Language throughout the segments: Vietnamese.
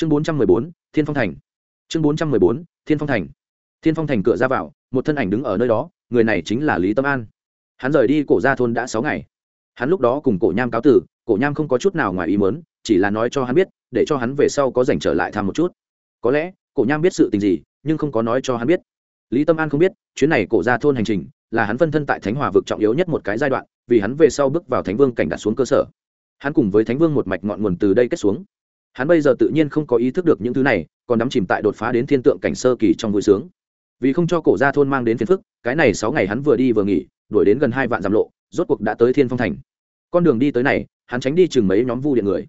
chương bốn trăm mười bốn, thiên phong thành. Chương bốn trăm mười bốn, thiên phong thành. Thiên phong thành cửa ra vào, một thân ảnh đứng ở nơi đó, người này chính là lý tâm an. Hắn rời đi cổ gia thôn đã sáu ngày. Hắn lúc đó cùng cổ nham cáo tử, cổ nham không có chút nào ngoài ý mớn chỉ là nói cho hắn biết, để cho hắn về sau có dành trở lại thăm một chút. Có lẽ, cổ nham biết sự tình gì, nhưng không có nói cho hắn biết. Lý tâm an không biết, chuyến này cổ gia thôn hành trình, là hắn phân thân tại thánh hòa vực trọng yếu nhất một cái giai đoạn, vì hắn về sau bước vào thánh vương cảnh đặt xuống cơ sở. Hắn cùng với thánh vương một mạch ngọn nguồn từ đây kết xuống hắn bây giờ tự nhiên không có ý thức được những thứ này, còn đắm chìm tại đột phá đến thiên tượng cảnh sơ kỳ trong vui sướng. Vì không cho cổ gia thôn mang đến phiền phức, cái này sáu ngày hắn vừa đi vừa nghỉ, đuổi đến gần hai vạn dặm lộ, rốt cuộc đã tới thiên phong thành. Con đường đi tới này, hắn tránh đi chừng mấy nhóm vu điện người.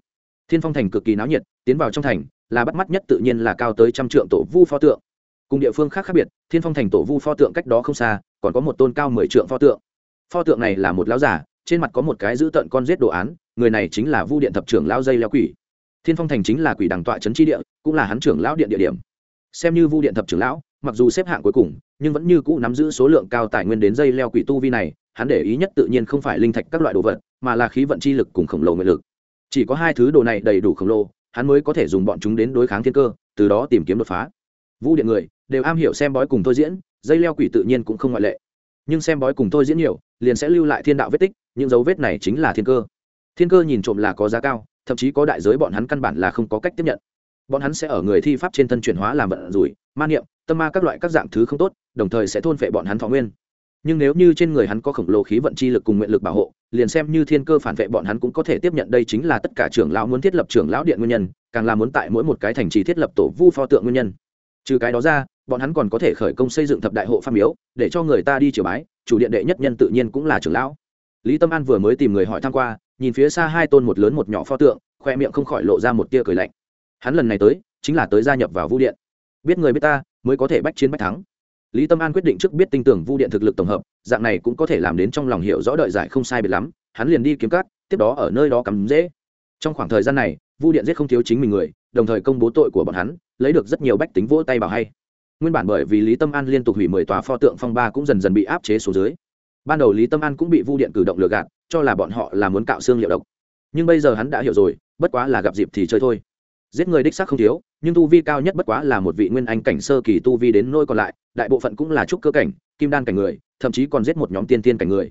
Thiên phong thành cực kỳ náo nhiệt, tiến vào trong thành, là bắt mắt nhất tự nhiên là cao tới trăm trượng tổ vu pho tượng. Cùng địa phương khác khác biệt, thiên phong thành tổ vu pho tượng cách đó không xa, còn có một tôn cao mười trượng pho tượng. Pho tượng này là một lão giả trên mặt có một cái giữ tận con giết đồ án, người này chính là vu điện thập trưởng lão dây leo quỷ thiên phong thành chính là quỷ đằng tọa trấn tri địa, cũng là hắn trưởng lão điện địa điểm. Xem như vu điện thập trưởng lão, mặc dù xếp hạng cuối cùng, nhưng vẫn như cũ nắm giữ số lượng cao tài nguyên đến dây leo quỷ tu vi này, hắn để ý nhất tự nhiên không phải linh thạch các loại đồ vật, mà là khí vận chi lực cùng khổng lồ nguyện lực. Chỉ có hai thứ đồ này đầy đủ khổng lồ, hắn mới có thể dùng bọn chúng đến đối kháng thiên cơ, từ đó tìm kiếm đột phá. Vu điện người, đều am hiểu xem bói cùng tôi diễn, dây leo quỷ tự nhiên cũng không ngoại lệ. Nhưng xem bói cùng tôi diễn nhiều, liền sẽ lưu lại thiên đạo vết tích, những dấu vết này chính là thiên cơ. Thiên cơ nhìn trộm là có giá cao thậm chí có đại giới bọn hắn căn bản là không có cách tiếp nhận. Bọn hắn sẽ ở người thi pháp trên thân chuyển hóa làm vận rủi, ma niệm, tâm ma các loại các dạng thứ không tốt, đồng thời sẽ thôn phệ bọn hắn thọ nguyên. Nhưng nếu như trên người hắn có khổng lồ khí vận chi lực cùng nguyện lực bảo hộ, liền xem như thiên cơ phản vệ bọn hắn cũng có thể tiếp nhận đây chính là tất cả trưởng lão muốn thiết lập trưởng lão điện nguyên nhân, càng là muốn tại mỗi một cái thành trì thiết lập tổ vu pho tượng nguyên nhân. Trừ cái đó ra, bọn hắn còn có thể khởi công xây dựng thập đại hộ pha miếu, để cho người ta đi triều bái, chủ điện đệ nhất nhân tự nhiên cũng là trưởng lão. Lý tâm an vừa mới tìm người hỏi tham q u a nhìn phía xa hai tôn một lớn một nhỏ pho tượng khoe miệng không khỏi lộ ra một tia cười lạnh. Hắn lần này tới chính là tới gia nhập vào vu điện. Biết người biết ta mới có thể bách chiến bách thắng. Lý tâm an quyết định trước biết tin tưởng vu điện thực lực tổng hợp dạng này cũng có thể làm đến trong lòng hiểu rõ đợi giải không sai biệt lắm hắn liền đi kiếm cát, tiếp đó ở nơi đó cắm dễ trong khoảng thời gian này vu điện giết không thiếu chính mình người đồng thời công bố tội của bọn hắn lấy được rất nhiều bách tính vỗ tay bảo hay. Nguyên bản bởi vì lý tâm an liên tục hủy mười tòa pho tượng phong ba cũng dần dần bị áp chế số dưới ban đầu lý tâm an cũng bị vu điện cử động lừa gạt, cho là bọn họ là muốn cạo xương liệu độc. Nhưng bây giờ hắn đã hiểu rồi, bất quá là gặp dịp thì chơi thôi. Giết người đích xác không thiếu, nhưng tu vi cao nhất bất quá là một vị nguyên anh cảnh sơ kỳ tu vi đến nôi còn lại, đại bộ phận cũng là trúc cơ cảnh, kim đan cảnh người, thậm chí còn giết một nhóm tiên tiên cảnh người.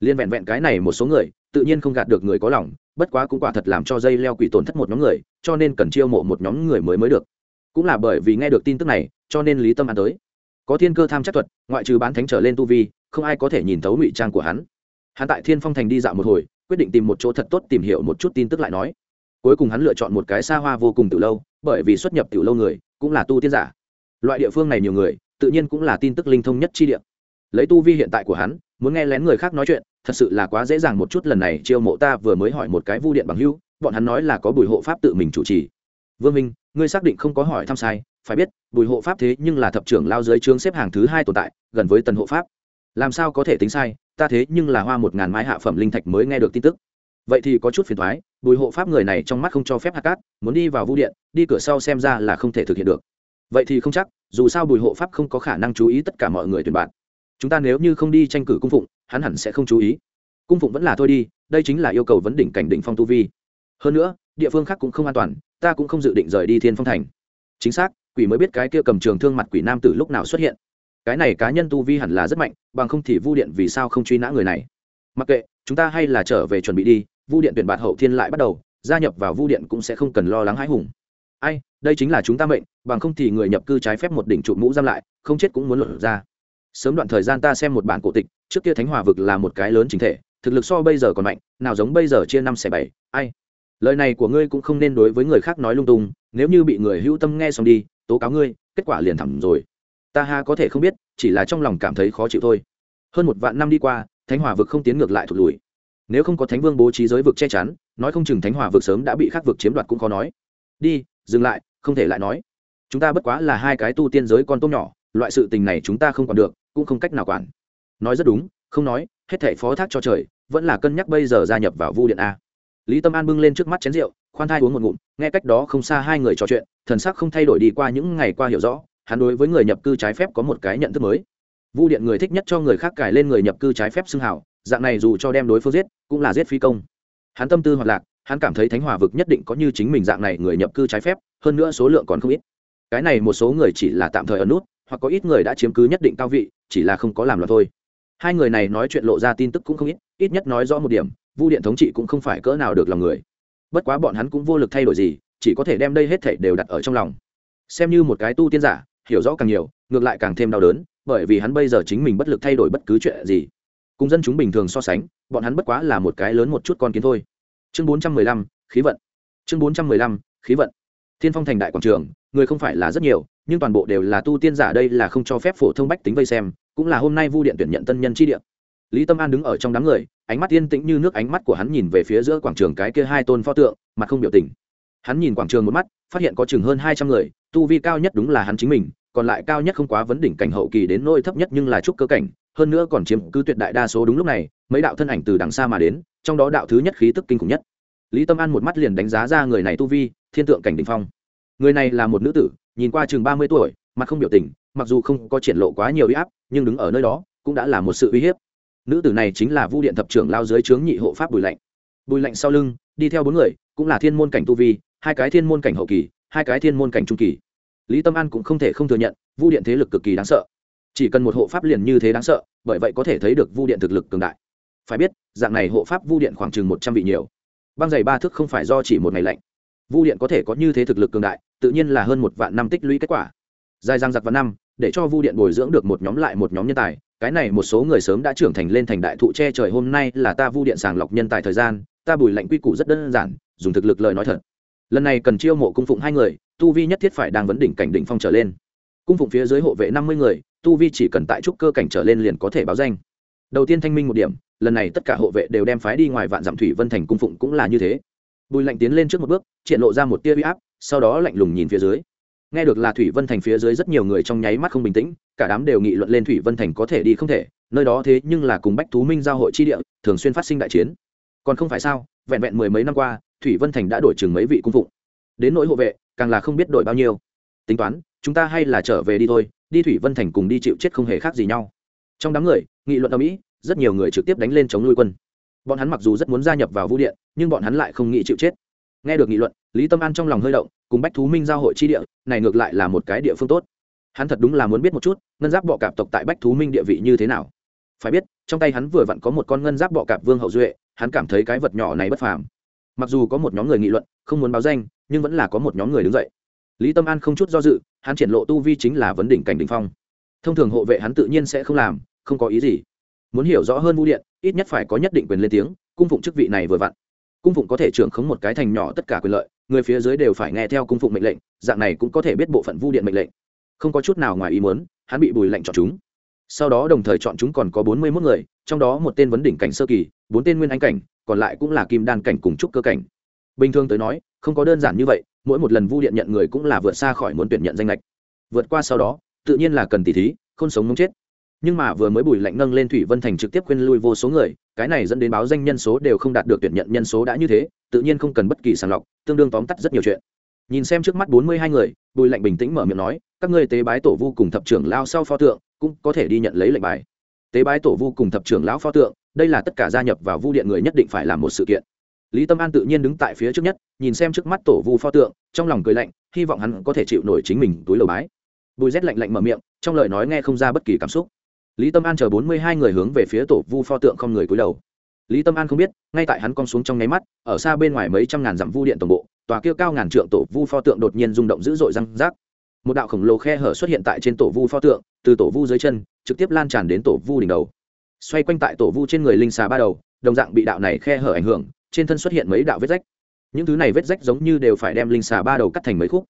Liên vẹn vẹn cái này một số người, tự nhiên không gạt được người có lòng, bất quá cũng quả thật làm cho dây leo quỷ tổn thất một nhóm người, cho nên cần chiêu mộ một nhóm người mới mới được. Cũng là bởi vì nghe được tin tức này, cho nên lý tâm an tới. Có thiên cơ tham chắc thuật, ngoại trừ bán thánh trở lên tu vi không ai có thể nhìn thấu ngụy trang của hắn. Hắn tại thiên phong thành đi dạo một hồi quyết định tìm một chỗ thật tốt tìm hiểu một chút tin tức lại nói. Cuối cùng hắn lựa chọn một cái xa hoa vô cùng từ lâu bởi vì xuất nhập tiểu lâu người cũng là tu tiên giả. Loại địa phương này nhiều người tự nhiên cũng là tin tức linh thông nhất chi địa. Lấy tu vi hiện tại của hắn muốn nghe lén người khác nói chuyện thật sự là quá dễ dàng một chút lần này chiêu mộ ta vừa mới hỏi một cái vu điện bằng Hưu, bọn hắn nói là có bùi hộ pháp tự mình chủ trì. Vương minh ngươi xác định không có hỏi thăm sai phải biết bùi hộ pháp thế nhưng là thập trưởng lao dưới trướng xếp hàng thứ hai tồn tại gần với tần hộ pháp làm sao có thể tính sai, ta thế nhưng là hoa một ngàn mái hạ phẩm linh thạch mới nghe được tin tức. Vậy thì có chút phiền thoái bùi hộ pháp người này trong mắt không cho phép hạ cát, muốn đi vào vũ điện, đi cửa sau xem ra là không thể thực hiện được. Vậy thì không chắc, dù sao bùi hộ pháp không có khả năng chú ý tất cả mọi người tuyển bạn. Chúng ta nếu như không đi tranh cử cung phụng, hắn hẳn sẽ không chú ý. Cung phụng vẫn là thôi đi, đây chính là yêu cầu vấn đỉnh cảnh đỉnh phong tu vi. Hơn nữa, địa phương khác cũng không an toàn, ta cũng không dự định rời đi thiên phong thành. Chính xác, quỷ mới biết cái kia cầm trường thương mặt quỷ nam từ lúc nào xuất hiện cái này cá nhân tu vi hẳn là rất mạnh, bằng không thì vu điện vì sao không truy nã người này? Mặc kệ, chúng ta hay là trở về chuẩn bị đi, vu điện tuyển bạt hậu thiên lại bắt đầu, gia nhập vào vu điện cũng sẽ không cần lo lắng hãi hùng. Ai, đây chính là chúng ta mệnh, bằng không thì người nhập cư trái phép một đỉnh trụ mũ giam lại, không chết cũng muốn luận ra. Sớm đoạn thời gian ta xem một bản cổ tịch, trước kia thánh hòa vực là một cái lớn chính thể, thực lực so bây giờ còn mạnh, nào giống bây giờ chia năm xẻ bảy, ai? Lời này của ngươi cũng không nên đối với người khác nói lung tung, nếu như bị người hữu tâm nghe xong đi, tố cáo ngươi, kết quả liền thẳng rồi ta ha có thể không biết, chỉ là trong lòng cảm thấy khó chịu thôi. Hơn một vạn năm đi qua, thánh hòa vực không tiến ngược lại thụt lùi. Nếu không có thánh vương bố trí giới vực che chắn, nói không chừng thánh hòa vực sớm đã bị khắc vực chiếm đoạt cũng khó nói. Đi, dừng lại, không thể lại nói. Chúng ta bất quá là hai cái tu tiên giới con tôm nhỏ, loại sự tình này chúng ta không còn được, cũng không cách nào quản. Nói rất đúng, không nói, hết thể phó thác cho trời, vẫn là cân nhắc bây giờ gia nhập vào vu điện a. Lý tâm an bưng lên trước mắt chén rượu, khoan thai uống một ngụm, nghe cách đó không xa hai người trò chuyện, thần sắc không thay đổi đi qua những ngày qua hiểu rõ hắn đối với người nhập cư trái phép có một cái nhận thức mới. Vu điện người thích nhất cho người khác cài lên người nhập cư trái phép xưng hảo dạng này dù cho đem đối phương giết, cũng là giết phi công. Hắn tâm tư hoạt lạc, hắn cảm thấy thánh hòa vực nhất định có như chính mình dạng này người nhập cư trái phép, hơn nữa số lượng còn không ít. Cái này một số người chỉ là tạm thời ở nút, hoặc có ít người đã chiếm cứ nhất định cao vị, chỉ là không có làm loạn thôi. Hai người này nói chuyện lộ ra tin tức cũng không ít ít nhất nói rõ một điểm, vu điện thống trị cũng không phải cỡ nào được lòng người. Bất quá bọn hắn cũng vô lực thay đổi gì, chỉ có thể đem đây hết thảy đều đặt ở trong lòng. Xem như một cái tu tiên giả hiểu rõ càng nhiều, ngược lại càng thêm đau đớn, bởi vì hắn bây giờ chính mình bất lực thay đổi bất cứ chuyện gì. Cùng dân chúng bình thường so sánh, bọn hắn bất quá là một cái lớn một chút con kiến thôi. Chương bốn trăm mười lăm, khí vận. Chương bốn trăm mười lăm, khí vận. Thiên phong thành đại quảng trường, người không phải là rất nhiều, nhưng toàn bộ đều là tu tiên giả đây là không cho phép phổ thông bách tính vây xem, cũng là hôm nay vu điện tuyển nhận tân nhân chi điện lý tâm an đứng ở trong đám người, ánh mắt yên tĩnh như nước, ánh mắt của hắn nhìn về phía giữa quảng trường cái kia hai tôn pho tượng mà không biểu tình. Hắn nhìn quảng trường một mắt, phát hiện có chừng hơn hai trăm người tu vi cao nhất đúng là hắn chính mình, còn lại cao nhất không quá vấn đỉnh cảnh hậu kỳ đến nỗi thấp nhất nhưng là trúc cơ cảnh, hơn nữa còn chiếm cứ tuyệt đại đa số đúng lúc này, mấy đạo thân ảnh từ đằng xa mà đến, trong đó đạo thứ nhất khí tức kinh khủng nhất. Lý tâm an một mắt liền đánh giá ra người này tu vi, thiên tượng cảnh đình phong. Người này là một nữ tử, nhìn qua chừng ba mươi tuổi, mặt không biểu tình, mặc dù không có triển lộ quá nhiều uy áp, nhưng đứng ở nơi đó, cũng đã là một sự uy hiếp. Nữ tử này chính là vu điện thập trưởng lao dưới trướng nhị hộ pháp bùi lạnh. Bùi lạnh sau lưng, đi theo bốn người, cũng là thiên môn cảnh tu vi, hai cái thiên môn cảnh hậu kỳ hai cái thiên môn cảnh trung kỳ. Lý tâm an cũng không thể không thừa nhận, vu điện thế lực cực kỳ đáng sợ. Chỉ cần một hộ pháp liền như thế đáng sợ, bởi vậy có thể thấy được vu điện thực lực cường đại. Phải biết, dạng này hộ pháp vu điện khoảng chừng một trăm vị nhiều. Băng dày ba thước không phải do chỉ một ngày lạnh. Vu điện có thể có như thế thực lực cường đại, tự nhiên là hơn một vạn năm tích lũy kết quả. Dài răng giặc vào năm, để cho vu điện bồi dưỡng được một nhóm lại một nhóm nhân tài, cái này một số người sớm đã trưởng thành lên thành đại thụ che trời hôm nay là ta vu điện sàng lọc nhân tài thời gian, ta bùi lạnh quy củ rất đơn giản, dùng thực lực lời nói thật lần này cần chiêu mộ cung phụng hai người, tu vi nhất thiết phải đang vấn đỉnh cảnh đỉnh phong trở lên. Cung phụng phía dưới hộ vệ năm mươi người, tu vi chỉ cần tại trúc cơ cảnh trở lên liền có thể báo danh. Đầu tiên thanh minh một điểm, lần này tất cả hộ vệ đều đem phái đi ngoài vạn dặm thủy vân thành cung phụng cũng là như thế. Bùi lạnh tiến lên trước một bước, triển lộ ra một tia uy áp, sau đó lạnh lùng nhìn phía dưới. Nghe được là thủy vân thành phía dưới rất nhiều người trong nháy mắt không bình tĩnh, cả đám đều nghị luận lên thủy vân thành có thể đi không thể, nơi đó thế nhưng là cùng bách thú minh giao hội chi địa, thường xuyên phát sinh đại chiến. Còn không phải sao, vẹn vẹn mười mấy năm qua thủy vân thành đã đổi chừng mấy vị cung phụng. Đến nỗi hộ vệ, càng là không biết đổi bao nhiêu. Tính toán, chúng ta hay là trở về đi thôi, đi thủy vân thành cùng đi chịu chết không hề khác gì nhau. Trong đám người, nghị luận ở mỹ rất nhiều người trực tiếp đánh lên chống nuôi quân. Bọn hắn mặc dù rất muốn gia nhập vào vũ điện, nhưng bọn hắn lại không nghĩ chịu chết. Nghe được nghị luận, lý tâm an trong lòng hơi động, cùng bách thú minh giao hội chi địa, này ngược lại là một cái địa phương tốt. Hắn thật đúng là muốn biết một chút, ngân giáp bọ cạp tộc tại bách thú minh địa vị như thế nào. Phải biết, trong tay hắn vừa vặn có một con ngân giáp bọ cạp vương hậu duệ, hắn cảm thấy cái vật nhỏ này bất phàm mặc dù có một nhóm người nghị luận, không muốn báo danh, nhưng vẫn là có một nhóm người đứng dậy. Lý tâm an không chút do dự, hắn triển lộ tu vi chính là vấn đỉnh cảnh đ ỉ n h phong. Thông thường hộ vệ hắn tự nhiên sẽ không làm, không có ý gì. Muốn hiểu rõ hơn vũ điện, ít nhất phải có nhất định quyền lên tiếng, cung phụng chức vị này vừa vặn. Cung phụng có thể trưởng khống một cái thành nhỏ tất cả quyền lợi, người phía dưới đều phải nghe theo cung phụng mệnh lệnh, dạng này cũng có thể biết bộ phận vu điện mệnh lệnh. Không có chút nào ngoài ý muốn, hắn bị bùi lệnh chọn chúng. Sau đó đồng thời chọn chúng còn có bốn mươi mốt người, trong đó một tên vấn đỉnh cảnh sơ kỳ, bốn tên nguyên anh cảnh còn lại cũng là kim đan cảnh cùng trúc cơ cảnh. Bình thường tới nói, không có đơn giản như vậy, mỗi một lần vu điện nhận người cũng là vượt xa khỏi muốn tuyển nhận danh lệch. Vượt qua sau đó, tự nhiên là cần tỉ thí không sống muốn chết. Nhưng mà vừa mới bùi lạnh nâng lên thủy vân thành trực tiếp khuyên lui vô số người, cái này dẫn đến báo danh nhân số đều không đạt được tuyển nhận nhân số đã như thế, tự nhiên không cần bất kỳ sàng lọc, tương đương tóm tắt rất nhiều chuyện. Nhìn xem trước mắt bốn mươi hai người, bùi lạnh bình tĩnh mở miệng nói, các ngươi tế bái tổ vu cùng thập trưởng lao sau pho tượng, cũng có thể đi nhận lấy lệnh bài tế bái tổ vu cùng thập trưởng lão pho tượng, đây là tất cả gia nhập vào vu điện người nhất định phải làm một sự kiện. Lý tâm an tự nhiên đứng tại phía trước nhất, nhìn xem trước mắt tổ vu pho tượng, trong lòng cười lạnh, hy vọng hắn có thể chịu nổi chính mình túi lầu bái. Bùi rét lạnh lạnh mở miệng, trong lời nói nghe không ra bất kỳ cảm xúc. Lý tâm an chờ bốn mươi hai người hướng về phía tổ vu pho tượng không người cúi đầu. Lý tâm an không biết, ngay tại hắn con xuống trong nháy mắt, ở xa bên ngoài mấy trăm ngàn dặm vu điện tổng bộ, tòa kia cao ngàn trượng tổ vu pho tượng đột nhiên rung động dữ dội răng rác một đạo khổng lồ khe hở xuất hiện tại trên tổ vu pho tượng, từ tổ vu dưới chân, trực tiếp lan tràn đến tổ vu đỉnh đầu. Xoay quanh tại tổ vu trên người linh xà ba đầu, đồng dạng bị đạo này khe hở ảnh hưởng, trên thân xuất hiện mấy đạo vết rách. Những thứ này vết rách giống như đều phải đem linh xà ba đầu cắt thành mấy khúc.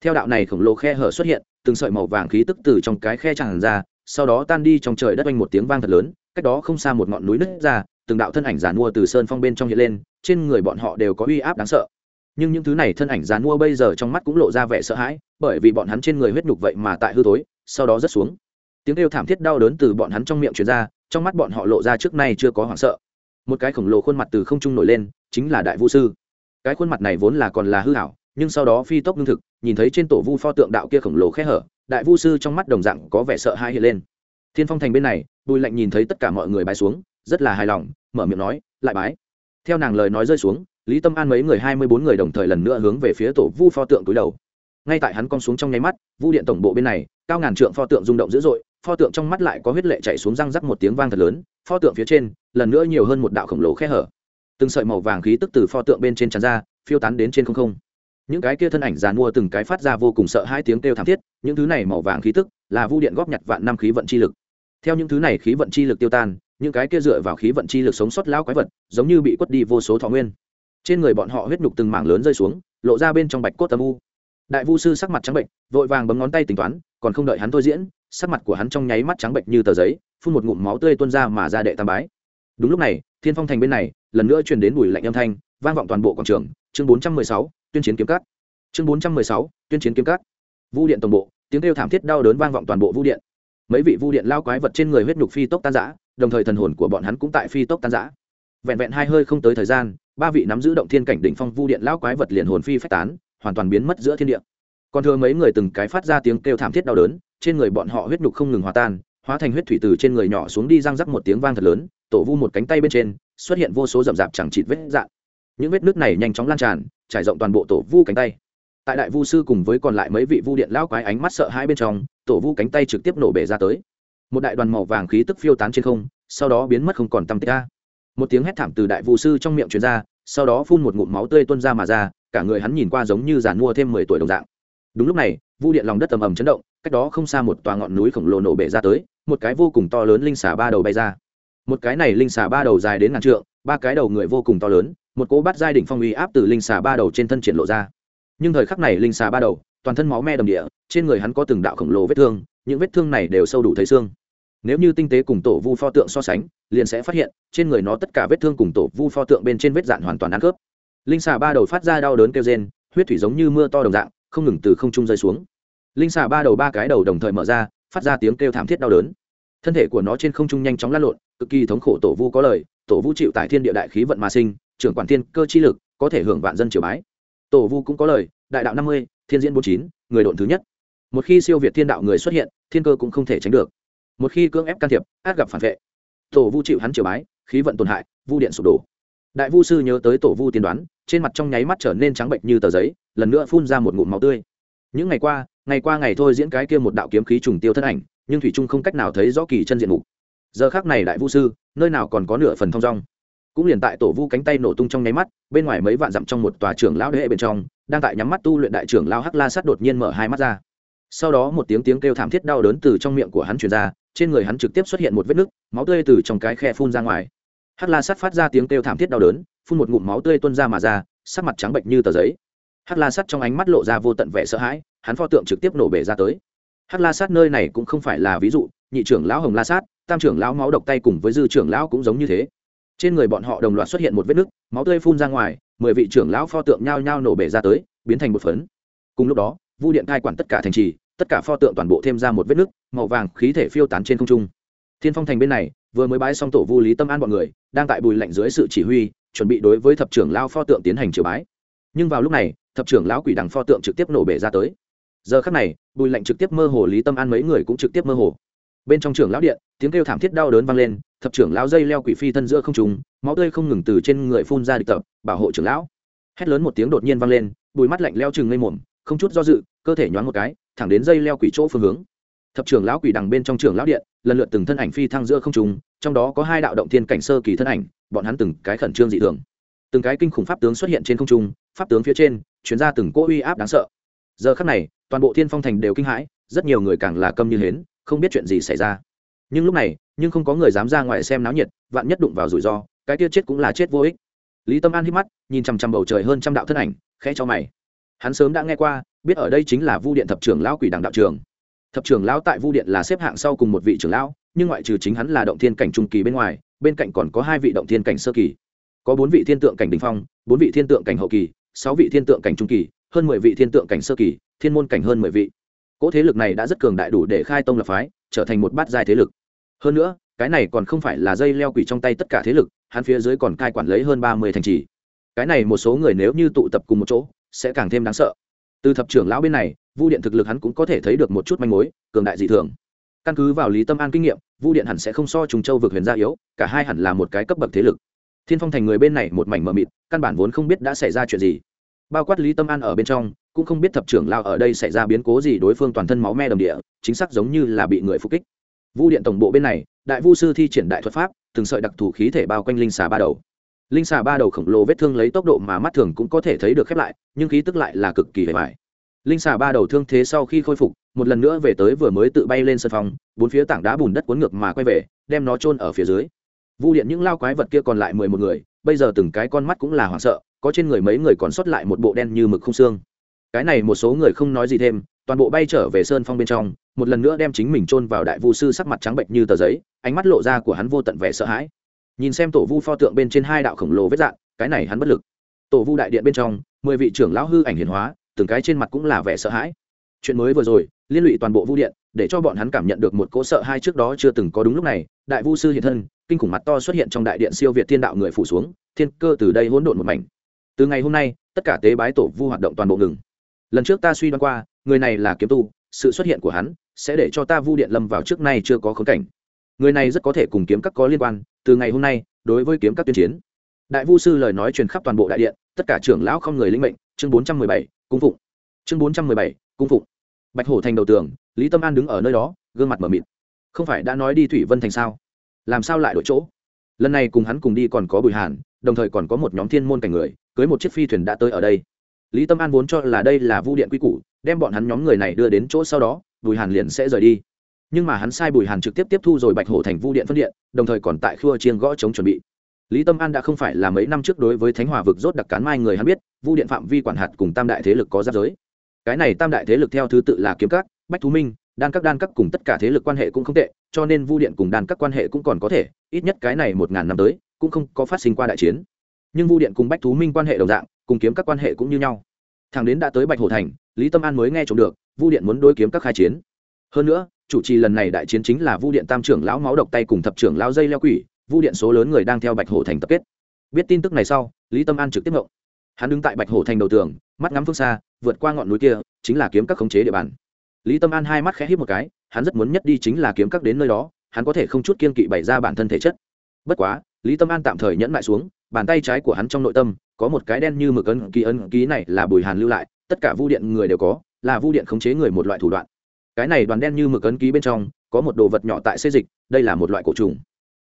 Theo đạo này khổng lồ khe hở xuất hiện, từng sợi màu vàng khí tức từ trong cái khe tràn ra, sau đó tan đi trong trời đất oanh một tiếng vang thật lớn, cách đó không xa một ngọn núi nứt ra, từng đạo thân ảnh giàn mua từ sơn phong bên trong hiện lên, trên người bọn họ đều có uy áp đáng sợ nhưng những thứ này thân ảnh dàn mua bây giờ trong mắt cũng lộ ra vẻ sợ hãi, bởi vì bọn hắn trên người huyết nhục vậy mà tại hư tối, sau đó rất xuống. Tiếng kêu thảm thiết đau đớn từ bọn hắn trong miệng truyền ra, trong mắt bọn họ lộ ra trước nay chưa có hoảng sợ. Một cái khổng lồ khuôn mặt từ không trung nổi lên, chính là đại vũ sư. Cái khuôn mặt này vốn là còn là hư hảo nhưng sau đó phi tốc lương thực, nhìn thấy trên tổ vu pho tượng đạo kia khổng lồ khẽ hở, đại vu sư trong mắt đồng dạng có vẻ sợ hãi hiện lên. Thiên phong thành bên này, bùi lạnh nhìn thấy tất cả mọi người bái xuống, rất là hài lòng, mở miệng nói, lại bái. Theo nàng lời nói rơi xuống lý tâm an mấy người hai mươi bốn người đồng thời lần nữa hướng về phía tổ vu pho tượng túi đầu. Ngay tại hắn cong xuống trong nháy mắt, vu điện tổng bộ bên này, cao ngàn trượng pho tượng rung động dữ dội, pho tượng trong mắt lại có huyết lệ chạy xuống răng rắc một tiếng vang thật lớn, pho tượng phía trên, lần nữa nhiều hơn một đạo khổng lồ khe hở. Từng sợi màu vàng khí tức từ pho tượng bên trên tràn ra, phiêu tán đến trên không không. Những cái kia thân ảnh giàn mua từng cái phát ra vô cùng sợ hai tiếng kêu thảm thiết, những thứ này màu vàng khí tức là vu điện góp nhặt vạn năm khí vận chi lực. Theo những thứ này khí vận chi lực tiêu tan, những cái kia dựa vào khí vận chi lực sống sót lão quái vật, giống như bị quất đi vô số thọ nguyên trên người bọn họ huyết nhục từng mảng lớn rơi xuống, lộ ra bên trong bạch cốt âm u. Đại vu sư sắc mặt trắng bệnh, vội vàng bấm ngón tay tính toán, còn không đợi hắn thôi diễn, sắc mặt của hắn trong nháy mắt trắng bệnh như tờ giấy, phun một ngụm máu tươi tuôn ra mà ra đệ tam bái. Đúng lúc này, thiên phong thành bên này, lần nữa truyền đến bùi lạnh âm thanh, vang vọng toàn bộ quảng trường. Chương bốn trăm mười sáu, tuyên chiến kiếm cắt chương bốn trăm mười sáu, tuyên chiến kiếm cắt vu điện tổng bộ, tiếng kêu thảm thiết đau đớn vang vọng toàn bộ vu điện. Mấy vị vu điện lao quái vật trên người huyết nhục phi tốc tan giã đồng thời thần hồn của bọn hắn cũng tại phi tốc tan giã vẹn vẹn hai hơi không tới thời gian ba vị nắm giữ động thiên cảnh đỉnh phong vu điện lão quái vật liền hồn phi phách tán, hoàn toàn biến mất giữa thiên địa. Còn thừa mấy người từng cái phát ra tiếng kêu thảm thiết đau đớn, trên người bọn họ huyết nhục không ngừng hòa tan, hóa thành huyết thủy từ trên người nhỏ xuống đi răng rắc một tiếng vang thật lớn, tổ vu một cánh tay bên trên, xuất hiện vô số rậm rạp chẳng chịt vết dạn những vết nước này nhanh chóng lan tràn, trải rộng toàn bộ tổ vu cánh tay. Tại đại vu sư cùng với còn lại mấy vị vu điện lão quái ánh mắt sợ hai bên trong, tổ vu cánh tay trực tiếp nổ bể ra tới. Một đại đoàn màu vàng khí tức phiêu tán trên không, sau đó biến mất không còn tăm tích ra một tiếng hét thảm từ đại vũ sư trong miệng truyền ra, sau đó phun một ngụm máu tươi tuôn ra mà ra, cả người hắn nhìn qua giống như giàn mua thêm mười tuổi đồng dạng. Đúng lúc này, vu điện lòng đất ầm ầm chấn động, cách đó không xa một tòa ngọn núi khổng lồ nổ bể ra tới, một cái vô cùng to lớn linh xà ba đầu bay ra. Một cái này linh xà ba đầu dài đến ngàn trượng, ba cái đầu người vô cùng to lớn, một cỗ bắt giai đỉnh phong uy áp từ linh xà ba đầu trên thân triển lộ ra. Nhưng thời khắc này linh xà ba đầu, toàn thân máu me đầm địa, trên người hắn có từng đạo khổng lồ vết thương, những vết thương này đều sâu đủ thấy xương. Nếu như tinh tế cùng tổ vu pho tượng so sánh liền sẽ phát hiện, trên người nó tất cả vết thương cùng tổ vu pho tượng bên trên vết dạn hoàn toàn ăn khớp. Linh xà ba đầu phát ra đau đớn kêu rên, huyết thủy giống như mưa to đồng dạng, không ngừng từ không trung rơi xuống. Linh xà ba đầu ba cái đầu đồng thời mở ra, phát ra tiếng kêu thảm thiết đau đớn. Thân thể của nó trên không trung nhanh chóng lăn lộn, cực kỳ thống khổ tổ vu có lời, tổ vu chịu tại thiên địa đại khí vận mà sinh, trưởng quản thiên cơ chi lực, có thể hưởng vạn dân triều bái. Tổ vu cũng có lời, đại đạo năm mươi, thiên diễn bốn chín, người độn thứ nhất. Một khi siêu việt thiên đạo người xuất hiện, thiên cơ cũng không thể tránh được. Một khi cưỡng ép can thiệp, át gặp phản vệ tổ vu chịu hắn triều bái, khí vận tổn hại, vu điện sụp đổ. Đại vu sư nhớ tới tổ vu tiên đoán, trên mặt trong nháy mắt trở nên trắng bệnh như tờ giấy, lần nữa phun ra một ngụm máu tươi. Những ngày qua ngày qua ngày thôi diễn cái kia một đạo kiếm khí trùng tiêu thân ảnh, nhưng thủy trung không cách nào thấy rõ kỳ chân diện mục. Giờ khác này đại vu sư, nơi nào còn có nửa phần thong dong. Cũng liền tại tổ vu cánh tay nổ tung trong nháy mắt, bên ngoài mấy vạn dặm trong một tòa trưởng lão đệ bên trong, đang tại nhắm mắt tu luyện đại trưởng lão hắc la sát đột nhiên mở hai mắt ra. Sau đó một tiếng tiếng kêu thảm thiết đau đớn từ trong miệng của hắn truyền ra trên người hắn trực tiếp xuất hiện một vết nứt, máu tươi từ trong cái khe phun ra ngoài. Hắc la sát phát ra tiếng kêu thảm thiết đau đớn, phun một ngụm máu tươi tuôn ra mà ra, sắc mặt trắng bệnh như tờ giấy. Hắc la sát trong ánh mắt lộ ra vô tận vẻ sợ hãi, hắn pho tượng trực tiếp nổ bể ra tới. Hắc la sát nơi này cũng không phải là ví dụ, nhị trưởng lão hồng la sát, tam trưởng lão máu độc tay cùng với dư trưởng lão cũng giống như thế. Trên người bọn họ đồng loạt xuất hiện một vết nứt, máu tươi phun ra ngoài, mười vị trưởng lão pho tượng nhao nhao nổ bể ra tới, biến thành một phấn. Cùng lúc đó, vu điện cai quản tất cả thành trì tất cả pho tượng toàn bộ thêm ra một vết nứt, màu vàng khí thể phiêu tán trên không trung. Thiên phong thành bên này, vừa mới bái xong tổ vu lý tâm an bọn người, đang tại bùi lạnh dưới sự chỉ huy, chuẩn bị đối với thập trưởng lao pho tượng tiến hành triều bái. Nhưng vào lúc này, thập trưởng lão quỷ đằng pho tượng trực tiếp nổ bể ra tới. Giờ khắc này, bùi lạnh trực tiếp mơ hồ lý tâm an mấy người cũng trực tiếp mơ hồ. Bên trong trưởng lão điện, tiếng kêu thảm thiết đau đớn vang lên, thập trưởng lão dây leo quỷ phi thân giữa không trùng máu tươi không ngừng từ trên người phun ra địch tập, bảo hộ trưởng lão. Hét lớn một tiếng đột nhiên vang lên, bùi mắt lạnh leo chừng ngây mồm, không chút do dự cơ thể nhoáng một cái, thẳng đến dây leo quỷ chỗ phương hướng. Thập trưởng lão quỷ đằng bên trong trường lão điện, lần lượt từng thân ảnh phi thăng giữa không trùng trong đó có hai đạo động thiên cảnh sơ kỳ thân ảnh, bọn hắn từng cái khẩn trương dị thường. Từng cái kinh khủng pháp tướng xuất hiện trên không trung, pháp tướng phía trên chuyển ra từng cỗ uy áp đáng sợ. Giờ khắc này, toàn bộ thiên phong thành đều kinh hãi, rất nhiều người càng là câm như hến, không biết chuyện gì xảy ra. Nhưng lúc này, nhưng không có người dám ra ngoài xem náo nhiệt, vạn nhất đụng vào rủi ro, cái tiêu chết cũng là chết vô ích. Lý tâm an hít mắt, nhìn chằm chằm bầu trời hơn trăm đạo thân ảnh, khẽ cho mày. Hắn sớm đã nghe qua biết ở đây chính là vu điện thập trưởng lão quỷ đằng đạo trường. Thập trưởng lão tại vu điện là xếp hạng sau cùng một vị trưởng lão, nhưng ngoại trừ chính hắn là động thiên cảnh trung kỳ bên ngoài, bên cạnh còn có hai vị động thiên cảnh sơ kỳ. Có bốn vị thiên tượng cảnh đình phong, bốn vị thiên tượng cảnh hậu kỳ, sáu vị thiên tượng cảnh trung kỳ, hơn mười vị thiên tượng cảnh sơ kỳ, thiên môn cảnh hơn mười vị. Cỗ thế lực này đã rất cường đại đủ để khai tông lập phái, trở thành một bát giai thế lực. Hơn nữa, cái này còn không phải là dây leo quỷ trong tay tất cả thế lực, hắn phía dưới còn cai quản lấy hơn ba mươi thành trì. Cái này một số người nếu như tụ tập cùng một chỗ, sẽ càng thêm đáng sợ từ thập trưởng lão bên này, vu điện thực lực hắn cũng có thể thấy được một chút manh mối, cường đại dị thường. Căn cứ vào lý tâm an kinh nghiệm, vu điện hẳn sẽ không so trùng châu vượt huyền gia yếu, cả hai hẳn là một cái cấp bậc thế lực. Thiên phong thành người bên này một mảnh mờ mịt, căn bản vốn không biết đã xảy ra chuyện gì. Bao quát lý tâm an ở bên trong, cũng không biết thập trưởng lao ở đây xảy ra biến cố gì đối phương toàn thân máu me đầm địa, chính xác giống như là bị người phục kích. Vu điện tổng bộ bên này, đại vu sư thi triển đại thuật pháp, từng sợi đặc thù khí thể bao quanh linh xà ba đầu linh xà ba đầu khổng lồ vết thương lấy tốc độ mà mắt thường cũng có thể thấy được khép lại, nhưng khí tức lại là cực kỳ hề vải linh xà ba đầu thương thế sau khi khôi phục, một lần nữa về tới vừa mới tự bay lên sân phòng, bốn phía tảng đá bùn đất cuốn ngược mà quay về, đem nó chôn ở phía dưới. Vu điện những lao quái vật kia còn lại mười một người, bây giờ từng cái con mắt cũng là hoảng sợ, có trên người mấy người còn sót lại một bộ đen như mực không xương. Cái này một số người không nói gì thêm, toàn bộ bay trở về sơn phong bên trong, một lần nữa đem chính mình chôn vào đại vu sư sắc mặt trắng bệnh như tờ giấy, ánh mắt lộ ra của hắn vô tận vẻ sợ hãi nhìn xem tổ vu pho tượng bên trên hai đạo khổng lồ vết dạn cái này hắn bất lực. Tổ vu đại điện bên trong, mười vị trưởng lão hư ảnh hiển hóa, từng cái trên mặt cũng là vẻ sợ hãi. Chuyện mới vừa rồi, liên lụy toàn bộ vu điện, để cho bọn hắn cảm nhận được một cỗ sợ hai trước đó chưa từng có đúng lúc này, đại vu sư hiện thân, kinh khủng mặt to xuất hiện trong đại điện siêu việt thiên đạo người phủ xuống, thiên cơ từ đây hỗn độn một mảnh. Từ ngày hôm nay, tất cả tế bái tổ vu hoạt động toàn bộ ngừng. Lần trước ta suy đoán qua, người này là kiếm tu, sự xuất hiện của hắn sẽ để cho ta vu điện lâm vào trước nay chưa có khống cảnh. Người này rất có thể cùng kiếm các có liên quan từ ngày hôm nay, đối với kiếm các tuyên chiến, đại vu sư lời nói truyền khắp toàn bộ đại điện, tất cả trưởng lão không người linh mệnh, chương bốn trăm mười bảy, cung phụng. Chương bốn trăm mười bảy, cung phụng. Bạch hổ thành đầu tường, lý tâm an đứng ở nơi đó, gương mặt m ở mịt. Không phải đã nói đi thủy vân thành sao? Làm sao lại đổi chỗ? Lần này cùng hắn cùng đi còn có bùi hàn, đồng thời còn có một nhóm thiên môn cảnh người, cưới một chiếc phi thuyền đã tới ở đây. Lý tâm an vốn cho là đây là vu điện quy củ, đem bọn hắn nhóm người này đưa đến chỗ sau đó, bùi hàn liền sẽ rời đi nhưng mà hắn sai bùi hàn trực tiếp tiếp thu rồi bạch hổ thành vu điện phân điện, đồng thời còn tại khua chiên gõ chống chuẩn bị. Lý tâm an đã không phải là mấy năm trước đối với thánh hòa vực rốt đặc cán mai người hắn biết, vu điện phạm vi quản hạt cùng tam đại thế lực có giáp giới. Cái này tam đại thế lực theo thứ tự là kiếm các, bách thú minh, đan các đan các cùng tất cả thế lực quan hệ cũng không tệ, cho nên vu điện cùng đan các quan hệ cũng còn có thể, ít nhất cái này một ngàn năm tới, cũng không có phát sinh qua đại chiến. Nhưng vu điện cùng bách thú minh quan hệ đồng dạng, cùng kiếm các quan hệ cũng như nhau. Thằng đến đã tới bạch hồ thành, lý tâm an mới nghe trộm được, vu điện muốn đối kiếm các khai chiến. Hơn nữa chủ trì lần này đại chiến chính là vu điện tam trưởng lão máu độc tay cùng thập trưởng lão dây leo quỷ, vu điện số lớn người đang theo bạch Hổ thành tập kết. Biết tin tức này sau, lý tâm an trực tiếp ngộng hắn đứng tại bạch Hổ thành đầu tường, mắt ngắm phương xa, vượt qua ngọn núi kia, chính là kiếm các khống chế địa bàn. Lý tâm an hai mắt khẽ hít một cái, hắn rất muốn nhất đi chính là kiếm các đến nơi đó, hắn có thể không chút kiên kỵ bày ra bản thân thể chất. Bất quá, lý tâm an tạm thời nhẫn lại xuống, bàn tay trái của hắn trong nội tâm, có một cái đen như mực ấn ký ấn ký này là bùi hàn lưu lại, tất cả vu điện người đều có, là vu điện khống chế người một loại thủ đoạn cái này đoàn đen như mực ấn ký bên trong, có một đồ vật nhỏ tại xê dịch, đây là một loại cổ trùng.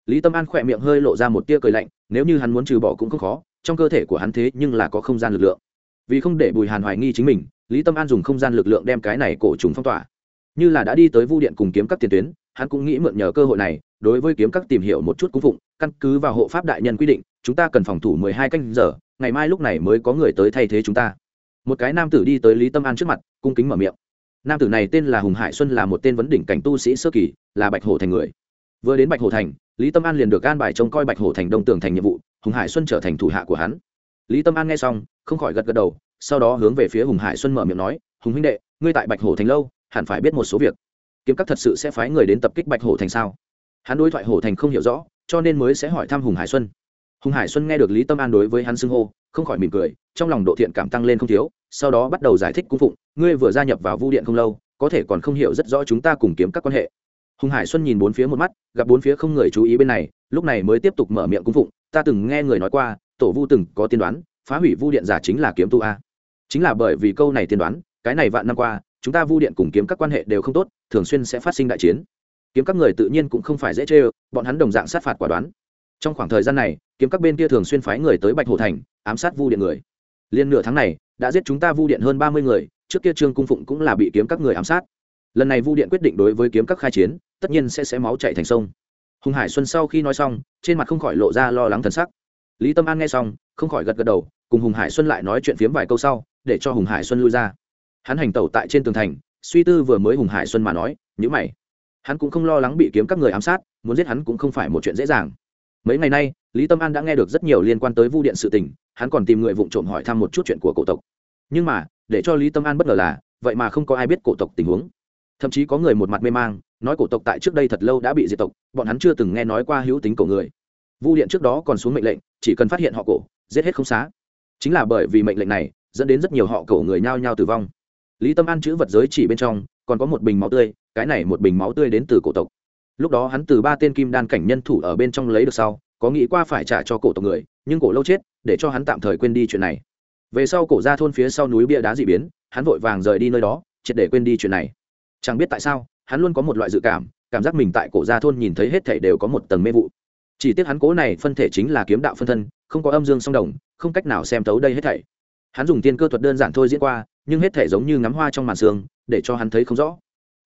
Lý tâm an khỏe miệng hơi lộ ra một tia cười lạnh, nếu như hắn muốn trừ bỏ cũng không khó, trong cơ thể của hắn thế nhưng là có không gian lực lượng. Vì không để bùi hàn hoài nghi chính mình, lý tâm an dùng không gian lực lượng đem cái này cổ trùng phong tỏa. Như là đã đi tới vu điện cùng kiếm các tiền tuyến, hắn cũng nghĩ mượn nhờ cơ hội này, đối với kiếm các tìm hiểu một chút cung phụng, căn cứ vào hộ pháp đại nhân quy định, chúng ta cần phòng thủ mười hai canh giờ, ngày mai lúc này mới có người tới thay thế chúng ta. Một cái nam tử đi tới lý tâm an trước mặt, cung kính mở miệng nam tử này tên là hùng hải xuân là một tên vấn đỉnh cảnh tu sĩ sơ kỳ, là bạch hổ thành người. Vừa đến bạch hổ thành, lý tâm an liền được an bài trông coi bạch hổ thành đông tường thành nhiệm vụ, hùng hải xuân trở thành thủ hạ của hắn. Lý tâm an nghe xong, không khỏi gật gật đầu, sau đó hướng về phía hùng hải xuân mở miệng nói, hùng huynh đệ, ngươi tại bạch hổ thành lâu, hẳn phải biết một số việc. Kiếm các thật sự sẽ phái người đến tập kích bạch hổ thành sao? Hắn đối thoại hổ thành không hiểu rõ, cho nên mới sẽ hỏi thăm hùng hải xuân. Hùng hải xuân nghe được lý tâm an đối với hắn xưng hô, không khỏi mỉm cười, trong lòng độ thiện cảm tăng lên không thiếu, sau đó bắt đầu giải thích cung phụng ngươi vừa gia nhập vào vu điện không lâu, có thể còn không hiểu rất rõ chúng ta cùng kiếm các quan hệ. Hùng hải xuân nhìn bốn phía một mắt, gặp bốn phía không người chú ý bên này, lúc này mới tiếp tục mở miệng cung phụng, ta từng nghe người nói qua, tổ vu từng có tiên đoán, phá hủy vu điện giả chính là kiếm tu a. Chính là bởi vì câu này tiên đoán, cái này vạn năm qua, chúng ta vu điện cùng kiếm các quan hệ đều không tốt, thường xuyên sẽ phát sinh đại chiến. Kiếm các người tự nhiên cũng không phải dễ chê, bọn hắn đồng dạng sát phạt quả đoán. Trong khoảng thời gian này, kiếm các bên kia thường xuyên phái người tới bạch hồ thành, ám sát vu điện người. Liên nửa tháng này, đã giết chúng ta vu điện hơn ba mươi người trước kia trương cung phụng cũng là bị kiếm các người ám sát lần này vu điện quyết định đối với kiếm các khai chiến tất nhiên sẽ sẽ máu chạy thành sông hùng hải xuân sau khi nói xong trên mặt không khỏi lộ ra lo lắng thần sắc lý tâm an nghe xong không khỏi gật gật đầu cùng hùng hải xuân lại nói chuyện phiếm vài câu sau để cho hùng hải xuân lui ra hắn hành tẩu tại trên tường thành suy tư vừa mới hùng hải xuân mà nói nhữ mày hắn cũng không lo lắng bị kiếm các người ám sát muốn giết hắn cũng không phải một chuyện dễ dàng mấy ngày nay lý tâm an đã nghe được rất nhiều liên quan tới vu điện sự tình hắn còn tìm người vụ trộm hỏi thăm một chút chuyện của cổ tộc nhưng mà để cho lý tâm an bất ngờ là, vậy mà không có ai biết cổ tộc tình huống. Thậm chí có người một mặt mê mang, nói cổ tộc tại trước đây thật lâu đã bị diệt tộc, bọn hắn chưa từng nghe nói qua hữu tính cổ người. Vu điện trước đó còn xuống mệnh lệnh, chỉ cần phát hiện họ cổ, giết hết không xá. Chính là bởi vì mệnh lệnh này, dẫn đến rất nhiều họ cổ người nhao nhao tử vong. Lý tâm an chữ vật giới chỉ bên trong, còn có một bình máu tươi, cái này một bình máu tươi đến từ cổ tộc. Lúc đó hắn từ ba tên kim đan cảnh nhân thủ ở bên trong lấy được sau, có nghĩ qua phải trả cho cổ tộc người, nhưng cổ lâu chết, để cho hắn tạm thời quên đi chuyện này về sau cổ ra thôn phía sau núi bia đá dị biến, hắn vội vàng rời đi nơi đó, triệt để quên đi chuyện này. Chẳng biết tại sao, hắn luôn có một loại dự cảm cảm giác mình tại cổ gia thôn nhìn thấy hết thể đều có một tầng mê vụ. Chỉ tiếc hắn cố này phân thể chính là kiếm đạo phân thân, không có âm dương song đồng, không cách nào xem thấu đây hết thảy. Hắn dùng tiên cơ thuật đơn giản thôi diễn qua, nhưng hết thảy giống như ngắm hoa trong màn sương, để cho hắn thấy không rõ.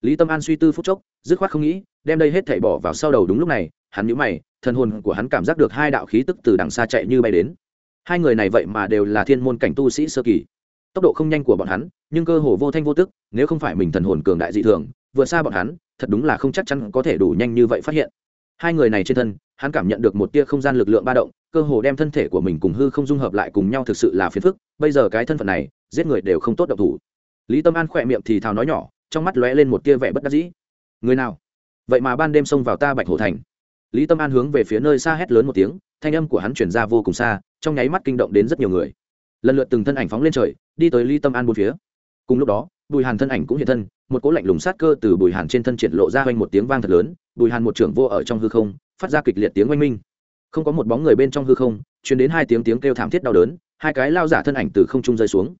Lý tâm an suy tư phút chốc, dứt khoát không nghĩ, đem đây hết thảy bỏ vào sau đầu đúng lúc này, hắn nhíu mày, thần hồn của hắn cảm giác được hai đạo khí tức từ đằng xa chạy như bay đến hai người này vậy mà đều là thiên môn cảnh tu sĩ sơ kỳ. Tốc độ không nhanh của bọn hắn, nhưng cơ hồ vô thanh vô tức, nếu không phải mình thần hồn cường đại dị thường, vượt xa bọn hắn, thật đúng là không chắc chắn có thể đủ nhanh như vậy phát hiện. Hai người này trên thân, hắn cảm nhận được một tia không gian lực lượng ba động, cơ hồ đem thân thể của mình cùng hư không dung hợp lại cùng nhau thực sự là phiền phức, bây giờ cái thân phận này, giết người đều không tốt độc thủ. Lý tâm an khỏe miệng thì thào nói nhỏ, trong mắt lóe lên một tia vẻ bất đắc dĩ. Người nào? Vậy mà ban đêm xông vào ta bạch hổ thành lý tâm an hướng về phía nơi xa hét lớn một tiếng, thanh âm của hắn chuyển ra vô cùng xa, trong nháy mắt kinh động đến rất nhiều người. Lần lượt từng thân ảnh phóng lên trời, đi tới lý tâm an bốn phía. Cùng lúc đó, bùi hàn thân ảnh cũng hiện thân, một cỗ lạnh lùng sát cơ từ bùi hàn trên thân triển lộ ra quanh một tiếng vang thật lớn, bùi hàn một trưởng vô ở trong hư không, phát ra kịch liệt tiếng oanh minh. Không có một bóng người bên trong hư không chuyển đến hai tiếng tiếng kêu thảm thiết đau đớn, hai cái lao giả thân ảnh từ không trung rơi xuống.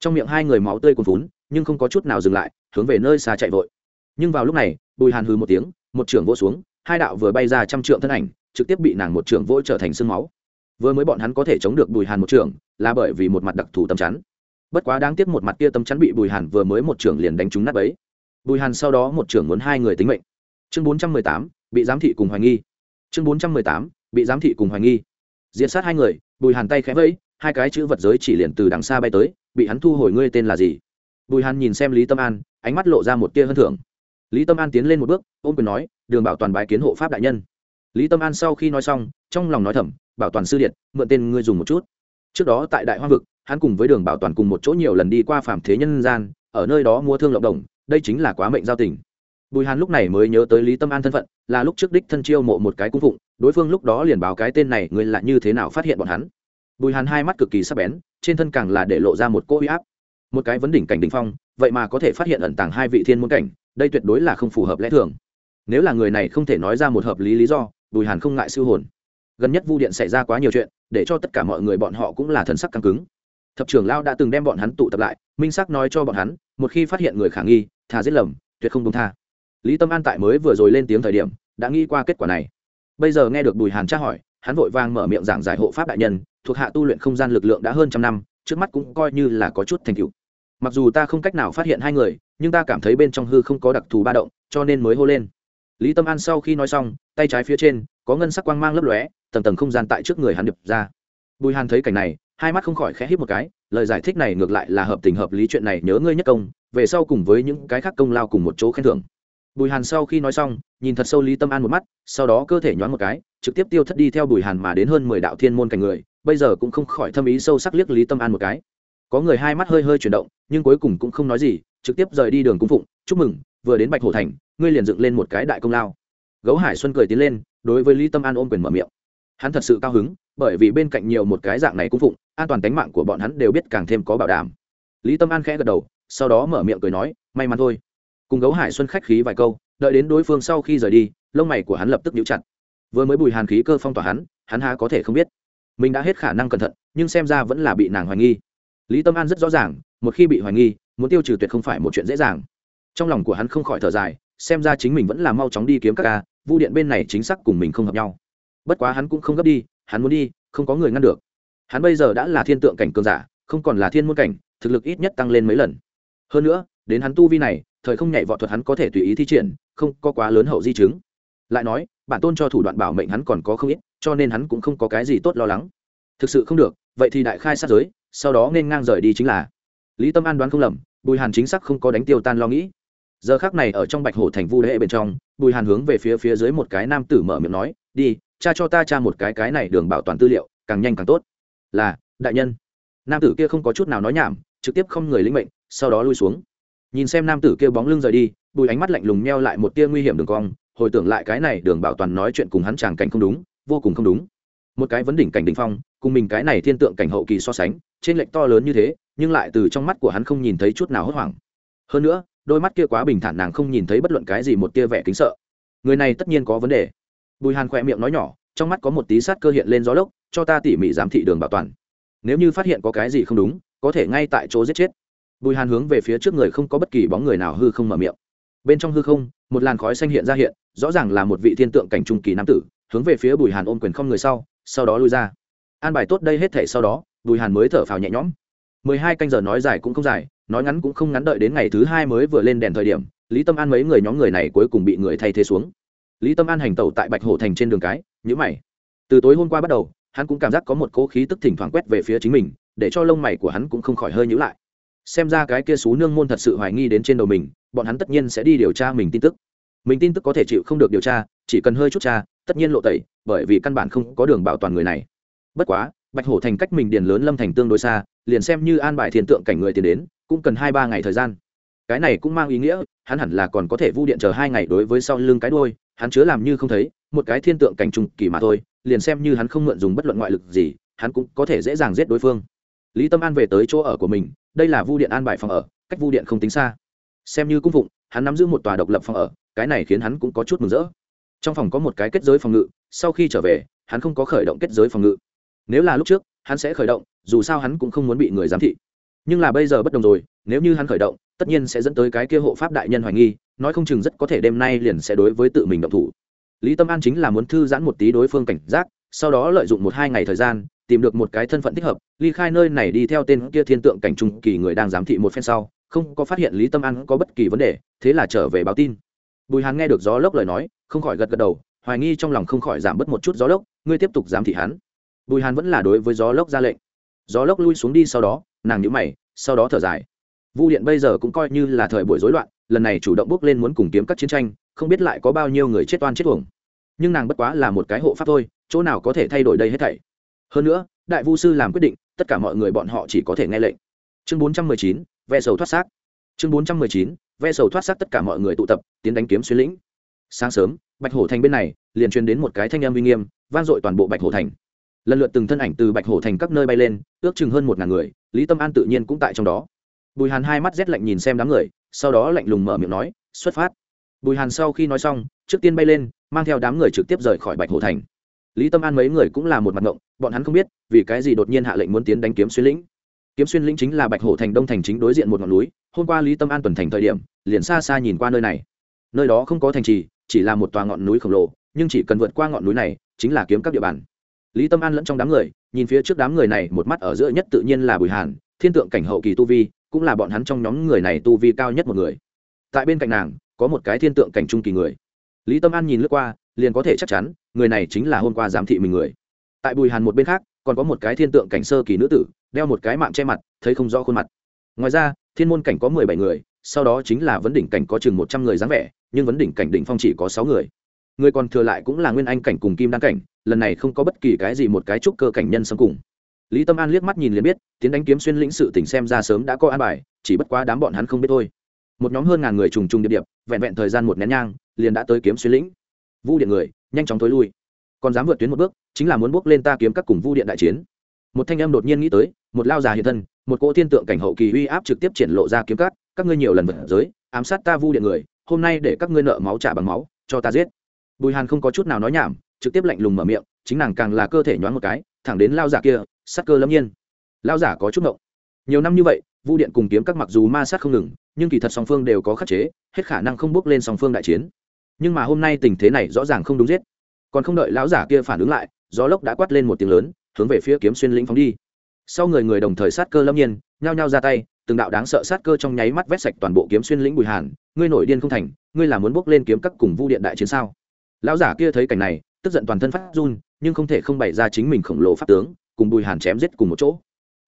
Trong miệng hai người máu tươi cuồn vún nhưng không có chút nào dừng lại, hướng về nơi xa chạy vội. Nhưng vào lúc này, bùi hàn hừ một tiếng, một trưởng vô xuống hai đạo vừa bay ra trăm trượng thân ảnh, trực tiếp bị nàng một trưởng vỗ trở thành sương máu. Vừa mới bọn hắn có thể chống được bùi hàn một trưởng là bởi vì một mặt đặc thù tâm chắn. Bất quá đáng tiếc một mặt kia tâm chắn bị bùi hàn vừa mới một trưởng liền đánh trúng nát ấy bùi hàn sau đó một trưởng muốn hai người tính mệnh. Chương bốn trăm mười tám, bị giám thị cùng hoài nghi. Chương bốn trăm mười tám, bị giám thị cùng hoài nghi. Diện sát hai người, bùi hàn tay khẽ vẫy, hai cái chữ vật giới chỉ liền từ đằng xa bay tới, bị hắn thu hồi ngươi tên là gì? Bùi hàn nhìn xem lý tâm an, ánh mắt lộ ra một tia hơn thưởng. Lý tâm an tiến lên một bước ôm quyền nói, đường bảo toàn bái kiến hộ pháp đại nhân. Lý tâm an sau khi nói xong, trong lòng nói thầm, bảo toàn sư điện mượn tên ngươi dùng một chút. Trước đó tại đại hoa vực, hắn cùng với đường bảo toàn cùng một chỗ nhiều lần đi qua phạm thế nhân gian, ở nơi đó mua thương lộng đồng, đây chính là quá mệnh giao tình. Bùi hàn lúc này mới nhớ tới lý tâm an thân phận, là lúc trước đích thân chiêu mộ một cái cung phụng, đối phương lúc đó liền báo cái tên này người là như thế nào phát hiện bọn hắn? Bùi hàn hai mắt cực kỳ sắc bén, trên thân càng là để lộ ra một cỗ huy áp. Một cái vấn đỉnh cảnh đỉnh phong, vậy mà có thể phát hiện ẩn tàng hai vị thiên môn cảnh, đây tuyệt đối là không phù hợp lẽ thường nếu là người này không thể nói ra một hợp lý lý do, bùi hàn không ngại siêu hồn. Gần nhất vu điện xảy ra quá nhiều chuyện, để cho tất cả mọi người bọn họ cũng là thần sắc căng cứng. Thập trưởng lao đã từng đem bọn hắn tụ tập lại, minh sắc nói cho bọn hắn, một khi phát hiện người khả nghi thà giết lầm, tuyệt không công tha. Lý tâm an tại mới vừa rồi lên tiếng thời điểm, đã nghĩ qua kết quả này. Bây giờ nghe được bùi hàn tra hỏi, hắn vội vang mở miệng giảng giải hộ pháp đại nhân, thuộc hạ tu luyện không gian lực lượng đã hơn trăm năm, trước mắt cũng coi như là có chút thành tựu. Mặc dù ta không cách nào phát hiện hai người, nhưng ta cảm thấy bên trong hư không có đặc thù ba động, cho nên mới hô lên lý tâm an sau khi nói xong, tay trái phía trên, có ngân sắc quang mang lấp lóe, tầng tầng không gian tại trước người hắn điệp ra. Bùi hàn thấy cảnh này, hai mắt không khỏi khẽ hít một cái, lời giải thích này ngược lại là hợp tình hợp lý chuyện này, nhớ ngươi nhất công, về sau cùng với những cái khác công lao cùng một chỗ khen thưởng. Bùi hàn sau khi nói xong, nhìn thật sâu lý tâm an một mắt, sau đó cơ thể nhoáng một cái, trực tiếp tiêu thất đi theo bùi hàn mà đến hơn mười đạo thiên môn cảnh người, bây giờ cũng không khỏi thâm ý sâu sắc liếc lý tâm an một cái. Có người hai mắt hơi hơi chuyển động, nhưng cuối cùng cũng không nói gì, trực tiếp rời đi đường cung phụng, chúc mừng vừa đến bạch hổ thành, ngươi liền dựng lên một cái đại công lao. Gấu hải xuân cười tiến lên, đối với lý tâm an ôm quyền mở miệng. Hắn thật sự cao hứng, bởi vì bên cạnh nhiều một cái dạng này cũng phụng, an toàn tính mạng của bọn hắn đều biết càng thêm có bảo đảm. Lý tâm an khẽ gật đầu, sau đó mở miệng cười nói, may mắn thôi. Cùng gấu hải xuân khách khí vài câu, đợi đến đối phương sau khi rời đi, lông mày của hắn lập tức nhíu chặt. Vừa mới bùi hàn khí cơ phong tỏa hắn hắn há có thể không biết. Mình đã hết khả năng cẩn thận, nhưng xem ra vẫn là bị nàng hoài nghi. Lý tâm an rất rõ ràng, một khi bị hoài nghi, muốn tiêu trừ tuyệt không phải một chuyện dễ dàng trong lòng của hắn không khỏi thở dài, xem ra chính mình vẫn là mau chóng đi kiếm các ca, vu điện bên này chính xác cùng mình không hợp nhau. Bất quá hắn cũng không gấp đi, hắn muốn đi, không có người ngăn được. Hắn bây giờ đã là thiên tượng cảnh cường giả, không còn là thiên môn cảnh, thực lực ít nhất tăng lên mấy lần. Hơn nữa, đến hắn tu vi này, thời không nhảy vọt thuật hắn có thể tùy ý thi triển, không có quá lớn hậu di chứng. Lại nói, bản tôn cho thủ đoạn bảo mệnh hắn còn có không ít, cho nên hắn cũng không có cái gì tốt lo lắng. Thực sự không được, vậy thì đại khai sát giới, sau đó nên ngang rời đi chính là. Lý tâm an đoán không lầm, bùi hàn chính xác không có đánh tiêu tan lo nghĩ giờ khác này ở trong bạch hổ thành vu lễ bên trong, bùi hàn hướng về phía phía dưới một cái nam tử mở miệng nói, đi, cha cho ta cha một cái cái này đường bảo toàn tư liệu, càng nhanh càng tốt. Là, đại nhân. Nam tử kia không có chút nào nói nhảm, trực tiếp không người lĩnh mệnh, sau đó lui xuống. Nhìn xem nam tử kia bóng lưng rời đi, bùi ánh mắt lạnh lùng meo lại một tia nguy hiểm đường cong, hồi tưởng lại cái này đường bảo toàn nói chuyện cùng hắn chàng cảnh không đúng, vô cùng không đúng. Một cái vấn đỉnh cảnh đ ỉ n h phong, cùng mình cái này thiên tượng cảnh hậu kỳ so sánh, trên lệnh to lớn như thế, nhưng lại từ trong mắt của hắn không nhìn thấy chút nào hốt hoảng. Hơn nữa đôi mắt kia quá bình thản nàng không nhìn thấy bất luận cái gì một tia vẻ kính sợ. Người này tất nhiên có vấn đề. Bùi hàn khỏe miệng nói nhỏ, trong mắt có một tí sát cơ hiện lên gió lốc, cho ta tỉ mỉ giám thị đường bảo toàn. Nếu như phát hiện có cái gì không đúng, có thể ngay tại chỗ giết chết. Bùi hàn hướng về phía trước người không có bất kỳ bóng người nào hư không mở miệng. Bên trong hư không, một làn khói xanh hiện ra hiện, rõ ràng là một vị thiên tượng cảnh trung kỳ nam tử, hướng về phía bùi hàn ôm quyền không người sau sau đó lui ra. An bài tốt đây hết thể sau đó, bùi hàn mới thở phào nhẹ nhõm. Mười hai canh giờ nói dài cũng không dài nói ngắn cũng không ngắn đợi đến ngày thứ hai mới vừa lên đèn thời điểm, lý tâm an mấy người nhóm người này cuối cùng bị người thay thế xuống. Lý tâm an hành tẩu tại bạch hổ thành trên đường cái nhữ mày. Từ tối hôm qua bắt đầu, hắn cũng cảm giác có một cỗ khí tức thỉnh thoảng quét về phía chính mình, để cho lông mày của hắn cũng không khỏi hơi nhữ lại. Xem ra cái kia xú nương môn thật sự hoài nghi đến trên đầu mình, bọn hắn tất nhiên sẽ đi điều tra mình tin tức. Mình tin tức có thể chịu không được điều tra, chỉ cần hơi chút tra, tất nhiên lộ tẩy, bởi vì căn bản không có đường bảo toàn người này. Bất quá, bạch hổ thành cách mình điền lớn lâm thành tương đối xa, liền xem như an bài thiên tượng cảnh người tiền đến cũng cần hai ba ngày thời gian. Cái này cũng mang ý nghĩa, hắn hẳn là còn có thể vu điện chờ hai ngày đối với sau lưng cái đôi hắn chứa làm như không thấy, một cái thiên tượng cảnh trùng kỳ mà thôi, liền xem như hắn không mượn dùng bất luận ngoại lực gì, hắn cũng có thể dễ dàng giết đối phương. Lý tâm an về tới chỗ ở của mình, đây là vu điện an bài phòng ở, cách vu điện không tính xa. Xem như cung phụng, hắn nắm giữ một tòa độc lập phòng ở, cái này khiến hắn cũng có chút mừng rỡ. Trong phòng có một cái kết giới phòng ngự, sau khi trở về, hắn không có khởi động kết giới phòng ngự. Nếu là lúc trước, hắn sẽ khởi động, dù sao hắn cũng không muốn bị người giám thị nhưng là bây giờ bất đồng rồi, nếu như hắn khởi động, tất nhiên sẽ dẫn tới cái kia hộ pháp đại nhân hoài nghi, nói không chừng rất có thể đêm nay liền sẽ đối với tự mình động thủ. Lý tâm an chính là muốn thư giãn một tí đối phương cảnh giác, sau đó lợi dụng một hai ngày thời gian, tìm được một cái thân phận thích hợp, ly khai nơi này đi theo tên kia thiên tượng cảnh trung kỳ người đang giám thị một phen sau, không có phát hiện lý tâm an có bất kỳ vấn đề, thế là trở về báo tin. Bùi hàn nghe được gió lốc lời nói, không khỏi gật gật đầu, hoài nghi trong lòng không khỏi giảm bớt một chút gió lốc, ngươi tiếp tục giám thị hắn. Bùi hàn vẫn là đối với gió lốc ra lệnh gió lốc lui xuống đi sau đó, nàng nhũ mày, sau đó thở dài. Vu điện bây giờ cũng coi như là thời buổi rối loạn, lần này chủ động bước lên muốn cùng kiếm các chiến tranh, không biết lại có bao nhiêu người chết oan chết uổng. Nhưng nàng bất quá là một cái hộ pháp thôi, chỗ nào có thể thay đổi đây hết thảy. Hơn nữa, đại vu sư làm quyết định, tất cả mọi người bọn họ chỉ có thể nghe lệnh. Chương bốn trăm mười chín, ve sầu thoát xác. Chương bốn trăm mười chín, ve sầu thoát xác tất cả mọi người tụ tập, tiến đánh kiếm xuyên lĩnh. Sáng sớm, bạch hổ thành bên này, liền truyền đến một cái thanh âm uy nghiêm, vang dội toàn bộ bạch hổ thành lần lượt từng thân ảnh từ bạch hổ thành các nơi bay lên, ước chừng hơn một ngàn người, lý tâm an tự nhiên cũng tại trong đó. Bùi hàn hai mắt rét lạnh nhìn xem đám người, sau đó lạnh lùng mở miệng nói, xuất phát. Bùi hàn sau khi nói xong, trước tiên bay lên, mang theo đám người trực tiếp rời khỏi bạch hổ thành. Lý tâm an mấy người cũng là một mặt ngộng, bọn hắn không biết, vì cái gì đột nhiên hạ lệnh muốn tiến đánh kiếm xuyên lĩnh. Kiếm xuyên lĩnh chính là bạch hổ thành đông thành chính đối diện một ngọn núi, hôm qua lý tâm an tuần thành thời điểm, liền xa xa nhìn qua nơi này. Nơi đó không có thành trì, chỉ là một tòa ngọn núi khổng lồ, nhưng chỉ cần vượt qua ngọn núi này, chính là kiếm các địa bàn lý tâm an lẫn trong đám người, nhìn phía trước đám người này, một mắt ở giữa nhất tự nhiên là bùi hàn, thiên tượng cảnh hậu kỳ tu vi, cũng là bọn hắn trong nhóm người này tu vi cao nhất một người. Tại bên cạnh nàng, có một cái thiên tượng cảnh trung kỳ người. Lý tâm an nhìn lướt qua, liền có thể chắc chắn, người này chính là hôm qua giám thị mình người. Tại bùi hàn một bên khác, còn có một cái thiên tượng cảnh sơ kỳ nữ tử, đeo một cái mạng che mặt, thấy không rõ khuôn mặt. Ngoài ra, thiên môn cảnh có mười bảy người, sau đó chính là vấn đỉnh cảnh có chừng một trăm người dáng vẻ, nhưng vấn đỉnh cảnh đỉnh phong chỉ có sáu người. Người còn thừa lại cũng là nguyên anh cảnh cùng kim đăng cảnh lần này không có bất kỳ cái gì một cái trúc cơ cảnh nhân xâm cùng. Lý tâm an liếc mắt nhìn liền biết, tiến đánh kiếm xuyên lĩnh sự tỉnh xem ra sớm đã có an bài, chỉ bất quá đám bọn hắn không biết thôi. Một nhóm hơn ngàn người trùng trùng điệp điệp, vẹn vẹn thời gian một nén nhang, liền đã tới kiếm xuyên lĩnh. Vu điện người, nhanh chóng tối lui. Còn dám vượt tuyến một bước, chính là muốn bước lên ta kiếm các cùng vu điện đại chiến. Một thanh em đột nhiên nghĩ tới, một lao già hiện thân, một cỗ thiên tượng cảnh hậu kỳ uy áp trực tiếp triển lộ ra kiếm các các ngươi nhiều lần vượt giới, ám sát ta vu điện người, hôm nay để các ngươi nợ máu trả bằng máu, cho ta giết. Bùi hàn không có chút nào nói nhảm trực tiếp lạnh lùng mở miệng, chính nàng càng là cơ thể nhoáng một cái, thẳng đến lao giả kia, sắc cơ lâm nhiên. Lao giả có chút ngộng. Nhiều năm như vậy, vu điện cùng kiếm các mặc dù ma sát không ngừng, nhưng kỳ thật song phương đều có khắc chế, hết khả năng không bước lên song phương đại chiến. Nhưng mà hôm nay tình thế này rõ ràng không đúng giết. Còn không đợi lão giả kia phản ứng lại, gió lốc đã quát lên một tiếng lớn, hướng về phía kiếm xuyên lĩnh phóng đi. Sau người người đồng thời sát cơ lâm nhiên, nhao nhao ra tay, từng đạo đáng sợ sát cơ trong nháy mắt vét sạch toàn bộ kiếm xuyên lĩnh bùi hàn. Ngươi nổi điên không thành, ngươi là muốn bước lên kiếm các cùng vu điện đại chiến sao? Lão giả kia thấy cảnh này tức giận toàn thân phát run, nhưng không thể không bày ra chính mình khổng lồ pháp tướng, cùng bùi hàn chém giết cùng một chỗ.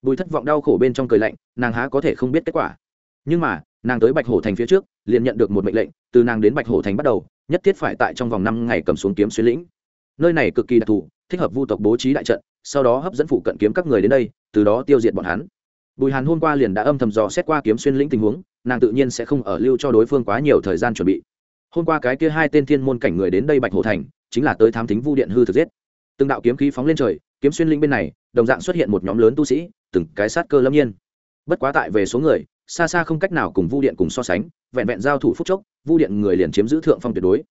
Bùi thất vọng đau khổ bên trong cười lạnh, nàng há có thể không biết kết quả. Nhưng mà, nàng tới bạch hổ thành phía trước, liền nhận được một mệnh lệnh, từ nàng đến bạch hổ thành bắt đầu, nhất thiết phải tại trong vòng năm ngày cầm xuống kiếm xuyên lĩnh. Nơi này cực kỳ đặc thù, thích hợp vu tộc bố trí đại trận, sau đó hấp dẫn phụ cận kiếm các người đến đây, từ đó tiêu diệt bọn hắn. Bùi hàn hôm qua liền đã âm thầm dò xét qua kiếm xuyên lĩnh tình huống, nàng tự nhiên sẽ không ở lưu cho đối phương quá nhiều thời gian chuẩn bị hôm qua cái kia hai tên thiên môn cảnh người đến đây bạch hồ thành, chính là tới thám thính vu điện hư thực giết. Từng đạo kiếm khí phóng lên trời, kiếm xuyên linh bên này, đồng dạng xuất hiện một nhóm lớn tu sĩ, từng cái sát cơ lâm nhiên. Bất quá tại về số người, xa xa không cách nào cùng vu điện cùng so sánh, vẹn vẹn giao thủ phúc chốc, vu điện người liền chiếm giữ thượng phong tuyệt đối.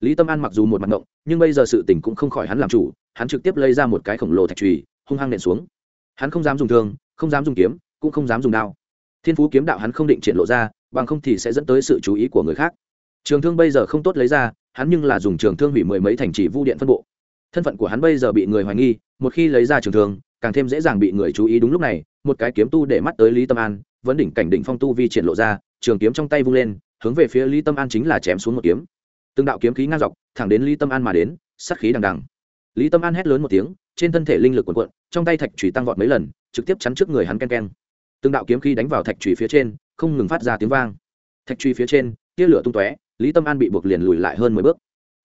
Lý tâm an mặc dù một mặt ngộng, nhưng bây giờ sự tình cũng không khỏi hắn làm chủ, hắn trực tiếp lấy ra một cái khổng lồ thạch trùy hung hăng nện xuống. Hắn không dám dùng thương, không dám dùng kiếm, cũng không dám dùng đao. Thiên phú kiếm đạo hắn không định triển lộ ra, bằng không thì sẽ dẫn tới sự chú ý của người khác trường thương bây giờ không tốt lấy ra, hắn nhưng là dùng trường thương hủy mười mấy thành trì vu điện phân bộ. Thân phận của hắn bây giờ bị người hoài nghi, một khi lấy ra trường thương, càng thêm dễ dàng bị người chú ý. Đúng lúc này, một cái kiếm tu để mắt tới lý tâm an, vẫn đỉnh cảnh đỉnh phong tu vi triển lộ ra, trường kiếm trong tay vung lên, hướng về phía lý tâm an chính là chém xuống một kiếm. Từng đạo kiếm khí ngang dọc, thẳng đến lý tâm an mà đến, sát khí đằng đằng. Lý tâm an hét lớn một tiếng, trên thân thể linh lực cuộn quận trong tay thạch trùy tăng vọt mấy lần, trực tiếp chắn trước người hắn ken ken. Từng đạo kiếm khí đánh vào thạch trùy phía trên, không ngừng phát ra tiếng vang. Thạch trùy phía trên, tia lửa tung tóe lý tâm an bị buộc liền lùi lại hơn mười bước.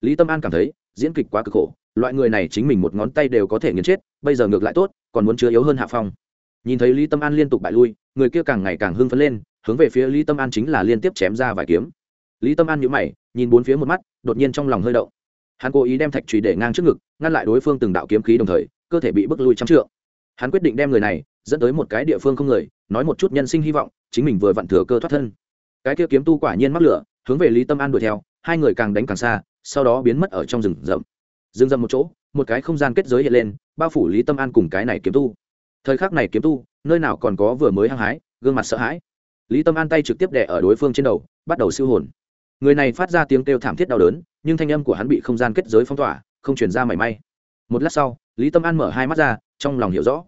Lý tâm an cảm thấy, diễn kịch quá cực khổ, loại người này chính mình một ngón tay đều có thể nghiền chết, bây giờ ngược lại tốt, còn muốn chứa yếu hơn hạ phong. Nhìn thấy lý tâm an liên tục bại lui, người kia càng ngày càng hưng phấn lên, hướng về phía lý tâm an chính là liên tiếp chém ra vài kiếm. Lý tâm an nhữ mày, nhìn bốn phía một mắt, đột nhiên trong lòng hơi đậu hắn cố ý đem thạch trùy để ngang trước ngực, ngăn lại đối phương từng đạo kiếm khí đồng thời, cơ thể bị bức lui trăm trượng. Hắn quyết định đem người này dẫn tới một cái địa phương không người, nói một chút nhân sinh hy vọng, chính mình vừa vặn thừa cơ thoát thân. Cái kia kiếm tu quả nhiên mắc lửa hướng về lý tâm an đuổi theo, hai người càng đánh càng xa, sau đó biến mất ở trong rừng rậm. Rừng rậm một chỗ, một cái không gian kết giới hiện lên, bao phủ lý tâm an cùng cái này kiếm tu. Thời khắc này kiếm tu, nơi nào còn có vừa mới hăng hái, gương mặt sợ hãi. Lý tâm an tay trực tiếp đẻ ở đối phương trên đầu, bắt đầu siêu hồn. Người này phát ra tiếng kêu thảm thiết đau đớn, nhưng thanh âm của hắn bị không gian kết giới phong tỏa, không chuyển ra mảy may. Một lát sau, lý tâm an mở hai mắt ra, trong lòng hiểu rõ.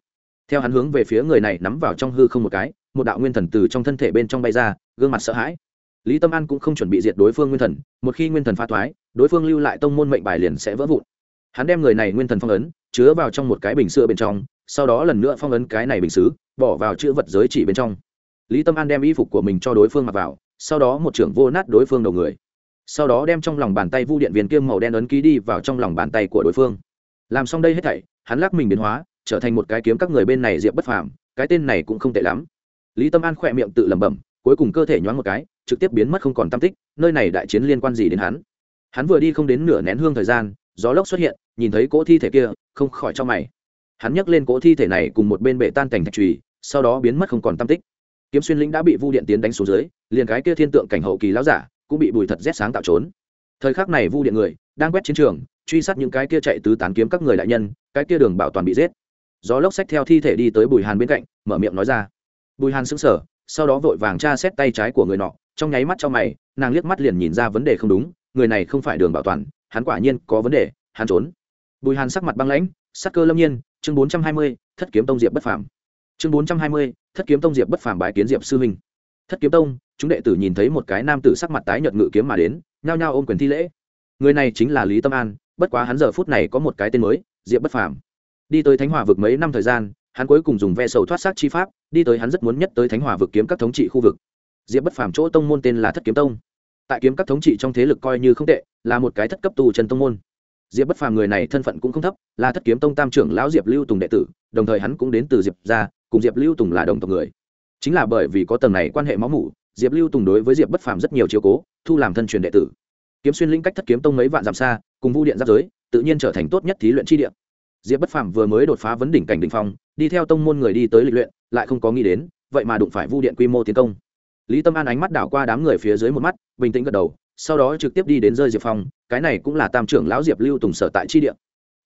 Theo hắn hướng về phía người này nắm vào trong hư không một cái, một đạo nguyên thần từ trong thân thể bên trong bay ra, gương mặt sợ hãi lý tâm an cũng không chuẩn bị diệt đối phương nguyên thần, một khi nguyên thần pha thoái, đối phương lưu lại tông môn mệnh bài liền sẽ vỡ vụn. Hắn đem người này nguyên thần phong ấn, chứa vào trong một cái bình sữa bên trong, sau đó lần nữa phong ấn cái này bình xứ, bỏ vào chữ vật giới chỉ bên trong. Lý tâm an đem y phục của mình cho đối phương mặc vào, sau đó một trưởng vô nát đối phương đầu người. Sau đó đem trong lòng bàn tay vu điện viên kiêm màu đen ấn ký đi vào trong lòng bàn tay của đối phương. Làm xong đây hết thảy, hắn lắc mình biến hóa, trở thành một cái kiếm các người bên này diệp bất phàm, cái tên này cũng không tệ lắm. Lý tâm an khỏe miệng tự lẩm bẩm cuối cùng cơ thể nhoáng một cái, trực tiếp biến mất không còn tam tích, nơi này đại chiến liên quan gì đến hắn? Hắn vừa đi không đến nửa nén hương thời gian, gió lốc xuất hiện, nhìn thấy cỗ thi thể kia, không khỏi cho mày. Hắn nhấc lên cỗ thi thể này cùng một bên bệ tan cảnh thạch trùy sau đó biến mất không còn tam tích. Kiếm xuyên lĩnh đã bị vu điện tiến đánh xuống dưới, liền cái kia thiên tượng cảnh hậu kỳ lão giả cũng bị bùi thật rét sáng tạo trốn. Thời khắc này vu điện người đang quét chiến trường, truy sát những cái kia chạy tứ tán kiếm các người đại nhân, cái kia đường bảo toàn bị giết. Gió lốc xách theo thi thể đi tới bùi hàn bên cạnh, mở miệng nói ra. Bùi hàn sững sờ sau đó vội vàng tra xét tay trái của người nọ, trong nháy mắt cho mày, nàng liếc mắt liền nhìn ra vấn đề không đúng, người này không phải đường bảo toàn, hắn quả nhiên có vấn đề, hắn trốn. Bùi hàn sắc mặt băng lãnh, sắc cơ lâm nhiên, chương bốn trăm hai mươi, thất kiếm tông diệp bất phàm. Chương bốn trăm hai mươi, thất kiếm tông diệp bất phàm bái kiến diệp sư huynh thất kiếm tông, chúng đệ tử nhìn thấy một cái nam tử sắc mặt tái nhợt ngự kiếm mà đến, nhao nhao ôm quyền thi lễ. Người này chính là lý tâm an, bất quá hắn giờ phút này có một cái tên mới, diệp bất phàm. Đi tới thánh hòa vực mấy năm thời gian hắn cuối cùng dùng ve sầu thoát xác chi pháp, đi tới hắn rất muốn nhất tới thánh hòa vực kiếm các thống trị khu vực. Diệp bất phàm chỗ tông môn tên là thất kiếm tông. Tại kiếm các thống trị trong thế lực coi như không tệ, là một cái thất cấp tù trần tông môn. Diệp bất phàm người này thân phận cũng không thấp, là thất kiếm tông tam trưởng lão diệp lưu tùng đệ tử, đồng thời hắn cũng đến từ diệp gia, cùng diệp lưu tùng là đồng tộc người. Chính là bởi vì có tầng này quan hệ máu mủ, diệp lưu tùng đối với diệp bất phàm rất nhiều chiều cố, thu làm thân truyền đệ tử. Kiếm xuyên linh cách thất kiếm tông mấy vạn dặm xa, cùng vu điện giáp giới, tự nhiên trở thành tốt nhất thí luyện chi điện diệp bất phàm vừa mới đột phá vấn đỉnh cảnh đỉnh phong đi theo tông môn người đi tới lịch luyện, lại không có nghĩ đến, vậy mà đụng phải vu điện quy mô tiến công. Lý tâm an ánh mắt đảo qua đám người phía dưới một mắt, bình tĩnh gật đầu, sau đó trực tiếp đi đến rơi diệp phong, cái này cũng là tam trưởng lão diệp lưu tùng sở tại chi điện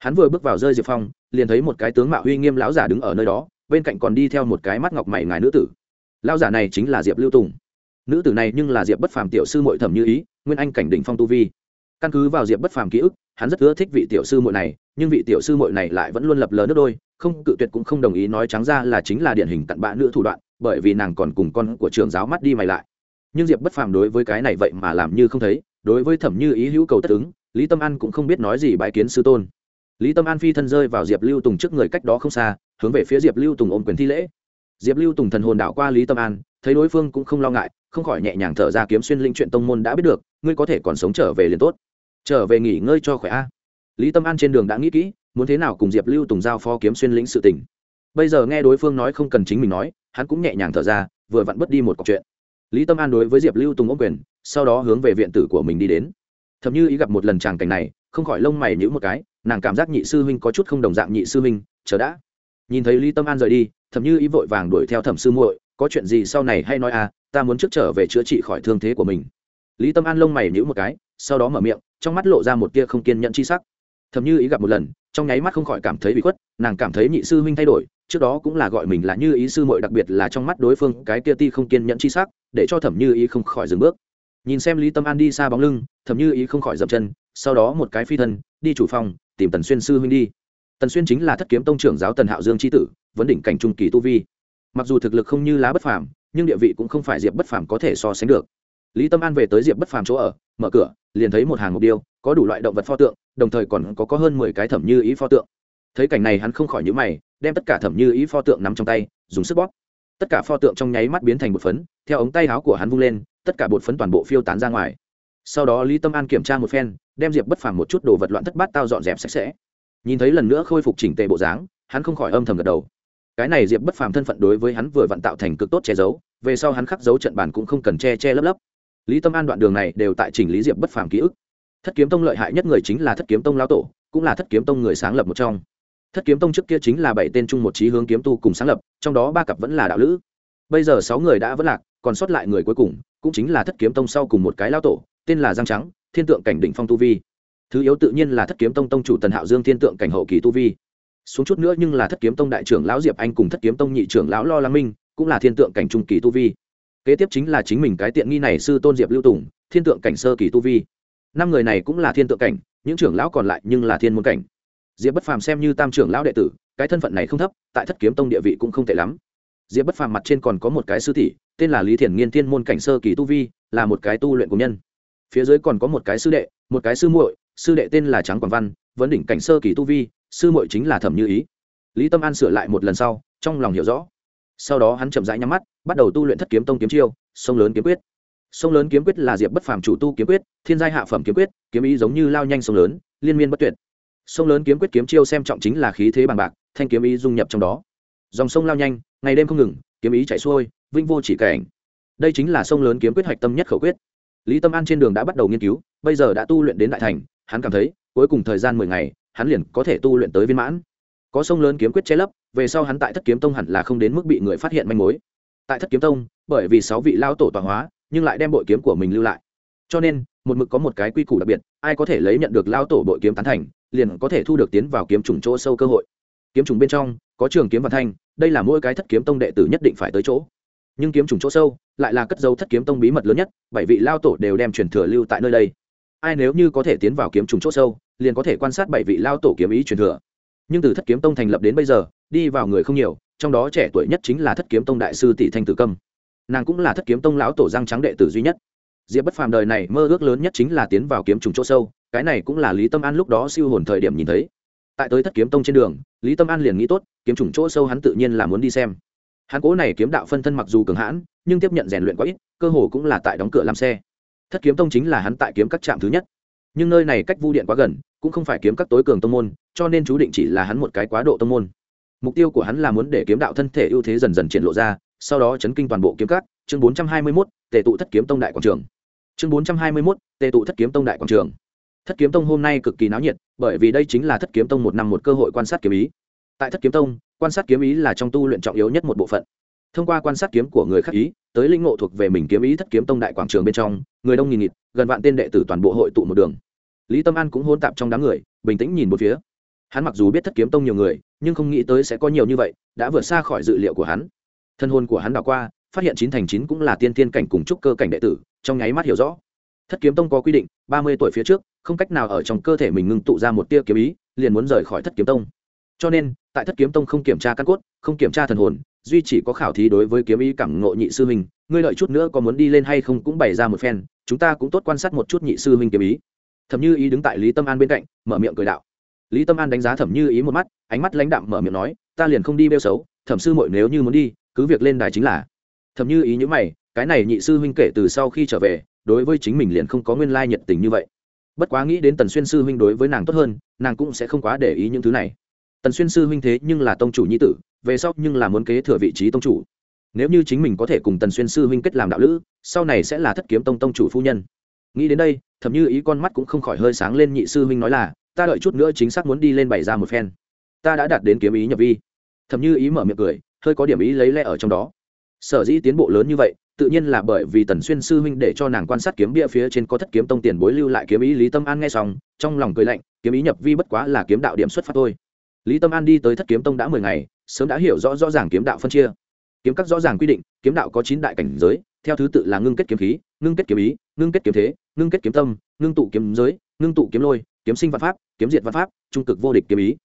hắn vừa bước vào rơi diệp phong, liền thấy một cái tướng mạo uy nghiêm lão giả đứng ở nơi đó, bên cạnh còn đi theo một cái mắt ngọc mày ngài nữ tử. Lão giả này chính là diệp lưu tùng. Nữ tử này nhưng là diệp bất phàm tiểu sư mội thẩm như ý, nguyên anh cảnh đỉnh phong tu vi. Căn cứ vào diệp bất phàm ký ức, hắn rất ưa thích vị tiểu sư mội này, nhưng vị tiểu sư mội này lại vẫn luôn lập lờ nước đôi không, cự tuyệt cũng không đồng ý nói trắng ra là chính là điển hình cặn bã nữ thủ đoạn, bởi vì nàng còn cùng con của trường giáo mắt đi mày lại. Nhưng diệp bất phàm đối với cái này vậy mà làm như không thấy, đối với thẩm như ý hữu cầu tất ứng, lý tâm an cũng không biết nói gì bái kiến sư tôn. Lý tâm an phi thân rơi vào diệp lưu tùng trước người cách đó không xa, hướng về phía diệp lưu tùng ôm quyền thi lễ. Diệp lưu tùng thần hồn đạo qua lý tâm an, thấy đối phương cũng không lo ngại, không khỏi nhẹ nhàng thở ra kiếm xuyên linh chuyện tông môn đã biết được, ngươi có thể còn sống trở về liền tốt. Trở về nghỉ ngơi cho khỏe a. Lý tâm an trên đường đã nghĩ kỹ muốn thế nào cùng diệp lưu tùng giao phó kiếm xuyên lĩnh sự tình. Bây giờ nghe đối phương nói không cần chính mình nói, hắn cũng nhẹ nhàng thở ra, vừa vặn bớt đi một cọc chuyện. Lý tâm an đối với diệp lưu tùng ốc quyền, sau đó hướng về viện tử của mình đi đến. Thậm như ý gặp một lần tràng cảnh này, không khỏi lông mày nhữ một cái, nàng cảm giác nhị sư huynh có chút không đồng dạng nhị sư huynh, chờ đã. Nhìn thấy lý tâm an rời đi, thậm như ý vội vàng đuổi theo thẩm sư muội, có chuyện gì sau này hay nói à ta muốn trước trở về chữa trị khỏi thương thế của mình. Lý tâm an lông mày nhữ một cái, sau đó mở miệng, trong mắt lộ ra một tia không kiên nhẫn chi sắc. Thậm như ý gặp một lần trong nháy mắt không khỏi cảm thấy bị khuất, nàng cảm thấy nhị sư huynh thay đổi, trước đó cũng là gọi mình là như ý sư muội đặc biệt là trong mắt đối phương, cái kia ti không kiên nhẫn chi sắc, để cho thẩm như ý không khỏi dừng bước. Nhìn xem lý tâm an đi xa bóng lưng, thẩm như ý không khỏi dậm chân, sau đó một cái phi thân, đi chủ phòng, tìm tần xuyên sư huynh đi. Tần xuyên chính là thất kiếm tông trưởng giáo tần hạo dương tri tử, vấn đỉnh cảnh trung kỳ tu vi. Mặc dù thực lực không như lá bất phàm, nhưng địa vị cũng không phải diệp bất phàm có thể so sánh được. Lý tâm an về tới diệp bất phàm chỗ ở, mở cửa, liền thấy một hàng mục điêu, có đủ loại động vật pho tượng đồng thời còn có, có hơn mười cái thẩm như ý pho tượng. Thấy cảnh này hắn không khỏi nhữ mày đem tất cả thẩm như ý pho tượng nắm trong tay dùng sức bóp. Tất cả pho tượng trong nháy mắt biến thành bột phấn theo ống tay áo của hắn vung lên tất cả bột phấn toàn bộ phiêu tán ra ngoài. Sau đó lý tâm an kiểm tra một phen đem diệp bất phàm một chút đồ vật loạn thất bát tao dọn dẹp sạch sẽ. Nhìn thấy lần nữa khôi phục chỉnh tề bộ dáng hắn không khỏi âm thầm gật đầu. Cái này diệp bất phàm thân phận đối với hắn vừa vặn tạo thành cực tốt che giấu về sau hắn khắc dấu trận bàn cũng không cần che che lấp lấp. Lý tâm an đoạn đường này đều tại chỉnh lý diệp bất phàm ký ức thất kiếm tông lợi hại nhất người chính là thất kiếm tông lao tổ, cũng là thất kiếm tông người sáng lập một trong. Thất kiếm tông trước kia chính là bảy tên chung một trí hướng kiếm tu cùng sáng lập, trong đó ba cặp vẫn là đạo lữ. Bây giờ sáu người đã vẫn lạc, còn sót lại người cuối cùng, cũng chính là thất kiếm tông sau cùng một cái lao tổ, tên là giang trắng, thiên tượng cảnh đỉnh phong tu vi. Thứ yếu tự nhiên là thất kiếm tông tông chủ tần hạo dương thiên tượng cảnh hậu kỳ tu vi. Xuống chút nữa nhưng là thất kiếm tông đại trưởng lão diệp anh cùng thất kiếm tông nhị trưởng lão lo lam minh, cũng là thiên tượng cảnh trung kỳ tu vi. Kế tiếp chính là chính mình cái tiện nghi này sư tôn diệp lưu tùng, thiên tượng cảnh sơ kỳ tu vi năm người này cũng là thiên tượng cảnh, những trưởng lão còn lại nhưng là thiên môn cảnh. Diệp bất phàm xem như tam trưởng lão đệ tử, cái thân phận này không thấp, tại thất kiếm tông địa vị cũng không tệ lắm. Diệp bất phàm mặt trên còn có một cái sư tỷ, tên là lý thiền nghiên thiên môn cảnh sơ kỳ tu vi, là một cái tu luyện của nhân. Phía dưới còn có một cái sư đệ, một cái sư muội, sư đệ tên là trắng quảng văn, vấn đỉnh cảnh sơ kỳ tu vi, sư muội chính là thẩm như ý. Lý tâm an sửa lại một lần sau, trong lòng hiểu rõ. Sau đó hắn chậm rãi nhắm mắt, bắt đầu tu luyện thất kiếm tông kiếm chiêu, sông lớn kiếm quyết sông lớn kiếm quyết là diệp bất phàm chủ tu kiếm quyết, thiên giai hạ phẩm kiếm quyết, kiếm ý giống như lao nhanh sông lớn, liên miên bất tuyệt. Sông lớn kiếm quyết kiếm chiêu xem trọng chính là khí thế bằng bạc, thanh kiếm ý dung nhập trong đó. Dòng sông lao nhanh, ngày đêm không ngừng, kiếm ý chạy xuôi vinh vô chỉ cảnh. Đây chính là sông lớn kiếm quyết hạch tâm nhất khẩu quyết. Lý tâm an trên đường đã bắt đầu nghiên cứu, bây giờ đã tu luyện đến đại thành, hắn cảm thấy, cuối cùng thời gian mười ngày, hắn liền có thể tu luyện tới viên mãn. Có sông lớn kiếm quyết che lấp, về sau hắn tại thất kiếm tông hẳn là không đến mức bị người phát hiện manh mối. Tại thất kiếm tông, bởi vì sáu vị lao tổ tọa hóa nhưng lại đem bội kiếm của mình lưu lại. Cho nên, một mực có một cái quy củ đặc biệt, ai có thể lấy nhận được lao tổ bội kiếm tán thành, liền có thể thu được tiến vào kiếm trùng chỗ sâu cơ hội. Kiếm trùng bên trong, có trường kiếm và thanh, đây là mỗi cái thất kiếm tông đệ tử nhất định phải tới chỗ. Nhưng kiếm trùng chỗ sâu, lại là cất dấu thất kiếm tông bí mật lớn nhất, bảy vị lao tổ đều đem truyền thừa lưu tại nơi đây. Ai nếu như có thể tiến vào kiếm trùng chỗ sâu, liền có thể quan sát bảy vị lao tổ kiếm ý truyền thừa. Nhưng từ thất kiếm tông thành lập đến bây giờ, đi vào người không nhiều, trong đó trẻ tuổi nhất chính là thất kiếm tông đại sư tỷ thanh tử câm nàng cũng là thất kiếm tông lão tổ giang trắng đệ tử duy nhất. Diệp bất phàm đời này mơ ước lớn nhất chính là tiến vào kiếm trùng chỗ sâu, cái này cũng là lý tâm an lúc đó siêu hồn thời điểm nhìn thấy. Tại tới thất kiếm tông trên đường, lý tâm an liền nghĩ tốt, kiếm trùng chỗ sâu hắn tự nhiên là muốn đi xem. Hắn cố này kiếm đạo phân thân mặc dù cường hãn, nhưng tiếp nhận rèn luyện quá ít, cơ hồ cũng là tại đóng cửa làm xe. Thất kiếm tông chính là hắn tại kiếm các trạm thứ nhất. Nhưng nơi này cách vu điện quá gần, cũng không phải kiếm các tối cường tông môn, cho nên chú định chỉ là hắn một cái quá độ tông môn. Mục tiêu của hắn là muốn để kiếm đạo thân thể ưu thế dần dần triển lộ ra sau đó chấn kinh toàn bộ kiếm cát chương 421, tề tụ thất kiếm tông đại quảng trường. Chương 421, tề tụ thất kiếm tông đại quảng trường. Thất kiếm tông hôm nay cực kỳ náo nhiệt bởi vì đây chính là thất kiếm tông một năm một cơ hội quan sát kiếm ý. Tại thất kiếm tông quan sát kiếm ý là trong tu luyện trọng yếu nhất một bộ phận. Thông qua quan sát kiếm của người khác ý tới linh ngộ thuộc về mình kiếm ý thất kiếm tông đại quảng trường bên trong người đông nghìn nghịt gần vạn tên đệ tử toàn bộ hội tụ một đường. Lý tâm an cũng hôn tạp trong đám người bình tĩnh nhìn một phía. Hắn mặc dù biết thất kiếm tông nhiều người nhưng không nghĩ tới sẽ có nhiều như vậy đã vượt xa khỏi dự liệu của hắn thân hôn của hắn đảo qua, phát hiện chín thành chín cũng là tiên tiên cảnh cùng trúc cơ cảnh đệ tử, trong nháy mắt hiểu rõ. Thất kiếm tông có quy định, ba mươi tuổi phía trước, không cách nào ở trong cơ thể mình ngưng tụ ra một tia kiếm ý, liền muốn rời khỏi thất kiếm tông. Cho nên, tại thất kiếm tông không kiểm tra căn cốt, không kiểm tra thần hồn, duy chỉ có khảo thí đối với kiếm ý cảm ngộ nhị sư huynh, ngươi lợi chút nữa có muốn đi lên hay không cũng bày ra một phen, chúng ta cũng tốt quan sát một chút nhị sư huynh kiếm ý. Thẩm như ý đứng tại lý tâm an bên cạnh, mở miệng cười đạo. Lý tâm an đánh giá thẩm như ý một mắt, ánh mắt lãnh đạm mở miệng nói, ta liền không đi bêu xấu, thẩm sư mội nếu như muốn đi cứ việc lên đài chính là. Thầm như ý nhữ mày, cái này nhị sư huynh kể từ sau khi trở về, đối với chính mình liền không có nguyên lai nhiệt tình như vậy. Bất quá nghĩ đến tần xuyên sư huynh đối với nàng tốt hơn, nàng cũng sẽ không quá để ý những thứ này. Tần xuyên sư huynh thế nhưng là tông chủ nhi tử, về sau nhưng là muốn kế thừa vị trí tông chủ. Nếu như chính mình có thể cùng tần xuyên sư huynh kết làm đạo lữ, sau này sẽ là thất kiếm tông tông chủ phu nhân. Nghĩ đến đây, thậm như ý con mắt cũng không khỏi hơi sáng lên nhị sư huynh nói là, ta đợi chút nữa chính xác muốn đi lên bày ra một phen. Ta đã đạt đến kiếm ý nhập vi. Thậm như ý mở miệng cười hơi có điểm ý lấy lẽ ở trong đó. Sở dĩ tiến bộ lớn như vậy, tự nhiên là bởi vì tần xuyên sư huynh để cho nàng quan sát kiếm bia phía trên có thất kiếm tông tiền bối lưu lại kiếm ý lý tâm an nghe xong, trong lòng cười lạnh, kiếm ý nhập vi bất quá là kiếm đạo điểm xuất phát thôi. Lý tâm an đi tới thất kiếm tông đã mười ngày, sớm đã hiểu rõ rõ ràng kiếm đạo phân chia. Kiếm các rõ ràng quy định, kiếm đạo có chín đại cảnh giới, theo thứ tự là ngưng kết kiếm khí, ngưng kết kiếm ý, ngưng kết kiếm thế, ngưng kết kiếm tâm, ngưng tụ kiếm giới, ngưng tụ kiếm lôi, kiếm sinh văn pháp, kiếm diệt văn pháp, trung cực vô địch kiếm ý.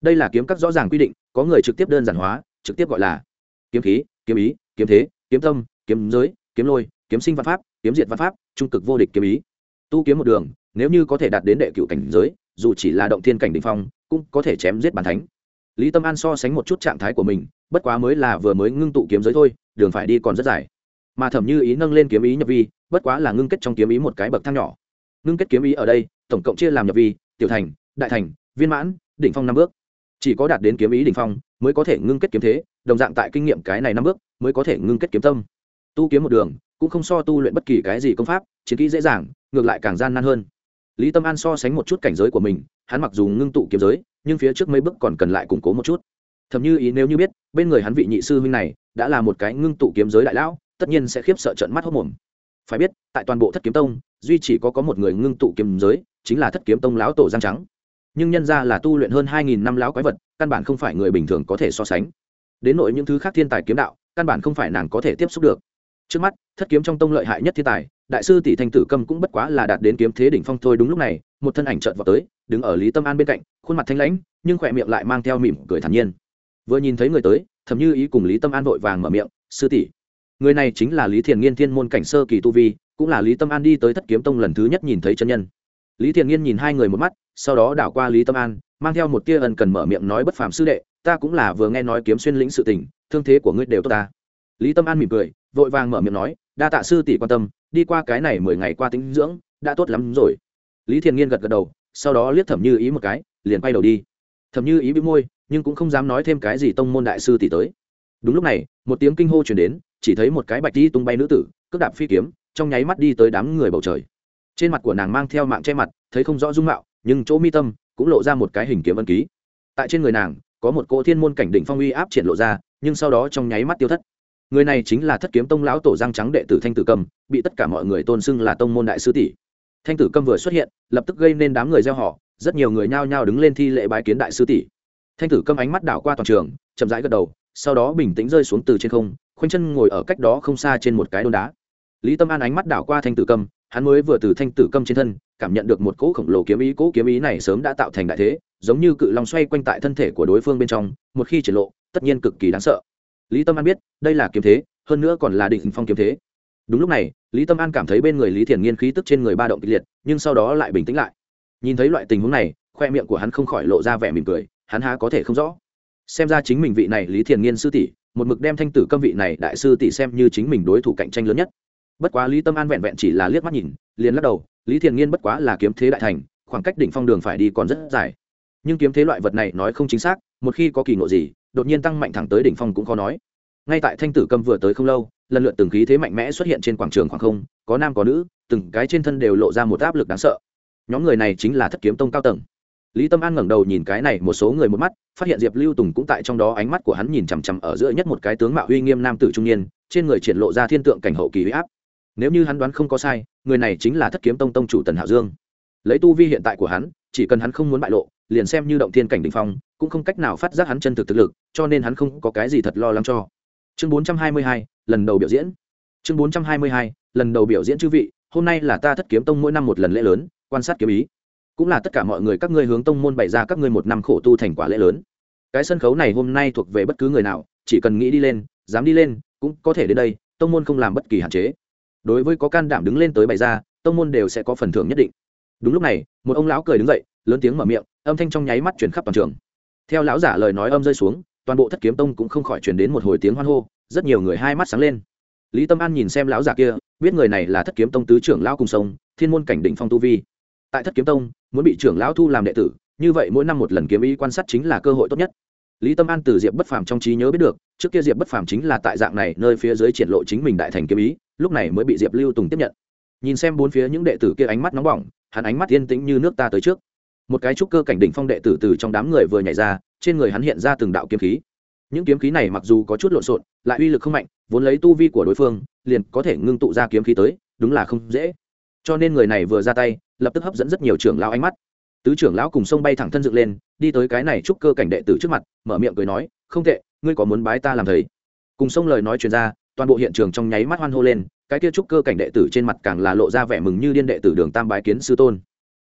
Đây là kiếm các rõ ràng quy định, có người trực tiếp đơn giản hóa trực tiếp gọi là kiếm khí, kiếm ý, kiếm thế, kiếm tâm, kiếm giới, kiếm lôi, kiếm sinh văn pháp, kiếm diệt văn pháp, trung cực vô địch kiếm ý. Tu kiếm một đường, nếu như có thể đạt đến đệ cựu cảnh giới, dù chỉ là động thiên cảnh đ ỉ n h phong, cũng có thể chém giết bàn thánh. Lý tâm an so sánh một chút trạng thái của mình, bất quá mới là vừa mới ngưng tụ kiếm giới thôi, đường phải đi còn rất dài. Mà thẩm như ý nâng lên kiếm ý nhập vi, bất quá là ngưng kết trong kiếm ý một cái bậc thang nhỏ. Ngưng kết kiếm ý ở đây, tổng cộng chia làm nhập vi, tiểu thành, đại thành, viên mãn, đỉnh phong năm bước. Chỉ có đạt đến kiếm ý đỉnh phong mới có thể ngưng kết kiếm thế, đồng dạng tại kinh nghiệm cái này năm bước mới có thể ngưng kết kiếm tâm. Tu kiếm một đường, cũng không so tu luyện bất kỳ cái gì công pháp, chiến kỹ dễ dàng, ngược lại càng gian nan hơn. Lý tâm an so sánh một chút cảnh giới của mình, hắn mặc dù ngưng tụ kiếm giới, nhưng phía trước mấy bước còn cần lại củng cố một chút. Thầm như ý nếu như biết, bên người hắn vị nhị sư huynh này đã là một cái ngưng tụ kiếm giới đại lão, tất nhiên sẽ khiếp sợ trận mắt hốc mồm. Phải biết, tại toàn bộ thất kiếm tông, duy chỉ có có một người ngưng tụ kiếm giới, chính là thất kiếm tông lão tổ giang trắng nhưng nhân ra là tu luyện hơn hai nghìn năm láo quái vật, căn bản không phải người bình thường có thể so sánh. Đến nội những thứ khác thiên tài kiếm đạo, căn bản không phải nàng có thể tiếp xúc được. Trước mắt, thất kiếm trong tông lợi hại nhất thiên tài, đại sư tỷ thanh tử câm cũng bất quá là đạt đến kiếm thế đỉnh phong thôi đúng lúc này, một thân ảnh trợn vào tới, đứng ở lý tâm an bên cạnh, khuôn mặt thanh lãnh, nhưng khỏe miệng lại mang theo mỉm cười thản nhiên. Vừa nhìn thấy người tới, thầm như ý cùng lý tâm an vội vàng mở miệng, sư tỷ, người này chính là lý thiền nghiên thiên môn cảnh sơ kỳ tu vi, cũng là lý tâm an đi tới thất kiếm tông lần thứ nhất nhìn thấy chân nhân lý thiện nghiên nhìn hai người một mắt, sau đó đảo qua lý tâm an, mang theo một tia ân cần mở miệng nói bất phàm sư đệ, ta cũng là vừa nghe nói kiếm xuyên lĩnh sự tình, thương thế của ngươi đều tốt ta. Lý tâm an mỉm cười, vội vàng mở miệng nói, đa tạ sư tỷ quan tâm, đi qua cái này mười ngày qua tính dưỡng, đã tốt lắm rồi. Lý thiện nghiên gật gật đầu, sau đó liếc thẩm như ý một cái, liền quay đầu đi. Thẩm như ý bị môi, nhưng cũng không dám nói thêm cái gì tông môn đại sư tỷ tới. Đúng lúc này, một tiếng kinh hô chuyển đến, chỉ thấy một cái bạch đi tung bay nữ tử cướp đạp phi kiếm, trong nháy mắt đi tới đám người bầu trời trên mặt của nàng mang theo mạng che mặt, thấy không rõ dung mạo, nhưng chỗ mi tâm cũng lộ ra một cái hình kiếm ân ký. Tại trên người nàng, có một cỗ thiên môn cảnh đỉnh phong uy áp triển lộ ra, nhưng sau đó trong nháy mắt tiêu thất. Người này chính là thất kiếm tông lão tổ giang trắng đệ tử thanh tử cầm, bị tất cả mọi người tôn xưng là tông môn đại sư tỷ. Thanh tử cầm vừa xuất hiện, lập tức gây nên đám người gieo họ, rất nhiều người nhao nhao đứng lên thi lễ bái kiến đại sư tỷ. Thanh tử cầm ánh mắt đảo qua toàn trường, chậm rãi gật đầu, sau đó bình tĩnh rơi xuống từ trên không, khoanh chân ngồi ở cách đó không xa trên một cái đôn đá. Lý tâm an ánh mắt đảo qua thanh tử cầm hắn mới vừa từ thanh tử câm trên thân, cảm nhận được một cỗ khổng lồ kiếm ý, cỗ kiếm ý này sớm đã tạo thành đại thế, giống như cự long xoay quanh tại thân thể của đối phương bên trong, một khi triển lộ, tất nhiên cực kỳ đáng sợ. Lý tâm an biết, đây là kiếm thế, hơn nữa còn là định phong kiếm thế. Đúng lúc này, lý tâm an cảm thấy bên người lý thiền nghiên khí tức trên người ba động kịch liệt, nhưng sau đó lại bình tĩnh lại. Nhìn thấy loại tình huống này, khoe miệng của hắn không khỏi lộ ra vẻ mỉm cười, hắn há có thể không rõ. Xem ra chính mình vị này lý thiền nghiên sư tỷ, một mực đem thanh tử câm vị này đại sư tỷ xem như chính mình đối thủ cạnh tranh lớn nhất bất quá lý tâm an vẹn vẹn chỉ là liếc mắt nhìn, liền lắc đầu, lý thiền nghiên bất quá là kiếm thế đại thành, khoảng cách đỉnh phong đường phải đi còn rất dài. Nhưng kiếm thế loại vật này nói không chính xác, một khi có kỳ ngộ gì, đột nhiên tăng mạnh thẳng tới đỉnh phong cũng khó nói. Ngay tại thanh tử cầm vừa tới không lâu, lần lượt từng khí thế mạnh mẽ xuất hiện trên quảng trường khoảng không, có nam có nữ, từng cái trên thân đều lộ ra một áp lực đáng sợ. Nhóm người này chính là thất kiếm tông cao tầng. Lý tâm an ngẩng đầu nhìn cái này, một số người một mắt, phát hiện diệp lưu tùng cũng tại trong đó ánh mắt của hắn nhìn chằm chằm ở giữa nhất một cái tướng mạo uy nghiêm nam tử trung niên, trên người triển lộ ra thiên tượng cảnh hậu kỳ huy áp nếu như hắn đoán không có sai, người này chính là thất kiếm tông tông chủ tần hạo dương. Lấy tu vi hiện tại của hắn, chỉ cần hắn không muốn bại lộ, liền xem như động thiên cảnh đ ỉ n h phong, cũng không cách nào phát giác hắn chân thực thực lực, cho nên hắn không có cái gì thật lo lắng cho. Chương bốn trăm hai mươi hai, lần đầu biểu diễn. Chương bốn trăm hai mươi hai, lần đầu biểu diễn chư vị, hôm nay là ta thất kiếm tông mỗi năm một lần lễ lớn, quan sát kiếm ý. Cũng là tất cả mọi người các ngươi hướng tông môn bày ra các ngươi một năm khổ tu thành quả lễ lớn. Cái sân khấu này hôm nay thuộc về bất cứ người nào, chỉ cần nghĩ đi lên, dám đi lên, cũng có thể đến đây, tông môn không làm bất kỳ hạn chế đối với có can đảm đứng lên tới bày ra, tông môn đều sẽ có phần thưởng nhất định. Đúng lúc này, một ông lão cười đứng dậy, lớn tiếng mở miệng, âm thanh trong nháy mắt chuyển khắp toàn trường. Theo lão giả lời nói âm rơi xuống, toàn bộ thất kiếm tông cũng không khỏi chuyển đến một hồi tiếng hoan hô, rất nhiều người hai mắt sáng lên. Lý tâm an nhìn xem lão giả kia, biết người này là thất kiếm tông tứ trưởng lão cùng sông, thiên môn cảnh định phong tu vi. Tại thất kiếm tông, muốn bị trưởng lão thu làm đệ tử, như vậy mỗi năm một lần kiếm ý quan sát chính là cơ hội tốt nhất lý tâm an từ diệp bất phàm trong trí nhớ biết được, trước kia diệp bất phàm chính là tại dạng này nơi phía dưới triển lộ chính mình đại thành kiếm ý, lúc này mới bị diệp lưu tùng tiếp nhận. Nhìn xem bốn phía những đệ tử kia ánh mắt nóng bỏng, hắn ánh mắt yên tĩnh như nước ta tới trước. Một cái trúc cơ cảnh đỉnh phong đệ tử từ trong đám người vừa nhảy ra, trên người hắn hiện ra từng đạo kiếm khí. Những kiếm khí này mặc dù có chút lộn xộn, lại uy lực không mạnh, vốn lấy tu vi của đối phương, liền có thể ngưng tụ ra kiếm khí tới, đúng là không dễ. Cho nên người này vừa ra tay, lập tức hấp dẫn rất nhiều trưởng lão ánh mắt. Tứ trưởng lão cùng sông bay thẳng thân dựng lên đi tới cái này chúc cơ cảnh đệ tử trước mặt, mở miệng cười nói, không tệ, ngươi có muốn bái ta làm thầy? Cùng sông lời nói chuyện ra, toàn bộ hiện trường trong nháy mắt hoan hô lên, cái kia chúc cơ cảnh đệ tử trên mặt càng là lộ ra vẻ mừng như điên đệ tử đường tam bái kiến sư tôn.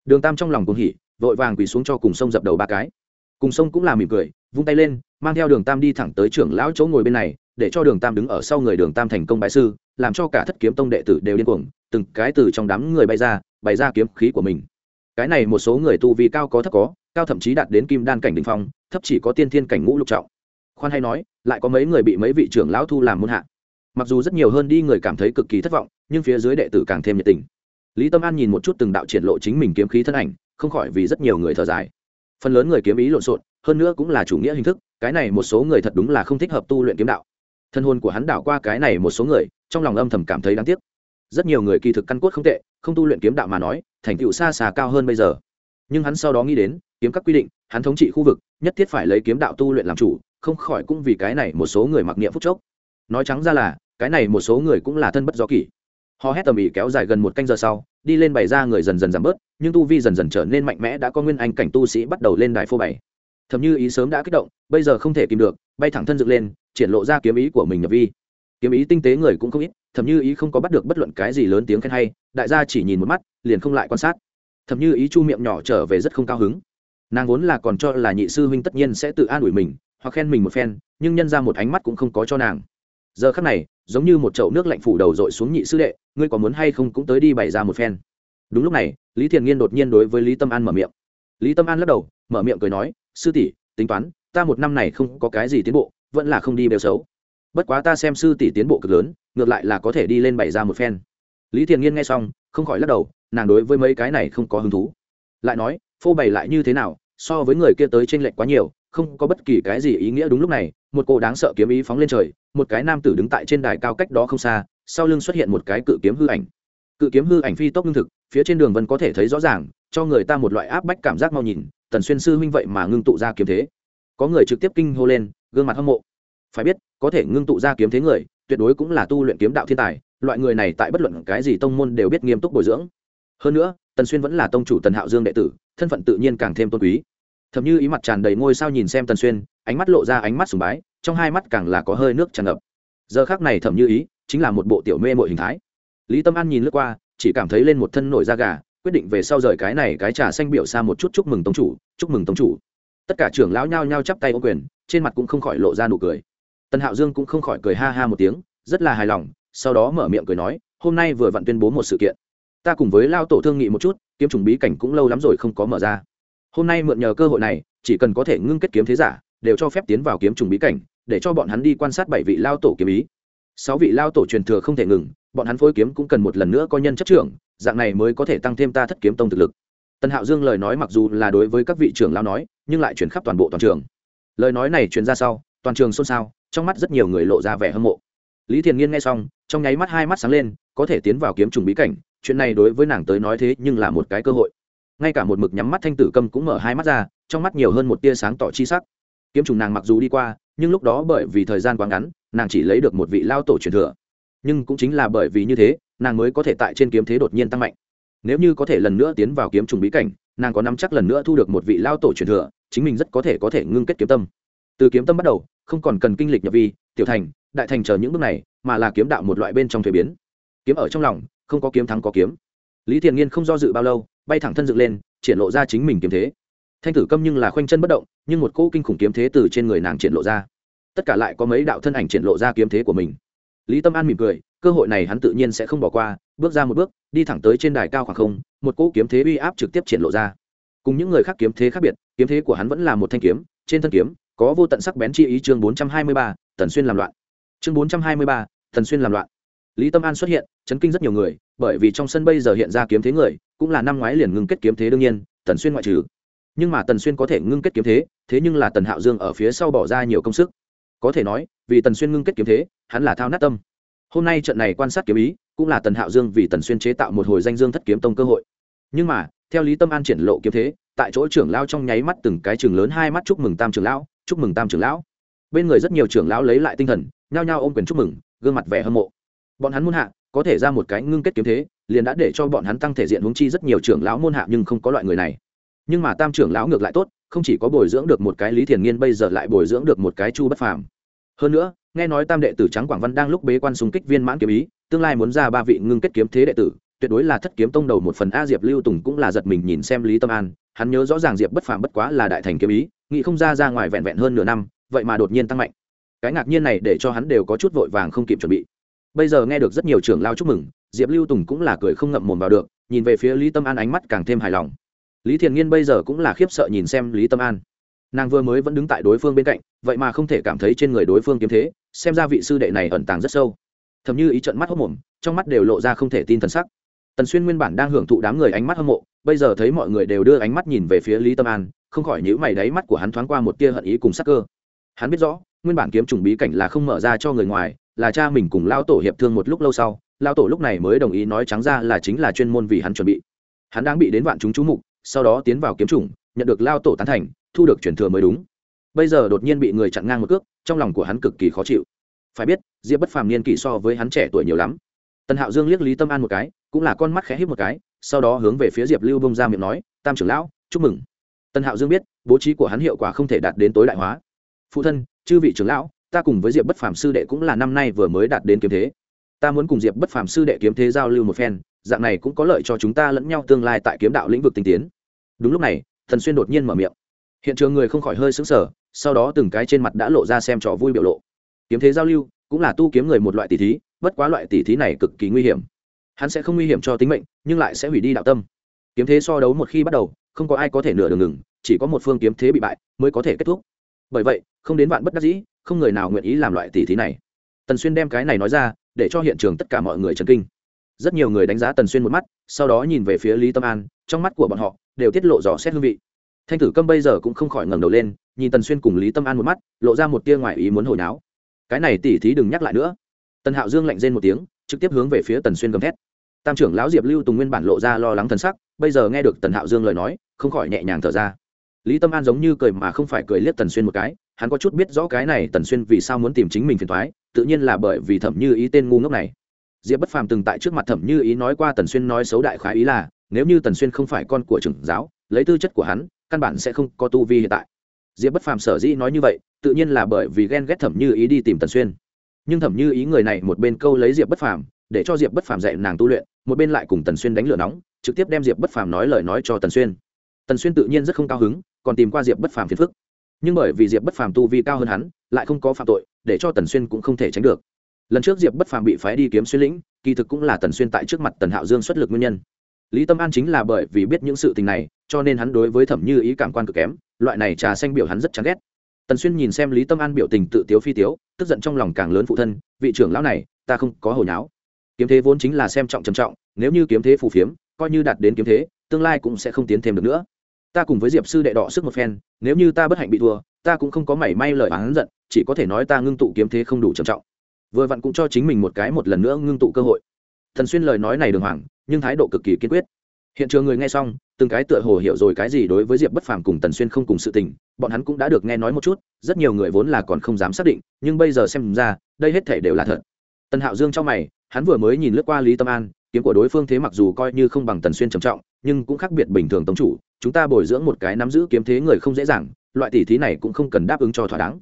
Đường tam trong lòng cuồng hỉ, vội vàng quỳ xuống cho cùng sông dập đầu ba cái. Cùng sông cũng là mỉm cười, vung tay lên, mang theo đường tam đi thẳng tới trưởng lão chỗ ngồi bên này, để cho đường tam đứng ở sau người đường tam thành công bái sư, làm cho cả thất kiếm tông đệ tử đều điên cuồng, từng cái từ trong đám người bay ra, bày ra kiếm khí của mình. Cái này một số người tu vi cao có thấp có cao thậm chí đạt đến kim đan cảnh đ ỉ n h phong, thấp chỉ có tiên thiên cảnh ngũ lục trọng. Khoan hay nói, lại có mấy người bị mấy vị trưởng lão thu làm muôn hạ. Mặc dù rất nhiều hơn đi người cảm thấy cực kỳ thất vọng, nhưng phía dưới đệ tử càng thêm nhiệt tình. Lý tâm an nhìn một chút từng đạo triển lộ chính mình kiếm khí thân ảnh, không khỏi vì rất nhiều người thở dài. Phần lớn người kiếm ý lộn xộn, hơn nữa cũng là chủ nghĩa hình thức, cái này một số người thật đúng là không thích hợp tu luyện kiếm đạo. Thân hôn của hắn đảo qua cái này một số người, trong lòng âm thầm cảm thấy đáng tiếc. Rất nhiều người kỳ thực căn cốt không tệ, không tu luyện kiếm đạo mà nói, thành tựu xa xà cao hơn bây giờ. Nhưng hắn sau đó nghĩ đến kiếm các quy định, hắn thống trị khu vực, nhất thiết phải lấy kiếm đạo tu luyện làm chủ, không khỏi cũng vì cái này một số người mặc niệm phúc chốc. Nói trắng ra là, cái này một số người cũng là thân bất do kỷ. Họ hét tầm ĩ kéo dài gần một canh giờ sau, đi lên bày ra người dần dần giảm bớt, nhưng tu vi dần dần trở nên mạnh mẽ đã có nguyên anh cảnh tu sĩ bắt đầu lên đài phô bày. Thầm như ý sớm đã kích động, bây giờ không thể kìm được, bay thẳng thân dựng lên, triển lộ ra kiếm ý của mình nhập vi. Kiếm ý tinh tế người cũng không ít thầm như ý không có bắt được bất luận cái gì lớn tiếng khen hay, đại gia chỉ nhìn một mắt, liền không lại quan sát. Thầm như ý chu miệng nhỏ trở về rất không cao hứng nàng vốn là còn cho là nhị sư huynh tất nhiên sẽ tự an ủi mình, hoặc khen mình một phen, nhưng nhân ra một ánh mắt cũng không có cho nàng. Giờ khắc này, giống như một chậu nước lạnh phủ đầu dội xuống nhị sư đệ, ngươi có muốn hay không cũng tới đi bày ra một phen. Đúng lúc này, lý thiền nghiên đột nhiên đối với lý tâm an mở miệng. Lý tâm an lắc đầu, mở miệng cười nói, sư tỷ, tính toán, ta một năm này không có cái gì tiến bộ, vẫn là không đi bêu xấu. Bất quá ta xem sư tỷ tiến bộ cực lớn, ngược lại là có thể đi lên bày ra một phen. Lý thiền nghiên nghe xong, không khỏi lắc đầu, nàng đối với mấy cái này không có hứng thú. Lại nói phô bày lại như thế nào, so với người kia tới t r ê n lệch quá nhiều, không có bất kỳ cái gì ý nghĩa đúng lúc này, một cô đáng sợ kiếm ý phóng lên trời, một cái nam tử đứng tại trên đài cao cách đó không xa, sau lưng xuất hiện một cái cự kiếm hư ảnh. Cự kiếm hư ảnh phi tốc lương thực, phía trên đường vẫn có thể thấy rõ ràng, cho người ta một loại áp bách cảm giác mau nhìn, tần xuyên sư huynh vậy mà ngưng tụ ra kiếm thế. Có người trực tiếp kinh hô lên, gương mặt hâm mộ. Phải biết, có thể ngưng tụ ra kiếm thế người, tuyệt đối cũng là tu luyện kiếm đạo thiên tài, loại người này tại bất luận cái gì tông môn đều biết nghiêm túc bồi dưỡng. Hơn nữa, tần xuyên vẫn là tông chủ tần hạo dương đệ tử thân phận tự nhiên càng thêm tôn quý. Thậm như ý mặt tràn đầy ngôi sao nhìn xem tần xuyên, ánh mắt lộ ra ánh mắt sùng bái, trong hai mắt càng là có hơi nước tràn ngập. Giờ khác này thẩm như ý chính là một bộ tiểu mê mội hình thái. Lý tâm an nhìn lướt qua, chỉ cảm thấy lên một thân nổi da gà, quyết định về sau rời cái này cái trà xanh biểu xa một chút chúc mừng tông chủ, chúc mừng tông chủ. Tất cả trưởng lão nhao nhao chắp tay ô quyền, trên mặt cũng không khỏi lộ ra nụ cười. Tần hạo dương cũng không khỏi cười ha ha một tiếng, rất là hài lòng, sau đó mở miệng cười nói, hôm nay vừa vặn tuyên bố một sự kiện ta cùng với lao tổ thương nghị một chút, kiếm trùng bí cảnh cũng lâu lắm rồi không có mở ra. Hôm nay mượn nhờ cơ hội này, chỉ cần có thể ngưng kết kiếm thế giả, đều cho phép tiến vào kiếm trùng bí cảnh, để cho bọn hắn đi quan sát bảy vị lao tổ kiếm ý. Sáu vị lao tổ truyền thừa không thể ngừng, bọn hắn phối kiếm cũng cần một lần nữa có nhân chất trưởng, dạng này mới có thể tăng thêm ta thất kiếm tông thực lực. Tân hạo dương lời nói mặc dù là đối với các vị trưởng lao nói, nhưng lại chuyển khắp toàn bộ toàn trường. Lời nói này truyền ra sau, toàn trường xôn xao, trong mắt rất nhiều người lộ ra vẻ hâm mộ. Lý thiền nghiên nghe xong, trong nháy mắt hai mắt sáng lên, có thể tiến vào kiếm trùng bí cảnh chuyện này đối với nàng tới nói thế nhưng là một cái cơ hội. Ngay cả một mực nhắm mắt thanh tử câm cũng mở hai mắt ra, trong mắt nhiều hơn một tia sáng tỏ chi sắc. Kiếm trùng nàng mặc dù đi qua, nhưng lúc đó bởi vì thời gian quá ngắn, nàng chỉ lấy được một vị lao tổ truyền thừa. Nhưng cũng chính là bởi vì như thế, nàng mới có thể tại trên kiếm thế đột nhiên tăng mạnh. Nếu như có thể lần nữa tiến vào kiếm trùng bí cảnh, nàng có nắm chắc lần nữa thu được một vị lao tổ truyền thừa, chính mình rất có thể có thể ngưng kết kiếm tâm. Từ kiếm tâm bắt đầu, không còn cần kinh lịch nhập vi, tiểu thành, đại thành chờ những bước này, mà là kiếm đạo một loại bên trong thuế biến. Kiếm ở trong lòng không có kiếm thắng có kiếm. Lý thiền nghiên không do dự bao lâu, bay thẳng thân dựng lên, triển lộ ra chính mình kiếm thế. Thanh tử câm nhưng là khoanh chân bất động, nhưng một cỗ kinh khủng kiếm thế từ trên người nàng triển lộ ra. Tất cả lại có mấy đạo thân ảnh triển lộ ra kiếm thế của mình. Lý tâm an mỉm cười, cơ hội này hắn tự nhiên sẽ không bỏ qua, bước ra một bước, đi thẳng tới trên đài cao khoảng không, một cỗ kiếm thế uy áp trực tiếp triển lộ ra. Cùng những người khác kiếm thế khác biệt, kiếm thế của hắn vẫn là một thanh kiếm, trên thân kiếm, có vô tận sắc bén chi ý chương bốn trăm hai mươi ba, tần xuyên làm loạn. Chương bốn trăm hai mươi ba, tần xuyên làm loạn lý tâm an xuất hiện, chấn kinh rất nhiều người, bởi vì trong sân bây giờ hiện ra kiếm thế người, cũng là năm ngoái liền ngưng kết kiếm thế đương nhiên, tần xuyên ngoại trừ. Nhưng mà tần xuyên có thể ngưng kết kiếm thế thế nhưng là tần hạo dương ở phía sau bỏ ra nhiều công sức. Có thể nói, vì tần xuyên ngưng kết kiếm thế, hắn là thao nát tâm. Hôm nay trận này quan sát kiếm ý, cũng là tần hạo dương vì tần xuyên chế tạo một hồi danh dương thất kiếm tông cơ hội. Nhưng mà, theo lý tâm an triển lộ kiếm thế, tại chỗ trưởng lao trong nháy mắt từng cái trường lớn hai mắt chúc mừng tam trưởng lão, chúc mừng tam trưởng lão. Bên người rất nhiều trưởng lão lấy lại tinh thần, nhao nhao ôm quyền chúc mừng, gương mặt vẻ hâm mộ bọn hắn môn hạ, có thể ra một cái ngưng kết kiếm thế, liền đã để cho bọn hắn tăng thể diện huống chi rất nhiều trưởng lão môn hạ nhưng không có loại người này. Nhưng mà tam trưởng lão ngược lại tốt, không chỉ có bồi dưỡng được một cái lý thiền nghiên bây giờ lại bồi dưỡng được một cái chu bất phàm. Hơn nữa, nghe nói tam đệ tử trắng quảng văn đang lúc bế quan xung kích viên mãn kiếm ý, tương lai muốn ra ba vị ngưng kết kiếm thế đệ tử, tuyệt đối là thất kiếm tông đầu một phần a diệp lưu tùng cũng là giật mình nhìn xem lý tâm an, hắn nhớ rõ ràng diệp bất phàm bất quá là đại thành kiếm ý, nghĩ không ra ra ngoài vẹn vẹn hơn nửa năm, vậy mà đột nhiên tăng mạnh. Cái ngạc nhiên này để cho hắn đều có chút vội vàng không kịp chuẩn bị bây giờ nghe được rất nhiều trưởng lao chúc mừng, diệp lưu tùng cũng là cười không ngậm mồm vào được, nhìn về phía lý tâm an ánh mắt càng thêm hài lòng. Lý thiền nghiên bây giờ cũng là khiếp sợ nhìn xem lý tâm an. Nàng vừa mới vẫn đứng tại đối phương bên cạnh, vậy mà không thể cảm thấy trên người đối phương kiếm thế, xem ra vị sư đệ này ẩn tàng rất sâu. Thầm như ý trận mắt hốc mồm, trong mắt đều lộ ra không thể tin thần sắc. Tần xuyên nguyên bản đang hưởng thụ đám người ánh mắt hâm mộ, bây giờ thấy mọi người đều đưa ánh mắt nhìn về phía lý tâm an, không khỏi nhữ mày đáy mắt của hắn thoáng qua một tia hận ý cùng sắc cơ. Hắn biết rõ, nguyên bản kiếm trùng bí cảnh là không mở ra cho người ngoài là cha mình cùng lao tổ hiệp thương một lúc lâu sau lao tổ lúc này mới đồng ý nói trắng ra là chính là chuyên môn vì hắn chuẩn bị. Hắn đang bị đến vạn chúng chú mục, sau đó tiến vào kiếm trùng nhận được lao tổ tán thành, thu được chuyển thừa mới đúng. Bây giờ đột nhiên bị người chặn ngang một cước, trong lòng của hắn cực kỳ khó chịu. Phải biết, diệp bất phàm niên kỷ so với hắn trẻ tuổi nhiều lắm. Tần hạo dương liếc lý tâm an một cái, cũng là con mắt khẽ hít một cái, sau đó hướng về phía diệp lưu bông ra miệng nói, tam trưởng lão, chúc mừng. Tần hạo dương biết, bố trí của hắn hiệu quả không thể đạt đến tối đại hóa. Phụ thân, chư vị trưởng lão ta cùng với diệp bất phàm sư đệ cũng là năm nay vừa mới đạt đến kiếm thế. Ta muốn cùng diệp bất phàm sư đệ kiếm thế giao lưu một phen, dạng này cũng có lợi cho chúng ta lẫn nhau tương lai tại kiếm đạo lĩnh vực tinh tiến. Đúng lúc này, thần xuyên đột nhiên mở miệng. Hiện trường người không khỏi hơi xứng sở sau đó từng cái trên mặt đã lộ ra xem trò vui biểu lộ. Kiếm thế giao lưu cũng là tu kiếm người một loại tỷ thí, bất quá loại tỷ thí này cực kỳ nguy hiểm. Hắn sẽ không nguy hiểm cho tính mệnh, nhưng lại sẽ hủy đi đạo tâm. Kiếm thế so đấu một khi bắt đầu, không có ai có thể nửa đường ngừng, chỉ có một phương kiếm thế bị bại mới có thể kết thúc. Bởi vậy, không đến bạn bất đắc dĩ không người nào nguyện ý làm loại tỷ thí này. Tần xuyên đem cái này nói ra, để cho hiện trường tất cả mọi người chấn kinh. Rất nhiều người đánh giá tần xuyên một mắt, sau đó nhìn về phía lý tâm an, trong mắt của bọn họ đều tiết lộ dò xét hương vị. Thanh tử câm bây giờ cũng không khỏi ngẩng đầu lên, nhìn tần xuyên cùng lý tâm an một mắt, lộ ra một tia ngoài ý muốn hồi náo. Cái này tỉ thí đừng nhắc lại nữa. Tần hạo dương lạnh rên một tiếng, trực tiếp hướng về phía tần xuyên gầm thét. Tam trưởng lão diệp lưu tùng nguyên bản lộ ra lo lắng thần sắc, bây giờ nghe được tần hạo dương lời nói, không khỏi nhẹ nhàng thở ra. Lý tâm an giống như cười mà không phải cười liếc tần xuyên một cái hắn có chút biết rõ cái này tần xuyên vì sao muốn tìm chính mình phiền thoái, tự nhiên là bởi vì thẩm như ý tên ngu ngốc này. Diệp bất phàm từng tại trước mặt thẩm như ý nói qua tần xuyên nói xấu đại khái ý là, nếu như tần xuyên không phải con của trưởng giáo, lấy tư chất của hắn, căn bản sẽ không có tu vi hiện tại. Diệp bất phàm sở dĩ nói như vậy, tự nhiên là bởi vì ghen ghét thẩm như ý đi tìm tần xuyên. Nhưng thẩm như ý người này một bên câu lấy diệp bất phàm, để cho diệp bất phàm dạy nàng tu luyện, một bên lại cùng tần xuyên đánh lửa nóng, trực tiếp đem diệp bất phàm nói lời nói cho tần xuyên. Tần xuyên tự nhiên rất không cao hứng, còn tìm qua diệp bất phàm phiền phức nhưng bởi vì diệp bất phàm tu vi cao hơn hắn, lại không có phạm tội, để cho tần xuyên cũng không thể tránh được. Lần trước diệp bất phàm bị phái đi kiếm xuyên lĩnh, kỳ thực cũng là tần xuyên tại trước mặt tần hạo dương xuất lực nguyên nhân. Lý tâm an chính là bởi vì biết những sự tình này, cho nên hắn đối với thẩm như ý cảm quan cực kém, loại này trà xanh biểu hắn rất chán ghét. Tần xuyên nhìn xem lý tâm an biểu tình tự tiếu phi tiếu, tức giận trong lòng càng lớn phụ thân, vị trưởng lão này, ta không có hồi nháo. Kiếm thế vốn chính là xem trọng trầm trọng, nếu như kiếm thế phù phiếm, coi như đạt đến kiếm thế, tương lai cũng sẽ không tiến thêm được nữa ta cùng với diệp sư đệ đọ sức một phen, nếu như ta bất hạnh bị thua, ta cũng không có mảy may lời oán giận, chỉ có thể nói ta ngưng tụ kiếm thế không đủ trầm trọng. Vừa vặn cũng cho chính mình một cái một lần nữa ngưng tụ cơ hội. Thần xuyên lời nói này đường hoàng, nhưng thái độ cực kỳ kiên quyết. Hiện trường người nghe xong, từng cái tựa hồ hiểu rồi cái gì đối với diệp bất phàm cùng tần xuyên không cùng sự tình, bọn hắn cũng đã được nghe nói một chút, rất nhiều người vốn là còn không dám xác định, nhưng bây giờ xem ra, đây hết thể đều là thật. Tần hạo dương trong mày, hắn vừa mới nhìn lướt qua lý tâm an, kiếm của đối phương thế mặc dù coi như không bằng tần xuyên trầm trọng nhưng cũng khác biệt bình thường tông chủ, chúng ta bồi dưỡng một cái nắm giữ kiếm thế người không dễ dàng, loại tỷ thí này cũng không cần đáp ứng cho thỏa đáng.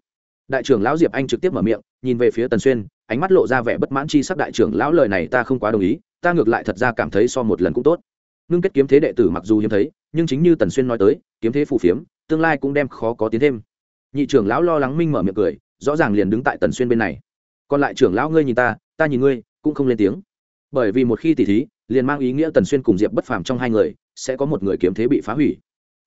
Đại trưởng lão diệp anh trực tiếp mở miệng, nhìn về phía tần xuyên, ánh mắt lộ ra vẻ bất mãn chi sắc đại trưởng lão lời này ta không quá đồng ý, ta ngược lại thật ra cảm thấy so một lần cũng tốt. Ngưng kết kiếm thế đệ tử mặc dù hiếm thấy, nhưng chính như tần xuyên nói tới, kiếm thế phù phiếm, tương lai cũng đem khó có tiến thêm. Nhị trưởng lão lo lắng minh mở miệng cười, rõ ràng liền đứng tại tần xuyên bên này. Còn lại trưởng lão ngươi nhìn ta ta nhìn ngươi, cũng không lên tiếng. Bởi vì một khi tỉ thí liền mang ý nghĩa tần xuyên cùng diệp bất phàm trong hai người sẽ có một người kiếm thế bị phá hủy.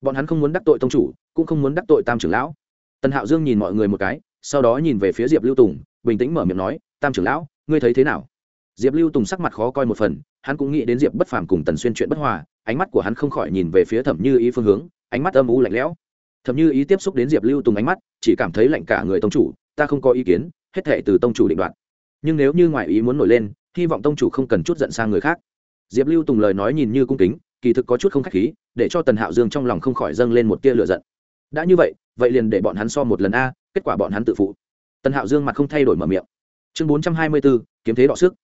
Bọn hắn không muốn đắc tội tông chủ, cũng không muốn đắc tội tam trưởng lão. Tần hạo dương nhìn mọi người một cái, sau đó nhìn về phía diệp lưu tùng, bình tĩnh mở miệng nói, tam trưởng lão, ngươi thấy thế nào? Diệp lưu tùng sắc mặt khó coi một phần, hắn cũng nghĩ đến diệp bất phàm cùng tần xuyên chuyện bất hòa, ánh mắt của hắn không khỏi nhìn về phía thẩm như ý phương hướng, ánh mắt âm u lạnh lẽo. Thẩm như ý tiếp xúc đến diệp lưu tùng ánh mắt, chỉ cảm thấy lạnh cả người tông chủ, ta không có ý kiến, hết thệ từ tông chủ định đoạt. Nhưng nếu như ngoại ý muốn nổi lên, hy vọng tông chủ không cần chút giận sang người khác diệp lưu tùng lời nói nhìn như cung kính, kỳ thực có chút không k h á c h khí, để cho tần hạo dương trong lòng không khỏi dâng lên một tia lửa giận. Đã như vậy vậy liền để bọn hắn so một lần a, kết quả bọn hắn tự phụ. Tần hạo dương mặt không thay đổi mở miệng. Chương bốn trăm hai mươi b ố kiếm thế đọ sức.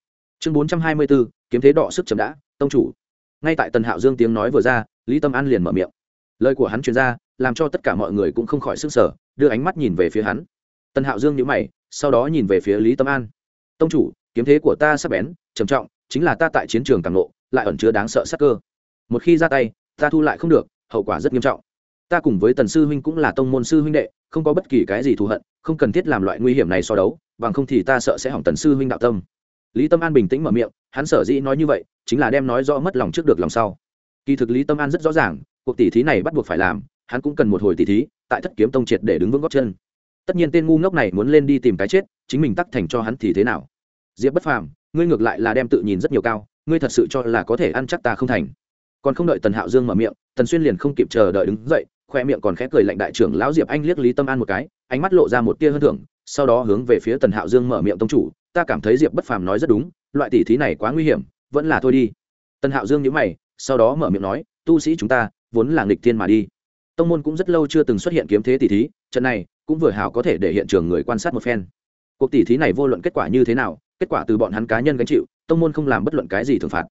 Chương bốn trăm hai mươi b ố kiếm thế đọ sức chậm đã, tông chủ. Ngay tại tần hạo dương tiếng nói vừa ra, lý tâm an liền mở miệng. Lời của hắn truyền ra, làm cho tất cả mọi người cũng không khỏi sức sở đưa ánh mắt nhìn về phía hắn. Tần hạo dương nhữ mày, sau đó nhìn về phía lý tâm an. Tông chủ, kiếm thế của ta sắp bén, trầm trọng, chính là ta tại chiến trường càng lộ lại ẩn chứa đáng sợ sắc cơ. Một khi ra tay, ta thu lại không được, hậu quả rất nghiêm trọng. Ta cùng với tần sư huynh cũng là tông môn sư huynh đệ, không có bất kỳ cái gì thù hận, không cần thiết làm loại nguy hiểm này so đấu, bằng không thì ta sợ sẽ hỏng tần sư huynh đạo tâm. Lý tâm an bình tĩnh mở miệng, hắn sở dĩ nói như vậy, chính là đem nói rõ mất lòng trước được lòng sau. Kỳ thực lý tâm an rất rõ ràng, cuộc tỷ thí này bắt buộc phải làm, hắn cũng cần một hồi tỷ thí, tại thất kiếm tông triệt để đứng vững góc chân. Tất nhiên tên ngu ngốc này muốn lên đi tìm cái chết, chính mình tắc thành cho hắn thì thế nào? Diệp bất phàm, ngươi ngược lại là đem tự nhìn rất nhiều cao ngươi thật sự cho là có thể ăn chắc ta không thành. Còn không đợi tần hạo dương mở miệng, tần xuyên liền không kịp chờ đợi đứng dậy, khoe miệng còn khẽ cười lạnh đại trưởng lão diệp anh liếc lý tâm an một cái, ánh mắt lộ ra một tia hơn thưởng sau đó hướng về phía tần hạo dương mở miệng tông chủ, ta cảm thấy diệp bất phàm nói rất đúng, loại tỉ thí này quá nguy hiểm, vẫn là thôi đi. Tần hạo dương nhữ mày, sau đó mở miệng nói, tu sĩ chúng ta, vốn là nghịch thiên mà đi. Tông môn cũng rất lâu chưa từng xuất hiện kiếm thế tỉ thí, trận này cũng vừa hảo có thể để hiện trường người quan sát một phen. Cuộc tỉ thí này vô luận kết quả như thế nào, kết quả từ bọn hắn cá nhân gánh chịu tông môn không làm bất luận cái gì thường phạt.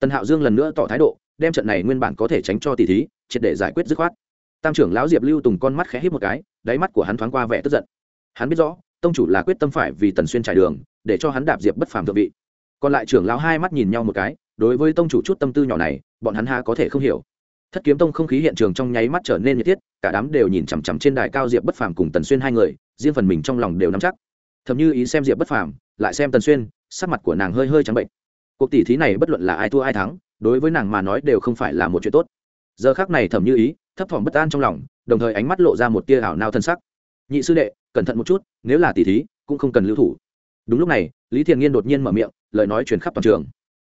Tần hạo dương lần nữa tỏ thái độ, đem trận này nguyên bản có thể tránh cho tỷ thí, triệt để giải quyết dứt khoát. Tam trưởng lão diệp lưu tùng con mắt khẽ hít một cái, đáy mắt của hắn thoáng qua vẻ tức giận. Hắn biết rõ, tông chủ là quyết tâm phải vì tần xuyên trải đường, để cho hắn đạp diệp bất phàm thượng vị. Còn lại trưởng lão hai mắt nhìn nhau một cái, đối với tông chủ chút tâm tư nhỏ này, bọn hắn ha có thể không hiểu. Thất kiếm tông không khí hiện trường trong nháy mắt trở nên nhiệt thiết, cả đám đều nhìn chằm chằm trên đài cao diệp bất phàm cùng tần xuyên hai người, riêng phần mình trong lòng đều nắm chắc. Thầm như ý xem diệp bất phàm, lại xem tần xuyên sắc mặt của nàng hơi hơi trắng bệnh. Cuộc tỷ thí này bất luận là ai thua ai thắng, đối với nàng mà nói đều không phải là một chuyện tốt. Giờ khác này thẩm như ý, thấp thỏm bất an trong lòng, đồng thời ánh mắt lộ ra một tia ảo nao thân sắc. Nhị sư đệ, cẩn thận một chút, nếu là tỷ thí, cũng không cần lưu thủ. Đúng lúc này, lý thiền nghiên đột nhiên mở miệng, lời nói truyền khắp toàn trường.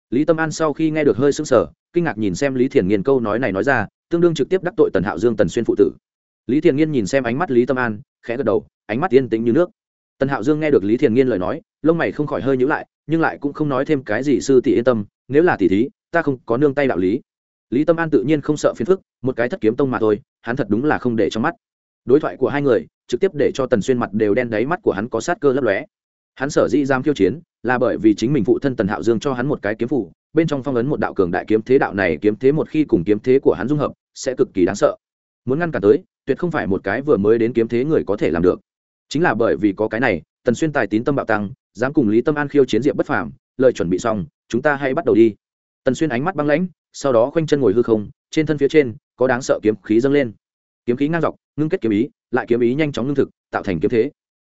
Lý tâm an sau khi nghe được hơi sững sờ, kinh ngạc nhìn xem lý thiền nghiên câu nói này nói ra, tương đương trực tiếp đắc tội tần hạo dương tần xuyên phụ tử. Lý thiền nghiên nhìn xem ánh mắt lý tâm an, khẽ gật đầu, ánh mắt yên tĩnh như nước. Tần hạo dương nghe được lý thiền nghiên lời nói lông mày không khỏi hơi nhữ lại, nhưng lại cũng không nói thêm cái gì sư tỷ yên tâm, nếu là tỷ thí, ta không có nương tay đạo lý. Lý tâm an tự nhiên không sợ phiền phức, một cái thất kiếm tông mà thôi, hắn thật đúng là không để trong mắt. Đối thoại của hai người, trực tiếp để cho tần xuyên mặt đều đen đáy mắt của hắn có sát cơ lấp lóe. Hắn sở dĩ giam khiêu chiến, là bởi vì chính mình phụ thân tần hạo dương cho hắn một cái kiếm phủ bên trong phong ấn một đạo cường đại kiếm thế đạo này kiếm thế một khi cùng kiếm thế của hắn dung hợp, sẽ cực kỳ đáng sợ. Muốn ngăn cản tới, tuyệt không phải một cái vừa mới đến kiếm thế người có thể làm được. Chính là bởi vì có cái này, tần xuyên tài tín tâm bạo tăng dám cùng lý tâm an khiêu chiến diệp bất phàm, lời chuẩn bị xong, chúng ta hãy bắt đầu đi. Tần xuyên ánh mắt băng lãnh, sau đó khoanh chân ngồi hư không, trên thân phía trên, có đáng sợ kiếm khí dâng lên. Kiếm khí ngang dọc, ngưng kết kiếm ý, lại kiếm ý nhanh chóng ngưng thực, tạo thành kiếm thế.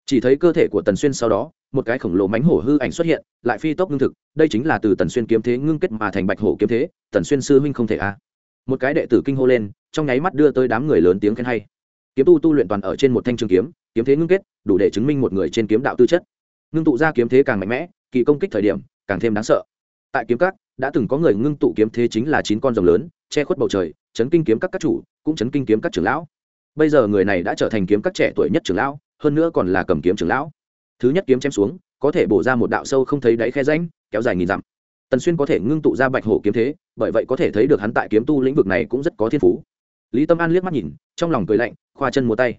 Chỉ thấy cơ thể của tần xuyên sau đó, một cái khổng lồ mánh hổ hư ảnh xuất hiện, lại phi tốc ngưng thực. Đây chính là từ tần xuyên kiếm thế ngưng kết mà thành bạch hổ kiếm thế, tần xuyên sư huynh không thể a. Một cái đệ tử kinh hô lên, trong nháy mắt đưa tới đám người lớn tiếng khen hay. Kiếm tu tu luyện toàn ở trên một thanh trường kiếm kiếm thế ngưng kết, đủ để chứng minh một người trên kiếm đạo tư chất ngưng tụ ra kiếm thế càng mạnh mẽ, kỳ công kích thời điểm, càng thêm đáng sợ. Tại kiếm các, đã từng có người ngưng tụ kiếm thế chính là chín con rồng lớn, che khuất bầu trời, chấn kinh kiếm các các chủ, cũng chấn kinh kiếm các trưởng lão. Bây giờ người này đã trở thành kiếm các trẻ tuổi nhất trưởng lão, hơn nữa còn là cầm kiếm trưởng lão. Thứ nhất kiếm chém xuống, có thể bổ ra một đạo sâu không thấy đáy khe ránh kéo dài nghìn dặm. Tần xuyên có thể ngưng tụ ra bạch hổ kiếm thế, bởi vậy có thể thấy được hắn tại kiếm tu lĩnh vực này cũng rất có thiên phú. Lý tâm an liếc mắt nhìn, trong lòng cười lạnh, khoa chân múa tay.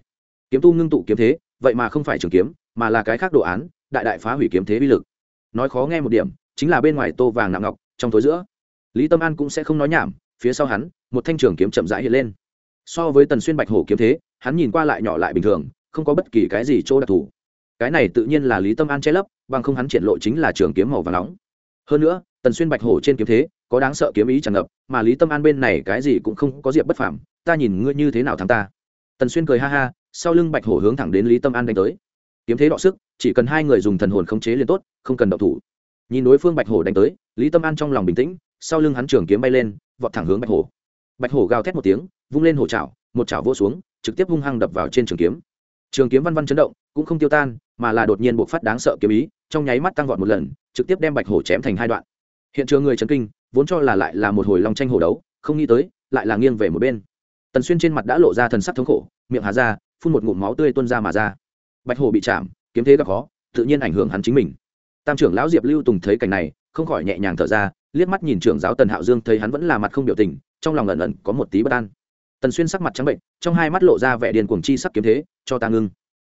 Kiếm tu ngưng tụ kiếm thế, vậy mà không phải trường kiếm, mà là cái khác đồ án đại đại phá hủy kiếm thế vi lực. Nói khó nghe một điểm, chính là bên ngoài tô vàng nặng ngọc, trong tối giữa, lý tâm an cũng sẽ không nói nhảm, phía sau hắn, một thanh trường kiếm chậm rãi hiện lên. So với tần xuyên bạch hổ kiếm thế, hắn nhìn qua lại nhỏ lại bình thường, không có bất kỳ cái gì chỗ đặc thù. Cái này tự nhiên là lý tâm an che lấp, bằng không hắn triển lộ chính là trường kiếm màu và nóng. Hơn nữa, tần xuyên bạch hổ trên kiếm thế, có đáng sợ kiếm ý tràn ngập, mà lý tâm an bên này cái gì cũng không có diệp bất phảm ta nhìn ngươi như thế nào thắng ta. Tần xuyên cười ha ha, sau lưng bạch hổ hướng thẳng đến lý tâm an đánh tới kiếm thế đọ sức, chỉ cần hai người dùng thần hồn khống chế liền tốt, không cần động thủ. Nhìn đối phương bạch hổ đánh tới, lý tâm an trong lòng bình tĩnh, sau lưng hắn trường kiếm bay lên, vọt thẳng hướng bạch hổ. Bạch hổ gào thét một tiếng, vung lên hổ chảo, một chảo vô xuống, trực tiếp hung hăng đập vào trên trường kiếm. Trường kiếm văn văn chấn động, cũng không tiêu tan, mà là đột nhiên buộc phát đáng sợ kiếm ý, trong nháy mắt tăng vọt một lần, trực tiếp đem bạch hổ chém thành hai đoạn. Hiện trường người chấn kinh, vốn cho là lại là một hồi long tranh hổ đấu, không nghĩ tới, lại là nghiêng về một bên. Tần xuyên trên mặt đã lộ ra thần sắc thống khổ, miệng hà ra, phun một ngụm máu tươi tuôn ra mà ra bạch hổ bị chạm, kiếm thế gặp khó, tự nhiên ảnh hưởng hắn chính mình. Tam trưởng lão diệp lưu tùng thấy cảnh này, không khỏi nhẹ nhàng thở ra, liếc mắt nhìn trưởng giáo tần hạo dương thấy hắn vẫn là mặt không biểu tình, trong lòng ẩn ẩn có một tí bất an. Tần xuyên sắc mặt trắng bệnh, trong hai mắt lộ ra vẻ điền cuồng chi sắc kiếm thế, cho ta ngưng.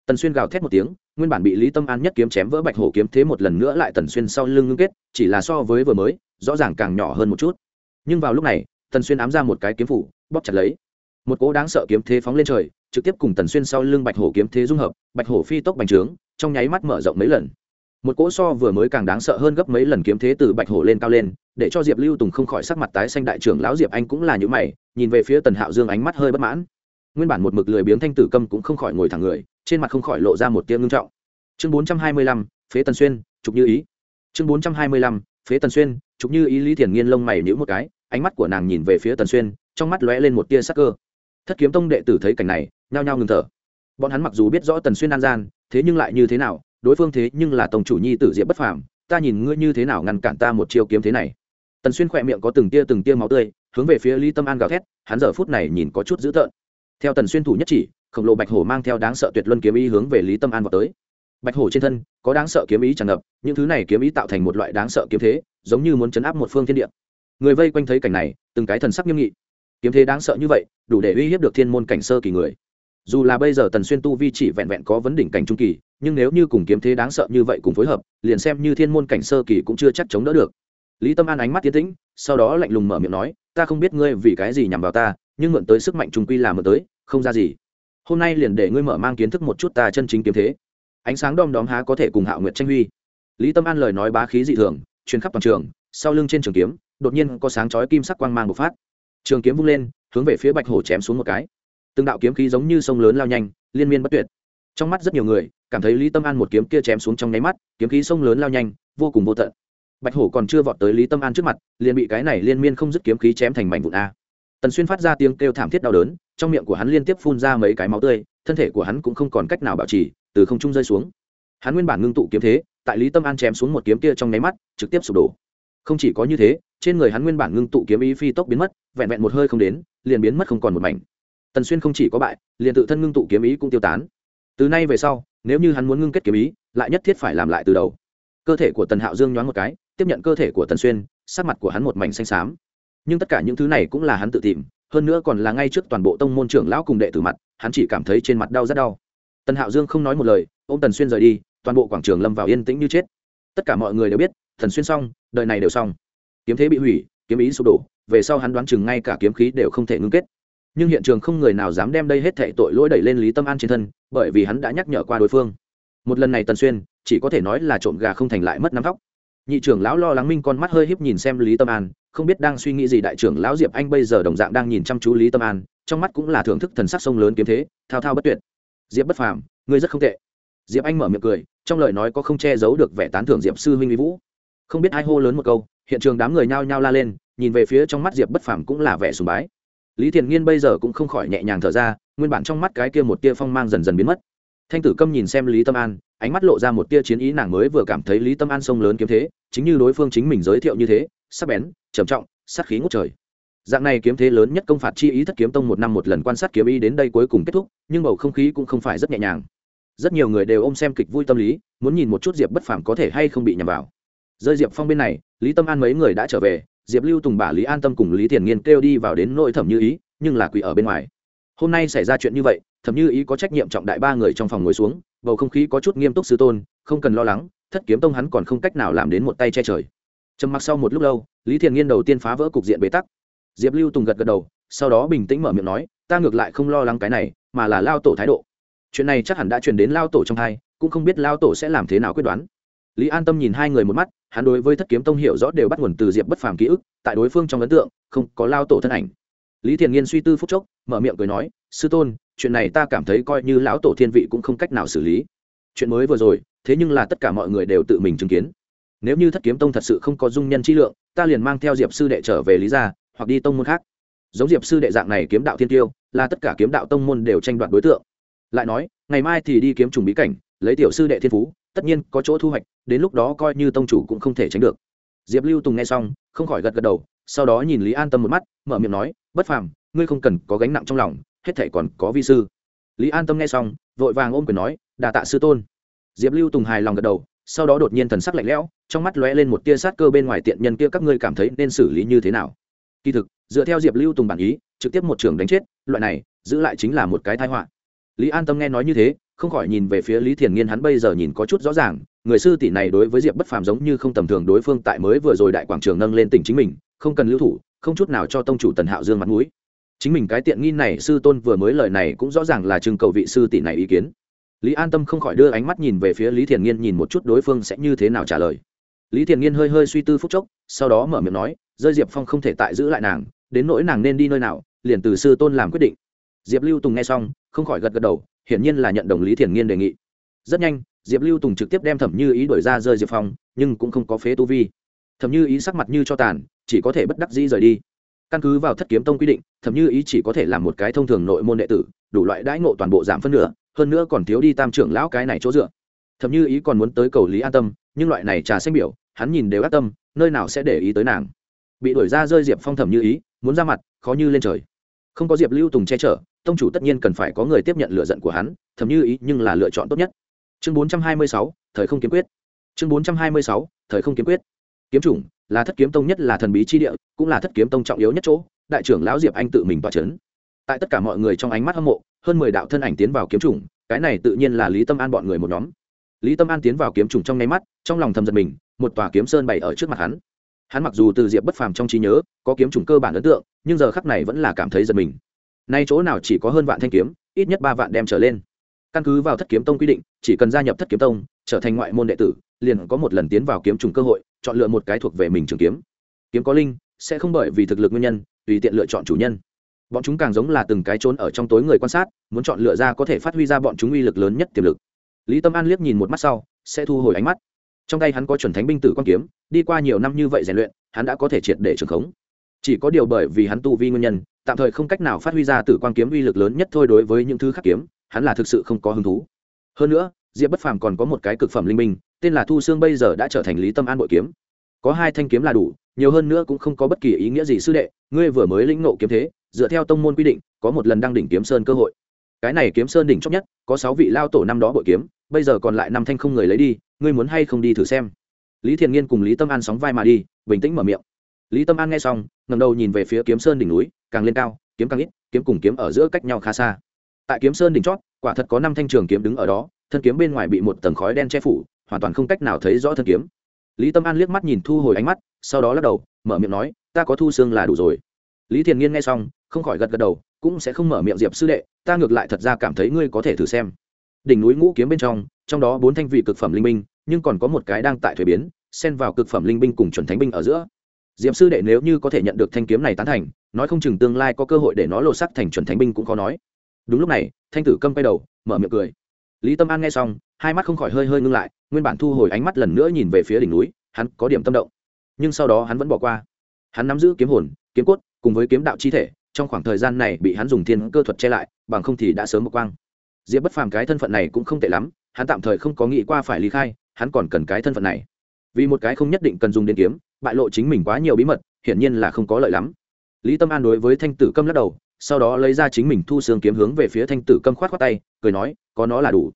Tần xuyên gào thét một tiếng, nguyên bản bị lý tâm an nhất kiếm chém vỡ bạch hổ kiếm thế một lần nữa lại tần xuyên sau lưng ngưng kết, chỉ là so với vừa mới, rõ ràng càng nhỏ hơn một chút. Nhưng vào lúc này, tần xuyên ám ra một cái kiếm phủ, bóp chặt lấy. Một cỗ đáng sợ kiếm thế phóng lên trời trực tiếp cùng tần xuyên sau lưng bạch hổ kiếm thế dung hợp, bạch hổ phi tốc bành trướng, trong nháy mắt mở rộng mấy lần. Một cỗ so vừa mới càng đáng sợ hơn gấp mấy lần kiếm thế từ bạch hổ lên cao lên, để cho diệp lưu tùng không khỏi sắc mặt tái xanh đại trưởng lão diệp anh cũng là những mày, nhìn về phía tần hạo dương ánh mắt hơi bất mãn. Nguyên bản một mực lười biếng thanh tử câm cũng không khỏi ngồi thẳng người, trên mặt không khỏi lộ ra một tiếng ngưng trọng. Chương bốn trăm hai mươi lăm, phế tần xuyên trục như ý. Chương bốn trăm hai mươi lăm, phế tần xuyên trục như ý lý thiền nghiên lông mày nhữ một cái, ánh mắt của nàng nhìn về phía tần xuyên, trong mắt lóe lên một tia sắc cơ. Thất kiếm tông đệ tử thấy cảnh này nhao nhao ngừng thở. Bọn hắn mặc dù biết rõ tần xuyên an gian, thế nhưng lại như thế nào, đối phương thế nhưng là tổng chủ nhi tử diệp bất phàm, ta nhìn ngươi như thế nào ngăn cản ta một chiêu kiếm thế này. Tần xuyên khỏe miệng có từng tia từng tia máu tươi, hướng về phía lý tâm an gào thét, hắn giờ phút này nhìn có chút dữ tợn. Theo tần xuyên thủ nhất chỉ, khổng lồ bạch hổ mang theo đáng sợ tuyệt luân kiếm ý hướng về lý tâm an vào tới. Bạch hổ trên thân, có đáng sợ kiếm ý tràn ngập, những thứ này kiếm ý tạo thành một loại đáng sợ kiếm thế, giống như muốn chấn áp một phương thiên địa. Người vây quanh thấy cảnh này, từng cái thần sắc nghiêm nghị. Kiếm thế đáng sợ như vậy, đủ để uy hiếp được thiên môn cảnh sơ kỳ người dù là bây giờ tần xuyên tu vi chỉ vẹn vẹn có vấn đỉnh cảnh trung kỳ, nhưng nếu như cùng kiếm thế đáng sợ như vậy cùng phối hợp, liền xem như thiên môn cảnh sơ kỳ cũng chưa chắc chống đỡ được. Lý tâm an ánh mắt tiến tĩnh, sau đó lạnh lùng mở miệng nói, ta không biết ngươi vì cái gì nhằm vào ta, nhưng mượn tới sức mạnh trung quy là mượn tới, không ra gì. Hôm nay liền để ngươi mở mang kiến thức một chút ta chân chính kiếm thế. Ánh sáng đom đóm há có thể cùng hạo nguyệt tranh huy. Lý tâm an lời nói bá khí dị thường chuyến khắp toàn trường, sau lưng trên trường kiếm, đột nhiên có sáng chói kim sắc quang mang bộc phát. Trường kiếm vung lên, hướng về phía bạch hổ chém xuống một cái từng đạo kiếm khí giống như sông lớn lao nhanh, liên miên bất tuyệt. Trong mắt rất nhiều người, cảm thấy lý tâm an một kiếm kia chém xuống trong nháy mắt, kiếm khí sông lớn lao nhanh, vô cùng vô tận. Bạch hổ còn chưa vọt tới lý tâm an trước mặt, liền bị cái này liên miên không dứt kiếm khí chém thành mảnh vụn a. Tần xuyên phát ra tiếng kêu thảm thiết đau đớn, trong miệng của hắn liên tiếp phun ra mấy cái máu tươi, thân thể của hắn cũng không còn cách nào bảo trì, từ không trung rơi xuống. Hắn nguyên bản ngưng tụ kiếm thế, tại lý tâm an chém xuống một kiếm kia trong nháy mắt, trực tiếp sụp đổ. Không chỉ có như thế, trên người hắn nguyên bản ngưng tụ kiếm ý phi tốc biến mất, vẹn vẹn một hơi không đến, liền biến mất không còn một mảnh tần xuyên không chỉ có bại, liền tự thân ngưng tụ kiếm ý cũng tiêu tán. Từ nay về sau, nếu như hắn muốn ngưng kết kiếm ý, lại nhất thiết phải làm lại từ đầu. Cơ thể của tần hạo dương nhoáng một cái, tiếp nhận cơ thể của tần xuyên, sắc mặt của hắn một mảnh xanh xám. Nhưng tất cả những thứ này cũng là hắn tự tìm, hơn nữa còn là ngay trước toàn bộ tông môn trưởng lão cùng đệ tử mặt, hắn chỉ cảm thấy trên mặt đau rất đau. Tần hạo dương không nói một lời ô m tần xuyên rời đi, toàn bộ quảng trường lâm vào yên tĩnh như chết. Tất cả mọi người đều biết thần xuyên xong, đời này đều xong. Kiếm thế bị hủy, kiếm ý sụp đổ, về sau hắn đoán chừng ngay cả kiếm khí đều không thể ngưng kết nhưng hiện trường không người nào dám đem đây hết thệ tội lỗi đẩy lên lý tâm an trên thân, bởi vì hắn đã nhắc nhở qua đối phương. Một lần này tần xuyên, chỉ có thể nói là trộm gà không thành lại mất nắm vóc nhị trưởng lão lo lắng minh con mắt hơi híp nhìn xem lý tâm an, không biết đang suy nghĩ gì đại trưởng lão diệp anh bây giờ đồng dạng đang nhìn chăm chú lý tâm an, trong mắt cũng là thưởng thức thần sắc sông lớn kiếm thế, thao thao bất tuyệt. Diệp bất phàm, ngươi rất không tệ. Diệp anh mở miệng cười, trong lời nói có không che giấu được vẻ tán thưởng diệp sư huynh mỹ vũ. Không biết ai hô lớn một câu, hiện trường đám người nhao nhao la lên, nhìn về phía trong mắt diệp bất phàm cũng là vẻ sùng bái lý Thiện nghiên bây giờ cũng không khỏi nhẹ nhàng thở ra, nguyên bản trong mắt cái kia một tia phong mang dần dần biến mất. Thanh tử câm nhìn xem lý tâm an, ánh mắt lộ ra một tia chiến ý nàng mới vừa cảm thấy lý tâm an sông lớn kiếm thế, chính như đối phương chính mình giới thiệu như thế, sắc bén, trầm trọng, sát khí ngút trời. Dạng này kiếm thế lớn nhất công phạt chi ý thất kiếm tông một năm một lần quan sát kiếm ý đến đây cuối cùng kết thúc, nhưng bầu không khí cũng không phải rất nhẹ nhàng. Rất nhiều người đều ôm xem kịch vui tâm lý, muốn nhìn một chút diệp bất phàm có thể hay không bị nhầm vào. Rơi diệp phong bên này, lý tâm an mấy người đã trở về diệp lưu tùng bà lý an tâm cùng lý tiền nghiên kêu đi vào đến nội thẩm như ý, nhưng là quỷ ở bên ngoài. Hôm nay xảy ra chuyện như vậy, thẩm như ý có trách nhiệm trọng đại ba người trong phòng ngồi xuống, bầu không khí có chút nghiêm túc sư tôn, không cần lo lắng, thất kiếm tông hắn còn không cách nào làm đến một tay che trời. Trầm mặc sau một lúc lâu, lý thiền nghiên đầu tiên phá vỡ cục diện bế tắc. Diệp lưu tùng gật gật đầu, sau đó bình tĩnh mở miệng nói, ta ngược lại không lo lắng cái này, mà là lao tổ thái độ. Chuyện này chắc hẳn đã chuyển đến lao tổ trong thai cũng không biết lao tổ sẽ làm thế nào quyết đoán lý an tâm nhìn hai người một mắt, hắn đối với thất kiếm tông hiểu rõ đều bắt nguồn từ diệp bất phàm ký ức, tại đối phương trong ấn tượng, không có lao tổ thân ảnh. Lý thiền nghiên suy tư phúc chốc, mở miệng cười nói, sư tôn, chuyện này ta cảm thấy coi như lão tổ thiên vị cũng không cách nào xử lý. Chuyện mới vừa rồi, thế nhưng là tất cả mọi người đều tự mình chứng kiến. Nếu như thất kiếm tông thật sự không có dung nhân trí lượng, ta liền mang theo diệp sư đệ trở về lý gia, hoặc đi tông môn khác. Giống diệp sư đệ dạng này kiếm đạo thiên tiêu, là tất cả kiếm đạo tông môn đều tranh đoạt đối tượng. Lại nói, ngày mai thì đi kiếm trùng bí cảnh, lấy tiểu sư đệ thiên phú tất nhiên có chỗ thu hoạch, đến lúc đó coi như tông chủ cũng không thể tránh được. Diệp lưu tùng nghe xong, không khỏi gật gật đầu, sau đó nhìn lý an tâm một mắt, mở miệng nói, bất phàm, ngươi không cần có gánh nặng trong lòng, hết thể còn có vi sư. Lý an tâm nghe xong, vội vàng ôm quyền nói, đà tạ sư tôn. Diệp lưu tùng hài lòng gật đầu, sau đó đột nhiên thần sắc lạnh lẽo, trong mắt lóe lên một tia sát cơ bên ngoài tiện nhân kia các ngươi cảm thấy nên xử lý như thế nào. Kỳ thực, dựa theo diệp lưu tùng bản ý, trực tiếp một trường đánh chết, loại này, giữ lại chính là một cái thái họa. Lý an tâm nghe nói như thế không khỏi nhìn về phía lý thiền nghiên, hắn bây giờ nhìn có chút rõ ràng, người sư tỷ này đối với diệp bất phàm giống như không tầm thường, đối phương tại mới vừa rồi đại quảng trường nâng lên tỉnh chính mình, không cần lưu thủ, không chút nào cho tông chủ tần hạo dương mặt mũi. Chính mình cái tiện nghi này, sư tôn vừa mới lời này cũng rõ ràng là trưng cầu vị sư tỷ này ý kiến. Lý an tâm không khỏi đưa ánh mắt nhìn về phía lý thiền nghiên, nhìn một chút đối phương sẽ như thế nào trả lời. Lý thiền nghiên hơi hơi suy tư phút chốc, sau đó mở miệng nói, rơi diệp phong không thể tại giữ lại nàng, đến nỗi nàng nên đi nơi nào, liền từ sư tôn làm quyết định. Diệp lưu tùng nghe xong, không khỏi gật gật đầu hiển nhiên là nhận đồng lý thiền nghiên đề nghị. Rất nhanh, diệp lưu tùng trực tiếp đem thẩm như ý đổi ra rơi diệp phong, nhưng cũng không có phế tu vi. Thẩm như ý sắc mặt như cho tàn, chỉ có thể bất đắc dĩ rời đi. Căn cứ vào thất kiếm tông quy định, thẩm như ý chỉ có thể làm một cái thông thường nội môn đệ tử, đủ loại đãi ngộ toàn bộ giảm phân nửa, hơn nữa còn thiếu đi tam trưởng lão cái này chỗ dựa. Thẩm như ý còn muốn tới cầu lý an tâm, nhưng loại này trà xanh biểu, hắn nhìn đều ác tâm, nơi nào sẽ để ý tới nàng. Bị đuổi ra rơi diệp phong thẩm như ý, muốn ra mặt, khó như lên trời. Không có diệp lưu tùng che chở tông chủ tất nhiên cần phải có người tiếp nhận lựa giận của hắn, thầm như ý nhưng là lựa chọn tốt nhất. Chương bốn trăm hai mươi sáu, thời không kiếm quyết. Chương bốn trăm hai mươi sáu, thời không kiếm quyết. Kiếm chủng, là thất kiếm tông nhất là thần bí chi địa, cũng là thất kiếm tông trọng yếu nhất chỗ, đại trưởng lão diệp anh tự mình tỏa c h ấ n tại tất cả mọi người trong ánh mắt hâm mộ, hơn mười đạo thân ảnh tiến vào kiếm chủng, cái này tự nhiên là lý tâm an bọn người một nhóm. Lý tâm an tiến vào kiếm chủng trong nháy mắt, trong lòng thầm giật mình, một tòa kiếm sơn bày ở trước mặt hắn. Hắn mặc dù từ diệp bất phàm trong trí nhớ, có kiếm chủng cơ bản ấn tượng, nhưng giờ khắc này vẫn là cảm thấy giật mình nay chỗ nào chỉ có hơn vạn thanh kiếm, ít nhất ba vạn đem trở lên. Căn cứ vào thất kiếm tông quy định, chỉ cần gia nhập thất kiếm tông, trở thành ngoại môn đệ tử, liền có một lần tiến vào kiếm trùng cơ hội, chọn lựa một cái thuộc về mình trường kiếm. Kiếm có linh, sẽ không bởi vì thực lực nguyên nhân, tùy tiện lựa chọn chủ nhân. Bọn chúng càng giống là từng cái trốn ở trong tối người quan sát, muốn chọn lựa ra có thể phát huy ra bọn chúng uy lực lớn nhất tiềm lực. Lý tâm an liếc nhìn một mắt sau, sẽ thu hồi ánh mắt. Trong tay hắn có chuẩn thánh binh tử quan kiếm, đi qua nhiều năm như vậy rèn luyện, hắn đã có thể triệt để trường khống. Chỉ có điều bởi vì hắn tu vi nguyên nhân tạm thời không cách nào phát huy ra tử quan kiếm uy lực lớn nhất thôi đối với những thứ khác kiếm, hắn là thực sự không có hứng thú. Hơn nữa, diệp bất phàm còn có một cái cực phẩm linh minh tên là thu xương bây giờ đã trở thành lý tâm an bội kiếm. Có hai thanh kiếm là đủ, nhiều hơn nữa cũng không có bất kỳ ý nghĩa gì sư đệ, ngươi vừa mới lĩnh ngộ kiếm thế, dựa theo tông môn quy định, có một lần đăng đỉnh kiếm sơn cơ hội. Cái này kiếm sơn đỉnh chót nhất, có sáu vị lao tổ năm đó bội kiếm, bây giờ còn lại năm thanh không người lấy đi, ngươi muốn hay không đi thử xem. Lý thiền nghiên cùng lý tâm an sóng vai mà đi, bình tĩnh mở miệng lý tâm an nghe xong ngầm đầu nhìn về phía kiếm sơn đỉnh núi, càng lên cao, kiếm càng ít, kiếm cùng kiếm ở giữa cách nhau khá xa. Tại kiếm sơn đỉnh chót, quả thật có năm thanh trường kiếm đứng ở đó, thân kiếm bên ngoài bị một tầng khói đen che phủ, hoàn toàn không cách nào thấy rõ thân kiếm. Lý tâm an liếc mắt nhìn thu hồi ánh mắt, sau đó lắc đầu, mở miệng nói, ta có thu xương là đủ rồi. Lý thiền nghiên nghe xong, không khỏi gật gật đầu, cũng sẽ không mở miệng diệp sư đệ, ta ngược lại thật ra cảm thấy ngươi có thể thử xem. Đỉnh núi ngũ kiếm bên trong trong đó bốn thanh vị cực phẩm linh binh, nhưng còn có một cái đang tại thuế biến, xen vào cực phẩm linh binh cùng chuẩn thánh binh ở giữa diệm sư đệ nếu như có thể nhận được thanh kiếm này tán thành, nói không chừng tương lai có cơ hội để nó lột sắc thành chuẩn thánh binh cũng khó nói. Đúng lúc này, thanh tử câm quay đầu, mở miệng cười. Lý tâm an nghe xong, hai mắt không khỏi hơi hơi ngưng lại, nguyên bản thu hồi ánh mắt lần nữa nhìn về phía đỉnh núi, hắn có điểm tâm động. Nhưng sau đó hắn vẫn bỏ qua. Hắn nắm giữ kiếm hồn, kiếm cốt, cùng với kiếm đạo chi thể, trong khoảng thời gian này bị hắn dùng thiên cơ thuật che lại, bằng không thì đã sớm một quang. Diệp bất phàm cái thân phận này cũng không tệ lắm, hắn tạm thời không có nghĩ qua phải ly khai, hắn còn cần cái thân phận này. Vì một cái không nhất định cần dùng đến kiếm bại lộ chính mình quá nhiều bí mật, hiển nhiên là không có lợi lắm. Lý tâm an đối với thanh tử câm lắc đầu, sau đó lấy ra chính mình thu xương kiếm hướng về phía thanh tử câm khoát khoát tay, cười nói, có nó là đủ.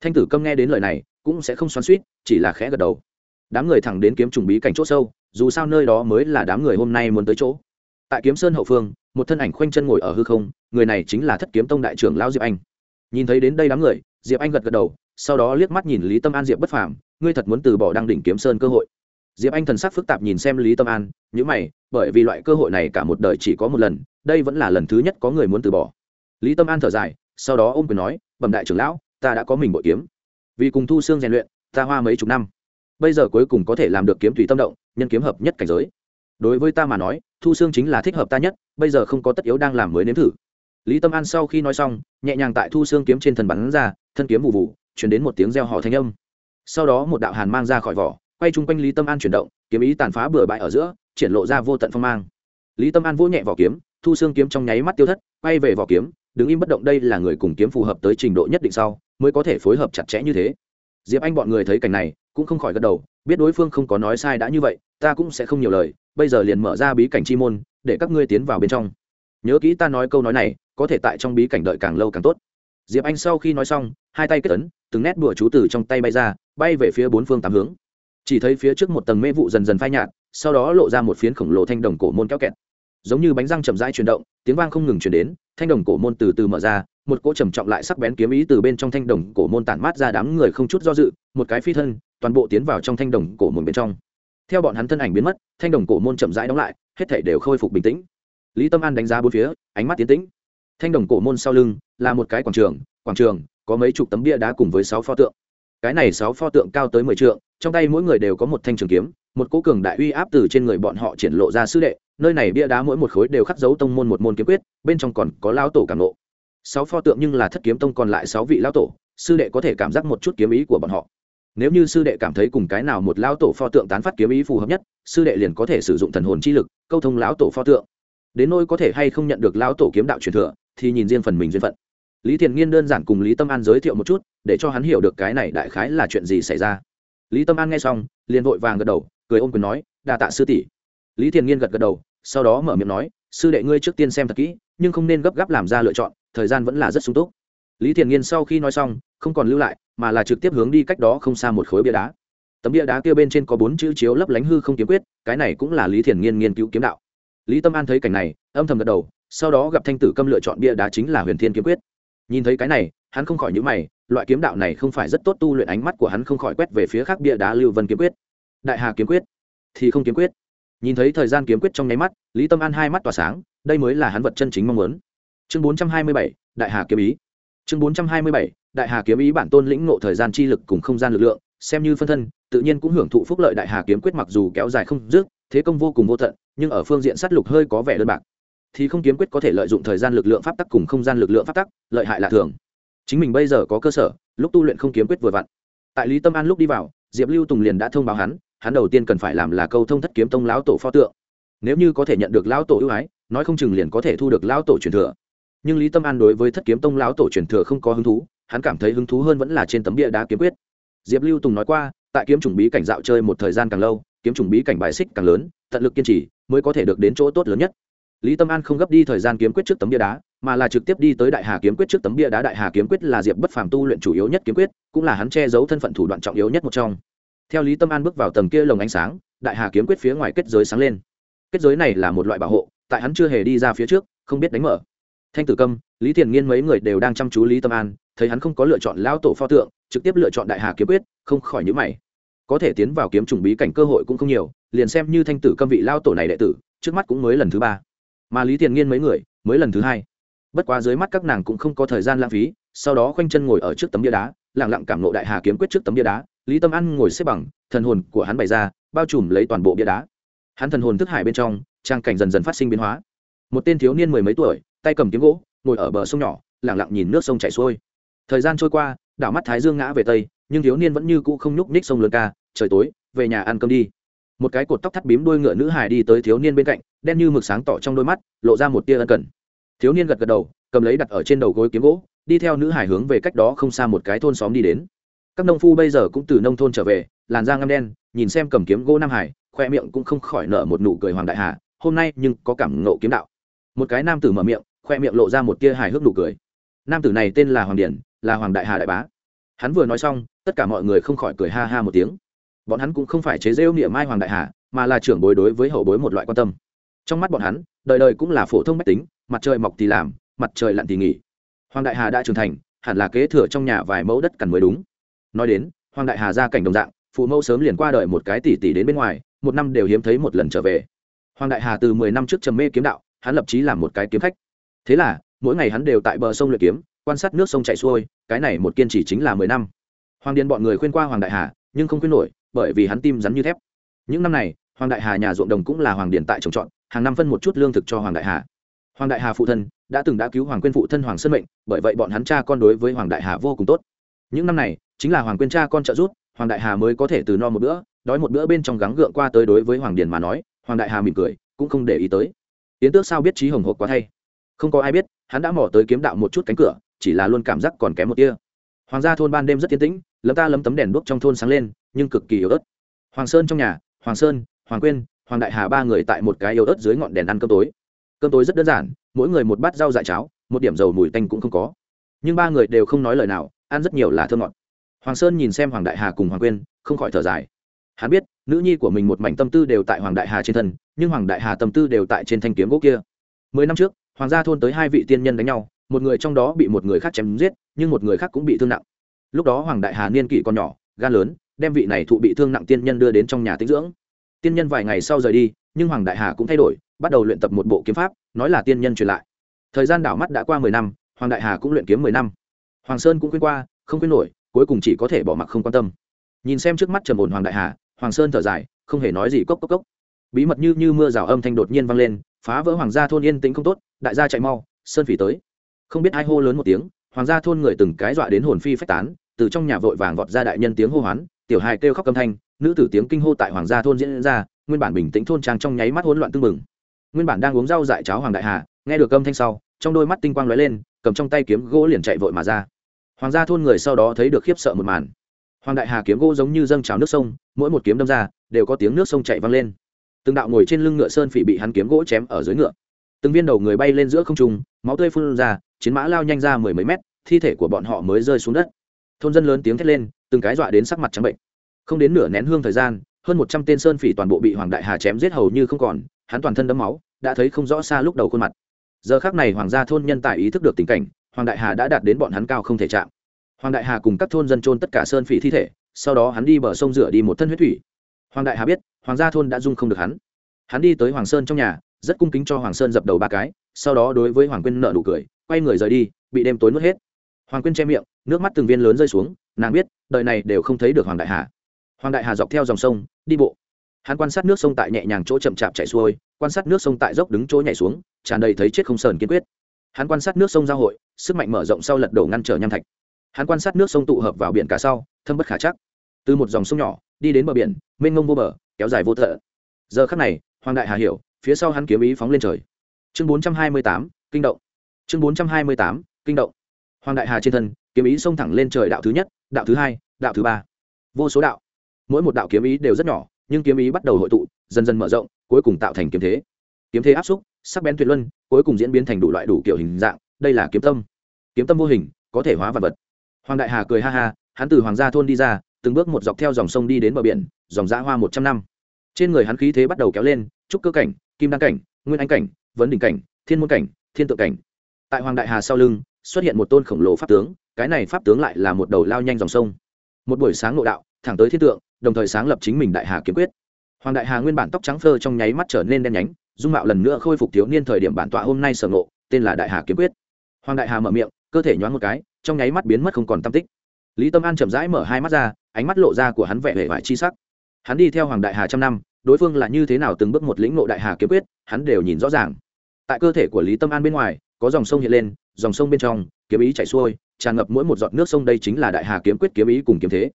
Thanh tử câm nghe đến lời này, cũng sẽ không xoắn suýt chỉ là khẽ gật đầu. Đám người thẳng đến kiếm trùng bí cảnh chỗ sâu, dù sao nơi đó mới là đám người hôm nay muốn tới chỗ. Tại kiếm sơn hậu phương, một thân ảnh khoanh chân ngồi ở hư không, người này chính là thất kiếm tông đại trưởng lão diệp anh. Nhìn thấy đến đây đám người, diệp anh gật gật đầu, sau đó liếc mắt nhìn lý tâm an diệp bất phàm, ngươi thật muốn từ bỏ đăng đỉnh kiếm sơn cơ hội? Diệp anh thần sắc phức tạp nhìn xem lý tâm an nhữ mày, bởi vì loại cơ hội này cả một đời chỉ có một lần, đây vẫn là lần thứ nhất có người muốn từ bỏ. Lý tâm an thở dài, sau đó ôm quyền nói, bẩm đại trưởng lão, ta đã có mình bội kiếm. Vì cùng thu xương rèn luyện, ta hoa mấy chục năm. Bây giờ cuối cùng có thể làm được kiếm tùy tâm động, nhân kiếm hợp nhất cảnh giới. Đối với ta mà nói, thu xương chính là thích hợp ta nhất, bây giờ không có tất yếu đang làm mới nếm thử. Lý tâm an sau khi nói xong, nhẹ nhàng tại thu xương kiếm trên thần bắn ra, thân kiếm vụ vụ chuyển đến một tiếng reo hò thanh âm. Sau đó một đạo hàn mang ra khỏi vỏ quay chung quanh lý tâm an chuyển động, kiếm ý tàn phá bừa bãi ở giữa, triển lộ ra vô tận phong mang. Lý tâm an vỗ nhẹ vỏ kiếm, thu xương kiếm trong nháy mắt tiêu thất, quay về vỏ kiếm, đứng im bất động đây là người cùng kiếm phù hợp tới trình độ nhất định sau, mới có thể phối hợp chặt chẽ như thế. Diệp anh bọn người thấy cảnh này, cũng không khỏi gật đầu, biết đối phương không có nói sai đã như vậy, ta cũng sẽ không nhiều lời, bây giờ liền mở ra bí cảnh chi môn, để các ngươi tiến vào bên trong. Nhớ kỹ ta nói câu nói này, có thể tại trong bí cảnh đợi càng lâu càng tốt. Diệp anh sau khi nói xong, hai tay kết ấn, từng nét bùa chú từ trong tay bay ra, bay về phía bốn phương tám hướng chỉ thấy phía trước một tầng mê vụ dần dần phai nhạt, sau đó lộ ra một phiến khổng lồ thanh đồng cổ môn kéo kẹt. Giống như bánh răng chậm rãi chuyển động, tiếng vang không ngừng chuyển đến, thanh đồng cổ môn từ từ mở ra, một cỗ trầm trọng lại sắc bén kiếm ý từ bên trong thanh đồng cổ môn tản mát ra đám người không chút do dự, một cái phi thân, toàn bộ tiến vào trong thanh đồng cổ môn bên trong. Theo bọn hắn thân ảnh biến mất, thanh đồng cổ môn chậm rãi đóng lại, hết thể đều khôi phục bình tĩnh. Lý tâm an đánh giá bốn phía, ánh mắt tiến tĩnh. Thanh đồng cổ môn sau lưng là một cái quảng trường quảng trường, có mấy chục tấm bia đá cùng với sáu pho tượng cái này sáu pho tượng cao tới mười trượng, trong tay mỗi người đều có một thanh trường kiếm, một cỗ cường đại uy áp từ trên người bọn họ triển lộ ra sư đệ, nơi này bia đá mỗi một khối đều khắc dấu tông môn một môn kiếm quyết, bên trong còn có lao tổ cảm nộ sáu pho tượng nhưng là thất kiếm tông còn lại sáu vị lao tổ, sư đệ có thể cảm giác một chút kiếm ý của bọn họ. Nếu như sư đệ cảm thấy cùng cái nào một lao tổ pho tượng tán phát kiếm ý phù hợp nhất, sư đệ liền có thể sử dụng thần hồn chi lực, câu thông lão tổ pho tượng. Đến nôi có thể hay không nhận được lão tổ kiếm đạo truyền thừa, thì nhìn riêng phần mình duyên phận lý thiện nghiên đơn giản cùng lý tâm an giới thiệu một chút, để cho hắn hiểu được cái này đại khái là chuyện gì xảy ra. Lý tâm an nghe xong, liền vội vàng gật đầu, cười ôm quyền nói, đa tạ sư tỷ. Lý thiện nghiên gật gật đầu, sau đó mở miệng nói, sư đệ ngươi trước tiên xem thật kỹ, nhưng không nên gấp gáp làm ra lựa chọn, thời gian vẫn là rất sung túc. Lý thiện nghiên sau khi nói xong, không còn lưu lại, mà là trực tiếp hướng đi cách đó không xa một khối bia đá. Tấm bia đá kia bên trên có bốn chữ chiếu lấp lánh hư không kiếm quyết, cái này cũng là lý thiền nghiên nghiên cứu kiếm đạo. Lý tâm an thấy cảnh này, âm thầm gật đầu, sau đó gặp thanh tử câm lựa chọn bia đá chính là huyền thiên kiếm quyết nhìn thấy cái này, hắn không khỏi nhữ mày, loại kiếm đạo này không phải rất tốt tu luyện ánh mắt của hắn không khỏi quét về phía khác bia đá lưu vân kiếm quyết. Đại hà kiếm quyết? Thì không kiếm quyết. Nhìn thấy thời gian kiếm quyết trong nháy mắt, lý tâm an hai mắt tỏa sáng, đây mới là hắn vật chân chính mong muốn. Chương bốn trăm hai mươi bảy, đại hà kiếm ý. Chương bốn trăm hai mươi bảy, đại hà kiếm ý bản tôn lĩnh ngộ thời gian chi lực cùng không gian lực lượng, xem như phân thân, tự nhiên cũng hưởng thụ phúc lợi đại hà kiếm quyết mặc dù kéo dài không dứt, thế công vô cùng vô tận, nhưng ở phương diện sát lục hơi có vẻ đơn bạc thì không kiếm quyết có thể lợi dụng thời gian lực lượng pháp tắc cùng không gian lực lượng pháp tắc, lợi hại lạ thường. Chính mình bây giờ có cơ sở, lúc tu luyện không kiếm quyết vừa vặn. Tại lý tâm an lúc đi vào, diệp lưu tùng liền đã thông báo hắn hắn đầu tiên cần phải làm là câu thông thất kiếm tông lão tổ pho tượng. Nếu như có thể nhận được lão tổ ưu ái, nói không chừng liền có thể thu được lão tổ truyền thừa. Nhưng lý tâm an đối với thất kiếm tông lão tổ truyền thừa không có hứng thú, hắn cảm thấy hứng thú hơn vẫn là trên tấm bia đá kiếm quyết. Diệp lưu tùng nói qua, tại kiếm chủng bí cảnh dạo chơi một thời gian càng lâu, kiếm chủng bí cảnh bài xích càng lớn, tận lực kiên trì mới có thể được đến chỗ tốt lớn nhất lý tâm an không gấp đi thời gian kiếm quyết trước tấm bia đá, mà là trực tiếp đi tới đại hà kiếm quyết trước tấm bia đá. Đại hà kiếm quyết là diệp bất phàm tu luyện chủ yếu nhất kiếm quyết, cũng là hắn che giấu thân phận thủ đoạn trọng yếu nhất một trong. Theo lý tâm an bước vào tầng kia lồng ánh sáng, đại hà kiếm quyết phía ngoài kết giới sáng lên. Kết giới này là một loại bảo hộ, tại hắn chưa hề đi ra phía trước, không biết đánh mở. Thanh tử câm, lý thiền nghiên mấy người đều đang chăm chú lý tâm an, thấy hắn không có lựa chọn lao tổ pho tượng, trực tiếp lựa chọn đại hà kiếm quyết, không khỏi nhữ mày. Có thể tiến vào kiếm trùng bí cảnh cơ hội cũng không nhiều, liền xem như thanh tử câm vị lao tổ này đệ tử, trước mắt cũng mới lần thứ ba mà lý tiền nghiên mấy người mới lần thứ hai. Bất quá dưới mắt các nàng cũng không có thời gian lãng phí, sau đó khoanh chân ngồi ở trước tấm bia đá lẳng lặng cảm nộ đại hà kiếm quyết trước tấm bia đá, lý tâm an ngồi xếp bằng, thần hồn của hắn bày ra, bao trùm lấy toàn bộ bia đá. Hắn thần hồn thức hải bên trong, trang cảnh dần dần phát sinh biến hóa. Một tên thiếu niên mười mấy tuổi, tay cầm kiếm gỗ, ngồi ở bờ sông nhỏ lẳng lặng nhìn nước sông chảy xuôi. Thời gian trôi qua, đảo mắt thái dương ngã về tây, nhưng thiếu niên vẫn như cũ không nhúc ních sông lớn ca, trời tối, về nhà ăn cơm đi. Một cái cột tóc thắt bím đuôi ngựa nữ hải đi tới thiếu niên bên cạnh đen như mực sáng tỏ trong đôi mắt, lộ ra một tia ân cần. Thiếu niên gật gật đầu, cầm lấy đặt ở trên đầu gối kiếm gỗ, đi theo nữ hải hướng về cách đó không xa một cái thôn xóm đi đến. Các nông phu bây giờ cũng từ nông thôn trở về, làn da ngăm đen, nhìn xem cầm kiếm gỗ nam hải, khoe miệng cũng không khỏi nở một nụ cười hoàng đại hà, hôm nay nhưng có cảm ngộ kiếm đạo. Một cái nam tử mở miệng, khoe miệng lộ ra một tia hài hước nụ cười. Nam tử này tên là hoàng điển, là hoàng đại hà đại bá. Hắn vừa nói xong, tất cả mọi người không khỏi cười ha ha một tiếng. Bọn hắn cũng không phải chế rêu niệm mai hoàng đại hà, mà là trưởng bối đối với hậu bối một loại quan tâm trong mắt bọn hắn, đời đời cũng là phổ thông mách tính, mặt trời mọc thì làm, mặt trời lặn thì nghỉ. Hoàng đại hà đã trưởng thành, hẳn là kế thừa trong nhà vài mẫu đất cằn mới đúng. Nói đến, hoàng đại hà ra cảnh đồng dạng, phụ mẫu sớm liền qua đời một cái tỷ tỷ đến bên ngoài, một năm đều hiếm thấy một lần trở về. Hoàng đại hà từ mười năm trước trầm mê kiếm đạo, hắn lập chí làm một cái kiếm khách. Thế là, mỗi ngày hắn đều tại bờ sông luyện kiếm, quan sát nước sông chảy xuôi, cái này một kiên trì chính là mười năm. Hoàng điền bọn người khuyên qua hoàng đại hà, nhưng không khuyên nổi, bởi vì hắn tim rắn như thép. Những năm này, hoàng đại hà nhà ruộng đồng cũng là hoàng điền tại trồng trọt hàng năm phân một chút lương thực cho hoàng đại hà. Hoàng đại hà phụ thân đã từng đã cứu hoàng quyên phụ thân hoàng sơn mệnh, bởi vậy bọn hắn cha con đối với hoàng đại hà vô cùng tốt. Những năm này, chính là hoàng quyên cha con trợ giúp, hoàng đại hà mới có thể từ no một bữa, đói một bữa bên trong gắng gượng qua tới đối với hoàng điền mà nói, hoàng đại hà mỉm cười, cũng không để ý tới. Yến tước sao biết trí hồng hộp quá thay? Không có ai biết, hắn đã mỏ tới kiếm đạo một chút cánh cửa, chỉ là luôn cảm giác còn kém một tia. Hoàng gia thôn ban đêm rất tiến tĩnh, lấm ta lấm tấm đèn đuốc trong thôn sáng lên, nhưng cực kỳ yếu ớt. Hoàng sơn trong nhà, hoàng sơn, hoàng quyên hoàng đại hà ba người tại một cái yếu ớt dưới ngọn đèn ăn cơm tối. Cơm tối rất đơn giản, mỗi người một bát rau dại cháo, một điểm dầu mùi tanh cũng không có. Nhưng ba người đều không nói lời nào, ăn rất nhiều là thơ ngọt. Hoàng sơn nhìn xem hoàng đại hà cùng hoàng quyên, không khỏi thở dài. Hắn biết, nữ nhi của mình một mảnh tâm tư đều tại hoàng đại hà trên thân, nhưng hoàng đại hà tâm tư đều tại trên thanh kiếm gỗ kia. Mười năm trước, hoàng gia thôn tới hai vị tiên nhân đánh nhau, một người trong đó bị một người khác chém giết, nhưng một người khác cũng bị thương nặng. Lúc đó hoàng đại hà niên kỷ còn nhỏ, gan lớn, đem vị này thụ bị thương nặng tiên nhân đưa đến trong nhà tinh dưỡng tiên nhân vài ngày sau rời đi, nhưng hoàng đại hà cũng thay đổi, bắt đầu luyện tập một bộ kiếm pháp, nói là tiên nhân truyền lại. Thời gian đảo mắt đã qua mười năm, hoàng đại hà cũng luyện kiếm mười năm. Hoàng sơn cũng khuyên qua, không khuyên nổi, cuối cùng chỉ có thể bỏ mặc không quan tâm. Nhìn xem trước mắt trầm ổn hoàng đại hà, hoàng sơn thở dài, không hề nói gì cốc cốc cốc. Bí mật như như mưa rào âm thanh đột nhiên vang lên, phá vỡ hoàng gia thôn yên tĩnh không tốt, đại gia chạy mau, sơn phỉ tới. Không biết ai hô lớn một tiếng, hoàng gia thôn người từng cái dọa đến hồn phi phách tán, từ trong nhà vội vàng vọt ra đại nhân tiếng hô hoán, tiểu hài kêu khóc âm thanh nữ tử tiếng kinh hô tại hoàng gia thôn diễn ra, nguyên bản bình tĩnh thôn trang trong nháy mắt hỗn loạn tưng bừng. Nguyên bản đang uống rau dại cháo hoàng đại hà, nghe được âm thanh sau, trong đôi mắt tinh quang lóe lên, cầm trong tay kiếm gỗ liền chạy vội mà ra. Hoàng gia thôn người sau đó thấy được khiếp sợ một màn. Hoàng đại hà kiếm gỗ giống như dâng trào nước sông, mỗi một kiếm đâm ra, đều có tiếng nước sông chạy văng lên. Từng đạo ngồi trên lưng ngựa sơn phỉ bị hắn kiếm gỗ chém ở dưới ngựa. Từng viên đầu người bay lên giữa không trung, máu tươi phun ra, chiến mã lao nhanh ra mười mấy mét, thi thể của bọn họ mới rơi xuống đất. Thôn dân lớn tiếng thét lên, từng cái dọa đến sắc mặt trắng bệnh không đến nửa nén hương thời gian, hơn một trăm tên sơn phỉ toàn bộ bị hoàng đại hà chém giết hầu như không còn, hắn toàn thân đấm máu, đã thấy không rõ xa lúc đầu khuôn mặt. Giờ khác này hoàng gia thôn nhân tài ý thức được tình cảnh, hoàng đại hà đã đạt đến bọn hắn cao không thể chạm. Hoàng đại hà cùng các thôn dân trôn tất cả sơn phỉ thi thể, sau đó hắn đi bờ sông rửa đi một thân huyết thủy. Hoàng đại hà biết, hoàng gia thôn đã dung không được hắn. Hắn đi tới hoàng sơn trong nhà, rất cung kính cho hoàng sơn dập đầu ba cái, sau đó đối với hoàng quyên nợ nụ cười, quay người rời đi, bị đêm tối nuốt hết. Hoàng quyên che miệng, nước mắt từng viên lớn rơi xuống, nàng biết, đời này đều không thấy được hoàng đại hà hoàng đại hà dọc theo dòng sông, đi bộ. Hắn quan sát nước sông tại nhẹ nhàng chỗ chậm chạp chảy xuôi, quan sát nước sông tại dốc đứng chỗ nhảy xuống, tràn đầy thấy chết không sờn kiên quyết. Hắn quan sát nước sông giao hội, sức mạnh mở rộng sau lật đổ ngăn trở nham thạch. Hắn quan sát nước sông tụ hợp vào biển cả sau, thâm bất khả chắc. Từ một dòng sông nhỏ, đi đến bờ biển, mênh mông vô bờ, kéo dài vô thợ giờ khắc này, hoàng đại hà hiểu, phía sau hắn kiếm ý phóng lên trời. Chương bốn trăm hai mươi tám, kinh động. Chương bốn trăm hai mươi tám, kinh động. Hoàng đại hà trên thân, kiếm ý xông thẳng lên trời đạo thứ nhất, đạo thứ hai, đạo thứ ba. Vô số đạo mỗi một đạo kiếm ý đều rất nhỏ, nhưng kiếm ý bắt đầu hội tụ, dần dần mở rộng, cuối cùng tạo thành kiếm thế. Kiếm thế áp xúc, sắc bén tuyệt luân, cuối cùng diễn biến thành đủ loại đủ kiểu hình dạng, đây là kiếm tâm. Kiếm tâm vô hình, có thể hóa vật vật. Hoàng đại hà cười ha ha, hắn từ hoàng gia thôn đi ra, từng bước một dọc theo dòng sông đi đến bờ biển, dòng giã hoa một trăm năm. Trên người hắn khí thế bắt đầu kéo lên, trúc cơ cảnh, kim đăng cảnh, nguyên anh cảnh, vấn đỉnh cảnh, thiên môn cảnh, thiên tượng cảnh. Tại hoàng đại hà sau lưng, xuất hiện một tôn khổng lồ pháp tướng, cái này pháp tướng lại là một đầu lao nhanh dòng sông. Một buổi sáng nội đạo, thẳng tới thiên tượng đồng thời sáng lập chính mình đại hà kiếm quyết. Hoàng đại hà nguyên bản tóc trắng phơ trong nháy mắt trở nên đen nhánh, dung mạo lần nữa khôi phục thiếu niên thời điểm bản tọa hôm nay sở ngộ, tên là đại hà kiếm quyết. Hoàng đại hà mở miệng, cơ thể nhoáng một cái, trong nháy mắt biến mất không còn tam tích. Lý tâm an chậm rãi mở hai mắt ra, ánh mắt lộ ra của hắn vẻ vẻ vải chi sắc. Hắn đi theo hoàng đại hà trăm năm, đối phương là như thế nào từng bước một lĩnh ngộ đại hà kiếm quyết, hắn đều nhìn rõ ràng. Tại cơ thể của lý tâm an bên ngoài, có dòng sông hiện lên, dòng sông bên trong, kiếm ý chảy xuôi, tràn ngập mỗi một giọt nước sông đây chính là đại hà kiếm quyết kiếm ý cùng kiếm thế.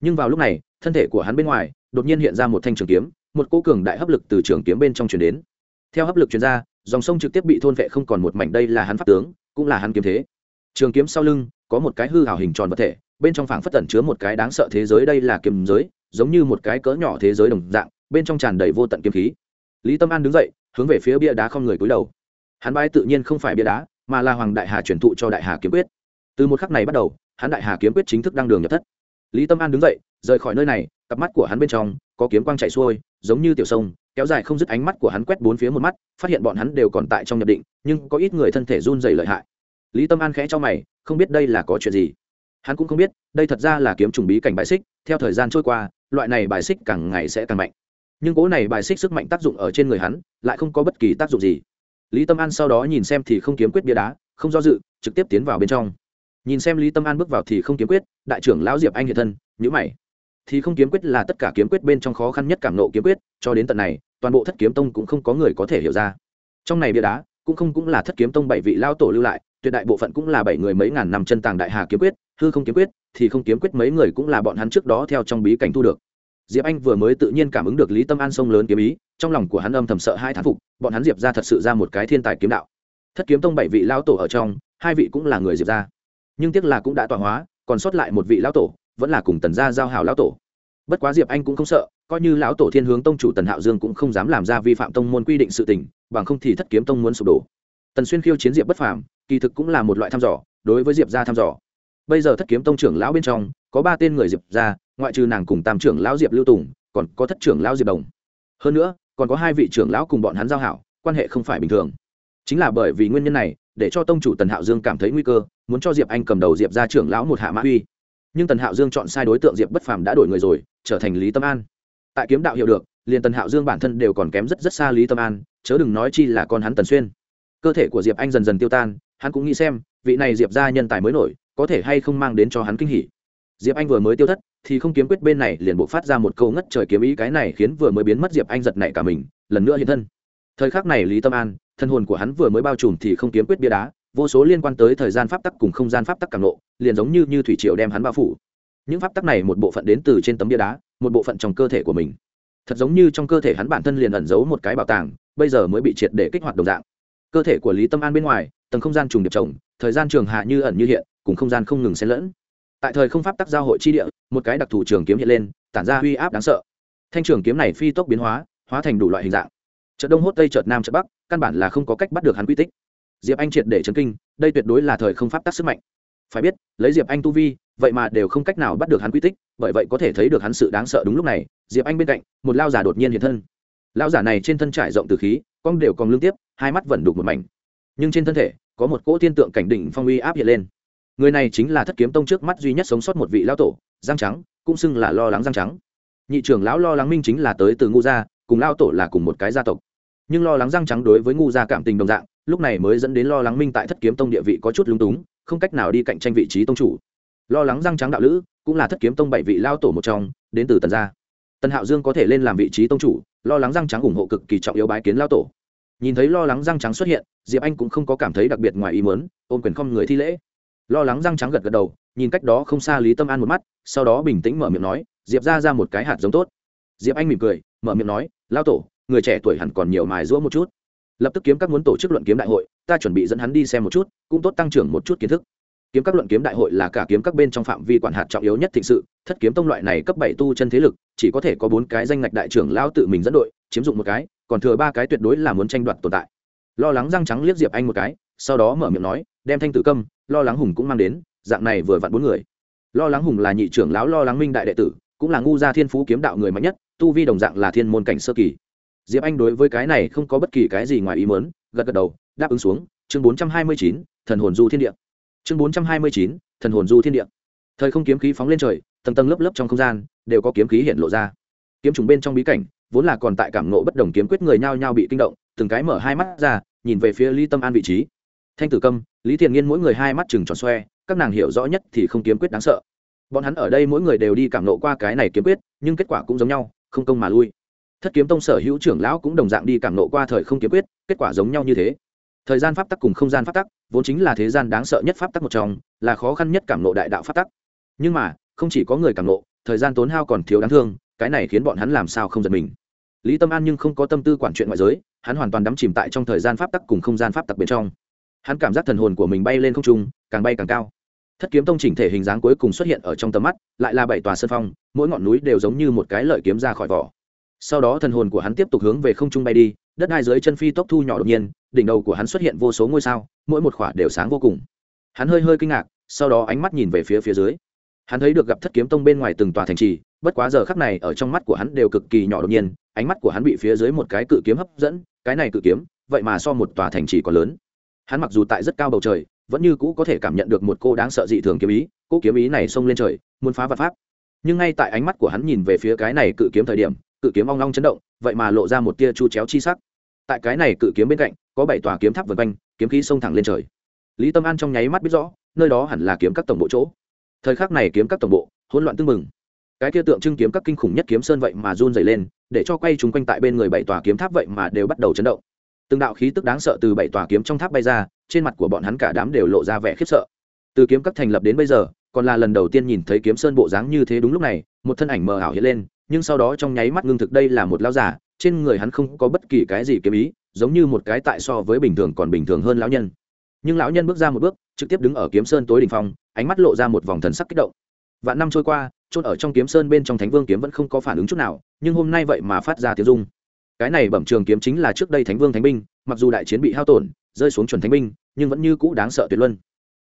Nhưng vào lúc này thân thể của hắn bên ngoài, đột nhiên hiện ra một thanh trường kiếm, một cô cường đại hấp lực từ trường kiếm bên trong truyền đến. Theo hấp lực truyền ra, dòng sông trực tiếp bị thôn vệ không còn một mảnh, đây là hắn pháp tướng, cũng là hắn kiếm thế. Trường kiếm sau lưng, có một cái hư hào hình tròn vật thể, bên trong phảng phất tẩn chứa một cái đáng sợ thế giới, đây là kiếm giới, giống như một cái cỡ nhỏ thế giới đồng dạng, bên trong tràn đầy vô tận kiếm khí. Lý tâm an đứng dậy, hướng về phía bia đá không người cúi đầu. Hắn bái tự nhiên không phải bia đá, mà là hoàng đại hà truyền thụ cho đại hà kiếm quyết. Từ một khắc này bắt đầu, hắn đại hà kiếm quyết chính thức đăng đường nhập thất. Lý tâm an đứng dậy rời khỏi nơi này, cặp mắt của hắn bên trong có kiếm quang chạy xuôi, giống như tiểu sông, kéo dài không dứt ánh mắt của hắn quét bốn phía một mắt, phát hiện bọn hắn đều còn tại trong nhập định, nhưng có ít người thân thể run dày lợi hại. Lý tâm an khẽ cho mày, không biết đây là có chuyện gì. Hắn cũng không biết, đây thật ra là kiếm trùng bí cảnh bài xích, theo thời gian trôi qua, loại này bài xích càng ngày sẽ càng mạnh. Nhưng cố này bài xích sức mạnh tác dụng ở trên người hắn, lại không có bất kỳ tác dụng gì. Lý tâm an sau đó nhìn xem thì không kiếm quyết bia đá, không do dự, trực tiếp tiến vào bên trong. Nhìn xem lý tâm an bước vào thì không kiếm quyết, đại trưởng lão diệp anh hiện thân nhữ mày thì không kiếm quyết là tất cả kiếm quyết bên trong khó khăn nhất cảm nộ kiếm quyết, cho đến tận này, toàn bộ thất kiếm tông cũng không có người có thể hiểu ra. Trong này bia đá, cũng không cũng là thất kiếm tông bảy vị lao tổ lưu lại, tuyệt đại bộ phận cũng là bảy người mấy ngàn năm chân tàng đại hà kiếm quyết, hư không kiếm quyết, thì không kiếm quyết mấy người cũng là bọn hắn trước đó theo trong bí cảnh thu được. Diệp anh vừa mới tự nhiên cảm ứng được lý tâm an sông lớn kiếm ý, trong lòng của hắn âm thầm sợ hai thán phục, bọn hắn diệp ra thật sự ra một cái thiên tài kiếm đạo. Thất kiếm tông bảy vị lão tổ ở trong, hai vị cũng là người diệp ra. Nhưng tiếc là cũng đã tọa hóa, còn sót lại một vị lão tổ vẫn là cùng tần gia giao hảo lão tổ. Bất quá diệp anh cũng không sợ, coi như lão tổ thiên hướng tông chủ tần hạo dương cũng không dám làm ra vi phạm tông môn quy định sự tình, bằng không thì thất kiếm tông muốn sụp đổ. Tần xuyên khiêu chiến diệp bất phàm, kỳ thực cũng là một loại thăm dò, đối với diệp gia thăm dò. Bây giờ thất kiếm tông trưởng lão bên trong, có ba tên người diệp gia, ngoại trừ nàng cùng tam trưởng lão diệp lưu tùng, còn có thất trưởng lão diệp đồng. Hơn nữa, còn có hai vị trưởng lão cùng bọn hắn giao hảo, quan hệ không phải bình thường. Chính là bởi vì nguyên nhân này, để cho tông chủ tần hạo dương cảm thấy nguy cơ, muốn cho diệp anh cầm đầu diệp ra trưởng lão một hạ mã uy nhưng tần hạo dương chọn sai đối tượng diệp bất phàm đã đổi người rồi, trở thành lý tâm an. Tại kiếm đạo hiểu được, liền tần hạo dương bản thân đều còn kém rất rất xa lý tâm an, chớ đừng nói chi là con hắn tần xuyên. Cơ thể của diệp anh dần dần tiêu tan, hắn cũng nghĩ xem, vị này diệp ra nhân tài mới nổi, có thể hay không mang đến cho hắn kinh hỉ. Diệp anh vừa mới tiêu thất, thì không kiếm quyết bên này liền bộ phát ra một câu ngất trời kiếm ý, cái này khiến vừa mới biến mất diệp anh giật nảy cả mình, lần nữa hiện thân. Thời khắc này lý tâm an, thân hồn của hắn vừa mới bao trùm thì không kiếm quyết bia đá vô số liên quan tới thời gian pháp tắc cùng không gian pháp tắc càng lộ liền giống như như thủy triều đem hắn bao phủ. Những pháp tắc này một bộ phận đến từ trên tấm bia đá, một bộ phận trong cơ thể của mình. Thật giống như trong cơ thể hắn bản thân liền ẩn giấu một cái bảo tàng, bây giờ mới bị triệt để kích hoạt đồng dạng. Cơ thể của lý tâm an bên ngoài, tầng không gian trùng điệp trồng thời gian trường hạ như ẩn như hiện, cùng không gian không ngừng xen lẫn. Tại thời không pháp tắc giao hội chi địa, một cái đặc thù trường kiếm hiện lên, tản ra uy áp đáng sợ. Thanh trường kiếm này phi tốc biến hóa hóa thành đủ loại hình dạng. Chợ đông hốt tây chợt nam chợt bắc, căn bản là không có cách bắt được hắn quy tích diệp anh triệt để chấn kinh, đây tuyệt đối là thời không pháp tắc sức mạnh. Phải biết, lấy diệp anh tu vi, vậy mà đều không cách nào bắt được hắn quy tích, bởi vậy có thể thấy được hắn sự đáng sợ đúng lúc này, diệp anh bên cạnh, một lao giả đột nhiên hiện thân. Lao giả này trên thân trải rộng từ khí cong đều còn lương tiếp, hai mắt vẫn đục một mảnh. Nhưng trên thân thể, có một cỗ thiên tượng cảnh đỉnh phong uy áp hiện lên. Người này chính là thất kiếm tông trước mắt duy nhất sống sót một vị lao tổ, giang trắng, cũng xưng là lo lắng giang trắng. Nhị trưởng lão lo lắng minh chính là tới từ ngu gia, cùng lao tổ là cùng một cái gia tộc nhưng lo lắng răng trắng đối với ngu gia cảm tình đồng dạng, lúc này mới dẫn đến lo lắng minh tại thất kiếm tông địa vị có chút lúng túng, không cách nào đi cạnh tranh vị trí tông chủ. Lo lắng răng trắng đạo lữ, cũng là thất kiếm tông bảy vị lao tổ một trong, đến từ tần gia. Tần hạo dương có thể lên làm vị trí tông chủ, lo lắng răng trắng ủng hộ cực kỳ trọng yếu bái kiến lao tổ. Nhìn thấy lo lắng răng trắng xuất hiện, diệp anh cũng không có cảm thấy đặc biệt ngoài ý mớn ôm quyền không người thi lễ. Lo lắng răng trắng gật gật đầu, nhìn cách đó không xa lý tâm an một mắt, sau đó bình tĩnh mở miệng nói, diệp ra ra một cái hạt giống tốt. Diệp anh mỉm cười, mở miệng nói, lao tổ người trẻ tuổi hẳn còn nhiều mài giũa một chút. Lập tức kiếm các muốn tổ chức luận kiếm đại hội, ta chuẩn bị dẫn hắn đi xem một chút, cũng tốt tăng trưởng một chút kiến thức. Kiếm các luận kiếm đại hội là cả kiếm các bên trong phạm vi quản hạt trọng yếu nhất thịnh sự, thất kiếm tông loại này cấp bảy tu chân thế lực, chỉ có thể có bốn cái danh ngạch đại trưởng lao tự mình dẫn đội, chiếm dụng một cái, còn thừa ba cái tuyệt đối là muốn tranh đoạt tồn tại. Lo lắng răng trắng liếc diệp anh một cái, sau đó mở miệng nói, đem thanh tử câm, lo lắng hùng cũng mang đến, dạng này vừa vặn bốn người. Lo lắng hùng là nhị trưởng lão lo lắng minh đại đệ tử, cũng là ngu gia thiên phú kiếm đạo người mạnh nhất, tu vi đồng dạng là thiên môn cảnh sơ kỳ diệp anh đối với cái này không có bất kỳ cái gì ngoài ý mớn gật gật đầu, đáp ứng xuống. Chương bốn trăm hai mươi chín, thần hồn du thiên địa. Chương bốn trăm hai mươi chín, thần hồn du thiên địa. Thời không kiếm khí phóng lên trời, tầng tầng lớp lớp trong không gian, đều có kiếm khí hiện lộ ra. Kiếm trùng bên trong bí cảnh, vốn là còn tại cảm nộ bất đồng kiếm quyết người nhao nhao bị kinh động, từng cái mở hai mắt ra, nhìn về phía lý tâm an vị trí. Thanh tử câm, lý thiền nghiên mỗi người hai mắt chừng tròn xoe, các nàng hiểu rõ nhất thì không kiếm quyết đáng sợ. Bọn hắn ở đây mỗi người đều đi cảm nộ qua cái này kiếm quyết, nhưng kết quả cũng giống nhau, không công mà lui thất kiếm tông sở hữu trưởng lão cũng đồng dạng đi cảm nộ qua thời không kiếm quyết, kết quả giống nhau như thế. Thời gian pháp tắc cùng không gian pháp tắc, vốn chính là thế gian đáng sợ nhất pháp tắc một trong, là khó khăn nhất cảm nộ đại đạo pháp tắc. Nhưng mà, không chỉ có người cảm nộ, thời gian tốn hao còn thiếu đáng thương, cái này khiến bọn hắn làm sao không giật mình. Lý tâm an nhưng không có tâm tư quản chuyện ngoại giới, hắn hoàn toàn đắm chìm tại trong thời gian pháp tắc cùng không gian pháp tắc bên trong. Hắn cảm giác thần hồn của mình bay lên không trung, càng bay càng cao. Thất kiếm tông chỉnh thể hình dáng cuối cùng xuất hiện ở trong tầm mắt, lại là bảy tòa sân phong, mỗi ngọn núi đều giống như một cái lợi kiếm ra khỏi vỏ sau đó thần hồn của hắn tiếp tục hướng về không trung bay đi, đất hai dưới chân phi tốc thu nhỏ đột nhiên, đỉnh đầu của hắn xuất hiện vô số ngôi sao, mỗi một khỏa đều sáng vô cùng. Hắn hơi hơi kinh ngạc, sau đó ánh mắt nhìn về phía phía dưới. Hắn thấy được gặp thất kiếm tông bên ngoài từng tòa thành trì, bất quá giờ khắc này ở trong mắt của hắn đều cực kỳ nhỏ đột nhiên, ánh mắt của hắn bị phía dưới một cái cự kiếm hấp dẫn, cái này cự kiếm, vậy mà so một tòa thành trì còn lớn. Hắn mặc dù tại rất cao bầu trời, vẫn như cũ có thể cảm nhận được một cô đáng sợ dị thường kiếm ý, cô kiếm ý này xông lên trời, muốn phá vật pháp. Nhưng ngay tại ánh mắt của hắn nhìn về phía cái này cự kiếm thời điểm cự kiếm ong long chấn động, vậy mà lộ ra một tia chu chéo chi sắc. Tại cái này cự kiếm bên cạnh, có bảy tòa kiếm tháp vượt quanh, kiếm khí xông thẳng lên trời. Lý tâm an trong nháy mắt biết rõ, nơi đó hẳn là kiếm các tổng bộ chỗ. Thời khắc này kiếm các tổng bộ, hỗn loạn tưng mừng cái kia tượng trưng kiếm các kinh khủng nhất kiếm sơn vậy mà run dày lên, để cho quay chúng quanh tại bên người bảy tòa kiếm tháp vậy mà đều bắt đầu chấn động. Từng đạo khí tức đáng sợ từ bảy tòa kiếm trong tháp bay ra, trên mặt của bọn hắn cả đám đều lộ ra vẻ khiếp sợ. Từ kiếm các thành lập đến bây giờ, còn là lần đầu tiên nhìn thấy kiếm sơn bộ dáng như thế đúng lúc này, một thân ảnh mờ ảo hiện lên nhưng sau đó trong nháy mắt ngưng thực đây là một lao giả trên người hắn không có bất kỳ cái gì kiếm ý, giống như một cái tại so với bình thường còn bình thường hơn lão nhân. Nhưng lão nhân bước ra một bước, trực tiếp đứng ở kiếm sơn tối đ ỉ n h phong, ánh mắt lộ ra một vòng thần sắc kích động. Vạn năm trôi qua trôn ở trong kiếm sơn bên trong thánh vương kiếm vẫn không có phản ứng chút nào, nhưng hôm nay vậy mà phát ra tiếng dung cái này bẩm trường kiếm chính là trước đây thánh vương thánh binh, mặc dù đại chiến bị hao tổn, rơi xuống chuẩn thánh binh, nhưng vẫn như cũ đáng sợ tuyệt luân.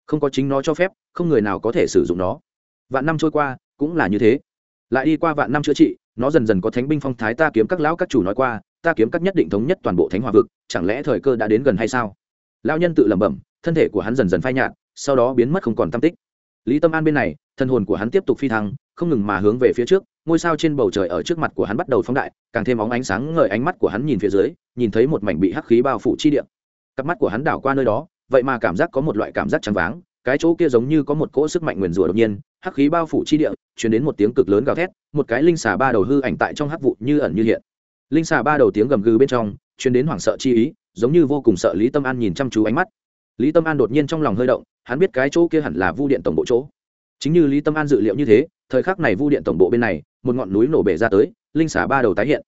Không có chính nó cho phép, không người nào có thể sử dụng nó. Vạn năm trôi qua, cũng là như thế lại đi qua vạn năm chữa trị, nó dần dần có thánh binh phong thái ta kiếm các lão các chủ nói qua, ta kiếm các nhất định thống nhất toàn bộ thánh hòa vực, chẳng lẽ thời cơ đã đến gần hay sao? Lao nhân tự lẩm bẩm, thân thể của hắn dần dần phai nhạt, sau đó biến mất không còn tam tích. Lý tâm an bên này, thân hồn của hắn tiếp tục phi thăng, không ngừng mà hướng về phía trước, ngôi sao trên bầu trời ở trước mặt của hắn bắt đầu phóng đại, càng thêm óng ánh sáng ngời ánh mắt của hắn nhìn phía dưới, nhìn thấy một mảnh bị hắc khí bao phủ chi điện cặp mắt của hắn đảo qua nơi đó, vậy mà cảm giác có một loại cảm giác trắng váng, cái chỗ kia giống như có một cỗ sức mạnh nguyền rủa đột nhiên hắc khí bao phủ chi địa chuyển đến một tiếng cực lớn gào thét, một cái linh xà ba đầu hư ảnh tại trong hắc vụ như ẩn như hiện. Linh xà ba đầu tiếng gầm gừ bên trong chuyển đến hoảng sợ chi ý, giống như vô cùng sợ lý tâm an nhìn chăm chú ánh mắt. Lý tâm an đột nhiên trong lòng hơi động, hắn biết cái chỗ kia hẳn là vu điện tổng bộ chỗ. Chính như lý tâm an dự liệu như thế, thời khắc này vu điện tổng bộ bên này, một ngọn núi nổ bể ra tới, linh xà ba đầu tái hiện.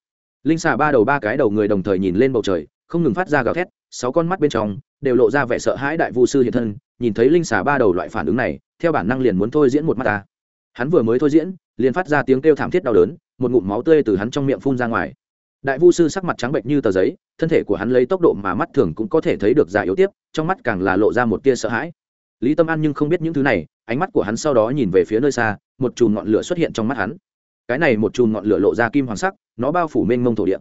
Linh xà ba đầu ba cái đầu người đồng thời nhìn lên bầu trời, không ngừng phát ra gào thét, sáu con mắt bên trong, đều lộ ra vẻ sợ hãi đại vu sư hiện thân, nhìn thấy linh xà ba đầu loại phản ứng này theo bản năng liền muốn thôi diễn một mắt ta. Hắn vừa mới thôi diễn, liền phát ra tiếng kêu thảm thiết đau đớn, một ngụm máu tươi từ hắn trong miệng phun ra ngoài. Đại vu sư sắc mặt trắng bệnh như tờ giấy, thân thể của hắn lấy tốc độ mà mắt thường cũng có thể thấy được già yếu tiếp, trong mắt càng là lộ ra một tia sợ hãi. Lý tâm an nhưng không biết những thứ này, ánh mắt của hắn sau đó nhìn về phía nơi xa, một chùm ngọn lửa xuất hiện trong mắt hắn. Cái này một chùm ngọn lửa lộ ra kim hoàng sắc, nó bao phủ mênh mông thổ địa.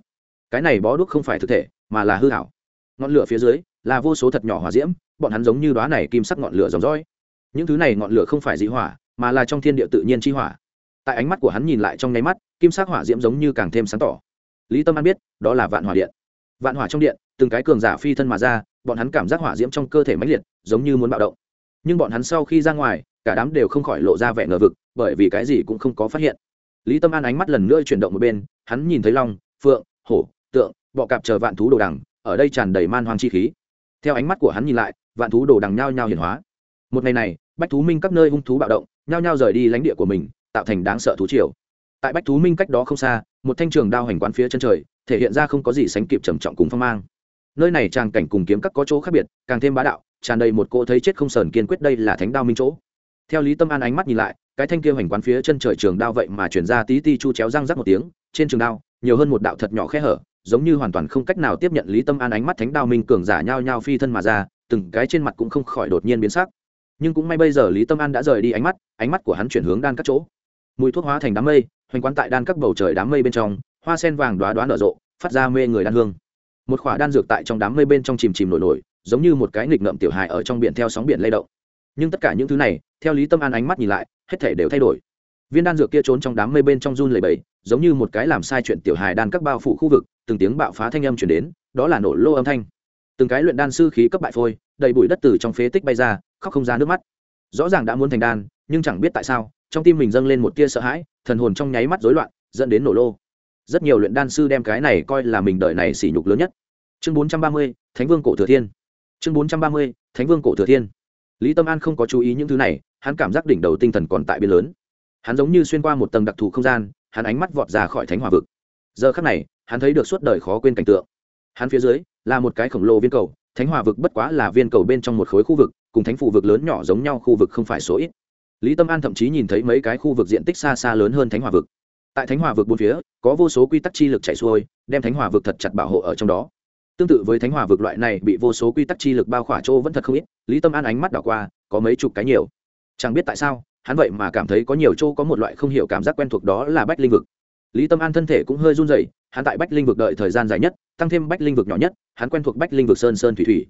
Cái này bó đuốc không phải thực thể, mà là hư hảo ngọn lửa phía dưới là vô số thật nhỏ hỏa diễm, bọn hắn giống như đoá này kim sắc ngọn lửa dòng dõi những thứ này ngọn lửa không phải dị hỏa, mà là trong thiên địa tự nhiên chi hỏa. Tại ánh mắt của hắn nhìn lại trong nháy mắt, kim sắc hỏa diễm giống như càng thêm sáng tỏ. Lý tâm an biết, đó là vạn hỏa điện. Vạn hỏa trong điện, từng cái cường giả phi thân mà ra, bọn hắn cảm giác hỏa diễm trong cơ thể mãnh liệt, giống như muốn bạo động. Nhưng bọn hắn sau khi ra ngoài, cả đám đều không khỏi lộ ra vẻ ngờ vực, bởi vì cái gì cũng không có phát hiện. Lý tâm an ánh mắt lần nữa chuyển động một bên, hắn nhìn thấy long, phượng, hổ, tượng, bọ cạp chờ vạn thú đồ đằng, ở đây tràn đầy man hoang chi khí. Theo ánh mắt của hắn nhìn lại, vạn thú đồ đằng nhao nhao hiển hóa một ngày này, bách thú minh các nơi hung thú bạo động, nhao nhao rời đi lãnh địa của mình, tạo thành đáng sợ thú triều. Tại bách thú minh cách đó không xa, một thanh trường đao hành quán phía chân trời, thể hiện ra không có gì sánh kịp trầm trọng cùng phong mang. Nơi này tràng cảnh cùng kiếm các có chỗ khác biệt, càng thêm bá đạo, tràn đầy một cô thấy chết không sờn kiên quyết đây là thánh đao minh chỗ. Theo lý tâm an ánh mắt nhìn lại, cái thanh kia hành quán phía chân trời trường đao vậy mà chuyển ra tí ti chu chéo răng rắc một tiếng, trên trường đao, nhiều hơn một đạo thật nhỏ khe hở, giống như hoàn toàn không cách nào tiếp nhận lý tâm an ánh mắt thánh đao minh cường giả nhao nhao phi thân mà ra, từng cái trên mặt cũng không khỏi đột nhiên biến sắc nhưng cũng may bây giờ lý tâm an đã rời đi ánh mắt ánh mắt của hắn chuyển hướng đan các chỗ. Mùi thuốc hóa thành đám mây, hoành quán tại đan các bầu trời đám mây bên trong, hoa sen vàng đoá đoá nở rộ, phát ra mê người đan hương. Một khỏa đan dược tại trong đám mây bên trong chìm chìm nổi nổi, giống như một cái nghịch ngợm tiểu hài ở trong biển theo sóng biển lay động. Nhưng tất cả những thứ này, theo lý tâm an ánh mắt nhìn lại, hết thể đều thay đổi. Viên đan dược kia trốn trong đám mây bên trong run lầy bầy giống như một cái làm sai chuyện tiểu hài đan các bao phủ khu vực, từng tiếng bạo phá thanh âm chuyển đến, đó là nổ lô âm thanh. Từng cái luyện đan sư khí cấp bại phôi, đầy bụi đất từ trong phế tích bay ra khóc không ra nước mắt. Rõ ràng đã muốn thành đan, nhưng chẳng biết tại sao, trong tim mình dâng lên một tia sợ hãi, thần hồn trong nháy mắt rối loạn, dẫn đến nổ lô. Rất nhiều luyện đan sư đem cái này coi là mình đời này sỉ nhục lớn nhất. Chương bốn trăm ba mươi, thánh vương cổ thừa thiên. Chương bốn trăm ba mươi, thánh vương cổ thừa thiên. Lý tâm an không có chú ý những thứ này, hắn cảm giác đỉnh đầu tinh thần còn tại biên lớn. Hắn giống như xuyên qua một tầng đặc thù không gian, hắn ánh mắt vọt ra khỏi thánh hòa vực. Giờ khắc này, hắn thấy được suốt đời khó quên cảnh tượng. Hắn phía dưới là một cái khổng lồ viên cầu, thánh hòa vực bất quá là viên cầu bên trong một khối khu vực cùng thánh phủ vực lớn nhỏ giống nhau khu vực không phải số ít. Lý tâm an thậm chí nhìn thấy mấy cái khu vực diện tích xa xa lớn hơn thánh hòa vực. Tại thánh hòa vực bốn phía, có vô số quy tắc chi lực chạy xuôi, đem thánh hòa vực thật chặt bảo hộ ở trong đó. Tương tự với thánh hòa vực loại này bị vô số quy tắc chi lực bao khỏa chỗ vẫn thật không ít, lý tâm an ánh mắt đảo qua, có mấy chục cái nhiều. Chẳng biết tại sao, hắn vậy mà cảm thấy có nhiều chỗ có một loại không hiểu cảm giác quen thuộc đó là bách linh vực. Lý tâm an thân thể cũng hơi run rẩy, hắn tại bách linh vực đợi thời gian dài nhất, tăng thêm bách linh vực nhỏ nhất, hắn quen thuộc bách linh vực sơn sơn thủy thủy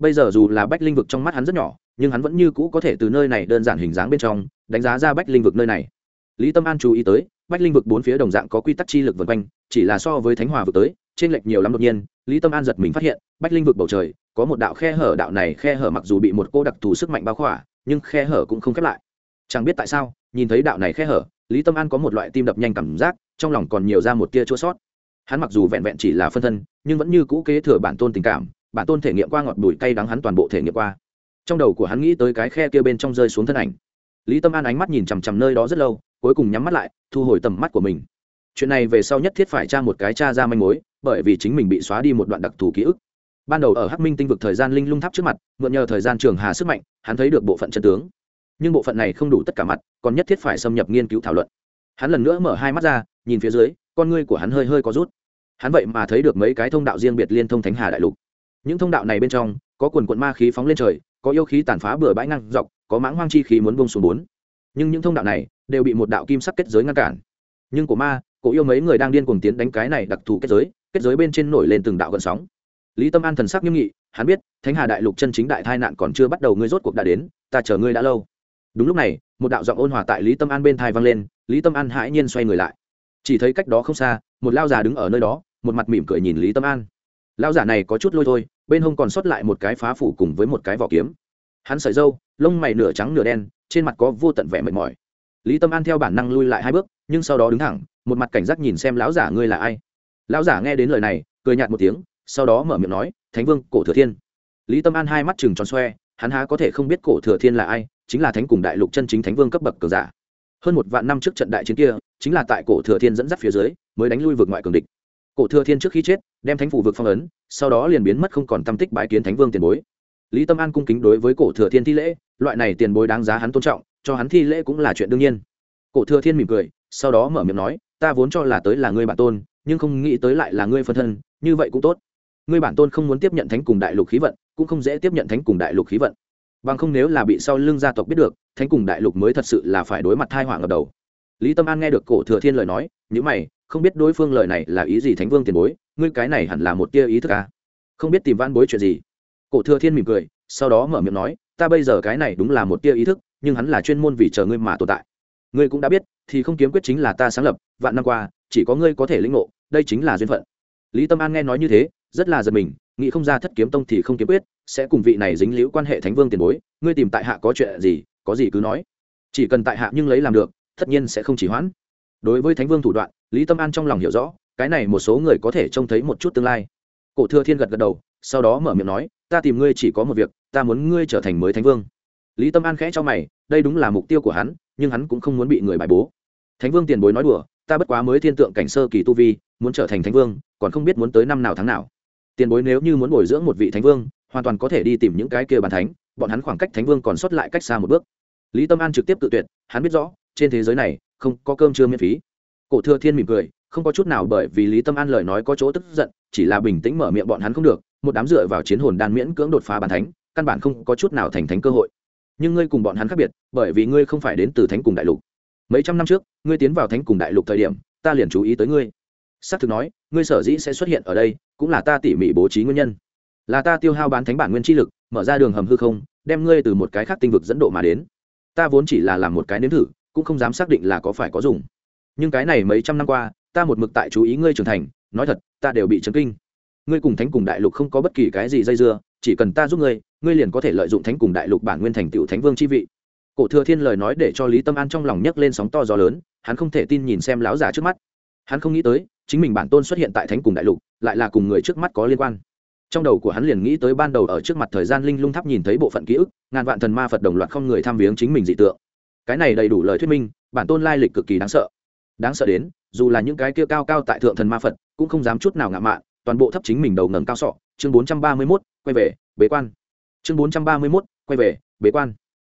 bây giờ dù là bách linh vực trong mắt hắn rất nhỏ, nhưng hắn vẫn như cũ có thể từ nơi này đơn giản hình dáng bên trong, đánh giá ra bách linh vực nơi này. Lý tâm an chú ý tới, bách linh vực bốn phía đồng dạng có quy tắc chi lực vần quanh, chỉ là so với thánh hòa vực tới trên lệch nhiều lắm đột nhiên, lý tâm an giật mình phát hiện, bách linh vực bầu trời, có một đạo khe hở, đạo này khe hở mặc dù bị một cô đặc thù sức mạnh bao khỏa, nhưng khe hở cũng không khép lại. Chẳng biết tại sao, nhìn thấy đạo này khe hở, lý tâm an có một loại tim đập nhanh cảm giác, trong lòng còn nhiều ra một tia chua sót. Hắn mặc dù vẹn vẹn chỉ là phân thân, nhưng vẫn như cũ kế thừa bản tôn tình cảm bản tôn thể nghiệm qua ngọt bùi cay đắng hắn toàn bộ thể nghiệm qua. Trong đầu của hắn nghĩ tới cái khe kia bên trong rơi xuống thân ảnh. Lý tâm an ánh mắt nhìn chằm chằm nơi đó rất lâu, cuối cùng nhắm mắt lại, thu hồi tầm mắt của mình. Chuyện này về sau nhất thiết phải tra một cái tra ra manh mối, bởi vì chính mình bị xóa đi một đoạn đặc thù ký ức. Ban đầu ở hắc minh tinh vực thời gian linh lung tháp trước mặt, mượn nhờ thời gian trường hà sức mạnh, hắn thấy được bộ phận chân tướng. Nhưng bộ phận này không đủ tất cả mặt, còn nhất thiết phải xâm nhập nghiên cứu thảo luận. Hắn lần nữa mở hai mắt ra, nhìn phía dưới, con ngươi của hắn hơi hơi có rút. Hắn vậy mà thấy được mấy cái thông đạo riêng biệt liên thông thánh hà đại lục những thông đạo này bên trong, có quần quận ma khí phóng lên trời, có yêu khí tàn phá bừa bãi ngang dọc, có mãng hoang chi khí muốn bông xuống bốn. Nhưng những thông đạo này đều bị một đạo kim sắc kết giới ngăn cản. Nhưng của ma, cổ yêu mấy người đang điên cuồng tiến đánh cái này đặc thù kết giới kết giới bên trên nổi lên từng đạo gần sóng. Lý tâm an thần sắc nghiêm nghị, hắn biết, thánh hà đại lục chân chính đại tai nạn còn chưa bắt đầu ngươi rốt cuộc đã đến, ta chờ ngươi đã lâu. Đúng lúc này, một đạo giọng ôn hòa tại lý tâm an bên thai vang lên, lý tâm an hãi nhiên xoay người lại. Chỉ thấy cách đó không xa, một lao già đứng ở nơi đó, một mặt mỉm cười nhìn lý tâm an. Lão giả này có chút lôi thôi, bên hông còn sót lại một cái phá phủ cùng với một cái vỏ kiếm. Hắn sợi dâu lông mày nửa trắng nửa đen, trên mặt có vô tận vẻ mệt mỏi. Lý tâm an theo bản năng lui lại hai bước, nhưng sau đó đứng thẳng, một mặt cảnh giác nhìn xem lão giả ngươi là ai. Lão giả nghe đến lời này, cười nhạt một tiếng, sau đó mở miệng nói, thánh vương, cổ thừa thiên. Lý tâm an hai mắt chừng tròn xoe, hắn há có thể không biết cổ thừa thiên là ai, chính là thánh cùng đại lục chân chính thánh vương cấp bậc cường giả. Hơn một vạn năm trước trận đại chiến kia, chính là tại cổ thừa thiên dẫn dắt phía dưới, mới đánh lui vượt ngoại cường địch cổ thừa thiên trước khi chết, đem thánh phủ vực phong ấn, sau đó liền biến mất không còn tâm tích bái kiến thánh vương tiền bối. Lý tâm an cung kính đối với cổ thừa thiên thi lễ, loại này tiền bối đáng giá hắn tôn trọng, cho hắn thi lễ cũng là chuyện đương nhiên. Cổ thừa thiên mỉm cười, sau đó mở miệng nói, ta vốn cho là tới là ngươi bản tôn, nhưng không nghĩ tới lại là ngươi phân thân, như vậy cũng tốt. Ngươi bản tôn không muốn tiếp nhận thánh cùng đại lục khí vận, cũng không dễ tiếp nhận thánh cùng đại lục khí vận. Bằng không nếu là bị sau lưng gia tộc biết được, thánh cùng đại lục mới thật sự là phải đối mặt thai họa ở đầu lý tâm an nghe được cổ thừa thiên lời nói nhữ mày, không biết đối phương lời này là ý gì thánh vương tiền bối, ngươi cái này hẳn là một tia ý thức à? không biết tìm van bối chuyện gì. Cổ thừa thiên mỉm cười, sau đó mở miệng nói, ta bây giờ cái này đúng là một tia ý thức, nhưng hắn là chuyên môn vì chờ ngươi mà tồn tại. Ngươi cũng đã biết, thì không kiếm quyết chính là ta sáng lập, vạn năm qua, chỉ có ngươi có thể lĩnh ngộ, đây chính là duyên phận. Lý tâm an nghe nói như thế, rất là giật mình, nghĩ không ra thất kiếm tông thì không kiếm quyết, sẽ cùng vị này dính liễu quan hệ thánh vương tiền bối, ngươi tìm tại hạ có chuyện gì, có gì cứ nói. Chỉ cần tại hạ nhưng lấy làm được tất nhiên sẽ không chỉ hoãn. Đối với thánh vương thủ đoạn, lý tâm an trong lòng hiểu rõ, cái này một số người có thể trông thấy một chút tương lai. Cổ thừa thiên gật gật đầu, sau đó mở miệng nói, ta tìm ngươi chỉ có một việc, ta muốn ngươi trở thành mới thánh vương. Lý tâm an khẽ cho mày, đây đúng là mục tiêu của hắn, nhưng hắn cũng không muốn bị người bài bố. Thánh vương tiền bối nói đùa, ta bất quá mới thiên tượng cảnh sơ kỳ tu vi, muốn trở thành thánh vương, còn không biết muốn tới năm nào tháng nào. Tiền bối nếu như muốn bồi dưỡng một vị thánh vương, hoàn toàn có thể đi tìm những cái kia bàn thánh, bọn hắn khoảng cách thánh vương còn sót lại cách xa một bước. Lý tâm an trực tiếp tự tuyệt, hắn biết rõ trên thế giới này, không có cơm chưa miễn phí. Cổ thừa thiên mỉm cười, không có chút nào bởi vì lý tâm an lời nói có chỗ tức giận, chỉ là bình tĩnh mở miệng bọn hắn không được, một đám dựa vào chiến hồn đan miễn cưỡng đột phá bàn thánh, căn bản không có chút nào thành thánh cơ hội. Nhưng ngươi cùng bọn hắn khác biệt, bởi vì ngươi không phải đến từ thánh cùng đại lục. Mấy trăm năm trước, ngươi tiến vào thánh cùng đại lục thời điểm, ta liền chú ý tới ngươi. S á c thực nói, ngươi sở dĩ sẽ xuất hiện ở đây, cũng là ta tỉ mỉ bố trí nguyên nhân. Là ta tiêu hao bán thánh bản nguyên chi lực, mở ra đường hầm hư không, đem ngươi từ một cái khác tinh vực dẫn độ mà đến. Ta vốn chỉ là làm một cái nếm thử cũng không dám xác định là có phải có dùng. Nhưng cái này mấy trăm năm qua, ta một mực tại chú ý ngươi trưởng thành, nói thật, ta đều bị chấn kinh. Ngươi cùng thánh cùng đại lục không có bất kỳ cái gì dây dưa, chỉ cần ta giúp ngươi ngươi liền có thể lợi dụng thánh cùng đại lục bản nguyên thành tựu thánh vương chi vị. Cổ thừa thiên lời nói để cho lý tâm an trong lòng nhấc lên sóng to gió lớn, hắn không thể tin nhìn xem láo giả trước mắt. Hắn không nghĩ tới, chính mình bản tôn xuất hiện tại thánh cùng đại lục, lại là cùng người trước mắt có liên quan. Trong đầu của hắn liền nghĩ tới ban đầu ở trước mặt thời gian linh lung tháp nhìn thấy bộ phận ký ức, ngàn vạn thần ma phật đồng loạt không người tham viếng chính mình dị tượng cái này đầy đủ lời thuyết minh, bản tôn lai lịch cực kỳ đáng sợ. Đáng sợ đến, dù là những cái kia cao cao tại thượng thần ma phật, cũng không dám chút nào ngạo mạn, toàn bộ thấp chính mình đầu ngầm cao sọ. Chương bốn trăm ba mươi mốt, quay về, bế quan. Chương bốn trăm ba mươi mốt, quay về, bế quan.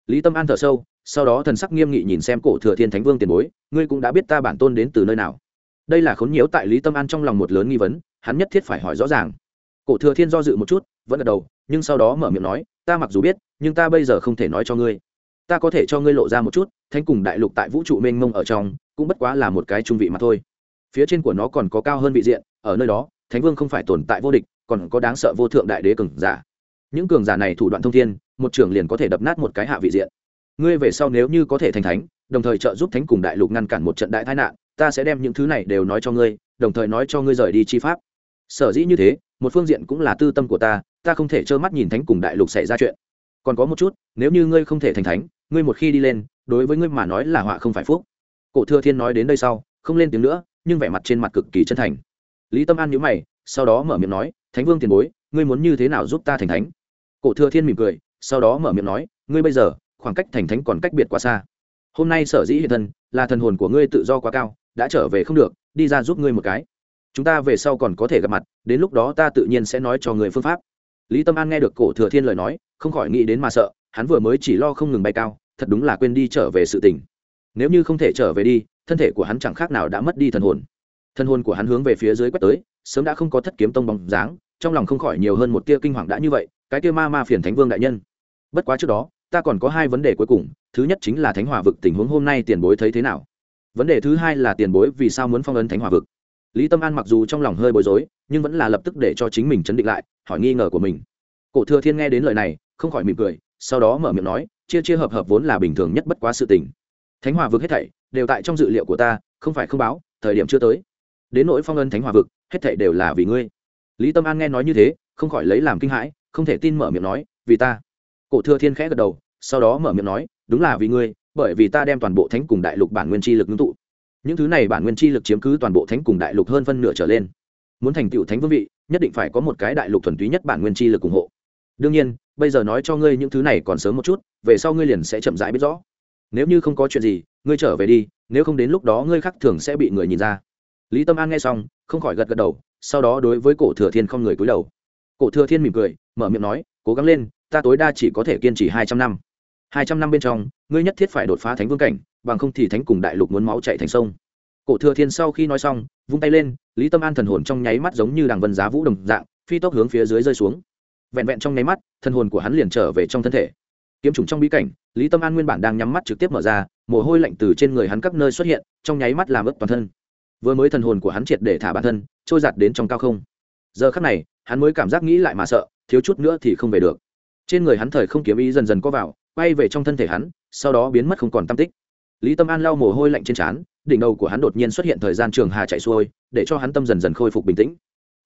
Lý tâm an thở sâu, sau đó thần sắc nghiêm nghị nhìn xem cổ thừa thiên thánh vương tiền bối, ngươi cũng đã biết ta bản tôn đến từ nơi nào. Đây là khốn nhiễu tại lý tâm an trong lòng một lớn nghi vấn, hắn nhất thiết phải hỏi rõ ràng. Cổ thừa thiên do dự một chút, vẫn gật đầu, nhưng sau đó mở miệng nói, ta mặc dù biết, nhưng ta bây giờ không thể nói cho ngươi ta có thể cho ngươi lộ ra một chút, thánh cùng đại lục tại vũ trụ mênh mông ở trong, cũng bất quá là một cái trung vị mà thôi. Phía trên của nó còn có cao hơn vị diện, ở nơi đó, thánh vương không phải tồn tại vô địch, còn có đáng sợ vô thượng đại đế cường giả. Những cường giả này thủ đoạn thông thiên, một trưởng liền có thể đập nát một cái hạ vị diện. Ngươi về sau nếu như có thể thành thánh, đồng thời trợ giúp thánh cùng đại lục ngăn cản một trận đại tai nạn, ta sẽ đem những thứ này đều nói cho ngươi, đồng thời nói cho ngươi rời đi chi pháp. Sở dĩ như thế, một phương diện cũng là tư tâm của ta ta không thể trơ mắt nhìn thánh cùng đại lục xảy ra chuyện còn có một chút, nếu như ngươi không thể thành thánh, ngươi một khi đi lên, đối với ngươi mà nói là họa không phải phúc. Cổ thừa thiên nói đến đây sau, không lên tiếng nữa, nhưng vẻ mặt trên mặt cực kỳ chân thành. Lý tâm an nhíu mày, sau đó mở miệng nói, thánh vương tiền bối, ngươi muốn như thế nào giúp ta thành thánh? Cổ thừa thiên mỉm cười, sau đó mở miệng nói, ngươi bây giờ, khoảng cách thành thánh còn cách biệt quá xa. Hôm nay sở dĩ hiện thân, là thần hồn của ngươi tự do quá cao, đã trở về không được, đi ra giúp ngươi một cái. Chúng ta về sau còn có thể gặp mặt, đến lúc đó ta tự nhiên sẽ nói cho người phương pháp lý tâm an nghe được cổ thừa thiên lời nói, không khỏi nghĩ đến mà sợ, hắn vừa mới chỉ lo không ngừng bay cao, thật đúng là quên đi trở về sự tình. Nếu như không thể trở về đi, thân thể của hắn chẳng khác nào đã mất đi thần hồn. Thân hồn của hắn hướng về phía dưới quét tới, sớm đã không có thất kiếm tông bóng dáng, trong lòng không khỏi nhiều hơn một tia kinh hoàng đã như vậy, cái tia ma ma phiền thánh vương đại nhân. Bất quá trước đó, ta còn có hai vấn đề cuối cùng, thứ nhất chính là thánh hòa vực tình huống hôm nay tiền bối thấy thế nào? Vấn đề thứ hai là tiền bối vì sao muốn phong ấn thánh hòa vực? Lý tâm an mặc dù trong lòng hơi bối rối, nhưng vẫn là lập tức để cho chính mình chấn định lại, hỏi nghi ngờ của mình. Cổ thừa thiên nghe đến lời này, không khỏi mỉm cười, sau đó mở miệng nói, chia chia hợp hợp vốn là bình thường nhất bất quá sự tình. Thánh hòa vực hết thảy đều tại trong dự liệu của ta, không phải không báo, thời điểm chưa tới. Đến nỗi phong ân thánh hòa vực, hết thảy đều là vì ngươi. Lý tâm an nghe nói như thế, không khỏi lấy làm kinh hãi, không thể tin mở miệng nói, vì ta. Cổ thừa thiên khẽ gật đầu, sau đó mở miệng nói, đúng là vì ngươi, bởi vì ta đem toàn bộ thánh cùng đại lục bản nguyên chi lực ngưng tụ những thứ này bản nguyên chi lực chiếm cứ toàn bộ thánh cùng đại lục hơn phân nửa trở lên. Muốn thành tựu thánh vương vị, nhất định phải có một cái đại lục thuần túy nhất bản nguyên chi lực ủng hộ. Đương nhiên, bây giờ nói cho ngươi những thứ này còn sớm một chút, về sau ngươi liền sẽ chậm rãi biết rõ. Nếu như không có chuyện gì, ngươi trở về đi, nếu không đến lúc đó ngươi khác thường sẽ bị người nhìn ra. Lý tâm an nghe xong, không khỏi gật gật đầu, sau đó đối với cổ thừa thiên không người cúi đầu. Cổ thừa thiên mỉm cười, mở miệng nói, cố gắng lên, ta tối đa chỉ có thể kiên trì hai trăm năm. Hai trăm năm bên trong, ngươi nhất thiết phải đột phá thánh vương cảnh bằng không thì thánh cùng đại lục muốn máu chạy thành sông. Cổ thừa thiên sau khi nói xong, vung tay lên, lý tâm an thần hồn trong nháy mắt giống như đằng vân giá vũ đồng dạng, phi tốc hướng phía dưới rơi xuống. Vẹn vẹn trong nháy mắt, thần hồn của hắn liền trở về trong thân thể. Kiếm trùng trong bí cảnh, lý tâm an nguyên bản đang nhắm mắt trực tiếp mở ra, mồ hôi lạnh từ trên người hắn các nơi xuất hiện, trong nháy mắt làm ướt toàn thân. Vừa mới thần hồn của hắn triệt để thả bản thân, trôi giặt đến trong cao không. Giờ khắc này, hắn mới cảm giác nghĩ lại mà sợ, thiếu chút nữa thì không về được. Trên người hắn thời không kiếm ý dần dần có vào, quay về trong thân thể hắn, sau đó biến mất không còn tam tích lý tâm an lau mồ hôi lạnh trên trán, đỉnh đầu của hắn đột nhiên xuất hiện thời gian trường hà chạy xuôi, để cho hắn tâm dần dần khôi phục bình tĩnh.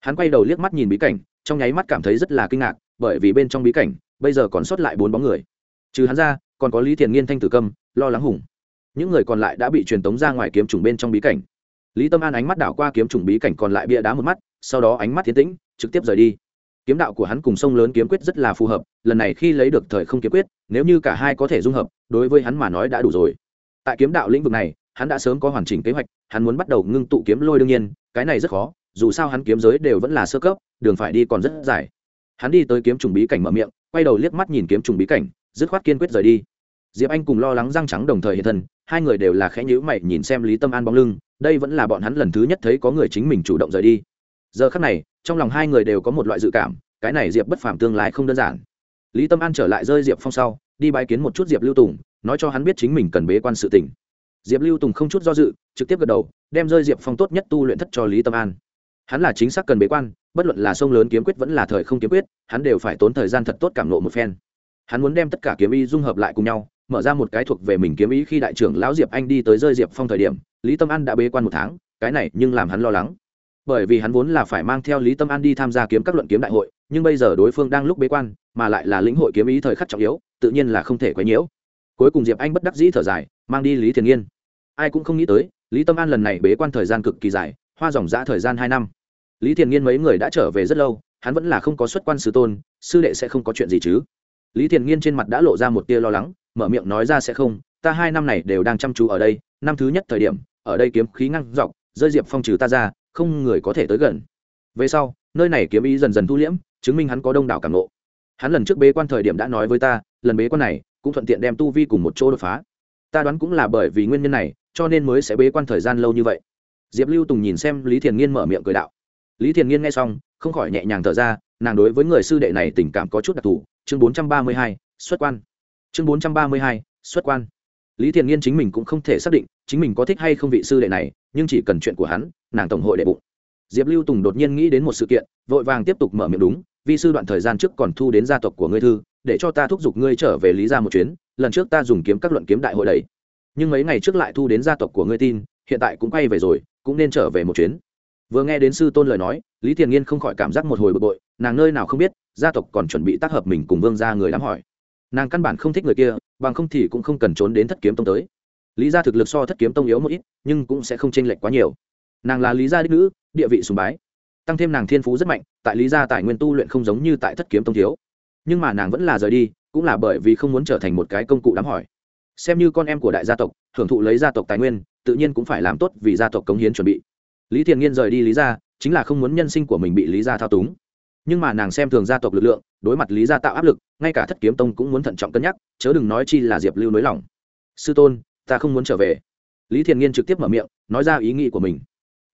Hắn quay đầu liếc mắt nhìn bí cảnh, trong nháy mắt cảm thấy rất là kinh ngạc, bởi vì bên trong bí cảnh, bây giờ còn sót lại bốn bóng người. Trừ hắn ra, còn có lý thiền nghiên thanh tử câm, lo lắng hùng. Những người còn lại đã bị truyền tống ra ngoài kiếm trùng bên trong bí cảnh. Lý tâm an ánh mắt đảo qua kiếm trùng bí cảnh còn lại bia đá một mắt, sau đó ánh mắt thiên tĩnh, trực tiếp rời đi. Kiếm đạo của hắn cùng sông lớn kiếm quyết rất là phù hợp, lần này khi lấy được thời không kiếm quyết, nếu như cả hai có thể dung hợp, đối với hắn mà nói đã đủ rồi tại kiếm đạo lĩnh vực này, hắn đã sớm có hoàn chỉnh kế hoạch, hắn muốn bắt đầu ngưng tụ kiếm lôi đương nhiên, cái này rất khó, dù sao hắn kiếm giới đều vẫn là sơ cấp, đường phải đi còn rất dài. Hắn đi tới kiếm trùng bí cảnh mở miệng, quay đầu liếc mắt nhìn kiếm trùng bí cảnh, dứt khoát kiên quyết rời đi. Diệp anh cùng lo lắng răng trắng đồng thời hiện thân, hai người đều là khẽ nhữ mày nhìn xem lý tâm an bóng lưng, đây vẫn là bọn hắn lần thứ nhất thấy có người chính mình chủ động rời đi. Giờ khắc này, trong lòng hai người đều có một loại dự cảm, cái này diệp bất phàm tương lai không đơn giản. Lý tâm an trở lại rơi diệp phong sau, đi bãi kiến một chút diệp lưu tùng nói cho hắn biết chính mình cần bế quan sự tỉnh diệp lưu tùng không chút do dự, trực tiếp gật đầu, đem rơi diệp phong tốt nhất tu luyện thất cho lý tâm an. Hắn là chính xác cần bế quan, bất luận là sông lớn kiếm quyết vẫn là thời không kiếm quyết, hắn đều phải tốn thời gian thật tốt cảm nộ một phen. Hắn muốn đem tất cả kiếm ý dung hợp lại cùng nhau, mở ra một cái thuộc về mình kiếm ý khi đại trưởng lão diệp anh đi tới rơi diệp phong thời điểm, lý tâm an đã bế quan một tháng, cái này nhưng làm hắn lo lắng. Bởi vì hắn vốn là phải mang theo lý tâm an đi tham gia kiếm các luận kiếm đại hội, nhưng bây giờ đối phương đang lúc bế quan, mà lại là lĩnh hội kiếm ý thời khắc trọng yếu, tự nhiên là không thể quấy nhiễu cuối cùng diệp anh bất đắc dĩ thở dài, mang đi lý thiền nghiên. Ai cũng không nghĩ tới, lý tâm an lần này bế quan thời gian cực kỳ dài, hoa dòng giã thời gian hai năm. Lý thiền nghiên mấy người đã trở về rất lâu, hắn vẫn là không có xuất quan sư tôn, sư đệ sẽ không có chuyện gì chứ. Lý thiền nghiên trên mặt đã lộ ra một tia lo lắng, mở miệng nói ra sẽ không, ta hai năm này đều đang chăm chú ở đây, năm thứ nhất thời điểm, ở đây kiếm khí ngăn dọc, rơi diệp phong trừ ta ra, không người có thể tới gần. Về sau, nơi này kiếm ý dần dần thu liễm, chứng minh hắn có đông đảo cảm nộ hắn lần trước bế quan thời điểm đã nói với ta, lần bế quan này cũng thuận tiện đem tu vi cùng một chỗ đột phá. Ta đoán cũng là bởi vì nguyên nhân này, cho nên mới sẽ bế quan thời gian lâu như vậy. Diệp lưu tùng nhìn xem lý thiền nghiên mở miệng cười đạo. Lý thiền nghiên nghe xong, không khỏi nhẹ nhàng thở ra, nàng đối với người sư đệ này tình cảm có chút đặc thù. Chương bốn trăm ba mươi hai, xuất quan. Chương bốn trăm ba mươi hai, xuất quan. Lý thiền nghiên chính mình cũng không thể xác định chính mình có thích hay không vị sư đệ này, nhưng chỉ cần chuyện của hắn, nàng tổng hội đệ bụng. Diệp lưu tùng đột nhiên nghĩ đến một sự kiện, vội vàng tiếp tục mở miệng đúng Vi sư đoạn thời gian trước còn thu đến gia tộc của ngươi thư, để cho ta thúc giục ngươi trở về lý ra một chuyến, lần trước ta dùng kiếm các luận kiếm đại hội đấy. Nhưng mấy ngày trước lại thu đến gia tộc của ngươi tin, hiện tại cũng quay về rồi, cũng nên trở về một chuyến. Vừa nghe đến sư tôn lời nói, lý thiền nghiên không khỏi cảm giác một hồi bực bội, nàng nơi nào không biết, gia tộc còn chuẩn bị tác hợp mình cùng vương ra người đám hỏi. Nàng căn bản không thích người kia, bằng không thì cũng không cần trốn đến thất kiếm tông tới. Lý gia thực lực so thất kiếm tông yếu một ít, nhưng cũng sẽ không tranh lệch quá nhiều. Nàng là lý gia đích nữ, địa vị sùng bái tăng thêm nàng thiên phú rất mạnh, tại lý gia tài nguyên tu luyện không giống như tại thất kiếm tông thiếu. Nhưng mà nàng vẫn là rời đi, cũng là bởi vì không muốn trở thành một cái công cụ đám hỏi. Xem như con em của đại gia tộc, hưởng thụ lấy gia tộc tài nguyên, tự nhiên cũng phải làm tốt vì gia tộc cống hiến chuẩn bị. Lý thiền nghiên rời đi lý gia, chính là không muốn nhân sinh của mình bị lý gia thao túng. Nhưng mà nàng xem thường gia tộc lực lượng, đối mặt lý gia tạo áp lực, ngay cả thất kiếm tông cũng muốn thận trọng cân nhắc, chớ đừng nói chi là diệp lưu nới lỏng. Sư tôn, ta không muốn trở về. Lý thiền nghiên trực tiếp mở miệng, nói ra ý nghĩ của mình.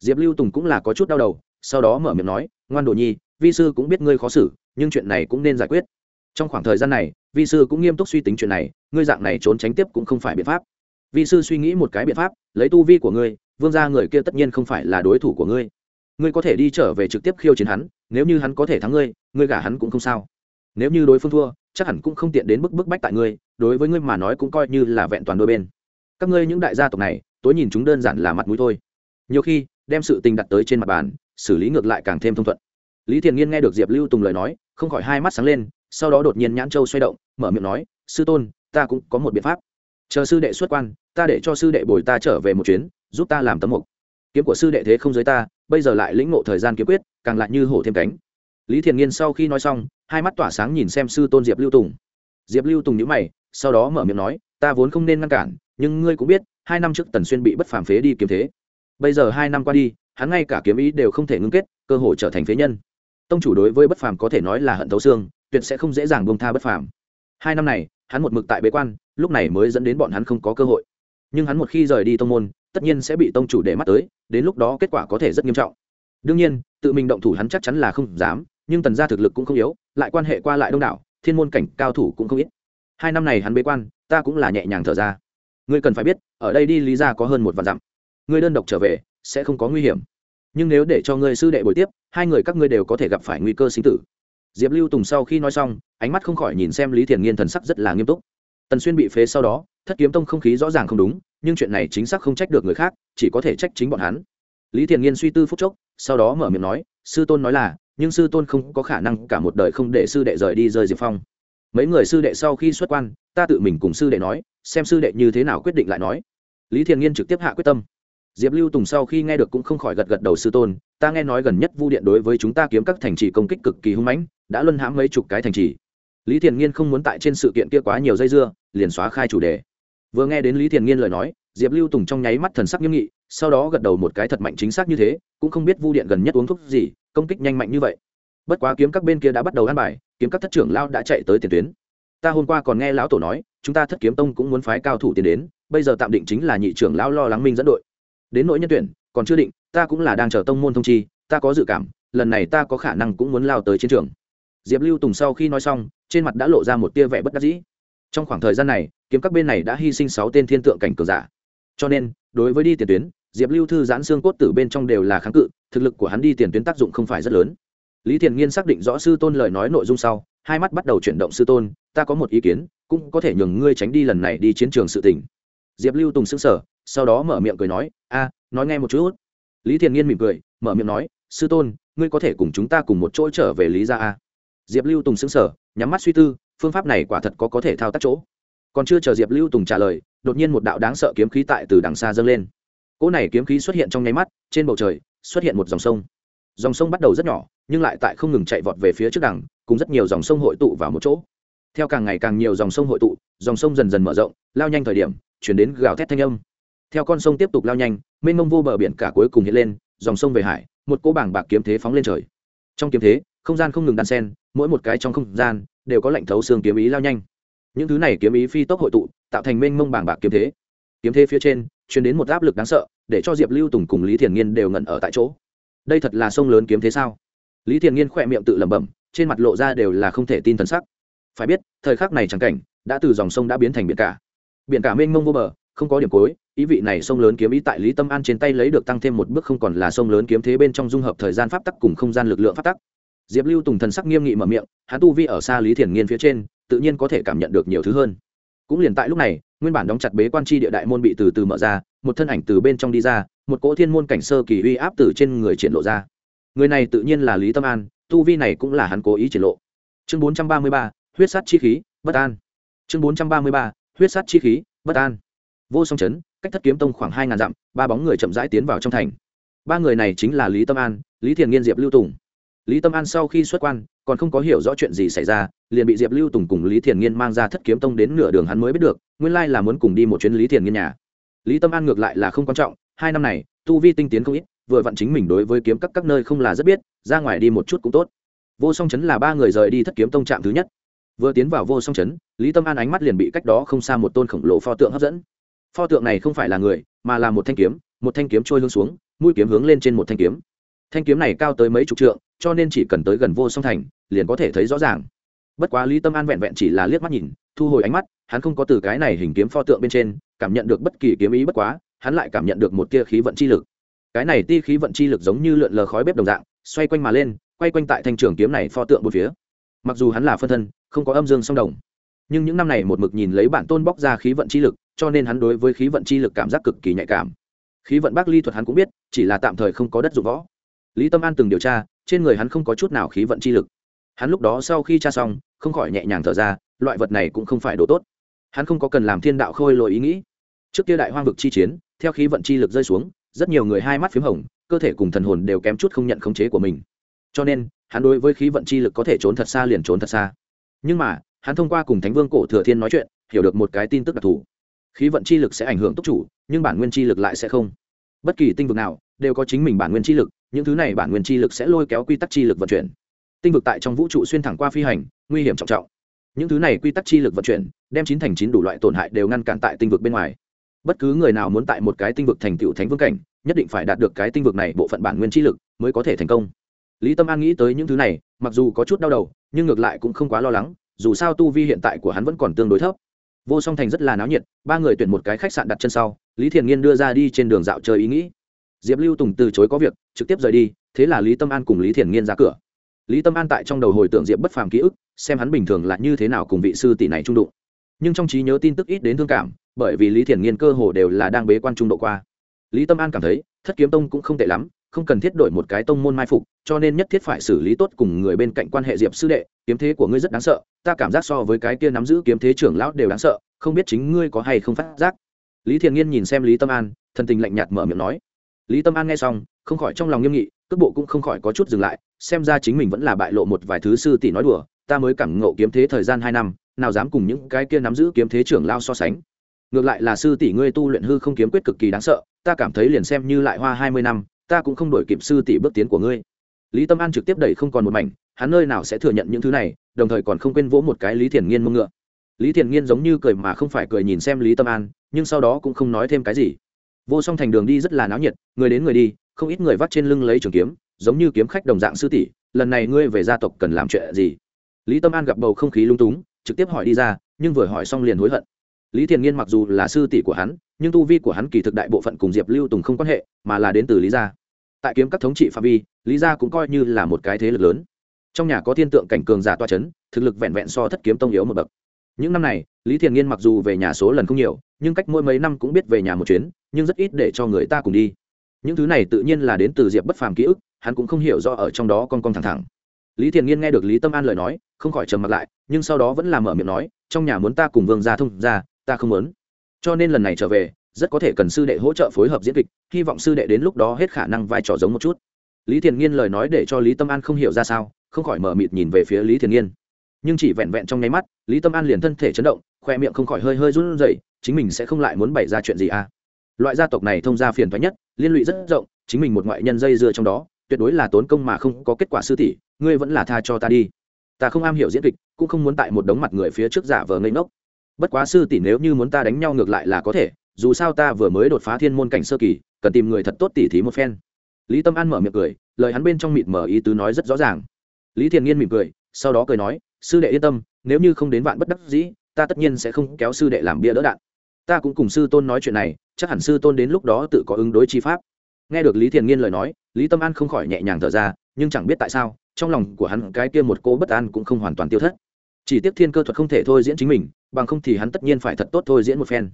Diệp lưu tùng cũng là có chút đau đầu sau đó mở miệng nói, ngoan đồ nhi, vi sư cũng biết ngươi khó xử, nhưng chuyện này cũng nên giải quyết. Trong khoảng thời gian này, vi sư cũng nghiêm túc suy tính chuyện này, ngươi dạng này trốn tránh tiếp cũng không phải biện pháp. Vi sư suy nghĩ một cái biện pháp, lấy tu vi của ngươi, vương gia người kia tất nhiên không phải là đối thủ của ngươi. Ngươi có thể đi trở về trực tiếp khiêu chiến hắn, nếu như hắn có thể thắng ngươi ngươi gả hắn cũng không sao. Nếu như đối phương thua, chắc hẳn cũng không tiện đến bức bức bách tại ngươi, đối với ngươi mà nói cũng coi như là vẹn toàn đôi bên. Các ngươi những đại gia tộc này, tối nhìn chúng đơn giản là mặt mũi thôi. Nhiều khi, đem sự tình đặt tới trên mặt bàn xử lý ngược lại càng thêm thông thuận. Lý thiền nghiên nghe được diệp lưu tùng lời nói, không khỏi hai mắt sáng lên, sau đó đột nhiên nhãn châu xoay động, mở miệng nói, sư tôn, ta cũng có một biện pháp. Chờ sư đệ xuất quan, ta để cho sư đệ bồi ta trở về một chuyến, giúp ta làm tấm mục. Kiếm của sư đệ thế không giới ta, bây giờ lại lĩnh ngộ thời gian kiếm quyết, càng lại như hổ thêm cánh. Lý thiền nghiên sau khi nói xong, hai mắt tỏa sáng nhìn xem sư tôn diệp lưu tùng. Diệp lưu tùng nhữ mày, sau đó mở miệng nói, ta vốn không nên ngăn cản, nhưng ngươi cũng biết, hai năm trước tần xuyên bị bất phàm phế đi kiếm thế. Bây giờ hai năm qua đi hắn ngay cả kiếm ý đều không thể ngưng kết, cơ hội trở thành phế nhân. Tông chủ đối với bất phàm có thể nói là hận thấu xương, tuyệt sẽ không dễ dàng buông tha bất phàm. Hai năm này, hắn một mực tại bế quan, lúc này mới dẫn đến bọn hắn không có cơ hội. Nhưng hắn một khi rời đi tông môn, tất nhiên sẽ bị tông chủ để mắt tới, đến lúc đó kết quả có thể rất nghiêm trọng. Đương nhiên, tự mình động thủ hắn chắc chắn là không dám, nhưng tần gia thực lực cũng không yếu, lại quan hệ qua lại đông đảo, thiên môn cảnh cao thủ cũng không ít. Hai năm này hắn bế quan, ta cũng là nhẹ nhàng thở ra. Ngươi cần phải biết, ở đây đi lý ra có hơn một vạn dặm. Ngươi đơn độc trở về sẽ không có nguy hiểm. Nhưng nếu để cho ngươi sư đệ bồi tiếp, hai người các ngươi đều có thể gặp phải nguy cơ sinh tử. Diệp lưu tùng sau khi nói xong, ánh mắt không khỏi nhìn xem lý thiền nghiên thần sắc rất là nghiêm túc. Tần xuyên bị phế sau đó, thất kiếm tông không khí rõ ràng không đúng, nhưng chuyện này chính xác không trách được người khác, chỉ có thể trách chính bọn hắn. Lý thiền nghiên suy tư phúc chốc, sau đó mở miệng nói, sư tôn nói là, nhưng sư tôn không có khả năng cả một đời không để sư đệ rời đi rơi diệp phong. Mấy người sư đệ sau khi xuất quan, ta tự mình cùng sư đệ nói, xem sư đệ như thế nào quyết định lại nói. Lý thiền nghiên trực tiếp hạ quyết tâm diệp lưu tùng sau khi nghe được cũng không khỏi gật gật đầu sư tôn, ta nghe nói gần nhất vu điện đối với chúng ta kiếm các thành trì công kích cực kỳ hung mãnh, đã luân hãm mấy chục cái thành trì. Lý thiền nghiên không muốn tại trên sự kiện kia quá nhiều dây dưa, liền xóa khai chủ đề. Vừa nghe đến lý thiền nghiên lời nói, diệp lưu tùng trong nháy mắt thần sắc nghiêm nghị, sau đó gật đầu một cái thật mạnh chính xác như thế, cũng không biết vu điện gần nhất uống thuốc gì, công kích nhanh mạnh như vậy. Bất quá kiếm các bên kia đã bắt đầu ăn bài, kiếm các thất trưởng lao đã chạy tới tiền tuyến. Ta hôm qua còn nghe lão tổ nói, chúng ta thất kiếm tông cũng muốn phái cao thủ tiền đến, bây giờ tạm định chính là nhị trưởng lão lo lắng minh dẫn đội đến nỗi nhân tuyển, còn chưa định, ta cũng là đang chờ tông môn thông chi, ta có dự cảm, lần này ta có khả năng cũng muốn lao tới chiến trường. Diệp lưu tùng sau khi nói xong, trên mặt đã lộ ra một tia vẻ bất đắc dĩ. Trong khoảng thời gian này, kiếm các bên này đã hy sinh sáu tên thiên tượng cảnh cường giả. Cho nên, đối với đi tiền tuyến, diệp lưu thư giãn xương cốt từ bên trong đều là kháng cự, thực lực của hắn đi tiền tuyến tác dụng không phải rất lớn. Lý thiền nghiên xác định rõ sư tôn lời nói nội dung sau, hai mắt bắt đầu chuyển động sư tôn, ta có một ý kiến, cũng có thể nhường ngươi tránh đi lần này đi chiến trường sự tỉnh diệp lưu tùng s ư n g sở sau đó mở miệng cười nói, a, nói nghe một chút. Lý thiền nghiên mỉm cười, mở miệng nói, sư tôn, ngươi có thể cùng chúng ta cùng một chỗ trở về lý ra a. Diệp lưu tùng xứng sở nhắm mắt suy tư, phương pháp này quả thật có có thể thao tác chỗ. Còn chưa chờ diệp lưu tùng trả lời, đột nhiên một đạo đáng sợ kiếm khí tại từ đằng xa dâng lên. Cỗ này kiếm khí xuất hiện trong nháy mắt, trên bầu trời xuất hiện một dòng sông. Dòng sông bắt đầu rất nhỏ, nhưng lại tại không ngừng chạy vọt về phía trước đằng, cùng rất nhiều dòng sông hội tụ vào một chỗ. Theo càng ngày càng nhiều dòng sông hội tụ, dòng sông dần dần mở rộng, lao nhanh thời điểm, chuyển đến gào thét thanh âm theo con sông tiếp tục lao nhanh, mênh mông vô bờ biển cả cuối cùng hiện lên, dòng sông về hải, một cỗ bảng bạc kiếm thế phóng lên trời. Trong kiếm thế, không gian không ngừng đan sen mỗi một cái trong không gian đều có lệnh thấu xương kiếm ý lao nhanh. Những thứ này kiếm ý phi tốc hội tụ, tạo thành mênh mông bảng bạc kiếm thế. Kiếm thế phía trên chuyển đến một áp lực đáng sợ, để cho diệp lưu tùng cùng lý thiền nghiên đều ngẩn ở tại chỗ. Đây thật là sông lớn kiếm thế sao? Lý thiền nghiên khỏe miệng tự lẩm bẩm, trên mặt lộ ra đều là không thể tin thần sắc. Phải biết, thời khắc này chẳng cảnh, đã từ dòng sông đã biến thành biển cả. Biển cả mênh mông vô bờ không có điểm cuối, ý vị này sông lớn kiếm ý tại lý tâm an trên tay lấy được tăng thêm một bước không còn là sông lớn kiếm thế bên trong dung hợp thời gian pháp tắc cùng không gian lực lượng pháp tắc. Diệp lưu tùng thần sắc nghiêm nghị mở miệng, hắn tu vi ở xa lý thiền nghiên phía trên, tự nhiên có thể cảm nhận được nhiều thứ hơn. Cũng liền tại lúc này, nguyên bản đóng chặt bế quan tri địa đại môn bị từ từ mở ra, một thân ảnh từ bên trong đi ra, một cỗ thiên môn cảnh sơ kỳ uy áp từ trên người triển lộ ra. Người này tự nhiên là lý tâm an, tu vi này cũng là hắn cố ý triển lộ. Chương bốn trăm ba mươi ba, huyết sát chi khí, bất an. Chương bốn trăm ba mươi ba, huyết sát chi khí, bất an vô song chấn, cách thất kiếm tông khoảng hai ngàn dặm, ba bóng người chậm rãi tiến vào trong thành. Ba người này chính là lý tâm an, lý thiền nghiên, diệp lưu tùng. Lý tâm an sau khi xuất quan, còn không có hiểu rõ chuyện gì xảy ra, liền bị diệp lưu tùng cùng lý thiền nghiên mang ra thất kiếm tông đến nửa đường hắn mới biết được, nguyên lai là muốn cùng đi một chuyến lý thiền nghiên nhà. Lý tâm an ngược lại là không quan trọng, hai năm này, tu vi tinh tiến không ít, vừa vặn chính mình đối với kiếm các các nơi không là rất biết, ra ngoài đi một chút cũng tốt. Vô song chấn là ba người rời đi thất kiếm tông trạm thứ nhất. Vừa tiến vào vô song chấn, lý tâm an ánh mắt liền bị cách đó không xa một tôn khổng lồ pho tượng hấp dẫn pho tượng này không phải là người, mà là một thanh kiếm, một thanh kiếm trôi hướng xuống, mũi kiếm hướng lên trên một thanh kiếm. Thanh kiếm này cao tới mấy chục trượng, cho nên chỉ cần tới gần vô song thành, liền có thể thấy rõ ràng. Bất quá lý tâm an vẹn vẹn chỉ là liếc mắt nhìn, thu hồi ánh mắt, hắn không có từ cái này hình kiếm pho tượng bên trên, cảm nhận được bất kỳ kiếm ý bất quá, hắn lại cảm nhận được một tia khí vận chi lực. Cái này ti khí vận chi lực giống như lượn lờ khói bếp đồng dạng, xoay quanh mà lên, quay quanh tại thanh trường kiếm này pho tượng một phía. Mặc dù hắn là phân thân, không có âm dương song đồng, nhưng những năm này một mực nhìn lấy bản tôn bóc ra khí vận chi lực cho nên hắn đối với khí vận chi lực cảm giác cực kỳ nhạy cảm. Khí vận bác ly thuật hắn cũng biết, chỉ là tạm thời không có đất dụng võ. Lý tâm an từng điều tra, trên người hắn không có chút nào khí vận chi lực. Hắn lúc đó sau khi tra xong, không khỏi nhẹ nhàng thở ra, loại vật này cũng không phải đồ tốt. Hắn không có cần làm thiên đạo khôi lỗi ý nghĩ. Trước kia đại hoang vực chi chiến, theo khí vận chi lực rơi xuống, rất nhiều người hai mắt p h í m hồng, cơ thể cùng thần hồn đều kém chút không nhận khống chế của mình. Cho nên, hắn đối với khí vận chi lực có thể trốn thật xa liền trốn thật xa. Nhưng mà, hắn thông qua cùng thánh vương cổ thừa thiên nói chuyện, hiểu được một cái tin tức đặc thù khí vận chi lực sẽ ảnh hưởng túc chủ, nhưng bản nguyên chi lực lại sẽ không. Bất kỳ tinh vực nào đều có chính mình bản nguyên chi lực, những thứ này bản nguyên chi lực sẽ lôi kéo quy tắc chi lực vận chuyển. Tinh vực tại trong vũ trụ xuyên thẳng qua phi hành, nguy hiểm trọng trọng. Những thứ này quy tắc chi lực vận chuyển, đem chín thành chín đủ loại tổn hại đều ngăn cản tại tinh vực bên ngoài. Bất cứ người nào muốn tại một cái tinh vực thành tựu thánh vương cảnh, nhất định phải đạt được cái tinh vực này bộ phận bản nguyên chi lực mới có thể thành công. Lý tâm an nghĩ tới những thứ này, mặc dù có chút đau đầu, nhưng ngược lại cũng không quá lo lắng, dù sao tu vi hiện tại của hắn vẫn còn tương đối thấp vô song thành rất là náo nhiệt, ba người tuyển một cái khách sạn đặt chân sau, lý thiền nghiên đưa ra đi trên đường dạo chơi ý nghĩ. Diệp lưu tùng từ chối có việc, trực tiếp rời đi, thế là lý tâm an cùng lý thiền nghiên ra cửa. Lý tâm an tại trong đầu hồi tưởng diệp bất phàm ký ức, xem hắn bình thường là như thế nào cùng vị sư tỷ này trung đụng. Nhưng trong trí nhớ tin tức ít đến thương cảm, bởi vì lý thiền nghiên cơ hồ đều là đang bế quan trung độ qua lý tâm an cảm thấy, thất kiếm tông cũng không tệ lắm, không cần thiết đổi một cái tông môn mai phục, cho nên nhất thiết phải xử lý tốt cùng người bên cạnh quan hệ diệp sư đệ, kiếm thế của ngươi rất đáng sợ, ta cảm giác so với cái kia nắm giữ kiếm thế trưởng lão đều đáng sợ, không biết chính ngươi có hay không phát giác. Lý thiền nghiên nhìn xem lý tâm an thân tình lạnh nhạt mở miệng nói. Lý tâm an nghe xong, không khỏi trong lòng nghiêm nghị, cước bộ cũng không khỏi có chút dừng lại, xem ra chính mình vẫn là bại lộ một vài thứ sư tỷ nói đùa, ta mới cảm ngộ kiếm thế thời gian hai năm, nào dám cùng những cái kia nắm giữ kiếm thế trưởng lao so sánh ngược lại là sư tỷ ngươi tu luyện hư không kiếm quyết cực kỳ đáng sợ, ta cảm thấy liền xem như lại hoa hai mươi năm, ta cũng không đổi kịp sư tỷ bước tiến của ngươi. Lý tâm an trực tiếp đẩy không còn một mảnh, hắn nơi nào sẽ thừa nhận những thứ này, đồng thời còn không quên vỗ một cái lý thiền nghiên mông ngựa. Lý thiền nghiên giống như cười mà không phải cười nhìn xem lý tâm an, nhưng sau đó cũng không nói thêm cái gì. Vô song thành đường đi rất là náo nhiệt, người đến người đi, không ít người vắt trên lưng lấy trường kiếm, giống như kiếm khách đồng dạng sư tỷ, lần này ngươi về gia tộc cần làm chuyện gì? Lý tâm an gặp bầu không khí lung túng, trực tiếp hỏi đi ra, nhưng vừa hỏi xong liền hối hận lý thiền nghiên mặc dù là sư tỷ của hắn, nhưng tu vi của hắn kỳ thực đại bộ phận cùng diệp lưu tùng không quan hệ, mà là đến từ lý gia. Tại kiếm các thống trị phạm vi, lý gia cũng coi như là một cái thế lực lớn. Trong nhà có thiên tượng cảnh cường giả toa c h ấ n thực lực vẹn vẹn so thất kiếm tông yếu một bậc. Những năm này, lý thiền nghiên mặc dù về nhà số lần không nhiều, nhưng cách mỗi mấy năm cũng biết về nhà một chuyến, nhưng rất ít để cho người ta cùng đi. Những thứ này tự nhiên là đến từ diệp bất phàm ký ức, hắn cũng không hiểu do ở trong đó con con thẳng thẳng. Lý thiền nghiên nghe được lý tâm an lời nói, không khỏi trầm mặt lại, nhưng sau đó vẫn làm mở miệng nói, trong nhà muốn ta cùng vương gia thông ra ta không muốn. Cho nên lần này trở về, rất có thể cần sư đệ hỗ trợ phối hợp diễn kịch, hy vọng sư đệ đến lúc đó hết khả năng vai trò giống một chút. Lý thiền nghiên lời nói để cho lý tâm an không hiểu ra sao, không khỏi mở mịt nhìn về phía lý thiền nghiên. Nhưng chỉ vẹn vẹn trong nháy mắt, lý tâm an liền thân thể chấn động, khoe miệng không khỏi hơi hơi run rẩy, chính mình sẽ không lại muốn bày ra chuyện gì à? Loại gia tộc này thông gia phiền thoái nhất, liên lụy rất rộng, chính mình một ngoại nhân dây dưa trong đó, tuyệt đối là tốn công mà không có kết quả sư tỷ, ngươi vẫn là tha cho ta đi. Ta không am hiểu diễn kịch, cũng không muốn tại một đống mặt người phía trước giả vờ ngây ngốc bất quá sư tỷ nếu như muốn ta đánh nhau ngược lại là có thể, dù sao ta vừa mới đột phá thiên môn cảnh sơ kỳ, cần tìm người thật tốt tỉ thí một phen. Lý tâm an mở miệng cười, lời hắn bên trong mịt mở ý tứ nói rất rõ ràng. Lý thiền nghiên mỉm cười, sau đó cười nói, sư đệ yên tâm, nếu như không đến vạn bất đắc dĩ, ta tất nhiên sẽ không kéo sư đệ làm bia đỡ đạn. Ta cũng cùng sư tôn nói chuyện này, chắc hẳn sư tôn đến lúc đó tự có ứng đối chi pháp. Nghe được lý thiền nghiên lời nói, lý tâm an không khỏi nhẹ nhàng thở ra, nhưng chẳng biết tại sao, trong lòng của hắn cái kia một cô bất an cũng không hoàn toàn tiêu thất. Chỉ tiếc thiên cơ thuật không thể thôi diễn chính mình bằng không thì hắn tất nhiên phải thật tốt thôi diễn một phen.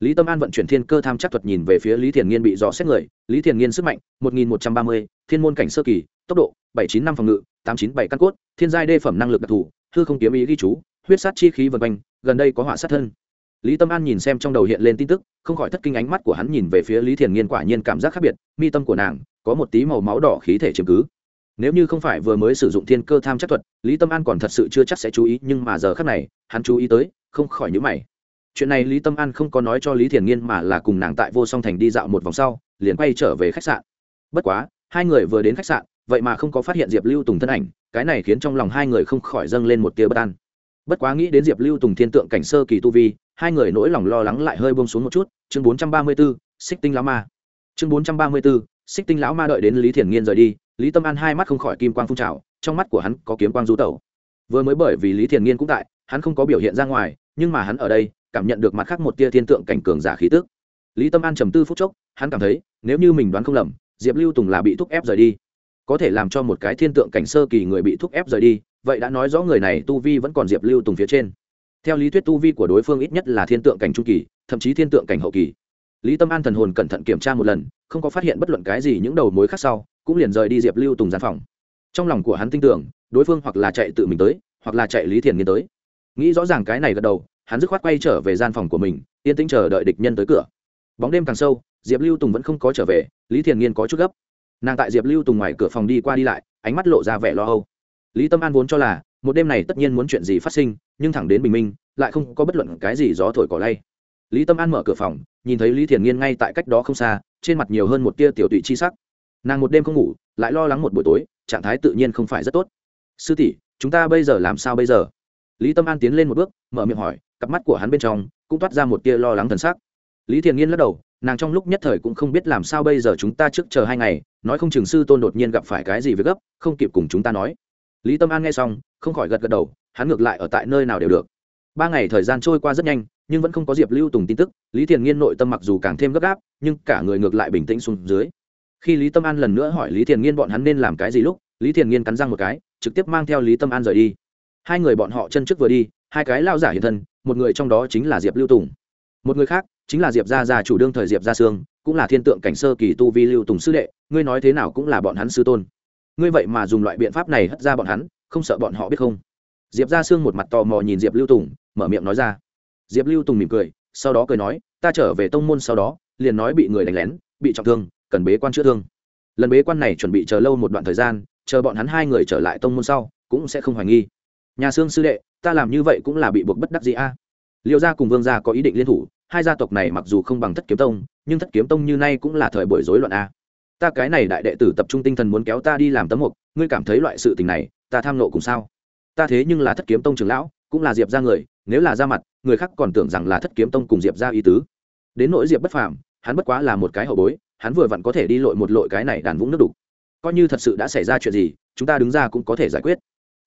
Lý tâm an vận chuyển thiên cơ tham chắc thuật nhìn về phía lý thiền nghiên bị dò xét người. Lý thiền nghiên sức mạnh, một nghìn một trăm ba mươi, thiên môn cảnh sơ kỳ, tốc độ, bảy chín năm phòng ngự, tám chín bảy căn cốt, thiên giai đê phẩm năng lực đặc thù, hư không kiếm ý ghi chú, huyết sát chi khí vân quanh, gần đây có hỏa sát thân. Lý tâm an nhìn xem trong đầu hiện lên tin tức, không khỏi thất kinh ánh mắt của hắn nhìn về phía lý thiền nghiên quả nhiên cảm giác khác biệt, mi tâm của nàng có một tí màu máu đỏ khí thể chiếm cứ. Nếu như không phải vừa mới sử dụng thiên cơ tham chắc thuật, lý tâm an còn thật sự chưa chắc sẽ chú ý, nhưng mà giờ khác này, hắn chú ý tới không khỏi nhữ mày. Chuyện này lý tâm an không có nói cho lý thiền nghiên mà là cùng nàng tại vô song thành đi dạo một vòng sau, liền quay trở về khách sạn. Bất quá, hai người vừa đến khách sạn, vậy mà không có phát hiện diệp lưu tùng thân ảnh, cái này khiến trong lòng hai người không khỏi dâng lên một tia bất an. Bất quá nghĩ đến diệp lưu tùng thiên tượng cảnh sơ kỳ tu vi, hai người nỗi lòng lo lắng lại hơi bông xuống một chút. Chương bốn trăm ba mươi b ố xích tinh lão ma. Chương bốn trăm ba mươi b ố xích tinh lão ma đợi đến lý Thiển nghiên rời đi, lý tâm an hai mắt không khỏi kim quang phun trào, trong mắt của hắn có kiếm quang du tẩu vừa mới bởi vì lý thiền nghiên cũng tại, hắn không có biểu hiện ra ngoài, nhưng mà hắn ở đây, cảm nhận được mặt khác một tia thiên tượng cảnh cường giả khí tức. Lý tâm an trầm tư phút chốc, hắn cảm thấy, nếu như mình đoán không lầm, diệp lưu tùng là bị thúc ép rời đi. Có thể làm cho một cái thiên tượng cảnh sơ kỳ người bị thúc ép rời đi, vậy đã nói rõ người này tu vi vẫn còn diệp lưu tùng phía trên. Theo lý thuyết tu vi của đối phương ít nhất là thiên tượng cảnh trung kỳ, thậm chí thiên tượng cảnh hậu kỳ. Lý tâm an thần hồn cẩn thận kiểm tra một lần, không có phát hiện bất luận cái gì những đầu mối khác sau, cũng liền rời đi diệp lưu tùng gian phòng. Trong lòng của hắn tin tưởng đối phương hoặc là chạy tự mình tới, hoặc là chạy lý thiền nghiên tới. Nghĩ rõ ràng cái này gật đầu, hắn dứt khoát quay trở về gian phòng của mình, yên tĩnh chờ đợi địch nhân tới cửa. Bóng đêm càng sâu, diệp lưu tùng vẫn không có trở về, lý thiền nghiên có chút gấp. Nàng tại diệp lưu tùng ngoài cửa phòng đi qua đi lại, ánh mắt lộ ra vẻ lo âu. Lý tâm an vốn cho là, một đêm này tất nhiên muốn chuyện gì phát sinh, nhưng thẳng đến bình minh, lại không có bất luận cái gì gió thổi cỏ lay. Lý tâm an mở cửa phòng, nhìn thấy lý thiền nghiên ngay tại cách đó không xa, trên mặt nhiều hơn một tia tiểu tụy chi sắc. Nàng một đêm không ngủ, lại lo lắng một buổi tối, trạng thái tự nhiên không phải rất tốt sư tỷ, chúng ta bây giờ làm sao bây giờ? Lý tâm an tiến lên một bước, mở miệng hỏi, cặp mắt của hắn bên trong cũng toát ra một tia lo lắng thần sắc. Lý thiền nghiên lắc đầu, nàng trong lúc nhất thời cũng không biết làm sao bây giờ chúng ta trước chờ hai ngày, nói không chừng sư tôn đột nhiên gặp phải cái gì với gấp, không kịp cùng chúng ta nói. Lý tâm an nghe xong, không khỏi gật gật đầu, hắn ngược lại ở tại nơi nào đều được. Ba ngày thời gian trôi qua rất nhanh, nhưng vẫn không có diệp lưu tùng tin tức, lý thiền nghiên nội tâm mặc dù càng thêm gấp gáp, nhưng cả người ngược lại bình tĩnh xuống dưới. Khi lý tâm an lần nữa hỏi lý thiền nghiên bọn hắn nên làm cái gì lúc, lý thiền nghiên cắn răng một cái trực tiếp mang theo lý tâm an rời đi. Hai người bọn họ chân trước vừa đi, hai cái lao giả hiện thân, một người trong đó chính là diệp lưu tùng. Một người khác chính là diệp gia gia chủ đương thời diệp gia sương, cũng là thiên tượng cảnh sơ kỳ tu vi lưu tùng sư đệ, ngươi nói thế nào cũng là bọn hắn sư tôn. Ngươi vậy mà dùng loại biện pháp này hất ra bọn hắn, không sợ bọn họ biết không? Diệp gia sương một mặt tò mò nhìn diệp lưu tùng, mở miệng nói ra. Diệp lưu tùng mỉm cười, sau đó cười nói, ta trở về tông môn sau đó, liền nói bị người đánh lén, bị trọng thương, cần bế quan chữa thương. Lần bế quan này chuẩn bị chờ lâu một đoạn thời gian chờ bọn hắn hai người trở lại tông môn sau, cũng sẽ không hoài nghi. Nhà xương sư đệ, ta làm như vậy cũng là bị buộc bất đắc gì a. Liêu gia cùng vương gia có ý định liên thủ, hai gia tộc này mặc dù không bằng thất kiếm tông, nhưng thất kiếm tông như nay cũng là thời buổi rối loạn a. Ta cái này đại đệ tử tập trung tinh thần muốn kéo ta đi làm tấm mục, ngươi cảm thấy loại sự tình này, ta tham nộ cùng sao? Ta thế nhưng là thất kiếm tông trưởng lão, cũng là diệp ra người, nếu là ra mặt, người khác còn tưởng rằng là thất kiếm tông cùng diệp ra ý tứ. Đến nỗi diệp bất phàm, hắn bất quá là một cái hậu bối, hắn vừa vặn có thể đi lội một lội cái này đàn vũng nước đục coi như thật sự đã xảy ra chuyện gì, chúng ta đứng ra cũng có thể giải quyết.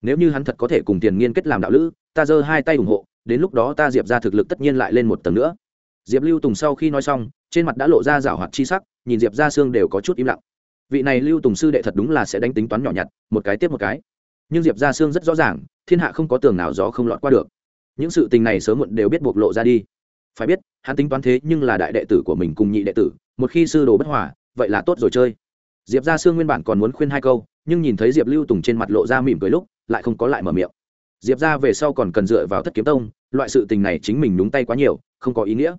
Nếu như hắn thật có thể cùng tiền nghiên kết làm đạo lữ, ta giơ hai tay ủng hộ, đến lúc đó ta diệp ra thực lực tất nhiên lại lên một tầng nữa. Diệp lưu tùng sau khi nói xong, trên mặt đã lộ ra rảo hoạt chi sắc, nhìn diệp ra xương đều có chút im lặng. Vị này lưu tùng sư đệ thật đúng là sẽ đánh tính toán nhỏ nhặt, một cái tiếp một cái. Nhưng diệp ra xương rất rõ ràng, thiên hạ không có tường nào gió không lọt qua được. Những sự tình này sớm muộn đều biết bộc lộ ra đi. Phải biết, hắn tính toán thế nhưng là đại đệ tử của mình cùng nhị đệ tử, một khi sư đồ bất hòa, vậy là tốt rồi chơi diệp ra sương nguyên bản còn muốn khuyên hai câu, nhưng nhìn thấy diệp lưu tùng trên mặt lộ ra mỉm cười lúc, lại không có lại mở miệng. Diệp ra về sau còn cần dựa vào thất kiếm tông, loại sự tình này chính mình đúng tay quá nhiều, không có ý nghĩa.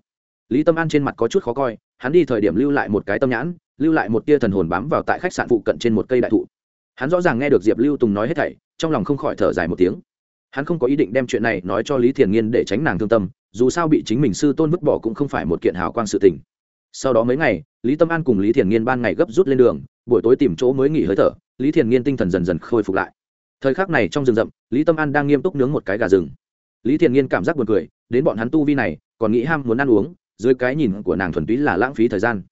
Lý tâm an trên mặt có chút khó coi, hắn đi thời điểm lưu lại một cái tâm nhãn, lưu lại một tia thần hồn bám vào tại khách sạn phụ cận trên một cây đại thụ. Hắn rõ ràng nghe được diệp lưu tùng nói hết thảy, trong lòng không khỏi thở dài một tiếng. Hắn không có ý định đem chuyện này nói cho lý thiền nghiên để tránh nàng thương tâm, dù sao bị chính mình sư tôn vứt bỏ cũng không phải một kiện hào quang sự tình. Sau đó mấy ngày, lý tâm an cùng lý thiền nghiên ban ngày gấp rút lên đường buổi tối tìm chỗ mới nghỉ hơi thở, lý thiền nghiên tinh thần dần dần khôi phục lại. Thời khắc này trong rừng rậm, lý tâm an đang nghiêm túc nướng một cái gà rừng. Lý thiền nghiên cảm giác buồn cười, đến bọn hắn tu vi này, còn nghĩ ham muốn ăn uống, dưới cái nhìn của nàng thuần túy là lãng phí thời gian.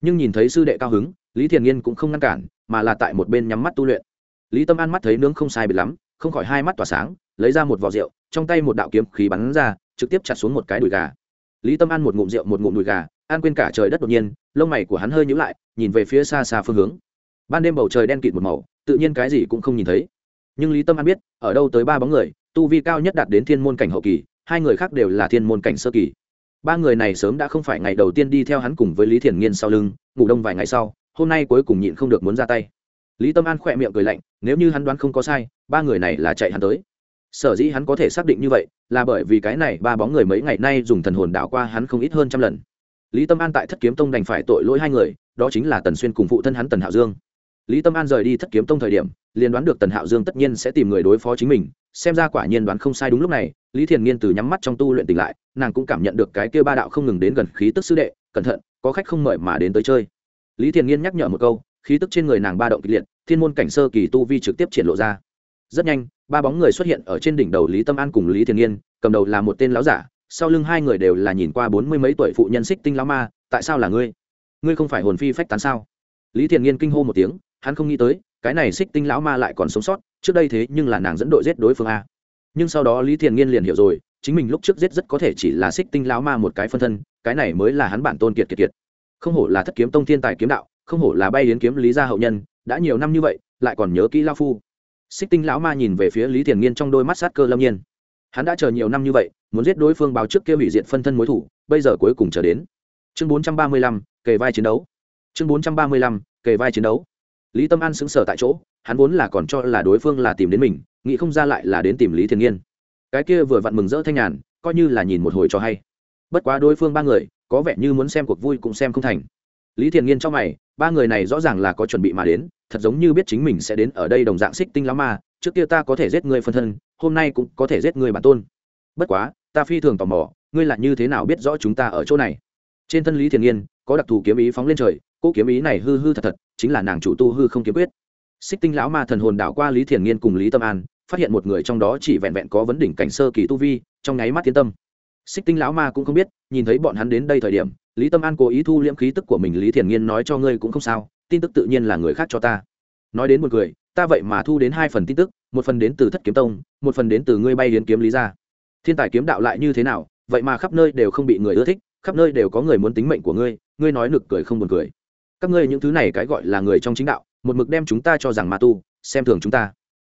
Nhưng nhìn thấy sư đệ cao hứng, lý thiền nghiên cũng không ngăn cản, mà là tại một bên nhắm mắt tu luyện. Lý tâm an mắt thấy nướng không sai biệt lắm, không khỏi hai mắt tỏa sáng, lấy ra một vỏ rượu, trong tay một đạo kiếm khí bắn ra, trực tiếp chặt xuống một cái đùi gà lý tâm an một ngụm rượu, một ngụm đùi gà ăn quên cả trời đất đột nhiên, lông mày của hắn hơi nhữ lại, nhìn về phía xa xa phương hướng. Ban đêm bầu trời đen kịt một màu, tự nhiên cái gì cũng không nhìn thấy. Nhưng lý tâm an biết, ở đâu tới ba bóng người, tu vi cao nhất đạt đến thiên môn cảnh hậu kỳ, hai người khác đều là thiên môn cảnh sơ kỳ. Ba người này sớm đã không phải ngày đầu tiên đi theo hắn cùng với lý thiền nghiên sau lưng, ngủ đông vài ngày sau, hôm nay cuối cùng nhịn không được muốn ra tay. Lý tâm an khỏe miệng cười lạnh, nếu như hắn đoán không có sai, ba người này là chạy hắn tới sở dĩ hắn có thể xác định như vậy là bởi vì cái này ba bóng người mấy ngày nay dùng thần hồn đảo qua hắn không ít hơn trăm lần. Lý tâm an tại thất kiếm tông đành phải tội lỗi hai người, đó chính là tần xuyên cùng phụ thân hắn tần hạo dương. Lý tâm an rời đi thất kiếm tông thời điểm, liền đoán được tần hạo dương tất nhiên sẽ tìm người đối phó chính mình, xem ra quả nhiên đoán không sai đúng lúc này, lý thiền nghiên từ nhắm mắt trong tu luyện tỉnh lại, nàng cũng cảm nhận được cái kia ba đạo không ngừng đến gần khí tức sư đệ, cẩn thận, có khách không mời mà đến tới chơi. Lý thiền nghiên nhắc nhở một câu, khí tức trên người nàng ba động kịch liệt, thiên môn cảnh sơ kỳ tu vi trực tiếp triển lộ ra rất nhanh, ba bóng người xuất hiện ở trên đỉnh đầu lý tâm an cùng lý thiền nghiên, cầm đầu là một tên lão giả, sau lưng hai người đều là nhìn qua bốn mươi mấy tuổi phụ nhân xích tinh lão ma, tại sao là ngươi? Ngươi không phải hồn phi phách tán sao? Lý thiền nghiên kinh hô một tiếng, hắn không nghĩ tới, cái này xích tinh lão ma lại còn sống sót, trước đây thế nhưng là nàng dẫn đội giết đối phương a. Nhưng sau đó lý thiền nghiên liền hiểu rồi, chính mình lúc trước giết rất có thể chỉ là xích tinh lão ma một cái phân thân, cái này mới là hắn bản tôn kiệt kiệt kiệt. Không hổ là thất kiếm tông thiên tài kiếm đạo, không hổ là bay đến kiếm lý gia hậu nhân, đã nhiều năm như vậy, lại còn nhớ kỹ lao phu xích tinh lão ma nhìn về phía lý thiền nghiên trong đôi mắt sát cơ lâm nhiên. Hắn đã chờ nhiều năm như vậy, muốn giết đối phương báo trước kia hủy diệt phân thân mối thủ, bây giờ cuối cùng chờ đến. Chương bốn trăm ba mươi lăm, kề vai chiến đấu. Chương bốn trăm ba mươi lăm, kề vai chiến đấu. Lý tâm an xứng sở tại chỗ, hắn vốn là còn cho là đối phương là tìm đến mình, nghĩ không ra lại là đến tìm lý thiền nghiên. Cái kia vừa vặn mừng rỡ thanh nhàn, coi như là nhìn một hồi cho hay. Bất quá đối phương ba người, có vẻ như muốn xem cuộc vui cũng xem không thành. Lý thiền nghiên trong mày, ba người này rõ ràng là có chuẩn bị mà đến thật giống như biết chính mình sẽ đến ở đây đồng dạng xích tinh lão ma, trước kia ta có thể giết người phân thân, hôm nay cũng có thể giết người bản tôn. Bất quá, ta phi thường tò mò, ngươi là như thế nào biết rõ chúng ta ở chỗ này? Trên thân lý thiền nghiên, có đặc thù kiếm ý phóng lên trời cô kiếm ý này hư hư thật thật, chính là nàng chủ tu hư không kiếm quyết. Xích tinh lão ma thần hồn đảo qua lý thiền nghiên cùng lý tâm an, phát hiện một người trong đó chỉ vẹn vẹn có vấn đỉnh cảnh sơ kỳ tu vi, trong nháy mắt tiến tâm. Xích tinh lão ma cũng không biết, nhìn thấy bọn hắn đến đây thời điểm, lý tâm an cố ý thu liễm khí tức của mình, lý thiền nghiên nói cho ngươi cũng không sao tin tức tự nhiên là người khác cho ta. Nói đến một người ta vậy mà thu đến hai phần tin tức, một phần đến từ thất kiếm tông, một phần đến từ ngươi bay hiến kiếm lý ra. Thiên tài kiếm đạo lại như thế nào, vậy mà khắp nơi đều không bị người ưa thích, khắp nơi đều có người muốn tính mệnh của ngươi ngươi nói nực cười không buồn cười. Các ngươi những thứ này cái gọi là người trong chính đạo, một mực đem chúng ta cho rằng ma tu, xem thường chúng ta.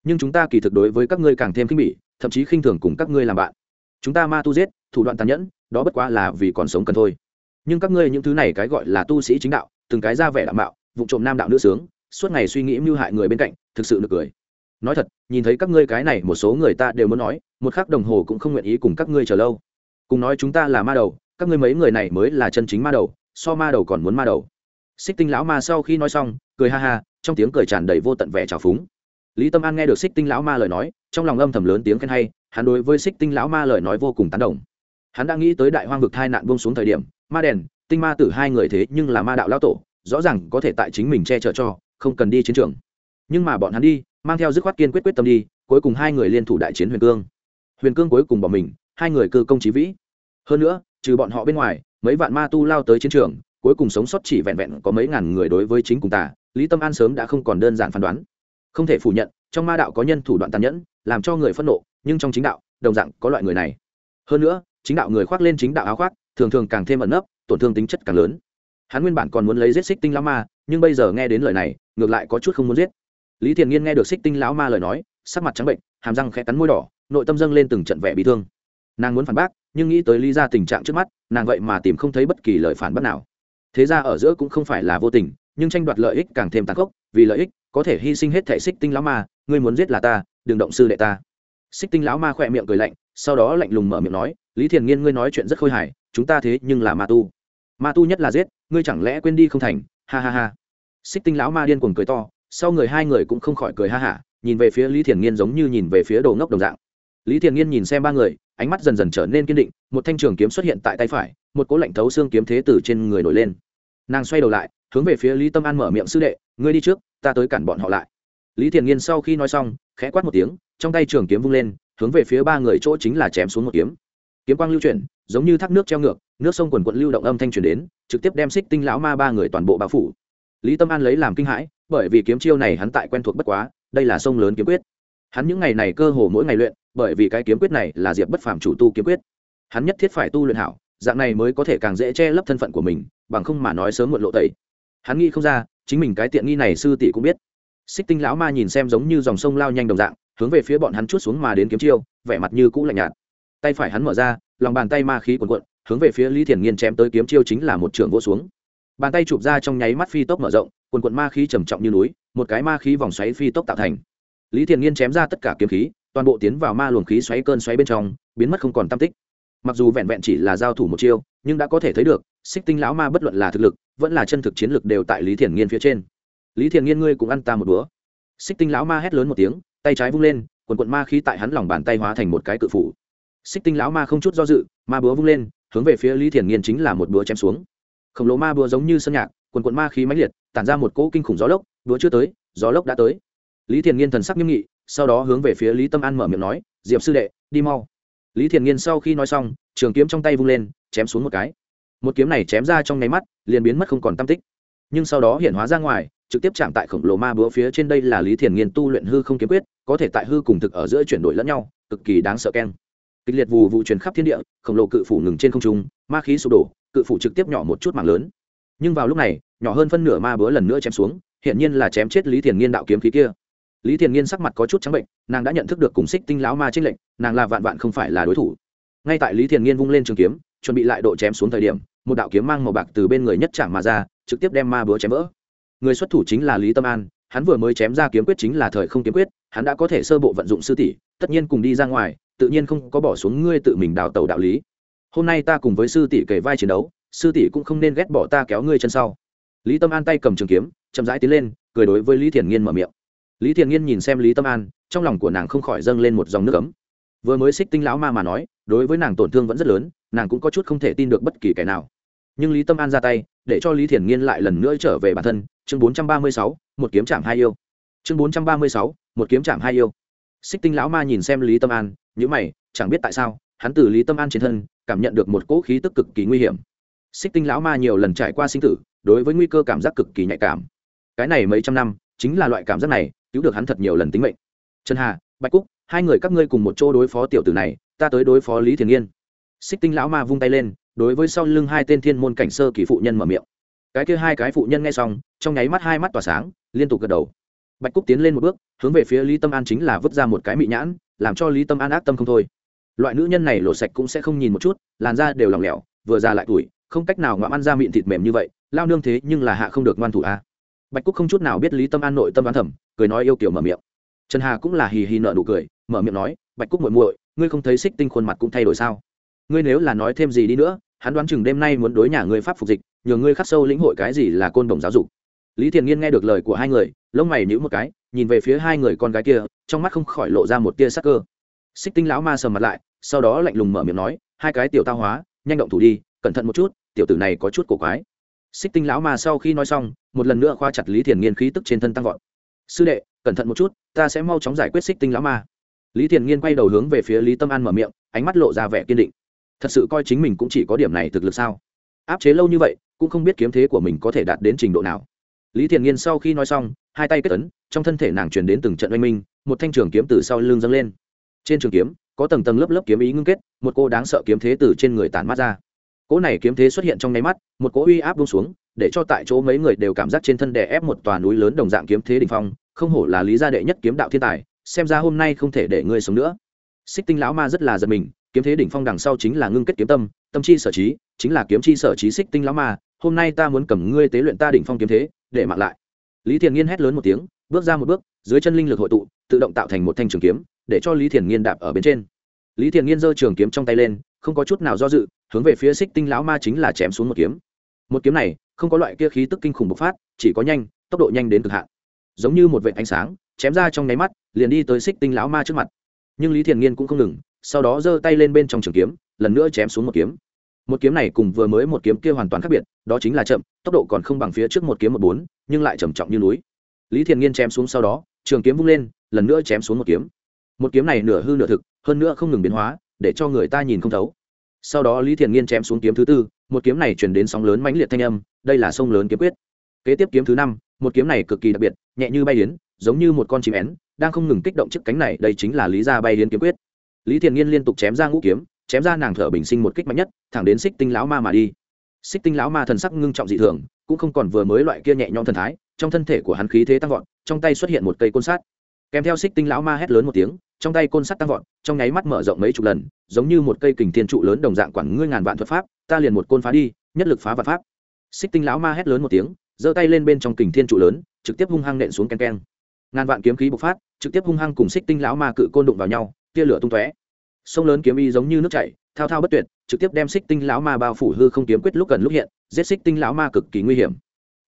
Nhưng chúng ta kỳ thực đối với các ngươi càng thêm khinh bỉ, thậm chí khinh thường cùng các ngươi làm bạn. Chúng ta ma tu giết, thủ đoạn tàn nhẫn, đó bất quá là vì còn sống cần thôi. Nhưng các ngươi những thứ này cái gọi là tu sĩ chính đạo, từng cái ra vẻ đạo mạo vụ trộm nam đạo nữ sướng, suốt ngày suy nghĩ mưu hại người bên cạnh, thực sự được cười. Nói thật, nhìn thấy các ngươi cái này một số người ta đều muốn nói, một khắc đồng hồ cũng không nguyện ý cùng các ngươi chờ lâu. Cùng nói chúng ta là ma đầu, các ngươi mấy người này mới là chân chính ma đầu, so ma đầu còn muốn ma đầu. Xích tinh lão ma sau khi nói xong, cười ha ha, trong tiếng cười tràn đầy vô tận vẻ trào phúng. Lý tâm an nghe được xích tinh lão ma lời nói, trong lòng âm thầm lớn tiếng khen hay, hắn đối với xích tinh lão ma lời nói vô cùng tán đồng. Hắn đã nghĩ tới đại hoang vực thai nạn bông xuống thời điểm, ma đèn, tinh ma tử hai người thế nhưng là ma đạo lão tổ rõ ràng có thể tại chính mình che chở cho, không cần đi chiến trường. Nhưng mà bọn hắn đi, mang theo dứt khoát kiên quyết quyết tâm đi, cuối cùng hai người liên thủ đại chiến huyền cương. Huyền cương cuối cùng bỏ mình, hai người cơ công trí vĩ. Hơn nữa, trừ bọn họ bên ngoài, mấy vạn ma tu lao tới chiến trường, cuối cùng sống sót chỉ vẹn vẹn có mấy ngàn người đối với chính cùng tà, lý tâm an sớm đã không còn đơn giản phán đoán. Không thể phủ nhận, trong ma đạo có nhân thủ đoạn tàn nhẫn, làm cho người phẫn nộ, nhưng trong chính đạo, đồng dạng có loại người này. Hơn nữa, chính đạo người khoác lên chính đạo áo khoác, thường thường càng thêm ẩn nấp, tổn thương tính chất càng lớn hắn nguyên bản còn muốn lấy giết xích tinh lão ma, nhưng bây giờ nghe đến lời này, ngược lại có chút không muốn giết. Lý thiền nghiên nghe được xích tinh lão ma lời nói, sắc mặt trắng bệnh, hàm răng khẽ cắn môi đỏ, nội tâm dâng lên từng trận vẻ bị thương. Nàng muốn phản bác, nhưng nghĩ tới lý ra tình trạng trước mắt, nàng vậy mà tìm không thấy bất kỳ lời phản bác nào. Thế ra ở giữa cũng không phải là vô tình, nhưng tranh đoạt lợi ích càng thêm tàn khốc, vì lợi ích có thể hy sinh hết thể xích tinh lão ma, ngươi muốn giết là ta, đừng động sư đệ ta. Xích tinh lão ma khỏe miệng cười lạnh, sau đó lạnh lùng mở miệng nói, lý thiền nghiên, ngươi nói chuyện rất khôi hài, chúng ta thế nhưng là ma tu. Ma tu nhất là giết ngươi chẳng lẽ quên đi không thành? Ha ha ha. Xích tinh lão ma điên cuồng cười to, sau người hai người cũng không khỏi cười ha hả, nhìn về phía lý thiền nghiên giống như nhìn về phía đồ ngốc đồng dạng. Lý thiền nghiên nhìn xem ba người, ánh mắt dần dần trở nên kiên định, một thanh trường kiếm xuất hiện tại tay phải, một cố lạnh thấu xương kiếm thế từ trên người nổi lên. Nàng xoay đầu lại, hướng về phía lý tâm an mở miệng, sư đệ, ngươi đi trước, ta tới cản bọn họ lại. Lý thiền nghiên sau khi nói xong, khẽ quát một tiếng, trong tay trường kiếm vung lên, hướng về phía ba người chỗ chính là chém xuống một kiếm. Kiếm quang lưu chuyển giống như thác nước treo ngược, nước sông quần quận lưu động âm thanh truyền đến, trực tiếp đem xích tinh lão ma ba người toàn bộ bao phủ. Lý tâm an lấy làm kinh hãi, bởi vì kiếm chiêu này hắn tại quen thuộc bất quá, đây là sông lớn kiếm quyết. Hắn những ngày này cơ hồ mỗi ngày luyện, bởi vì cái kiếm quyết này là diệp bất phàm chủ tu kiếm quyết. Hắn nhất thiết phải tu luyện hảo, dạng này mới có thể càng dễ che lấp thân phận của mình, bằng không mà nói sớm muộn lộ tẩy. Hắn nghĩ không ra, chính mình cái tiện nghi này sư tỷ cũng biết. Xích tinh lão ma nhìn xem giống như dòng sông lao nhanh đồng dạng, hướng về phía bọn hắn chút xuống mà đến kiếm chiêu, vẻ mặt như cũ lạnh nhạt tay phải hắn mở ra, lòng bàn tay ma khí quần cuộn, hướng về phía lý thiền nghiên chém tới kiếm chiêu chính là một trường vô xuống. Bàn tay chụp ra trong nháy mắt phi tốc mở rộng quần quận ma khí trầm trọng như núi, một cái ma khí vòng xoáy phi tốc tạo thành. Lý thiền nghiên chém ra tất cả kiếm khí, toàn bộ tiến vào ma luồng khí xoáy cơn xoáy bên trong, biến mất không còn tam tích. Mặc dù vẹn vẹn chỉ là giao thủ một chiêu, nhưng đã có thể thấy được, xích tinh lão ma bất luận là thực lực, vẫn là chân thực chiến lực đều tại lý thiền nghiên phía trên. Lý thiền nghiên ngươi cũng ăn ta một búa xích tinh lão ma hét lớn một tiếng, tay trái vung lên quần quận ma khí tại hắn lòng bàn tay hóa thành một cái cự phủ xích tinh lão ma không chút do dự, ma búa vung lên, hướng về phía lý thiền nghiên chính là một búa chém xuống. Khổng lồ ma búa giống như sơn nhạc, quần quận ma khí mãnh liệt, tản ra một cỗ kinh khủng gió lốc, búa chưa tới, gió lốc đã tới. Lý thiền nghiên thần sắc nghiêm nghị, sau đó hướng về phía lý tâm an mở miệng nói, diệp sư đệ, đi mau. Lý thiền nghiên sau khi nói xong, trường kiếm trong tay vung lên, chém xuống một cái. Một kiếm này chém ra trong nháy mắt, liền biến mất không còn tam tích. Nhưng sau đó hiện hóa ra ngoài, trực tiếp chạm tại khổng lồ ma búa phía trên đây là lý thiền nghiên tu luyện hư không kiếm quyết, có thể tại hư cùng thực ở giữa chuyển đổi lẫn nhau, cực kỳ đáng sợ keng kịch liệt vù vụ truyền khắp thiên địa, khổng lồ cự phủ ngừng trên không trung, ma khí sụp đổ, cự phủ trực tiếp nhỏ một chút mảng lớn. Nhưng vào lúc này, nhỏ hơn phân nửa ma búa lần nữa chém xuống hiện nhiên là chém chết lý thiền nghiên đạo kiếm khí kia. Lý thiền nghiên sắc mặt có chút trắng bệnh, nàng đã nhận thức được cùng xích tinh lão ma trích lệnh nàng là vạn vạn không phải là đối thủ. Ngay tại lý thiền nghiên vung lên trường kiếm, chuẩn bị lại độ chém xuống thời điểm, một đạo kiếm mang màu bạc từ bên người nhất chạm mà ra, trực tiếp đem ma búa chém vỡ. Người xuất thủ chính là lý tâm an, hắn vừa mới chém ra kiếm quyết chính là thời không kiếm quyết, hắn đã có thể sơ bộ vận dụng sư tỷ, tất nhiên cùng đi ra ngoài tự nhiên không có bỏ xuống ngươi tự mình đào tẩu đạo lý. Hôm nay ta cùng với sư tỷ kể vai chiến đấu, sư tỷ cũng không nên ghét bỏ ta kéo ngươi chân sau. Lý tâm an tay cầm trường kiếm, chậm rãi tiến lên, cười đối với lý thiền nghiên mở miệng. Lý thiền nghiên nhìn xem lý tâm an, trong lòng của nàng không khỏi dâng lên một dòng nước ấm. Vừa mới xích tinh lão ma mà nói, đối với nàng tổn thương vẫn rất lớn, nàng cũng có chút không thể tin được bất kỳ kẻ nào. Nhưng lý tâm an ra tay, để cho lý thiền nghiên lại lần nữa trở về bản thân. Chương bốn trăm ba mươi sáu, một kiếm chạm hai yêu. Chương bốn trăm ba mươi sáu, một kiếm chạm hai yêu xích tinh lão ma nhìn xem lý tâm an nhữ mày, chẳng biết tại sao, hắn từ lý tâm an trên thân, cảm nhận được một cỗ khí tức cực kỳ nguy hiểm. Xích tinh lão ma nhiều lần trải qua sinh tử, đối với nguy cơ cảm giác cực kỳ nhạy cảm. Cái này mấy trăm năm, chính là loại cảm giác này, cứu được hắn thật nhiều lần tính mệnh. Trần hà, bạch cúc, hai người các ngươi cùng một chỗ đối phó tiểu tử này, ta tới đối phó lý thiền nghiên. Xích tinh lão ma vung tay lên, đối với sau lưng hai tên thiên môn cảnh sơ kỳ phụ nhân mở miệng. Cái kia hai cái phụ nhân nghe xong, trong nháy mắt hai mắt tỏa sáng, liên tục gật đầu bạch cúc tiến lên một bước, hướng về phía lý tâm an chính là vứt ra một cái mị nhãn, làm cho lý tâm an ác tâm không thôi. Loại nữ nhân này lộ sạch cũng sẽ không nhìn một chút, làn da đều lỏng lẻo, vừa ra lại tuổi, không cách nào ngoạm ăn ra mịn thịt mềm như vậy, lao nương thế nhưng là hạ không được ngoan thủ a. Bạch cúc không chút nào biết lý tâm an nội tâm đoán thẩm cười nói yêu kiểu mở miệng. Trần hà cũng là hì hì nợ nụ cười, mở miệng nói, bạch cúc muội muội, ngươi không thấy xích tinh khuôn mặt cũng thay đổi sao? Ngươi nếu là nói thêm gì đi nữa, hắn đoán chừng đêm nay muốn đối nhà ngươi pháp phục dịch, nhờ ngươi khắc sâu lĩnh hội cái gì là côn đồng giáo dục lý thiền nghiên nghe được lời của hai người, lông mày nhíu một cái, nhìn về phía hai người con gái kia, trong mắt không khỏi lộ ra một tia sắc cơ. Xích tinh lão ma sầm mặt lại, sau đó lạnh lùng mở miệng nói, hai cái tiểu tao hóa, nhanh động thủ đi, cẩn thận một chút, tiểu tử này có chút cổ quái. Xích tinh lão ma sau khi nói xong, một lần nữa khoa chặt lý thiền nghiên khí tức trên thân tăng vọt. Sư đệ, cẩn thận một chút, ta sẽ mau chóng giải quyết xích tinh lão ma. Lý thiền nghiên quay đầu hướng về phía lý tâm an mở miệng, ánh mắt lộ ra vẻ kiên định. Thật sự coi chính mình cũng chỉ có điểm này thực lực sao? Áp chế lâu như vậy, cũng không biết kiếm thế của mình có thể đạt đến trình độ nào lý thiền nghiên sau khi nói xong, hai tay kết ấn, trong thân thể nàng truyền đến từng trận oanh minh, một thanh trường kiếm từ sau lưng dâng lên. Trên trường kiếm, có tầng tầng lớp lớp kiếm ý ngưng kết, một cô đáng sợ kiếm thế từ trên người tản mắt ra. Cỗ này kiếm thế xuất hiện trong nháy mắt, một cỗ uy áp buông xuống, để cho tại chỗ mấy người đều cảm giác trên thân đè ép một tòa núi lớn đồng dạng kiếm thế đ ỉ n h phong, không hổ là lý gia đệ nhất kiếm đạo thiên tài, xem ra hôm nay không thể để ngươi sống nữa. Xích tinh lão ma rất là giật mình, kiếm thế đỉnh phong đằng sau chính là ngưng kết kiếm tâm tâm chi sở trí, chính là kiếm chi sở trí xích tinh lão ma hôm nay ta muốn cầm ngươi tế luyện ta đỉnh phong kiếm thế, để mặc lại. Lý thiền nghiên hét lớn một tiếng, bước ra một bước, dưới chân linh lực hội tụ, tự động tạo thành một thanh trường kiếm, để cho lý thiền nghiên đạp ở bên trên. Lý thiền nghiên giơ trường kiếm trong tay lên, không có chút nào do dự, hướng về phía xích tinh lão ma chính là chém xuống một kiếm. Một kiếm này, không có loại kia khí tức kinh khủng bộc phát, chỉ có nhanh, tốc độ nhanh đến cực hạn. Giống như một vệ ánh sáng, chém ra trong nháy mắt, liền đi tới xích tinh lão ma trước mặt. Nhưng lý thiền nghiên cũng không ngừng, sau đó giơ tay lên bên trong trường kiếm, lần nữa chém xuống một kiếm một kiếm này cùng vừa mới một kiếm kia hoàn toàn khác biệt, đó chính là chậm, tốc độ còn không bằng phía trước một kiếm một bốn, nhưng lại trầm trọng như núi. Lý thiền nghiên chém xuống sau đó, trường kiếm vung lên, lần nữa chém xuống một kiếm. Một kiếm này nửa hư nửa thực, hơn nữa không ngừng biến hóa, để cho người ta nhìn không thấu. Sau đó lý thiền nghiên chém xuống kiếm thứ tư, một kiếm này chuyển đến sóng lớn mãnh liệt thanh âm, đây là sông lớn kiếm quyết. Kế tiếp kiếm thứ năm, một kiếm này cực kỳ đặc biệt, nhẹ như bay yến giống như một con chim én, đang không ngừng kích động chiếc cánh này, đây chính là lý gia bay yến kiếm quyết. Lý thiền nghiên liên tục chém ra ngũ kiếm chém ra nàng thở bình sinh một kích mạnh nhất, thẳng đến xích tinh lão ma mà đi. Xích tinh lão ma thần sắc ngưng trọng dị thường, cũng không còn vừa mới loại kia nhẹ nhõm thần thái, trong thân thể của hắn khí thế tăng vọt, trong tay xuất hiện một cây côn sát kèm theo xích tinh lão ma hét lớn một tiếng, trong tay côn sắt tăng vọt, trong nháy mắt mở rộng mấy chục lần, giống như một cây kình thiên trụ lớn đồng dạng quản ngươi ngàn vạn thuật pháp, ta liền một côn phá đi, nhất lực phá vạn pháp. Xích tinh lão ma hét lớn một tiếng, giơ tay lên bên trong kình thiên trụ lớn, trực tiếp hung hăng nện xuống keng keng. Ngàn vạn kiếm khí bộc phát, trực tiếp hung hăng cùng xích tinh lão ma cự côn đụng vào nhau, tia lửa tung tóe sông lớn kiếm y giống như nước chảy, thao thao bất tuyệt, trực tiếp đem xích tinh lão ma bao phủ hư không kiếm quyết lúc gần lúc hiện, giết xích tinh lão ma cực kỳ nguy hiểm.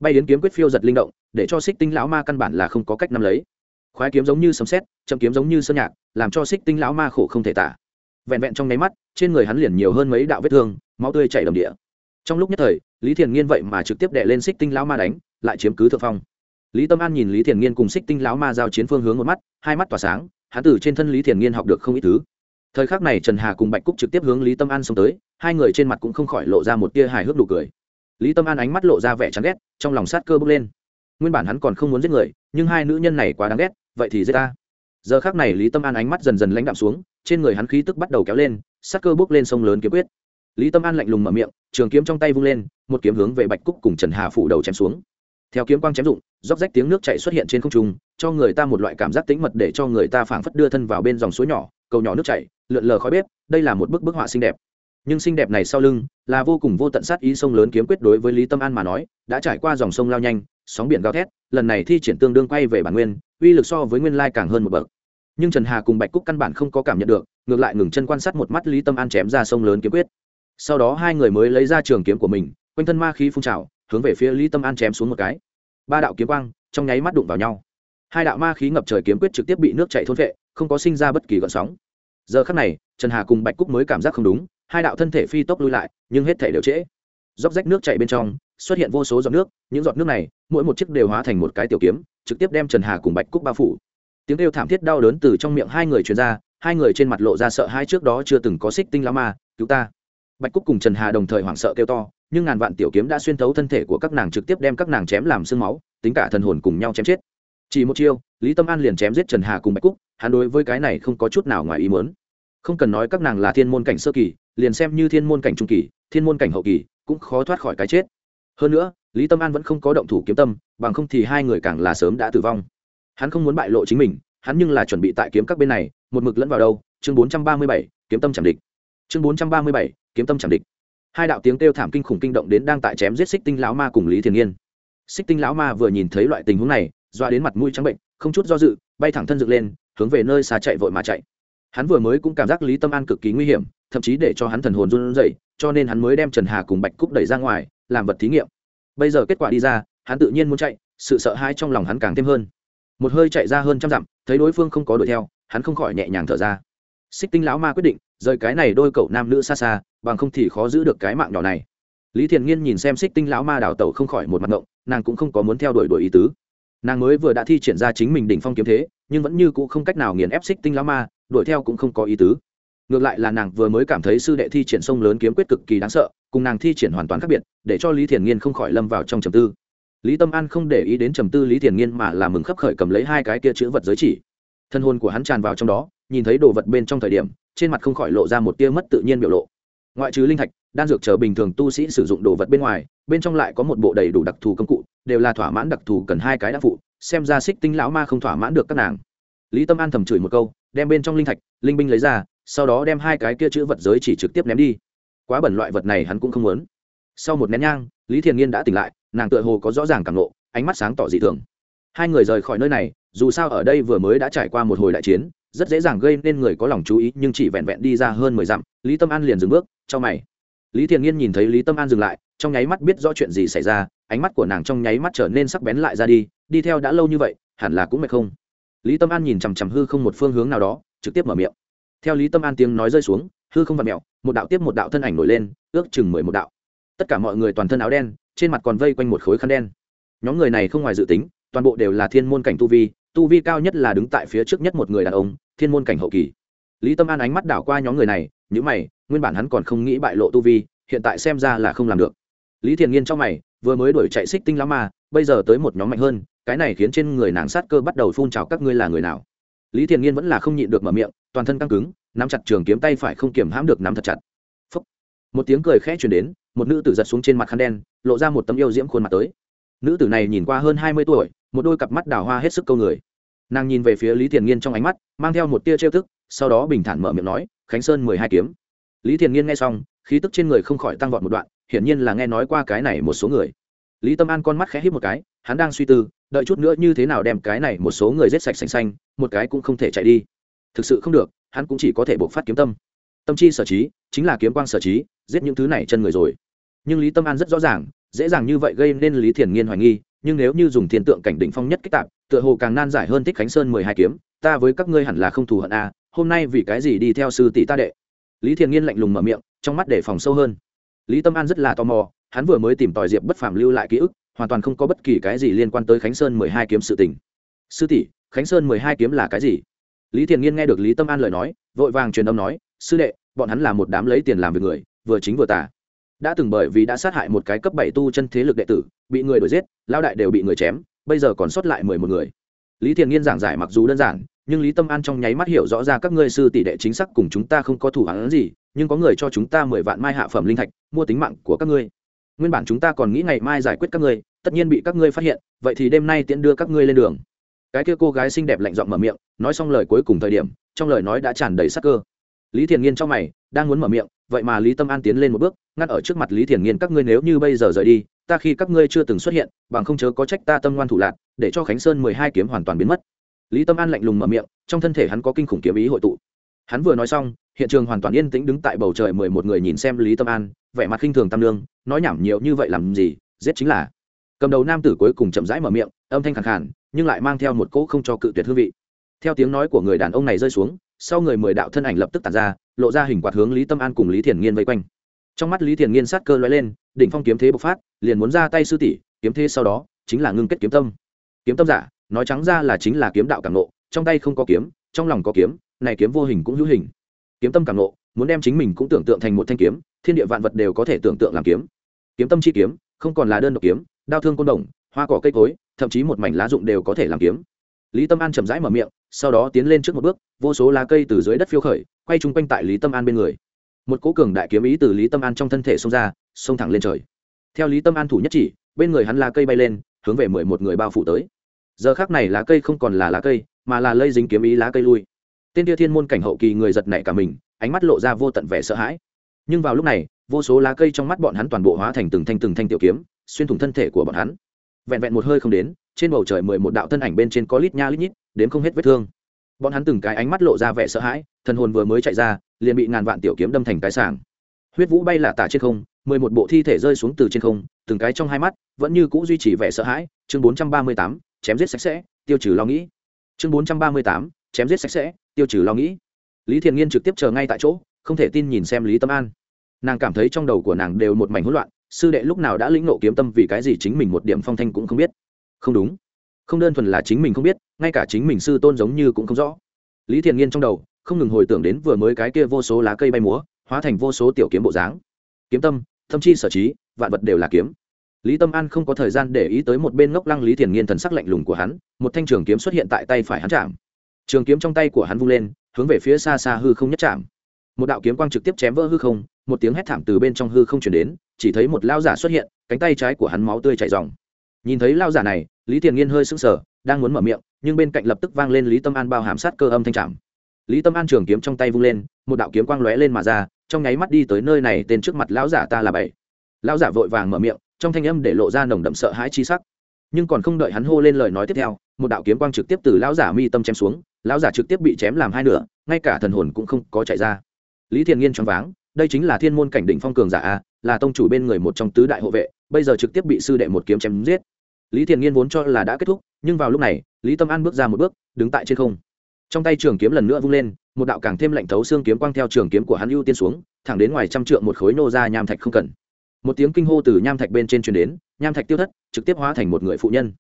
Bay đến kiếm quyết phiêu giật linh động, để cho xích tinh lão ma căn bản là không có cách nắm lấy. Khoái kiếm giống như sấm sét, chậm kiếm giống như sơn nhạc, làm cho xích tinh lão ma khổ không thể tả. Vẹn vẹn trong nháy mắt, trên người hắn liền nhiều hơn mấy đạo vết thương, máu tươi chảy đầm địa. Trong lúc nhất thời, lý thiền nghiên vậy mà trực tiếp đệ lên xích tinh lão ma đánh, lại chiếm cứ thượng phong. Lý tâm an nhìn lý thiền nghiên cùng xích tinh lão ma giao chiến phương hướng một mắt, hai mắt tỏa sáng, hắn từ trên thân lý thiền nghiên học được không ít thứ thời khắc này trần hà cùng bạch cúc trực tiếp hướng lý tâm an xông tới, hai người trên mặt cũng không khỏi lộ ra một tia hài hước nụ cười. Lý tâm an ánh mắt lộ ra vẻ chán ghét, trong lòng sát cơ bước lên. Nguyên bản hắn còn không muốn giết người, nhưng hai nữ nhân này quá đáng ghét, vậy thì giết ta. Giờ khác này lý tâm an ánh mắt dần dần lãnh đạm xuống, trên người hắn khí tức bắt đầu kéo lên, sát cơ bước lên sông lớn kiếm quyết. Lý tâm an lạnh lùng mở miệng, trường kiếm trong tay vung lên, một kiếm hướng về bạch cúc cùng trần hà phủ đầu chém xuống. Theo kiếm quang chém rụng, róc rách tiếng nước chạy xuất hiện trên không trung, cho người ta một loại cảm giác tĩnh mật để cho người ta phảng phất đưa thân vào bên dòng suối nhỏ cầu nhỏ nước chảy, lượn lờ khói bếp, đây là một bức bức họa xinh đẹp. Nhưng xinh đẹp này sau lưng là vô cùng vô tận sát ý sông lớn kiếm quyết đối với lý tâm an mà nói, đã trải qua dòng sông lao nhanh, sóng biển gào thét, lần này thi triển tương đương quay về bản nguyên, uy lực so với nguyên lai càng hơn một bậc. Nhưng trần hà cùng bạch cúc căn bản không có cảm nhận được, ngược lại ngừng chân quan sát một mắt lý tâm an chém ra sông lớn kiếm quyết. Sau đó hai người mới lấy ra trường kiếm của mình, quanh thân ma khí phun trào, hướng về phía lý tâm an chém xuống một cái. Ba đạo kiếm quang trong nháy mắt đụng vào nhau hai đạo ma khí ngập trời kiếm quyết trực tiếp bị nước chạy thôn vệ không có sinh ra bất kỳ gợn sóng. Giờ khắc này, trần hà cùng bạch cúc mới cảm giác không đúng, hai đạo thân thể phi tốc lui lại, nhưng hết thể đều trễ. Róc rách nước chạy bên trong, xuất hiện vô số giọt nước, những giọt nước này, mỗi một chiếc đều hóa thành một cái tiểu kiếm, trực tiếp đem trần hà cùng bạch cúc bao phủ. Tiếng kêu thảm thiết đau đớn từ trong miệng hai người truyền ra, hai người trên mặt lộ ra sợ hai trước đó chưa từng có xích tinh lá ma cứu ta. Bạch cúc cùng trần hà đồng thời hoảng sợ kêu to, nhưng ngàn vạn tiểu kiếm đã xuyên thấu thân thể của các nàng trực tiếp đem các nàng chém làm sương máu, tính cả thần hồn cùng nhau chém chết chỉ một chiêu, lý tâm an liền chém giết trần hà cùng bạch cúc, hắn đối với cái này không có chút nào ngoài ý mớn không cần nói các nàng là thiên môn cảnh sơ kỳ, liền xem như thiên môn cảnh trung kỳ, thiên môn cảnh hậu kỳ, cũng khó thoát khỏi cái chết. Hơn nữa, lý tâm an vẫn không có động thủ kiếm tâm, bằng không thì hai người càng là sớm đã tử vong. Hắn không muốn bại lộ chính mình, hắn nhưng là chuẩn bị tại kiếm các bên này, một mực lẫn vào đâu, chương bốn trăm ba mươi bảy, kiếm tâm chẳng địch. Chương bốn trăm ba mươi bảy, kiếm tâm chẳng địch. Hai đạo tiếng kêu thảm kinh khủng kinh động đến đang tại chém giết xích tinh lão ma cùng lý thiền nghiên. Xích tinh lão ma vừa nhìn thấy loại tình huống này doa đến mặt mũi trắng bệnh, không chút do dự, bay thẳng thân dựng lên, hướng về nơi xa chạy vội mà chạy. Hắn vừa mới cũng cảm giác lý tâm an cực kỳ nguy hiểm, thậm chí để cho hắn thần hồn run rẩy, cho nên hắn mới đem trần hà cùng bạch cúc đẩy ra ngoài, làm vật thí nghiệm. Bây giờ kết quả đi ra, hắn tự nhiên muốn chạy, sự sợ hãi trong lòng hắn càng thêm hơn. Một hơi chạy ra hơn trăm dặm, thấy đối phương không có đuổi theo, hắn không khỏi nhẹ nhàng thở ra. Xích tinh lão ma quyết định, rời cái này đôi cậu nam nữ xa xa, bằng không thì khó giữ được cái mạng nhỏ này. Lý thiền nghiên nhìn xem xích tinh lão ma đào tẩu không khỏi một mặt ngộng, nàng cũng không có muốn theo đuổi đuổi ý tứ nàng mới vừa đã thi triển ra chính mình đỉnh phong kiếm thế, nhưng vẫn như c ũ không cách nào nghiền ép xích tinh lão ma, đuổi theo cũng không có ý tứ. Ngược lại là nàng vừa mới cảm thấy sư đệ thi triển sông lớn kiếm quyết cực kỳ đáng sợ, cùng nàng thi triển hoàn toàn khác biệt, để cho lý thiền nghiên không khỏi lâm vào trong trầm tư. Lý tâm an không để ý đến trầm tư lý thiền nghiên mà là mừng khấp khởi cầm lấy hai cái kia chữ vật giới chỉ. Thân hồn của hắn tràn vào trong đó, nhìn thấy đồ vật bên trong thời điểm, trên mặt không khỏi lộ ra một tia mất tự nhiên biểu lộ. Ngoại trừ linh thạch đan dược chờ bình thường tu sĩ sử dụng đồ vật bên ngoài, bên trong lại có một bộ đầy đủ đặc thù công cụ, đều là thỏa mãn đặc thù cần hai cái đã phụ, xem ra xích tinh lão ma không thỏa mãn được các nàng. Lý tâm an thầm chửi một câu, đem bên trong linh thạch, linh binh lấy ra, sau đó đem hai cái kia chữ vật giới chỉ trực tiếp ném đi. Quá bẩn loại vật này hắn cũng không muốn. Sau một nén nhang, lý thiền nghiên đã tỉnh lại, nàng tựa hồ có rõ ràng cảm lộ ánh mắt sáng tỏ dị thường. Hai người rời khỏi nơi này, dù sao ở đây vừa mới đã trải qua một hồi đại chiến, rất dễ dàng gây nên người có lòng chú ý, nhưng chỉ vẹn vẹn đi ra hơn mười dặm, lý tâm an liền dừng bước cho mày lý thiện nghiên nhìn thấy lý tâm an dừng lại, trong nháy mắt biết rõ chuyện gì xảy ra, ánh mắt của nàng trong nháy mắt trở nên sắc bén lại ra đi đi theo đã lâu như vậy, hẳn là cũng mệt không? Lý tâm an nhìn chằm chằm hư không một phương hướng nào đó, trực tiếp mở miệng. Theo lý tâm an tiếng nói rơi xuống, hư không vặt mẹo một đạo tiếp một đạo thân ảnh nổi lên, ước chừng mười một đạo. Tất cả mọi người toàn thân áo đen, trên mặt còn vây quanh một khối khăn đen. Nhóm người này không ngoài dự tính, toàn bộ đều là thiên môn cảnh tu vi tu vi cao nhất là đứng tại phía trước nhất một người đàn ông, thiên môn cảnh hậu kỳ. Lý tâm an ánh mắt đảo qua nhóm người này nhữ mày nguyên bản hắn còn không nghĩ bại lộ tu vi, hiện tại xem ra là không làm được. Lý thiền nghiên trong mày, vừa mới đuổi chạy xích tinh lắm mà, bây giờ tới một nhóm mạnh hơn, cái này khiến trên người nàng sát cơ bắt đầu phun trào các ngươi là người nào. Lý thiền nghiên vẫn là không nhịn được mở miệng, toàn thân căng cứng, nắm chặt trường kiếm tay phải không kiểm hãm được nắm thật chặt. Phúc. một tiếng cười khẽ chuyển đến, một nữ tử giật xuống trên mặt khăn đen, lộ ra một tấm yêu diễm khuôn mặt tới. Nữ tử này nhìn qua hơn hai mươi tuổi, một đôi cặp mắt đào hoa hết sức câu người. Nàng nhìn về phía lý thiền nghiên trong ánh mắt, mang theo một tia trêu thức sau đó bình thản mở miệng nói, khánh sơn mười hai kiếm lý thiền nghiên nghe xong khí tức trên người không khỏi tăng vọt một đoạn hiển nhiên là nghe nói qua cái này một số người. Lý tâm an con mắt khẽ hít một cái hắn đang suy tư đợi chút nữa như thế nào đem cái này một số người giết sạch xanh xanh một cái cũng không thể chạy đi. Thực sự không được hắn cũng chỉ có thể buộc phát kiếm tâm. Tâm chi sở trí chính là kiếm quang sở trí giết những thứ này chân người rồi. Nhưng lý tâm an rất rõ ràng dễ dàng như vậy gây nên lý thiền nghiên hoài nghi nhưng nếu như dùng thiên tượng cảnh đỉnh phong nhất kích tạp tựa hồ càng nan giải hơn thích khánh sơn mười hai kiếm ta với các ngươi hẳn là không thù hận a à, hôm nay vì cái gì đi theo sư tỷ ta đệ? Lý thiện nghiên lạnh lùng mở miệng, trong mắt để phòng sâu hơn. Lý tâm an rất là tò mò, hắn vừa mới tìm tòi diệp bất phàm lưu lại ký ức, hoàn toàn không có bất kỳ cái gì liên quan tới khánh sơn mười hai kiếm sự tình. Sư tỷ, khánh sơn mười hai kiếm là cái gì? Lý thiện nghiên nghe được lý tâm an lời nói, vội vàng truyền âm nói, sư đệ, bọn hắn là một đám lấy tiền làm việc người, vừa chính vừa tả đã từng bởi vì đã sát hại một cái cấp bảy tu chân thế lực đệ tử, bị người đuổi giết lao đại đều bị người chém, bây giờ còn sót lại mười một người. Lý thiện nghiên giảng giải mặc dù đơn giản nhưng lý tâm an trong nháy mắt hiểu rõ ra các ngươi sư tỷ đệ chính xác cùng chúng ta không có thủ hắn gì, nhưng có người cho chúng ta mười vạn mai hạ phẩm linh thạch, mua tính mạng của các ngươi. Nguyên bản chúng ta còn nghĩ ngày mai giải quyết các ngươi, tất nhiên bị các ngươi phát hiện, vậy thì đêm nay tiễn đưa các ngươi lên đường. Cái kia cô gái xinh đẹp lạnh giọng mở miệng, nói xong lời cuối cùng thời điểm, trong lời nói đã tràn đầy sắc cơ. Lý thiền nghiên trong mày, đang muốn mở miệng, vậy mà lý tâm an tiến lên một bước, ngắt ở trước mặt lý thiền nghiên, các ngươi nếu như bây giờ rời đi, ta khi các ngươi chưa từng xuất hiện, bằng không chớ có trách ta tâm ngoan thủ lạc, để cho khánh sơn mười hai kiếm hoàn toàn biến mất lý tâm an lạnh lùng mở miệng, trong thân thể hắn có kinh khủng kiếm ý hội tụ. Hắn vừa nói xong, hiện trường hoàn toàn yên tĩnh đứng tại bầu trời mười một người nhìn xem lý tâm an, vẻ mặt khinh thường tam lương nói nhảm nhiều như vậy làm gì, giết chính là. Cầm đầu nam tử cuối cùng chậm rãi mở miệng, âm thanh khẳng khản nhưng lại mang theo một cỗ không cho cự tuyệt hương vị. Theo tiếng nói của người đàn ông này rơi xuống, sau người mười đạo thân ảnh lập tức tàn ra, lộ ra hình quạt hướng lý tâm an cùng lý thiền nghiên vây quanh. Trong mắt lý thiền nghiên sát cơ l lên, đỉnh phong kiếm thế bộc phát, liền muốn ra tay sư tỷ, kiếm thế sau đó chính là ngưng kết kiếm tâm. Kiếm tâm giả nói trắng ra là chính là kiếm đạo cảm nộ, trong tay không có kiếm, trong lòng có kiếm, này kiếm vô hình cũng hữu hình. Kiếm tâm cảm nộ, muốn đem chính mình cũng tưởng tượng thành một thanh kiếm, thiên địa vạn vật đều có thể tưởng tượng làm kiếm. Kiếm tâm chi kiếm, không còn là đơn độc kiếm, đao thương côn đồng, hoa cỏ cây cối, thậm chí một mảnh lá dụng đều có thể làm kiếm. Lý tâm an chậm rãi mở miệng, sau đó tiến lên trước một bước, vô số lá cây từ dưới đất phiêu khởi, quay chung quanh tại lý tâm an bên người. Một cố cường đại kiếm ý từ lý tâm an trong thân thể xông ra, xông thẳng lên trời. Theo lý tâm an thủ nhất chỉ, bên người hắn lá cây bay lên, hướng về mười một người bao phủ tới giờ khác này lá cây không còn là lá cây, mà là lây dính kiếm ý lá cây lui. Tên tia thiên môn cảnh hậu kỳ người giật nảy cả mình, ánh mắt lộ ra vô tận vẻ sợ hãi. Nhưng vào lúc này, vô số lá cây trong mắt bọn hắn toàn bộ hóa thành từng thanh từng thanh tiểu kiếm, xuyên thủng thân thể của bọn hắn. Vẹn vẹn một hơi không đến, trên bầu trời mười một đạo thân ảnh bên trên có lít nha lít nhít đến không hết vết thương. Bọn hắn từng cái ánh mắt lộ ra vẻ sợ hãi, thần hồn vừa mới chạy ra, liền bị ngàn vạn tiểu kiếm đâm thành cái sàng huyết vũ bay là tả trên không, mười một bộ thi thể rơi xuống từ trên không, từng cái trong hai mắt, vẫn như cũ duy trì vẻ sợ hãi. Chương bốn trăm ba mươi tám chém giết sạch sẽ, tiêu trừ lo nghĩ. Chương bốn trăm ba mươi tám, chém giết sạch sẽ, tiêu trừ lo nghĩ. Lý thiền nghiên trực tiếp chờ ngay tại chỗ, không thể tin nhìn xem lý tâm an. Nàng cảm thấy trong đầu của nàng đều một mảnh hỗn loạn, sư đệ lúc nào đã lĩnh nộ kiếm tâm vì cái gì chính mình một điểm phong thanh cũng không biết. Không đúng. Không đơn thuần là chính mình không biết, ngay cả chính mình sư tôn giống như cũng không rõ. Lý thiền nghiên trong đầu, không ngừng hồi tưởng đến vừa mới cái kia vô số lá cây bay múa, hóa thành vô số tiểu kiếm bộ dáng. Kiếm tâm, thâm chi sở trí, vạn vật đều là kiếm lý tâm an không có thời gian để ý tới một bên ngốc lăng lý thiền nghiên thần sắc lạnh lùng của hắn, một thanh trường kiếm xuất hiện tại tay phải hắn chạm. Trường kiếm trong tay của hắn vung lên, hướng về phía xa xa hư không nhất chạm. Một đạo kiếm quang trực tiếp chém vỡ hư không, một tiếng hét thảm từ bên trong hư không chuyển đến, chỉ thấy một lao giả xuất hiện, cánh tay trái của hắn máu tươi chảy dòng nhìn thấy lao giả này, lý thiền nghiên hơi sững sờ, đang muốn mở miệng, nhưng bên cạnh lập tức vang lên lý tâm an bao hàm sát cơ âm thanh chạm. Lý tâm an trường kiếm trong tay vung lên, một đạo kiếm quang lóe lên mà ra, trong nháy mắt đi tới nơi này, tên trước mặt lão giả ta là bảy. Lão giả vội vàng mở miệng trong thanh âm để lộ ra nồng đậm sợ hãi chi sắc. Nhưng còn không đợi hắn hô lên lời nói tiếp theo, một đạo kiếm quang trực tiếp từ lão giả mi tâm chém xuống, lão giả trực tiếp bị chém làm hai nửa, ngay cả thần hồn cũng không có chạy ra. Lý thiền nghiên choáng váng, đây chính là thiên môn cảnh đỉnh phong cường giả a, là tông chủ bên người một trong tứ đại hộ vệ, bây giờ trực tiếp bị sư đệ một kiếm chém giết. Lý thiền nghiên vốn cho là đã kết thúc, nhưng vào lúc này, lý tâm an bước ra một bước, đứng tại trên không. Trong tay trường kiếm lần nữa vung lên, một đạo càng thêm lạnh thấu xương kiếm quang theo trường kiếm của hắn ưu tiên xuống, thẳng đến ngoài trăm trượng một khối nô ra nham thạch không cần một tiếng kinh hô từ nham thạch bên trên truyền đến, nham thạch tiêu thất, trực tiếp hóa thành một người phụ nhân.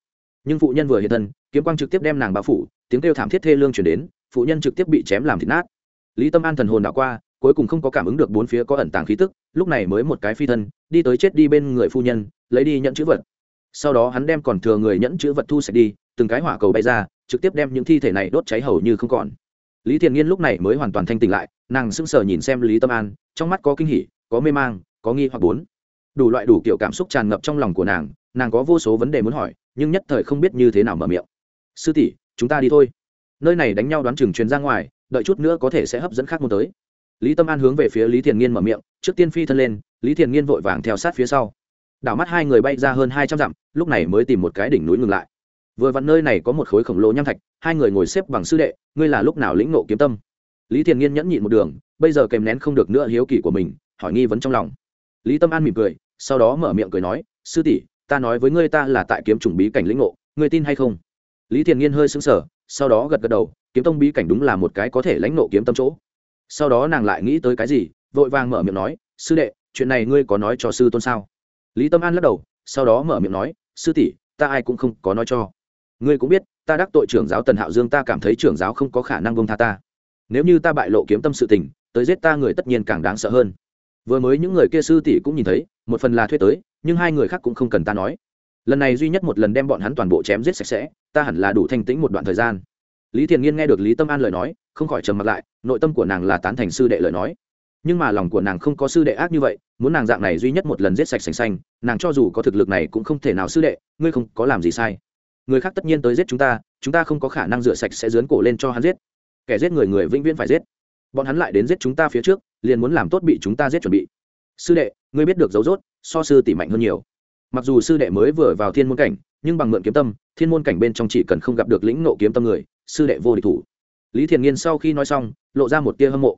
Nhưng phụ nhân vừa hiện thân, kiếm quang trực tiếp đem nàng bao phủ, tiếng kêu thảm thiết thê lương truyền đến, phụ nhân trực tiếp bị chém làm thịt nát. Lý tâm an thần hồn đạo qua, cuối cùng không có cảm ứng được bốn phía có ẩn tàng khí tức, lúc này mới một cái phi thân, đi tới chết đi bên người phu nhân, lấy đi nhận chữ vật. Sau đó hắn đem còn thừa người nhẫn chữ vật thu sạch đi, từng cái hỏa cầu bay ra, trực tiếp đem những thi thể này đốt cháy hầu như không còn. Lý thiền nghiên lúc này mới hoàn toàn thanh tỉnh lại, nàng sững sờ nhìn xem lý tâm an, trong mắt có kinh hỉ, có mê mang, có nghi hoặc bốn đủ loại đủ kiểu cảm xúc tràn ngập trong lòng của nàng nàng có vô số vấn đề muốn hỏi, nhưng nhất thời không biết như thế nào mở miệng. Sư tỷ, chúng ta đi thôi. Nơi này đánh nhau đoán chừng truyền ra ngoài, đợi chút nữa có thể sẽ hấp dẫn khác môn tới. Lý tâm an hướng về phía lý thiền nghiên mở miệng, trước tiên phi thân lên, lý thiền nghiên vội vàng theo sát phía sau. Đảo mắt hai người bay ra hơn hai trăm dặm, lúc này mới tìm một cái đỉnh núi ngừng lại. Vừa vặn nơi này có một khối khổng lồ nham thạch, hai người ngồi xếp bằng sư đệ, ngươi là lúc nào lĩnh nộ kiếm tâm? Lý thiền nghiên nhẫn nhịn một đường, bây giờ kèm nén không được nữa hiếu kỳ của mình, hỏi nghi vấn trong lòng. Lý tâm an mỉm cười sau đó mở miệng cười nói, sư tỷ, ta nói với ngươi ta là tại kiếm chủng bí cảnh lĩnh ngộ, ngươi tin hay không? Lý thiền nghiên hơi sững sờ, sau đó gật gật đầu, kiếm tông bí cảnh đúng là một cái có thể lãnh nộ kiếm tâm chỗ. Sau đó nàng lại nghĩ tới cái gì, vội vàng mở miệng nói, sư đệ, chuyện này ngươi có nói cho sư tôn sao? Lý tâm an lắc đầu, sau đó mở miệng nói, sư tỷ, ta ai cũng không có nói cho. Ngươi cũng biết, ta đắc tội trưởng giáo tần hạo dương ta cảm thấy trưởng giáo không có khả năng bông tha ta. Nếu như ta bại lộ kiếm tâm sự tình, tới giết ta người tất nhiên càng đáng sợ hơn. Vừa mới những người kia sư tỷ cũng nhìn thấy một phần là thuê tới, nhưng hai người khác cũng không cần ta nói. Lần này duy nhất một lần đem bọn hắn toàn bộ chém giết sạch sẽ, ta hẳn là đủ thanh tĩnh một đoạn thời gian. Lý thiền nghiên nghe được lý tâm an lời nói, không khỏi trầm mặt lại, nội tâm của nàng là tán thành sư đệ lời nói. Nhưng mà lòng của nàng không có sư đệ ác như vậy, muốn nàng dạng này duy nhất một lần giết sạch sành xanh nàng cho dù có thực lực này cũng không thể nào sư đệ, ngươi không có làm gì sai. Người khác tất nhiên tới giết chúng ta chúng ta không có khả năng rửa sạch sẽ dướn cổ lên cho hắn giết. Kẻ giết người người vĩnh viễn phải giết. Bọn hắn lại đến giết chúng ta phía trước, liền muốn làm tốt bị chúng ta giết chuẩn bị sư đệ, ngươi biết được dấu dốt so sư tỷ mạnh hơn nhiều. Mặc dù sư đệ mới vừa vào thiên môn cảnh, nhưng bằng mượn kiếm tâm, thiên môn cảnh bên trong chỉ cần không gặp được lĩnh nộ kiếm tâm người, sư đệ vô địch thủ. Lý thiền nghiên sau khi nói xong, lộ ra một tia hâm mộ.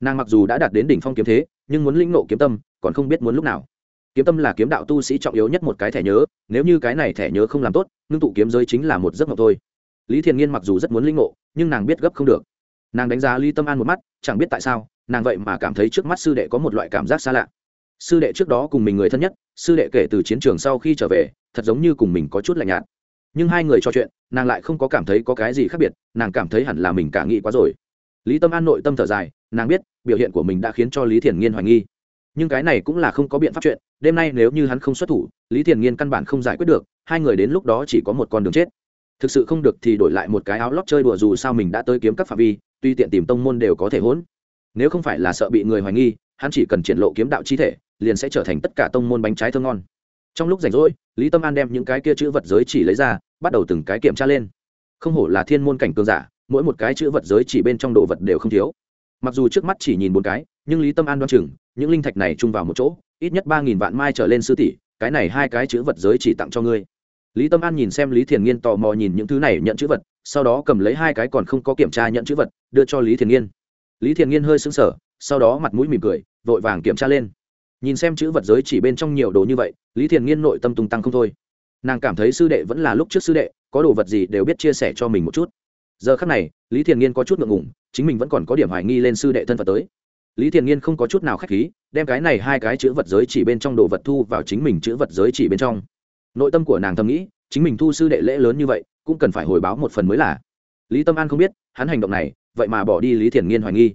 Nàng mặc dù đã đạt đến đỉnh phong kiếm thế, nhưng muốn lĩnh nộ kiếm tâm, còn không biết muốn lúc nào. Kiếm tâm là kiếm đạo tu sĩ trọng yếu nhất một cái thẻ nhớ, nếu như cái này thẻ nhớ không làm tốt, ngưng tụ kiếm giới chính là một giấc mộng thôi. Lý thiền nghiên mặc dù rất muốn lĩnh ngộ, nhưng nàng biết gấp không được. Nàng đánh giá ly tâm an một mắt, chẳng biết tại sao, nàng vậy mà cảm thấy trước mắt sư đệ có một loại cảm giác xa lạ sư đệ trước đó cùng mình người thân nhất, sư đệ kể từ chiến trường sau khi trở về, thật giống như cùng mình có chút lạnh nhạt. Nhưng hai người trò chuyện, nàng lại không có cảm thấy có cái gì khác biệt, nàng cảm thấy hẳn là mình cả nghĩ quá rồi. Lý tâm an nội tâm thở dài, nàng biết, biểu hiện của mình đã khiến cho lý thiền nghiên hoài nghi. Nhưng cái này cũng là không có biện pháp chuyện, đêm nay nếu như hắn không xuất thủ, lý thiền nghiên căn bản không giải quyết được, hai người đến lúc đó chỉ có một con đường chết. Thực sự không được thì đổi lại một cái áo lót chơi đùa dù sao mình đã tới kiếm các phạm vi, tuy tiện tìm tông môn đều có thể hỗn. Nếu không phải là sợ bị người hoài nghi hắn chỉ cần triển lộ kiếm đạo chi thể, liền sẽ trở thành tất cả tông môn bánh trái thơm ngon. Trong lúc rảnh rỗi, lý tâm an đem những cái kia chữ vật giới chỉ lấy ra, bắt đầu từng cái kiểm tra lên. Không hổ là thiên môn cảnh cường giả, mỗi một cái chữ vật giới chỉ bên trong đồ vật đều không thiếu. Mặc dù trước mắt chỉ nhìn bốn cái, nhưng lý tâm an đoán chừng, những linh thạch này chung vào một chỗ, ít nhất ba nghìn vạn mai trở lên sư tỷ, cái này hai cái chữ vật giới chỉ tặng cho ngươi. Lý tâm an nhìn xem lý thiền nghiên tò mò nhìn những thứ này nhận chữ vật, sau đó cầm lấy hai cái còn không có kiểm tra nhận chữ vật, đưa cho lý thiền nghiên. Lý thiền nghiên hơi sững sờ sau đó mặt mũi mỉm cười, vội vàng kiểm tra lên. Nhìn xem chữ vật giới chỉ bên trong nhiều đồ như vậy, lý thiền nghiên nội tâm tung tăng không thôi. Nàng cảm thấy sư đệ vẫn là lúc trước sư đệ, có đồ vật gì đều biết chia sẻ cho mình một chút. Giờ khắc này, lý thiền nghiên có chút ngượng ngủng chính mình vẫn còn có điểm hoài nghi lên sư đệ thân phận tới. Lý thiền nghiên không có chút nào k h á c h khí, đem cái này hai cái chữ vật giới chỉ bên trong đồ vật thu vào chính mình chữ vật giới chỉ bên trong. Nội tâm của nàng thầm nghĩ, chính mình thu sư đệ lễ lớn như vậy, cũng cần phải hồi báo một phần mới là. Lý tâm an không biết, hắn hành động này, vậy mà bỏ đi lý thiền nghiên hoài nghi.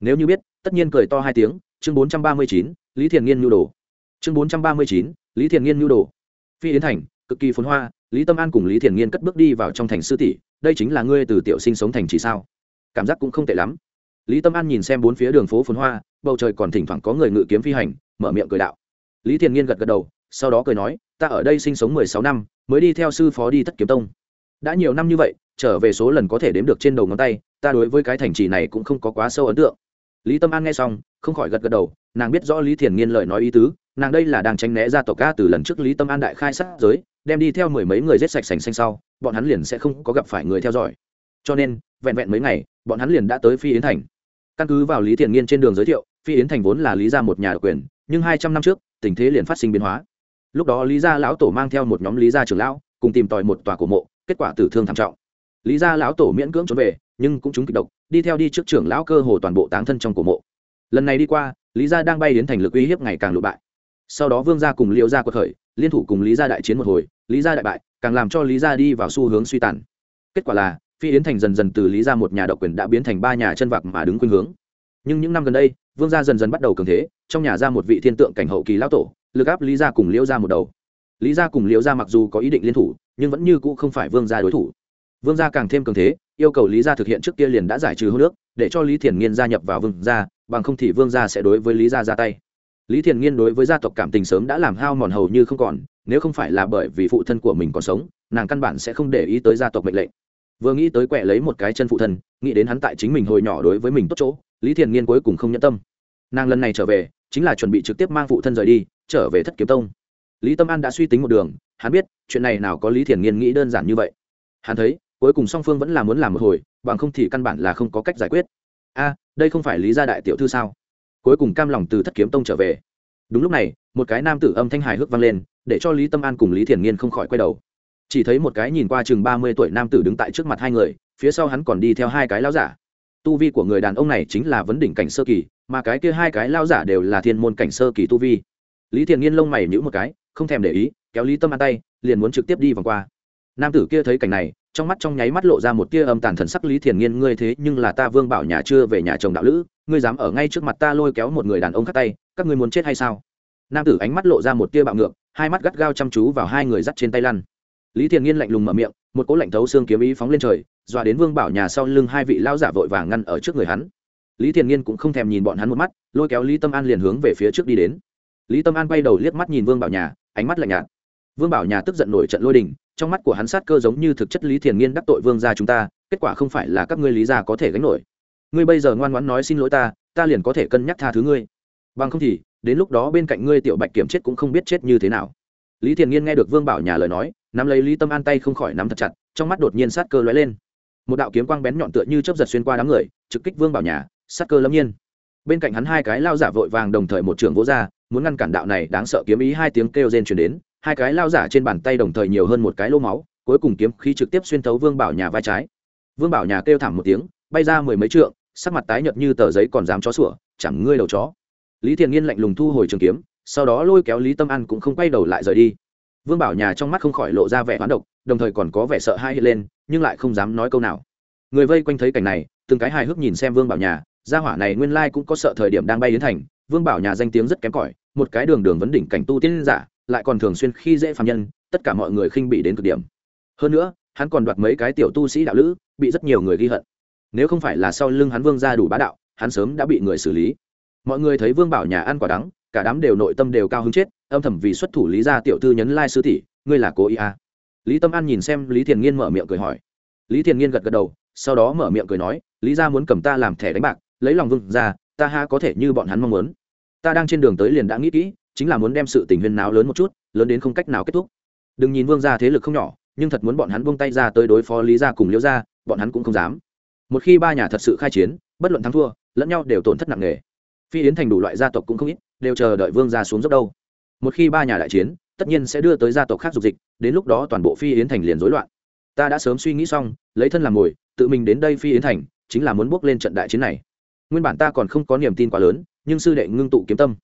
Nếu như biết tất nhiên cười to hai tiếng, chương bốn trăm ba mươi chín, lý thiền nghiên nhu đồ. Chương bốn trăm ba mươi chín, lý thiền nghiên nhu đồ. Phi yến thành, cực kỳ phốn hoa, lý tâm an cùng lý thiền nghiên cất bước đi vào trong thành sư tỷ, đây chính là ngươi từ tiểu sinh sống thành chỉ sao? Cảm giác cũng không tệ lắm. Lý tâm an nhìn xem bốn phía đường phố phồn hoa, bầu trời còn thỉnh thoảng có người ngự kiếm phi hành, mở miệng cười đạo. Lý thiền nghiên gật gật đầu, sau đó cười nói, ta ở đây sinh sống mười sáu năm, mới đi theo sư phó đi thất kiếm tông. Đã nhiều năm như vậy, trở về số lần có thể đếm được trên đầu ngón tay, ta đối với cái thành trì này cũng không có quá sâu ấn tượng lý tâm an nghe xong, không khỏi gật gật đầu, nàng biết rõ lý thiền nghiên lời nói ý tứ, nàng đây là đang tránh né ra tộc ca từ lần trước lý tâm an đại khai sát giới, đem đi theo mười mấy người rết sạch sành xanh sau, bọn hắn liền sẽ không có gặp phải người theo dõi. Cho nên, vẹn vẹn mấy ngày, bọn hắn liền đã tới phi yến thành. Căn cứ vào lý Thiền nghiên trên đường giới thiệu, phi yến thành vốn là lý ra một nhà quyền, nhưng hai trăm năm trước, tình thế liền phát sinh biến hóa. Lúc đó lý gia lão tổ mang theo một nhóm lý gia trưởng lão, cùng tìm tòi một tòa cổ mộ, kết quả tử thương thảm trọng. Lý gia lão tổ miễn cưỡng trốn về, nhưng cũng trúng kịch độc đi theo đi trước trưởng lão cơ hồ toàn bộ táng thân trong cổ mộ. Lần này đi qua, lý gia đang bay đến thành lực uy hiếp ngày càng lụ bại. Sau đó vương gia cùng liễu gia quật khởi, liên thủ cùng lý gia đại chiến một hồi, lý gia đại bại, càng làm cho lý gia đi vào xu hướng suy tàn. Kết quả là, phi yến thành dần dần từ lý gia một nhà độc quyền đã biến thành ba nhà chân vạc mà đứng khuynh hướng. Nhưng những năm gần đây, vương gia dần dần bắt đầu cường thế, trong nhà ra một vị thiên tượng cảnh hậu kỳ lão tổ, lực áp lý gia cùng liễu gia một đầu. Lý gia cùng liễu gia mặc dù có ý định liên thủ, nhưng vẫn như cũ không phải vương gia đối thủ. Vương gia càng thêm cường thế yêu cầu lý gia thực hiện trước kia liền đã giải trừ hô nước, để cho lý thiền nghiên gia nhập vào vương gia, bằng không thì vương gia sẽ đối với lý gia ra tay. Lý thiền nghiên đối với gia tộc cảm tình sớm đã làm hao mòn hầu như không còn, nếu không phải là bởi vì phụ thân của mình còn sống, nàng căn bản sẽ không để ý tới gia tộc mệnh lệnh. Vừa nghĩ tới quẹ lấy một cái chân phụ thân, nghĩ đến hắn tại chính mình hồi nhỏ đối với mình tốt chỗ, lý thiền nghiên cuối cùng không nhẫn tâm. Nàng lần này trở về, chính là chuẩn bị trực tiếp mang phụ thân rời đi, trở về thất kiếm tông. Lý tâm an đã suy tính một đường, hắn biết, chuyện này nào có lý thiền nghiên nghĩ đơn giản như vậy. Hắn thấy cuối cùng song phương vẫn là muốn làm một hồi, bằng không thì căn bản là không có cách giải quyết. A, đây không phải lý gia đại tiểu thư sao? Cuối cùng cam lòng từ thất kiếm tông trở về. Đúng lúc này, một cái nam tử âm thanh hài hước vang lên, để cho lý tâm an cùng lý thiền nghiên không khỏi quay đầu. Chỉ thấy một cái nhìn qua chừng ba mươi tuổi nam tử đứng tại trước mặt hai người, phía sau hắn còn đi theo hai cái lao giả. Tu vi của người đàn ông này chính là vấn đỉnh cảnh sơ kỳ, mà cái kia hai cái lao giả đều là thiên môn cảnh sơ kỳ tu vi. Lý thiền nghiên lông mày nhữ một cái, không thèm để ý, kéo lý tâm an tay, liền muốn trực tiếp đi vòng qua. Nam tử kia thấy cảnh này trong mắt trong nháy mắt lộ ra một tia âm tàn thần sắc lý thiền nghiên, ngươi thế nhưng là ta vương bảo nhà chưa về nhà chồng đạo lữ, ngươi dám ở ngay trước mặt ta lôi kéo một người đàn ông khắc tay, các ngươi muốn chết hay sao? Nam tử ánh mắt lộ ra một tia bạo ngược, hai mắt gắt gao chăm chú vào hai người dắt trên tay lăn. Lý thiền nghiên lạnh lùng mở miệng, một cỗ lạnh thấu xương kiếm ý phóng lên trời, dọa đến vương bảo nhà sau lưng hai vị lao giả vội vàng ngăn ở trước người hắn. Lý thiền nghiên cũng không thèm nhìn bọn hắn một mắt, lôi kéo lý tâm an liền hướng về phía trước đi đến. Lý tâm an quay đầu liếc mắt nhìn vương bảo nhà, ánh mắt lạnh nhạt. Vương bảo nhà tức giận nổi trận lôi đình trong mắt của hắn sát cơ giống như thực chất lý thiền nghiên đắc tội vương gia chúng ta, kết quả không phải là các ngươi lý gia có thể gánh nổi. Ngươi bây giờ ngoan ngoãn nói xin lỗi ta ta liền có thể cân nhắc tha thứ ngươi. Bằng không thì, đến lúc đó bên cạnh ngươi tiểu bạch kiểm chết cũng không biết chết như thế nào. Lý thiền nghiên nghe được vương bảo nhà lời nói, nắm lấy lý tâm an tay không khỏi nắm thật chặt, trong mắt đột nhiên sát cơ lóe lên. Một đạo kiếm quang bén nhọn tựa như chớp giật xuyên qua đám người, trực kích vương bảo nhà, sát cơ lâm nhiên. Bên cạnh hắn hai cái lao giả vội vàng đồng thời một trường vỗ ra, muốn ngăn cản đạo này, đáng sợ kiếm ý hai tiếng kêu rên truyền đến hai cái lao giả trên bàn tay đồng thời nhiều hơn một cái lô máu, cuối cùng kiếm khí trực tiếp xuyên thấu vương bảo nhà vai trái. Vương bảo nhà kêu thảm một tiếng, bay ra mười mấy trượng, sắc mặt tái nhợt như tờ giấy còn dám chó sủa, chẳng ngươi đầu chó. Lý thiện nghiên lạnh lùng thu hồi trường kiếm, sau đó lôi kéo lý tâm an cũng không quay đầu lại rời đi. Vương bảo nhà trong mắt không khỏi lộ ra vẻ hoán độc, đồng thời còn có vẻ sợ hai hiện lên, nhưng lại không dám nói câu nào. Người vây quanh thấy cảnh này, từng cái hài hước nhìn xem vương bảo nhà, gia hỏa này nguyên lai cũng có sợ thời điểm đang bay đến thành. Vương bảo nhà danh tiếng rất kém cỏi, một cái đường đường vấn đỉnh cảnh tu tiên giả lại còn thường xuyên khi dễ phạm nhân, tất cả mọi người khinh bị đến cực điểm. Hơn nữa, hắn còn đoạt mấy cái tiểu tu sĩ đạo lữ, bị rất nhiều người ghi hận. Nếu không phải là sau lưng hắn vương ra đủ bá đạo, hắn sớm đã bị người xử lý. Mọi người thấy vương bảo nhà ăn quả đắng, cả đám đều nội tâm đều cao hứng chết, âm thầm vì xuất thủ lý gia tiểu thư nhấn lai tỷ, ngươi là cố ý à. lý tâm an nhìn xem lý thiền nghiên mở miệng cười hỏi. Lý thiền nghiên gật gật đầu, sau đó mở miệng cười nói, lý gia muốn cầm ta làm thẻ đánh bạc, lấy lòng vương ra ta ha có thể như bọn hắn mong muốn. Ta đang trên đường tới liền đã nghĩ kỹ chính là muốn đem sự tình huyên náo lớn một chút, lớn đến không cách nào kết thúc. Đừng nhìn vương gia thế lực không nhỏ, nhưng thật muốn bọn hắn buông tay ra tới đối phó lý gia cùng liễu gia, bọn hắn cũng không dám. Một khi ba nhà thật sự khai chiến, bất luận thắng thua, lẫn nhau đều tổn thất nặng nề. Phi yến thành đủ loại gia tộc cũng không ít, đều chờ đợi vương gia xuống dốc đâu. Một khi ba nhà đại chiến, tất nhiên sẽ đưa tới gia tộc khác dục dịch, đến lúc đó toàn bộ phi yến thành liền rối loạn. Ta đã sớm suy nghĩ xong, lấy thân làm mồi, tự mình đến đây phi yến thành, chính là muốn bước lên trận đại chiến này. Nguyên bản ta còn không có niềm tin quá lớn, nhưng sư đệ ngưng tụ kiếm tâm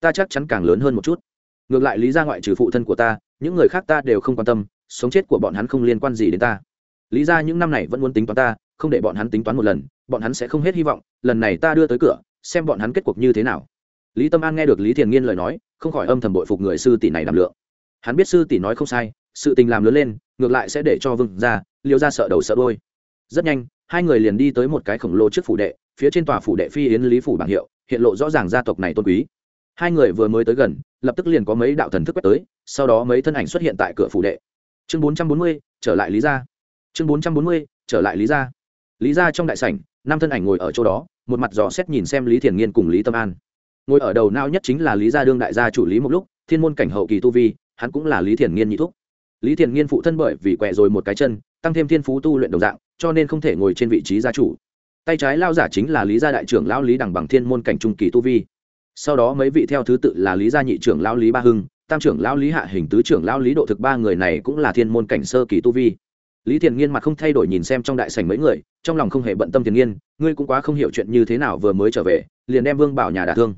ta chắc chắn càng lớn hơn một chút. Ngược lại lý ra ngoại trừ phụ thân của ta, những người khác ta đều không quan tâm, sống chết của bọn hắn không liên quan gì đến ta. Lý ra những năm này vẫn muốn tính toán ta, không để bọn hắn tính toán một lần, bọn hắn sẽ không hết hy vọng, lần này ta đưa tới cửa, xem bọn hắn kết cuộc như thế nào. Lý tâm an nghe được lý thiền nghiên lời nói, không khỏi âm thầm bội phục người sư tỷ này đảm lượng. Hắn biết sư tỷ nói không sai, sự tình làm lớn lên, ngược lại sẽ để cho vừng ra liêu ra sợ đầu sợ đôi rất nhanh, hai người liền đi tới một cái khổng lồ trước phủ đệ, phía trên tòa phủ đệ phi yến lý phủ bảng hiệu, hiện lộ rõ ràng gia tộc này tôn quý hai người vừa mới tới gần, lập tức liền có mấy đạo thần thức quét tới, sau đó mấy thân ảnh xuất hiện tại cửa phủ đệ. Chương bốn trăm bốn mươi, trở lại lý gia. Chương bốn trăm bốn mươi, trở lại lý gia. Lý gia trong đại sảnh, năm thân ảnh ngồi ở chỗ đó, một mặt dò xét nhìn xem lý thiền nghiên cùng lý tâm an. Ngồi ở đầu não nhất chính là lý gia đương đại gia chủ lý một lúc, thiên môn cảnh hậu kỳ tu vi, hắn cũng là lý thiền nghiên nhị thúc. Lý thiền nghiên phụ thân bởi vì quẹ rồi một cái chân, tăng thêm thiên phú tu luyện đồng dạng, cho nên không thể ngồi trên vị trí gia chủ. Tay trái lao giả chính là lý gia đại trưởng lão lý đằng bằng thiên môn cảnh trung kỳ tu vi sau đó mấy vị theo thứ tự là lý gia nhị trưởng lão lý ba hưng, tam trưởng lão lý hạ hình, tứ trưởng lão lý độ thực ba người này cũng là thiên môn cảnh sơ kỳ tu vi. Lý thiền nghiên mặt không thay đổi nhìn xem trong đại sảnh mấy người, trong lòng không hề bận tâm thiền nghiên, ngươi cũng quá không hiểu chuyện như thế nào vừa mới trở về, liền đem vương bảo nhà đả thương.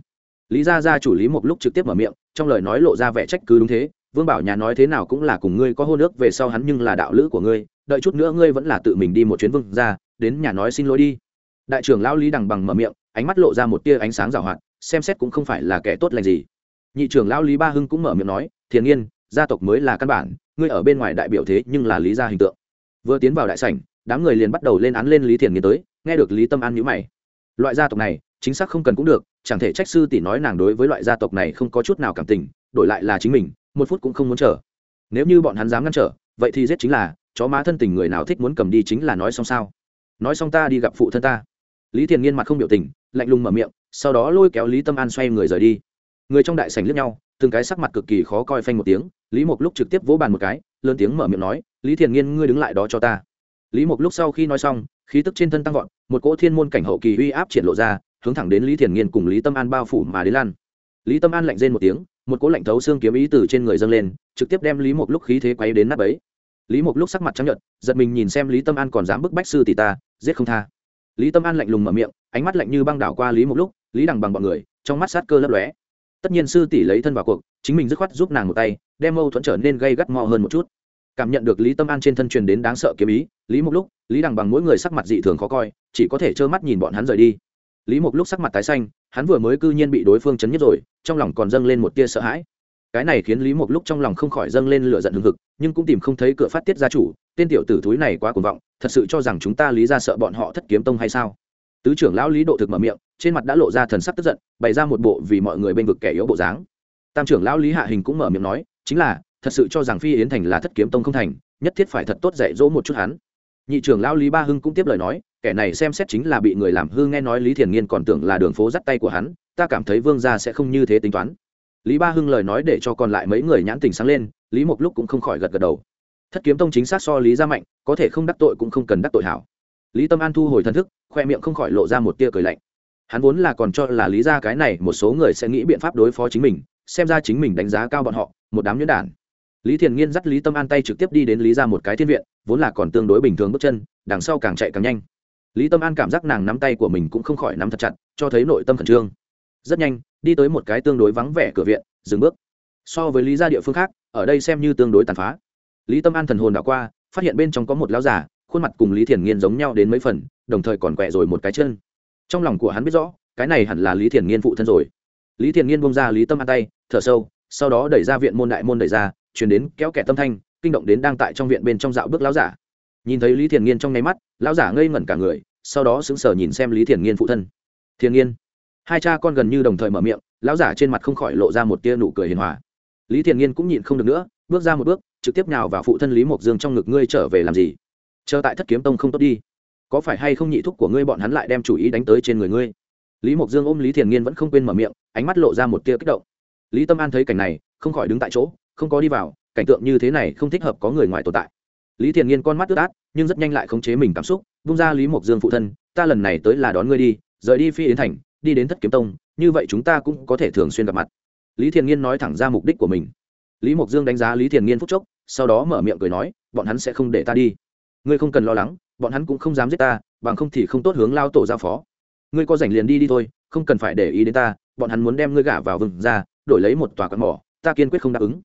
Lý gia gia chủ lý một lúc trực tiếp mở miệng, trong lời nói lộ ra vẻ trách cứ đúng thế, vương bảo nhà nói thế nào cũng là cùng ngươi có hôn ước, về sau hắn nhưng là đạo lữ của ngươi, đợi chút nữa ngươi vẫn là tự mình đi một chuyến vương ra đến nhà nói xin lỗi đi. Đại trưởng lão lý đằng bằng mở miệng, ánh mắt lộ ra một tia ánh sáng rào hoạt xem xét cũng không phải là kẻ tốt lành gì. Nhị trưởng lão lý ba hưng cũng mở miệng nói, thiền nghiên, gia tộc mới là căn bản, ngươi ở bên ngoài đại biểu thế nhưng là lý gia hình tượng. Vừa tiến vào đại sảnh, đám người liền bắt đầu lên án lên lý thiền nghiên tới, nghe được lý tâm an nhữ mày. Loại gia tộc này, chính xác không cần cũng được, chẳng thể trách sư tỷ nói nàng đối với loại gia tộc này không có chút nào cảm tình, đổi lại là chính mình, một phút cũng không muốn chờ. Nếu như bọn hắn dám ngăn trở, vậy thì giết chính là, chó má thân tình người nào thích muốn cầm đi chính là nói xong sao. Nói xong ta đi gặp phụ thân ta. Lý thiền nghiên mặt không biểu tình, lạnh lùng mở miệng sau đó lôi kéo lý tâm an xoay người rời đi người trong đại sảnh lướt nhau từng cái sắc mặt cực kỳ khó coi phanh một tiếng lý mục lúc trực tiếp vỗ bàn một cái lớn tiếng mở miệng nói lý thiền nghiên ngươi đứng lại đó cho ta lý mục lúc sau khi nói xong khí tức trên thân tăng vọt một cỗ thiên môn cảnh hậu kỳ uy áp triển lộ ra hướng thẳng đến lý thiền nghiên cùng lý tâm an bao phủ mà đến lan lý tâm an lạnh rên một tiếng một cỗ lạnh thấu xương kiếm ý từ trên người dâng lên trực tiếp đem lý mục lúc khí thế quay đến nắp ấy lý mục lúc sắc mặt trắng nhợt giật mình nhìn xem lý tâm an còn dám bức bách sư tỷ ta giết không tha lý tâm an lạnh lùng mở miệng ánh mắt lạnh như băng đảo qua lý mục lúc lý đằng bằng bọn người, trong mắt sát cơ lấp lóe. Tất nhiên sư tỷ lấy thân vào cuộc, chính mình dứt khoát giúp nàng một tay, đem mâu thuẫn trở nên gây gắt mò hơn một chút. Cảm nhận được lý tâm an trên thân truyền đến đáng sợ kiếm ý, lý một lúc, lý đằng bằng mỗi người sắc mặt dị thường khó coi, chỉ có thể trơ mắt nhìn bọn hắn rời đi. Lý một lúc sắc mặt tái xanh, hắn vừa mới cư nhiên bị đối phương chấn nhất rồi, trong lòng còn dâng lên một tia sợ hãi. Cái này khiến lý một lúc trong lòng không khỏi dâng lên lửa giận hừng hực, nhưng cũng tìm không thấy cửa phát tiết gia chủ, tên tiểu tử thúi này quá cuồng vọng, thật sự cho rằng chúng ta lý ra sợ bọn họ thất kiếm tông hay sao? Tứ trưởng lão lý độ thực mở miệng trên mặt đã lộ ra thần sắc tức giận, bày ra một bộ vì mọi người bên vực kẻ yếu bộ dáng. Tam trưởng lão lý hạ hình cũng mở miệng nói, chính là, thật sự cho rằng phi yến thành là thất kiếm tông không thành, nhất thiết phải thật tốt dạy dỗ một chút hắn. Nhị trưởng lão lý ba hưng cũng tiếp lời nói, kẻ này xem xét chính là bị người làm hư nghe nói lý thiền nghiên còn tưởng là đường phố dắt tay của hắn, ta cảm thấy vương gia sẽ không như thế tính toán. Lý ba hưng lời nói để cho còn lại mấy người nhãn tình sáng lên, lý một lúc cũng không khỏi gật gật đầu. Thất kiếm tông chính xác so lý gia mạnh, có thể không đắc tội cũng không cần đắc tội hảo. Lý tâm an thu hồi thần thức, khoe miệng không khỏi lộ ra một tia cười lạnh hắn vốn là còn cho là lý ra cái này một số người sẽ nghĩ biện pháp đối phó chính mình, xem ra chính mình đánh giá cao bọn họ, một đám nhuyễn đản. Lý thiền nghiên dắt lý tâm an tay trực tiếp đi đến lý ra một cái thiên viện, vốn là còn tương đối bình thường bước chân, đằng sau càng chạy càng nhanh. Lý tâm an cảm giác nàng nắm tay của mình cũng không khỏi nắm thật chặt, cho thấy nội tâm khẩn trương. Rất nhanh, đi tới một cái tương đối vắng vẻ cửa viện, dừng bước. So với lý gia địa phương khác, ở đây xem như tương đối tàn phá. Lý tâm an thần hồn đảo qua, phát hiện bên trong có một lão giả khuôn mặt cùng lý thiền nghiên giống nhau đến mấy phần, đồng thời còn quẹ rồi một cái chân trong lòng của hắn biết rõ, cái này hẳn là lý thiền nghiên phụ thân rồi. Lý thiền nghiên bông ra lý tâm ăn tay, thở sâu, sau đó đẩy ra viện môn đại môn đẩy ra chuyển đến kéo kẻ tâm thanh, kinh động đến đang tại trong viện bên trong dạo bước lão giả. Nhìn thấy lý thiền nghiên trong nháy mắt, lão giả ngây ngẩn cả người, sau đó sững sờ nhìn xem lý thiền nghiên phụ thân. Thiền nghiên. Hai cha con gần như đồng thời mở miệng, lão giả trên mặt không khỏi lộ ra một tia nụ cười hiền hòa. Lý thiền nghiên cũng nhịn không được nữa, bước ra một bước, trực tiếp nào vào phụ thân lý mộc dương trong ngực, ngươi trở về làm gì? Chờ tại thất kiếm tông không tốt đi có phải hay không nhị thúc của ngươi bọn hắn lại đem chủ ý đánh tới trên người ngươi? Lý mộc dương ôm lý thiền nghiên vẫn không quên mở miệng, ánh mắt lộ ra một tia kích động. Lý tâm an thấy cảnh này, không khỏi đứng tại chỗ, không có đi vào, cảnh tượng như thế này không thích hợp có người ngoài tồn tại. Lý thiền nghiên con mắt ướt át, nhưng rất nhanh lại khống chế mình cảm xúc, vung ra lý mộc dương phụ thân, ta lần này tới là đón ngươi đi, rời đi phi yến thành, đi đến thất kiếm tông, như vậy chúng ta cũng có thể thường xuyên gặp mặt. Lý thiền nghiên nói thẳng ra mục đích của mình. Lý mộc dương đánh giá lý thiền nghiên phúc chốc, sau đó mở miệng cười nói, bọn hắn sẽ không để ta đi ngươi không cần lo lắng, bọn hắn cũng không dám giết ta, bằng không thì không tốt hướng lao tổ giao phó. Ngươi có rảnh liền đi đi thôi, không cần phải để ý đến ta, bọn hắn muốn đem ngươi gả vào vừng ra, đổi lấy một tòa quạt mỏ, ta kiên quyết không đáp ứng.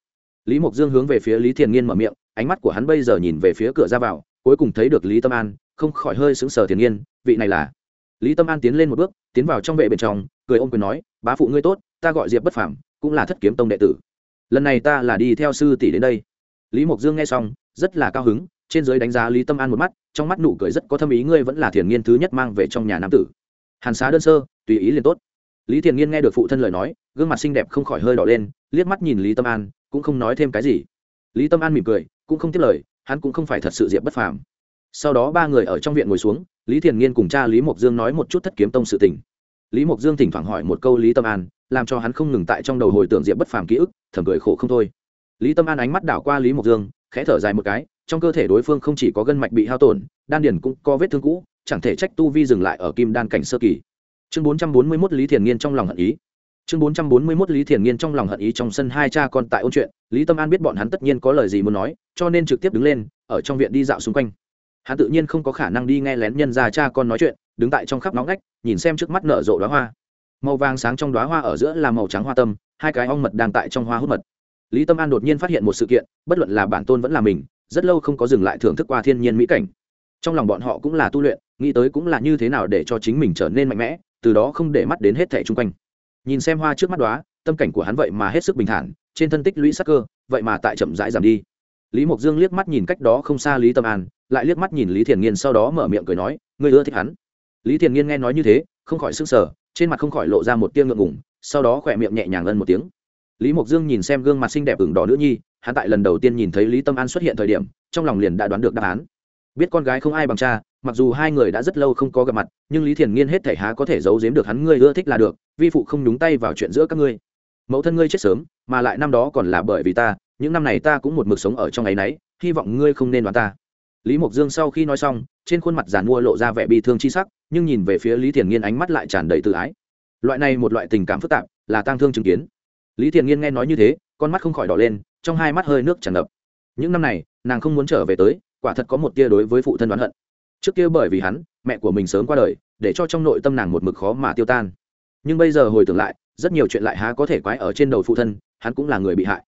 Lý mộc dương hướng về phía lý thiền nghiên mở miệng, ánh mắt của hắn bây giờ nhìn về phía cửa ra vào, cuối cùng thấy được lý tâm an, không khỏi hơi sững sờ thiền nghiên, vị này là? Lý tâm an tiến lên một bước, tiến vào trong vệ bên trong, cười ôm quyền nói, bá phụ ngươi tốt, ta gọi diệp bất phảm cũng là thất kiếm tông đệ tử. Lần này ta là đi theo sư tỷ đến đây. Lý mộc dương nghe xong, rất là cao hứng trên giới đánh giá lý tâm an một mắt, trong mắt nụ cười rất có thâm ý, ngươi vẫn là thiền nghiên thứ nhất mang về trong nhà nam tử. Hàn xá đơn sơ, tùy ý liền tốt. Lý thiền nghiên nghe được phụ thân lời nói, gương mặt xinh đẹp không khỏi hơi đỏ lên, liếc mắt nhìn lý tâm an, cũng không nói thêm cái gì. Lý tâm an mỉm cười, cũng không tiếp lời, hắn cũng không phải thật sự diệp bất phàm. Sau đó ba người ở trong viện ngồi xuống, lý thiền nghiên cùng cha lý mộc dương nói một chút thất kiếm tông sự tình. Lý mộc dương thỉnh thoảng hỏi một câu lý tâm an, làm cho hắn không ngừng tại trong đầu hồi tưởng diệp bất phàm ký ức, thầm cười khổ không thôi. Lý tâm an ánh mắt đảo qua lý mộc dương, khẽ thở dài một cái trong cơ thể đối phương không chỉ có gân mạch bị hao tổn, đan điền cũng có vết thương cũ, chẳng thể trách tu vi dừng lại ở kim đan cảnh sơ kỳ. Chương bốn trăm bốn mươi mốt lý thiền nghiên trong lòng hận ý. Chương bốn trăm bốn mươi mốt lý thiền nghiên trong lòng hận ý trong sân hai cha con tại ôn chuyện, lý tâm an biết bọn hắn tất nhiên có lời gì muốn nói, cho nên trực tiếp đứng lên, ở trong viện đi dạo xung quanh. Hắn tự nhiên không có khả năng đi nghe lén nhân ra cha con nói chuyện, đứng tại trong khắp nóng ngách, nhìn xem trước mắt nở rộ đoá hoa. Màu vàng sáng trong đoá hoa ở giữa là màu trắng hoa tâm, hai cái ong mật đang tại trong hoa hút mật. Lý tâm an đột nhiên phát hiện một sự kiện, bất luận là bản tôn vẫn là mình rất lâu không có dừng lại thưởng thức qua thiên nhiên mỹ cảnh. Trong lòng bọn họ cũng là tu luyện, nghĩ tới cũng là như thế nào để cho chính mình trở nên mạnh mẽ, từ đó không để mắt đến hết thẻ chung quanh. Nhìn xem hoa trước mắt đó tâm cảnh của hắn vậy mà hết sức bình thản, trên thân tích lũy sắc cơ, vậy mà tại chậm rãi giảm đi. Lý mộc dương liếc mắt nhìn cách đó không xa lý tâm an, lại liếc mắt nhìn lý thiền nghiên sau đó mở miệng cười nói, ngươi ưa thích hắn. Lý thiền nghiên nghe nói như thế, không khỏi s ư n g sở trên mặt không khỏi lộ ra một tia ngượng ngủng sau đó khỏe miệng nhẹ nhàng ân một tiếng. Lý mộc dương nhìn xem gương mặt xinh đẹp ửng đỏ nữ nhi hắn tại lần đầu tiên nhìn thấy lý tâm an xuất hiện thời điểm, trong lòng liền đã đoán được đáp án. Biết con gái không ai bằng cha, mặc dù hai người đã rất lâu không có gặp mặt, nhưng lý thiền nghiên hết thể há có thể giấu giếm được hắn ngươi ưa thích là được, vi phụ không nhúng tay vào chuyện giữa các ngươi. Mẫu thân ngươi chết sớm, mà lại năm đó còn là bởi vì ta, những năm này ta cũng một mực sống ở trong ấy nấy, hy vọng ngươi không nên đoán ta. Lý mộc dương sau khi nói xong, trên khuôn mặt giàn mua lộ ra vẻ bi thương chi sắc, nhưng nhìn về phía lý thiền nghiên ánh mắt lại tràn đầy tự ái. Loại này một loại tình cảm phức tạp, là tang thương chứng kiến. Lý thiền nghiên nghe nói như thế con mắt không khỏi đỏ lên, trong hai mắt hơi nước tràn ngập. Những năm này, nàng không muốn trở về tới, quả thật có một tia đối với phụ thân đoán hận. Trước kia bởi vì hắn, mẹ của mình sớm qua đời, để cho trong nội tâm nàng một mực khó mà tiêu tan. Nhưng bây giờ hồi tưởng lại, rất nhiều chuyện lại há có thể quái ở trên đầu phụ thân, hắn cũng là người bị hại.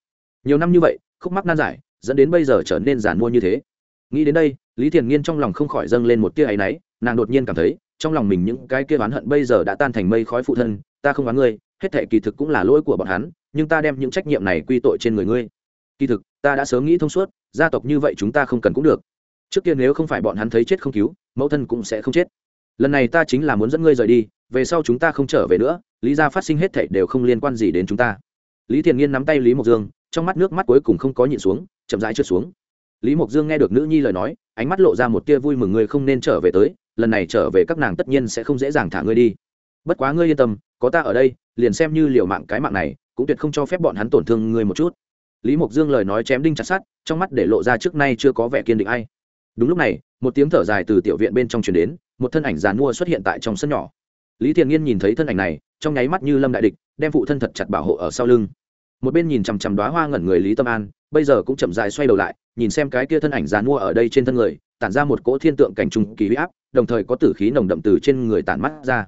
Nhiều năm như vậy, khúc mắc nan giải, dẫn đến bây giờ trở nên giản mua như thế. Nghĩ đến đây, lý thiền nghiên trong lòng không khỏi dâng lên một tia áy náy, nàng đột nhiên cảm thấy trong lòng mình những cái kia oán hận bây giờ đã tan thành mây khói phụ thân, ta không oán ngươi, hết thệ kỳ thực cũng là lỗi của bọn hắn, nhưng ta đem những trách nhiệm này quy tội trên người ngươi. Kỳ thực, ta đã sớm nghĩ thông suốt, gia tộc như vậy chúng ta không cần cũng được. Trước kia nếu không phải bọn hắn thấy chết không cứu, mẫu thân cũng sẽ không chết. Lần này ta chính là muốn dẫn ngươi rời đi, về sau chúng ta không trở về nữa, lý ra phát sinh hết thảy đều không liên quan gì đến chúng ta. Lý thiền nghiên nắm tay lý mộc dương, trong mắt nước mắt cuối cùng không có nhịn xuống, chậm rãi trượt xuống. Lý mộc dương nghe được nữ nhi lời nói, ánh mắt lộ ra một tia vui mừng, ngươi không nên trở về tới lần này trở về các nàng tất nhiên sẽ không dễ dàng thả ngươi đi. Bất quá ngươi yên tâm, có ta ở đây, liền xem như liều mạng cái mạng này, cũng tuyệt không cho phép bọn hắn tổn thương ngươi một chút. Lý mộc dương lời nói chém đinh chặt sát trong mắt để lộ ra trước nay chưa có vẻ kiên định ai. Đúng lúc này, một tiếng thở dài từ tiểu viện bên trong truyền đến, một thân ảnh giàn mua xuất hiện tại trong sân nhỏ. Lý thiền nghiên nhìn thấy thân ảnh này, trong nháy mắt như lâm đại địch, đem phụ thân thật chặt bảo hộ ở sau lưng một bên nhìn chằm chằm đoá hoa ngẩn người lý tâm an bây giờ cũng chậm dài xoay đầu lại nhìn xem cái kia thân ảnh dàn mua ở đây trên thân người tản ra một cỗ thiên tượng cảnh trùng kỳ huy áp đồng thời có tử khí nồng đậm từ trên người tản mắt ra.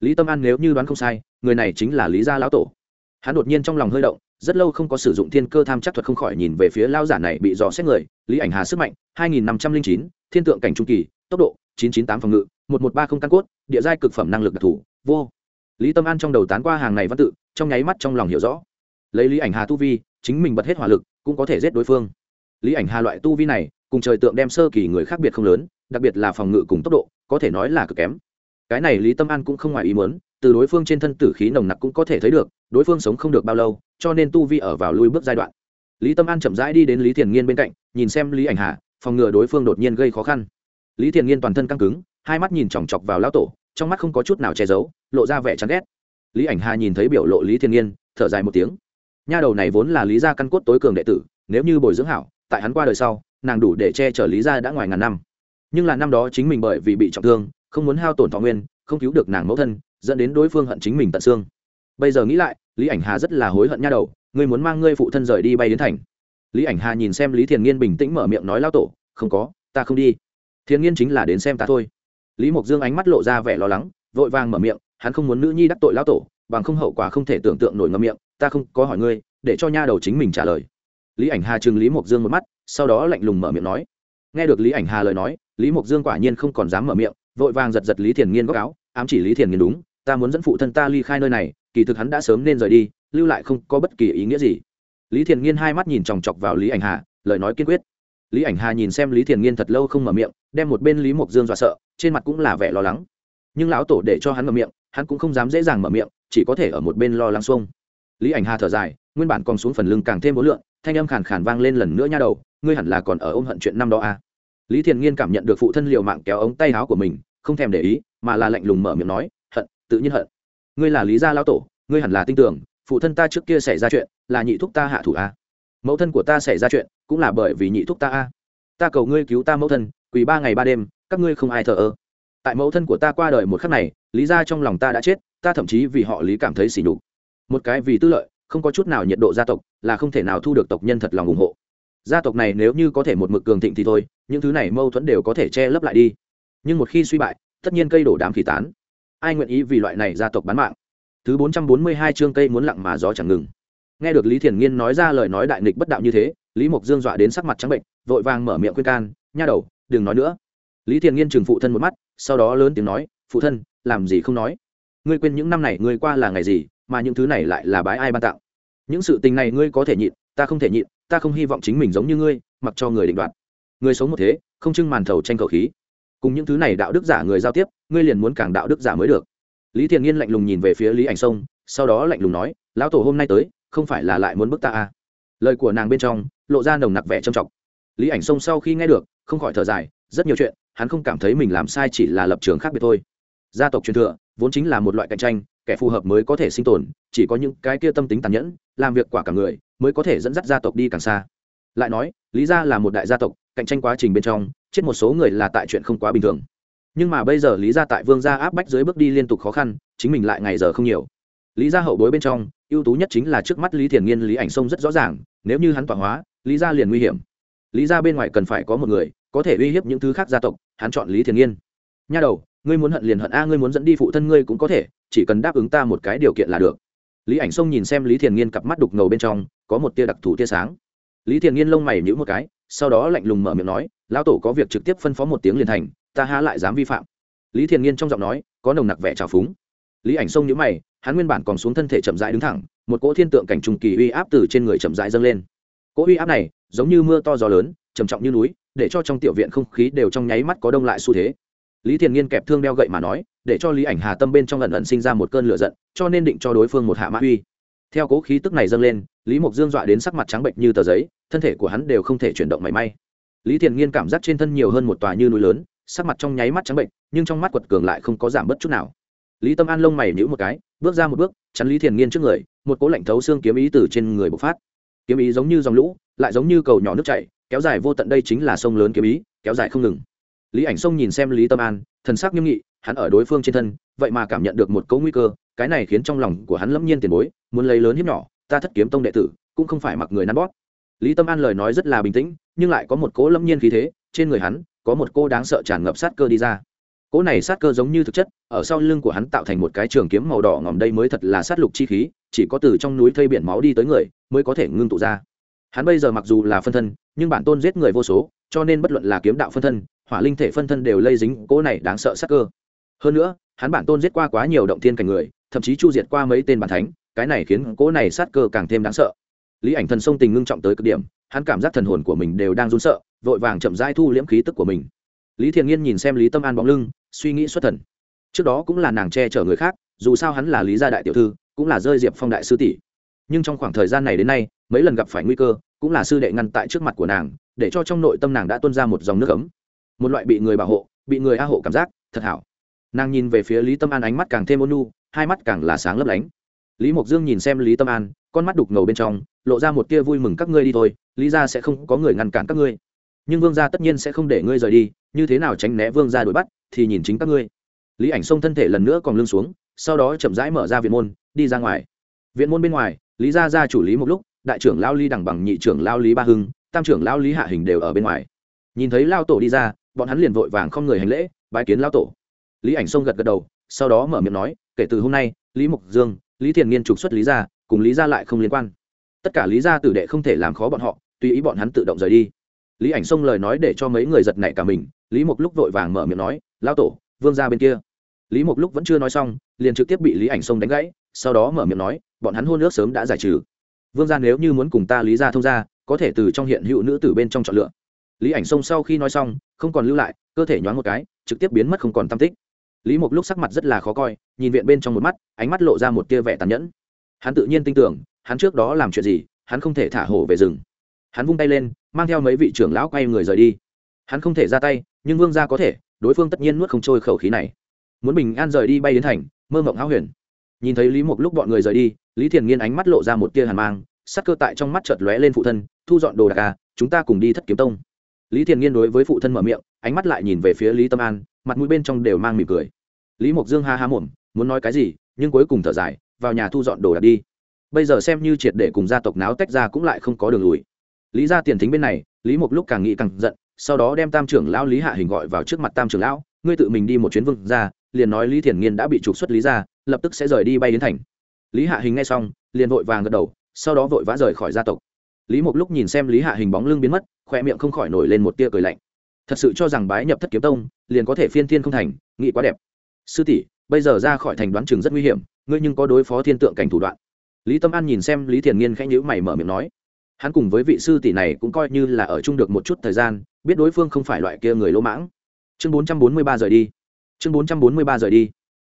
Lý tâm an nếu như đoán không sai người này chính là lý gia lão tổ. Hắn đột nhiên trong lòng hơi động rất lâu không có sử dụng thiên cơ tham chắc thuật không khỏi nhìn về phía lao giả này bị dò xét người lý ảnh hà sức mạnh 2509, thiên tượng cảnh trung kỳ tốc độ 998 phòng ngự 1130 căn cốt địa giai cực phẩm năng lực đặc thù vô. Lý tâm an trong đầu tán qua hàng này văn tự trong nháy mắt trong lòng hiểu rõ lấy lý ảnh hà tu vi, chính mình bật hết hỏa lực, cũng có thể giết đối phương. Lý ảnh hà loại tu vi này, cùng trời tượng đem sơ kỳ người khác biệt không lớn, đặc biệt là phòng ngự cùng tốc độ, có thể nói là cực kém. Cái này lý tâm an cũng không ngoài ý muốn, từ đối phương trên thân tử khí nồng nặc cũng có thể thấy được, đối phương sống không được bao lâu, cho nên tu vi ở vào lui bước giai đoạn. Lý tâm an chậm rãi đi đến lý thiền nghiên bên cạnh, nhìn xem lý ảnh hà, phòng ngừa đối phương đột nhiên gây khó khăn. Lý thiền nghiên toàn thân căng cứng, hai mắt nhìn chòng chọc vào lão tổ, trong mắt không có chút nào che giấu, lộ ra vẻ chán ghét. Lý ảnh hà nhìn thấy biểu lộ lý thiền nghiên, thở dài một tiếng nha đầu này vốn là lý gia căn cốt tối cường đệ tử, nếu như bồi dưỡng hảo, tại hắn qua đời sau, nàng đủ để che chở lý gia đã ngoài ngàn năm. Nhưng là năm đó chính mình bởi vì bị trọng thương, không muốn hao tổn thọ nguyên, không cứu được nàng mẫu thân, dẫn đến đối phương hận chính mình tận xương. Bây giờ nghĩ lại, lý ảnh hà rất là hối hận nha đầu, ngươi muốn mang ngươi phụ thân rời đi bay đến thành. Lý ảnh hà nhìn xem lý thiền nghiên bình tĩnh mở miệng nói lao tổ, không có, ta không đi. Thiền nghiên chính là đến xem ta thôi. Lý mộc dương ánh mắt lộ ra vẻ lo lắng, vội vàng mở miệng, hắn không muốn nữ nhi đắc tội lao tổ bằng không hậu quả không thể tưởng tượng nổi ngâm miệng, ta không có hỏi ngươi, để cho nha đầu chính mình trả lời. Lý ảnh hà chừng lý mộc dương một mắt, sau đó lạnh lùng mở miệng nói. Nghe được lý ảnh hà lời nói, lý mộc dương quả nhiên không còn dám mở miệng, vội vàng giật giật lý thiền nghiên góc áo, ám chỉ lý thiền nghiên đúng, ta muốn dẫn phụ thân ta ly khai nơi này, kỳ thực hắn đã sớm nên rời đi, lưu lại không có bất kỳ ý nghĩa gì. Lý thiền nghiên hai mắt nhìn chòng chọc vào lý ảnh hà, lời nói kiên quyết. Lý ảnh hà nhìn xem lý thiền nghiên thật lâu không mở miệng, đem một bên lý mộc dương dọa sợ, trên mặt cũng là vẻ lo lắng. Nhưng lão tổ để cho hắn mở miệng, hắn cũng không dám dễ dàng mở miệng chỉ có thể ở một bên lo lắng xuông. Lý ảnh hà thở dài, nguyên bản còn xuống phần lưng càng thêm bối lượng, thanh âm khàn khàn vang lên lần nữa nha đầu, ngươi hẳn là còn ở ôm hận chuyện năm đó à. lý thiền nghiên cảm nhận được phụ thân liều mạng kéo ống tay áo của mình, không thèm để ý, mà là lạnh lùng mở miệng nói, hận, tự nhiên hận. Ngươi là lý gia lão tổ, ngươi hẳn là tin tưởng, phụ thân ta trước kia xảy ra chuyện, là nhị thúc ta hạ thủ a mẫu thân của ta xảy ra chuyện, cũng là bởi vì nhị thúc ta a ta cầu ngươi cứu ta mẫu thân, quỳ ba ngày ba đêm, các ngươi không ai thờ ơ tại mẫu thân của ta qua đời một khắc này, lý ra trong lòng ta đã chết, ta thậm chí vì họ lý cảm thấy xỉ nhục. Một cái vì tư lợi, không có chút nào nhiệt độ gia tộc, là không thể nào thu được tộc nhân thật lòng ủng hộ. Gia tộc này nếu như có thể một mực cường thịnh thì thôi, những thứ này mâu thuẫn đều có thể che lấp lại đi. Nhưng một khi suy bại, tất nhiên cây đổ đám khỉ tán. Ai nguyện ý vì loại này gia tộc bán mạng? Thứ bốn trăm bốn mươi hai chương cây muốn lặng mà gió chẳng ngừng. Nghe được lý thiền nghiên nói ra lời nói đại nghịch bất đạo như thế, lý mộc dương dọa đến sắc mặt trắng bệnh, vội vàng mở miệng khuyên can, nha đầu, đừng nói nữa. Lý thiền nghiên trừng phụ thân một mắt sau đó lớn tiếng nói, phụ thân, làm gì không nói? Ngươi quên những năm này ngươi qua là ngày gì, mà những thứ này lại là bái ai ban tặng? Những sự tình này ngươi có thể nhịn, ta không thể nhịn, ta không hy vọng chính mình giống như ngươi, mặc cho người định đoạt. Người sống một thế, không trưng màn thầu tranh cầu khí. Cùng những thứ này đạo đức giả người giao tiếp, ngươi liền muốn càng đạo đức giả mới được. Lý thiền nghiên lạnh lùng nhìn về phía lý ảnh sông, sau đó lạnh lùng nói, lão tổ hôm nay tới, không phải là lại muốn bức ta à. lời của nàng bên trong, lộ ra nồng nặc vẻ trầm trọng. Lý ảnh sông sau khi nghe được, không khỏi thở dài, rất nhiều chuyện hắn không cảm thấy mình làm sai chỉ là lập trường khác biệt thôi. Gia tộc truyền thừa vốn chính là một loại cạnh tranh, kẻ phù hợp mới có thể sinh tồn, chỉ có những cái kia tâm tính tàn nhẫn, làm việc quả cả người mới có thể dẫn dắt gia tộc đi càng xa. Lại nói, lý gia là một đại gia tộc, cạnh tranh quá trình bên trong, chết một số người là tại chuyện không quá bình thường. Nhưng mà bây giờ lý gia tại vương gia áp bách dưới bước đi liên tục khó khăn, chính mình lại ngày giờ không nhiều. Lý gia hậu bối bên trong, ưu tú nhất chính là trước mắt lý thiền nghiên, lý ảnh sông rất rõ ràng, nếu như hắn tọa hóa, lý gia liền nguy hiểm. Lý gia bên ngoài cần phải có một người có thể uy hiếp những thứ khác gia tộc, hắn chọn lý thiền nghiên. Nha đầu, ngươi muốn hận liền hận a, ngươi muốn dẫn đi phụ thân ngươi cũng có thể, chỉ cần đáp ứng ta một cái điều kiện là được. Lý ảnh sông nhìn xem lý thiền nghiên cặp mắt đục ngầu bên trong, có một tia đặc thù tia sáng. Lý thiền nghiên lông mày nhữ một cái, sau đó lạnh lùng mở miệng nói, lão tổ có việc trực tiếp phân phó một tiếng liền thành, ta há lại dám vi phạm. Lý thiền nghiên trong giọng nói, có nồng nặc vẻ trào phúng. Lý ảnh sông nhữ mày, hắn nguyên bản còn xuống thân thể chậm rãi đứng thẳng, một cỗ thiên tượng cảnh trùng kỳ uy áp từ trên người chậm rãi dâng lên. Cỗ uy áp này, giống như mưa to gió lớn, trầm trọng như núi để cho trong tiểu viện không khí đều trong nháy mắt có đông lại xu thế. Lý thiền nghiên kẹp thương đeo gậy mà nói, để cho lý ảnh hà tâm bên trong lần ẩn sinh ra một cơn lửa giận, cho nên định cho đối phương một hạ mã uy. Theo cố khí tức này dâng lên, lý mộc dương dọa đến sắc mặt trắng bệnh như tờ giấy, thân thể của hắn đều không thể chuyển động mảy may. Lý thiền nghiên cảm giác trên thân nhiều hơn một tòa như núi lớn, sắc mặt trong nháy mắt trắng bệnh, nhưng trong mắt quật cường lại không có giảm bất chút nào. Lý tâm an lông mày nhữ một cái, bước ra một bước, chắn lý thiền nghiên trước người, một cố lạnh thấu xương kiếm ý từ trên người bộc phát. Kiếm ý giống như dòng lũ, lại giống như cầu nhỏ nước chảy kéo dài vô tận đây chính là sông lớn kiếm ý, kéo dài không ngừng. Lý ảnh sông nhìn xem lý tâm an, thần sắc nghiêm nghị, hắn ở đối phương trên thân, vậy mà cảm nhận được một cấu nguy cơ, cái này khiến trong lòng của hắn lâm nhiên tiền bối, muốn lấy lớn hiếp nhỏ, ta thất kiếm tông đệ tử, cũng không phải mặc người nắn bót lý tâm an lời nói rất là bình tĩnh, nhưng lại có một cỗ lâm nhiên khí thế, trên người hắn, có một cô đáng sợ tràn ngập sát cơ đi ra. Cỗ này sát cơ giống như thực chất, ở sau lưng của hắn tạo thành một cái trường kiếm màu đỏ ngòm đây mới thật là sát lục chi khí, chỉ có từ trong núi thây biển máu đi tới người, mới có thể ngưng tụ ra hắn bây giờ mặc dù là phân thân, nhưng bản tôn giết người vô số, cho nên bất luận là kiếm đạo phân thân, hỏa linh thể phân thân đều lây dính cỗ này đáng sợ sát cơ. Hơn nữa, hắn bản tôn giết qua quá nhiều động thiên cảnh người, thậm chí chu diệt qua mấy tên bản thánh, cái này khiến cỗ này sát cơ càng thêm đáng sợ. Lý ảnh thần sông tình ngưng trọng tới cực điểm, hắn cảm giác thần hồn của mình đều đang run sợ, vội vàng chậm rãi thu liễm khí tức của mình. Lý thiện nghiên nhìn xem lý tâm an bóng lưng, suy nghĩ xuất thần. Trước đó cũng là nàng che chở người khác, dù sao hắn là lý gia đại tiểu thư, cũng là rơi diệp phong đại sư tỷ. Nhưng trong khoảng thời gian này đến nay mấy lần gặp phải nguy cơ, cũng là sư đệ ngăn tại trước mặt của nàng, để cho trong nội tâm nàng đã tuân ra một dòng nước ấm. Một loại bị người bảo hộ, bị người a hộ cảm giác, thật hảo. Nàng nhìn về phía lý tâm an ánh mắt càng thêm ôn nu hai mắt càng là sáng lấp lánh. Lý mộc dương nhìn xem lý tâm an, con mắt đục ngầu bên trong, lộ ra một tia vui mừng, các ngươi đi thôi, lý ra sẽ không có người ngăn cản các ngươi. Nhưng vương gia tất nhiên sẽ không để ngươi rời đi, như thế nào tránh né vương gia đuổi bắt, thì nhìn chính các ngươi. Lý ảnh xông thân thể lần nữa còn lưng xuống, sau đó chậm rãi mở ra viện môn, đi ra ngoài. Viện môn bên ngoài, lý gia gia chủ lý một lúc đại trưởng lao lý đằng bằng nhị trưởng lao lý ba hưng, tam trưởng lao lý hạ hình đều ở bên ngoài. Nhìn thấy lao tổ đi ra, bọn hắn liền vội vàng không người hành lễ, bái kiến lao tổ. Lý ảnh Sông gật gật đầu, sau đó mở miệng nói, kể từ hôm nay, lý mục dương, lý thiền nghiên trục xuất lý gia, cùng lý gia lại không liên quan. Tất cả lý gia tử đệ không thể làm khó bọn họ, tùy ý bọn hắn tự động rời đi. Lý ảnh xông lời nói để cho mấy người giật nảy cả mình, lý mục lúc vội vàng mở miệng nói lao tổ, vương gia bên kia. Lý mục lúc vẫn chưa nói xong, liền trực tiếp bị lý ảnh xông đánh gãy, sau đó mở miệng nói, bọn hắn hôn ước sớm đã giải trừ vương gia nếu như muốn cùng ta lý gia thông gia, có thể từ trong hiện hữu nữ tử bên trong chọn lựa. Lý ảnh Sông sau khi nói xong, không còn lưu lại, cơ thể nhoáng một cái, trực tiếp biến mất không còn tam tích. Lý mục lúc sắc mặt rất là khó coi, nhìn viện bên trong một mắt, ánh mắt lộ ra một tia vẻ tàn nhẫn. Hắn tự nhiên tin tưởng, hắn trước đó làm chuyện gì, hắn không thể thả hổ về rừng. Hắn vung tay lên, mang theo mấy vị trưởng lão quay người rời đi. Hắn không thể ra tay, nhưng vương gia có thể, đối phương tất nhiên nuốt không trôi khẩu khí này. Muốn bình an rời đi bay đến thành, mơ mộng háo huyền. Nhìn thấy lý mục lúc bọn người rời đi lý thiền nghiên ánh mắt lộ ra một tia hàn mang, sắc cơ tại trong mắt chợt lóe lên phụ thân, thu dọn đồ đạc à chúng ta cùng đi thất kiếm tông. Lý thiền nghiên đối với phụ thân mở miệng, ánh mắt lại nhìn về phía lý tâm an, mặt mũi bên trong đều mang mỉm cười. Lý mộc dương ha ha muộm muốn nói cái gì, nhưng cuối cùng thở dài, vào nhà thu dọn đồ đạc đi. Bây giờ xem như triệt để cùng gia tộc náo tách ra cũng lại không có đường lùi. Lý ra tiền thính bên này, lý mộc lúc càng nghĩ càng giận, sau đó đem tam trưởng lão lý hạ hình gọi vào trước mặt tam trưởng lão, ngươi tự mình đi một chuyến vương ra liền nói lý thiền nghiên đã bị trục xuất lý ra lập tức sẽ rời đi bay đến thành lý hạ hình nghe xong, liền vội vàng gật đầu, sau đó vội vã rời khỏi gia tộc. Lý một lúc nhìn xem lý hạ hình bóng lưng biến mất khoe miệng không khỏi nổi lên một tia cười lạnh. Thật sự cho rằng bái nhập thất kiếm tông, liền có thể phiên thiên không thành, nghĩ quá đẹp. Sư tỷ, bây giờ ra khỏi thành đoán chừng rất nguy hiểm, ngươi nhưng có đối phó thiên tượng cảnh thủ đoạn. Lý tâm an nhìn xem lý thiền nghiên khẽ nhữ mày mở miệng nói. Hắn cùng với vị sư tỷ này cũng coi như là ở chung được một chút thời gian, biết đối phương không phải loại kia người lỗ mãng. Chương bốn trăm bốn mươi ba rời đi. Chương bốn trăm bốn mươi ba rời đi.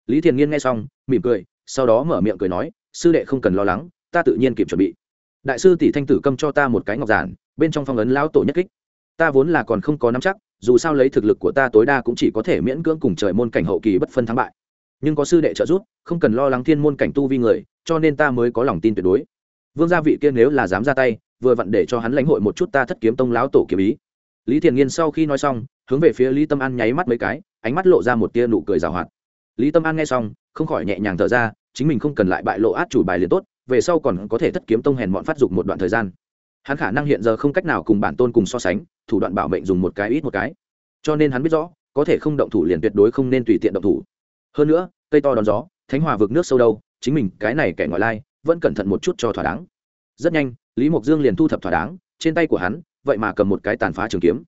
Lý thiền nghiên nghe xong, mỉm cười sau đó mở miệng cười nói, sư đệ không cần lo lắng, ta tự nhiên kịp chuẩn bị. Đại sư tỷ thanh tử câm cho ta một cái ngọc giản, bên trong phong ấn lão tổ nhất kích. Ta vốn là còn không có nắm chắc, dù sao lấy thực lực của ta tối đa cũng chỉ có thể miễn cưỡng cùng trời môn cảnh hậu kỳ bất phân thắng bại. Nhưng có sư đệ trợ giúp, không cần lo lắng thiên môn cảnh tu vi người, cho nên ta mới có lòng tin tuyệt đối. Vương gia vị kia nếu là dám ra tay, vừa vặn để cho hắn lãnh hội một chút ta thất kiếm tông lão tổ kiếm ý. Lý thiền nghiên sau khi nói xong, hướng về phía lý tâm an nháy mắt mấy cái, ánh mắt lộ ra một tia nụ cười rào hoạt. Lý tâm an nghe xong không khỏi nhẹ nhàng thở ra, chính mình không cần lại bại lộ át chủ bài liền tốt, về sau còn có thể thất kiếm tông hèn bọn phát dục một đoạn thời gian. Hắn khả năng hiện giờ không cách nào cùng bản tôn cùng so sánh, thủ đoạn bảo mệnh dùng một cái ít một cái. Cho nên hắn biết rõ, có thể không động thủ liền tuyệt đối không nên tùy tiện động thủ. Hơn nữa, cây to đón gió, thánh hòa vực nước sâu đâu, chính mình cái này kẻ ngoại lai, vẫn cẩn thận một chút cho thỏa đáng. Rất nhanh, lý mộc dương liền thu thập thỏa đáng, trên tay của hắn, vậy mà cầm một cái tàn phá trường kiếm.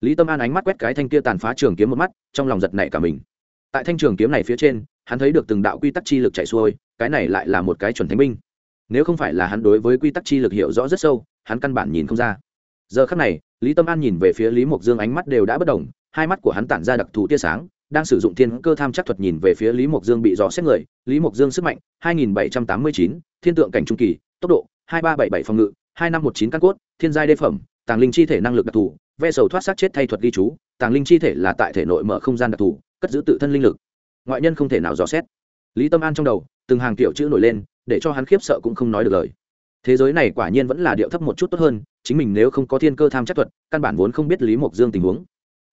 Lý tâm an ánh mắt quét cái thanh kia tàn phá trường kiếm một mắt, trong lòng giật nảy cả mình. Tại thanh trường kiếm này phía trên hắn thấy được từng đạo quy tắc chi lực chạy xuôi cái này lại là một cái chuẩn thánh binh. Nếu không phải là hắn đối với quy tắc chi lực hiểu rõ rất sâu hắn căn bản nhìn không ra. Giờ khắc này lý tâm an nhìn về phía lý mộc dương ánh mắt đều đã bất đồng hai mắt của hắn tản ra đặc thù tia sáng đang sử dụng thiên cơ tham chắc thuật nhìn về phía lý mộc dương bị dò xét người. Lý mộc dương sức mạnh 2789, thiên tượng cảnh trung kỳ tốc độ 2377 phòng ngự 2519 căn cốt thiên giai đê phẩm tàng linh chi thể năng lực đặc thù ve sầu thoát sát chết thay thuật ghi chú tàng linh chi thể là tại thể nội mở không gian đặc thù cất giữ tự thân linh lực ngoại nhân không thể nào dò xét. Lý tâm an trong đầu, từng hàng kiểu chữ nổi lên, để cho hắn khiếp sợ cũng không nói được lời. Thế giới này quả nhiên vẫn là điệu thấp một chút tốt hơn, chính mình nếu không có thiên cơ tham chắc thuật, căn bản vốn không biết lý mộc dương tình huống.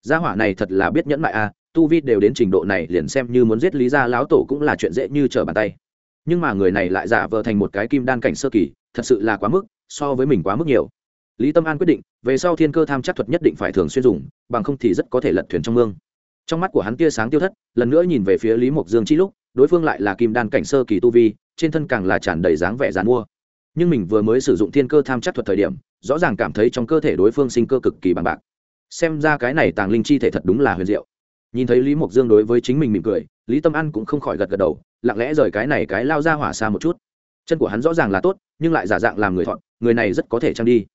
Gia hỏa này thật là biết nhẫn mại a tu vi đều đến trình độ này liền xem như muốn giết lý gia lão tổ cũng là chuyện dễ như trở bàn tay. Nhưng mà người này lại giả vờ thành một cái kim đan cảnh sơ kỳ, thật sự là quá mức, so với mình quá mức nhiều. Lý tâm an quyết định, về sau thiên cơ tham chắc thuật nhất định phải thường xuyên dùng, bằng không thì rất có thể lật thuyền trong mương trong mắt của hắn tia sáng tiêu thất, lần nữa nhìn về phía lý mộc dương chi lúc, đối phương lại là kim đan cảnh sơ kỳ tu vi, trên thân càng là tràn đầy dáng vẻ dán mua. Nhưng mình vừa mới sử dụng thiên cơ tham chắc thuật thời điểm, rõ ràng cảm thấy trong cơ thể đối phương sinh cơ cực kỳ bằng bạc. Xem ra cái này tàng linh chi thể thật đúng là huyền diệu. Nhìn thấy lý mộc dương đối với chính mình mỉm cười, lý tâm an cũng không khỏi gật gật đầu, lặng lẽ rời cái này cái lao ra hỏa xa một chút. Chân của hắn rõ ràng là tốt, nhưng lại giả dạng làm người thọn người này rất có thể trăng đi.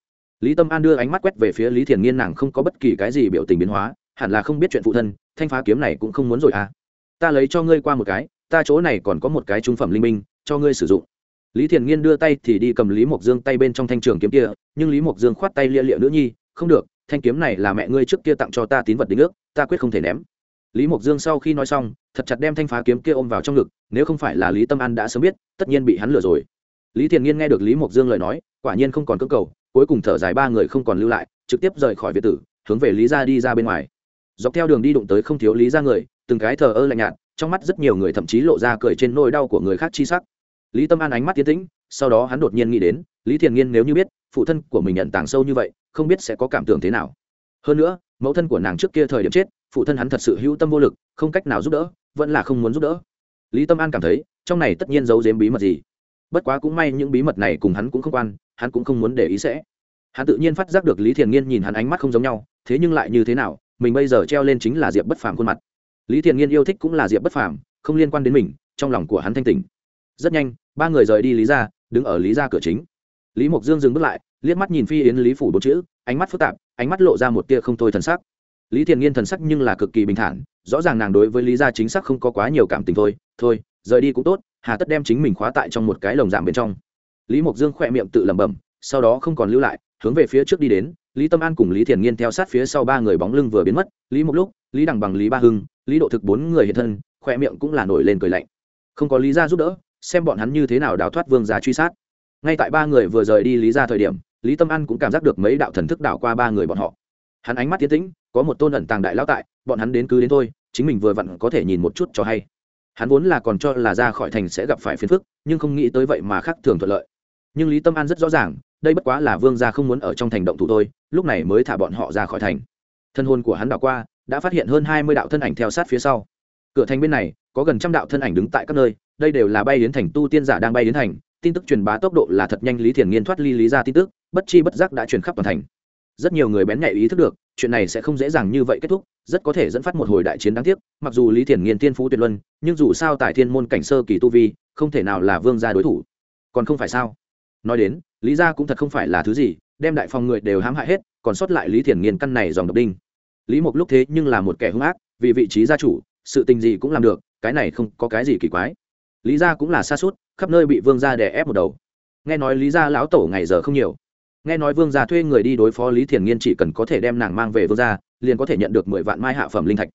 Lý tâm an đưa ánh mắt quét về phía lý thiền nghiên, nàng không có bất kỳ cái gì biểu tình biến hóa, hẳn là không biết chuyện phụ thân thanh phá kiếm này cũng không muốn rồi à. Ta lấy cho ngươi qua một cái, ta chỗ này còn có một cái trung phẩm linh minh, cho ngươi sử dụng. Lý thiền nghiên đưa tay thì đi cầm lý mộc dương tay bên trong thanh trường kiếm kia, nhưng lý mộc dương khoát tay lia liệu nữ nhi, không được, thanh kiếm này là mẹ ngươi trước kia tặng cho ta tín vật đính ước, ta quyết không thể ném. Lý mộc dương sau khi nói xong, thật chặt đem thanh phá kiếm kia ôm vào trong ngực, nếu không phải là lý tâm an đã sớm biết, tất nhiên bị hắn lừa rồi. Lý thiền nghiên nghe được lý mộc dương lời nói, quả nhiên không còn cơ cầu, cuối cùng thở dài ba người không còn lưu lại, trực tiếp rời khỏi việt tử, hướng về lý ra đi ra bên ngoài dọc theo đường đi đụng tới không thiếu lý ra người, từng cái thờ ơ lạnh nhạt, trong mắt rất nhiều người thậm chí lộ ra cười trên nỗi đau của người khác chi sắc. Lý tâm an ánh mắt tiến tĩnh, sau đó hắn đột nhiên nghĩ đến, lý thiền nghiên nếu như biết, phụ thân của mình nhận tàng sâu như vậy, không biết sẽ có cảm tưởng thế nào. Hơn nữa, mẫu thân của nàng trước kia thời điểm chết, phụ thân hắn thật sự hữu tâm vô lực, không cách nào giúp đỡ, vẫn là không muốn giúp đỡ. Lý tâm an cảm thấy, trong này tất nhiên giấu giếm bí mật gì. Bất quá cũng may những bí mật này cùng hắn cũng không quan, hắn cũng không muốn để ý sẽ. Hắn tự nhiên phát giác được lý thiền nghiên nhìn hắn ánh mắt không giống nhau, thế nhưng lại như thế nào mình bây giờ treo lên chính là diệp bất phàm khuôn mặt. Lý thiền nghiên yêu thích cũng là diệp bất phàm, không liên quan đến mình, trong lòng của hắn thanh tình rất nhanh, ba người rời đi lý ra đứng ở lý ra cửa chính. Lý mộc dương dừng bước lại, liếc mắt nhìn phi yến lý phủ bốn chữ, ánh mắt phức tạp, ánh mắt lộ ra một tia không thôi thần sắc. Lý thiền nghiên thần sắc nhưng là cực kỳ bình thản, rõ ràng nàng đối với lý gia chính xác không có quá nhiều cảm tình thôi thôi, rời đi cũng tốt, hà tất đem chính mình khóa tại trong một cái lồng giảm bên trong. Lý mộc dương khỏe miệng tự lẩm bẩm, sau đó không còn lưu lại, hướng về phía trước đi đến lý tâm an cùng lý thiền nghiên theo sát phía sau ba người bóng lưng vừa biến mất, lý một lúc, lý đằng bằng, lý ba hưng, lý độ thực bốn người hiện thân khoe miệng cũng là nổi lên cười lạnh. Không có lý ra giúp đỡ, xem bọn hắn như thế nào đào thoát vương gia truy sát. Ngay tại ba người vừa rời đi lý ra thời điểm, lý tâm an cũng cảm giác được mấy đạo thần thức đảo qua ba người bọn họ. Hắn ánh mắt tiến tĩnh, có một tôn ẩn tàng đại lão tại, bọn hắn đến cứ đến thôi, chính mình vừa vặn có thể nhìn một chút cho hay. Hắn vốn là còn cho là ra khỏi thành sẽ gặp phải phiền phức, nhưng không nghĩ tới vậy mà khác thường thuận lợi nhưng lý tâm an rất rõ ràng, đây bất quá là vương gia không muốn ở trong thành động thủ thôi, lúc này mới thả bọn họ ra khỏi thành. Thân hôn của hắn đảo qua, đã phát hiện hơn hai mươi đạo thân ảnh theo sát phía sau. Cửa thành bên này, có gần trăm đạo thân ảnh đứng tại các nơi, đây đều là bay đến thành tu tiên giả đang bay đến thành, tin tức truyền bá tốc độ là thật nhanh, lý thiền nghiên thoát ly lý ra tin tức, bất chi bất giác đã truyền khắp toàn thành. Rất nhiều người bén nhạy ý thức được, chuyện này sẽ không dễ dàng như vậy kết thúc, rất có thể dẫn phát một hồi đại chiến đáng tiếc, mặc dù lý thiền nghiên tiên phú tuyệt luân, nhưng dù sao tại thiên môn cảnh sơ kỳ tu vi, không thể nào là vương gia đối thủ. Còn không phải sao? Nói đến, lý gia cũng thật không phải là thứ gì, đem đại phòng người đều hãm hại hết, còn sót lại lý thiền nghiên căn này dòng độc đinh. Lý mục lúc thế nhưng là một kẻ hung ác, vì vị trí gia chủ, sự tình gì cũng làm được, cái này không có cái gì kỳ quái. Lý gia cũng là xa suốt, khắp nơi bị vương gia đè ép một đầu. Nghe nói lý gia lão tổ ngày giờ không nhiều. Nghe nói vương gia thuê người đi đối phó lý thiền nghiên chỉ cần có thể đem nàng mang về vương gia, liền có thể nhận được mười vạn mai hạ phẩm linh thạch.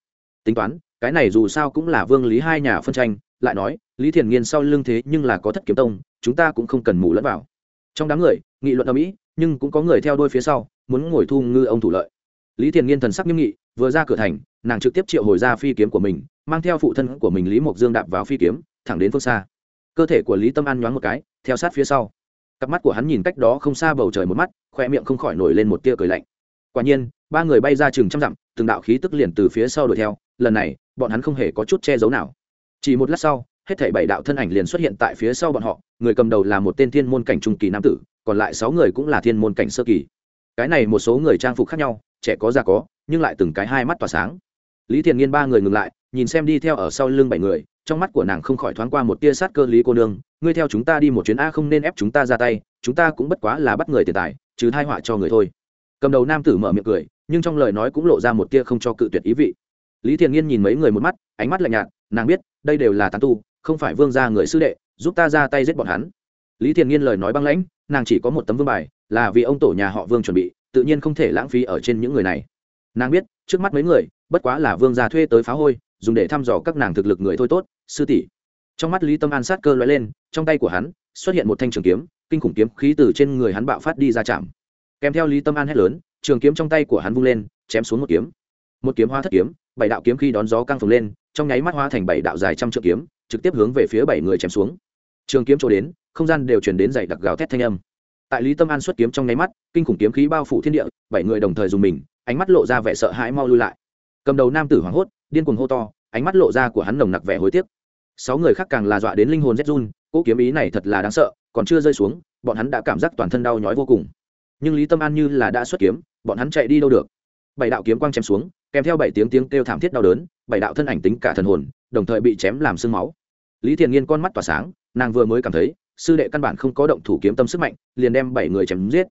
Tính toán, cái này dù sao cũng là vương lý hai nhà phân tranh, lại nói, lý thiền nghiên sau lưng thế nhưng là có thất kiếm tông, chúng ta cũng không cần mù lẫn vào trong đám người, nghị luận ở mỹ, nhưng cũng có người theo đôi phía sau, muốn ngồi thu ngư ông thủ lợi. Lý thiền nghiên thần sắc nghiêm nghị, vừa ra cửa thành, nàng trực tiếp triệu hồi ra phi kiếm của mình, mang theo phụ thân của mình lý mộc dương đạp vào phi kiếm, thẳng đến phương xa. Cơ thể của lý tâm an nhoáng một cái, theo sát phía sau. Cặp mắt của hắn nhìn cách đó không xa bầu trời một mắt khoe miệng không khỏi nổi lên một tia cười lạnh. Quả nhiên, ba người bay ra chừng trăm dặm, từng đạo khí tức liền từ phía sau đuổi theo, lần này, bọn hắn không hề có chút che giấu nào. Chỉ một lát sau hết thảy bảy đạo thân ảnh liền xuất hiện tại phía sau bọn họ, người cầm đầu là một tên thiên môn cảnh trung kỳ nam tử, còn lại sáu người cũng là thiên môn cảnh sơ kỳ. Cái này một số người trang phục khác nhau, trẻ có già có, nhưng lại từng cái hai mắt tỏa sáng. Lý thiền nghiên ba người ngừng lại, nhìn xem đi theo ở sau lưng bảy người, trong mắt của nàng không khỏi thoáng qua một tia sát cơ lý cô nương, ngươi theo chúng ta đi một chuyến a không nên ép chúng ta ra tay, chúng ta cũng bất quá là bắt người tiền tài chứ thai họa cho người thôi. Cầm đầu nam tử mở miệng cười, nhưng trong lời nói cũng lộ ra một tia không cho cự tuyệt ý vị. Lý thiền nghiên nhìn mấy người một mắt, ánh mắt lạnh nhạt, nàng biết, đây đều là tán tu không phải vương gia người sư đệ, giúp ta ra tay giết bọn hắn. Lý thiền nghiên lời nói băng lãnh, nàng chỉ có một tấm vương bài, là vì ông tổ nhà họ vương chuẩn bị, tự nhiên không thể lãng phí ở trên những người này. Nàng biết, trước mắt mấy người, bất quá là vương gia thuê tới phá hôi, dùng để thăm dò các nàng thực lực người thôi tốt, sư tỷ. Trong mắt lý tâm an sát cơ loại lên, trong tay của hắn xuất hiện một thanh trường kiếm, kinh khủng kiếm khí từ trên người hắn bạo phát đi ra chạm. Kèm theo lý tâm an hét lớn, trường kiếm trong tay của hắn vung lên, chém xuống một kiếm. Một kiếm hóa thất kiếm, bảy đạo kiếm khi đón gió căng phồng lên, trong nháy mắt hóa thành bảy đạo dài trăm trượng kiếm trực tiếp hướng về phía bảy người chém xuống. Trường kiếm chỗ đến, không gian đều chuyển đến dày đặc gào thét thanh âm. Tại lý tâm an xuất kiếm trong nháy mắt, kinh khủng kiếm khí bao phủ thiên địa, bảy người đồng thời dùng mình, ánh mắt lộ ra vẻ sợ hãi mau lui lại. Cầm đầu nam tử hoảng hốt, điên cuồng hô to, ánh mắt lộ ra của hắn nồng nặc vẻ hối tiếc. Sáu người khác càng là dọa đến linh hồn rét run, cỗ kiếm ý này thật là đáng sợ, còn chưa rơi xuống, bọn hắn đã cảm giác toàn thân đau nhói vô cùng. Nhưng lý tâm an như là đã xuất kiếm, bọn hắn chạy đi đâu được? Bảy đạo kiếm quang chém xuống, kèm theo bảy tiếng tiếng kêu thảm thiết đau đớn, bảy đạo thân ảnh tính cả thần hồn, đồng thời bị chém làm sương máu lý thiền nghiên con mắt tỏa sáng, nàng vừa mới cảm thấy, sư đệ căn bản không có động thủ kiếm tâm sức mạnh, liền đem bảy người chém giết.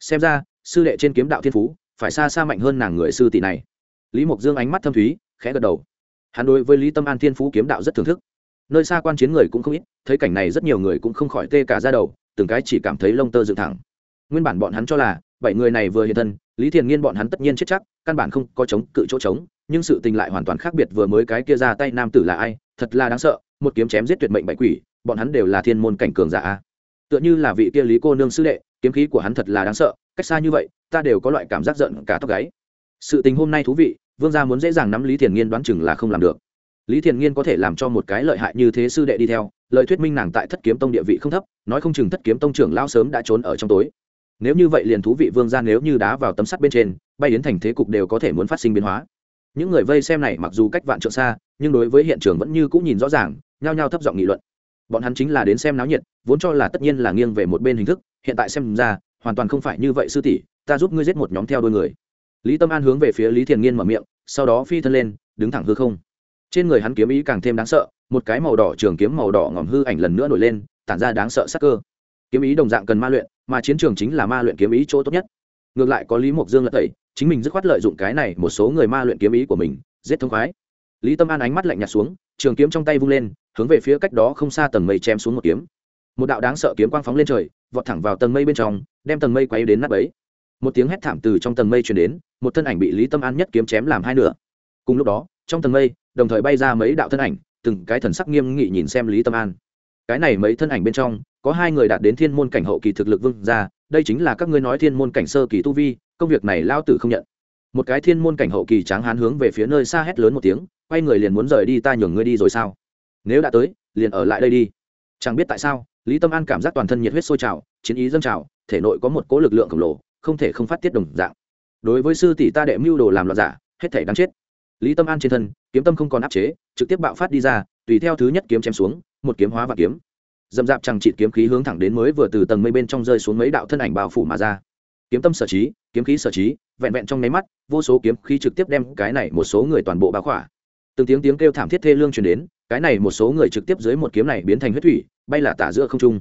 Xem ra, sư đệ trên kiếm đạo thiên phú, phải xa xa mạnh hơn nàng người sư tỷ này. Lý mộc dương ánh mắt thâm thúy, khẽ gật đầu. Hắn đối với lý tâm an thiên phú kiếm đạo rất thưởng thức. Nơi xa quan chiến người cũng không ít, thấy cảnh này rất nhiều người cũng không khỏi tê cả ra đầu, từng cái chỉ cảm thấy lông tơ dựng thẳng. Nguyên bản bọn hắn cho là, bảy người này vừa hiện thân, lý thiền nghiên bọn hắn tất nhiên chết chắc, căn bản không có chống cự chỗ trống, nhưng sự tình lại hoàn toàn khác biệt vừa mới cái kia ra tay nam tử là ai thật là đáng sợ, một kiếm chém giết tuyệt mệnh bảy quỷ, bọn hắn đều là thiên môn cảnh cường giả tựa như là vị kia lý cô nương sư đệ, kiếm khí của hắn thật là đáng sợ, cách xa như vậy, ta đều có loại cảm giác giận cả tóc gáy. Sự tình hôm nay thú vị, vương gia muốn dễ dàng nắm lý thiền nghiên đoán chừng là không làm được. Lý thiền nghiên có thể làm cho một cái lợi hại như thế sư đệ đi theo, lời thuyết minh nàng tại thất kiếm tông địa vị không thấp, nói không chừng thất kiếm tông trưởng lao sớm đã trốn ở trong tối. Nếu như vậy liền thú vị vương gia nếu như đá vào tấm sắt bên trên, bay đến thành thế cục đều có thể muốn phát sinh biến hóa. Những người vây xem này mặc dù cách vạn trượng xa nhưng đối với hiện trường vẫn như cũng nhìn rõ ràng, nhao nhao thấp giọng nghị luận. Bọn hắn chính là đến xem náo nhiệt, vốn cho là tất nhiên là nghiêng về một bên hình thức, hiện tại xem ra, hoàn toàn không phải như vậy sư tỷ, ta giúp ngươi giết một nhóm theo đôi người. Lý tâm an hướng về phía lý thiền nghiên mở miệng, sau đó phi thân lên, đứng thẳng hư không. Trên người hắn kiếm ý càng thêm đáng sợ, một cái màu đỏ trường kiếm màu đỏ ngòm hư ảnh lần nữa nổi lên, tản ra đáng sợ sắc cơ. Kiếm ý đồng dạng cần ma luyện, mà chiến trường chính là ma luyện kiếm ý chỗ tốt nhất. Ngược lại có lý mộc dương lật tẩy, chính mình dứt khoát lợi dụng cái này một số người ma luyện kiếm ý của mình, giết thông khoái lý tâm an ánh mắt lạnh nhạt xuống, trường kiếm trong tay vung lên, hướng về phía cách đó không xa tầng mây chém xuống một kiếm. Một đạo đáng sợ kiếm quang phóng lên trời, vọt thẳng vào tầng mây bên trong, đem tầng mây quay đến nắp ấy một tiếng hét thảm từ trong tầng mây truyền đến, một thân ảnh bị lý tâm an nhất kiếm chém làm hai nửa. Cùng lúc đó, trong tầng mây, đồng thời bay ra mấy đạo thân ảnh, từng cái thần sắc nghiêm nghị nhìn xem lý tâm an. Cái này mấy thân ảnh bên trong, có hai người đạt đến thiên môn cảnh hậu kỳ thực lực vương ra đây chính là các ngươi nói thiên môn cảnh sơ kỳ tu vi, công việc này lao tử không nhận một cái thiên môn cảnh hậu kỳ tráng hán hướng về phía nơi xa hét lớn một tiếng, quay người liền muốn rời đi ta nhường ngươi đi rồi sao? Nếu đã tới, liền ở lại đây đi. Chẳng biết tại sao, lý tâm an cảm giác toàn thân nhiệt huyết sôi trào, chiến ý dâng trào, thể nội có một cỗ lực lượng khổng lồ, không thể không phát tiết đồng dạng. Đối với sư tỷ ta đệ mưu đồ làm loạn giả, hết thể đáng chết. Lý tâm an trên thân, kiếm tâm không còn áp chế, trực tiếp bạo phát đi ra, tùy theo thứ nhất kiếm chém xuống, một kiếm hóa và kiếm. Dầm dạp chẳng trị kiếm khí hướng thẳng đến mới vừa từ tầng mây bên trong rơi xuống mấy đạo thân ảnh bao phủ mà ra. Kiếm tâm sở trí kiếm khí sở trí, vẹn vẹn trong nháy mắt, vô số kiếm khí trực tiếp đem cái này một số người toàn bộ báo khỏa. Từng tiếng tiếng kêu thảm thiết thê lương truyền đến, cái này một số người trực tiếp dưới một kiếm này biến thành huyết thủy, bay là tả giữa không trung.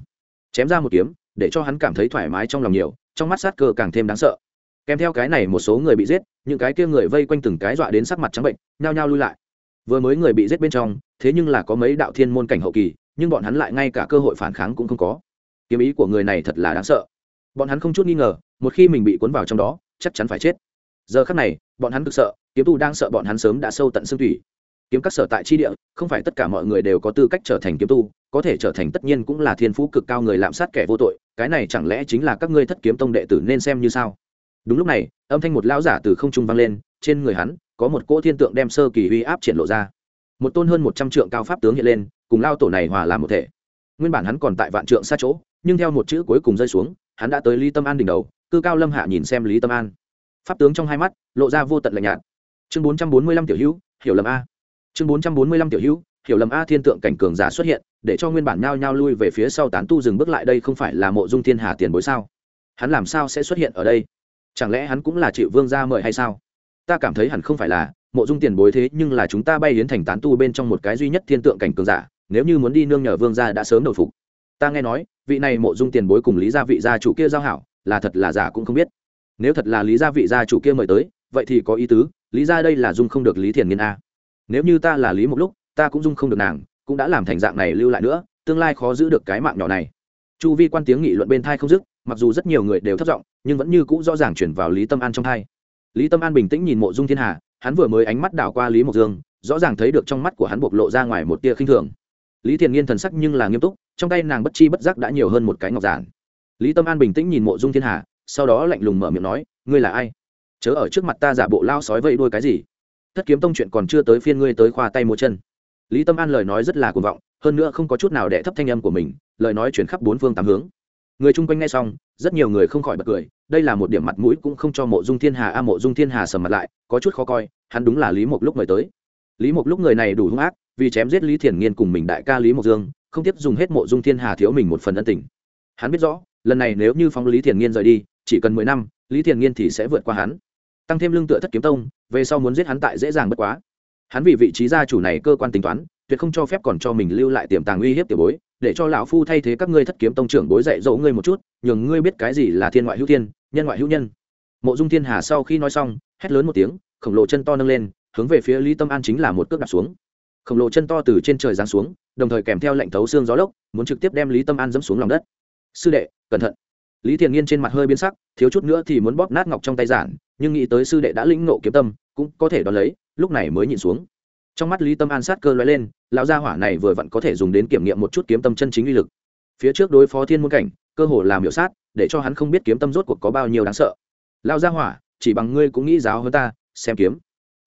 Chém ra một kiếm, để cho hắn cảm thấy thoải mái trong lòng nhiều, trong mắt sát cơ càng thêm đáng sợ. Kèm theo cái này một số người bị giết, những cái kia người vây quanh từng cái dọa đến sắc mặt trắng bệnh, nhao nhao lui lại. Vừa mới người bị giết bên trong, thế nhưng là có mấy đạo thiên môn cảnh hậu kỳ, nhưng bọn hắn lại ngay cả cơ hội phản kháng cũng không có. Kiếm ý của người này thật là đáng sợ bọn hắn không chút nghi ngờ, một khi mình bị cuốn vào trong đó, chắc chắn phải chết. Giờ khắc này, bọn hắn cực sợ, kiếm tu đang sợ bọn hắn sớm đã sâu tận xương thủy. Kiếm các sở tại chi địa, không phải tất cả mọi người đều có tư cách trở thành kiếm tu, có thể trở thành tất nhiên cũng là thiên phú cực cao người lạm sát kẻ vô tội, cái này chẳng lẽ chính là các ngươi thất kiếm tông đệ tử nên xem như sao? Đúng lúc này, âm thanh một lão giả từ không trung vang lên, trên người hắn, có một cỗ thiên tượng đem sơ kỳ uy áp triển lộ ra. Một tôn hơn một trăm trượng cao pháp tướng hiện lên, cùng lao tổ này hòa làm một thể. Nguyên bản hắn còn tại vạn trượng xa chỗ, nhưng theo một chữ cuối cùng rơi xuống hắn đã tới lý tâm an đỉnh đầu, cư cao lâm hạ nhìn xem lý tâm an. Pháp tướng trong hai mắt, lộ ra vô tận lạnh nhạt. Chương bốn trăm bốn mươi lăm tiểu hữu, hiểu lầm a. Chương bốn trăm bốn mươi lăm tiểu hữu, hiểu lầm a thiên tượng cảnh cường giả xuất hiện, để cho nguyên bản nhao nhao lui về phía sau tán tu dừng bước lại đây không phải là mộ dung thiên hà tiền bối sao? Hắn làm sao sẽ xuất hiện ở đây? Chẳng lẽ hắn cũng là chịu vương gia mời hay sao? Ta cảm thấy hẳn không phải là, mộ dung tiền bối thế nhưng là chúng ta bay đến thành tán tu bên trong một cái duy nhất thiên tượng cảnh cường giả, nếu như muốn đi nương nhờ vương gia đã sớm đầu phục. Ta nghe nói vị này mộ dung tiền bối cùng lý gia vị gia chủ kia giao hảo, là thật là giả cũng không biết. Nếu thật là lý gia vị gia chủ kia mời tới, vậy thì có ý tứ, lý gia đây là dung không được lý thiền nghiên a. Nếu như ta là lý một lúc, ta cũng dung không được nàng, cũng đã làm thành dạng này lưu lại nữa, tương lai khó giữ được cái mạng nhỏ này. Chu vi quan tiếng nghị luận bên thai không dứt, mặc dù rất nhiều người đều thất giọng nhưng vẫn như cũ rõ ràng chuyển vào lý tâm an trong thai. Lý tâm an bình tĩnh nhìn mộ dung thiên hà, hắn vừa mới ánh mắt đảo qua lý mộc dương, rõ ràng thấy được trong mắt của hắn bộc lộ ra ngoài một tia khinh thường lý thiền nghiên thần sắc nhưng là nghiêm túc, trong tay nàng bất chi bất giác đã nhiều hơn một cái ngọc giản. Lý tâm an bình tĩnh nhìn mộ dung thiên hà, sau đó lạnh lùng mở miệng nói, ngươi là ai? Chớ ở trước mặt ta giả bộ lao sói vẫy đuôi cái gì? Thất kiếm tông chuyện còn chưa tới phiên ngươi tới khoa tay múa chân. Lý tâm an lời nói rất là cuồng vọng, hơn nữa không có chút nào đẻ thấp thanh âm của mình, lời nói chuyển khắp bốn phương tám hướng. Người chung quanh nghe xong, rất nhiều người không khỏi bật cười, đây là một điểm mặt mũi cũng không cho mộ dung thiên hà a, mộ dung thiên hà sầm mặt lại, có chút khó coi, hắn đúng là lý Mục lúc mời tới. Lý Mục lúc người này đủ hung ác vì chém giết lý thiền nghiên cùng mình đại ca lý mộc dương, không tiếp dùng hết mộ dung thiên hà thiếu mình một phần ân tình. Hắn biết rõ, lần này nếu như phóng lý thiền nghiên rời đi, chỉ cần mười năm, lý thiền nghiên thì sẽ vượt qua hắn. Tăng thêm lương tựa thất kiếm tông, về sau muốn giết hắn tại dễ dàng bất quá. Hắn vì vị trí gia chủ này cơ quan tính toán, tuyệt không cho phép còn cho mình lưu lại tiềm tàng uy hiếp tiểu bối, để cho lão phu thay thế các ngươi thất kiếm tông trưởng bối dạy dỗ ngươi một chút, nhường ngươi biết cái gì là thiên ngoại hữu thiên, nhân ngoại hữu nhân. Mộ dung thiên hà sau khi nói xong, hét lớn một tiếng, khổng lồ chân to nâng lên, hướng về phía lý tâm an chính là một cước đặt xuống khổng lồ chân to từ trên trời giáng xuống, đồng thời kèm theo lệnh thấu xương gió lốc, muốn trực tiếp đem lý tâm an dẫm xuống lòng đất. Sư đệ, cẩn thận. Lý thiền nghiên trên mặt hơi biến sắc, thiếu chút nữa thì muốn bóp nát ngọc trong tay giản, nhưng nghĩ tới sư đệ đã lĩnh nộ kiếm tâm, cũng có thể đón lấy, lúc này mới nhìn xuống. Trong mắt lý tâm an sát cơ l lên, lão gia hỏa này vừa vặn có thể dùng đến kiểm nghiệm một chút kiếm tâm chân chính uy lực. Phía trước đối phó thiên môn cảnh, cơ hồ làm hiệu sát, để cho hắn không biết kiếm tâm rốt cuộc có bao nhiêu đáng sợ. Lão gia hỏa, chỉ bằng ngươi cũng nghĩ giáo hơn ta, xem kiếm.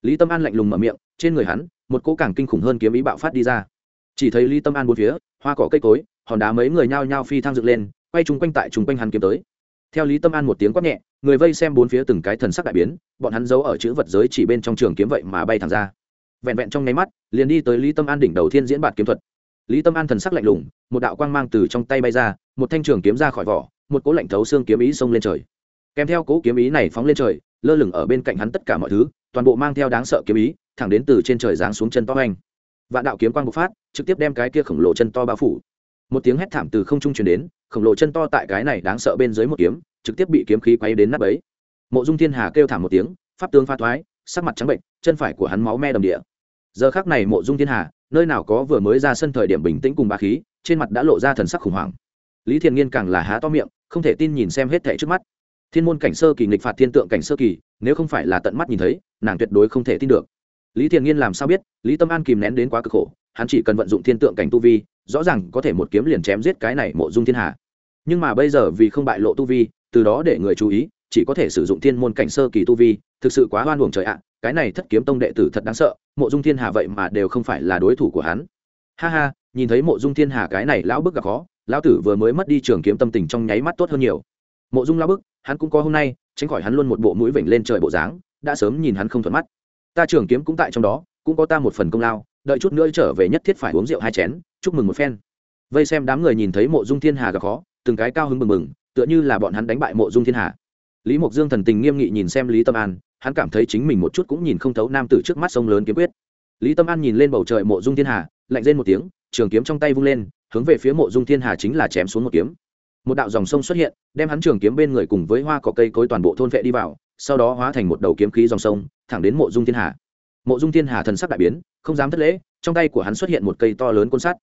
Lý tâm an lạnh lùng mở miệng, trên người hắn một cỗ càng kinh khủng hơn kiếm ý bạo phát đi ra. Chỉ thấy lý tâm an bốn phía, hoa cỏ cây cối, hòn đá mấy người nhao nhao phi thang dựng lên, quay chung quanh tại chung quanh hắn kiếm tới. Theo lý tâm an một tiếng quát nhẹ, người vây xem bốn phía từng cái thần sắc đại biến, bọn hắn giấu ở chữ vật giới chỉ bên trong trường kiếm vậy mà bay thẳng ra. Vẹn vẹn trong nháy mắt, liền đi tới lý tâm an đỉnh đầu thiên diễn bạt kiếm thuật. Lý tâm an thần sắc lạnh lùng, một đạo quang mang từ trong tay bay ra, một thanh trường kiếm ra khỏi vỏ, một cỗ lạnh thấu xương kiếm ý xông lên trời. Kèm theo cỗ kiếm ý này phóng lên trời, lơ lửng ở bên cạnh hắn tất cả mọi thứ, toàn bộ mang theo đáng sợ kiếm ý thẳng đến từ trên trời giáng xuống chân to anh vạn đạo kiếm quang bộc phát, trực tiếp đem cái kia khổng lồ chân to bao phủ. Một tiếng hét thảm từ không trung truyền đến, khổng lồ chân to tại cái này đáng sợ bên dưới một kiếm, trực tiếp bị kiếm khí quay đến nắp ấy mộ dung thiên hà kêu thảm một tiếng, pháp tướng pha thoái, sắc mặt trắng bệnh, chân phải của hắn máu me đầm địa. Giờ khác này mộ dung thiên hà, nơi nào có vừa mới ra sân thời điểm bình tĩnh cùng ba khí, trên mặt đã lộ ra thần sắc khủng hoảng. Lý thiền nghiên càng là há to miệng, không thể tin nhìn xem hết thẻ trước mắt. Thiên môn cảnh sơ kỳ nghịch phạt thiên tượng cảnh sơ kỳ, nếu không phải là tận mắt nhìn thấy, nàng tuyệt đối không thể tin được lý thiền nghiên làm sao biết, lý tâm an kìm nén đến quá cực khổ, hắn chỉ cần vận dụng thiên tượng cảnh tu vi, rõ ràng có thể một kiếm liền chém giết cái này mộ dung thiên hà. Nhưng mà bây giờ vì không bại lộ tu vi, từ đó để người chú ý, chỉ có thể sử dụng thiên môn cảnh sơ kỳ tu vi, thực sự quá hoan hồng trời ạ, cái này thất kiếm tông đệ tử thật đáng sợ, mộ dung thiên hà vậy mà đều không phải là đối thủ của hắn. Ha ha, nhìn thấy mộ dung thiên hà cái này lão bức gặp khó, lão tử vừa mới mất đi trường kiếm tâm tình trong nháy mắt tốt hơn nhiều. Mộ dung lão bức, hắn cũng có hôm nay, tránh khỏi hắn luôn một bộ mũi vểnh lên trời bộ dáng, đã sớm nhìn hắn không thuận mắt ta trường kiếm cũng tại trong đó, cũng có ta một phần công lao, đợi chút nữa trở về nhất thiết phải uống rượu hai chén, chúc mừng một phen. Vây xem đám người nhìn thấy mộ dung thiên hà gặp khó, từng cái cao hứng mừng mừng tựa như là bọn hắn đánh bại mộ dung thiên hà. Lý mộc dương thần tình nghiêm nghị nhìn xem lý tâm an, hắn cảm thấy chính mình một chút cũng nhìn không thấu nam tử trước mắt sông lớn kiếm quyết. Lý tâm an nhìn lên bầu trời mộ dung thiên hà, lạnh lên một tiếng, trường kiếm trong tay vung lên, hướng về phía mộ dung thiên hà chính là chém xuống một kiếm. Một đạo dòng sông xuất hiện, đem hắn trường kiếm bên người cùng với hoa cỏ cây cối toàn bộ thôn vệ đi vào sau đó hóa thành một đầu kiếm khí dòng sông, thẳng đến mộ dung thiên hà. Mộ dung thiên hà thần sắc đại biến, không dám thất lễ, trong tay của hắn xuất hiện một cây to lớn côn sắt.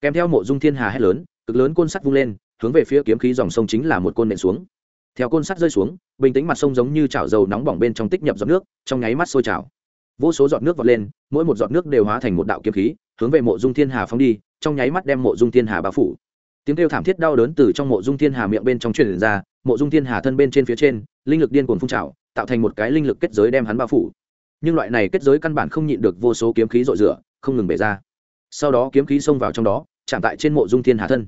Kèm theo mộ dung thiên hà hét lớn, cực lớn côn sắt vung lên, hướng về phía kiếm khí dòng sông chính là một côn nện xuống. Theo côn sắt rơi xuống, bình tĩnh mặt sông giống như chảo dầu nóng bỏng bên trong tích nhập giọt nước, trong nháy mắt sôi trào. Vô số giọt nước vọt lên, mỗi một giọt nước đều hóa thành một đạo kiếm khí, hướng về mộ dung thiên hà phóng đi, trong nháy mắt đem mộ dung thiên hà bao phủ tiếng kêu thảm thiết đau đớn từ trong mộ dung thiên hà miệng bên trong truyền ra, mộ dung thiên hà thân bên trên phía trên, linh lực điên cuồng phun trào, tạo thành một cái linh lực kết giới đem hắn bao phủ. Nhưng loại này kết giới căn bản không nhịn được vô số kiếm khí rội rửa, không ngừng bể ra. Sau đó kiếm khí xông vào trong đó, chạm tại trên mộ dung thiên hà thân.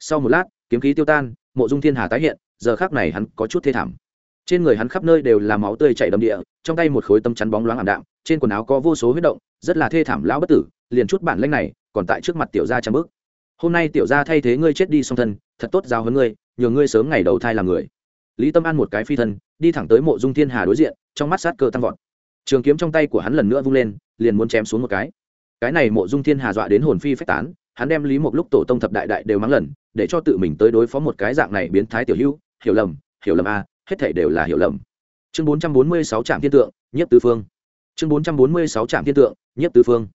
Sau một lát, kiếm khí tiêu tan, mộ dung thiên hà tái hiện, giờ khác này hắn có chút thê thảm. Trên người hắn khắp nơi đều là máu tươi chảy đầm địa, trong tay một khối tâm chắn bóng loáng ảm đạm, trên quần áo có vô số huyết động, rất là thê thảm lão bất tử, liền chút bản lanh này còn tại trước mặt tiểu gia trăm bước hôm nay tiểu gia thay thế ngươi chết đi song thân, thật tốt giao hơn ngươi, nhờ ngươi sớm ngày đầu thai làm người. Lý tâm an một cái phi thân, đi thẳng tới mộ dung thiên hà đối diện, trong mắt sát cơ tăng vọt. Trường kiếm trong tay của hắn lần nữa vung lên, liền muốn chém xuống một cái. Cái này mộ dung thiên hà dọa đến hồn phi phách tán, hắn đem lý một lúc tổ tông thập đại đại đều mắng lần, để cho tự mình tới đối phó một cái dạng này biến thái tiểu hữu, hiểu lầm hiểu lầm a, hết thể đều là hiểu lầm. Chương bốn trăm bốn mươi sáu trạm thiên tượng nhất tứ phương. Chương bốn trăm bốn mươi sáu trạm thiên tượng nhất tứ phương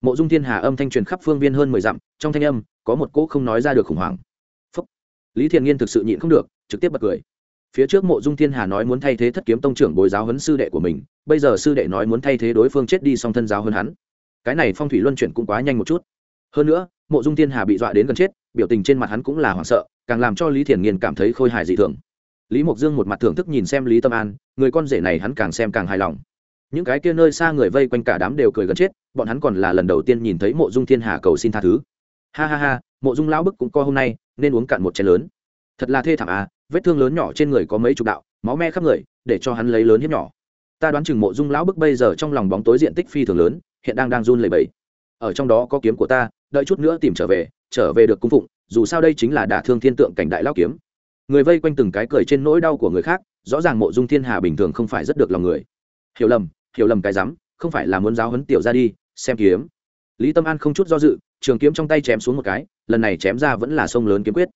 mộ dung thiên hà âm thanh truyền khắp phương viên hơn mười dặm, trong thanh âm, có một cỗ không nói ra được khủng hoảng. Phúc. lý thiền nghiên thực sự nhịn không được, trực tiếp bật cười. Phía trước mộ dung thiên hà nói muốn thay thế thất kiếm tông trưởng bồi giáo huấn sư đệ của mình, bây giờ sư đệ nói muốn thay thế đối phương chết đi song thân giáo hơn hắn. Cái này phong thủy luân chuyển cũng quá nhanh một chút. Hơn nữa, mộ dung thiên hà bị dọa đến gần chết, biểu tình trên mặt hắn cũng là hoảng sợ, càng làm cho lý thiền nghiên cảm thấy khôi hài dị thường. Lý mộc dương một mặt thưởng thức nhìn xem lý tâm an, người con rể này hắn càng xem càng hài lòng những cái kia nơi xa người vây quanh cả đám đều cười gần chết, bọn hắn còn là lần đầu tiên nhìn thấy mộ dung thiên hà cầu xin tha thứ. Ha ha ha, mộ dung lão bức cũng co hôm nay, nên uống cạn một chén lớn. Thật là thê thảm à vết thương lớn nhỏ trên người có mấy chục đạo, máu me khắp người, để cho hắn lấy lớn hiếp nhỏ. Ta đoán chừng mộ dung lão bức bây giờ trong lòng bóng tối diện tích phi thường lớn, hiện đang đang run lẩy bẩy. Ở trong đó có kiếm của ta, đợi chút nữa tìm trở về trở về được cung phụng, dù sao đây chính là đả thương thiên tượng cảnh đại lao kiếm. Người vây quanh từng cái cười trên nỗi đau của người khác, rõ ràng mộ dung thiên hà bình thường không phải rất được lòng người. Hiểu lầm hiểu lầm cái rắm, không phải là muốn giáo huấn tiểu ra đi, xem kiếm. Lý tâm an không chút do dự, trường kiếm trong tay chém xuống một cái, lần này chém ra vẫn là sông lớn kiếm quyết.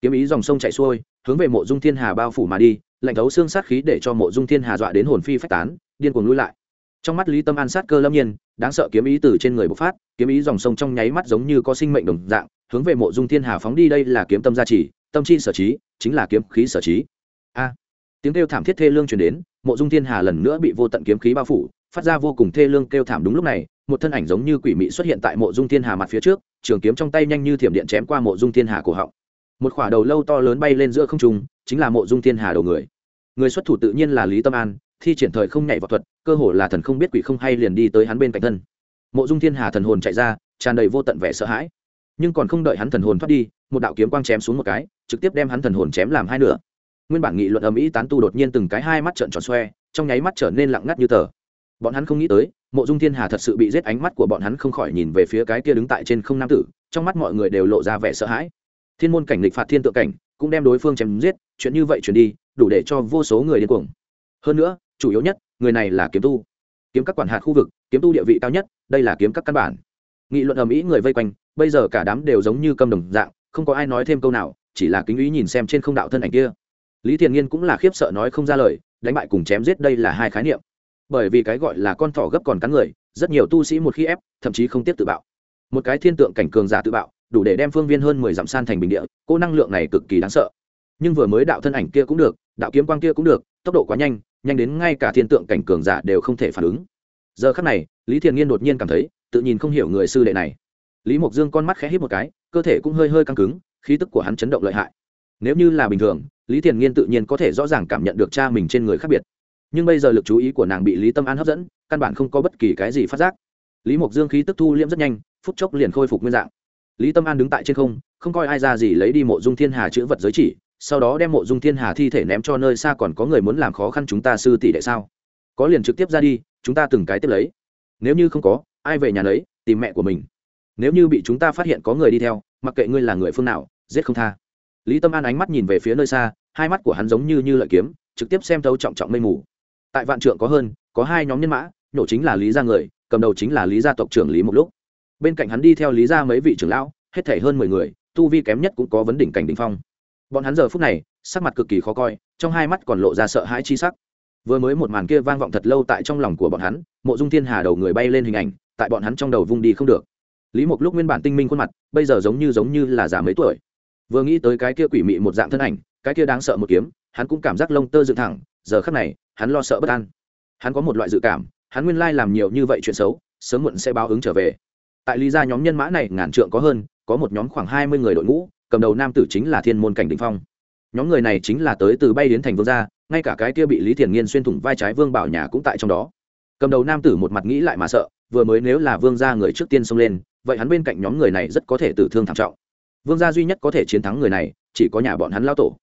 Kiếm ý dòng sông chạy xuôi, hướng về mộ dung thiên hà bao phủ mà đi, lạnh thấu xương sát khí để cho mộ dung thiên hà dọa đến hồn phi phách tán, điên cuồng lui lại. Trong mắt lý tâm an sát cơ lâm nhiên, đáng sợ kiếm ý từ trên người bộc phát, kiếm ý dòng sông trong nháy mắt giống như có sinh mệnh đồng dạng, hướng về mộ dung thiên hà phóng đi đây là kiếm tâm gia trì, tâm chi sở trí, chính là kiếm khí sở trí. A! Tiếng kêu thảm thiết thê lương truyền đến mộ dung thiên hà lần nữa bị vô tận kiếm khí bao phủ, phát ra vô cùng thê lương kêu thảm đúng lúc này, một thân ảnh giống như quỷ mị xuất hiện tại mộ dung thiên hà mặt phía trước, trường kiếm trong tay nhanh như thiểm điện chém qua mộ dung thiên hà cổ họng. Một khỏa đầu lâu to lớn bay lên giữa không trung, chính là mộ dung thiên hà đầu người. Người xuất thủ tự nhiên là lý tâm an, thi triển thời không nhảy vào thuật, cơ hồ là thần không biết quỷ không hay liền đi tới hắn bên cạnh thân. Mộ dung thiên hà thần hồn chạy ra, tràn đầy vô tận vẻ sợ hãi. Nhưng còn không đợi hắn thần hồn thoát đi, một đạo kiếm quang chém xuống một cái, trực tiếp đem hắn thần hồn chém làm hai nửa nguyên bản nghị luận ầm ĩ tán tu đột nhiên từng cái hai mắt trợn tròn xoe, trong nháy mắt trở nên lặng ngắt như tờ. Bọn hắn không nghĩ tới, mộ dung thiên hà thật sự bị giết ánh mắt của bọn hắn không khỏi nhìn về phía cái kia đứng tại trên không nam tử, trong mắt mọi người đều lộ ra vẻ sợ hãi. Thiên môn cảnh lịch phạt thiên tượng cảnh, cũng đem đối phương chém giết, chuyện như vậy chuyển đi, đủ để cho vô số người điên cuồng. Hơn nữa, chủ yếu nhất, người này là kiếm tu. Kiếm các quản hạt khu vực, kiếm tu địa vị cao nhất, đây là kiếm các căn bản. Nghị luận ầm ĩ người vây quanh, bây giờ cả đám đều giống như câm đồng dạng, không có ai nói thêm câu nào, chỉ là kính ý nhìn xem trên không đạo thân ảnh kia lý thiền nghiên cũng là khiếp sợ nói không ra lời, đánh bại cùng chém giết đây là hai khái niệm. Bởi vì cái gọi là con thỏ gấp còn cắn người, rất nhiều tu sĩ một khi ép, thậm chí không tiếp tự bạo. Một cái thiên tượng cảnh cường giả tự bạo, đủ để đem phương viên hơn mười dặm san thành bình địa, cô năng lượng này cực kỳ đáng sợ. Nhưng vừa mới đạo thân ảnh kia cũng được, đạo kiếm quang kia cũng được, tốc độ quá nhanh nhanh đến ngay cả thiên tượng cảnh cường giả đều không thể phản ứng. Giờ khắc này, lý thiền nghiên đột nhiên cảm thấy, tự nhìn không hiểu người sư đệ này. Lý mộc dương con mắt khẽ hít một cái, cơ thể cũng hơi hơi căng cứng, khí tức của hắn chấn động lợi hại nếu như là bình thường, lý thiền nghiên tự nhiên có thể rõ ràng cảm nhận được cha mình trên người khác biệt. Nhưng bây giờ lực chú ý của nàng bị lý tâm an hấp dẫn, căn bản không có bất kỳ cái gì phát giác. Lý mộc dương khí tức thu liễm rất nhanh, phút chốc liền khôi phục nguyên dạng. Lý tâm an đứng tại trên không không coi ai ra gì lấy đi mộ dung thiên hà chữ vật giới chỉ, sau đó đem mộ dung thiên hà thi thể ném cho nơi xa còn có người muốn làm khó khăn chúng ta sư tỷ đệ sao? Có liền trực tiếp ra đi, chúng ta từng cái tiếp lấy. Nếu như không có, ai về nhà lấy tìm mẹ của mình. Nếu như bị chúng ta phát hiện có người đi theo, mặc kệ ngươi là người phương nào, giết không tha lý tâm an ánh mắt nhìn về phía nơi xa, hai mắt của hắn giống như như lợi kiếm, trực tiếp xem thấu trọng trọng mây mù. Tại vạn trượng có hơn, có hai nhóm nhân mã, nhổ chính là lý gia người, cầm đầu chính là lý gia tộc trưởng lý một lúc bên cạnh hắn đi theo lý gia mấy vị trưởng lão, hết thể hơn mười người, tu vi kém nhất cũng có vấn đỉnh cảnh đỉnh phong. Bọn hắn giờ phút này, sắc mặt cực kỳ khó coi, trong hai mắt còn lộ ra sợ hãi chi sắc. Vừa mới một màn kia vang vọng thật lâu tại trong lòng của bọn hắn, mộ dung thiên hà đầu người bay lên hình ảnh, tại bọn hắn trong đầu vung đi không được. Lý mục lúc nguyên bản tinh minh khuôn mặt, bây giờ giống như giống như là già mấy tuổi vừa nghĩ tới cái kia quỷ mị một dạng thân ảnh, cái kia đáng sợ một kiếm, hắn cũng cảm giác lông tơ dựng thẳng, giờ khắc này, hắn lo sợ bất an. Hắn có một loại dự cảm, hắn nguyên lai làm nhiều như vậy chuyện xấu, sớm muộn sẽ báo ứng trở về. Tại lý gia nhóm nhân mã này, ngàn trượng có hơn, có một nhóm khoảng hai mươi người đội ngũ, cầm đầu nam tử chính là thiên môn cảnh đình phong. Nhóm người này chính là tới từ bay đến thành vương gia, ngay cả cái kia bị lý thiền nghiên xuyên thủng vai trái vương bảo nhà cũng tại trong đó. Cầm đầu nam tử một mặt nghĩ lại mà sợ, vừa mới nếu là vương gia người trước tiên xông lên, vậy hắn bên cạnh nhóm người này rất có thể tử thương thảm trọng vương gia duy nhất có thể chiến thắng người này, chỉ có nhà bọn hắn lão tổ.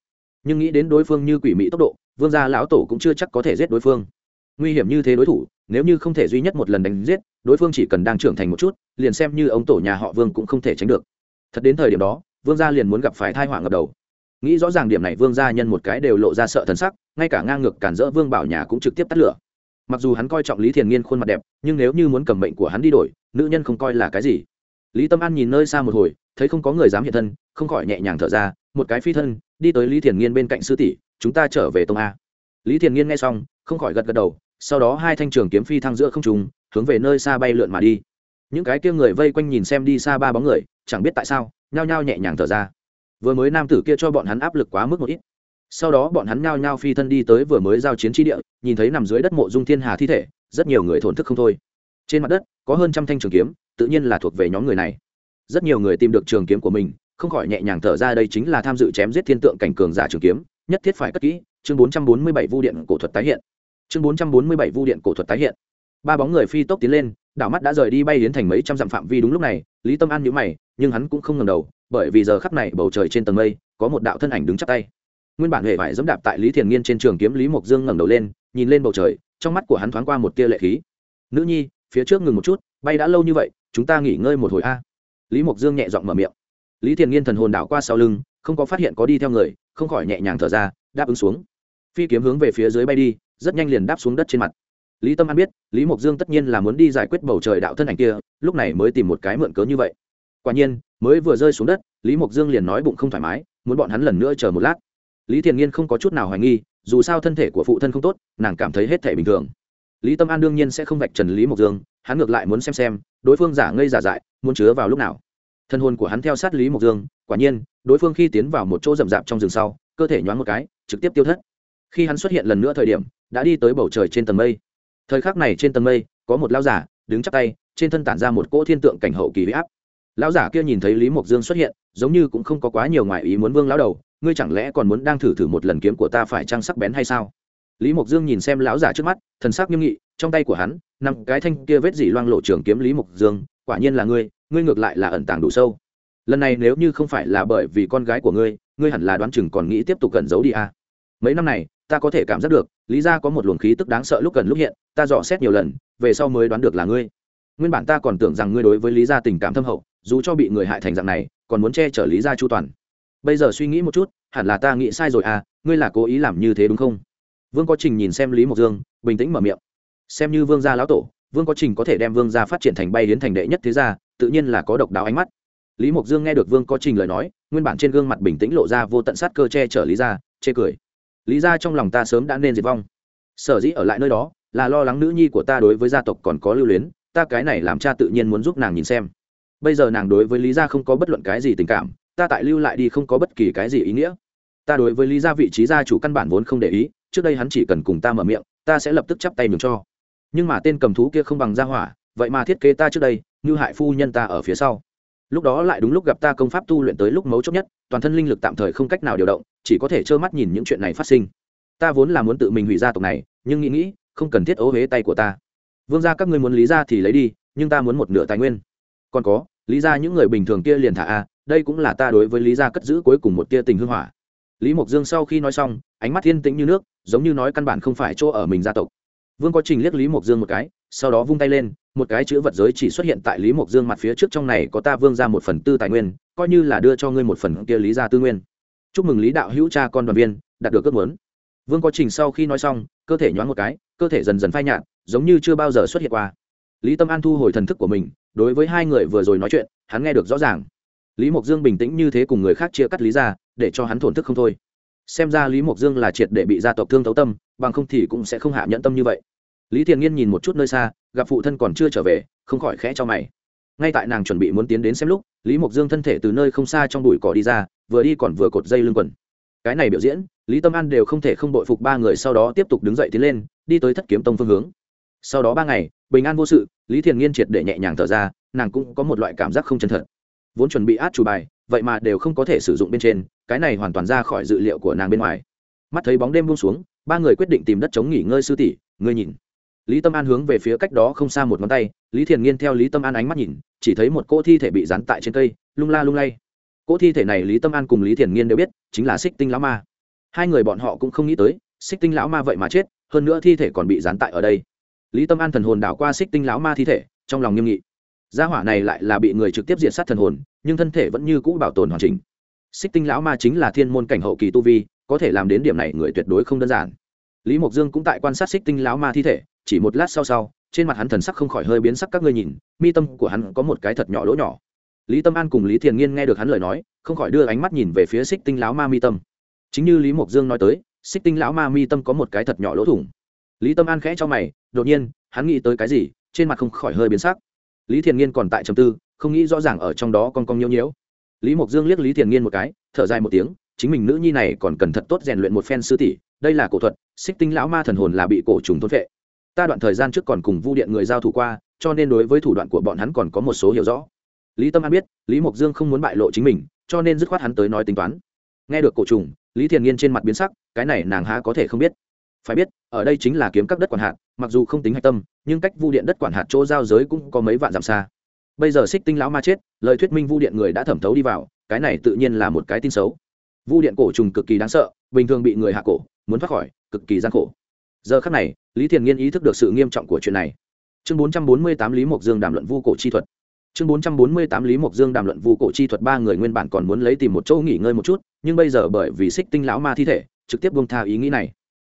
Nhưng nghĩ đến đối phương như quỷ mỹ tốc độ, vương gia lão tổ cũng chưa chắc có thể giết đối phương. Nguy hiểm như thế đối thủ, nếu như không thể duy nhất một lần đánh giết, đối phương chỉ cần đang trưởng thành một chút, liền xem như ông tổ nhà họ vương cũng không thể tránh được. Thật đến thời điểm đó, vương gia liền muốn gặp phải thai họa ngập đầu. Nghĩ rõ ràng điểm này, vương gia nhân một cái đều lộ ra sợ thần sắc, ngay cả ngang ngược cản rỡ vương bảo nhà cũng trực tiếp tắt lửa. Mặc dù hắn coi trọng lý thiền nghiên khuôn mặt đẹp, nhưng nếu như muốn cầm mệnh của hắn đi đổi, nữ nhân không coi là cái gì lý tâm an nhìn nơi xa một hồi, thấy không có người dám hiện thân, không khỏi nhẹ nhàng thở ra, một cái phi thân, đi tới lý thiền nghiên bên cạnh sư tỷ, chúng ta trở về tông a. Lý thiền nghiên nghe xong, không khỏi gật gật đầu, sau đó hai thanh trường kiếm phi thăng giữa không trùng hướng về nơi xa bay lượn mà đi. Những cái kia người vây quanh nhìn xem đi xa ba bóng người, chẳng biết tại sao, nhao nhao nhẹ nhàng thở ra. Vừa mới nam tử kia cho bọn hắn áp lực quá mức một ít. Sau đó bọn hắn nhao nhao phi thân đi tới vừa mới giao chiến tri địa, nhìn thấy nằm dưới đất mộ dung thiên hà thi thể, rất nhiều người thổn thức không thôi trên mặt đất, có hơn trăm thanh trường kiếm, tự nhiên là thuộc về nhóm người này. Rất nhiều người tìm được trường kiếm của mình, không khỏi nhẹ nhàng thở ra, đây chính là tham dự chém giết thiên tượng cảnh cường giả trường kiếm, nhất thiết phải cất kỹ. Chương bốn trăm bốn mươi bảy vu điện cổ thuật tái hiện. Chương bốn trăm bốn mươi bảy vu điện cổ thuật tái hiện. Ba bóng người phi tốc tiến lên, đảo mắt đã rời đi bay đến thành mấy trăm dặm phạm vi đúng lúc này, lý tâm an nhữ mày, nhưng hắn cũng không ngầm đầu, bởi vì giờ khắp này bầu trời trên tầng mây, có một đạo thân ảnh đứng chắp tay. Nguyên bản hệ vải dẫm đạp tại lý thiền nghiên trên trường kiếm, lý mộc dương ngẩng đầu lên, nhìn lên bầu trời, trong mắt của hắn thoáng qua một tia lệ khí. Nữ nhi phía trước ngừng một chút, bay đã lâu như vậy, chúng ta nghỉ ngơi một hồi a. Lý mộc dương nhẹ giọng mở miệng. Lý thiền nghiên thần hồn đảo qua sau lưng, không có phát hiện có đi theo người, không khỏi nhẹ nhàng thở ra, đáp ứng xuống. Phi kiếm hướng về phía dưới bay đi, rất nhanh liền đáp xuống đất trên mặt. Lý tâm an biết, lý mộc dương tất nhiên là muốn đi giải quyết bầu trời đạo thân ảnh kia, lúc này mới tìm một cái mượn cớ như vậy. Quả nhiên, mới vừa rơi xuống đất, lý mộc dương liền nói bụng không thoải mái, muốn bọn hắn lần nữa chờ một lát. Lý thiền nghiên không có chút nào hoài nghi, dù sao thân thể của phụ thân không tốt, nàng cảm thấy hết thể bình thường lý tâm an đương nhiên sẽ không vạch trần lý mộc dương, hắn ngược lại muốn xem xem, đối phương giả ngây giả dại, muốn chứa vào lúc nào. Thân hồn của hắn theo sát lý mộc dương, quả nhiên, đối phương khi tiến vào một chỗ rậm rạp trong rừng sau, cơ thể nhoáng một cái, trực tiếp tiêu thất. Khi hắn xuất hiện lần nữa thời điểm, đã đi tới bầu trời trên tầng mây. Thời khắc này trên tầng mây, có một lao giả đứng chắp tay, trên thân tản ra một cỗ thiên tượng cảnh hậu kỳ huy áp. Lão giả kia nhìn thấy lý mộc dương xuất hiện, giống như cũng không có quá nhiều ngoại ý muốn vương lão đầu, ngươi chẳng lẽ còn muốn đang thử thử một lần kiếm của ta phải trang sắc bén hay sao? Lý mộc dương nhìn xem lão giả trước mắt, thần sắc nghiêm nghị, trong tay của hắn nằm cái thanh kia vết dỉ loang lộ trường kiếm lý mộc dương, quả nhiên là ngươi ngươi ngược lại là ẩn tàng đủ sâu. Lần này nếu như không phải là bởi vì con gái của ngươi ngươi hẳn là đoán chừng còn nghĩ tiếp tục cẩn giấu đi à. mấy năm này, ta có thể cảm giác được, lý ra có một luồng khí tức đáng sợ lúc cần lúc hiện, ta dò xét nhiều lần, về sau mới đoán được là ngươi. Nguyên bản ta còn tưởng rằng ngươi đối với lý gia tình cảm thâm hậu, dù cho bị người hại thành dạng này, còn muốn che chở lý gia chu toàn. Bây giờ suy nghĩ một chút, hẳn là ta nghĩ sai rồi à ngươi là cố ý làm như thế đúng không? Vương có trình nhìn xem lý mộc dương, bình tĩnh mở miệng. Xem như vương gia lão tổ, vương có trình có thể đem vương gia phát triển thành bay đến thành đệ nhất thế gia, tự nhiên là có độc đáo ánh mắt. Lý mộc dương nghe được vương có trình lời nói, nguyên bản trên gương mặt bình tĩnh lộ ra vô tận sát cơ che chở lý gia, chê cười. Lý gia trong lòng ta sớm đã nên diệt vong. Sở dĩ ở lại nơi đó, là lo lắng nữ nhi của ta đối với gia tộc còn có lưu luyến, ta cái này làm cha tự nhiên muốn giúp nàng nhìn xem. Bây giờ nàng đối với lý gia không có bất luận cái gì tình cảm, ta tại lưu lại đi không có bất kỳ cái gì ý nghĩa. Ta đối với lý gia vị trí gia chủ căn bản vốn không để ý trước đây hắn chỉ cần cùng ta mở miệng, ta sẽ lập tức chắp tay mừng cho. Nhưng mà tên cầm thú kia không bằng gia hỏa, vậy mà thiết kế ta trước đây, như hại phu nhân ta ở phía sau. Lúc đó lại đúng lúc gặp ta công pháp tu luyện tới lúc mấu chốt nhất, toàn thân linh lực tạm thời không cách nào điều động, chỉ có thể trơ mắt nhìn những chuyện này phát sinh. Ta vốn là muốn tự mình hủy gia tộc này, nhưng nghĩ nghĩ, không cần thiết ố huế tay của ta. Vương gia các ngươi muốn lý ra thì lấy đi, nhưng ta muốn một nửa tài nguyên. Còn có, lý ra những người bình thường kia liền thả a, đây cũng là ta đối với lý gia cất giữ cuối cùng một tia tình hư hỏa. Lý mộc dương sau khi nói xong, ánh mắt thiên tĩnh như nước giống như nói căn bản không phải chỗ ở mình gia tộc. Vương có trình liếc lý mộc dương một cái, sau đó vung tay lên, một cái chữ vật giới chỉ xuất hiện tại lý mộc dương mặt phía trước trong này có ta vương ra một phần tư tài nguyên, coi như là đưa cho ngươi một phần kia lý gia tư nguyên. Chúc mừng lý đạo hữu cha con đoàn viên, đạt được ước muốn. Vương có trình sau khi nói xong, cơ thể nhoáng một cái, cơ thể dần dần phai nhạt, giống như chưa bao giờ xuất hiện qua. Lý tâm an thu hồi thần thức của mình, đối với hai người vừa rồi nói chuyện, hắn nghe được rõ ràng. Lý mộc dương bình tĩnh như thế cùng người khác chia cắt lý ra để cho hắn thổn thức không thôi xem ra lý mộc dương là triệt để bị gia tộc thương thấu tâm, bằng không thì cũng sẽ không hạ nhẫn tâm như vậy. Lý thiền nghiên nhìn một chút nơi xa, gặp phụ thân còn chưa trở về, không khỏi khẽ cho mày. Ngay tại nàng chuẩn bị muốn tiến đến xem lúc, lý mộc dương thân thể từ nơi không xa trong bụi cỏ đi ra, vừa đi còn vừa cột dây lưng quần. Cái này biểu diễn, lý tâm an đều không thể không đội phục ba người sau đó tiếp tục đứng dậy tiến lên, đi tới thất kiếm tông phương hướng. Sau đó ba ngày, bình an vô sự, lý thiền nghiên triệt để nhẹ nhàng thở ra, nàng cũng có một loại cảm giác không chân thật. Vốn chuẩn bị át chủ bài vậy mà đều không có thể sử dụng bên trên, cái này hoàn toàn ra khỏi dự liệu của nàng bên ngoài. Mắt thấy bóng đêm buông xuống, ba người quyết định tìm đất chống nghỉ ngơi sư tỷ, ngươi nhìn. Lý tâm an hướng về phía cách đó không xa một ngón tay, lý thiền nghiên theo lý tâm an ánh mắt nhìn, chỉ thấy một cỗ thi thể bị dán tại trên cây, lung la lung lay. Cỗ thi thể này lý tâm an cùng lý thiền nghiên đều biết, chính là xích tinh lão ma. Hai người bọn họ cũng không nghĩ tới, xích tinh lão ma vậy mà chết, hơn nữa thi thể còn bị dán tại ở đây. Lý tâm an thần hồn đảo qua xích tinh lão ma thi thể, trong lòng nghiêm nghị. Gia hỏa này lại là bị người trực tiếp diệt sát thần hồn nhưng thân thể vẫn như cũ bảo tồn hoàn chỉnh. Xích tinh lão ma chính là thiên môn cảnh hậu kỳ tu vi, có thể làm đến điểm này người tuyệt đối không đơn giản. Lý mộc dương cũng tại quan sát xích tinh lão ma thi thể, chỉ một lát sau sau, trên mặt hắn thần sắc không khỏi hơi biến sắc các ngươi nhìn, mi tâm của hắn có một cái thật nhỏ lỗ nhỏ. Lý tâm an cùng lý thiền nghiên nghe được hắn lời nói, không khỏi đưa ánh mắt nhìn về phía xích tinh lão ma mi tâm. Chính như lý mộc dương nói tới, xích tinh lão ma mi tâm có một cái thật nhỏ lỗ thủng. Lý tâm an khẽ cho mày, đột nhiên, hắn nghĩ tới cái gì, trên mặt không khỏi hơi biến sắc lý thiền nghiên còn tại trầm tư, không nghĩ rõ ràng ở trong đó con con nhiễu nhiễu. Lý mộc dương liếc lý thiền nghiên một cái, thở dài một tiếng, chính mình nữ nhi này còn cần thật tốt rèn luyện một phen sư tỷ, đây là cổ thuật, xích tinh lão ma thần hồn là bị cổ trùng thôn vệ ta đoạn thời gian trước còn cùng vu điện người giao thủ qua, cho nên đối với thủ đoạn của bọn hắn còn có một số hiểu rõ. Lý tâm an biết, lý mộc dương không muốn bại lộ chính mình, cho nên dứt khoát hắn tới nói tính toán. Nghe được cổ trùng, lý thiền nghiên trên mặt biến sắc, cái này nàng há có thể không biết phải biết, ở đây chính là kiếm các đất quản hạt, mặc dù không tính hạch tâm, nhưng cách vu điện đất quản hạt chỗ giao giới cũng có mấy vạn dặm xa. Bây giờ xích tinh lão ma chết, lời thuyết minh vu điện người đã thẩm thấu đi vào, cái này tự nhiên là một cái tin xấu. Vu điện cổ trùng cực kỳ đáng sợ, bình thường bị người hạ cổ, muốn thoát khỏi, cực kỳ gian khổ. Giờ khắc này, lý thiền nghiên ý thức được sự nghiêm trọng của chuyện này. Chương bốn trăm bốn mươi tám lý mộc dương đàm luận vu cổ chi thuật. Chương bốn trăm bốn mươi tám lý mộc dương đàm luận vu cổ chi thuật, ba người nguyên bản còn muốn lấy tìm một chỗ nghỉ ngơi một chút, nhưng bây giờ bởi vì xích tinh lão ma thi thể, trực tiếp buông tha ý nghĩ này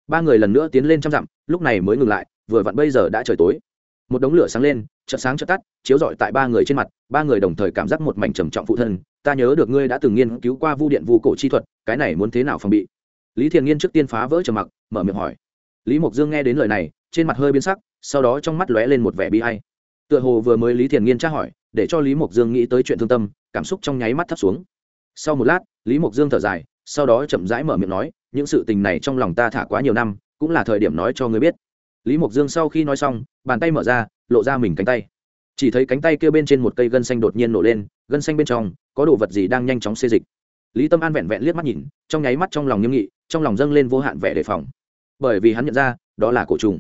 ba người lần nữa tiến lên trăm dặm, lúc này mới ngừng lại, vừa vặn bây giờ đã trời tối. Một đống lửa sáng lên, chợt sáng chợt tắt, chiếu rọi tại ba người trên mặt, ba người đồng thời cảm giác một mảnh trầm trọng phụ thân. Ta nhớ được ngươi đã từng nghiên cứu qua vu điện vu cổ chi thuật, cái này muốn thế nào phòng bị? Lý thiền nghiên trước tiên phá vỡ trầm mặc, mở miệng hỏi. Lý mộc dương nghe đến lời này, trên mặt hơi biến sắc, sau đó trong mắt lóe lên một vẻ bi hay tựa hồ vừa mới lý thiền nghiên tra hỏi, để cho lý mộc dương nghĩ tới chuyện thương tâm, cảm xúc trong nháy mắt thấp xuống. Sau một lát, lý mộc dương thở dài, sau đó chậm rãi mở miệng nói những sự tình này trong lòng ta thả quá nhiều năm, cũng là thời điểm nói cho ngươi biết. Lý mộc dương sau khi nói xong, bàn tay mở ra, lộ ra mình cánh tay. Chỉ thấy cánh tay kia bên trên một cây gân xanh đột nhiên nổ lên, gân xanh bên trong có đồ vật gì đang nhanh chóng xê dịch. Lý tâm an vẹn vẹn liếc mắt nhìn, trong nháy mắt trong lòng nghiêm nghị, trong lòng dâng lên vô hạn vẻ đề phòng. Bởi vì hắn nhận ra, đó là cổ trùng.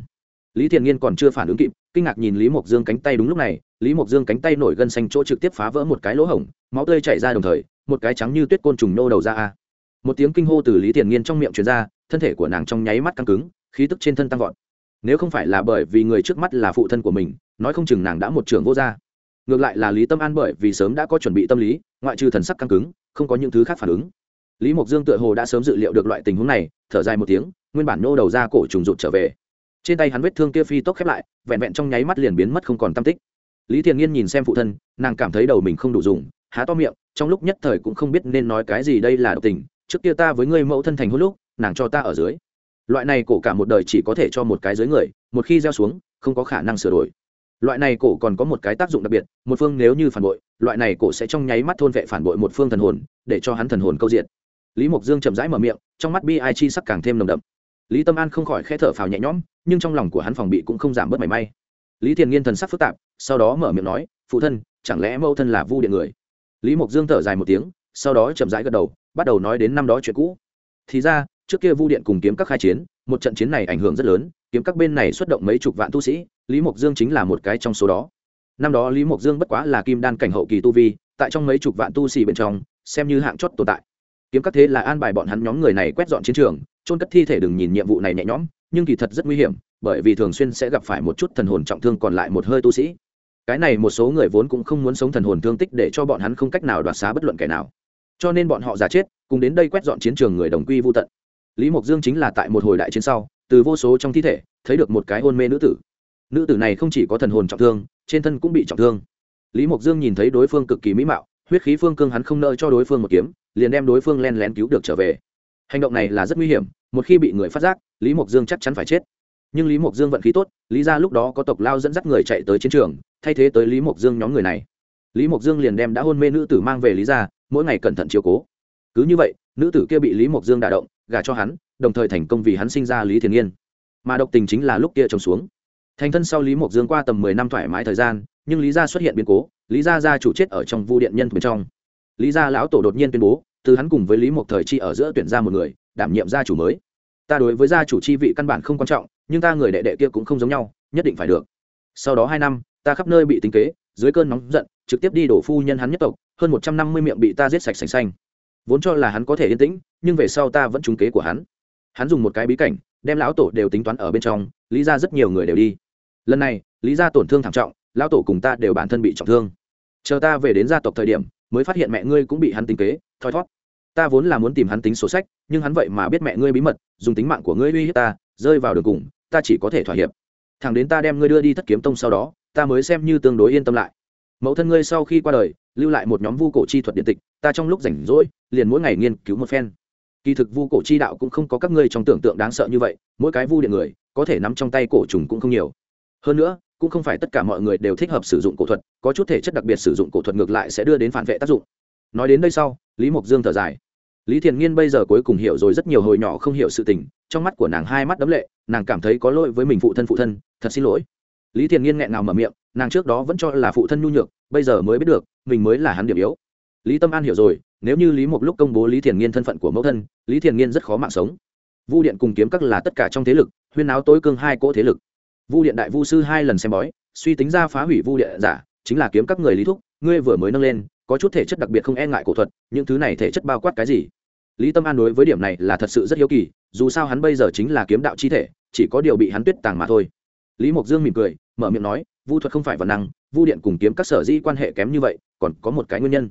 Lý thiền nghiên còn chưa phản ứng kịp, kinh ngạc nhìn lý mộc dương cánh tay đúng lúc này, lý mộc dương cánh tay nổi gân xanh chỗ trực tiếp phá vỡ một cái lỗ hổng, máu tươi chảy ra đồng thời, một cái trắng như tuyết côn trùng nô đầu ra a một tiếng kinh hô từ lý tiền nghiên trong miệng truyền ra, thân thể của nàng trong nháy mắt căng cứng, khí tức trên thân tăng vọt. Nếu không phải là bởi vì người trước mắt là phụ thân của mình, nói không chừng nàng đã một trường vô gia. Ngược lại là lý tâm an bởi vì sớm đã có chuẩn bị tâm lý, ngoại trừ thần sắc căng cứng, không có những thứ khác phản ứng. Lý mộc dương tựa hồ đã sớm dự liệu được loại tình huống này, thở dài một tiếng, nguyên bản nô đầu ra cổ trùng rụt trở về. Trên tay hắn vết thương kia phi tốc khép lại, vẹn vẹn trong nháy mắt liền biến mất không còn tam tích. Lý thiền nghiên nhìn xem phụ thân, nàng cảm thấy đầu mình không đủ dùng, há to miệng, trong lúc nhất thời cũng không biết nên nói cái gì đây là độc tình trước kia ta với ngươi mẫu thân thành hôn lúc, nàng cho ta ở dưới. Loại này cổ cả một đời chỉ có thể cho một cái dưới người, một khi gieo xuống, không có khả năng sửa đổi. Loại này cổ còn có một cái tác dụng đặc biệt, một phương nếu như phản bội, loại này cổ sẽ trong nháy mắt thôn vệ phản bội một phương thần hồn, để cho hắn thần hồn câu diện lý mộc dương chậm rãi mở miệng, trong mắt bi ai chi sắc càng thêm nồng đậm. Lý tâm an không khỏi k h ẽ thở phào nhẹ nhõm, nhưng trong lòng của hắn phòng bị cũng không giảm bớt mảy may. Lý thiền nghiên thần sắc phức tạp, sau đó mở miệng nói, phụ thân, chẳng lẽ mẫu thân là vu điện người? Lý mộc dương thở dài một tiếng, sau đó chậm rãi gật đầu bắt đầu nói đến năm đó chuyện cũ. Thì ra, trước kia vu điện cùng kiếm các khai chiến, một trận chiến này ảnh hưởng rất lớn, kiếm các bên này xuất động mấy chục vạn tu sĩ, lý mộc dương chính là một cái trong số đó. Năm đó lý mộc dương bất quá là kim đan cảnh hậu kỳ tu vi, tại trong mấy chục vạn tu sĩ bên trong, xem như hạng chót tồn tại. Kiếm các thế là an bài bọn hắn nhóm người này quét dọn chiến trường trôn cất thi thể đừng nhìn nhiệm vụ này nhẹ nhõm, nhưng kỳ thật rất nguy hiểm, bởi vì thường xuyên sẽ gặp phải một chút thần hồn trọng thương còn lại một hơi tu sĩ. Cái này một số người vốn cũng không muốn sống thần hồn thương tích để cho bọn hắn không cách nào đoạt xá bất luận kẻ nào cho nên bọn họ giả chết, cùng đến đây quét dọn chiến trường người đồng quy vô tận. Lý mộc dương chính là tại một hồi đại chiến sau, từ vô số trong thi thể, thấy được một cái hôn mê nữ tử. Nữ tử này không chỉ có thần hồn trọng thương, trên thân cũng bị trọng thương. Lý mộc dương nhìn thấy đối phương cực kỳ mỹ mạo, huyết khí phương cương hắn không nợ cho đối phương một kiếm, liền đem đối phương len lén cứu được trở về. Hành động này là rất nguy hiểm, một khi bị người phát giác, lý mộc dương chắc chắn phải chết. Nhưng lý mộc dương vận khí tốt, lý ra lúc đó có tộc lao dẫn dắt người chạy tới chiến trường, thay thế tới lý mộc dương nhóm người này. Lý mộc dương liền đem đã hôn mê nữ tử mang về lý ra mỗi ngày cẩn thận chiều cố. Cứ như vậy, nữ tử kia bị lý mộc dương đả động, gả cho hắn, đồng thời thành công vì hắn sinh ra lý thiền Nghiên. Mà độc tình chính là lúc kia trồng xuống. Thành thân sau lý mộc dương qua tầm mười năm thoải mái thời gian, nhưng lý gia xuất hiện biến cố, lý gia gia chủ chết ở trong vu điện nhân bên trong. Lý gia lão tổ đột nhiên tuyên bố, từ hắn cùng với lý mộc thời chi ở giữa tuyển ra một người, đảm nhiệm gia chủ mới. Ta đối với gia chủ chi vị căn bản không quan trọng, nhưng ta người đệ đệ kia cũng không giống nhau, nhất định phải được. Sau đó hai năm ta khắp nơi bị tính kế, dưới cơn nóng giận, trực tiếp đi đổ phu nhân hắn nhất tộc, hơn một trăm năm mươi miệng bị ta giết sạch sành xanh. Vốn cho là hắn có thể yên tĩnh, nhưng về sau ta vẫn trúng kế của hắn. Hắn dùng một cái bí cảnh, đem lão tổ đều tính toán ở bên trong, lý ra rất nhiều người đều đi. Lần này, lý ra tổn thương thảm trọng, lão tổ cùng ta đều bản thân bị trọng thương. Chờ ta về đến gia tộc thời điểm, mới phát hiện mẹ ngươi cũng bị hắn tính kế, thoi thót ta vốn là muốn tìm hắn tính sổ sách, nhưng hắn vậy mà biết mẹ ngươi bí mật, dùng tính mạng của ngươi uy hiếp ta, rơi vào đường cùng, ta chỉ có thể thỏa hiệp. Thằng đến ta đem ngươi đưa đi thất kiếm tông sau đó ta mới xem như tương đối yên tâm lại. Mẫu thân ngươi sau khi qua đời, lưu lại một nhóm vu cổ chi thuật điện tịch, ta trong lúc rảnh rỗi, liền mỗi ngày nghiên cứu một phen. Kỳ thực vu cổ chi đạo cũng không có các ngươi trong tưởng tượng đáng sợ như vậy, mỗi cái vu điện người, có thể nắm trong tay cổ trùng cũng không nhiều. Hơn nữa, cũng không phải tất cả mọi người đều thích hợp sử dụng cổ thuật, có chút thể chất đặc biệt sử dụng cổ thuật ngược lại sẽ đưa đến phản vệ tác dụng. Nói đến đây sau, lý mộc dương thở dài. Lý thiền nghiên bây giờ cuối cùng hiểu rồi rất nhiều hồi nhỏ không hiểu sự tình, trong mắt của nàng hai mắt đấm lệ, nàng cảm thấy có lỗi với mình phụ thân phụ thân, thật xin lỗi lý thiền nghiên nghẹn nào mở miệng, nàng trước đó vẫn cho là phụ thân nhu nhược, bây giờ mới biết được, mình mới là hắn điểm yếu. Lý tâm an hiểu rồi, nếu như lý một lúc công bố lý thiền nghiên thân phận của mẫu thân, lý thiền nghiên rất khó mạng sống. Vu điện cùng kiếm các là tất cả trong thế lực, huyên áo tối cương hai cỗ thế lực. Vu điện đại vu sư hai lần xem bói, suy tính ra phá hủy vu điện giả, chính là kiếm các người lý thúc, ngươi vừa mới nâng lên, có chút thể chất đặc biệt không e ngại cổ thuật, những thứ này thể chất bao quát cái gì? Lý tâm an đối với điểm này là thật sự rất hiếu kỳ, dù sao hắn bây giờ chính là kiếm đạo chi thể, chỉ có điều bị hắn tuyết tàng mà thôi lý mộc dương mỉm cười, mở miệng nói, vu thuật không phải văn năng, vu điện cùng kiếm các sở di quan hệ kém như vậy, còn có một cái nguyên nhân.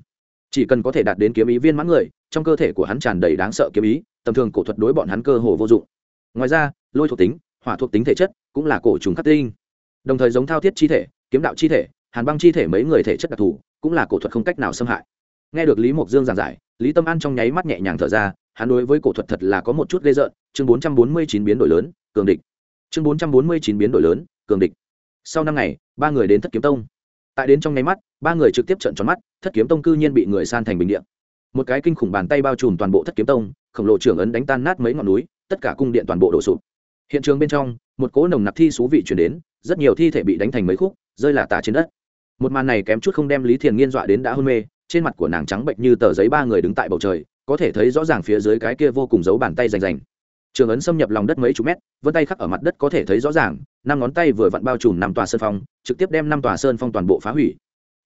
Chỉ cần có thể đạt đến kiếm ý viên mãn người, trong cơ thể của hắn tràn đầy đáng sợ kiếm ý, tầm thường cổ thuật đối bọn hắn cơ hồ vô dụng. Ngoài ra, lôi thuộc tính, hỏa thuộc tính thể chất cũng là cổ trùng khắc tinh. Đồng thời giống thao thiết chi thể, kiếm đạo chi thể, hàn băng chi thể mấy người thể chất đặc thù cũng là cổ thuật không cách nào xâm hại. Nghe được lý mộc dương giảng giải, lý tâm an trong nháy mắt nhẹ nhàng thở ra, hắn đối với cổ thuật thật là có một chút ghê rợn. Chương bốn trăm bốn mươi chín biến đổi lớn, cường địch chương bốn trăm bốn mươi chín biến đổi lớn, cường địch. Sau năm ngày, ba người đến thất kiếm tông. Tại đến trong nháy mắt, ba người trực tiếp trận tròn mắt, thất kiếm tông cư nhiên bị người san thành bình điện một cái kinh khủng bàn tay bao trùm toàn bộ thất kiếm tông, khổng lồ trưởng ấn đánh tan nát mấy ngọn núi, tất cả cung điện toàn bộ đổ sụp. Hiện trường bên trong, một cỗ nồng nặc thi xú vị chuyển đến, rất nhiều thi thể bị đánh thành mấy khúc, rơi là tả trên đất. Một màn này kém chút không đem lý thiền nghiên dọa đến đã hôn mê, trên mặt của nàng trắng bệnh như tờ giấy ba người đứng tại bầu trời, có thể thấy rõ ràng phía dưới cái kia vô cùng giấu bàn tay rành rành. Trường ấn xâm nhập lòng đất mấy chục mét vân tay khắc ở mặt đất có thể thấy rõ ràng, năm ngón tay vừa vặn bao trùm năm tòa sơn phong, trực tiếp đem năm tòa sơn phong toàn bộ phá hủy.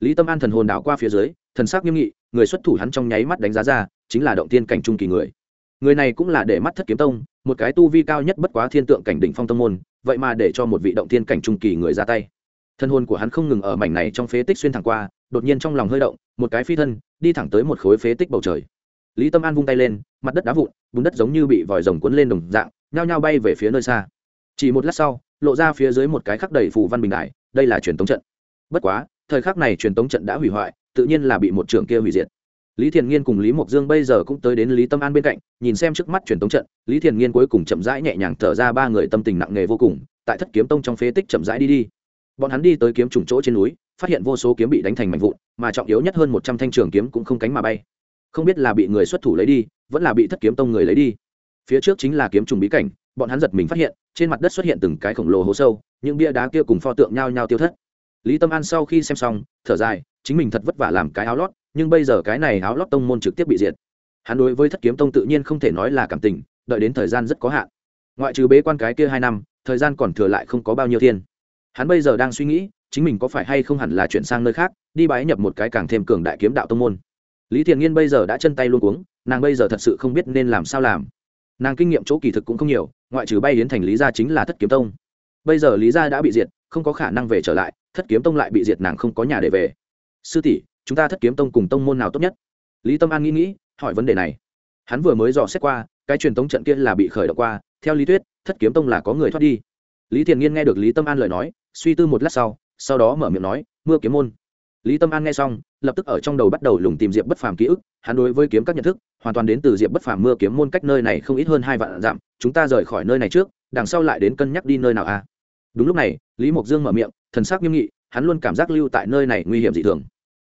Lý tâm an thần hồn đảo qua phía dưới, thần sắc nghiêm nghị, người xuất thủ hắn trong nháy mắt đánh giá ra, chính là động tiên cảnh trung kỳ người. Người này cũng là để mắt thất kiếm tông, một cái tu vi cao nhất bất quá thiên tượng cảnh đỉnh phong tông môn, vậy mà để cho một vị động tiên cảnh trung kỳ người ra tay. Thân hồn của hắn không ngừng ở mảnh này trong phế tích xuyên thẳng qua, đột nhiên trong lòng hơi động, một cái phi thân, đi thẳng tới một khối phế tích bầu trời. Lý tâm an vung tay lên, mặt đất đá vụn, bùn đất giống như bị vòi rồng cuốn lên đồng dạng nhao nhao bay về phía nơi xa. Chỉ một lát sau, lộ ra phía dưới một cái khắc đầy phù văn bình đại, đây là truyền tống trận. Bất quá, thời khắc này truyền tống trận đã hủy hoại, tự nhiên là bị một trưởng kia hủy diệt. Lý thiền nghiên cùng lý mộc dương bây giờ cũng tới đến lý tâm an bên cạnh, nhìn xem trước mắt truyền tống trận, lý thiền nghiên cuối cùng chậm rãi nhẹ nhàng thở ra ba người tâm tình nặng nề vô cùng, tại thất kiếm tông trong phế tích chậm rãi đi đi. Bọn hắn đi tới kiếm trùng chỗ trên núi, phát hiện vô số kiếm bị đánh thành mảnh vụn, mà trọng yếu nhất hơn một trăm thanh trường kiếm cũng không cánh mà bay. Không biết là bị người xuất thủ lấy đi, vẫn là bị thất kiếm tông người lấy đi phía trước chính là kiếm trùng bí cảnh, bọn hắn giật mình phát hiện, trên mặt đất xuất hiện từng cái khổng lồ hố sâu, những bia đá kia cùng pho tượng nhao nhao tiêu thất. Lý tâm an sau khi xem xong, thở dài, chính mình thật vất vả làm cái áo lót, nhưng bây giờ cái này áo lót tông môn trực tiếp bị diệt. Hắn đối với thất kiếm tông tự nhiên không thể nói là cảm tình, đợi đến thời gian rất có hạn. Ngoại trừ bế quan cái kia hai năm, thời gian còn thừa lại không có bao nhiêu thiên. Hắn bây giờ đang suy nghĩ, chính mình có phải hay không hẳn là chuyển sang nơi khác, đi bái nhập một cái càng thêm cường đại kiếm đạo tông môn. Lý Thiện nghiên bây giờ đã chân tay luôn cuống, nàng bây giờ thật sự không biết nên làm sao làm nàng kinh nghiệm chỗ kỳ thực cũng không nhiều, ngoại trừ bay đến thành lý gia chính là thất kiếm tông. Bây giờ lý gia đã bị diệt, không có khả năng về trở lại, thất kiếm tông lại bị diệt nàng không có nhà để về. Sư tỷ, chúng ta thất kiếm tông cùng tông môn nào tốt nhất? Lý tâm an nghĩ nghĩ, hỏi vấn đề này. Hắn vừa mới dò xét qua, cái truyền tống trận kia là bị khởi động qua, theo lý thuyết, thất kiếm tông là có người thoát đi. Lý thiền nghiên nghe được lý tâm an lời nói, suy tư một lát sau sau đó mở miệng nói, mưa kiếm môn lý tâm an nghe xong, lập tức ở trong đầu bắt đầu lùng tìm diệp bất phàm ký ức, hắn đối với kiếm các nhận thức, hoàn toàn đến từ diệp bất phàm mưa kiếm môn cách nơi này không ít hơn hai vạn dặm, chúng ta rời khỏi nơi này trước, đằng sau lại đến cân nhắc đi nơi nào a à? đúng lúc này, lý mộc dương mở miệng, thần sắc nghiêm nghị, hắn luôn cảm giác lưu tại nơi này nguy hiểm dị thường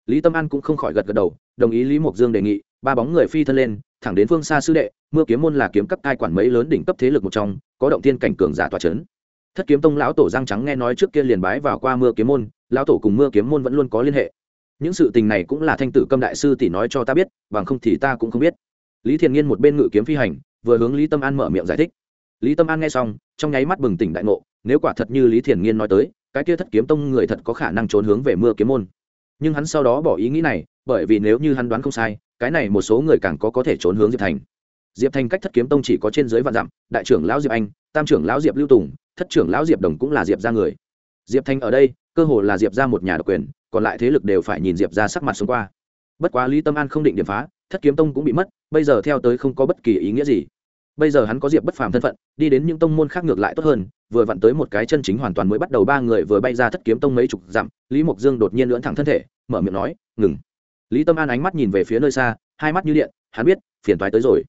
lý tâm an cũng không khỏi gật gật đầu, đồng ý lý mộc dương đề nghị, ba bóng người phi thân lên, thẳng đến phương xa sư đệ, mưa kiếm môn là kiếm cấp cai quản mấy lớn đỉnh cấp thế lực một trong, có động thiên cảnh cường giả tòa c thất kiếm tông lão tổ giang trắng nghe nói trước kia liền bái vào qua mưa kiếm môn, lão tổ cùng mưa kiếm môn vẫn luôn có liên hệ. Những sự tình này cũng là thanh tử câm đại sư tỷ nói cho ta biết, bằng không thì ta cũng không biết. Lý thiền nghiên một bên ngự kiếm phi hành, vừa hướng lý tâm an mở miệng giải thích. Lý tâm an nghe xong, trong nháy mắt bừng tỉnh đại ngộ, nếu quả thật như lý thiền nghiên nói tới, cái kia thất kiếm tông người thật có khả năng trốn hướng về mưa kiếm môn. Nhưng hắn sau đó bỏ ý nghĩ này, bởi vì nếu như hắn đoán không sai, cái này một số người càng có có thể trốn hướng diệp thành. Diệp thành cách thất kiếm tông chỉ có trên dưới vạn dặm, đại trưởng lão diệp anh, tam trưởng lão diệp lưu tùng thất trưởng lão diệp đồng cũng là diệp ra người. Diệp Thanh ở đây, cơ hồ là diệp ra một nhà độc quyền, còn lại thế lực đều phải nhìn diệp ra sắc mặt xuống qua. Bất quá lý tâm an không định điểm phá, thất kiếm tông cũng bị mất, bây giờ theo tới không có bất kỳ ý nghĩa gì. Bây giờ hắn có diệp bất phàm thân phận, đi đến những tông môn khác ngược lại tốt hơn, vừa vặn tới một cái chân chính hoàn toàn mới bắt đầu ba người vừa bay ra thất kiếm tông mấy chục dặm, lý mộc dương đột nhiên lưỡn thẳng thân thể, mở miệng nói, ngừng. Lý tâm an ánh mắt nhìn về phía nơi xa, hai mắt như điện, hắn biết, phiền toái tới rồi.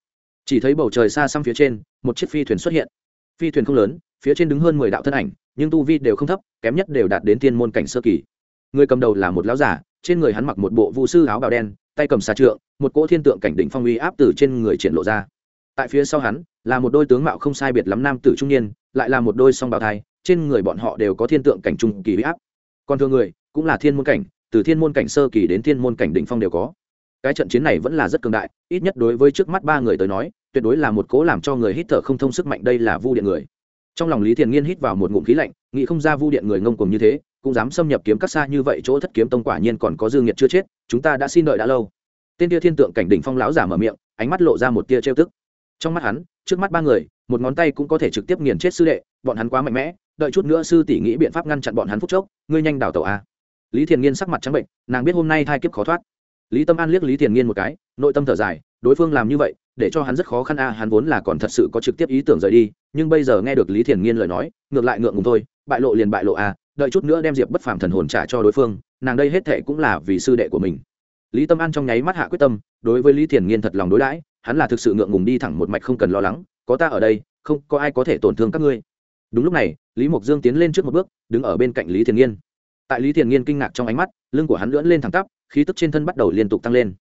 Chỉ thấy bầu trời xa xăm phía trên, một chiếc phi thuyền xuất hiện phi thuyền không lớn, phía trên đứng hơn mười đạo thân ảnh, nhưng tu vi đều không thấp, kém nhất đều đạt đến thiên môn cảnh sơ kỳ. Người cầm đầu là một lão giả trên người hắn mặc một bộ vũ sư áo bào đen, tay cầm xà trượng, một cỗ thiên tượng cảnh đỉnh phong uy áp từ trên người triển lộ ra. Tại phía sau hắn, là một đôi tướng mạo không sai biệt lắm nam tử trung niên, lại là một đôi song bào thai, trên người bọn họ đều có thiên tượng cảnh trung kỳ uy áp. Còn thường người, cũng là thiên môn cảnh, từ thiên môn cảnh sơ kỳ đến thiên môn cảnh đỉnh phong đều có. Cái trận chiến này vẫn là rất cường đại, ít nhất đối với trước mắt ba người tới nói tuyệt đối là một cố làm cho người hít thở không thông sức mạnh, đây là vu điện người. Trong lòng lý thiền nghiên hít vào một ngụm khí lạnh, nghĩ không ra vu điện người ngông cùng như thế, cũng dám xâm nhập kiếm các xa như vậy, chỗ thất kiếm tông quả nhiên còn có dương nhiệt chưa chết, chúng ta đã xin đợi đã lâu. Tên tia thiên tượng cảnh đỉnh phong lão giả mở miệng, ánh mắt lộ ra một tia trêu tức. Trong mắt hắn, trước mắt ba người, một ngón tay cũng có thể trực tiếp nghiền chết sư đệ, bọn hắn quá mạnh mẽ, đợi chút nữa sư tỷ nghĩ biện pháp ngăn chặn bọn hắn phúc chốc, ngươi nhanh đào tẩu a. Lý thiền nghiên sắc mặt trắng bệnh, nàng biết hôm nay thai kiếp khó thoát. Lý tâm an liếc lý thiền nghiên một cái, nội tâm thở dài đối phương làm như vậy, để cho hắn rất khó khăn. A, hắn vốn là còn thật sự có trực tiếp ý tưởng rời đi, nhưng bây giờ nghe được lý thiền nghiên lời nói, ngược lại ngượng ngùng thôi, bại lộ liền bại lộ. A, đợi chút nữa đem diệp bất phàm thần hồn trả cho đối phương, nàng đây hết thệ cũng là vì sư đệ của mình. Lý tâm an trong nháy mắt hạ quyết tâm, đối với lý thiền nghiên thật lòng đối đãi, hắn là thực sự ngượng ngùng đi thẳng một mạch không cần lo lắng, có ta ở đây, không có ai có thể tổn thương các ngươi. Đúng lúc này, lý mộc dương tiến lên trước một bước, đứng ở bên cạnh lý thiền nghiên. Tại lý thiền nghiên kinh ngạc trong ánh mắt, lưng của hắn lưỡn lên thẳng tắp, khí tức trên thân bắt đầu liên tục tăng lên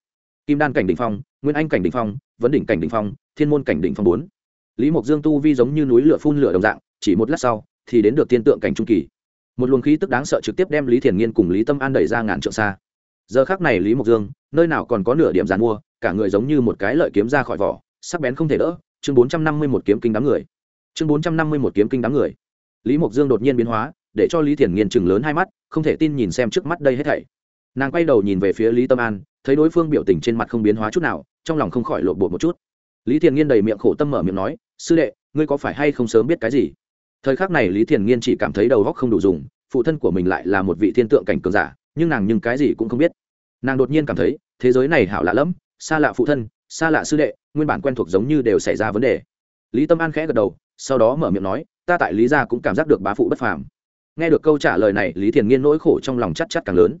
kim đan cảnh đ ỉ n h phong, nguyên anh cảnh đ ỉ n h phong, vấn đỉnh cảnh đ ỉ n h phong, thiên môn cảnh đ ỉ n h phong bốn. Lý mộc dương tu vi giống như núi lửa phun lửa đồng dạng, chỉ một lát sau, thì đến được Thiên tượng cảnh trung kỳ. Một luồng khí tức đáng sợ trực tiếp đem lý thiền nghiên cùng lý tâm an đẩy ra ngàn trượng xa. Giờ khác này lý mộc dương, nơi nào còn có nửa điểm giàn mua, cả người giống như một cái lợi kiếm ra khỏi vỏ, sắc bén không thể đỡ, chương bốn trăm năm mươi một kiếm kinh đám người. Chương bốn trăm năm mươi một kiếm kinh đám người. Lý mộc dương đột nhiên biến hóa, để cho lý thiền nghiên chừng lớn hai mắt, không thể tin nhìn xem trước mắt đây hết thảy nàng quay đầu nhìn về phía lý tâm an, thấy đối phương biểu tình trên mặt không biến hóa chút nào, trong lòng không khỏi lộ bột một chút. Lý thiền nghiên đầy miệng khổ tâm mở miệng nói, sư đệ, ngươi có phải hay không sớm biết cái gì? Thời khắc này lý thiền nghiên chỉ cảm thấy đầu góc không đủ dùng, phụ thân của mình lại là một vị thiên tượng cảnh cường giả, nhưng nàng nhưng cái gì cũng không biết. Nàng đột nhiên cảm thấy, thế giới này hảo lạ lẫm, xa lạ phụ thân, xa lạ sư đệ, nguyên bản quen thuộc giống như đều xảy ra vấn đề. Lý tâm an khẽ gật đầu, sau đó mở miệng nói, ta tại lý gia cũng cảm giác được bá phụ bất phàm. Nghe được câu trả lời này, lý thiền nghiên nỗi khổ trong lòng chắc chắc càng lớn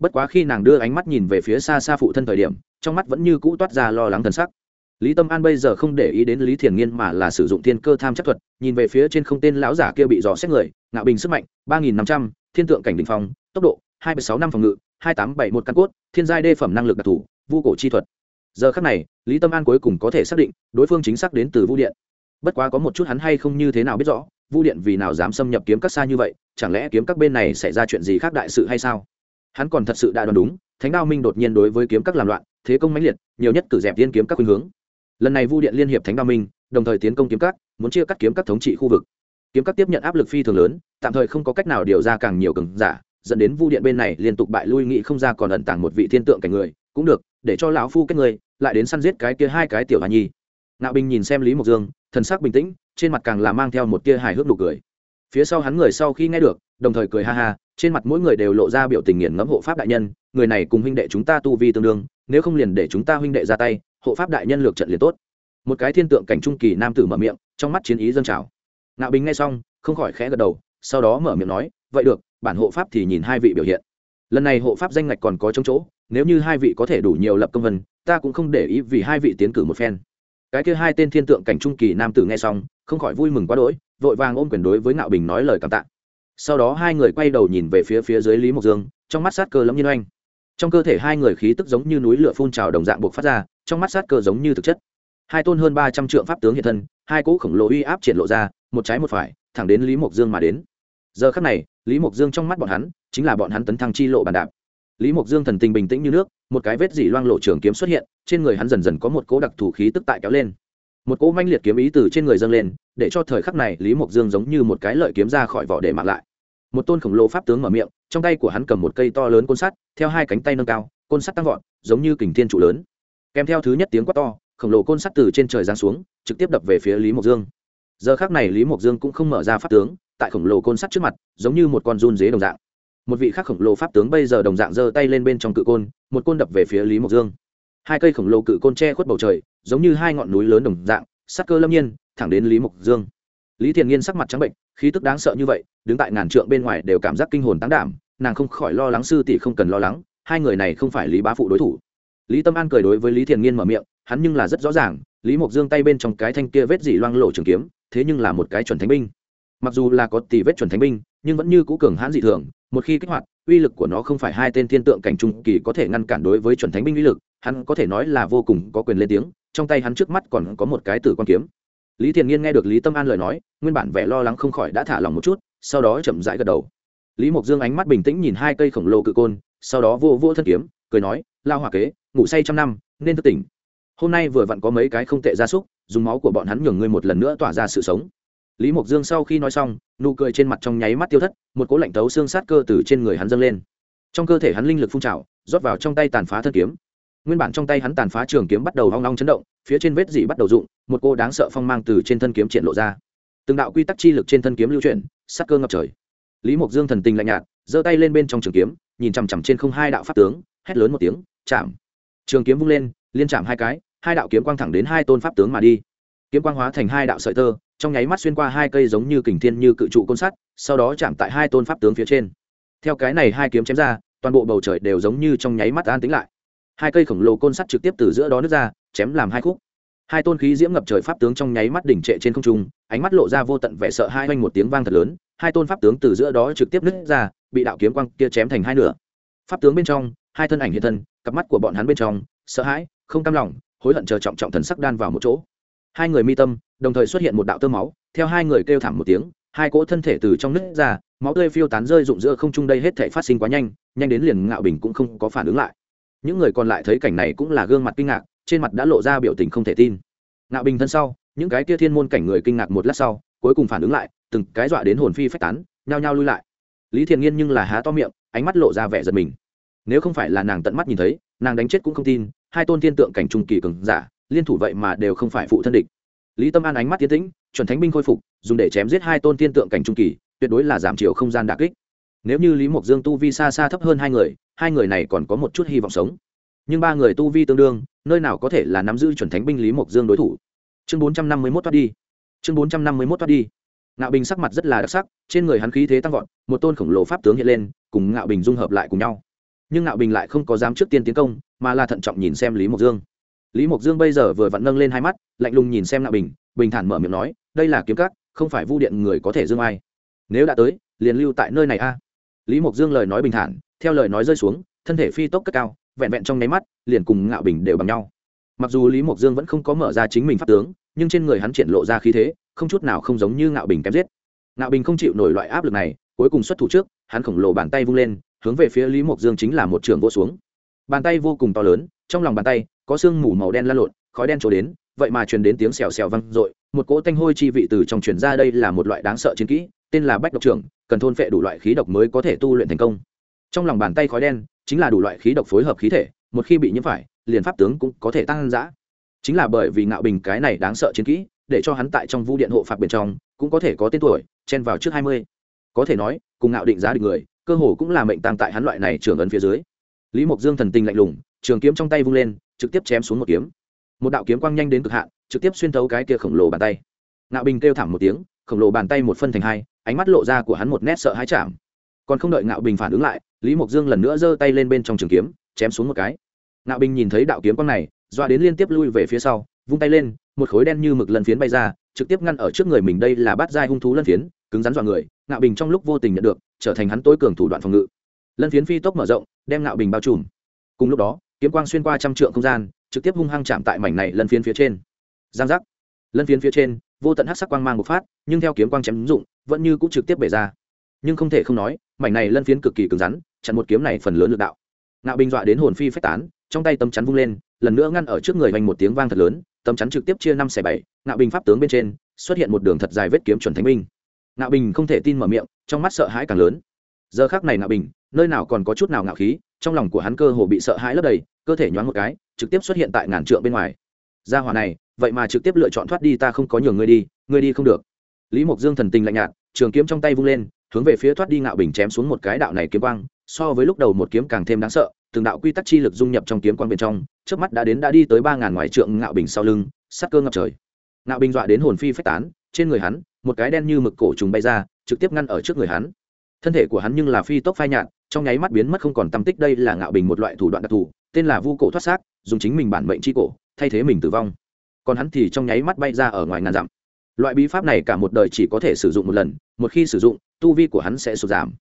bất quá khi nàng đưa ánh mắt nhìn về phía xa xa phụ thân thời điểm, trong mắt vẫn như cũ toát ra lo lắng thần sắc. Lý tâm an bây giờ không để ý đến lý thiền nghiên mà là sử dụng thiên cơ tham chất thuật, nhìn về phía trên không tên lão giả kia bị dò xét người, ngạo bình sức mạnh, ba nghìn năm trăm, thiên tượng cảnh đình phong, tốc độ, hai mươi sáu năm phòng ngự, hai tám bảy một căn cốt, thiên giai đê phẩm năng lực đặc thù, vu cổ chi thuật. Giờ khắc này, lý tâm an cuối cùng có thể xác định, đối phương chính xác đến từ vu điện. Bất quá có một chút hắn hay không như thế nào biết rõ, vu điện vì nào dám xâm nhập kiếm các xa như vậy, chẳng lẽ kiếm các bên này xảy ra chuyện gì khác đại sự hay sao? Hắn còn thật sự đã đoán đúng, thánh đao minh đột nhiên đối với kiếm các làm loạn, thế công mãnh liệt, nhiều nhất cử dẹp tiên kiếm các khuynh hướng. Lần này vu điện liên hiệp thánh đao minh, đồng thời tiến công kiếm các, muốn chia cắt kiếm các thống trị khu vực. Kiếm các tiếp nhận áp lực phi thường lớn, tạm thời không có cách nào điều ra càng nhiều cường giả, dẫn đến vu điện bên này liên tục bại lui nghị không ra còn ẩn tàng một vị thiên tượng cảnh người. Cũng được, để cho lão phu kết người, lại đến săn giết cái kia hai cái tiểu hà nhi. Nạo bình nhìn xem lý mộc dương, thần sắc bình tĩnh, trên mặt càng là mang theo một tia hài hước nụ cười. Phía sau hắn người sau khi nghe được đồng thời cười ha ha, trên mặt mỗi người đều lộ ra biểu tình nghiền ngẫm hộ pháp đại nhân, người này cùng huynh đệ chúng ta tu vi tương đương, nếu không liền để chúng ta huynh đệ ra tay, hộ pháp đại nhân lược trận liền tốt. Một cái thiên tượng cảnh trung kỳ nam tử mở miệng, trong mắt chiến ý dâng trào. Nạo bình nghe xong, không khỏi khẽ gật đầu, sau đó mở miệng nói, vậy được, bản hộ pháp thì nhìn hai vị biểu hiện. Lần này hộ pháp danh ngạch còn có trong chỗ, nếu như hai vị có thể đủ nhiều lập công vân, ta cũng không để ý vì hai vị tiến cử một phen. Cái kia hai tên thiên tượng cảnh trung kỳ nam tử nghe xong, không khỏi vui mừng quá đỗi, vội vàng ôm quyền đối với ngạo bình nói lời cảm tạ sau đó hai người quay đầu nhìn về phía phía dưới lý mộc dương, trong mắt sát cơ lẫm nhiên oanh. Trong cơ thể hai người khí tức giống như núi lửa phun trào đồng dạng buộc phát ra, trong mắt sát cơ giống như thực chất. Hai tôn hơn ba trăm trượng pháp tướng hiện thân, hai cỗ khổng lồ uy áp triển lộ ra, một trái một phải, thẳng đến lý mộc dương mà đến. Giờ khắc này, lý mộc dương trong mắt bọn hắn, chính là bọn hắn tấn thăng chi lộ bàn đạp. Lý mộc dương thần tình bình tĩnh như nước, một cái vết dỉ loang lộ trường kiếm xuất hiện, trên người hắn dần dần có một cỗ đặc thù khí tức tại kéo lên. Một cỗ manh liệt kiếm ý từ trên người dâng lên, để cho thời khắc này lý mộc dương giống như một cái lợi kiếm ra khỏi vỏ để mặc lại một tôn khổng lồ pháp tướng mở miệng, trong tay của hắn cầm một cây to lớn côn sắt, theo hai cánh tay nâng cao, côn sắt tăng vọt, giống như kình thiên trụ lớn. Kèm theo thứ nhất tiếng quát to, khổng lồ côn sắt từ trên trời giáng xuống, trực tiếp đập về phía lý mộc dương. Giờ khác này lý mộc dương cũng không mở ra pháp tướng, tại khổng lồ côn sắt trước mặt, giống như một con run dế đồng dạng. Một vị khác khổng lồ pháp tướng bây giờ đồng dạng giơ tay lên bên trong cự côn, một côn đập về phía lý mộc dương. Hai cây khổng lồ cự côn che khuất bầu trời, giống như hai ngọn núi lớn đồng dạng, sắc cơ lâm nhiên, thẳng đến lý mộc dương. Lý thiện nghiên sắc mặt trắng bệnh khí tức đáng sợ như vậy, đứng tại ngàn trượng bên ngoài đều cảm giác kinh hồn tán đảm, nàng không khỏi lo lắng sư tỷ không cần lo lắng, hai người này không phải lý bá phụ đối thủ. Lý tâm an cười đối với lý thiền nghiên mở miệng, hắn nhưng là rất rõ ràng, lý mộc dương tay bên trong cái thanh kia vết dỉ loang lộ trường kiếm, thế nhưng là một cái chuẩn thánh binh. Mặc dù là có tỷ vết chuẩn thánh binh, nhưng vẫn như cũ cường hãn dị thường, một khi kích hoạt, uy lực của nó không phải hai tên thiên tượng cảnh trung kỳ có thể ngăn cản đối với chuẩn thánh binh uy lực, hắn có thể nói là vô cùng có quyền lên tiếng, trong tay hắn trước mắt còn có một cái tử quan kiếm lý thiền nghiên nghe được lý tâm an lời nói, nguyên bản vẻ lo lắng không khỏi đã thả lòng một chút, sau đó chậm rãi gật đầu. Lý mộc dương ánh mắt bình tĩnh nhìn hai cây khổng lồ cự côn, sau đó vô vô thân kiếm, cười nói, lao hỏa kế, ngủ say trăm năm, nên thức tỉnh. Hôm nay vừa vặn có mấy cái không tệ gia súc, dùng máu của bọn hắn nhường ngươi một lần nữa tỏa ra sự sống. Lý mộc dương sau khi nói xong, nụ cười trên mặt trong nháy mắt tiêu thất, một cỗ lạnh tấu xương sát cơ từ trên người hắn dâng lên. Trong cơ thể hắn linh lực phun trào, rót vào trong tay tàn phá thân kiếm nguyên bản trong tay hắn tàn phá trường kiếm bắt đầu hoang long chấn động, phía trên vết dị bắt đầu rụng, một cô đáng sợ phong mang từ trên thân kiếm triển lộ ra. Từng đạo quy tắc chi lực trên thân kiếm lưu chuyển, sắc cơ ngập trời. Lý mộc dương thần tình lạnh nhạt, giơ tay lên bên trong trường kiếm, nhìn chằm chằm trên không hai đạo pháp tướng, hét lớn một tiếng, chạm! Trường kiếm vung lên, liên chạm hai cái, hai đạo kiếm quang thẳng đến hai tôn pháp tướng mà đi. Kiếm quang hóa thành hai đạo sợi tơ, trong nháy mắt xuyên qua hai cây giống như kình thiên như cự trụ côn sắt, sau đó chạm tại hai tôn pháp tướng phía trên. Theo cái này hai kiếm chém ra, toàn bộ bầu trời đều giống như trong nháy mắt an tính lại hai cây khổng lồ côn sắt trực tiếp từ giữa đó nước ra, chém làm hai khúc. Hai tôn khí diễm ngập trời pháp tướng trong nháy mắt đỉnh trệ trên không trung, ánh mắt lộ ra vô tận vẻ sợ hai oanh một tiếng vang thật lớn, hai tôn pháp tướng từ giữa đó trực tiếp nứt ra, bị đạo kiếm quang kia chém thành hai nửa. Pháp tướng bên trong, hai thân ảnh hiện thân, cặp mắt của bọn hắn bên trong, sợ hãi, không cam lòng, hối hận chờ trọng trọng thần sắc đan vào một chỗ. Hai người mi tâm, đồng thời xuất hiện một đạo tơ máu, theo hai người kêu thảm một tiếng, hai cỗ thân thể từ trong nứt ra, máu tươi phiêu tán rơi rụng giữa không trung, đây hết thể phát sinh quá nhanh nhanh đến liền ngạo bình cũng không có phản ứng lại những người còn lại thấy cảnh này cũng là gương mặt kinh ngạc, trên mặt đã lộ ra biểu tình không thể tin. Ngạo bình thân sau, những cái kia thiên môn cảnh người kinh ngạc một lát sau, cuối cùng phản ứng lại, từng cái dọa đến hồn phi phách tán, nhao nhao lui lại. Lý thiền nghiên nhưng là há to miệng, ánh mắt lộ ra vẻ giật mình. Nếu không phải là nàng tận mắt nhìn thấy, nàng đánh chết cũng không tin, hai tôn thiên tượng cảnh trung kỳ cường giả, liên thủ vậy mà đều không phải phụ thân địch. Lý tâm an ánh mắt tiến tĩnh, chuẩn thánh binh khôi phục, dùng để chém giết hai tôn thiên tượng cảnh trung kỳ, tuyệt đối là giảm chiều không gian đà kích. Nếu như lý mộc dương tu vi xa xa thấp hơn hai người hai người này còn có một chút hy vọng sống. Nhưng ba người tu vi tương đương, nơi nào có thể là nắm giữ chuẩn thánh binh lý mộc dương đối thủ? Chương bốn trăm năm mươi mốt thoát đi. Chương bốn trăm năm mươi mốt thoát đi. Ngạo bình sắc mặt rất là đặc sắc, trên người hắn khí thế tăng vọt, một tôn khổng lồ pháp tướng hiện lên, cùng ngạo bình dung hợp lại cùng nhau. Nhưng ngạo bình lại không có dám trước tiên tiến công, mà là thận trọng nhìn xem lý mộc dương. Lý mộc dương bây giờ vừa vặn nâng lên hai mắt, lạnh lùng nhìn xem ngạo bình bình thản mở miệng nói, đây là kiếm cắt không phải vu điện người có thể dương ai. Nếu đã tới, liền lưu tại nơi này a. Lý mộc dương lời nói bình thản theo lời nói rơi xuống, thân thể phi tốc cất cao, vẹn vẹn trong nháy mắt, liền cùng ngạo bình đều bằng nhau. Mặc dù lý mộc dương vẫn không có mở ra chính mình pháp tướng, nhưng trên người hắn triển lộ ra khí thế, không chút nào không giống như ngạo bình kém giết. Ngạo bình không chịu nổi loại áp lực này, cuối cùng xuất thủ trước, hắn khổng lồ bàn tay vung lên, hướng về phía lý mộc dương chính là một trường vỗ xuống. Bàn tay vô cùng to lớn, trong lòng bàn tay, có sương mù màu đen lan lộn, khói đen trổ đến, vậy mà truyền đến tiếng xèo xèo vang dội, một cỗ tanh hôi chi vị từ trong truyền ra đây là một loại đáng sợ chiến kỹ, tên là bách độc trưởng, cần thôn phệ đủ loại khí độc mới có thể tu luyện thành công trong lòng bàn tay khói đen, chính là đủ loại khí độc phối hợp khí thể, một khi bị nhiễm phải, liền pháp tướng cũng có thể tăng giã chính là bởi vì ngạo bình cái này đáng sợ chiến kỹ, để cho hắn tại trong vu điện hộ phạt bên trong, cũng có thể có tên tuổi, chen vào trước hai mươi. Có thể nói, cùng ngạo định giá được người, cơ hồ cũng là mệnh tăng tại hắn loại này trường ấn phía dưới. Lý mộc dương thần tình lạnh lùng, trường kiếm trong tay vung lên, trực tiếp chém xuống một kiếm. Một đạo kiếm quang nhanh đến cực hạn, trực tiếp xuyên thấu cái kia khổng lồ bàn tay. Ngạo bình kêu thảm một tiếng, khổng lồ bàn tay một phân thành hai, ánh mắt lộ ra của hắn một nét sợ hãi chạm còn không đợi ngạo bình phản ứng lại, lý mộc dương lần nữa giơ tay lên bên trong trường kiếm, chém xuống một cái. Ngạo bình nhìn thấy đạo kiếm quang này doa đến liên tiếp lui về phía sau, vung tay lên, một khối đen như mực lần phiến bay ra, trực tiếp ngăn ở trước người mình đây là bát giai hung thú lân phiến, cứng rắn dọa người, ngạo bình trong lúc vô tình nhận được, trở thành hắn tối cường thủ đoạn phòng ngự. Lân phiến phi tốc mở rộng, đem ngạo bình bao trùm. Cùng lúc đó, kiếm quang xuyên qua trăm trượng không gian, trực tiếp hung hăng chạm tại mảnh này lân phiến phía trên. Giang giác. Lân phiến phía trên, vô tận hắc sắc quang mang một phát, nhưng theo kiếm quang chém dụng, vẫn như cũng trực tiếp bể ra nhưng không thể không nói, mảnh này lân phiến cực kỳ cứng rắn, chặn một kiếm này phần lớn lực đạo. Ngạo bình dọa đến hồn phi phách tán, trong tay tấm chắn vung lên, lần nữa ngăn ở trước người vành một tiếng vang thật lớn, tấm chắn trực tiếp chia năm xẻ bảy, ngạo bình pháp tướng bên trên, xuất hiện một đường thật dài vết kiếm chuẩn thánh binh. Ngạo bình không thể tin mở miệng, trong mắt sợ hãi càng lớn. Giờ khác này ngạo bình nơi nào còn có chút nào ngạo khí, trong lòng của hắn cơ hồ bị sợ hãi lấp đầy, cơ thể nhoáng một cái, trực tiếp xuất hiện tại ngàn trượng bên ngoài. Gia hỏa này, vậy mà trực tiếp lựa chọn thoát đi, ta không có nhường ngươi đi ngươi đi không được. Lý mộc dương thần tình lạnh nhạt, trường kiếm trong tay vung lên hướng về phía thoát đi ngạo bình chém xuống một cái đạo này kiếm quang, so với lúc đầu một kiếm càng thêm đáng sợ, từng đạo quy tắc chi lực dung nhập trong kiếm quang bên trong, trước mắt đã đến đã đi tới ba ngàn ngoài trượng ngạo bình sau lưng, sát cơ ngập trời. Ngạo bình dọa đến hồn phi phách tán, trên người hắn, một cái đen như mực cổ trùng bay ra, trực tiếp ngăn ở trước người hắn. Thân thể của hắn nhưng là phi tốc phai nhạt, trong nháy mắt biến mất không còn tâm tích, đây là ngạo bình một loại thủ đoạn đặc thù, tên là vu cổ thoát xác, dùng chính mình bản mệnh chi cổ, thay thế mình tử vong. Còn hắn thì trong nháy mắt bay ra ở ngoài ngàn dặm. Loại bí pháp này cả một đời chỉ có thể sử dụng một lần, một khi sử dụng tu vi của hắn sẽ sụt giảm.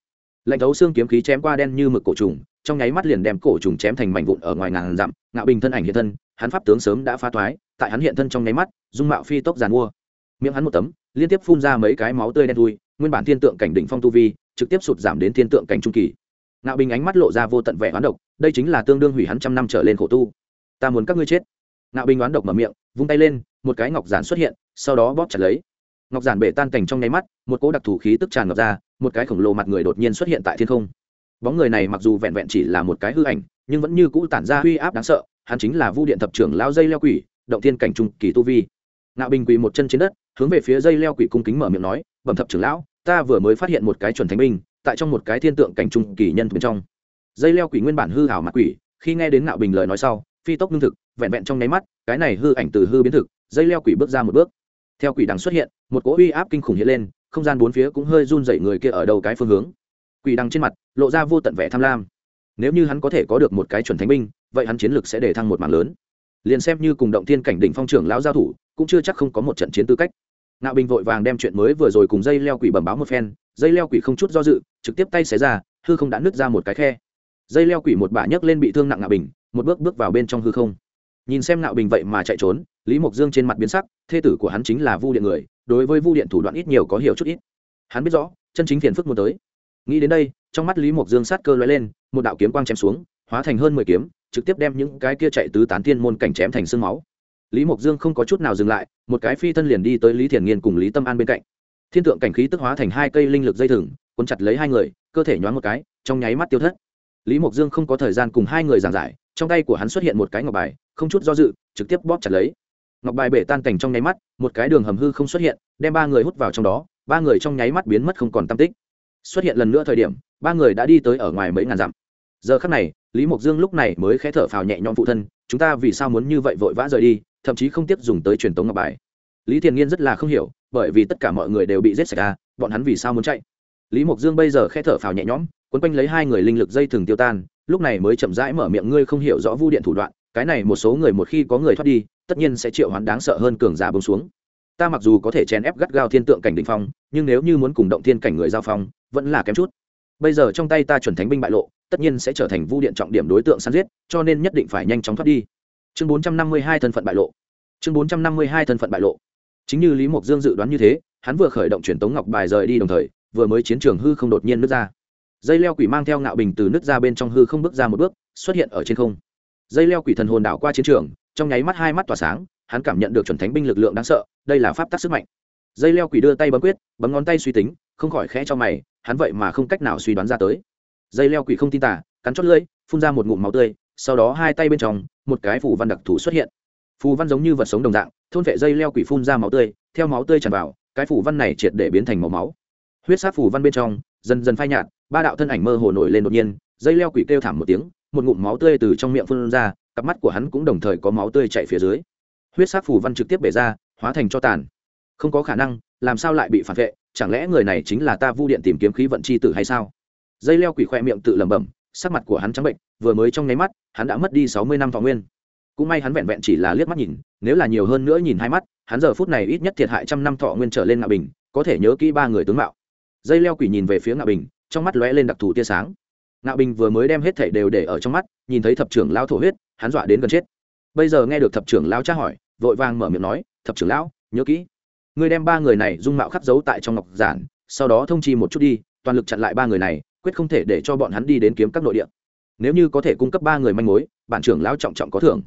Lệnh thấu xương kiếm khí chém qua đen như mực cổ trùng, trong nháy mắt liền đem cổ trùng chém thành mảnh vụn ở ngoài ngàn dặm, ngạo bình thân ảnh hiện thân, hắn pháp tướng sớm đã phá thoái, tại hắn hiện thân trong nháy mắt, dung mạo phi tốc giàn mua. Miệng hắn một tấm, liên tiếp phun ra mấy cái máu tươi đen thui, nguyên bản thiên tượng cảnh đỉnh phong tu vi, trực tiếp sụt giảm đến thiên tượng cảnh trung kỳ. Ngạo bình ánh mắt lộ ra vô tận vẻ oán độc, đây chính là tương đương hủy hắn trăm năm trở lên khổ tu. Ta muốn các ngươi chết. Ngạo bình oán độc mở miệng, vung tay lên, một cái ngọc giản xuất hiện, sau đó bóp chặt lấy ngọc giản bể tan cảnh trong nháy mắt, một cỗ đặc thù khí tức tràn ngập ra, một cái khổng lồ mặt người đột nhiên xuất hiện tại thiên không. Bóng người này mặc dù vẹn vẹn chỉ là một cái hư ảnh, nhưng vẫn như cũ tản ra uy áp đáng sợ, hắn chính là vu điện thập trưởng lao dây leo quỷ, động thiên cảnh trung kỳ tu vi. Ngạo bình quỳ một chân trên đất, hướng về phía dây leo quỷ cung kính mở miệng nói, bẩm thập trưởng lão, ta vừa mới phát hiện một cái chuẩn thánh binh, tại trong một cái thiên tượng cảnh trung kỳ nhân bên trong. Dây leo quỷ nguyên bản hư hảo mặt quỷ, khi nghe đến ngạo bình lời nói sau, phi tốc lương thực, vẹn vẹn trong nháy mắt, cái này hư ảnh từ hư biến thực, dây leo quỷ bước ra một bước theo quỷ đằng xuất hiện, một cỗ uy áp kinh khủng hiện lên, không gian bốn phía cũng hơi run dậy người kia ở đầu cái phương hướng. Quỷ đằng trên mặt, lộ ra vô tận vẻ tham lam. Nếu như hắn có thể có được một cái chuẩn thánh binh, vậy hắn chiến lược sẽ để thăng một mạng lớn. Liền xem như cùng động thiên cảnh đỉnh phong trưởng lão giao thủ, cũng chưa chắc không có một trận chiến tư cách. Nạo bình vội vàng đem chuyện mới vừa rồi cùng dây leo quỷ bẩm báo một phen, dây leo quỷ không chút do dự, trực tiếp tay xé ra, hư không đã nứt ra một cái khe. Dây leo quỷ một bả nhấc lên bị thương nặng nạo bình, một bước bước vào bên trong hư không nhìn xem nạo bình vậy mà chạy trốn, lý mộc dương trên mặt biến sắc, thê tử của hắn chính là vu điện người, đối với vu điện thủ đoạn ít nhiều có hiểu chút ít. Hắn biết rõ, chân chính phiền phức muốn tới. Nghĩ đến đây, trong mắt lý mộc dương sát cơ l lên, một đạo kiếm quang chém xuống, hóa thành hơn mười kiếm, trực tiếp đem những cái kia chạy tứ tán thiên môn cảnh chém thành sương máu. Lý mộc dương không có chút nào dừng lại, một cái phi thân liền đi tới lý thiền nghiên cùng lý tâm an bên cạnh. Thiên tượng cảnh khí tức hóa thành hai cây linh lực dây thừng, cuốn chặt lấy hai người, cơ thể nhoáng một cái, trong nháy mắt tiêu thất. Lý mộc dương không có thời gian cùng hai người giảng giải, trong tay của hắn xuất hiện một cái ngọc bài không chút do dự, trực tiếp bóp chặt lấy. Ngọc bài bể tan cảnh trong nháy mắt, một cái đường hầm hư không xuất hiện, đem ba người hút vào trong đó, ba người trong nháy mắt biến mất không còn tam tích. Xuất hiện lần nữa thời điểm, ba người đã đi tới ở ngoài mấy ngàn dặm. Giờ khắc này, lý mộc dương lúc này mới khẽ thở phào nhẹ nhõm phụ thân, chúng ta vì sao muốn như vậy vội vã rời đi, thậm chí không tiếp dùng tới truyền tống ngọc bài? Lý thiền nghiên rất là không hiểu, bởi vì tất cả mọi người đều bị giết sạch ra bọn hắn vì sao muốn chạy? Lý mộc dương bây giờ khẽ thở phào nhẹ nhõm, quấn quanh lấy hai người linh lực dây thừng tiêu tan, lúc này mới chậm rãi mở miệng, ngươi không hiểu rõ vu điện thủ đoạn cái này một số người một khi có người thoát đi, tất nhiên sẽ triệu hoán đáng sợ hơn cường giả bông xuống. Ta mặc dù có thể chèn ép gắt gao thiên tượng cảnh đ phong, nhưng nếu như muốn cùng động thiên cảnh người giao phong, vẫn là kém chút. Bây giờ trong tay ta chuẩn thánh binh bại lộ, tất nhiên sẽ trở thành vu điện trọng điểm đối tượng săn giết, cho nên nhất định phải nhanh chóng thoát đi. Chương bốn trăm năm mươi hai thân phận bại lộ. Chương bốn trăm năm mươi hai thân phận bại lộ. Chính như lý mộc dương dự đoán như thế, hắn vừa khởi động truyền tống ngọc bài rời đi đồng thời, vừa mới chiến trường hư không đột nhiên nứt ra. Dây leo quỷ mang theo ngạo bình từ nước ra bên trong hư không bước ra một bước, xuất hiện ở trên không dây leo quỷ thần hồn đảo qua chiến trường, trong nháy mắt hai mắt tỏa sáng, hắn cảm nhận được chuẩn thánh binh lực lượng đáng sợ, đây là pháp tắc sức mạnh. Dây leo quỷ đưa tay bấm quyết, bấm ngón tay suy tính, không khỏi khẽ cho mày, hắn vậy mà không cách nào suy đoán ra tới. Dây leo quỷ không tin tả cắn chót lưỡi, phun ra một ngụm máu tươi, sau đó hai tay bên trong, một cái phù văn đặc thù xuất hiện. Phù văn giống như vật sống đồng dạng, thôn vệ dây leo quỷ phun ra máu tươi, theo máu tươi tràn vào, cái phù văn này triệt để biến thành màu máu. Huyết sát phù văn bên trong, dần dần phai nhạt, ba đạo thân ảnh mơ hồ nổi lên đột nhiên, dây leo quỷ kêu thảm một tiếng một ngụm máu tươi từ trong miệng phun ra, cặp mắt của hắn cũng đồng thời có máu tươi chạy phía dưới. Huyết sát phủ văn trực tiếp bể ra, hóa thành cho tàn. Không có khả năng, làm sao lại bị phản vệ? Chẳng lẽ người này chính là ta vu điện tìm kiếm khí vận c h i tử hay sao? Dây leo quỷ khoe miệng tự lẩm bẩm, sắc mặt của hắn trắng bệnh, vừa mới trong nháy mắt, hắn đã mất đi sáu mươi năm thọ nguyên. Cũng may hắn vẹn vẹn chỉ là liếc mắt nhìn, nếu là nhiều hơn nữa nhìn hai mắt, hắn giờ phút này ít nhất thiệt hại trăm năm thọ nguyên trở lên ngạ bình, có thể nhớ kỹ ba người tướng mạo. Dây leo quỷ nhìn về phía ngạ bình, trong mắt lóe lên đặc thù tia sáng ngạo bình vừa mới đem hết thảy đều để ở trong mắt, nhìn thấy thập trưởng lao thổ huyết, hắn dọa đến gần chết. Bây giờ nghe được thập trưởng lao tra hỏi, vội vàng mở miệng nói, thập trưởng lão, nhớ kỹ, ngươi đem ba người này dung mạo khắc dấu tại trong ngọc giản, sau đó thông chi một chút đi, toàn lực chặn lại ba người này, quyết không thể để cho bọn hắn đi đến kiếm các nội địa. Nếu như có thể cung cấp ba người manh mối, bản trưởng lão trọng trọng có thưởng.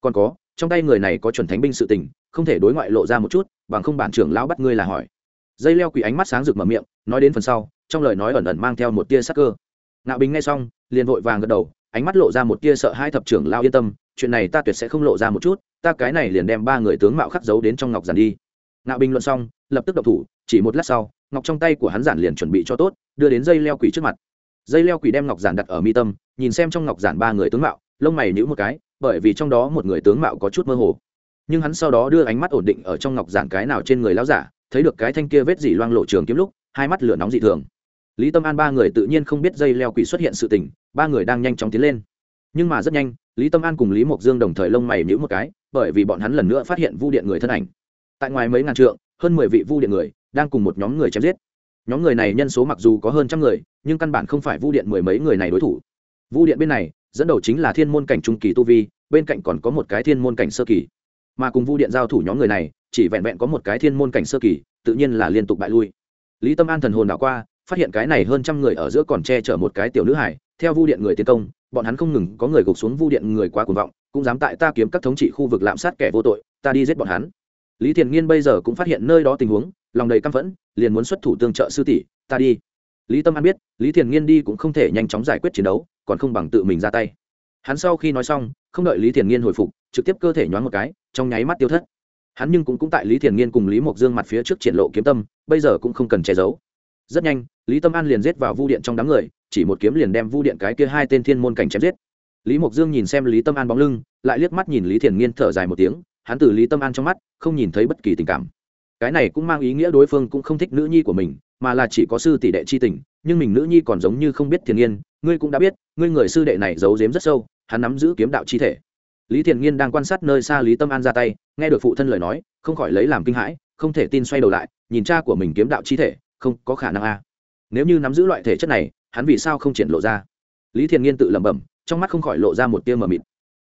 Còn có, trong tay người này có chuẩn thánh binh sự tình, không thể đối ngoại lộ ra một chút, bằng không bản trưởng lão bắt ngươi là hỏi. Dây leo quỷ ánh mắt sáng rực mở miệng, nói đến phần sau, trong lời nói ẩn ẩn mang theo một tia sắc cơ ngạo bình nghe xong, liền vội vàng gật đầu, ánh mắt lộ ra một tia sợ hai thập trưởng lao yên tâm, chuyện này ta tuyệt sẽ không lộ ra một chút, ta cái này liền đem ba người tướng mạo khắc giấu đến trong ngọc giản đi. Ngạo bình luận xong, lập tức độc thủ, chỉ một lát sau, ngọc trong tay của hắn giản liền chuẩn bị cho tốt, đưa đến dây leo quỷ trước mặt. Dây leo quỷ đem ngọc giản đặt ở mi tâm, nhìn xem trong ngọc giản ba người tướng mạo, lông mày nhữ một cái, bởi vì trong đó một người tướng mạo có chút mơ hồ. Nhưng hắn sau đó đưa ánh mắt ổn định ở trong ngọc giản cái nào trên người lão giả, thấy được cái thanh kia vết dỉ loang lộ trường kiếm lúc, hai mắt lửa nóng dị thường lý tâm an ba người tự nhiên không biết dây leo quỷ xuất hiện sự tình, ba người đang nhanh chóng tiến lên. Nhưng mà rất nhanh, lý tâm an cùng lý mộc dương đồng thời lông mày nhữ một cái, bởi vì bọn hắn lần nữa phát hiện vu điện người thân ảnh. Tại ngoài mấy ngàn trượng, hơn mười vị vu điện người đang cùng một nhóm người chém giết. Nhóm người này nhân số mặc dù có hơn trăm người, nhưng căn bản không phải vu điện mười mấy người này đối thủ. Vu điện bên này, dẫn đầu chính là thiên môn cảnh trung kỳ tu vi, bên cạnh còn có một cái thiên môn cảnh sơ kỳ. Mà cùng vu điện giao thủ nhóm người này, chỉ vẹn vẹn có một cái thiên môn cảnh sơ kỳ, tự nhiên là liên tục bại lui. Lý tâm an thần hồn đảo qua phát hiện cái này hơn trăm người ở giữa còn che chở một cái tiểu nữ hải theo vu điện người tiến công bọn hắn không ngừng có người gục xuống vu điện người quá cuồng vọng cũng dám tại ta kiếm các thống trị khu vực lạm sát kẻ vô tội ta đi giết bọn hắn. Lý thiền nghiên bây giờ cũng phát hiện nơi đó tình huống lòng đầy căm phẫn liền muốn xuất thủ tương trợ sư tỷ ta đi. Lý tâm an biết lý thiền nghiên đi cũng không thể nhanh chóng giải quyết chiến đấu còn không bằng tự mình ra tay. Hắn sau khi nói xong không đợi lý thiền nghiên hồi phục trực tiếp cơ thể nhoáng một cái trong nháy mắt tiêu thất. Hắn nhưng cũng, cũng tại lý thiền nghiên cùng lý mộc dương mặt phía trước triển lộ kiếm tâm bây giờ cũng không cần che giấu rất nhanh, lý tâm an liền giết vào vu điện trong đám người, chỉ một kiếm liền đem vu điện cái kia hai tên thiên môn cảnh chém giết. Lý mộc dương nhìn xem lý tâm an bóng lưng, lại liếc mắt nhìn lý thiền nghiên thở dài một tiếng, hắn từ lý tâm an trong mắt, không nhìn thấy bất kỳ tình cảm. Cái này cũng mang ý nghĩa đối phương cũng không thích nữ nhi của mình, mà là chỉ có sư tỷ đệ chi tình, nhưng mình nữ nhi còn giống như không biết thiền nghiên, ngươi cũng đã biết, ngươi người sư đệ này giấu giếm rất sâu, hắn nắm giữ kiếm đạo chi thể. Lý thiền nghiên đang quan sát nơi xa lý tâm an ra tay, nghe được phụ thân lời nói, không khỏi lấy làm kinh hãi, không thể tin xoay đầu lại, nhìn cha của mình kiếm đạo chi thể không có khả năng a. Nếu như nắm giữ loại thể chất này, hắn vì sao không triển lộ ra? Lý thiền nghiên tự lẩm bẩm, trong mắt không khỏi lộ ra một tia mờ mịt.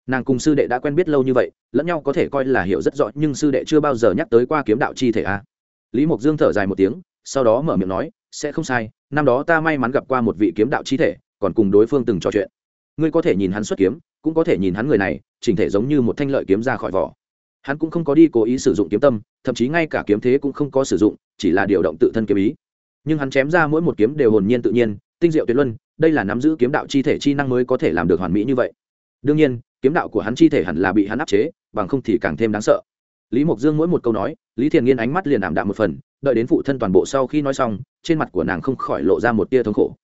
Nàng cùng sư đệ đã quen biết lâu như vậy, lẫn nhau có thể coi là hiểu rất rõ, nhưng sư đệ chưa bao giờ nhắc tới qua kiếm đạo chi thể a. Lý mộc dương thở dài một tiếng, sau đó mở miệng nói, sẽ không sai, năm đó ta may mắn gặp qua một vị kiếm đạo chi thể, còn cùng đối phương từng trò chuyện. Ngươi có thể nhìn hắn xuất kiếm, cũng có thể nhìn hắn người này, chỉnh thể giống như một thanh lợi kiếm ra khỏi vỏ. Hắn cũng không có đi cố ý sử dụng kiếm tâm, thậm chí ngay cả kiếm thế cũng không có sử dụng, chỉ là điều động tự thân kiếm ý nhưng hắn chém ra mỗi một kiếm đều hồn nhiên tự nhiên, tinh diệu tuyệt luân, đây là nắm giữ kiếm đạo chi thể chi năng mới có thể làm được hoàn mỹ như vậy. Đương nhiên, kiếm đạo của hắn chi thể hẳn là bị hắn áp chế, bằng không thì càng thêm đáng sợ. Lý mộc dương mỗi một câu nói, lý thiền nghiên ánh mắt liền ảm đạm một phần, đợi đến phụ thân toàn bộ sau khi nói xong, trên mặt của nàng không khỏi lộ ra một tia thống khổ.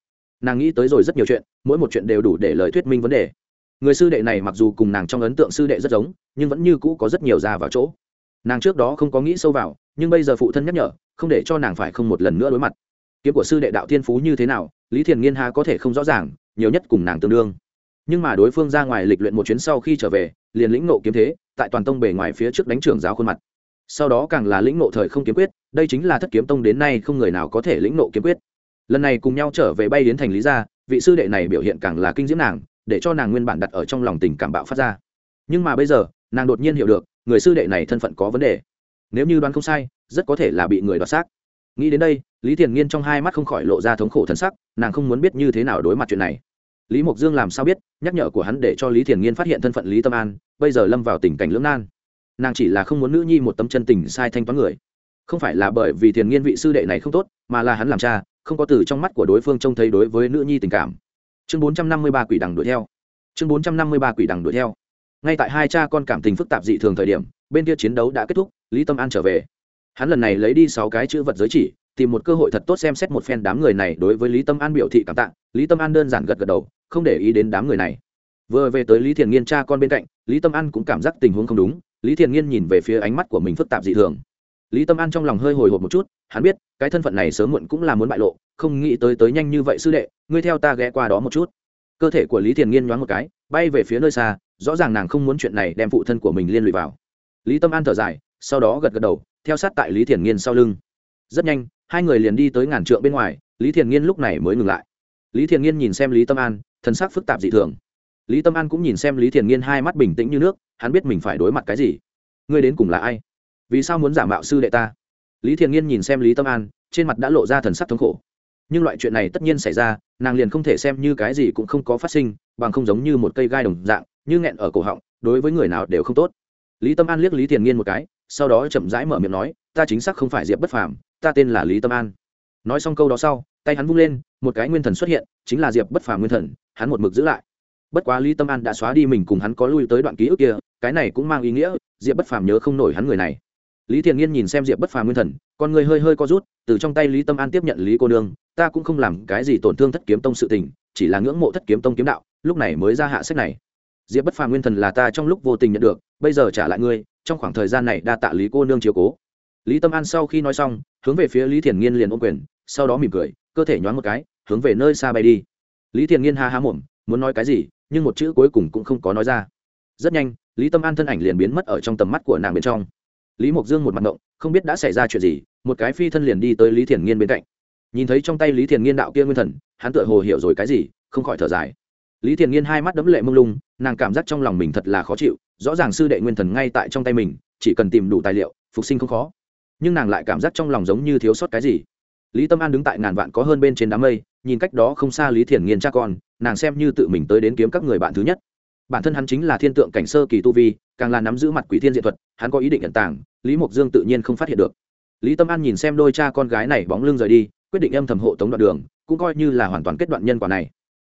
Nàng nghĩ tới rồi rất nhiều chuyện, mỗi một chuyện đều đủ để lời thuyết minh vấn đề. Người sư đệ này mặc dù cùng nàng trong ấn tượng sư đệ rất giống, nhưng vẫn như cũ có rất nhiều ra vào chỗ. Nàng trước đó không có nghĩ sâu vào, nhưng bây giờ phụ thân nhắc nhở, không để cho nàng phải không một lần nữa đối mặt kiếm của sư đệ đạo thiên phú như thế nào, lý thiền nghiên ha có thể không rõ ràng, nhiều nhất cùng nàng tương đương. Nhưng mà đối phương ra ngoài lịch luyện một chuyến sau khi trở về, liền lĩnh nộ kiếm thế, tại toàn tông bề ngoài phía trước đánh trưởng giáo khuôn mặt. Sau đó càng là lĩnh nộ thời không kiếm quyết, đây chính là thất kiếm tông đến nay không người nào có thể lĩnh nộ kiếm quyết. Lần này cùng nhau trở về bay đến thành lý gia, vị sư đệ này biểu hiện càng là kinh diễm nàng, để cho nàng nguyên bản đặt ở trong lòng tình cảm bạo phát ra. Nhưng mà bây giờ, nàng đột nhiên hiểu được, người sư đệ này thân phận có vấn đề. Nếu như đoán không sai, rất có thể là bị người đoạt xác. Nghĩ đến đây lý thiền nghiên trong hai mắt không khỏi lộ ra thống khổ thân sắc, nàng không muốn biết như thế nào đối mặt chuyện này. Lý mộc dương làm sao biết, nhắc nhở của hắn để cho lý thiền nghiên phát hiện thân phận lý tâm an, bây giờ lâm vào tình cảnh lưỡng nan. Nàng chỉ là không muốn nữ nhi một tâm chân tình sai thanh toán người. Không phải là bởi vì thiền nghiên vị sư đệ này không tốt, mà là hắn làm cha, không có từ trong mắt của đối phương trông thấy đối với nữ nhi tình cảm. Chương bốn trăm năm mươi ba quỷ đằng đuổi theo. Chương bốn trăm năm mươi ba quỷ đằng đuổi theo. Ngay tại hai cha con cảm tình phức tạp dị thường thời điểm, bên kia chiến đấu đã kết thúc, lý tâm an trở về. Hắn lần này lấy đi sáu cái chữ vật giới chỉ tìm một cơ hội thật tốt xem xét một phen đám người này đối với lý tâm an biểu thị cảm tạ. Lý tâm an đơn giản gật gật đầu, không để ý đến đám người này. Vừa về tới lý thiền nghiên cha con bên cạnh, lý tâm an cũng cảm giác tình huống không đúng. Lý thiền nghiên nhìn về phía ánh mắt của mình phức tạp dị thường. Lý tâm an trong lòng hơi hồi hộp một chút, hắn biết, cái thân phận này sớm muộn cũng là muốn bại lộ, không nghĩ tới tới nhanh như vậy sư đệ, ngươi theo ta ghé qua đó một chút. Cơ thể của lý thiền nghiên nhoáng một cái, bay về phía nơi xa, rõ ràng nàng không muốn chuyện này đem phụ thân của mình liên lụy vào. Lý tâm an thở dài, sau đó gật gật đầu, theo sát tại lý thiền nghiên sau lưng. Rất nhanh hai người liền đi tới ngàn trượng bên ngoài, lý thiền nghiên lúc này mới ngừng lại. Lý thiền nghiên nhìn xem lý tâm an thân sắc phức tạp dị thường. Lý tâm an cũng nhìn xem lý thiền nghiên hai mắt bình tĩnh như nước, hắn biết mình phải đối mặt cái gì. Ngươi đến cùng là ai? Vì sao muốn giả mạo sư đệ ta? Lý thiền nghiên nhìn xem lý tâm an, trên mặt đã lộ ra thần sắc thống khổ. Nhưng loại chuyện này tất nhiên xảy ra, nàng liền không thể xem như cái gì cũng không có phát sinh, bằng không giống như một cây gai đồng dạng, như nghẹn ở cổ họng, đối với người nào đều không tốt. Lý tâm an liếc lý thiền nghiên một cái, sau đó chậm rãi mở miệng nói ta chính xác không phải diệp bất phàm, ta tên là lý tâm an. Nói xong câu đó sau, tay hắn vung lên, một cái nguyên thần xuất hiện, chính là diệp bất phàm nguyên thần, hắn một mực giữ lại. Bất quá lý tâm an đã xóa đi mình cùng hắn có lui tới đoạn ký ức kia, cái này cũng mang ý nghĩa, diệp bất phàm nhớ không nổi hắn người này. Lý thiện nghiên nhìn xem diệp bất phàm nguyên thần, con người hơi hơi co rút, từ trong tay lý tâm an tiếp nhận lý cô nương, ta cũng không làm cái gì tổn thương thất kiếm tông sự tình, chỉ là ngưỡng mộ thất kiếm tông kiếm đạo, lúc này mới ra hạ sách này. Diệp bất phàm nguyên thần là ta trong lúc vô tình nhận được, bây giờ trả lại ngươi, trong khoảng thời gian này đa tạ lý cô nương chiếu cố lý tâm an sau khi nói xong, hướng về phía lý thiền nghiên liền ôm quyền, sau đó mỉm cười, cơ thể nhoáng một cái, hướng về nơi xa bay đi. Lý thiền nghiên ha há mồm, muốn nói cái gì, nhưng một chữ cuối cùng cũng không có nói ra. Rất nhanh, lý tâm an thân ảnh liền biến mất ở trong tầm mắt của nàng bên trong. Lý mộc dương một mặt động không biết đã xảy ra chuyện gì, một cái phi thân liền đi tới lý thiền nghiên bên cạnh. Nhìn thấy trong tay lý thiền nghiên đạo kia nguyên thần, hắn tựa hồ hiểu rồi cái gì, không khỏi thở dài. Lý thiền nghiên hai mắt đấm lệ mông lung, nàng cảm giác trong lòng mình thật là khó chịu, rõ ràng sư đệ nguyên thần ngay tại trong tay mình, chỉ cần tìm đủ tài liệu, phục sinh không khó nhưng nàng lại cảm giác trong lòng giống như thiếu sót cái gì. Lý tâm an đứng tại ngàn vạn có hơn bên trên đám mây, nhìn cách đó không xa lý thiền nghiên cha con, nàng xem như tự mình tới đến kiếm các người bạn thứ nhất. Bản thân hắn chính là thiên tượng cảnh sơ kỳ tu vi, càng là nắm giữ mặt quỷ thiên diện thuật, hắn có ý định nhận tảng lý mộc dương tự nhiên không phát hiện được. Lý tâm an nhìn xem đôi cha con gái này bóng lưng rời đi, quyết định âm thầm hộ tống đoạn đường, cũng coi như là hoàn toàn kết đoạn nhân quả này.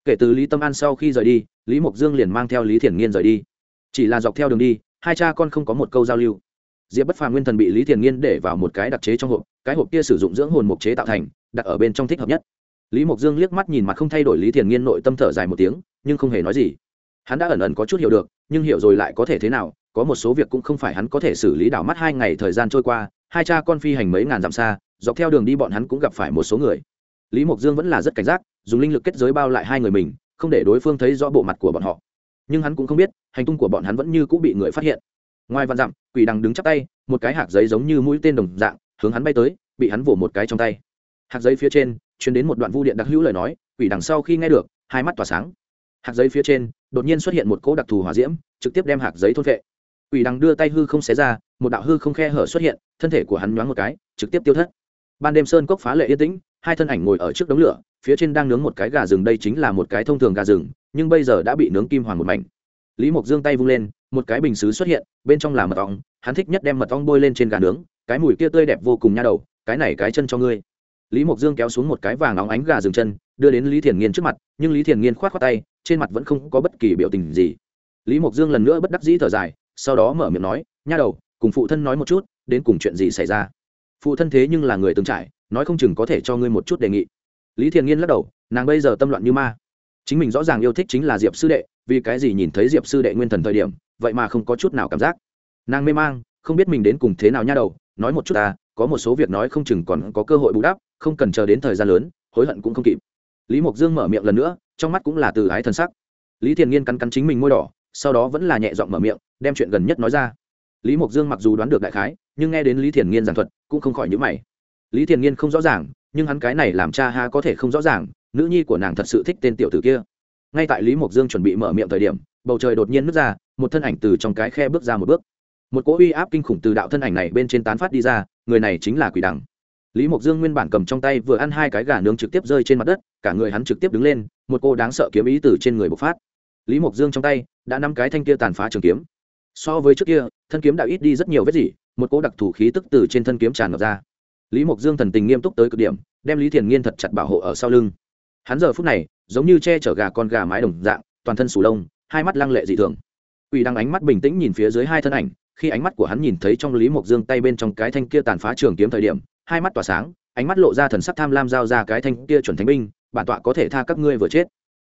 Kể từ lý tâm an sau khi rời đi, lý mộc dương liền mang theo lý thiền nghiên rời đi. Chỉ là dọc theo đường đi, hai cha con không có một câu giao lưu diệp bất phàm nguyên thần bị lý thiền nghiên để vào một cái đặc chế trong hộp, cái hộp kia sử dụng dưỡng hồn mục chế tạo thành, đặt ở bên trong thích hợp nhất. Lý mộc dương liếc mắt nhìn mặt không thay đổi lý thiền nghiên nội tâm thở dài một tiếng, nhưng không hề nói gì. Hắn đã ẩn ẩn có chút hiểu được, nhưng hiểu rồi lại có thể thế nào, có một số việc cũng không phải hắn có thể xử lý đảo mắt hai ngày thời gian trôi qua, hai cha con phi hành mấy ngàn dặm xa, dọc theo đường đi bọn hắn cũng gặp phải một số người. Lý mộc dương vẫn là rất cảnh giác, dùng linh lực kết giới bao lại hai người mình, không để đối phương thấy rõ bộ mặt của bọn họ. Nhưng hắn cũng không biết, hành tung của bọn hắn vẫn như cũng bị người phát hiện ngoài vạn dặm, quỷ đằng đứng chắp tay, một cái hạt giấy giống như mũi tên đồng dạng, hướng hắn bay tới, bị hắn vỗ một cái trong tay. Hạt giấy phía trên chuyển đến một đoạn vu điện đặc hữu lời nói, quỷ đằng sau khi nghe được, hai mắt tỏa sáng. Hạt giấy phía trên, đột nhiên xuất hiện một cỗ đặc thù hỏa diễm, trực tiếp đem hạt giấy thôn vệ quỷ đằng đưa tay hư không xé ra, một đạo hư không khe hở xuất hiện, thân thể của hắn nhoáng một cái, trực tiếp tiêu thất. Ban đêm sơn cốc phá lệ yên tĩnh, hai thân ảnh ngồi ở trước đống lửa, phía trên đang nướng một cái gà rừng, đây chính là một cái thông thường gà rừng, nhưng bây giờ đã bị nướng kim hoàng một mảnh. Lý mộc dương tay vung lên một cái bình xứ xuất hiện, bên trong là mật ong, hắn thích nhất đem mật ong bôi lên trên gà nướng, cái mùi kia tươi đẹp vô cùng nha đầu, cái này cái chân cho ngươi. Lý mộc dương kéo xuống một cái vàng óng ánh gà rừng chân, đưa đến lý thiền nghiên trước mặt, nhưng lý thiền nghiên k h o á t khoác tay, trên mặt vẫn không có bất kỳ biểu tình gì. Lý mộc dương lần nữa bất đắc dĩ thở dài, sau đó mở miệng nói, nha đầu, cùng phụ thân nói một chút, đến cùng chuyện gì xảy ra? Phụ thân thế nhưng là người từng trải, nói không chừng có thể cho ngươi một chút đề nghị. Lý thiền nghiên lắc đầu, nàng bây giờ tâm loạn như ma. Chính mình rõ ràng yêu thích chính là diệp sư đệ, vì cái gì nhìn thấy diệp sư đệ nguyên thần thời điểm vậy mà không có chút nào cảm giác. Nàng mê mang, không biết mình đến cùng thế nào nha đầu, nói một chút ta, có một số việc nói không chừng còn có cơ hội bù đắp, không cần chờ đến thời gian lớn, hối hận cũng không kịp. Lý mộc dương mở miệng lần nữa, trong mắt cũng là từ ái thân sắc. Lý thiền nghiên cắn cắn chính mình môi đỏ, sau đó vẫn là nhẹ giọng mở miệng, đem chuyện gần nhất nói ra. Lý mộc dương mặc dù đoán được đại khái, nhưng nghe đến lý thiền nghiên giảng thuật, cũng không khỏi nhữ mày. Lý thiền nghiên không rõ ràng, nhưng hắn cái này làm cha ha có thể không rõ ràng, nữ nhi của nàng thật sự thích tên tiểu tử kia. Ngay tại lý mộc dương chuẩn bị mở miệng thời điểm bầu trời đột nhiên nứt ra, một thân ảnh từ trong cái khe bước ra một bước. Một cỗ uy áp kinh khủng từ đạo thân ảnh này bên trên tán phát đi ra, người này chính là quỷ đằng. Lý mộc dương nguyên bản cầm trong tay vừa ăn hai cái gà nướng trực tiếp rơi trên mặt đất, cả người hắn trực tiếp đứng lên, một cô đáng sợ kiếm ý từ trên người bộc phát. Lý mộc dương trong tay đã năm cái thanh kia tàn phá trường kiếm. So với trước kia, thân kiếm đã ít đi rất nhiều vết gì một cỗ đặc thù khí tức từ trên thân kiếm tràn ngập ra. Lý mộc dương thần tình nghiêm túc tới cực điểm, đem lý thiền nghiên thật chặt bảo hộ ở sau lưng. Hắn giờ phút này, giống như che chở gà con gà mái đồng dạng, toàn thân sù lông hai mắt lăng lệ dị thường. Quỷ đang ánh mắt bình tĩnh nhìn phía dưới hai thân ảnh, khi ánh mắt của hắn nhìn thấy trong lý mộc dương tay bên trong cái thanh kia tàn phá trường kiếm thời điểm, hai mắt tỏa sáng, ánh mắt lộ ra thần sắc tham lam giao ra cái thanh kia chuẩn thánh binh, bản tọa có thể tha các ngươi vừa chết.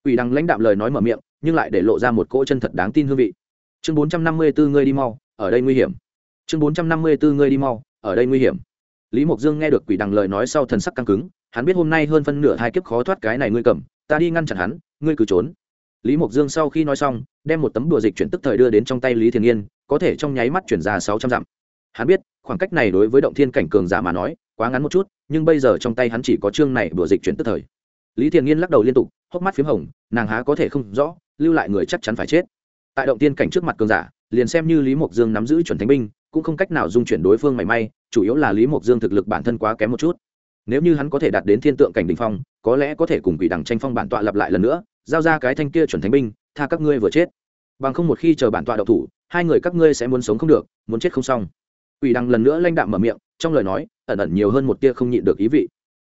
Quỷ đăng lãnh đạm lời nói mở miệng, nhưng lại để lộ ra một cỗ chân thật đáng tin hương vị. Chương bốn trăm năm mươi bốn ngươi đi mau, ở đây nguy hiểm. Chương bốn trăm năm mươi bốn ngươi đi mau, ở đây nguy hiểm. Lý mộc dương nghe được quỷ đằng lời nói sau thần sắc căng cứng, hắn biết hôm nay hơn phân nửa hai kiếp khó thoát cái này ngươi cầm, ta đi ngăn chặn hắn, ngươi cứ trốn lý mộc dương sau khi nói xong, đem một tấm đùa dịch chuyển tức thời đưa đến trong tay lý thiền yên, có thể trong nháy mắt chuyển ra sáu trăm dặm. Hắn biết, khoảng cách này đối với động thiên cảnh cường giả mà nói, quá ngắn một chút, nhưng bây giờ trong tay hắn chỉ có chương này đùa dịch chuyển tức thời. Lý thiền yên lắc đầu liên tục, hốc mắt p h í m hồng, nàng há có thể không rõ, lưu lại người chắc chắn phải chết. Tại động tiên cảnh trước mặt cường giả, liền xem như lý mộc dương nắm giữ chuẩn thánh binh, cũng không cách nào dung chuyển đối phương mảy may, chủ yếu là lý mộc dương thực lực bản thân quá kém một chút. Nếu như hắn có thể đạt đến thiên tượng cảnh đình phong, có lẽ có thể cùng quỷ đằng tranh phong bản tọa lặp lại lần nữa giao ra cái thanh kia chuẩn thánh binh, tha các ngươi vừa chết. Bằng không một khi chờ bản tọa độc thủ, hai người các ngươi sẽ muốn sống không được, muốn chết không xong. Quỷ đằng lần nữa lanh đạm mở miệng, trong lời nói, ẩn ẩn nhiều hơn một tia không nhịn được ý vị.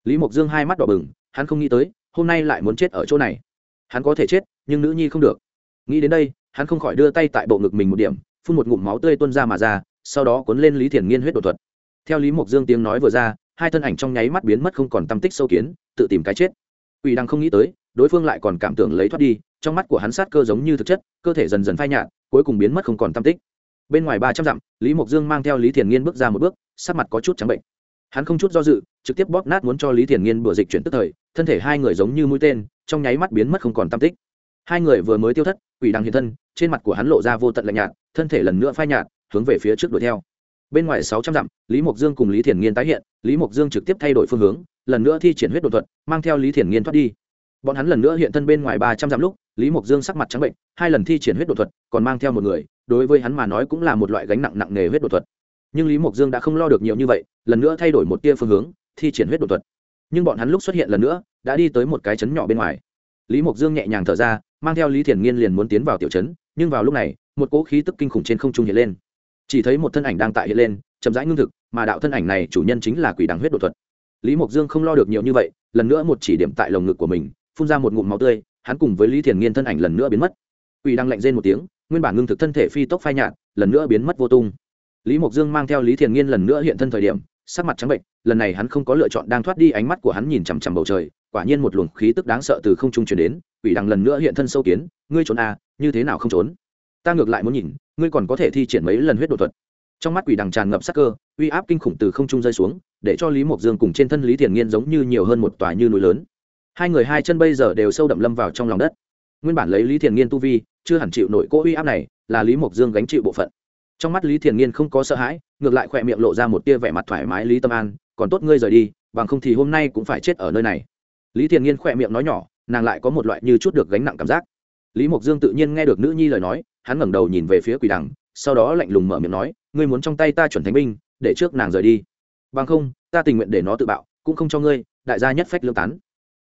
Lý mộc dương hai mắt đỏ bừng, hắn không nghĩ tới, hôm nay lại muốn chết ở chỗ này. Hắn có thể chết, nhưng nữ nhi không được. Nghĩ đến đây, hắn không khỏi đưa tay tại bộ ngực mình một điểm, phun một ngụm máu tươi tuôn ra mà ra, sau đó cuốn lên lý thiền nghiên huyết đột thuật. Theo lý mộc dương tiếng nói vừa ra, hai thân ảnh trong nháy mắt biến mất không còn tâm tích sâu kiến, tự tìm cái chết. Quỷ đằng không nghĩ tới đối phương lại còn cảm tưởng lấy thoát đi, trong mắt của hắn sát cơ giống như thực chất, cơ thể dần dần phai nhạt, cuối cùng biến mất không còn tam tích. Bên ngoài ba trăm dặm, lý mộc dương mang theo lý thiền nghiên bước ra một bước, sắc mặt có chút trắng bệnh. Hắn không chút do dự, trực tiếp bóp nát muốn cho lý thiền nghiên bừa dịch chuyển tức thời, thân thể hai người giống như mũi tên, trong nháy mắt biến mất không còn tam tích. Hai người vừa mới tiêu thất, quỷ đằng hiện thân, trên mặt của hắn lộ ra vô tận lạnh nhạt, thân thể lần nữa phai nhạt, hướng về phía trước đuổi theo. Bên ngoài sáu trăm dặm, lý mộc dương cùng lý thiền nghiên tái hiện, lý mộc dương trực tiếp thay đổi phương hướng, lần nữa thi triển huyết đột thuật, mang theo lý thiền nghiên thoát đi bọn hắn lần nữa hiện thân bên ngoài ba trăm dặm lúc, lý mộc dương sắc mặt trắng bệnh, hai lần thi triển huyết đột thuật, còn mang theo một người, đối với hắn mà nói cũng là một loại gánh nặng nặng nề huyết đột thuật. Nhưng lý mộc dương đã không lo được nhiều như vậy, lần nữa thay đổi một tia phương hướng, thi triển huyết đột thuật. Nhưng bọn hắn lúc xuất hiện lần nữa, đã đi tới một cái chấn nhỏ bên ngoài. Lý mộc dương nhẹ nhàng thở ra, mang theo lý thiền nghiên liền muốn tiến vào tiểu trấn, nhưng vào lúc này, một cỗ khí tức kinh khủng trên không trung hiện lên. Chỉ thấy một thân ảnh đang tại hiện lên, chậm rãi ngưng thực, mà đạo thân ảnh này chủ nhân chính là quỷ đằng huyết đột thuật. Lý mộc dương không lo được nhiều như vậy, lần nữa một chỉ điểm tại lồng ngực của mình phun ra một ngụm máu tươi, hắn cùng với lý thiền nghiên thân ảnh lần nữa biến mất. Quỷ đằng lạnh rên một tiếng, nguyên bản ngưng thực thân thể phi tốc phai nhạt, lần nữa biến mất vô tung. Lý mộc dương mang theo lý thiền nghiên lần nữa hiện thân thời điểm, sắc mặt trắng bệnh, lần này hắn không có lựa chọn đang thoát đi ánh mắt của hắn nhìn chằm chằm bầu trời, quả nhiên một luồng khí tức đáng sợ từ không trung chuyển đến, quỷ đằng lần nữa hiện thân sâu kiến, ngươi trốn à như thế nào không trốn? Ta ngược lại muốn nhìn, ngươi còn có thể thi triển mấy lần huyết đột thuật. Trong mắt quỷ đằng tràn ngập sắc cơ, uy áp kinh khủng từ không trung rơi xuống, để cho lý mộc dương cùng trên thân lý thiền nghiên giống như nhiều hơn một tòa như núi lớn hai người hai chân bây giờ đều sâu đậm lâm vào trong lòng đất. Nguyên bản lấy lý thiền nghiên tu vi, chưa hẳn chịu nổi cỗ uy áp này, là lý mộc dương gánh chịu bộ phận. Trong mắt lý thiền nghiên không có sợ hãi, ngược lại khỏe miệng lộ ra một tia vẻ mặt thoải mái lý tâm an, còn tốt ngươi rời đi, bằng không thì hôm nay cũng phải chết ở nơi này. Lý thiền nghiên khỏe miệng nói nhỏ, nàng lại có một loại như chút được gánh nặng cảm giác. Lý mộc dương tự nhiên nghe được nữ nhi lời nói, hắn ngẩng đầu nhìn về phía quỷ đằng, sau đó lạnh lùng mở miệng nói, ngươi muốn trong tay ta chuẩn thánh binh, để trước nàng rời đi. Bằng không, ta tình nguyện để nó tự bạo, cũng không cho ngươi, đại gia nhất phách lương tán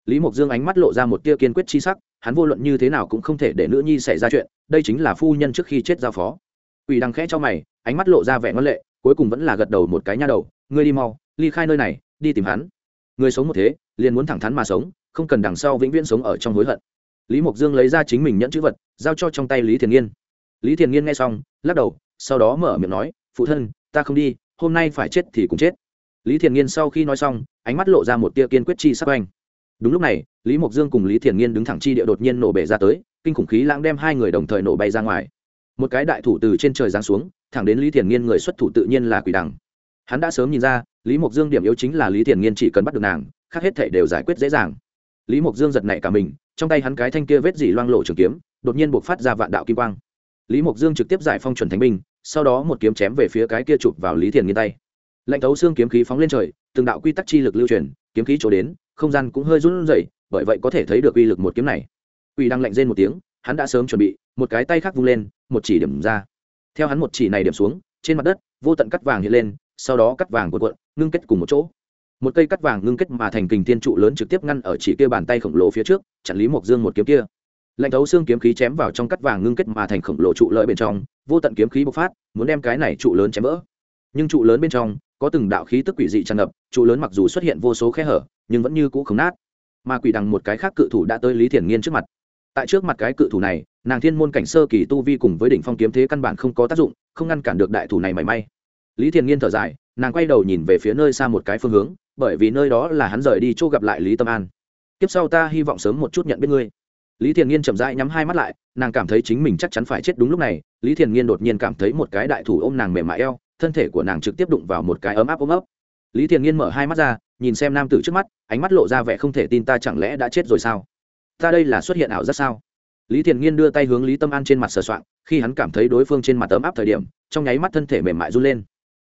lý mộc dương ánh mắt lộ ra một tia kiên quyết chi sắc, hắn vô luận như thế nào cũng không thể để nữ nhi xảy ra chuyện, đây chính là phu nhân trước khi chết giao phó. Quỷ đằng khẽ cho mày, ánh mắt lộ ra vẻ ngân lệ, cuối cùng vẫn là gật đầu một cái nha đầu, ngươi đi mau, ly khai nơi này, đi tìm hắn. Người sống một thế, liền muốn thẳng thắn mà sống, không cần đằng sau vĩnh viễn sống ở trong hối hận. Lý mộc dương lấy ra chính mình nhẫn chữ vật, giao cho trong tay lý thiền nghiên. Lý thiền nghiên nghe xong, lắc đầu, sau đó mở miệng nói, phụ thân, ta không đi, hôm nay phải chết thì cũng chết. Lý thiền nghiên sau khi nói xong, ánh mắt lộ ra một tia kiên quyết chi sắc oanh đúng lúc này, lý mộc dương cùng lý thiền nghiên đứng thẳng chi địa đột nhiên nổ bể ra tới, kinh khủng khí lãng đem hai người đồng thời nổ bay ra ngoài. Một cái đại thủ từ trên trời giáng xuống, thẳng đến lý thiền nghiên người xuất thủ tự nhiên là quỷ đằng. Hắn đã sớm nhìn ra, lý mộc dương điểm yếu chính là lý thiền nghiên chỉ cần bắt được nàng, khác hết thể đều giải quyết dễ dàng. Lý mộc dương giật nảy cả mình, trong tay hắn cái thanh kia vết dỉ loang lộ trường kiếm, đột nhiên buộc phát ra vạn đạo kim quang. Lý mộc dương trực tiếp giải phong chuẩn thánh binh, sau đó một kiếm chém về phía cái kia chụp vào lý thiền nghiên tay. Lệnh thấu xương kiếm khí phóng lên trời, từng đạo quy tắc chi lực lưu truyền, kiếm khí trổ đến không gian cũng hơi run rẩy, bởi vậy có thể thấy được uy lực một kiếm này. Quỷ đang lạnh rên một tiếng, hắn đã sớm chuẩn bị, một cái tay khác vung lên, một chỉ điểm ra. Theo hắn một chỉ này điểm xuống, trên mặt đất, vô tận cắt vàng hiện lên, sau đó cắt vàng cuộn cuộn, ngưng kết cùng một chỗ. Một cây cắt vàng ngưng kết mà thành kình thiên trụ lớn trực tiếp ngăn ở chỉ kia bàn tay khổng lồ phía trước, chặn lý mộc dương một kiếm kia. Lạnh thấu xương kiếm khí chém vào trong cắt vàng ngưng kết mà thành khổng lồ trụ lợi bên trong, vô tận kiếm khí bộc phát, muốn đem cái này trụ lớn chém vỡ. Nhưng trụ lớn bên trong có từng đạo khí tức quỷ dị tràn ngập, trụ lớn mặc dù xuất hiện vô số khe hở, nhưng vẫn như cũ không nát. Mà quỷ đằng một cái khác cự thủ đã tới lý thiền nghiên trước mặt. Tại trước mặt cái cự thủ này, nàng thiên môn cảnh sơ kỳ tu vi cùng với đỉnh phong kiếm thế căn bản không có tác dụng, không ngăn cản được đại thủ này mảy may. Lý thiền nghiên thở dài, nàng quay đầu nhìn về phía nơi xa một cái phương hướng, bởi vì nơi đó là hắn rời đi chỗ gặp lại lý tâm an. Tiếp sau ta hy vọng sớm một chút nhận biết ngươi. Lý thiền nghiên chậm rãi nhắm hai mắt lại, nàng cảm thấy chính mình chắc chắn phải chết đúng lúc này, lý thiền nghiên đột nhiên cảm thấy một cái đại thủ ôm nàng mềm mại eo thân thể của nàng trực tiếp đụng vào một cái ấm áp ôm ấp. Lý thiền nghiên mở hai mắt ra, nhìn xem nam tử trước mắt, ánh mắt lộ ra vẻ không thể tin ta chẳng lẽ đã chết rồi sao? Ta đây là xuất hiện ảo rất sao? Lý thiền nghiên đưa tay hướng lý tâm an trên mặt sờ soạng, khi hắn cảm thấy đối phương trên mặt ấm áp thời điểm, trong nháy mắt thân thể mềm mại run lên.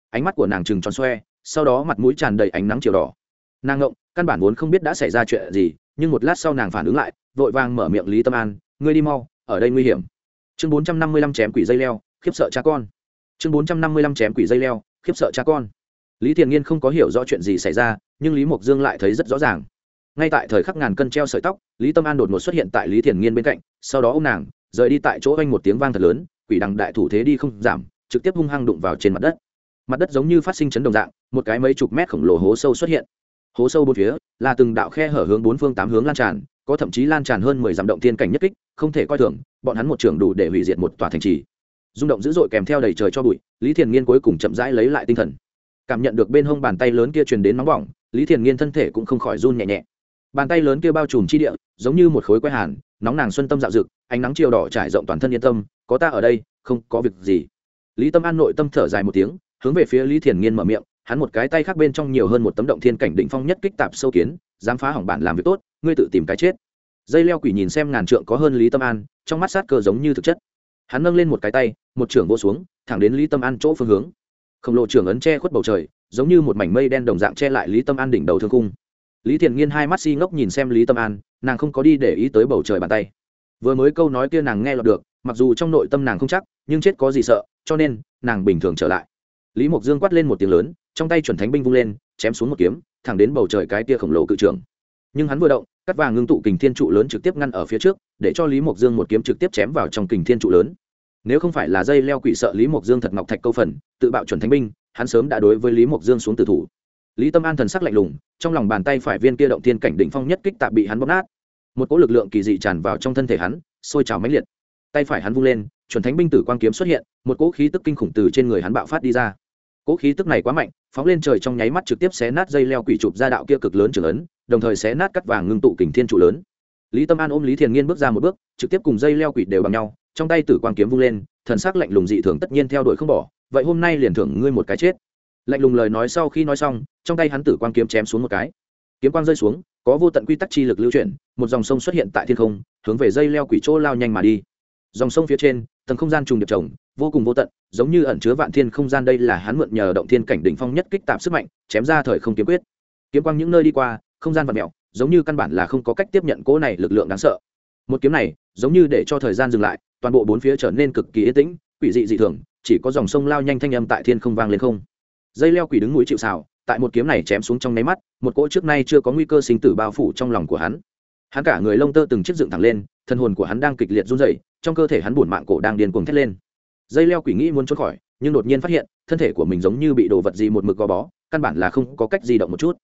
Ánh mắt của nàng trừng tròn xoe, sau đó mặt mũi tràn đầy ánh nắng chiều đỏ. Nàng ngộng, căn bản vốn không biết đã xảy ra chuyện gì, nhưng một lát sau nàng phản ứng lại, vội vàng mở miệng lý tâm an, ngươi đi mau, ở đây nguy hiểm. Chương bốn trăm năm mươi lăm chém quỷ dây leo, khiếp sợ cha con chương bốn trăm năm mươi lăm chém quỷ dây leo, khiếp sợ cha con. Lý thiền nghiên không có hiểu rõ chuyện gì xảy ra, nhưng lý mộc dương lại thấy rất rõ ràng. Ngay tại thời khắc ngàn cân treo sợi tóc, lý tâm an đột ngột xuất hiện tại lý thiền nghiên bên cạnh, sau đó ô m nàng, rời đi tại chỗ oanh một tiếng vang thật lớn, quỷ đằng đại thủ thế đi không giảm, trực tiếp hung hăng đụng vào trên mặt đất. Mặt đất giống như phát sinh chấn đồng dạng, một cái mấy chục mét khổng lồ hố sâu xuất hiện. Hố sâu bốn phía, là từng đạo khe hở hướng bốn phương tám hướng lan tràn, có thậm chí lan tràn hơn mười dặm động thiên cảnh nhất kích, không thể coi thường, bọn hắn một trường đủ để hủy diệt một tòa thành trì rung động dữ dội kèm theo đầy trời cho bụi, lý thiền nghiên cuối cùng chậm rãi lấy lại tinh thần. Cảm nhận được bên hông bàn tay lớn kia truyền đến nóng bỏng, lý thiền nghiên thân thể cũng không khỏi run nhẹ nhẹ. Bàn tay lớn kia bao trùm chi địa, giống như một khối quay hàn, nóng nàng xuân tâm dạo dực, ánh nắng chiều đỏ trải rộng toàn thân yên tâm, có ta ở đây, không có việc gì. Lý tâm an nội tâm thở dài một tiếng, hướng về phía lý thiền nghiên mở miệng, hắn một cái tay khác bên trong nhiều hơn một tấm động thiên cảnh định phong nhất kích tạp sâu kiến, dám phá hỏng bản làm việc tốt, ngươi tự tìm cái chết. Dây leo quỷ nhìn xem ngàn trượng có hơn lý tâm an, trong mắt sát cơ giống như thực chất hắn nâng lên một cái tay, một trưởng vô xuống, thẳng đến lý tâm an chỗ phương hướng. Khổng lồ trưởng ấn che khuất bầu trời, giống như một mảnh mây đen đồng dạng che lại lý tâm an đỉnh đầu thương cung lý Thiện nghiên hai mắt si ngốc nhìn xem lý tâm an, nàng không có đi để ý tới bầu trời bàn tay. Vừa mới câu nói kia nàng nghe lọt được, mặc dù trong nội tâm nàng không chắc, nhưng chết có gì sợ, cho nên, nàng bình thường trở lại. Lý mộc dương quát lên một tiếng lớn, trong tay chuẩn thánh binh vung lên, chém xuống một kiếm, thẳng đến bầu trời cái tia khổng lồ cự trưởng. Nhưng hắn vừa động cắt vàng ngưng tụ kình thiên trụ lớn trực tiếp ngăn ở phía trước, để cho lý mộc dương một kiếm trực tiếp chém vào trong kình thiên trụ lớn. Nếu không phải là dây leo quỷ sợ lý mộc dương thật ngọc thạch câu phần, tự bạo chuẩn thánh binh, hắn sớm đã đối với lý mộc dương xuống tử thủ. Lý tâm an thần sắc lạnh lùng, trong lòng bàn tay phải viên kia động thiên cảnh đỉnh phong nhất kích tạp bị hắn bóp nát. Một cỗ lực lượng kỳ dị tràn vào trong thân thể hắn, sôi trào mãnh liệt. Tay phải hắn vung lên, chuẩn thánh binh tử quang kiếm xuất hiện, một cỗ khí tức kinh khủng từ trên người hắn bạo phát đi ra. Cỗ khí tức này quá mạnh, phóng lên trời trong nháy mắt trực tiếp xé nát dây leo quỷ chụp ra đạo kia cực lớn trường ấn đồng thời xé nát cắt vàng ngưng tụ kình thiên trụ lớn. Lý tâm an ôm lý thiền nghiên bước ra một bước, trực tiếp cùng dây leo quỷ đều bằng nhau, trong tay tử quang kiếm vung lên, thần sắc lạnh lùng dị thường tất nhiên theo đuổi không bỏ, vậy hôm nay liền thưởng ngươi một cái chết. Lạnh lùng lời nói sau khi nói xong, trong tay hắn tử quang kiếm chém xuống một cái. Kiếm quang rơi xuống, có vô tận quy tắc chi lực lưu chuyển, một dòng sông xuất hiện tại thiên không, hướng về dây leo quỷ chỗ lao nhanh mà đi. Dòng sông phía trên, tầng không gian trùng điệp trồng, vô cùng vô tận, giống như ẩn chứa vạn thiên không gian đây là hắn mượn nhờ động thiên cảnh đỉnh phong nhất kích tạp sức mạnh, chém ra thời không kiếm quyết. Kiếm quang những nơi đi qua không gian vật mẹo, giống như căn bản là không có cách tiếp nhận cỗ này lực lượng đáng sợ. Một kiếm này, giống như để cho thời gian dừng lại, toàn bộ bốn phía trở nên cực kỳ yên tĩnh, quỷ dị dị thường, chỉ có dòng sông lao nhanh thanh âm tại thiên không vang lên không. Dây leo quỷ đứng núi chịu xào tại một kiếm này chém xuống trong nháy mắt, một cỗ trước nay chưa có nguy cơ sinh tử bao phủ trong lòng của hắn. Hắn cả người lông tơ từng chiếc dựng thẳng lên, thân hồn của hắn đang kịch liệt run rẩy, trong cơ thể hắn buồn mạng cổ đang điên cuồng thét lên. Dây leo quỷ nghĩ muốn trốn khỏi, nhưng đột nhiên phát hiện, thân thể của mình giống như bị đồ vật gì một mực gò bó, căn bản là không có cách di động một chút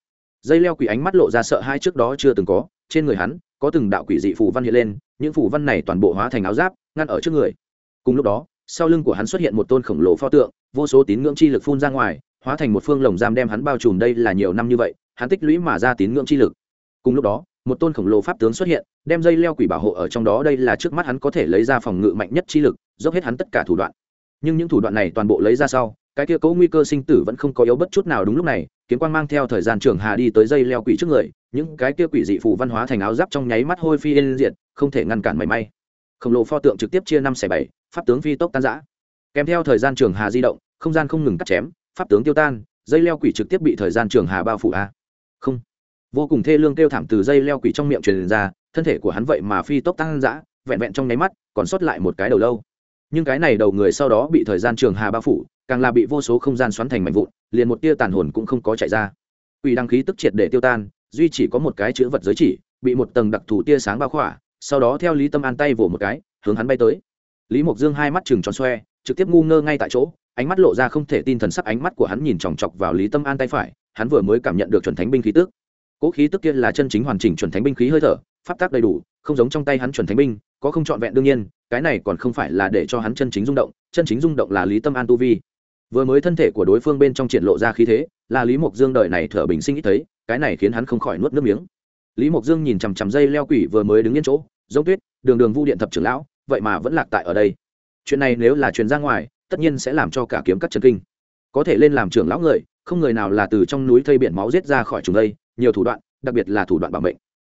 dây leo quỷ ánh mắt lộ ra sợ hai trước đó chưa từng có, trên người hắn, có từng đạo quỷ dị phù văn hiện lên, những phù văn này toàn bộ hóa thành áo giáp, ngăn ở trước người. Cùng lúc đó, sau lưng của hắn xuất hiện một tôn khổng lồ pho tượng, vô số tín ngưỡng chi lực phun ra ngoài, hóa thành một phương lồng giam đem hắn bao trùm đây là nhiều năm như vậy, hắn tích lũy mà ra tín ngưỡng chi lực. Cùng lúc đó, một tôn khổng lồ pháp tướng xuất hiện, đem dây leo quỷ bảo hộ ở trong đó, đây là trước mắt hắn có thể lấy ra phòng ngự mạnh nhất chi lực, dốc hết hắn tất cả thủ đoạn. Nhưng những thủ đoạn này toàn bộ lấy ra sau cái kia cấu nguy cơ sinh tử vẫn không có yếu bất chút nào đúng lúc này, kiếm quang mang theo thời gian trường hà đi tới dây leo quỷ trước người, những cái kia quỷ dị phù văn hóa thành áo giáp trong nháy mắt hôi phi yên diện không thể ngăn cản mảy may. Khổng lồ pho tượng trực tiếp chia năm xẻ bảy, pháp tướng phi tốc tan giã kèm theo thời gian trường hà di động, không gian không ngừng cắt chém, pháp tướng tiêu tan, dây leo quỷ trực tiếp bị thời gian trường hà bao phủ a. Không. Vô cùng thê lương kêu thảm từ dây leo quỷ trong miệng truyền ra, thân thể của hắn vậy mà phi tốc tăng dã vẹn vẹn trong nháy mắt, còn sót lại một cái đầu lâu nhưng cái này đầu người sau đó bị thời gian trường hà bao phủ, càng là bị vô số không gian xoắn thành mảnh vụn, liền một tia tàn hồn cũng không có chạy ra. Quỷ đăng khí tức triệt để tiêu tan, duy chỉ có một cái chữ vật giới chỉ, bị một tầng đặc thù tia sáng bao khỏa, sau đó theo lý tâm an tay vỗ một cái, hướng hắn bay tới. Lý mộc dương hai mắt chừng tròn xoe, trực tiếp ngu ngơ ngay tại chỗ, ánh mắt lộ ra không thể tin thần sắc ánh mắt của hắn nhìn chòng chọc vào lý tâm an tay phải, hắn vừa mới cảm nhận được chuẩn thánh binh khí tức. Cỗ khí tức kia là chân chính hoàn chỉnh chuẩn thánh binh khí hơi thở, pháp tác đầy đủ không giống trong tay hắn chuẩn thánh binh, có không trọn vẹn đương nhiên, cái này còn không phải là để cho hắn chân chính rung động, chân chính rung động là lý tâm an tu vi. Vừa mới thân thể của đối phương bên trong triển lộ ra khí thế, là lý mộc dương đợi này thở bình sinh ít thấy, cái này khiến hắn không khỏi nuốt nước miếng. Lý mộc dương nhìn chằm chằm dây leo quỷ vừa mới đứng yên chỗ, giống tuyết, đường đường vu điện thập trưởng lão, vậy mà vẫn lạc tại ở đây. Chuyện này nếu là truyền ra ngoài, tất nhiên sẽ làm cho cả kiếm các chân kinh. Có thể lên làm trưởng lão người, không người nào là từ trong núi thây biển máu giết ra khỏi chúng đây, nhiều thủ đoạn, đặc biệt là thủ đoạn bảo mệnh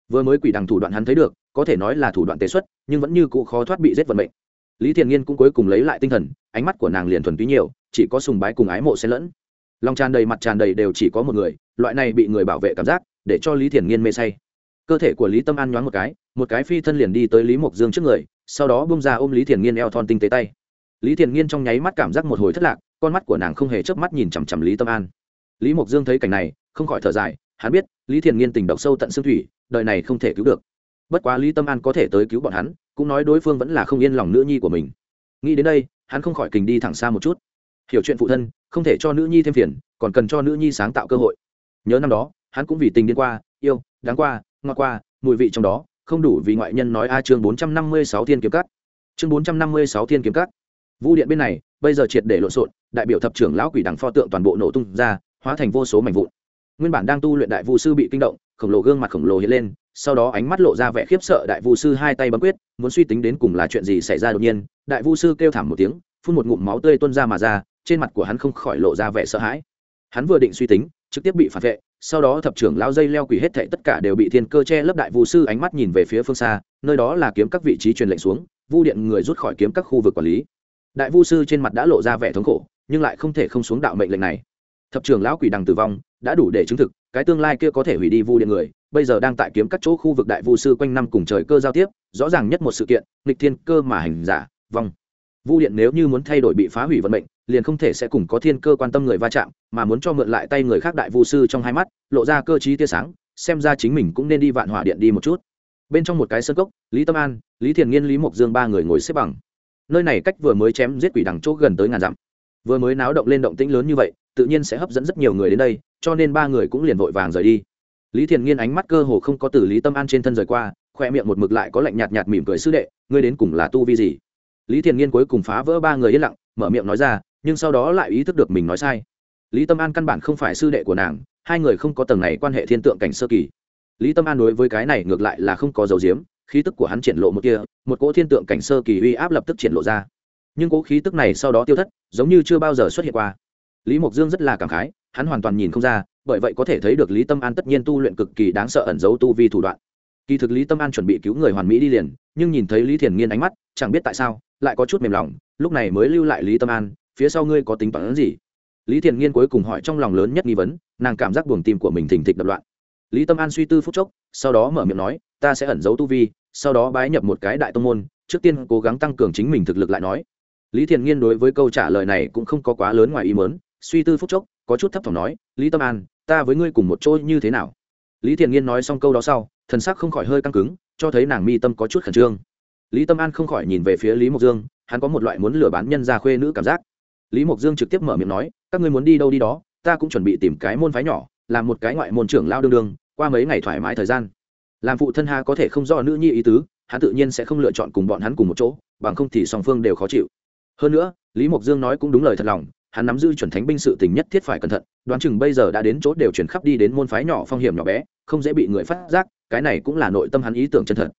vừa mới quỷ đằng thủ đoạn hắn thấy được, có thể nói là thủ đoạn tế xuất, nhưng vẫn như cụ khó thoát bị giết vận mệnh. Lý thiền nghiên cũng cuối cùng lấy lại tinh thần, ánh mắt của nàng liền thuần túy nhiều, chỉ có sùng bái cùng ái mộ xen lẫn. Lòng tràn đầy mặt tràn đầy đều chỉ có một người, loại này bị người bảo vệ cảm giác, để cho lý thiền nghiên mê say. Cơ thể của lý tâm an nhoáng một cái một cái phi thân liền đi tới lý mộc dương trước người, sau đó bung ra ôm lý thiền nghiên eo thon tinh tế tay. Lý thiền nghiên trong nháy mắt cảm giác một hồi thất lạc, con mắt của nàng không hề chớp mắt nhìn chằm chằm lý tâm an. Lý mộc dương thấy cảnh này, không khỏi thở dài, hắn biết lý thiền nghiên tình độc sâu tận xương thủy đời này không thể cứu được. Bất quá lý tâm an có thể tới cứu bọn hắn, cũng nói đối phương vẫn là không yên lòng nữ nhi của mình. Nghĩ đến đây, hắn không khỏi kình đi thẳng xa một chút. Hiểu chuyện phụ thân, không thể cho nữ nhi thêm phiền, còn cần cho nữ nhi sáng tạo cơ hội. Nhớ năm đó, hắn cũng vì tình điên qua, yêu, đáng qua ngọt qua, mùi vị trong đó, không đủ vì ngoại nhân nói a chương bốn trăm năm mươi sáu thiên kiếm cắt chương bốn trăm năm mươi sáu thiên kiếm cắt vũ điện bên này, bây giờ triệt để lộn xộn, đại biểu thập trưởng lão quỷ đằng pho tượng toàn bộ nổ tung ra, hóa thành vô số mảnh vụn nguyên bản đang tu luyện đại vu sư bị kinh động, khổng lồ gương mặt khổng lồ hiện lên, sau đó ánh mắt lộ ra vẻ khiếp sợ đại vu sư hai tay bấm quyết, muốn suy tính đến cùng là chuyện gì xảy ra đột nhiên, đại vu sư kêu thảm một tiếng, phun một ngụm máu tươi tuôn ra mà ra, trên mặt của hắn không khỏi lộ ra vẻ sợ hãi. Hắn vừa định suy tính, trực tiếp bị phản vệ, sau đó thập trưởng lao dây leo quỷ hết thệ tất cả đều bị thiên cơ che lấp đại Vu sư ánh mắt nhìn về phía phương xa, nơi đó là kiếm các vị trí truyền lệnh xuống, vu điện người rút khỏi kiếm các khu vực quản lý. Đại vu sư trên mặt đã lộ ra vẻ thống khổ, nhưng lại không thể không xuống đạo mệnh lệnh này thập trưởng lão quỷ đằng tử vong, đã đủ để chứng thực, cái tương lai kia có thể hủy đi vu điện người, bây giờ đang tại kiếm các chỗ khu vực đại vu sư quanh năm cùng trời cơ giao tiếp, rõ ràng nhất một sự kiện, nghịch thiên cơ mà hành giả, vong. Vu điện nếu như muốn thay đổi bị phá hủy vận mệnh, liền không thể sẽ cùng có thiên cơ quan tâm người va chạm, mà muốn cho mượn lại tay người khác đại vu sư trong hai mắt, lộ ra cơ chí tia sáng, xem ra chính mình cũng nên đi vạn hỏa điện đi một chút. Bên trong một cái sân cốc, lý tâm an, lý thiền nghiên, lý mộc dương ba người ngồi xếp bằng. Nơi này cách vừa mới chém giết quỷ đằng chỗ gần tới ngàn dặm. Vừa mới náo động lên động tĩnh lớn như vậy tự nhiên sẽ hấp dẫn rất nhiều người đến đây, cho nên ba người cũng liền vội vàng rời đi. Lý thiền nghiên ánh mắt cơ hồ không có từ lý tâm an trên thân rời qua, khoe miệng một mực lại có lạnh nhạt nhạt mỉm cười sư đệ, ngươi đến cùng là tu vi gì? Lý thiền nghiên cuối cùng phá vỡ ba người yên lặng, mở miệng nói ra, nhưng sau đó lại ý thức được mình nói sai. Lý tâm an căn bản không phải sư đệ của nàng, hai người không có tầng này quan hệ thiên tượng cảnh sơ kỳ. Lý tâm an đối với cái này ngược lại là không có dấu diếm, khí tức của hắn triển lộ một kia một cỗ thiên tượng cảnh sơ kỳ uy áp lập tức triển lộ ra. Nhưng cỗ khí tức này sau đó tiêu thất, giống như chưa bao giờ xuất hiện qua lý mộc dương rất là cảm khái, hắn hoàn toàn nhìn không ra, bởi vậy có thể thấy được lý tâm an tất nhiên tu luyện cực kỳ đáng sợ ẩn giấu tu vi thủ đoạn. Kỳ thực lý tâm an chuẩn bị cứu người hoàn mỹ đi liền, nhưng nhìn thấy lý thiền nghiên ánh mắt, chẳng biết tại sao, lại có chút mềm lòng, lúc này mới lưu lại lý tâm an, phía sau ngươi có tính toán gì? Lý thiền nghiên cuối cùng hỏi trong lòng lớn nhất nghi vấn, nàng cảm giác buồng tim của mình thình thịch đập loạn. Lý tâm an suy tư phút chốc, sau đó mở miệng nói, ta sẽ ẩn giấu tu vi, sau đó bái nhập một cái đại tông môn, trước tiên cố gắng tăng cường chính mình thực lực lại nói. Lý thiền nghiên đối với câu trả lời này cũng không có quá lớn ngoài ý mớn suy tư phút chốc, có chút thấp thỏm nói, lý tâm an, ta với ngươi cùng một chỗ như thế nào? Lý thiền nghiên nói xong câu đó sau, thần sắc không khỏi hơi căng cứng, cho thấy nàng mi tâm có chút khẩn trương. Lý tâm an không khỏi nhìn về phía lý mộc dương, hắn có một loại muốn lừa bán nhân ra khuê nữ cảm giác. Lý mộc dương trực tiếp mở miệng nói, các ngươi muốn đi đâu đi đó, ta cũng chuẩn bị tìm cái môn phái nhỏ, làm một cái ngoại môn trưởng lao đương đương, qua mấy ngày thoải mái thời gian. Làm phụ thân ha có thể không do nữ nhi ý tứ, hắn tự nhiên sẽ không lựa chọn cùng bọn hắn cùng một chỗ, bằng không thì song phương đều khó chịu. Hơn nữa, lý mộc dương nói cũng đúng lời thật lòng hắn nắm giữ chuẩn thánh binh sự tình nhất thiết phải cẩn thận, đoán chừng bây giờ đã đến chỗ đều chuyển khắp đi đến môn phái nhỏ phong hiểm nhỏ bé, không dễ bị người phát giác, cái này cũng là nội tâm hắn ý tưởng chân thật.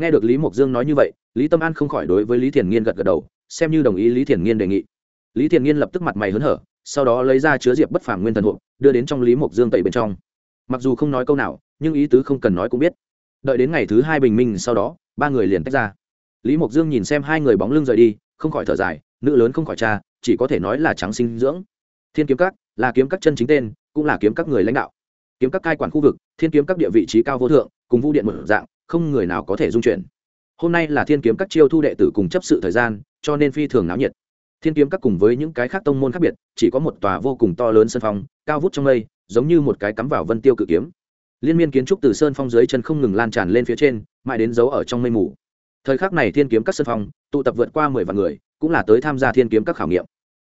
Nghe được lý mộc dương nói như vậy, lý tâm an không khỏi đối với lý thiền nghiên gật gật đầu, xem như đồng ý lý thiền nghiên đề nghị. Lý thiền nghiên lập tức mặt mày hớn hở, sau đó lấy ra chứa diệp bất phàm nguyên thần hộp đưa đến trong lý mộc dương tẩy bên trong. Mặc dù không nói câu nào, nhưng ý tứ không cần nói cũng biết. Đợi đến ngày thứ hai bình minh sau đó, ba người liền tách ra. Lý mộc dương nhìn xem hai người bóng lưng rời đi, không khỏi thở dài, nữ lớn không khỏi cha chỉ có thể nói là trắng sinh dưỡng. Thiên kiếm các, là kiếm các chân chính tên, cũng là kiếm các người lãnh đạo. Kiếm các cai quản khu vực, thiên kiếm các địa vị trí cao vô thượng, cùng vu điện một dạng, không người nào có thể dung chuyển. Hôm nay là thiên kiếm các chiêu thu đệ tử cùng chấp sự thời gian, cho nên phi thường náo nhiệt. Thiên kiếm các cùng với những cái khác tông môn khác biệt, chỉ có một tòa vô cùng to lớn sân phong, cao vút trong mây, giống như một cái cắm vào vân tiêu cự kiếm. Liên miên kiến trúc từ sơn phong dưới chân không ngừng lan tràn lên phía trên, mãi đến dấu ở trong mây mù. Thời khắc này thiên kiếm các sân phong, tụ tập vượt qua mười vạn người, cũng là tới tham gia thiên kiếm các khảo nghiệm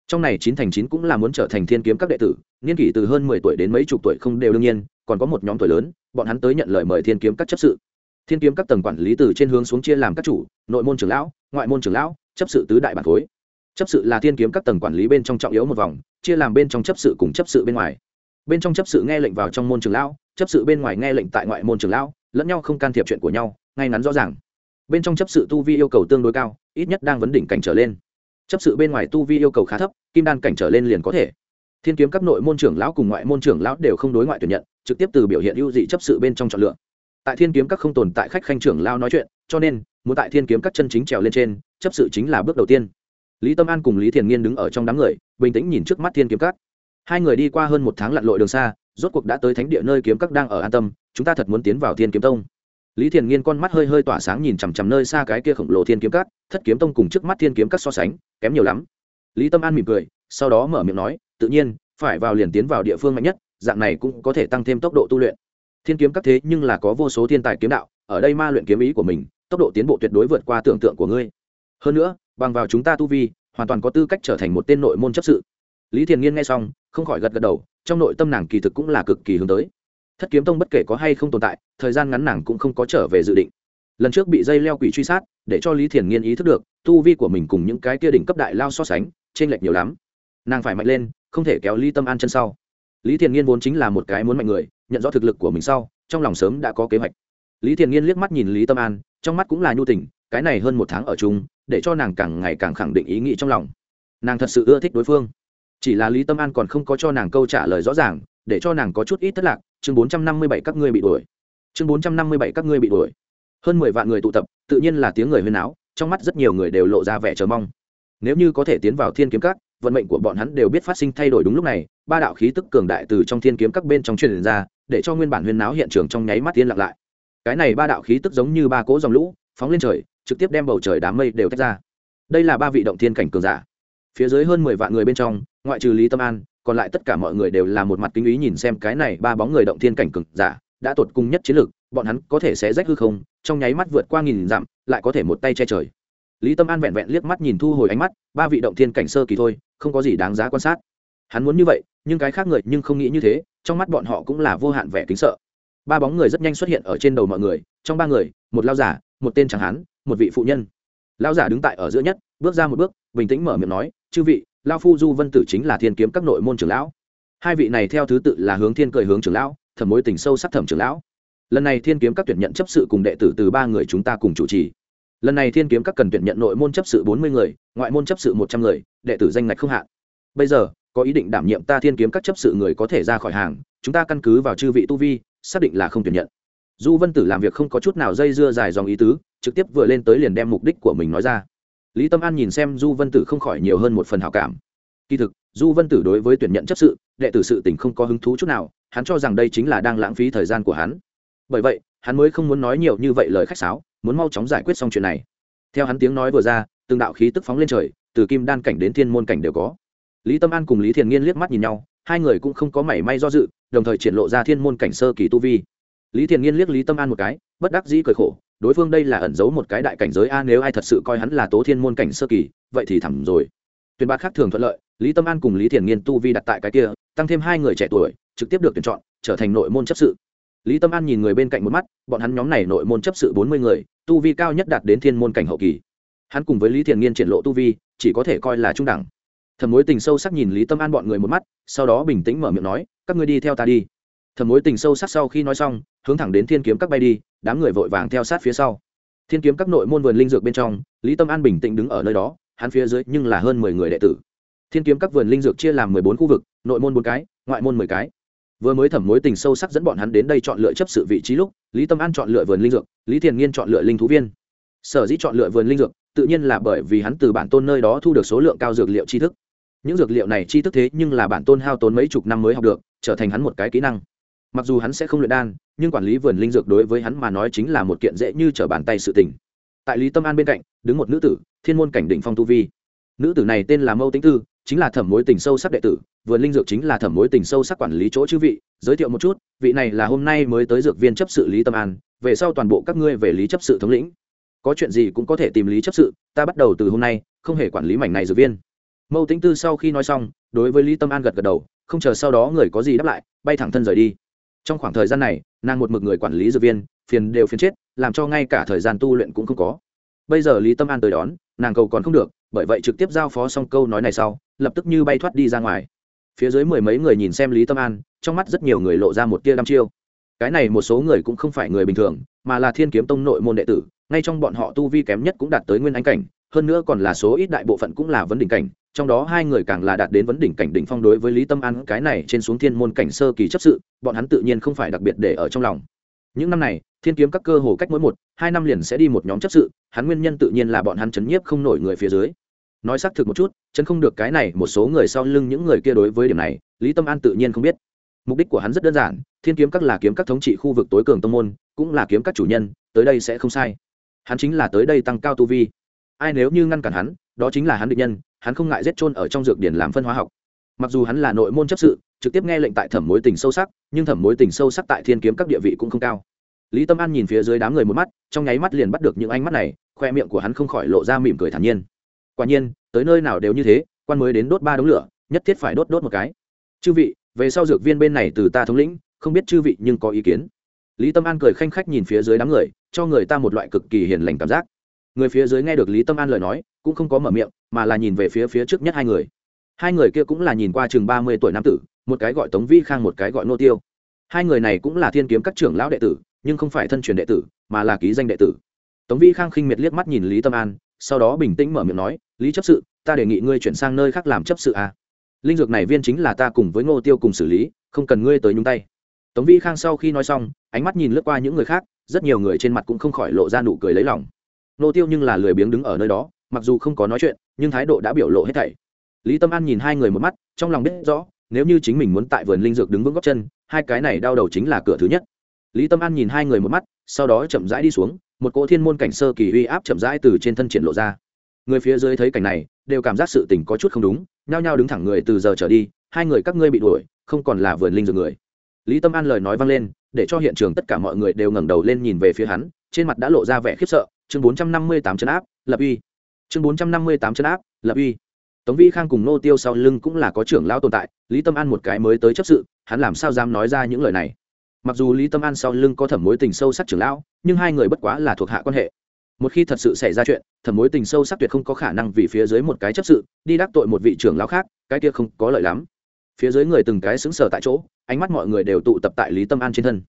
trong này chín thành chín cũng là muốn trở thành thiên kiếm các đệ tử, niên kỷ từ hơn mười tuổi đến mấy chục tuổi không đều đương nhiên, còn có một nhóm tuổi lớn, bọn hắn tới nhận lời mời thiên kiếm các chấp sự. Thiên kiếm các tầng quản lý từ trên hướng xuống chia làm các chủ, nội môn trưởng lão, ngoại môn trưởng lão, chấp sự tứ đại bản khối. Chấp sự là thiên kiếm các tầng quản lý bên trong trọng yếu một vòng, chia làm bên trong chấp sự cùng chấp sự bên ngoài. Bên trong chấp sự nghe lệnh vào trong môn trưởng lão, chấp sự bên ngoài nghe lệnh tại ngoại môn trưởng lão, lẫn nhau không can thiệp chuyện của nhau, ngay ngắn rõ ràng. Bên trong chấp sự tu vi yêu cầu tương đối cao, ít nhất đang vấn đỉnh cảnh trở lên chấp sự bên ngoài tu vi yêu cầu khá thấp, kim đan cảnh trở lên liền có thể. Thiên kiếm các nội môn trưởng lão cùng ngoại môn trưởng lão đều không đối ngoại tuyển nhận, trực tiếp từ biểu hiện ưu dị chấp sự bên trong chọn lựa. Tại thiên kiếm các không tồn tại khách khanh trưởng lao nói chuyện, cho nên, muốn tại thiên kiếm các chân chính trèo lên trên, chấp sự chính là bước đầu tiên. Lý tâm an cùng lý thiền nghiên đứng ở trong đám người, bình tĩnh nhìn trước mắt thiên kiếm các. Hai người đi qua hơn một tháng lặn lội đường xa, rốt cuộc đã tới thánh địa nơi kiếm các đang ở an tâm, chúng ta thật muốn tiến vào thiên kiếm tông lý thiền nghiên con mắt hơi hơi tỏa sáng nhìn chằm chằm nơi xa cái kia khổng lồ thiên kiếm Cát, thất kiếm tông cùng trước mắt thiên kiếm Cát so sánh kém nhiều lắm. Lý tâm an mỉm cười sau đó mở miệng nói tự nhiên phải vào liền tiến vào địa phương mạnh nhất dạng này cũng có thể tăng thêm tốc độ tu luyện. Thiên kiếm các thế nhưng là có vô số thiên tài kiếm đạo ở đây ma luyện kiếm ý của mình tốc độ tiến bộ tuyệt đối vượt qua tưởng tượng của ngươi. Hơn nữa bằng vào chúng ta tu vi hoàn toàn có tư cách trở thành một tên nội môn chấp sự. Lý thiền nghiên nghe xong không khỏi gật gật đầu trong nội tâm nàng kỳ thực cũng là cực kỳ hướng tới thất kiếm tông bất kể có hay không tồn tại, thời gian ngắn nàng cũng không có trở về dự định. Lần trước bị dây leo quỷ truy sát, để cho lý thiền nghiên ý thức được, tu vi của mình cùng những cái kia đỉnh cấp đại lao so sánh trên lệch nhiều lắm. Nàng phải mạnh lên, không thể kéo lý tâm an chân sau. Lý thiền nghiên vốn chính là một cái muốn mạnh người, nhận rõ thực lực của mình sau, trong lòng sớm đã có kế hoạch. Lý thiền nghiên liếc mắt nhìn lý tâm an, trong mắt cũng là nhu tình, cái này hơn một tháng ở chung, để cho nàng càng ngày càng khẳng định ý nghĩ trong lòng. Nàng thật sự ưa thích đối phương. Chỉ là lý tâm an còn không có cho nàng câu trả lời rõ ràng, để cho nàng có chút ít thất lạc chương bốn trăm năm mươi bảy các ngươi bị đuổi. chương bốn trăm năm mươi bảy các ngươi bị đuổi. hơn mười vạn người tụ tập, tự nhiên là tiếng người huyên áo trong mắt rất nhiều người đều lộ ra vẻ chờ mong. nếu như có thể tiến vào thiên kiếm các, vận mệnh của bọn hắn đều biết phát sinh thay đổi đúng lúc này, ba đạo khí tức cường đại từ trong thiên kiếm các bên trong truyền ra, để cho nguyên bản huyên náo hiện trường trong nháy mắt yên lặng lại. cái này ba đạo khí tức giống như ba cỗ dòng lũ, phóng lên trời, trực tiếp đem bầu trời đám mây đều tách ra. đây là ba vị động thiên cảnh cường giả. phía dưới hơn mười vạn người bên trong, ngoại trừ lý tâm an còn lại tất cả mọi người đều là một mặt kinh ý nhìn xem cái này ba bóng người động thiên cảnh cường giả, đã tột cùng nhất chiến lược, bọn hắn có thể sẽ rách hư không, trong nháy mắt vượt qua nghìn dặm, lại có thể một tay che trời. Lý tâm an vẹn vẹn liếc mắt nhìn thu hồi ánh mắt, ba vị động thiên cảnh sơ kỳ thôi, không có gì đáng giá quan sát. Hắn muốn như vậy, nhưng cái khác người nhưng không nghĩ như thế, trong mắt bọn họ cũng là vô hạn vẻ kính sợ. Ba bóng người rất nhanh xuất hiện ở trên đầu mọi người, trong ba người, một lao giả, một tên chẳng hán, một vị phụ nhân. Lao giả đứng tại ở giữa nhất, bước ra một bước, bình tĩnh mở miệng nói, chư vị lao phu du vân tử chính là thiên kiếm các nội môn trưởng lão. Hai vị này theo thứ tự là hướng thiên cười hướng trưởng lão, thẩm mối tình sâu sắc thẩm trưởng lão. Lần này thiên kiếm các tuyển nhận chấp sự cùng đệ tử từ ba người chúng ta cùng chủ trì. Lần này thiên kiếm các cần tuyển nhận nội môn chấp sự bốn mươi người, ngoại môn chấp sự một trăm người, đệ tử danh ngạch không hạn. Bây giờ, có ý định đảm nhiệm ta thiên kiếm các chấp sự người có thể ra khỏi hàng, chúng ta căn cứ vào chư vị tu vi, xác định là không tuyển nhận. Du vân tử làm việc không có chút nào dây dưa dài dòng ý tứ, trực tiếp vừa lên tới liền đem mục đích của mình nói ra lý tâm an nhìn xem du vân tử không khỏi nhiều hơn một phần hảo cảm. Kỳ thực, du vân tử đối với tuyển nhận chấp sự, đệ tử sự tình không có hứng thú chút nào, hắn cho rằng đây chính là đang lãng phí thời gian của hắn. Bởi vậy, hắn mới không muốn nói nhiều như vậy lời khách sáo, muốn mau chóng giải quyết xong chuyện này. Theo hắn tiếng nói vừa ra, từng đạo khí tức phóng lên trời, từ kim đan cảnh đến thiên môn cảnh đều có. Lý tâm an cùng lý thiền nghiên liếc mắt nhìn nhau, hai người cũng không có mảy may do dự, đồng thời triển lộ ra thiên môn cảnh sơ kỳ tu vi. Lý thiền nghiên liếc lý tâm an một cái, bất đắc dĩ cười khổ đối phương đây là ẩn giấu một cái đại cảnh giới a, nếu ai thật sự coi hắn là tố thiên môn cảnh sơ kỳ, vậy thì thẳm rồi. Tuyển bạt khác thường thuận lợi, lý tâm an cùng lý thiền nghiên tu vi đặt tại cái kia, tăng thêm hai người trẻ tuổi, trực tiếp được tuyển chọn, trở thành nội môn chấp sự. Lý tâm an nhìn người bên cạnh một mắt, bọn hắn nhóm này nội môn chấp sự bốn mươi người, tu vi cao nhất đạt đến thiên môn cảnh hậu kỳ. Hắn cùng với lý thiền nghiên triển lộ tu vi, chỉ có thể coi là trung đẳng. Thầm mối tình sâu sắc nhìn lý tâm an bọn người một mắt, sau đó bình tĩnh mở miệng nói, các ngươi đi theo ta đi. Thầm mối tình sâu sắc sau khi nói xong, hướng thẳng đến thiên kiếm các bay đi đám người vội vàng theo sát phía sau. Thiên kiếm các nội môn vườn linh dược bên trong, lý tâm an bình tĩnh đứng ở nơi đó, hắn phía dưới nhưng là hơn mười người đệ tử. Thiên kiếm các vườn linh dược chia làm mười bốn khu vực, nội môn bốn cái, ngoại môn mười cái. Vừa mới thẩm mối tình sâu sắc dẫn bọn hắn đến đây chọn lựa chấp sự vị trí lúc, lý tâm an chọn lựa vườn linh dược, lý thiền nghiên chọn lựa linh thú viên. Sở dĩ chọn lựa vườn linh dược, tự nhiên là bởi vì hắn từ bản tôn nơi đó thu được số lượng cao dược liệu tri thức. Những dược liệu này chi thức thế nhưng là bản tôn hao tốn mấy chục năm mới học được, trở thành hắn một cái kỹ năng mặc dù hắn sẽ không luyện đan, nhưng quản lý vườn linh dược đối với hắn mà nói chính là một kiện dễ như trở bàn tay sự tình. Tại lý tâm an bên cạnh, đứng một nữ tử, thiên môn cảnh định phong tu vi. Nữ tử này tên là mâu tĩnh tư, chính là thẩm mối tình sâu sắc đệ tử, vườn linh dược chính là thẩm mối tình sâu sắc quản lý chỗ chư vị. Giới thiệu một chút, vị này là hôm nay mới tới dược viên chấp sự lý tâm an, về sau toàn bộ các ngươi về lý chấp sự thống lĩnh. Có chuyện gì cũng có thể tìm lý chấp sự, ta bắt đầu từ hôm nay, không hề quản lý mảnh này dược viên. Mâu tĩnh tư sau khi nói xong, đối với lý tâm an gật gật đầu, không chờ sau đó người có gì đáp lại, bay thẳng thân rời đi trong khoảng thời gian này, nàng một mực người quản lý dược viên, phiền đều phiền chết, làm cho ngay cả thời gian tu luyện cũng không có. Bây giờ lý tâm an tới đón, nàng cầu còn không được, bởi vậy trực tiếp giao phó xong câu nói này sau, lập tức như bay thoát đi ra ngoài. Phía dưới mười mấy người nhìn xem lý tâm an, trong mắt rất nhiều người lộ ra một tia đăm chiêu. Cái này một số người cũng không phải người bình thường, mà là thiên kiếm tông nội môn đệ tử, ngay trong bọn họ tu vi kém nhất cũng đạt tới nguyên anh cảnh hơn nữa còn là số ít đại bộ phận cũng là vấn đỉnh cảnh, trong đó hai người càng là đạt đến vấn đỉnh cảnh đỉnh phong đối với lý tâm an, cái này trên xuống thiên môn cảnh sơ kỳ chấp sự, bọn hắn tự nhiên không phải đặc biệt để ở trong lòng. Những năm này, thiên kiếm các cơ hồ cách mỗi một, hai năm liền sẽ đi một nhóm chấp sự, hắn nguyên nhân tự nhiên là bọn hắn chấn nhiếp không nổi người phía dưới. Nói xác thực một chút, chấn không được cái này một số người sau lưng những người kia đối với điểm này, lý tâm an tự nhiên không biết. Mục đích của hắn rất đơn giản, thiên kiếm các là kiếm các thống trị khu vực tối cường tông môn, cũng là kiếm các chủ nhân, tới đây sẽ không sai. Hắn chính là tới đây tăng cao tu vi ai nếu như ngăn cản hắn, đó chính là hắn định nhân, hắn không ngại giết trôn ở trong dược điển làm phân hóa học. Mặc dù hắn là nội môn chấp sự, trực tiếp nghe lệnh tại thẩm mối tình sâu sắc, nhưng thẩm mối tình sâu sắc tại thiên kiếm các địa vị cũng không cao. Lý tâm an nhìn phía dưới đám người một mắt, trong nháy mắt liền bắt được những ánh mắt này, khoe miệng của hắn không khỏi lộ ra mỉm cười thản nhiên. Quả nhiên, tới nơi nào đều như thế, quan mới đến đốt ba đống lửa, nhất thiết phải đốt đốt một cái. Chư vị, về sau dược viên bên này từ ta thống lĩnh, không biết chư vị nhưng có ý kiến. Lý tâm an cười khanh khách nhìn phía dưới đám người, cho người ta một loại cực kỳ hiền lành cảm giác người phía dưới nghe được lý tâm an lời nói, cũng không có mở miệng, mà là nhìn về phía phía trước nhất hai người. Hai người kia cũng là nhìn qua chừng ba mươi tuổi nam tử, một cái gọi tống vi khang, một cái gọi nô tiêu. Hai người này cũng là thiên kiếm các trưởng lão đệ tử, nhưng không phải thân truyền đệ tử, mà là ký danh đệ tử. Tống vi khang khinh miệt liếc mắt nhìn lý tâm an, sau đó bình tĩnh mở miệng nói, lý chấp sự, ta đề nghị ngươi chuyển sang nơi khác làm chấp sự à. linh dược này viên chính là ta cùng với ngô tiêu cùng xử lý, không cần ngươi tới nhúng tay. Tống Vi khang sau khi nói xong, ánh mắt nhìn lướt qua những người khác, rất nhiều người trên mặt cũng không khỏi lộ ra nụ cười lấy lòng nô tiêu nhưng là lười biếng đứng ở nơi đó, mặc dù không có nói chuyện, nhưng thái độ đã biểu lộ hết thảy. Lý tâm an nhìn hai người một mắt, trong lòng biết rõ, nếu như chính mình muốn tại vườn linh dược đứng vững góc chân, hai cái này đau đầu chính là cửa thứ nhất. Lý tâm an nhìn hai người một mắt, sau đó chậm rãi đi xuống, một cỗ thiên môn cảnh sơ kỳ uy áp chậm rãi từ trên thân triển lộ ra. Người phía dưới thấy cảnh này, đều cảm giác sự tình có chút không đúng, nhao nhao đứng thẳng người từ giờ trở đi, hai người các ngươi bị đuổi, không còn là vườn linh dược người. Lý tâm an lời nói vang lên, để cho hiện trường tất cả mọi người đều ngẩng đầu lên nhìn về phía hắn, trên mặt đã lộ ra vẻ khiếp sợ chương bốn trăm năm mươi tám chân áp, lập uy. chương bốn trăm năm mươi tám chân áp, lập uy. Tống vi khang cùng nô tiêu sau lưng cũng là có trưởng lão tồn tại, lý tâm an một cái mới tới chấp sự, hắn làm sao dám nói ra những lời này? Mặc dù lý tâm an sau lưng có thẩm mối tình sâu sắc trưởng lão, nhưng hai người bất quá là thuộc hạ quan hệ. Một khi thật sự xảy ra chuyện, thẩm mối tình sâu sắc tuyệt không có khả năng vì phía dưới một cái chấp sự, đi đắc tội một vị trưởng lão khác, cái kia không có lợi lắm. Phía dưới người từng cái xứng sở tại chỗ, ánh mắt mọi người đều tụ tập tại lý tâm an trên thân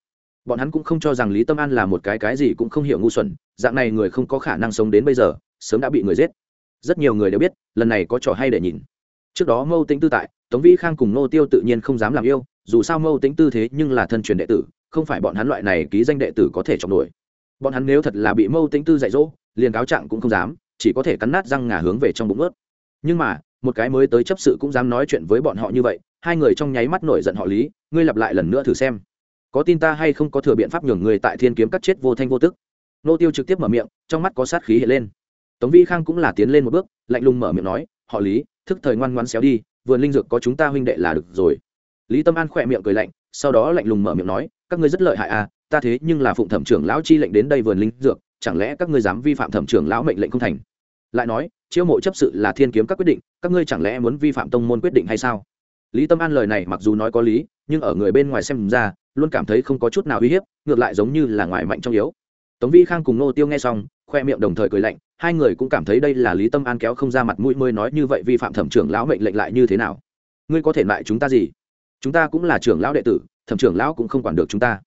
bọn hắn cũng không cho rằng lý tâm an là một cái cái gì cũng không hiểu ngu xuẩn, dạng này người không có khả năng sống đến bây giờ, sớm đã bị người giết. Rất nhiều người đều biết, lần này có trò hay để nhìn. Trước đó mâu tính tư tại, tống vĩ khang cùng nô tiêu tự nhiên không dám làm yêu, dù sao mâu tính tư thế nhưng là thân truyền đệ tử, không phải bọn hắn loại này ký danh đệ tử có thể chọn nổi. Bọn hắn nếu thật là bị mâu tính tư dạy dỗ, liền cáo trạng cũng không dám, chỉ có thể cắn nát răng ngà hướng về trong bụng ướt. Nhưng mà, một cái mới tới chấp sự cũng dám nói chuyện với bọn họ như vậy, hai người trong nháy mắt nổi giận họ lý, ngươi lặp lại lần nữa thử xem có tin ta hay không có thừa biện pháp nhường người tại thiên kiếm cắt chết vô thanh vô tức? Nô tiêu trực tiếp mở miệng, trong mắt có sát khí hiện lên. Tống Vi khang cũng là tiến lên một bước, lạnh lùng mở miệng nói, họ lý, thức thời ngoan ngoan xéo đi, vườn linh dược có chúng ta huynh đệ là được rồi. Lý tâm an khỏe miệng cười lạnh, sau đó lạnh lùng mở miệng nói, các ngươi rất lợi hại à ta thế nhưng là phụng thẩm trưởng lão chi lệnh đến đây vườn linh dược, chẳng lẽ các ngươi dám vi phạm thẩm trưởng lão mệnh lệnh không thành? Lại nói, chiêu mộ chấp sự là thiên kiếm các quyết định, các ngươi chẳng lẽ muốn vi phạm tông môn quyết định hay sao? Lý tâm an lời này mặc dù nói có lý, nhưng ở người bên ngoài xem ra luôn cảm thấy không có chút nào uy hiếp, ngược lại giống như là ngoài mạnh trong yếu. Tống vĩ khang cùng nô tiêu nghe xong, khoe miệng đồng thời cười lạnh, hai người cũng cảm thấy đây là lý tâm an kéo không ra mặt mũi mới nói như vậy vi phạm thẩm trưởng lão mệnh lệnh lại như thế nào. Ngươi có thể lại chúng ta gì? Chúng ta cũng là trưởng lão đệ tử, thẩm trưởng lão cũng không quản được chúng ta.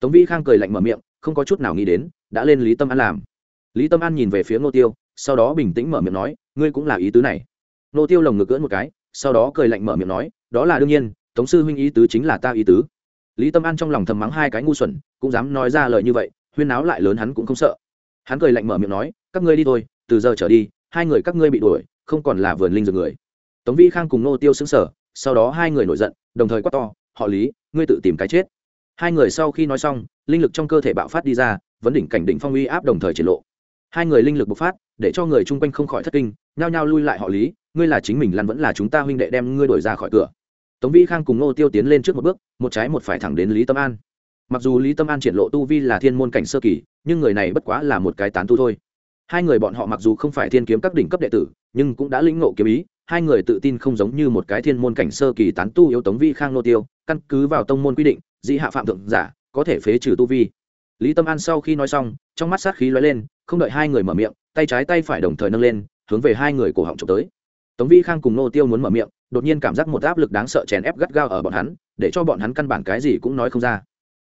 Tống vĩ khang cười lạnh mở miệng, không có chút nào nghĩ đến, đã lên lý tâm an làm. Lý tâm an nhìn về phía nô tiêu, sau đó bình tĩnh mở miệng nói, ngươi cũng là ý tứ này. Nô tiêu lồng ngực cưỡn một cái, sau đó cười lạnh mở miệng nói, đó là đương nhiên, tống sư huynh ý tứ chính là ta ý tứ lý tâm an trong lòng thầm mắng hai cái ngu xuẩn, cũng dám nói ra lời như vậy, huyên náo lại lớn hắn cũng không sợ. Hắn cười lạnh mở miệng nói, các ngươi đi thôi, từ giờ trở đi, hai người các ngươi bị đuổi, không còn là vườn linh dược người. Tống vĩ khang cùng nô tiêu xứng sở sau đó hai người nổi giận, đồng thời quát to, họ lý, ngươi tự tìm cái chết. Hai người sau khi nói xong, linh lực trong cơ thể bạo phát đi ra, vấn đỉnh cảnh đỉnh phong uy áp đồng thời triển lộ. Hai người linh lực bộc phát, để cho người chung quanh không khỏi thất kinh, nhao nhao lui lại, họ lý, ngươi là chính mình lăn vẫn là chúng ta huynh đệ đem ngươi đuổi ra khỏi cửa tống vĩ khang cùng nô tiêu tiến lên trước một bước, một trái một phải thẳng đến lý tâm an. Mặc dù lý tâm an triển lộ tu vi là thiên môn cảnh sơ kỳ, nhưng người này bất quá là một cái tán tu thôi. Hai người bọn họ mặc dù không phải thiên kiếm các đỉnh cấp đệ tử, nhưng cũng đã lĩnh ngộ kiếm ý, hai người tự tin không giống như một cái thiên môn cảnh sơ kỳ tán tu yếu tống vi khang nô tiêu, căn cứ vào tông môn quy định dĩ hạ phạm thượng giả, có thể phế trừ tu vi. Lý tâm an sau khi nói xong, trong mắt sát khí lóe lên, không đợi hai người mở miệng, tay trái tay phải đồng thời nâng lên, hướng về hai người cổ họng trộm tới. Tống vi khang cùng nô tiêu muốn mở miệng đột nhiên cảm giác một áp lực đáng sợ chèn ép gắt gao ở bọn hắn, để cho bọn hắn căn bản cái gì cũng nói không ra.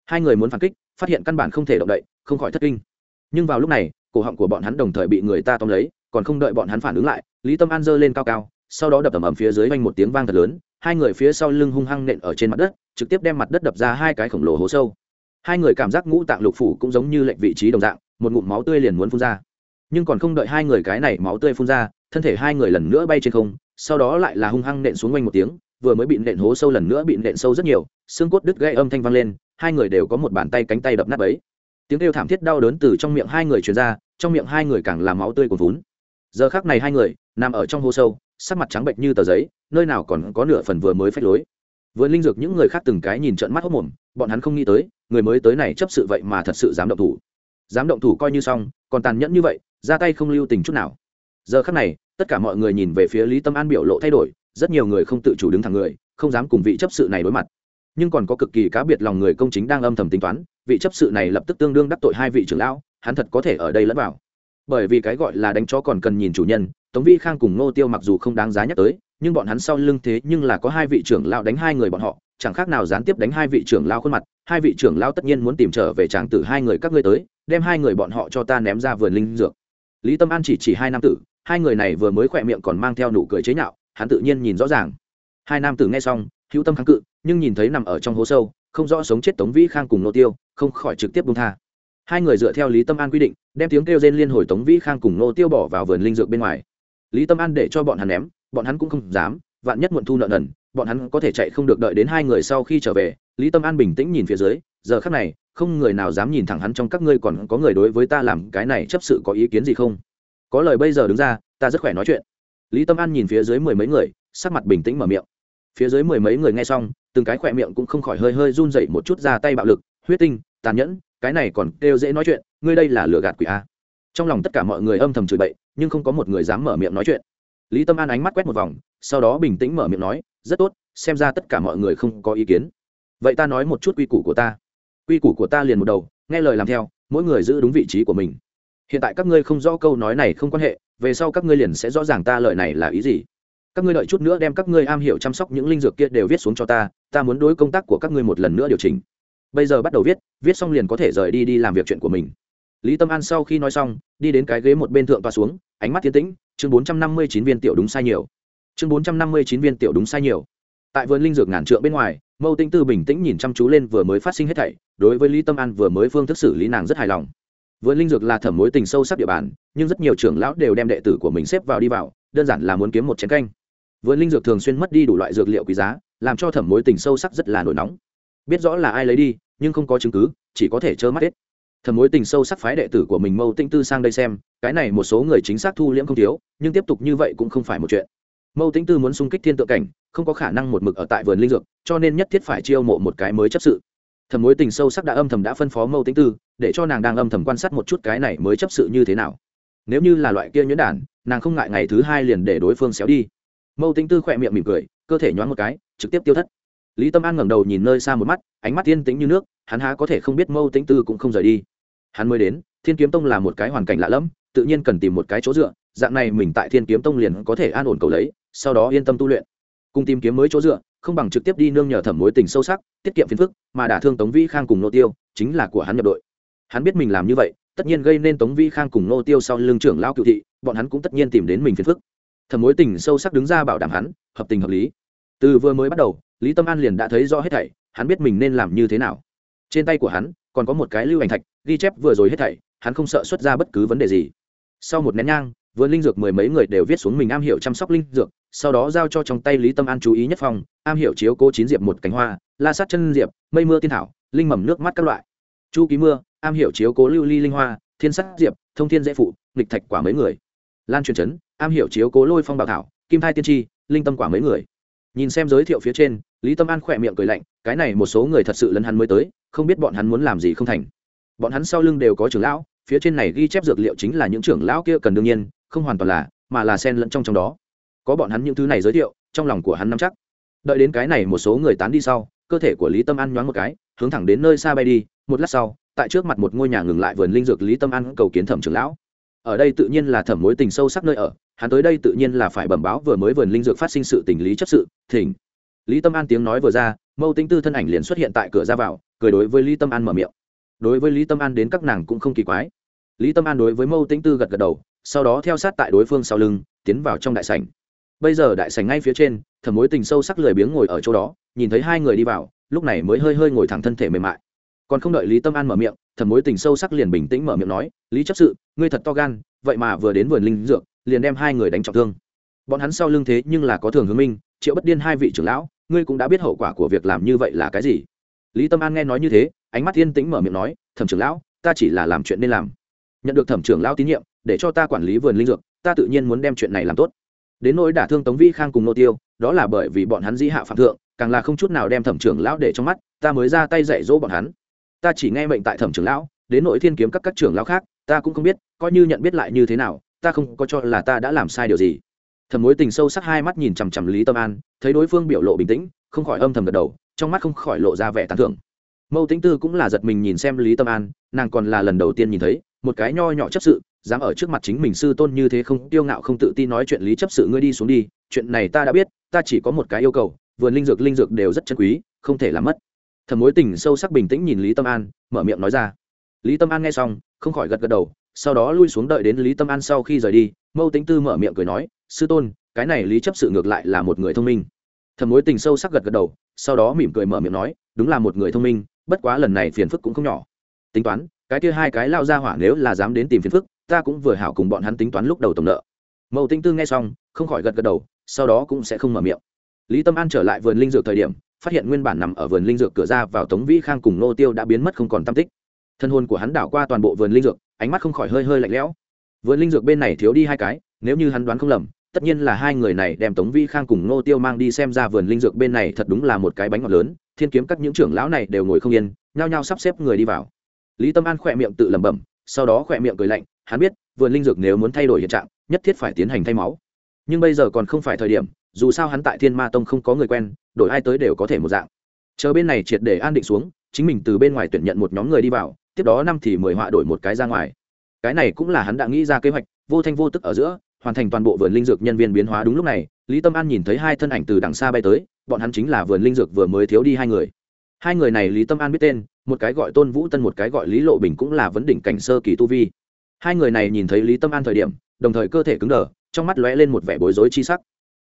Hai người muốn phản kích, phát hiện căn bản không thể động đậy, không khỏi thất kinh. Nhưng vào lúc này, cổ họng của bọn hắn đồng thời bị người ta tóm lấy, còn không đợi bọn hắn phản ứng lại, lý tâm an giơ lên cao cao, sau đó đập ầm ầm phía dưới vanh một tiếng vang thật lớn, hai người phía sau lưng hung hăng nện ở trên mặt đất, trực tiếp đem mặt đất đập ra hai cái khổng lồ hố sâu. Hai người cảm giác ngũ tạng lục phủ cũng giống như lệnh vị trí đồng dạng, một ngụm máu tươi liền muốn phun ra. Nhưng còn không đợi hai người cái này máu tươi phun ra, thân thể hai người lần nữa bay trên không sau đó lại là hung hăng nện xuống quanh một tiếng, vừa mới bị nện hố sâu lần nữa bị nện sâu rất nhiều, xương cốt đứt gây âm thanh vang lên, hai người đều có một bàn tay cánh tay đập nát ấy tiếng kêu thảm thiết đau đớn từ trong miệng hai người truyền ra, trong miệng hai người càng làm máu tươi cuồn vún giờ khác này hai người, nằm ở trong hố sâu, sắc mặt trắng bệnh như tờ giấy, nơi nào còn có nửa phần vừa mới phách lối. Vừa linh dược những người khác từng cái nhìn trận mắt hốc mồm, bọn hắn không nghĩ tới, người mới tới này chấp sự vậy mà thật sự dám động thủ. Dám động thủ coi như xong, còn tàn nhẫn như vậy, ra tay không lưu tình chút nào giờ khắc này, tất cả mọi người nhìn về phía lý tâm an biểu lộ thay đổi, rất nhiều người không tự chủ đứng thẳng người, không dám cùng vị chấp sự này đối mặt. Nhưng còn có cực kỳ cá biệt lòng người công chính đang âm thầm tính toán, vị chấp sự này lập tức tương đương đắc tội hai vị trưởng lão, hắn thật có thể ở đây lẫn vào. Bởi vì cái gọi là đánh chó còn cần nhìn chủ nhân, tống vi khang cùng ngô tiêu mặc dù không đáng giá nhắc tới, nhưng bọn hắn sau lưng thế nhưng là có hai vị trưởng lão đánh hai người bọn họ, chẳng khác nào gián tiếp đánh hai vị trưởng lão khuôn mặt, hai vị trưởng lão tất nhiên muốn tìm trở về tràng tử hai người các ngươi tới, đem hai người bọn họ cho ta ném ra vườn linh dược. Lý tâm an chỉ chỉ hai nam tử hai người này vừa mới khỏe miệng còn mang theo nụ cười chế nhạo, hắn tự nhiên nhìn rõ ràng. Hai nam tử nghe xong, hữu tâm kháng cự, nhưng nhìn thấy nằm ở trong hố sâu, không rõ sống chết tống vĩ khang cùng nô tiêu, không khỏi trực tiếp bung tha. Hai người dựa theo lý tâm an quy định, đem tiếng kêu rên liên hồi tống vĩ khang cùng nô tiêu bỏ vào vườn linh dược bên ngoài. Lý tâm an để cho bọn hắn ném, bọn hắn cũng không dám, vạn nhất muộn thu nợ nần, bọn hắn có thể chạy không được đợi đến hai người sau khi trở về, lý tâm an bình tĩnh nhìn phía dưới, giờ khắc này, không người nào dám nhìn thẳng hắn trong các ngươi còn có người đối với ta làm cái này chấp sự có ý kiến gì không? Có lời bây giờ đứng ra, ta rất khỏe nói chuyện. Lý tâm an nhìn phía dưới mười mấy người, sắc mặt bình tĩnh mở miệng. Phía dưới mười mấy người nghe xong, từng cái khỏe miệng cũng không khỏi hơi hơi run dậy một chút ra tay bạo lực, huyết tinh, tàn nhẫn, cái này còn kêu dễ nói chuyện, ngươi đây là lừa gạt quỷ a. Trong lòng tất cả mọi người âm thầm chửi bậy, nhưng không có một người dám mở miệng nói chuyện. Lý tâm an ánh mắt quét một vòng, sau đó bình tĩnh mở miệng nói, rất tốt, xem ra tất cả mọi người không có ý kiến. Vậy ta nói một chút quy củ của ta. Quy củ của ta liền một đầu, nghe lời làm theo, mỗi người giữ đúng vị trí của mình hiện tại các ngươi không rõ câu nói này không quan hệ, về sau các ngươi liền sẽ rõ ràng ta lời này là ý gì. Các ngươi đợi chút nữa đem các ngươi am hiểu chăm sóc những linh dược kia đều viết xuống cho ta ta muốn đối công tác của các ngươi một lần nữa điều chỉnh. Bây giờ bắt đầu viết viết xong liền có thể rời đi đi làm việc chuyện của mình. Lý tâm an sau khi nói xong, đi đến cái ghế một bên thượng toa xuống, ánh mắt tiến tĩnh, chương bốn trăm năm mươi chín viên tiểu đúng sai nhiều. Chương bốn trăm năm mươi chín viên tiểu đúng sai nhiều. Tại vườn linh dược ngàn trượng bên ngoài, mâu tinh tư bình tĩnh nhìn chăm chú lên vừa mới phát sinh hết thảy, đối với lý tâm an vừa mới phương thức xử lý nàng rất hài lòng vườn linh dược là thẩm mối tình sâu sắc địa bàn, nhưng rất nhiều trưởng lão đều đem đệ tử của mình xếp vào đi vào, đơn giản là muốn kiếm một chén canh. Vườn linh dược thường xuyên mất đi đủ loại dược liệu quý giá, làm cho thẩm mối tình sâu sắc rất là nổi nóng. Biết rõ là ai lấy đi, nhưng không có chứng cứ, chỉ có thể trơ mắt hết. Thẩm mối tình sâu sắc phái đệ tử của mình mâu tinh tư sang đây xem, cái này một số người chính xác thu liễm không thiếu, nhưng tiếp tục như vậy cũng không phải một chuyện. Mâu tinh tư muốn xung kích thiên tượng cảnh, không có khả năng một mực ở tại vườn linh dược, cho nên nhất thiết phải chiêu mộ một cái mới chấp sự thẩm mối tình sâu sắc đã âm thầm đã phân phó mâu tính tư, để cho nàng đang âm thầm quan sát một chút cái này mới chấp sự như thế nào. Nếu như là loại kia nhuyễn đản, nàng không ngại ngày thứ hai liền để đối phương xéo đi. Mâu tính tư khỏe miệng mỉm cười, cơ thể nhoáng một cái, trực tiếp tiêu thất. Lý tâm an ngẩng đầu nhìn nơi xa một mắt, ánh mắt thiên tĩnh như nước, hắn há có thể không biết mâu tính tư cũng không rời đi. Hắn mới đến, thiên kiếm tông là một cái hoàn cảnh lạ lẫm, tự nhiên cần tìm một cái chỗ dựa, dạng này mình tại thiên kiếm tông liền có thể an ổn cầu lấy, sau đó yên tâm tu luyện. Cùng tìm kiếm mới chỗ dựa không bằng trực tiếp đi nương nhờ thẩm mối tình sâu sắc, tiết kiệm phiền phức, mà đả thương tống vĩ khang cùng nô tiêu, chính là của hắn nhập đội. Hắn biết mình làm như vậy, tất nhiên gây nên tống vĩ khang cùng nô tiêu sau lưng trưởng lao cựu thị, bọn hắn cũng tất nhiên tìm đến mình phiền phức. Thẩm mối tình sâu sắc đứng ra bảo đảm hắn, hợp tình hợp lý. Từ vừa mới bắt đầu, lý tâm an liền đã thấy rõ hết thảy, hắn biết mình nên làm như thế nào. Trên tay của hắn, còn có một cái lưu ảnh thạch, ghi chép vừa rồi hết thảy, hắn không sợ xuất ra bất cứ vấn đề gì. Sau một nén nhang vườn linh dược mười mấy người đều viết xuống mình am hiểu chăm sóc linh dược, sau đó giao cho trong tay lý tâm an chú ý nhất phòng am hiểu chiếu cố chín diệp một cánh hoa, la sát chân diệp, mây mưa tiên thảo, linh mầm nước mắt các loại. Chu ký mưa, am hiểu chiếu cố lưu ly linh hoa, thiên sát diệp, thông thiên dễ phụ, nghịch thạch quả mấy người. Lan truyền chấn am hiểu chiếu cố lôi phong bảo thảo, kim thai tiên tri, linh tâm quả mấy người. Nhìn xem giới thiệu phía trên, lý tâm an khỏe miệng cười lạnh, cái này một số người thật sự lấn hắn mới tới, không biết bọn hắn muốn làm gì không thành. Bọn hắn sau lưng đều có trưởng lão, phía trên này ghi chép dược liệu chính là những trưởng lão kia cần đương nhiên không hoàn toàn là, mà là sen lẫn trong trong đó. Có bọn hắn những thứ này giới thiệu, trong lòng của hắn nắm chắc. Đợi đến cái này một số người tán đi sau, cơ thể của lý tâm an nhoáng một cái, hướng thẳng đến nơi xa bay đi. Một lát sau, tại trước mặt một ngôi nhà ngừng lại vườn linh dược lý tâm an cầu kiến thẩm trưởng lão. Ở đây tự nhiên là thẩm mối tình sâu sắc nơi ở, hắn tới đây tự nhiên là phải bẩm báo vừa mới vườn linh dược phát sinh sự tình lý chấp sự, thỉnh. Lý tâm an tiếng nói vừa ra, mâu tinh tư thân ảnh liền xuất hiện tại cửa ra vào, cười đối với lý tâm an mở miệng. Đối với lý tâm an đến các nàng cũng không kỳ quái. Lý tâm an đối với mâu tinh tư gật gật đầu sau đó theo sát tại đối phương sau lưng, tiến vào trong đại sảnh. Bây giờ đại sảnh ngay phía trên, thẩm mối tình sâu sắc lười biếng ngồi ở chỗ đó, nhìn thấy hai người đi vào, lúc này mới hơi hơi ngồi thẳng thân thể mềm mại. Còn không đợi lý tâm an mở miệng, thẩm mối tình sâu sắc liền bình tĩnh mở miệng nói, lý chấp sự, ngươi thật to gan, vậy mà vừa đến vườn linh dược, liền đem hai người đánh trọng thương. Bọn hắn sau lưng thế nhưng là có thường hướng minh, triệu bất điên hai vị trưởng lão, ngươi cũng đã biết hậu quả của việc làm như vậy là cái gì? Lý tâm an nghe nói như thế, ánh mắt thiên tĩnh mở miệng nói, thẩm trưởng lão, ta chỉ là làm chuyện nên làm. Nhận được thẩm trưởng lão tín nhiệm để cho ta quản lý vườn linh dược, ta tự nhiên muốn đem chuyện này làm tốt. Đến nỗi đả thương tống vi khang cùng nô tiêu, đó là bởi vì bọn hắn dĩ hạ phạm thượng, càng là không chút nào đem thẩm trưởng lão để trong mắt, ta mới ra tay dạy dỗ bọn hắn. Ta chỉ nghe mệnh tại thẩm trưởng lão, đến nỗi thiên kiếm các các trưởng lão khác, ta cũng không biết, coi như nhận biết lại như thế nào, ta không có cho là ta đã làm sai điều gì. Thẩm mối tình sâu sắc hai mắt nhìn chằm chằm lý tâm an, thấy đối phương biểu lộ bình tĩnh, không khỏi âm thầm gật đầu, trong mắt không khỏi lộ ra vẻ tán thưởng. Mâu tính tư cũng là giật mình nhìn xem lý tâm an, nàng còn là lần đầu tiên nhìn thấy, một cái nho nhỏ chấp sự dám ở trước mặt chính mình sư tôn như thế không tiêu ngạo không tự tin nói chuyện lý chấp sự ngươi đi xuống đi, chuyện này ta đã biết, ta chỉ có một cái yêu cầu, vườn linh dược linh dược đều rất chân quý, không thể làm mất. Thầm mối tình sâu sắc bình tĩnh nhìn lý tâm an, mở miệng nói ra. Lý tâm an nghe xong, không khỏi gật gật đầu, sau đó lui xuống đợi đến lý tâm an sau khi rời đi, mâu tính tư mở miệng cười nói, sư tôn, cái này lý chấp sự ngược lại là một người thông minh. Thầm mối tình sâu sắc gật gật đầu, sau đó mỉm cười mở miệng nói, đúng là một người thông minh, bất quá lần này phiền phức cũng không nhỏ. Tính toán, cái kia hai cái lao ra hỏa nếu là dám đến tìm phiền phức ta cũng vừa hảo cùng bọn hắn tính toán lúc đầu tổng nợ. Mậu tinh tư nghe xong, không khỏi gật gật đầu, sau đó cũng sẽ không mở miệng. Lý tâm an trở lại vườn linh dược thời điểm, phát hiện nguyên bản nằm ở vườn linh dược cửa ra vào tống vĩ khang cùng nô tiêu đã biến mất không còn tam tích. Thân hồn của hắn đảo qua toàn bộ vườn linh dược, ánh mắt không khỏi hơi hơi lạnh lẽo. Vườn linh dược bên này thiếu đi hai cái, nếu như hắn đoán không lầm, tất nhiên là hai người này đem tống vĩ khang cùng nô tiêu mang đi xem ra vườn linh dược bên này thật đúng là một cái bánh ngọt lớn, thiên kiếm các những trưởng lão này đều ngồi không yên, nhao nhao sắp xếp người đi vào. Lý tâm an khỏe miệng tự lẩm bẩm sau đó khỏe miệng cười lạnh, hắn biết, vườn linh dược nếu muốn thay đổi hiện trạng, nhất thiết phải tiến hành thay máu. Nhưng bây giờ còn không phải thời điểm, dù sao hắn tại thiên ma tông không có người quen, đổi ai tới đều có thể một dạng. Chờ bên này triệt để an định xuống, chính mình từ bên ngoài tuyển nhận một nhóm người đi vào, tiếp đó năm thì mười họa đổi một cái ra ngoài. Cái này cũng là hắn đã nghĩ ra kế hoạch, vô thanh vô tức ở giữa, hoàn thành toàn bộ vườn linh dược nhân viên biến hóa đúng lúc này, lý tâm an nhìn thấy hai thân ảnh từ đằng xa bay tới, bọn hắn chính là vườn linh dược vừa mới thiếu đi hai người. Hai người này lý tâm an biết tên một cái gọi tôn vũ tân một cái gọi lý lộ bình cũng là vấn đỉnh cảnh sơ kỳ tu vi. Hai người này nhìn thấy lý tâm an thời điểm, đồng thời cơ thể cứng đờ, trong mắt lóe lên một vẻ bối rối chi sắc.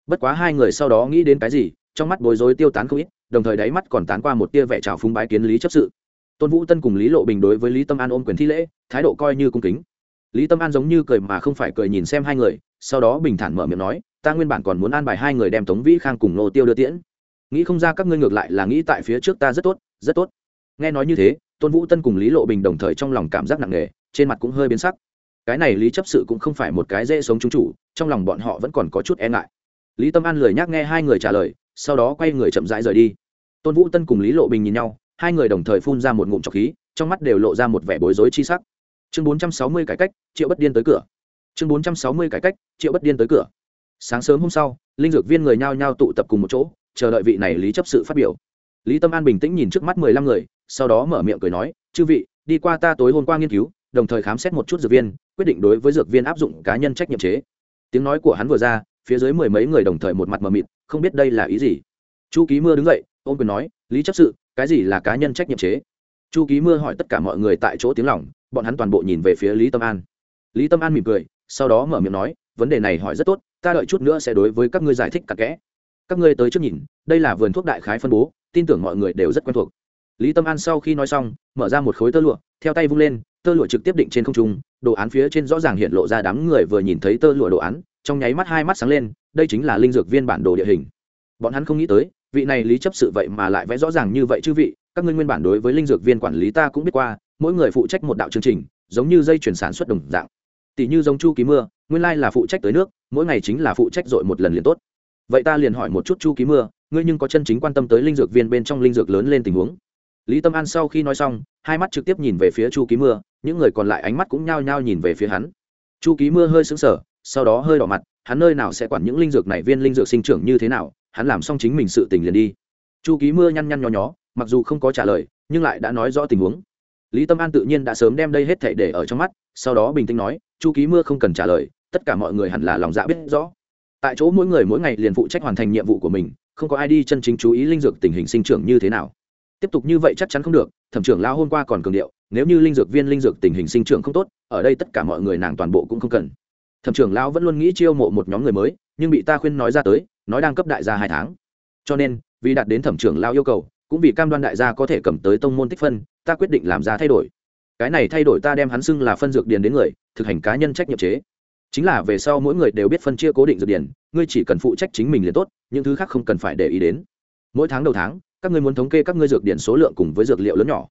Bất quá hai người sau đó nghĩ đến cái gì, trong mắt bối rối tiêu tán không ít, đồng thời đáy mắt còn tán qua một tia vẻ trào phúng bái kiến lý chấp sự. Tôn vũ tân cùng lý lộ bình đối với lý tâm an ôm quyền thi lễ, thái độ coi như cung kính. Lý tâm an giống như cười mà không phải cười nhìn xem hai người, sau đó bình thản mở miệng nói, ta nguyên bản còn muốn an bài hai người đem tống vĩ khang cùng nô tiêu đưa tiễn. Nghĩ không ra các ngươi ngược lại là nghĩ tại phía trước ta rất tốt rất tốt nghe nói như thế, tôn vũ tân cùng lý lộ bình đồng thời trong lòng cảm giác nặng nề, trên mặt cũng hơi biến sắc. Cái này lý chấp sự cũng không phải một cái dễ sống chúng chủ, trong lòng bọn họ vẫn còn có chút e ngại. Lý tâm an lười nhắc nghe hai người trả lời, sau đó quay người chậm rãi rời đi. Tôn vũ tân cùng lý lộ bình nhìn nhau, hai người đồng thời phun ra một ngụm trọc khí, trong mắt đều lộ ra một vẻ bối rối chi sắc. Chương bốn trăm sáu mươi cải cách, triệu bất điên tới cửa. Chương bốn trăm sáu mươi cải cách, triệu bất điên tới cửa. Sáng sớm hôm sau, linh dược viên người nhao nhao tụ tập cùng một chỗ, chờ đợi vị này lý chấp sự phát biểu lý tâm an bình tĩnh nhìn trước mắt mười lăm người, sau đó mở miệng cười nói, chư vị, đi qua ta tối hôm qua nghiên cứu, đồng thời khám xét một chút dược viên, quyết định đối với dược viên áp dụng cá nhân trách nhiệm chế. Tiếng nói của hắn vừa ra, phía dưới mười mấy người đồng thời một mặt mờ mịt, không biết đây là ý gì. Chu ký mưa đứng dậy, ôm quyền nói, lý chấp sự, cái gì là cá nhân trách nhiệm chế? Chu ký mưa hỏi tất cả mọi người tại chỗ tiếng lỏng bọn hắn toàn bộ nhìn về phía lý tâm an. Lý tâm an mỉm cười, sau đó mở miệng nói, vấn đề này hỏi rất tốt, ta đợi chút nữa sẽ đối với các ngươi giải thích cặn kẽ. Các ngươi tới trước nhìn, đây là vườn thuốc đại khái phân bố tin tưởng mọi người đều rất quen thuộc. Lý tâm an sau khi nói xong, mở ra một khối tơ lụa, theo tay vung lên, tơ lụa trực tiếp định trên không trung, đồ án phía trên rõ ràng hiện lộ ra đám người vừa nhìn thấy tơ lụa đồ án, trong nháy mắt hai mắt sáng lên, đây chính là linh dược viên bản đồ địa hình. Bọn hắn không nghĩ tới, vị này lý chấp sự vậy mà lại vẽ rõ ràng như vậy chứ vị, các ngươi nguyên bản đối với linh dược viên quản lý ta cũng biết qua, mỗi người phụ trách một đạo chương trình, giống như dây chuyển sản xuất đồng dạng. Tỷ như giống chu ký mưa, nguyên lai là phụ trách tới nước, mỗi ngày chính là phụ trách dội một lần liền tốt. Vậy ta liền hỏi một chút chu ký mưa ngươi nhưng có chân chính quan tâm tới linh dược viên bên trong linh dược lớn lên tình huống. Lý tâm an sau khi nói xong, hai mắt trực tiếp nhìn về phía chu ký mưa, những người còn lại ánh mắt cũng nhao nhao nhìn về phía hắn. Chu ký mưa hơi xứng sở sau đó hơi đỏ mặt, hắn nơi nào sẽ quản những linh dược này viên linh dược sinh trưởng như thế nào, hắn làm xong chính mình sự tình liền đi. Chu ký mưa nhăn nhăn nho nhó, mặc dù không có trả lời, nhưng lại đã nói rõ tình huống. Lý tâm an tự nhiên đã sớm đem đây hết thảy để ở trong mắt, sau đó bình tĩnh nói, chu ký mưa không cần trả lời, tất cả mọi người hẳn là lòng dạ biết rõ. Tại chỗ mỗi người mỗi ngày liền phụ trách hoàn thành nhiệm vụ của mình không có ai đi chân chính chú ý linh dược tình hình sinh trưởng như thế nào. Tiếp tục như vậy chắc chắn không được, thẩm trưởng lão hôm qua còn cường điệu, nếu như linh dược viên linh dược tình hình sinh trưởng không tốt, ở đây tất cả mọi người nàng toàn bộ cũng không cần. Thẩm trưởng lão vẫn luôn nghĩ chiêu mộ một nhóm người mới, nhưng bị ta khuyên nói ra tới, nói đang cấp đại gia hai tháng. Cho nên, vì đạt đến thẩm trưởng lão yêu cầu, cũng vì cam đoan đại gia có thể cầm tới tông môn tích phân, ta quyết định làm ra thay đổi. Cái này thay đổi ta đem hắn xưng là phân dược điền đến người, thực hành cá nhân trách nhiệm chế. Chính là về sau mỗi người đều biết phân chia cố định dược điền ngươi chỉ cần phụ trách chính mình liền tốt, những thứ khác không cần phải để ý đến. Mỗi tháng đầu tháng, các ngươi muốn thống kê các ngươi dược điển số lượng cùng với dược liệu lớn nhỏ.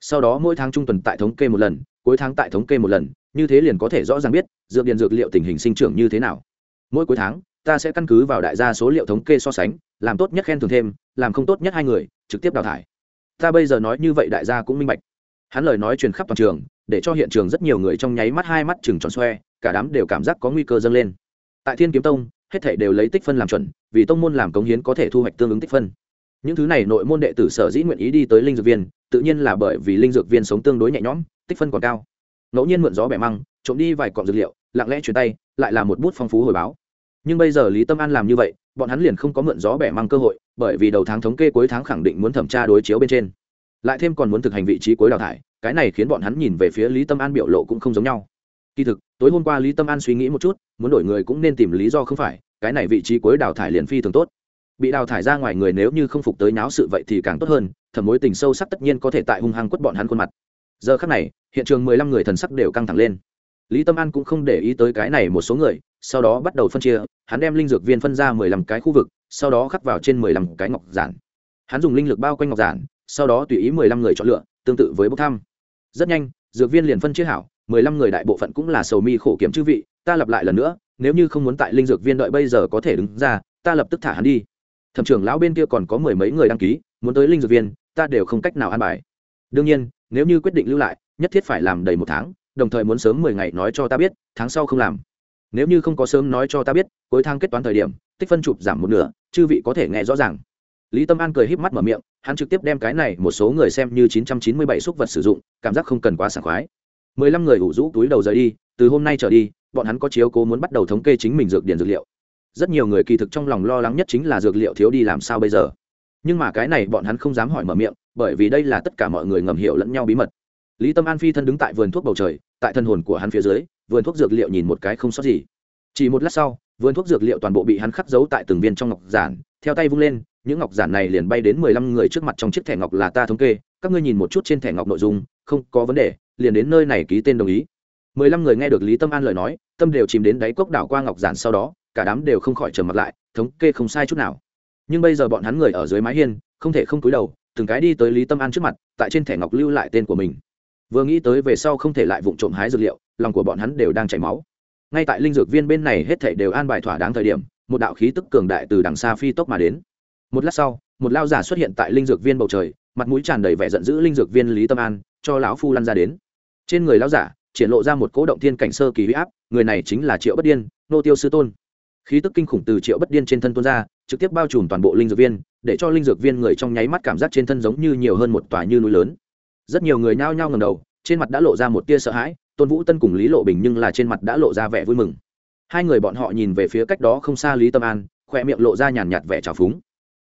Sau đó mỗi tháng trung tuần tại thống kê một lần, cuối tháng tại thống kê một lần, như thế liền có thể rõ ràng biết, dược điển dược liệu tình hình sinh trưởng như thế nào. Mỗi cuối tháng, ta sẽ căn cứ vào đại gia số liệu thống kê so sánh, làm tốt nhất khen thưởng thêm, làm không tốt nhất hai người, trực tiếp đào thải. Ta bây giờ nói như vậy đại gia cũng minh bạch. Hắn lời nói truyền khắp toàn trường, để cho hiện trường rất nhiều người trong nháy mắt hai mắt chừng tròn xoe, cả đám đều cảm giác có nguy cơ dâng lên. Tại thiên kiếm tông hết thảy đều lấy tích phân làm chuẩn, vì tông môn làm cống hiến có thể thu hoạch tương ứng tích phân. Những thứ này nội môn đệ tử sở dĩ nguyện ý đi tới linh dược viên, tự nhiên là bởi vì linh dược viên sống tương đối nhẹ nhõm, tích phân còn cao. Ngẫu nhiên mượn gió bẻ măng, trộm đi vài cọng dược liệu, lặng lẽ chuyển tay, lại là một bút phong phú hồi báo. Nhưng bây giờ lý tâm an làm như vậy, bọn hắn liền không có mượn gió bẻ măng cơ hội, bởi vì đầu tháng thống kê cuối tháng khẳng định muốn thẩm tra đối chiếu bên trên. Lại thêm còn muốn thực hành vị trí cuối đào thải, cái này khiến bọn hắn nhìn về phía lý tâm an biểu lộ cũng không giống nhau. Kỳ thực tối hôm qua lý tâm an suy nghĩ một chút, muốn đổi người cũng nên tìm lý do không phải, cái này vị trí cuối đào thải liền phi thường tốt. Bị đào thải ra ngoài người nếu như không phục tới náo sự vậy thì càng tốt hơn, thẩm mối tình sâu sắc tất nhiên có thể tại hung hăng quất bọn hắn khuôn mặt. Giờ khắc này, hiện trường mười lăm người thần sắc đều căng thẳng lên. Lý tâm an cũng không để ý tới cái này một số người, sau đó bắt đầu phân chia, hắn đem linh dược viên phân ra mười lăm cái khu vực, sau đó khắc vào trên mười lăm cái ngọc giản. Hắn dùng linh lực bao quanh ngọc giản, sau đó tùy ý mười lăm người chọn lựa, tương tự với bốc thăm. Rất nhanh, dược viên liền phân chia hảo mười lăm người đại bộ phận cũng là sầu mi khổ kiếm chư vị, ta lặp lại lần nữa, nếu như không muốn tại linh dược viên đợi bây giờ có thể đứng ra, ta lập tức thả hắn đi. Thẩm trưởng lão bên kia còn có mười mấy người đăng ký, muốn tới linh dược viên, ta đều không cách nào an bài. Đương nhiên, nếu như quyết định lưu lại, nhất thiết phải làm đầy một tháng, đồng thời muốn sớm mười ngày nói cho ta biết, tháng sau không làm. Nếu như không có sớm nói cho ta biết, cuối tháng kết toán thời điểm, tích phân chụp giảm một nửa, chư vị có thể nghe rõ ràng. Lý tâm an cười híp mắt mở miệng, hắn trực tiếp đem cái này một số người xem như chín trăm chín mươi bảy xúc vật sử dụng, cảm giác không cần quá sảng khoái mười lăm người ủ rũ túi đầu rời đi, từ hôm nay trở đi, bọn hắn có chiếu cố muốn bắt đầu thống kê chính mình dược điển dược liệu. Rất nhiều người kỳ thực trong lòng lo lắng nhất chính là dược liệu thiếu đi làm sao bây giờ. Nhưng mà cái này bọn hắn không dám hỏi mở miệng, bởi vì đây là tất cả mọi người ngầm hiểu lẫn nhau bí mật. Lý tâm an phi thân đứng tại vườn thuốc bầu trời, tại thân hồn của hắn phía dưới, vườn thuốc dược liệu nhìn một cái không sót gì. Chỉ một lát sau, vườn thuốc dược liệu toàn bộ bị hắn khắc giấu tại từng viên trong ngọc giản, theo tay vung lên, những ngọc giản này liền bay đến mười lăm người trước mặt trong chiếc thẻ ngọc là ta thống kê, các ngươi nhìn một chút trên thẻ ngọc nội dung, không có vấn đề liền đến nơi này ký tên đồng ý. Mười lăm người nghe được lý tâm an lời nói, tâm đều chìm đến đáy cốc đảo qua ngọc giản sau đó, cả đám đều không khỏi trầm mặt lại, thống kê không sai chút nào. Nhưng bây giờ bọn hắn người ở dưới mái hiên, không thể không cúi đầu, từng cái đi tới lý tâm an trước mặt, tại trên thẻ ngọc lưu lại tên của mình. Vừa nghĩ tới về sau không thể lại vụng trộm hái dược liệu, lòng của bọn hắn đều đang chảy máu. Ngay tại linh dược viên bên này hết thảy đều an bài thỏa đáng thời điểm, một đạo khí tức cường đại từ đằng xa phi tốc mà đến. Một lát sau, một lao giả xuất hiện tại linh dược viên bầu trời, mặt mũi tràn đầy vẻ giận dữ linh dược viên lý tâm an, cho lão phu lăn ra đến trên người lão giả, triển lộ ra một cỗ động thiên cảnh sơ kỳ huy áp, người này chính là triệu bất điên, nô tiêu sư tôn. Khí tức kinh khủng từ triệu bất điên trên thân tuôn ra, trực tiếp bao trùm toàn bộ linh dược viên, để cho linh dược viên người trong nháy mắt cảm giác trên thân giống như nhiều hơn một tòa như núi lớn. Rất nhiều người nhao nhao ngầm đầu, trên mặt đã lộ ra một tia sợ hãi, tôn vũ tân cùng lý lộ bình nhưng là trên mặt đã lộ ra vẻ vui mừng. Hai người bọn họ nhìn về phía cách đó không xa lý tâm an, khoe miệng lộ ra nhàn nhạt vẻ trào phúng.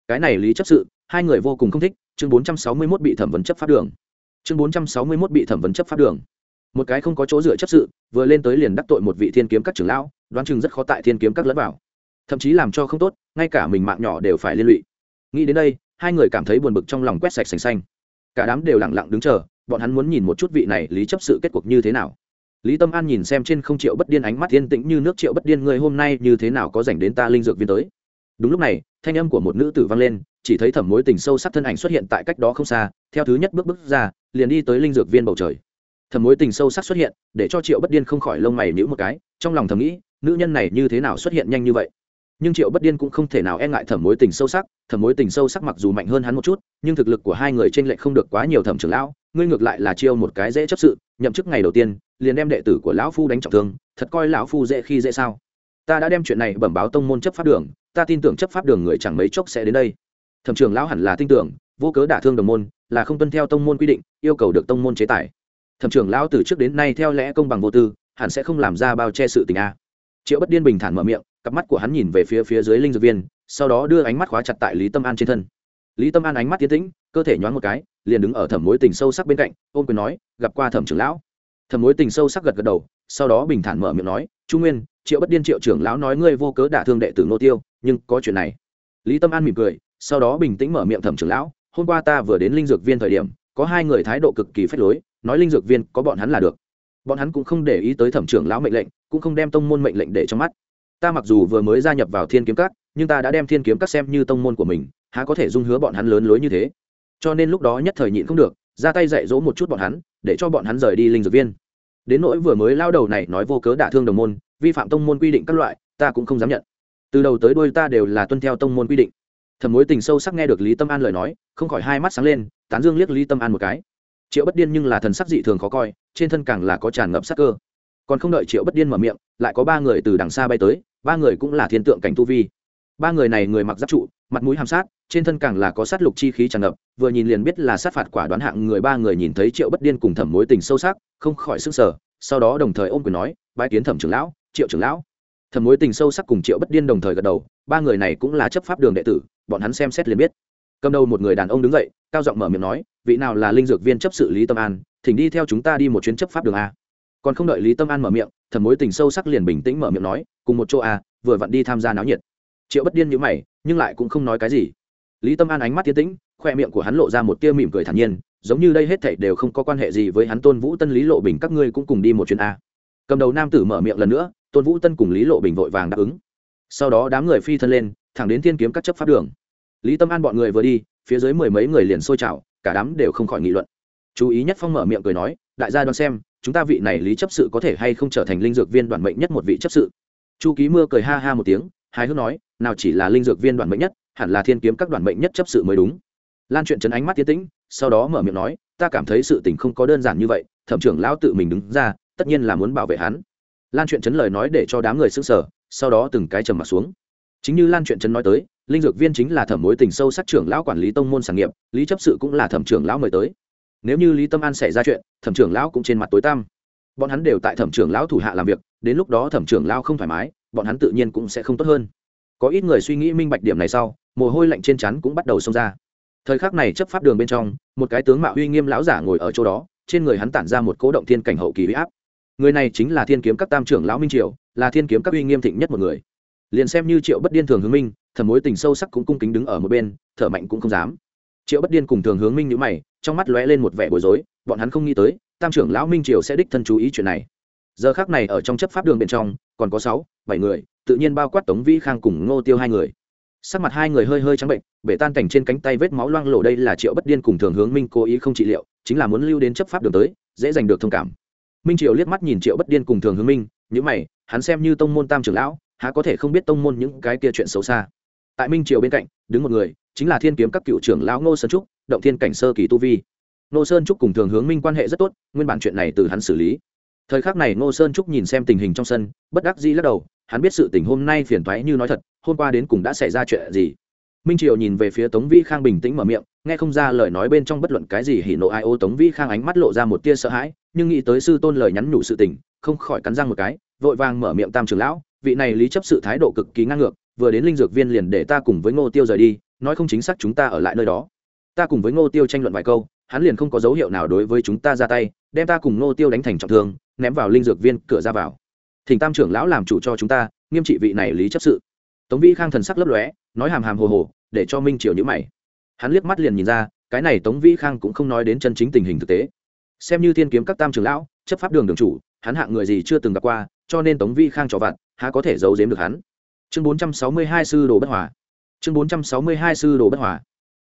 Cái này lý chấp sự, hai người vô cùng không thích, chương bốn trăm sáu mươi mốt bị thẩm vấn chấp pháp đường. Chương bốn trăm sáu mươi mốt bị thẩm vấn chấp pháp đường một cái không có chỗ dựa chấp sự, vừa lên tới liền đắc tội một vị thiên kiếm các trưởng lão, đoán chừng rất khó tại thiên kiếm các lẫn vào. Thậm chí làm cho không tốt, ngay cả mình mạng nhỏ đều phải liên lụy. Nghĩ đến đây, hai người cảm thấy buồn bực trong lòng quét sạch sành xanh. Cả đám đều lẳng lặng đứng chờ, bọn hắn muốn nhìn một chút vị này lý chấp sự kết cuộc như thế nào. Lý tâm an nhìn xem trên không triệu bất điên ánh mắt yên tĩnh như nước triệu bất điên người hôm nay như thế nào có dành đến ta linh dược viên tới? Đúng lúc này, thanh âm của một nữ tử vang lên, chỉ thấy thẩm mối tình sâu sắc thân ảnh xuất hiện tại cách đó không xa, theo thứ nhất bước bước ra, liền đi tới linh dược viên bầu trời thẩm mối tình sâu sắc xuất hiện, để cho triệu bất điên không khỏi lông mày nhữ một cái, trong lòng thầm nghĩ, nữ nhân này như thế nào xuất hiện nhanh như vậy? Nhưng triệu bất điên cũng không thể nào e ngại thẩm mối tình sâu sắc thẩm mối tình sâu sắc mặc dù mạnh hơn hắn một chút, nhưng thực lực của hai người t r ê n lệch không được quá nhiều thẩm trưởng lão, ngươi ngược lại là chiêu một cái dễ chấp sự, nhậm chức ngày đầu tiên, liền đem đệ tử của lão phu đánh trọng thương, thật coi lão phu dễ khi dễ sao? Ta đã đem chuyện này bẩm báo tông môn chấp pháp đường, ta tin tưởng chấp pháp đường người chẳng mấy chốc sẽ đến đây. Thẩm trưởng lão hẳn là tin tưởng, vô cớ đả thương đồng môn, là không tuân theo tông môn quy định, yêu cầu được tông môn chế tài thẩm trưởng lão từ trước đến nay theo lẽ công bằng vô tư, hẳn sẽ không làm ra bao che sự tình a. Triệu bất điên bình thản mở miệng, cặp mắt của hắn nhìn về phía phía dưới linh dược viên, sau đó đưa ánh mắt khóa chặt tại lý tâm an trên thân. Lý tâm an ánh mắt tiến tĩnh, cơ thể nhoáng một cái, liền đứng ở thẩm mối tình sâu sắc bên cạnh ôm quyền nói, gặp qua thẩm trưởng lão. Thẩm mối tình sâu sắc gật gật đầu, sau đó bình thản mở miệng nói trung nguyên, triệu bất điên triệu trưởng lão nói ngươi vô cớ đả thương đệ tử nô tiêu, nhưng có chuyện này. Lý tâm an mỉm cười, sau đó bình tĩnh mở miệng thẩm trưởng lão, hôm qua ta vừa đến linh dược viên thời điểm, có hai người thái độ cực kỳ phách lối nói linh dược viên có bọn hắn là được. Bọn hắn cũng không để ý tới thẩm trưởng lão mệnh lệnh, cũng không đem tông môn mệnh lệnh để trong mắt. Ta mặc dù vừa mới gia nhập vào thiên kiếm các, nhưng ta đã đem thiên kiếm các xem như tông môn của mình, há có thể dung hứa bọn hắn lớn lối như thế? Cho nên lúc đó nhất thời nhịn không được, ra tay dạy dỗ một chút bọn hắn, để cho bọn hắn rời đi linh dược viên. Đến nỗi vừa mới lao đầu này nói vô cớ đả thương đồng môn, vi phạm tông môn quy định các loại, ta cũng không dám nhận. Từ đầu tới đuôi ta đều là tuân theo tông môn quy định. Thẩm mối tình sâu sắc nghe được lý tâm an lời nói, không khỏi hai mắt sáng lên, tán dương liếc lý tâm an một cái triệu bất điên nhưng là thần sắc dị thường khó coi, trên thân càng là có tràn ngập sắc cơ. Còn không đợi triệu bất điên mở miệng, lại có ba người từ đằng xa bay tới, ba người cũng là thiên tượng cảnh tu vi. Ba người này người mặc giáp trụ, mặt mũi hàm sát, trên thân càng là có sát lục chi khí tràn ngập, vừa nhìn liền biết là sát phạt quả đoán hạng người ba người nhìn thấy triệu bất điên cùng thẩm mối tình sâu sắc, không khỏi sức sở sau đó đồng thời ôm quyền nói bãi kiến thẩm trưởng lão, triệu trưởng lão. Thẩm mối tình sâu sắc cùng triệu bất điên đồng thời gật đầu, ba người này cũng là chấp pháp đường đệ tử, bọn hắn xem xét liền biết cầm đầu một người đàn ông đứng dậy, cao giọng mở miệng nói, vị nào là linh dược viên chấp sự lý tâm an, thỉnh đi theo chúng ta đi một chuyến chấp pháp đường a. Còn không đợi lý tâm an mở miệng thần mối tình sâu sắc liền bình tĩnh mở miệng nói, cùng một chỗ a, vừa vặn đi tham gia náo nhiệt. Triệu bất điên nhữ mày, nhưng lại cũng không nói cái gì. Lý tâm an ánh mắt tiến tĩnh, khoe miệng của hắn lộ ra một tia mỉm cười thản nhiên, giống như đây hết thảy đều không có quan hệ gì với hắn tôn vũ tân, lý lộ bình các ngươi cũng cùng đi một chuyến a. Cầm đầu nam tử mở miệng lần nữa, tôn vũ tân cùng lý lộ bình vội vàng đáp ứng. Sau đó đám người phi thân lên, thẳng đến thiên kiếm các chấp pháp đường lý tâm an bọn người vừa đi phía dưới mười mấy người liền sôi chảo, cả đám đều không khỏi nghị luận. Chú ý nhất phong mở miệng cười nói đại gia đoán xem chúng ta vị này lý chấp sự có thể hay không trở thành linh dược viên đoàn mệnh nhất một vị chấp sự? Chu ký mưa cười ha ha một tiếng hài hước nói nào chỉ là linh dược viên đoàn mệnh nhất hẳn là thiên kiếm các đoàn mệnh nhất chấp sự mới đúng. Lan chuyện chấn ánh mắt tiến tĩnh sau đó mở miệng nói ta cảm thấy sự tình không có đơn giản như vậy thẩm trưởng lão tự mình đứng ra tất nhiên là muốn bảo vệ hắn. Lan chuyện chấn lời nói để cho đám người s ư n g sở sau đó từng cái trầm m ặ t xuống chính như lan chuyện trấn nói tới, linh dược viên chính là thẩm mối tình sâu sắc trưởng lão quản lý tông môn sản nghiệp, lý chấp sự cũng là thẩm trưởng lão mời tới. Nếu như lý tâm an xảy ra chuyện, thẩm trưởng lão cũng trên mặt tối tăm. Bọn hắn đều tại thẩm trưởng lão thủ hạ làm việc, đến lúc đó thẩm trưởng lão không thoải mái, bọn hắn tự nhiên cũng sẽ không tốt hơn. Có ít người suy nghĩ minh bạch điểm này sau, mồ hôi lạnh trên chắn cũng bắt đầu xông ra. Thời khắc này chấp pháp đường bên trong, một cái tướng mạo uy nghiêm lão giả ngồi ở chỗ đó, trên người hắn tản ra một cố động thiên cảnh hậu kỳ huy áp. Người này chính là thiên kiếm các tam trưởng lão minh triều, là thiên kiếm các uy nghiêm thịnh nhất một người liền xem như triệu bất điên thường hướng minh thẩm mối tình sâu sắc cũng cung kính đứng ở một bên, thở mạnh cũng không dám. Triệu bất điên cùng thường hướng minh nhữ mày, trong mắt lóe lên một vẻ bối rối, bọn hắn không nghĩ tới, tam trưởng lão minh triều sẽ đích thân chú ý chuyện này. Giờ khác này ở trong chấp pháp đường bên trong, còn có sáu, bảy người, tự nhiên bao quát tống vĩ khang cùng ngô tiêu hai người. Sắc mặt hai người hơi hơi trắng bệnh, bể tan cảnh trên cánh tay vết máu loang lộ đây là triệu bất điên cùng thường hướng minh cố ý không trị liệu, chính là muốn lưu đến chấp pháp đường tới, dễ giành được thông cảm. Minh triệu liếc mắt nhìn triệu bất điên cùng thường hướng minh những mày, hắn xem như tông môn tam trưởng lão há có thể không biết tông môn những cái kia chuyện xấu xa. Tại minh triều bên cạnh, đứng một người, chính là thiên kiếm các cựu trưởng lão ngô sơn trúc, động thiên cảnh sơ kỳ tu vi. Ngô sơn trúc cùng thường hướng minh quan hệ rất tốt, nguyên bản chuyện này từ hắn xử lý. Thời khắc này ngô sơn trúc nhìn xem tình hình trong sân, bất đắc dĩ lắc đầu, hắn biết sự tình hôm nay phiền thoái như nói thật, hôm qua đến cùng đã xảy ra chuyện gì. Minh triều nhìn về phía tống Vi khang bình tĩnh mở miệng, nghe không ra lời nói bên trong bất luận cái gì hỉ nộ ai ô, tống Vi khang ánh mắt lộ ra một tia sợ hãi, nhưng nghĩ tới sư tôn lời nhắn nhủ sự tình, không khỏi cắn răng một cái, vội vàng mở miệng tam trưởng lão vị này lý chấp sự thái độ cực kỳ ngang ngược, vừa đến linh dược viên liền để ta cùng với ngô tiêu rời đi, nói không chính xác chúng ta ở lại nơi đó. Ta cùng với ngô tiêu tranh luận vài câu, hắn liền không có dấu hiệu nào đối với chúng ta ra tay, đem ta cùng ngô tiêu đánh thành trọng thương, ném vào linh dược viên, cửa ra vào. Thỉnh tam trưởng lão làm chủ cho chúng ta, nghiêm trị vị này lý chấp sự. Tống vĩ khang thần sắc lấp lóe, nói hàm hàm hồ hồ, để cho minh triều nhữ mày. Hắn liếc mắt liền nhìn ra, cái này tống vĩ khang cũng không nói đến chân chính tình hình thực tế. Xem như thiên kiếm các tam trưởng lão, chấp pháp đường đường chủ, hắn hạng người gì chưa từng gặp qua, cho nên tống vĩ khang cho vặt há có thể giấu giếm được hắn. Chương bốn trăm sáu mươi hai sư đồ bất hòa. Chương bốn trăm sáu mươi hai sư đồ bất hòa.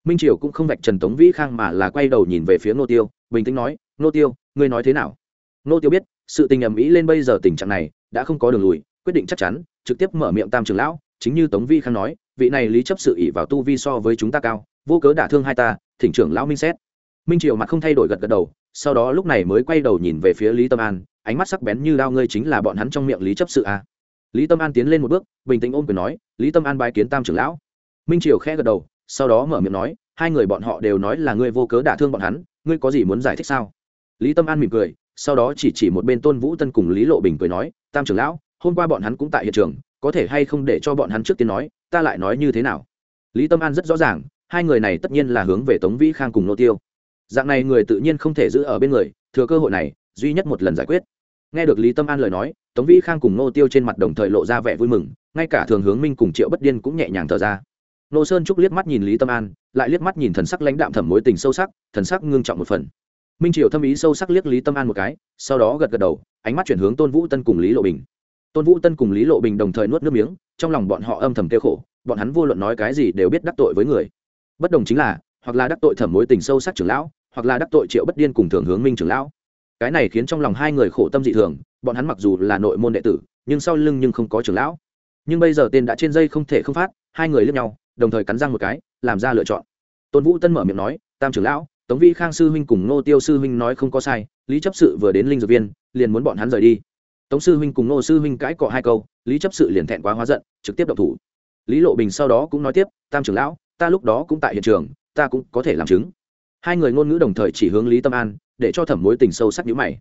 Minh triều cũng không vạch trần tống vĩ khang mà là quay đầu nhìn về phía nô tiêu, bình tĩnh nói nô tiêu, ngươi nói thế nào? Nô tiêu biết, sự tình ầm ĩ lên bây giờ tình trạng này đã không có đường lùi, quyết định chắc chắn, trực tiếp mở miệng tam trưởng lão, chính như tống vi khang nói, vị này lý chấp sự ỷ vào tu vi so với chúng ta cao, vô cớ đả thương hai ta, thỉnh trưởng lão minh xét. Minh triều mặt không thay đổi gật gật đầu, sau đó lúc này mới quay đầu nhìn về phía lý tâm an, ánh mắt sắc bén như đao, ngươi chính là bọn hắn trong miệng lý chấp sự à lý tâm an tiến lên một bước, bình tĩnh ôm quyền nói, lý tâm an bái kiến tam trưởng lão. Minh triều khẽ gật đầu, sau đó mở miệng nói, hai người bọn họ đều nói là ngươi vô cớ đả thương bọn hắn, ngươi có gì muốn giải thích sao? Lý tâm an mỉm cười, sau đó chỉ chỉ một bên tôn vũ tân cùng lý lộ bình cười nói, tam trưởng lão, hôm qua bọn hắn cũng tại hiện trường, có thể hay không để cho bọn hắn trước tiên nói, ta lại nói như thế nào? Lý tâm an rất rõ ràng, hai người này tất nhiên là hướng về tống vĩ khang cùng nô tiêu. Dạng này người tự nhiên không thể giữ ở bên người, thừa cơ hội này, duy nhất một lần giải quyết nghe được lý tâm an lời nói, tống vĩ khang cùng nô tiêu trên mặt đồng thời lộ ra vẻ vui mừng, ngay cả thường hướng minh cùng triệu bất điên cũng nhẹ nhàng thở ra. Nô sơn trúc liếc mắt nhìn lý tâm an, lại liếc mắt nhìn thần sắc lãnh đạm thẩm mối tình sâu sắc, thần sắc ngưng trọng một phần. Minh triều thâm ý sâu sắc liếc lý tâm an một cái, sau đó gật gật đầu, ánh mắt chuyển hướng tôn vũ tân cùng lý lộ bình. Tôn vũ tân cùng lý lộ bình đồng thời nuốt nước miếng, trong lòng bọn họ âm thầm kêu khổ, bọn hắn vô luận nói cái gì đều biết đắc tội với người. Bất đồng chính là, hoặc là đắc tội thẩm mối tình sâu sắc trưởng lão, hoặc là đắc tội triệu bất điên cùng thường hướng minh trưởng lão cái này khiến trong lòng hai người khổ tâm dị thường, bọn hắn mặc dù là nội môn đệ tử, nhưng sau lưng nhưng không có trưởng lão. Nhưng bây giờ tên đã trên dây không thể không phát, hai người lướt nhau, đồng thời cắn răng một cái, làm ra lựa chọn. Tôn vũ tân mở miệng nói, tam trưởng lão, tống vi khang sư huynh cùng ngô tiêu sư huynh nói không có sai, lý chấp sự vừa đến linh dược viên, liền muốn bọn hắn rời đi. Tống sư huynh cùng ngô sư huynh cãi cọ hai câu, lý chấp sự liền thẹn quá hóa giận, trực tiếp động thủ. Lý lộ bình sau đó cũng nói tiếp, tam trưởng lão, ta lúc đó cũng tại hiện trường, ta cũng có thể làm chứng. Hai người ngôn ngữ đồng thời chỉ hướng lý tâm an để cho thẩm mối tình sâu sắc nhữ mày.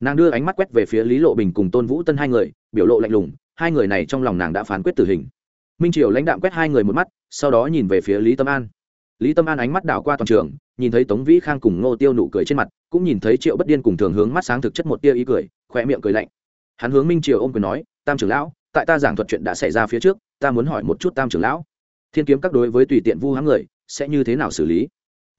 Nàng đưa ánh mắt quét về phía lý lộ bình cùng tôn vũ tân hai người, biểu lộ lạnh lùng, hai người này trong lòng nàng đã phán quyết tử hình. Minh triều lãnh đạm quét hai người một mắt, sau đó nhìn về phía lý tâm an. Lý tâm an ánh mắt đảo qua toàn trường, nhìn thấy tống vĩ khang cùng ngô tiêu nụ cười trên mặt, cũng nhìn thấy triệu bất điên cùng thường hướng mắt sáng thực chất một tia ý cười khoe miệng cười lạnh. Hắn hướng minh triều ôm quyền nói, tam trưởng lão, tại ta giảng thuật chuyện đã xảy ra phía trước, ta muốn hỏi một chút tam trưởng lão. Thiên kiếm các đối với tùy tiện vu hãm người, sẽ như thế nào xử lý?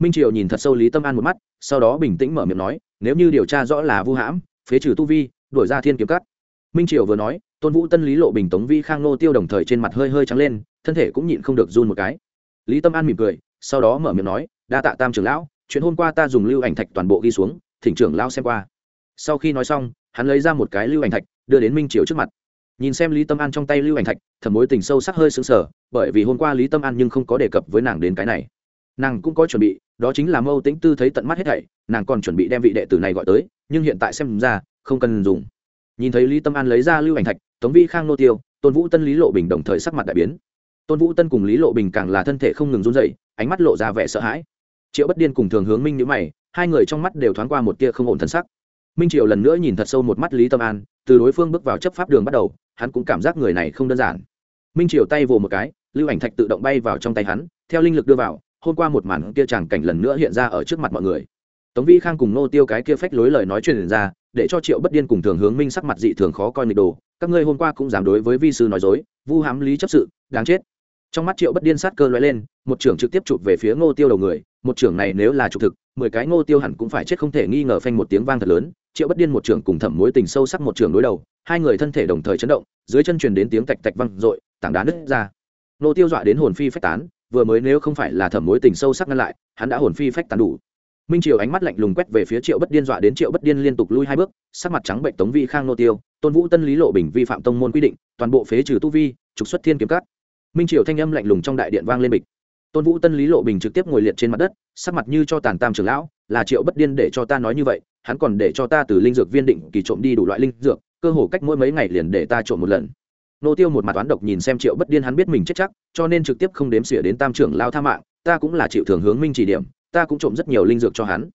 Minh triều nhìn thật sâu lý tâm an một mắt, sau đó bình tĩnh mở miệng nói, nếu như điều tra rõ là vu hãm, phế trừ tu vi đổi ra thiên kiếm Cắt. minh triều vừa nói, tôn vũ tân lý lộ bình tống vi khang nô tiêu đồng thời trên mặt hơi hơi trắng lên, thân thể cũng nhịn không được run một cái. Lý tâm an mỉm cười, sau đó mở miệng nói, đa tạ tam trưởng lão, chuyện hôm qua ta dùng lưu ảnh thạch toàn bộ ghi xuống, thỉnh trưởng lão xem qua. Sau khi nói xong, hắn lấy ra một cái lưu ảnh thạch, đưa đến minh triều trước mặt. Nhìn xem lý tâm an trong tay lưu ảnh thạch thẩm mối tình sâu sắc hơi sững sờ, bởi vì hôm qua lý tâm an nhưng không có đề cập với nàng đến cái này. Nàng cũng có chuẩn bị đó chính là mâu tĩnh tư thấy tận mắt hết thảy, nàng còn chuẩn bị đem vị đệ tử này gọi tới, nhưng hiện tại xem ra, không cần dùng. Nhìn thấy lý tâm an lấy ra lưu ảnh thạch, tống vi khang nô tiêu, tôn vũ tân lý lộ bình đồng thời sắc mặt đại biến. Tôn vũ tân cùng lý lộ bình càng là thân thể không ngừng run dậy ánh mắt lộ ra vẻ sợ hãi. Triệu bất điên cùng thường hướng minh nhữ mày, hai người trong mắt đều thoáng qua một tia không ổn thân sắc. Minh triệu lần nữa nhìn thật sâu một mắt lý tâm an, từ đối phương bước vào chấp pháp đường bắt đầu, hắn cũng cảm giác người này không đơn giản. Minh triệu tay vồ một cái, lưu ảnh thạch tự động bay vào trong tay hắn, theo linh lực đưa vào hôm qua một màn kia chàng cảnh lần nữa hiện ra ở trước mặt mọi người. Tống Vi khang cùng nô tiêu cái kia phách lối lời nói truyền ra, để cho triệu bất điên cùng thường hướng minh sắc mặt dị thường khó coi nghịch đồ, các ngươi hôm qua cũng dám đối với vi sư nói dối, vu hám lý chấp sự, đáng chết. Trong mắt triệu bất điên sát cơ lóe lên, một trưởng trực tiếp chụp về phía ngô tiêu đầu người, một trưởng này nếu là trục thực, mười cái ngô tiêu hẳn cũng phải chết không thể nghi ngờ phanh một tiếng vang thật lớn, triệu bất điên một trưởng cùng thẩm mối tình sâu sắc một trưởng đối đầu, hai người thân thể đồng thời chấn động, dưới chân truyền đến tiếng tạch tạch văng r ộ i tảng đá nứt ra. Ngô tiêu dọa đến hồn phi phách tán vừa mới nếu không phải là thẩm mối tình sâu sắc ngăn lại, hắn đã hồn phi phách tàn đủ. Minh triều ánh mắt lạnh lùng quét về phía triệu bất điên dọa đến triệu bất điên liên tục lui hai bước, sắc mặt trắng bệnh tống vi khang nô tiêu, tôn vũ tân lý lộ bình vi phạm tông môn quy định, toàn bộ phế trừ tu vi, trục xuất thiên kiếm cát minh triều thanh âm lạnh lùng trong đại điện vang lên bịch. Tôn vũ tân lý lộ bình trực tiếp ngồi liệt trên mặt đất, sắc mặt như cho tàn tam trưởng lão, là triệu bất điên để cho ta nói như vậy, hắn còn để cho ta từ linh dược viên định kỳ trộm đi đủ loại linh dược, cơ hồ cách mỗi mấy ngày liền để ta trộm một lần nô tiêu một mặt toán độc nhìn xem triệu bất điên, hắn biết mình chết chắc, cho nên trực tiếp không đếm xỉa đến tam trưởng lao tha mạng, ta cũng là chịu thường hướng minh chỉ điểm, ta cũng trộm rất nhiều linh dược cho hắn.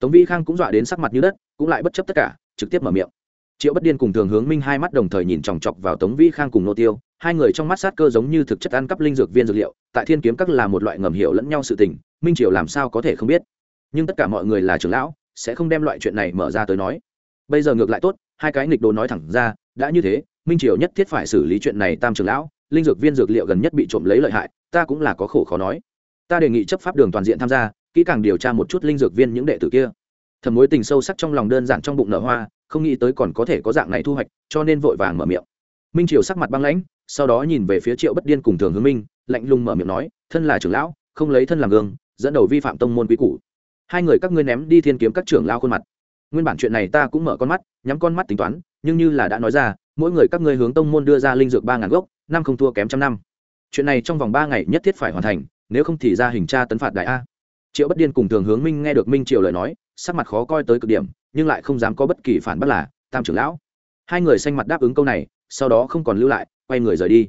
Tống vĩ khang cũng dọa đến sắc mặt như đất, cũng lại bất chấp tất cả, trực tiếp mở miệng. Triệu bất điên cùng thường hướng minh hai mắt đồng thời nhìn chòng chọc vào tống vĩ khang cùng nô tiêu, hai người trong mắt sát cơ giống như thực chất ăn cắp linh dược viên dược liệu, tại thiên kiếm các là một loại ngầm hiểu lẫn nhau sự tình, minh triều làm sao có thể không biết. Nhưng tất cả mọi người là trưởng lão, sẽ không đem loại chuyện này mở ra tới nói. Bây giờ ngược lại tốt, hai cái nghịch đồ nói thẳng ra, đã như thế minh triều nhất thiết phải xử lý chuyện này tam trưởng lão, linh dược viên dược liệu gần nhất bị trộm lấy lợi hại, ta cũng là có khổ khó nói. Ta đề nghị chấp pháp đường toàn diện tham gia, kỹ càng điều tra một chút linh dược viên những đệ tử kia. Thầm mối tình sâu sắc trong lòng đơn giản trong bụng nở hoa, không nghĩ tới còn có thể có dạng này thu hoạch, cho nên vội vàng mở miệng. Minh triều sắc mặt băng lãnh, sau đó nhìn về phía triệu bất điên cùng thường hướng minh, lạnh lùng mở miệng nói, thân là trưởng lão, không lấy thân làm gương, dẫn đầu vi phạm tông môn quý cũ hai người các ngươi ném đi thiên kiếm các trưởng lao khuôn mặt. Nguyên bản chuyện này ta cũng mở con mắt, nhắm con mắt tính toán, nhưng như là đã nói ra mỗi người các ngươi hướng tông môn đưa ra linh dược ba ngàn gốc, năm không thua kém trăm năm. Chuyện này trong vòng ba ngày nhất thiết phải hoàn thành, nếu không thì ra hình tra tấn phạt đại a. Triệu bất điên cùng thường hướng minh nghe được minh triều lời nói, sắc mặt khó coi tới cực điểm, nhưng lại không dám có bất kỳ phản bất là, tam trưởng lão. Hai người xanh mặt đáp ứng câu này, sau đó không còn lưu lại, quay người rời đi.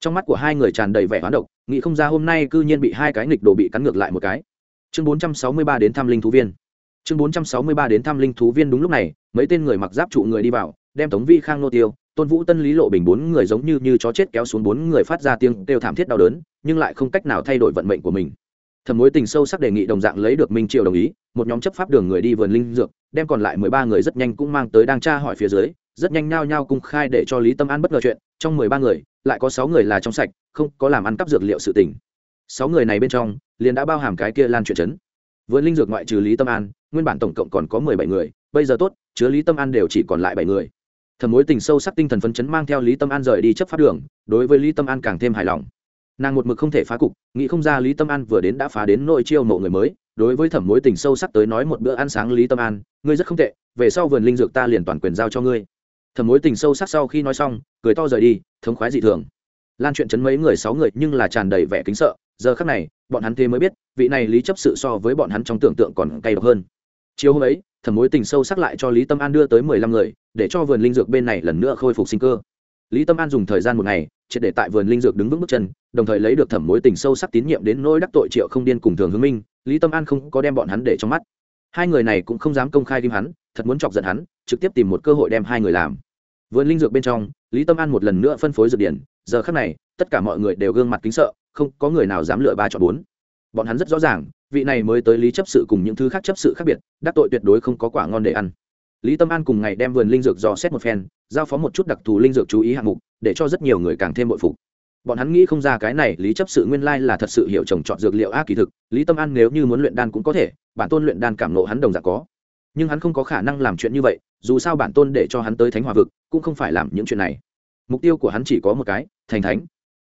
Trong mắt của hai người tràn đầy vẻ hoán độc, nghĩ không ra hôm nay cư nhiên bị hai cái nghịch đồ bị cắn ngược lại một cái. Chương 463 đến thăm linh thú viên. Chương 463 đến thăm linh thú viên đúng lúc này, mấy tên người mặc giáp trụ người đi vào, đem tống vi khang nô tiêu tôn vũ tân lý lộ bình bốn người giống như như chó chết kéo xuống bốn người phát ra tiếng kêu thảm thiết đau đớn, nhưng lại không cách nào thay đổi vận mệnh của mình. Thầm mối tình sâu sắc đề nghị đồng dạng lấy được minh triều đồng ý, một nhóm chấp pháp đường người đi vườn linh dược, đem còn lại mười ba người rất nhanh cũng mang tới đang tra hỏi phía dưới, rất nhanh nhao nhao cung khai để cho lý tâm an bất ngờ chuyện, trong mười ba người, lại có sáu người là trong sạch, không có làm ăn cắp dược liệu sự tình. Sáu người này bên trong, liền đã bao hàm cái kia lan chuyện chấn vườn linh dược ngoại trừ lý tâm an, nguyên bản tổng cộng còn có mười bảy người, bây giờ tốt, chứa lý tâm an đều chỉ còn lại bảy người thầm mối tình sâu sắc tinh thần phấn chấn mang theo lý tâm an rời đi chấp pháp đường, đối với lý tâm an càng thêm hài lòng. Nàng một mực không thể phá cục, nghĩ không ra lý tâm an vừa đến đã phá đến nội chiêu mộ người mới, đối với thẩm mối tình sâu sắc tới nói một bữa ăn sáng lý tâm an, ngươi rất không tệ, về sau vườn linh dược ta liền toàn quyền giao cho ngươi. Thẩm mối tình sâu sắc sau khi nói xong, cười to rời đi, thống khoái dị thường. Lan chuyện chấn mấy người sáu người nhưng là tràn đầy vẻ kính sợ, giờ khắc này, bọn hắn thế mới biết, vị này lý chấp sự so với bọn hắn trong tưởng tượng còn cay độc hơn. Chiều hôm ấy, thẩm mối tình sâu sắc lại cho lý tâm an đưa tới mười lăm người để cho vườn linh dược bên này lần nữa khôi phục sinh cơ. Lý tâm an dùng thời gian một ngày, triệt để tại vườn linh dược đứng vững bước chân, đồng thời lấy được thẩm mối tình sâu sắc tín nhiệm đến nỗi đắc tội triệu không điên cùng thường hướng minh, lý tâm an không có đem bọn hắn để trong mắt. Hai người này cũng không dám công khai tim hắn, thật muốn chọc giận hắn, trực tiếp tìm một cơ hội đem hai người làm. Vườn linh dược bên trong, lý tâm an một lần nữa phân phối dược điển, giờ khác này, tất cả mọi người đều gương mặt kính sợ, không có người nào dám lựa ba chọn bốn. Bọn hắn rất rõ ràng, vị này mới tới lý chấp sự cùng những thứ khác chấp sự khác biệt, đắc tội tuyệt đối không có quả ngon để ăn lý tâm an cùng ngày đem vườn linh dược dò xét một phen, giao phó một chút đặc thù linh dược chú ý hạng mục, để cho rất nhiều người càng thêm bội phục. Bọn hắn nghĩ không ra cái này, lý chấp sự nguyên lai là thật sự hiểu trồng trọt dược liệu a kỳ thực, lý tâm an nếu như muốn luyện đan cũng có thể, bản tôn luyện đan cảm nộ hắn đồng dạng có. Nhưng hắn không có khả năng làm chuyện như vậy, dù sao bản tôn để cho hắn tới thánh hòa vực, cũng không phải làm những chuyện này. Mục tiêu của hắn chỉ có một cái, thành thánh.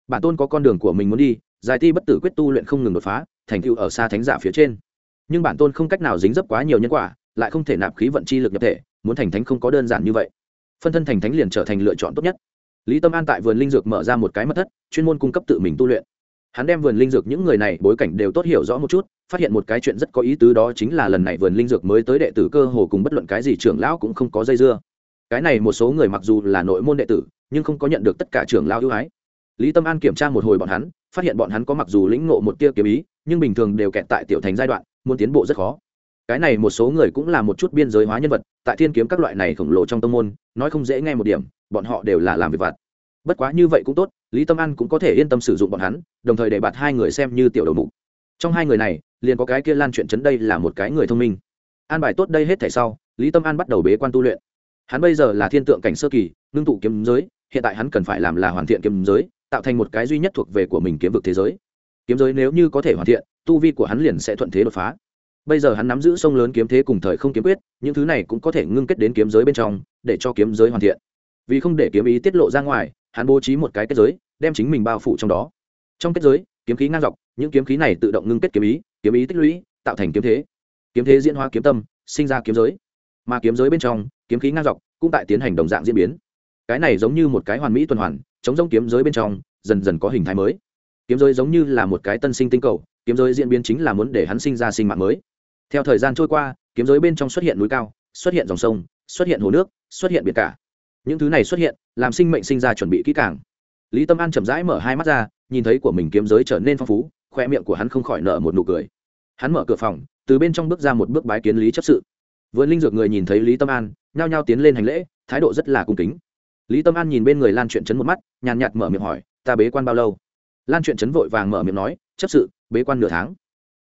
Bản tôn có con đường của mình muốn đi giải ti bất tử quyết tu luyện không ngừng đột phá, thành tựu ở xa thánh giả phía trên. Nhưng bản tôn không cách nào dính dấp quá nhiều nhân quả, lại không thể nạp khí vận chi lực nhập thể muốn thành thánh không có đơn giản như vậy. Phân thân thành thánh liền trở thành lựa chọn tốt nhất. Lý tâm an tại vườn linh dược mở ra một cái mật thất, chuyên môn cung cấp tự mình tu luyện. Hắn đem vườn linh dược những người này bối cảnh đều tốt hiểu rõ một chút, phát hiện một cái chuyện rất có ý tứ đó chính là lần này vườn linh dược mới tới đệ tử cơ hồ cùng bất luận cái gì trưởng lão cũng không có dây dưa. Cái này một số người mặc dù là nội môn đệ tử, nhưng không có nhận được tất cả trưởng lão ưu ái. Lý tâm an kiểm tra một hồi bọn hắn, phát hiện bọn hắn có mặc dù lĩnh ngộ một tia kiếm ý, nhưng bình thường đều kẹt tại tiểu thành giai đoạn, muốn tiến bộ rất khó cái này một số người cũng là một chút biên giới hóa nhân vật, tại thiên kiếm các loại này khổng lồ trong tâm môn, nói không dễ nghe một điểm, bọn họ đều là làm việc vặt. Bất quá như vậy cũng tốt, lý tâm an cũng có thể yên tâm sử dụng bọn hắn, đồng thời để bạt hai người xem như tiểu đầu mục. Trong hai người này, liền có cái kia lan chuyện chấn đây là một cái người thông minh. An bài tốt đây hết thể sau, lý tâm an bắt đầu bế quan tu luyện. Hắn bây giờ là thiên tượng cảnh sơ kỳ, ngưng tụ kiếm giới, hiện tại hắn cần phải làm là hoàn thiện kiếm giới, tạo thành một cái duy nhất thuộc về của mình kiếm vực thế giới. Kiếm giới nếu như có thể hoàn thiện, tu vi của hắn liền sẽ thuận thế đột phá bây giờ hắn nắm giữ sông lớn kiếm thế cùng thời không kiếm quyết, những thứ này cũng có thể ngưng kết đến kiếm giới bên trong, để cho kiếm giới hoàn thiện. Vì không để kiếm ý tiết lộ ra ngoài, hắn bố trí một cái kết giới, đem chính mình bao phủ trong đó. Trong kết giới, kiếm khí ngang dọc, những kiếm khí này tự động ngưng kết kiếm ý kiếm ý tích lũy, tạo thành kiếm thế. Kiếm thế diễn hóa kiếm tâm, sinh ra kiếm giới. Mà kiếm giới bên trong, kiếm khí ngang dọc cũng tại tiến hành đồng dạng diễn biến. Cái này giống như một cái hoàn mỹ tuần hoàn, chống giống kiếm giới bên trong, dần dần có hình thái mới. Kiếm giới giống như là một cái tân sinh tinh cầu, kiếm giới diễn biến chính là muốn để hắn sinh ra sinh mạng mới theo thời gian trôi qua, kiếm giới bên trong xuất hiện núi cao, xuất hiện dòng sông, xuất hiện hồ nước, xuất hiện biển cả. Những thứ này xuất hiện, làm sinh mệnh sinh ra chuẩn bị kỹ càng. Lý tâm an chậm rãi mở hai mắt ra, nhìn thấy của mình kiếm giới trở nên phong phú, khoe miệng của hắn không khỏi nở một nụ cười. Hắn mở cửa phòng, từ bên trong bước ra một bước bái kiến lý chấp sự. Vườn linh dược người nhìn thấy lý tâm an, nhao nhao tiến lên hành lễ, thái độ rất là cung kính. Lý tâm an nhìn bên người lan chuyện chấn một mắt, nhàn nhạt mở miệng hỏi, ta bế quan bao lâu? Lan chuyện chấn vội vàng mở miệng nói, chấp sự, bế quan nửa tháng.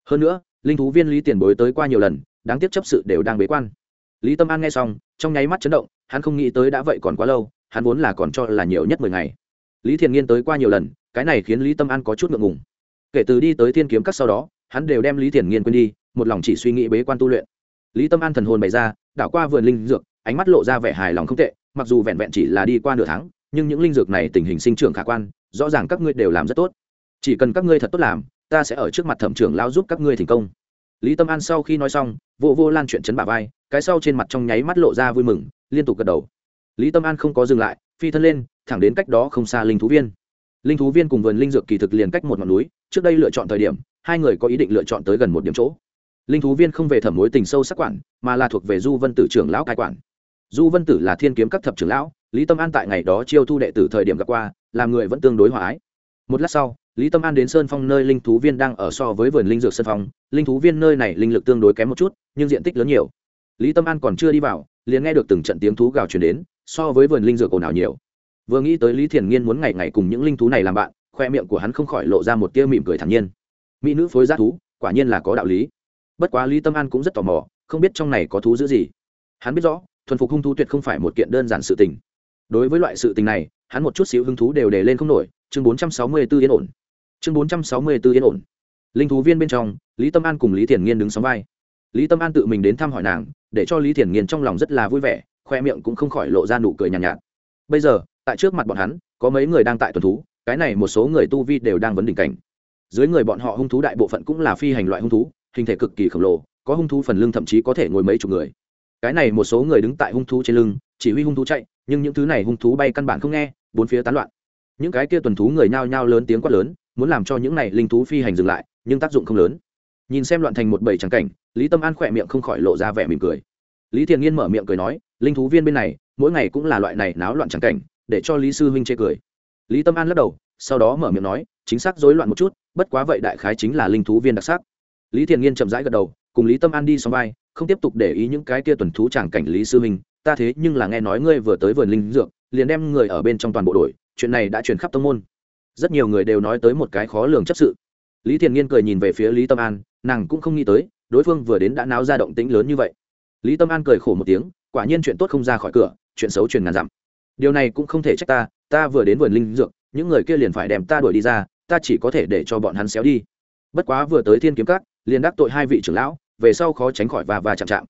Hơn nữa linh thú viên lý tiền bối tới qua nhiều lần, đáng tiếc chấp sự đều đang bế quan. Lý tâm an nghe xong, trong nháy mắt chấn động, hắn không nghĩ tới đã vậy còn quá lâu, hắn vốn là còn cho là nhiều nhất mười ngày. Lý thiền nghiên tới qua nhiều lần, cái này khiến lý tâm an có chút ngượng ngùng. Kể từ đi tới thiên kiếm các sau đó, hắn đều đem lý thiền nghiên quên đi, một lòng chỉ suy nghĩ bế quan tu luyện. Lý tâm an thần hồn bày ra, đảo qua vườn linh dược, ánh mắt lộ ra vẻ hài lòng không tệ, mặc dù vẹn vẹn chỉ là đi qua nửa tháng, nhưng những linh dược này tình hình sinh trưởng khả quan, rõ ràng các ngươi đều làm rất tốt chỉ cần các ngươi thật tốt làm, ta sẽ ở trước mặt thẩm trưởng lao giúp các ngươi thành công. Lý tâm an sau khi nói xong vô vô lan chuyện chấn bà vai, cái sau trên mặt trong nháy mắt lộ ra vui mừng, liên tục gật đầu. Lý tâm an không có dừng lại, phi thân lên, thẳng đến cách đó không xa linh thú viên. Linh thú viên cùng vườn linh dược kỳ thực liền cách một ngọn núi, trước đây lựa chọn thời điểm, hai người có ý định lựa chọn tới gần một điểm chỗ. Linh thú viên không về thẩm mối tình sâu sắc quản, mà là thuộc về du vân tử trưởng lão cai quản. Du vân tử là thiên kiếm các thập trưởng lão, lý tâm an tại ngày đó chiêu thu đệ tử thời điểm gặp qua, làm người vẫn tương đối hòa ái. Một lát sau lý tâm an đến sơn phong nơi linh thú viên đang ở so với vườn linh dược sơn phong. Linh thú viên nơi này linh lực tương đối kém một chút, nhưng diện tích lớn nhiều. Lý tâm an còn chưa đi vào, liền nghe được từng trận tiếng thú gào truyền đến, so với vườn linh dược ồn ào nhiều. Vừa nghĩ tới lý thiền nghiên muốn ngày ngày cùng những linh thú này làm bạn, khoe miệng của hắn không khỏi lộ ra một tia mỉm cười thản nhiên. Mỹ nữ phối g thú, quả nhiên là có đạo lý. Bất quá lý tâm an cũng rất tò mò, không biết trong này có thú giữ gì. Hắn biết rõ, thuần phục hung thú tuyệt không phải một kiện đơn giản sự tình. Đối với loại sự tình này, hắn một chút xíu hứng thú đều đề lên không nổi. Chương bốn trăm sáu mươi b ố yên ổn chương bốn trăm sáu mươi b ố yên ổn. Linh thú viên bên trong lý tâm an cùng lý thiền nghiên đứng sóng vai. Lý tâm an tự mình đến thăm hỏi nàng để cho lý thiền nghiên trong lòng rất là vui vẻ khoe miệng cũng không khỏi lộ ra nụ cười nhàn nhạt, nhạt. Bây giờ tại trước mặt bọn hắn có mấy người đang tại tuần thú cái này một số người tu vi đều đang vấn đỉnh cảnh. Dưới người bọn họ hung thú đại bộ phận cũng là phi hành loại hung thú hình thể cực kỳ khổng lồ có hung thú phần lưng thậm chí có thể ngồi mấy chục người. Cái này một số người đứng tại hung thú trên lưng chỉ huy hung thú chạy nhưng những thứ này hung thú bay căn bản không nghe bốn phía tán loạn. Những cái kia tuần thú người nhao nhao lớn tiếng quát lớn muốn làm cho những này linh thú phi hành dừng lại, nhưng tác dụng không lớn. Nhìn xem loạn thành một bầy trắng cảnh, lý tâm an khỏe miệng không khỏi lộ ra vẻ mỉm cười. Lý thiền nghiên mở miệng cười nói, linh thú viên bên này, mỗi ngày cũng là loại này náo loạn trắng cảnh, để cho lý sư huynh chê cười. Lý tâm an lắc đầu, sau đó mở miệng nói, chính xác rối loạn một chút, bất quá vậy đại khái chính là linh thú viên đặc sắc. Lý thiền nghiên chậm rãi gật đầu, cùng lý tâm an đi xóm vai, không tiếp tục để ý những cái kia tuần thú tràng cảnh lý sư huynh, ta thế nhưng là nghe nói ngươi vừa tới vườn linh dược, liền đem người ở bên trong toàn bộ đội chuyện này đã truyền khắp tông môn rất nhiều người đều nói tới một cái khó lường chấp sự. Lý thiền nghiên cười nhìn về phía lý tâm an, nàng cũng không nghĩ tới, đối phương vừa đến đã náo ra động tĩnh lớn như vậy. Lý tâm an cười khổ một tiếng, quả nhiên chuyện tốt không ra khỏi cửa, chuyện xấu truyền ngàn dặm. Điều này cũng không thể trách ta ta vừa đến vườn linh dược, những người kia liền phải đem ta đuổi đi ra, ta chỉ có thể để cho bọn hắn xéo đi. Bất quá vừa tới thiên kiếm các, liền đắc tội hai vị trưởng lão, về sau khó tránh khỏi và và chạm chạm.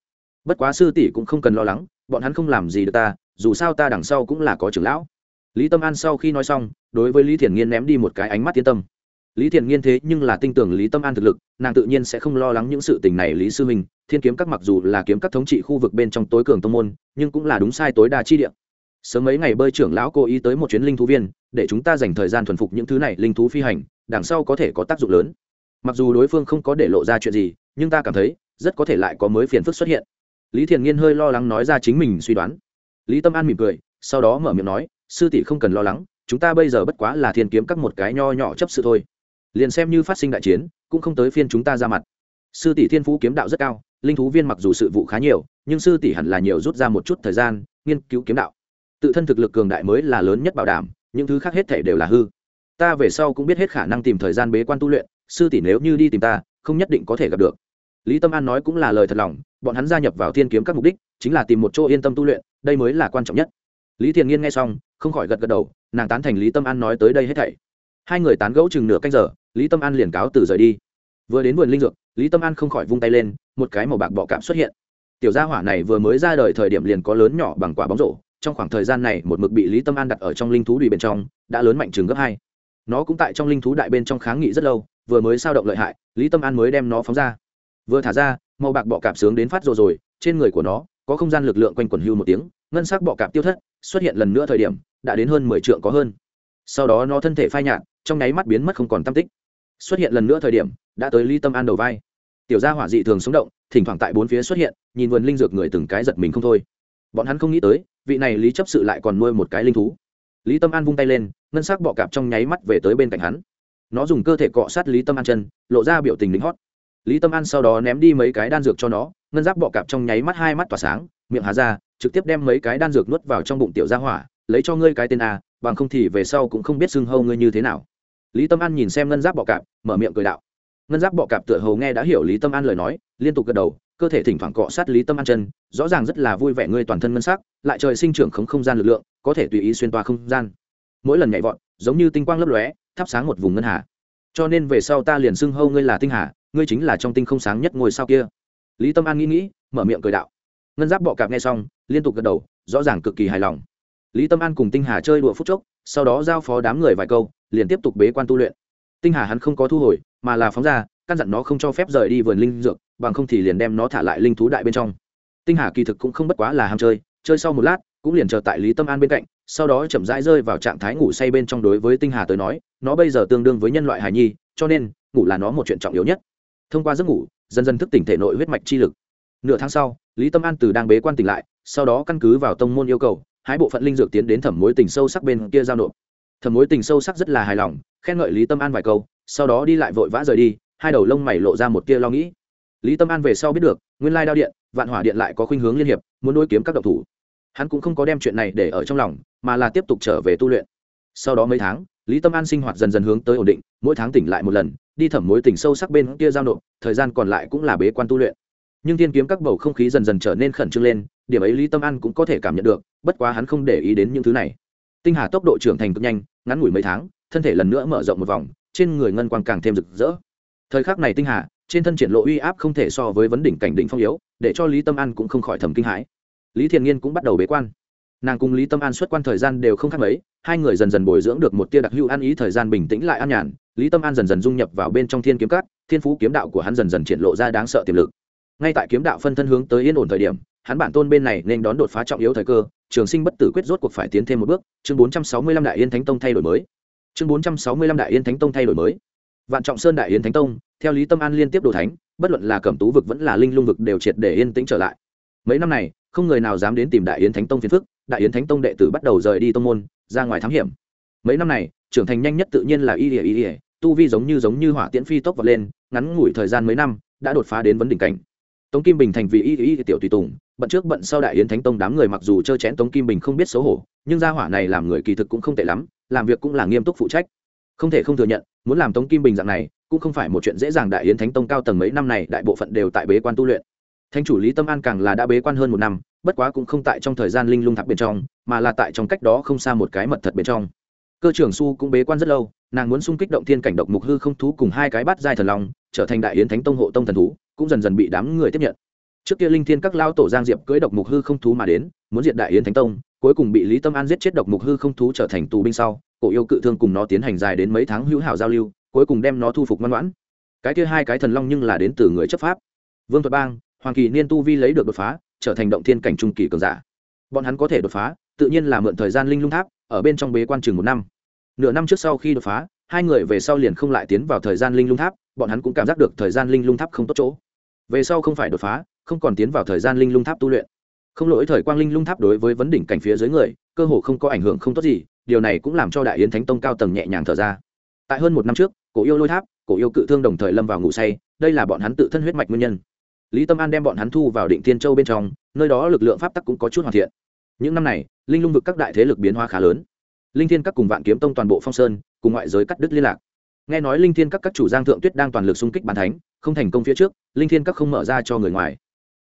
Bất quá sư tỷ cũng không cần lo lắng, bọn hắn không làm gì được ta, dù sao ta đằng sau cũng là có trưởng lão lý tâm an sau khi nói xong, đối với lý Thiển nghiên ném đi một cái ánh mắt yên tâm. Lý Thiển nghiên thế nhưng là tin tưởng lý tâm an thực lực, nàng tự nhiên sẽ không lo lắng những sự tình này lý sư minh. Thiên kiếm các mặc dù là kiếm các thống trị khu vực bên trong tối cường tông môn, nhưng cũng là đúng sai tối đa chi địa. Sớm mấy ngày bơi trưởng lão cố ý tới một chuyến linh thú viên, để chúng ta dành thời gian thuần phục những thứ này linh thú phi hành, đằng sau có thể có tác dụng lớn. Mặc dù đối phương không có để lộ ra chuyện gì, nhưng ta cảm thấy, rất có thể lại có mới phiền phức xuất hiện. Lý Thiển nghiên hơi lo lắng nói ra chính mình suy đoán. Lý tâm an mỉm cười, sau đó mở miệng nói sư tỷ không cần lo lắng, chúng ta bây giờ bất quá là thiên kiếm các một cái nho nhỏ chấp sự thôi. Liền xem như phát sinh đại chiến, cũng không tới phiên chúng ta ra mặt. Sư tỷ thiên phú kiếm đạo rất cao, linh thú viên mặc dù sự vụ khá nhiều, nhưng sư tỷ hẳn là nhiều rút ra một chút thời gian, nghiên cứu kiếm đạo. Tự thân thực lực cường đại mới là lớn nhất bảo đảm, những thứ khác hết thể đều là hư. Ta về sau cũng biết hết khả năng tìm thời gian bế quan tu luyện, sư tỷ nếu như đi tìm ta, không nhất định có thể gặp được. Lý tâm an nói cũng là lời thật lòng, bọn hắn gia nhập vào thiên kiếm các mục đích, chính là tìm một chỗ yên tâm tu luyện, đây mới là quan trọng nhất lý thiền nghiên nghe xong, không khỏi gật gật đầu, nàng tán thành lý tâm an nói tới đây hết thảy. Hai người tán gẫu chừng nửa canh giờ, lý tâm an liền cáo từ rời đi. Vừa đến vườn linh dược, lý tâm an không khỏi vung tay lên, một cái màu bạc bọ cạp xuất hiện. Tiểu gia hỏa này vừa mới ra đời thời điểm liền có lớn nhỏ bằng quả bóng rổ, trong khoảng thời gian này một mực bị lý tâm an đặt ở trong linh thú đùi bên trong, đã lớn mạnh chừng gấp hai. Nó cũng tại trong linh thú đại bên trong kháng nghị rất lâu, vừa mới sao động lợi hại, lý tâm an mới đem nó phóng ra. Vừa thả ra, màu bạc bọ cạp sướng đến phát rồi rồi, trên người của nó có không gian lực lượng quanh quần hưu một tiếng, ngân sắc bọ cạp tiêu thất xuất hiện lần nữa thời điểm, đã đến hơn mười trượng có hơn. Sau đó nó thân thể phai nhạt, trong nháy mắt biến mất không còn tam tích. Xuất hiện lần nữa thời điểm, đã tới ly tâm an đầu vai. Tiểu gia hỏa dị thường sống động, thỉnh thoảng tại bốn phía xuất hiện, nhìn vườn linh dược người từng cái giật mình không thôi. Bọn hắn không nghĩ tới, vị này lý chấp sự lại còn nuôi một cái linh thú. Lý tâm an vung tay lên, ngân sắc bọ cạp trong nháy mắt về tới bên cạnh hắn. Nó dùng cơ thể cọ sát lý tâm an chân, lộ ra biểu tình lính hót. Lý tâm an sau đó ném đi mấy cái đan dược cho nó ngân giáp bọ cạp trong nháy mắt hai mắt tỏa sáng, miệng hà ra, trực tiếp đem mấy cái đan dược nuốt vào trong bụng tiểu gia hỏa, lấy cho ngươi cái tên a, bằng không thì về sau cũng không biết xưng hâu ngươi như thế nào. Lý tâm an nhìn xem ngân giáp bọ cạp, mở miệng cười đạo. Ngân giáp bọ cạp tựa hầu nghe đã hiểu lý tâm an lời nói, liên tục gật đầu, cơ thể thỉnh thoảng cọ sát lý tâm an chân, rõ ràng rất là vui vẻ ngươi toàn thân ngân sắc, lại trời sinh trưởng không không gian lực lượng, có thể tùy ý xuyên toa không gian. Mỗi lần nhảy vọt, giống như tinh quang lấp lóe, thắp sáng một vùng ngân hà. Cho nên về sau ta liền xưng hâu ngươi là tinh hà, ngươi chính là trong tinh không sáng nhất ngôi sao kia lý tâm an nghĩ nghĩ, mở miệng cười đạo. Ngân giáp bọ cạp nghe xong, liên tục gật đầu, rõ ràng cực kỳ hài lòng. Lý tâm an cùng tinh hà chơi đùa phút chốc, sau đó giao phó đám người vài câu, liền tiếp tục bế quan tu luyện. Tinh hà hắn không có thu hồi, mà là phóng ra, căn dặn nó không cho phép rời đi vườn linh dược, bằng không thì liền đem nó thả lại linh thú đại bên trong. Tinh hà kỳ thực cũng không bất quá là ham chơi chơi sau một lát, cũng liền chờ tại lý tâm an bên cạnh, sau đó chậm rãi rơi vào trạng thái ngủ say bên trong đối với tinh hà tới nói, nó bây giờ tương đương với nhân loại hài nhi, cho nên, ngủ là nó một chuyện trọng yếu nhất. Thông qua giấc ngủ dần dần thức tỉnh thể nội huyết mạch chi lực. Nửa tháng sau, lý tâm an từ đang bế quan tỉnh lại, sau đó căn cứ vào tông môn yêu cầu, hai bộ phận linh dược tiến đến thẩm mối tình sâu sắc bên kia giao nộp. Thẩm mối tình sâu sắc rất là hài lòng, khen ngợi lý tâm an vài câu, sau đó đi lại vội vã rời đi, hai đầu lông mày lộ ra một tia lo nghĩ. Lý tâm an về sau biết được, nguyên lai đao điện, vạn hỏa điện lại có khuynh hướng liên hiệp, muốn đối kiếm các độc thủ. Hắn cũng không có đem chuyện này để ở trong lòng, mà là tiếp tục trở về tu luyện. Sau đó mấy tháng, lý tâm an sinh hoạt dần dần hướng tới ổn định, mỗi tháng tỉnh lại một lần đi thẩm mối tình sâu sắc bên kia giao nộp, thời gian còn lại cũng là bế quan tu luyện. Nhưng thiên kiếm các bầu không khí dần dần trở nên khẩn trương lên, điểm ấy lý tâm an cũng có thể cảm nhận được, bất quá hắn không để ý đến những thứ này. Tinh hà tốc độ trưởng thành cực nhanh, ngắn ngủi mấy tháng, thân thể lần nữa mở rộng một vòng, trên người ngân quang càng thêm rực rỡ. Thời khắc này tinh hà, trên thân triển lộ uy áp không thể so với vấn đỉnh cảnh đỉnh phong yếu, để cho lý tâm an cũng không khỏi thầm kinh hãi. Lý thiền nghiên cũng bắt đầu bế quan. Nàng cùng lý tâm an xuất quan thời gian đều không khác mấy, hai người dần dần bồi dưỡng được một tia đặc hữu ăn ý thời gian bình tĩnh lại an nhàn lý tâm an dần dần dung nhập vào bên trong thiên kiếm cát thiên phú kiếm đạo của hắn dần dần triển lộ ra đáng sợ tiềm lực. Ngay tại kiếm đạo phân thân hướng tới yên ổn thời điểm, hắn bản tôn bên này nên đón đột phá trọng yếu thời cơ, trường sinh bất tử quyết rốt cuộc phải tiến thêm một bước, chương bốn trăm sáu mươi lăm đại yên thánh tông thay đổi mới. Chương bốn trăm sáu mươi lăm đại yên thánh tông thay đổi mới. Vạn trọng sơn đại yên thánh tông, theo lý tâm an liên tiếp đồ thánh, bất luận là cẩm tú vực vẫn là linh lung vực đều triệt để yên tĩnh trở lại. Mấy năm này, không người nào dám đến tìm đại yến thánh tông phiền phức, đại yến thánh tông đệ tử bắt đầu rời đi tông môn, ra ngoài thám hiểm. Mấy năm này, trưởng thành nhanh nhất tự nhiên là y ỉa y ỉa tu vi giống như giống như hỏa tiễn phi tốc vọt lên, ngắn ngủi thời gian mấy năm, đã đột phá đến vấn đỉnh cảnh. Tống kim bình thành vì y y tiểu tùy tùng, bận trước bận sau đại yến thánh tông đám người mặc dù trơ chén tống kim bình không biết xấu hổ, nhưng gia hỏa này làm người kỳ thực cũng không tệ lắm, làm việc cũng là nghiêm túc phụ trách. Không thể không thừa nhận, muốn làm tống kim bình dạng này, cũng không phải một chuyện dễ dàng đại yến thánh tông cao tầng mấy năm này, đại bộ phận đều tại bế quan tu luyện. Thánh chủ lý tâm an càng là đã bế quan hơn một năm, bất quá cũng không tại trong thời gian linh lung tháp bên trong, mà là tại trong cách đó không xa một cái mật thật bên trong. Cơ trưởng su cũng bế quan rất lâu nàng muốn xung kích động thiên cảnh độc mục hư không thú cùng hai cái bát giai thần long, trở thành đại yến thánh tông hộ tông thần thú, cũng dần dần bị đám người tiếp nhận. Trước kia linh thiên các lao tổ giang diệp cưỡi độc mục hư không thú mà đến, muốn diệt đại yến thánh tông, cuối cùng bị lý tâm an giết chết độc mục hư không thú trở thành tù binh sau, cổ yêu cự thương cùng nó tiến hành dài đến mấy tháng hữu hảo giao lưu, cuối cùng đem nó thu phục ngoan ngoãn. Cái kia hai cái thần long nhưng là đến từ người chấp pháp. Vương thuật bang, hoàng kỳ niên tu vi lấy được đột phá, trở thành động thiên cảnh trung kỳ cường giả. Bọn hắn có thể đột phá, tự nhiên là mượn thời gian linh lung tháp, ở bên trong bế quan trường một năm nửa năm trước sau khi đột phá, hai người về sau liền không lại tiến vào thời gian linh lung tháp, bọn hắn cũng cảm giác được thời gian linh lung tháp không tốt chỗ. Về sau không phải đột phá, không còn tiến vào thời gian linh lung tháp tu luyện. Không lỗi thời quang linh lung tháp đối với vấn đỉnh cảnh phía dưới người, cơ hồ không có ảnh hưởng không tốt gì, điều này cũng làm cho đại yến thánh tông cao tầng nhẹ nhàng thở ra. Tại hơn một năm trước, cổ yêu lôi tháp, cổ yêu cự thương đồng thời lâm vào ngủ say, đây là bọn hắn tự thân huyết mạch nguyên nhân. Lý tâm an đem bọn hắn thu vào định tiên châu bên trong, nơi đó lực lượng pháp tắc cũng có chút hoàn thiện. Những năm này, linh lung vực các đại thế lực biến hóa khá lớn linh thiên các cùng vạn kiếm tông toàn bộ phong sơn, cùng ngoại giới cắt đứt liên lạc. Nghe nói linh thiên các các chủ giang thượng tuyết đang toàn lực xung kích bàn thánh, không thành công phía trước, linh thiên các không mở ra cho người ngoài.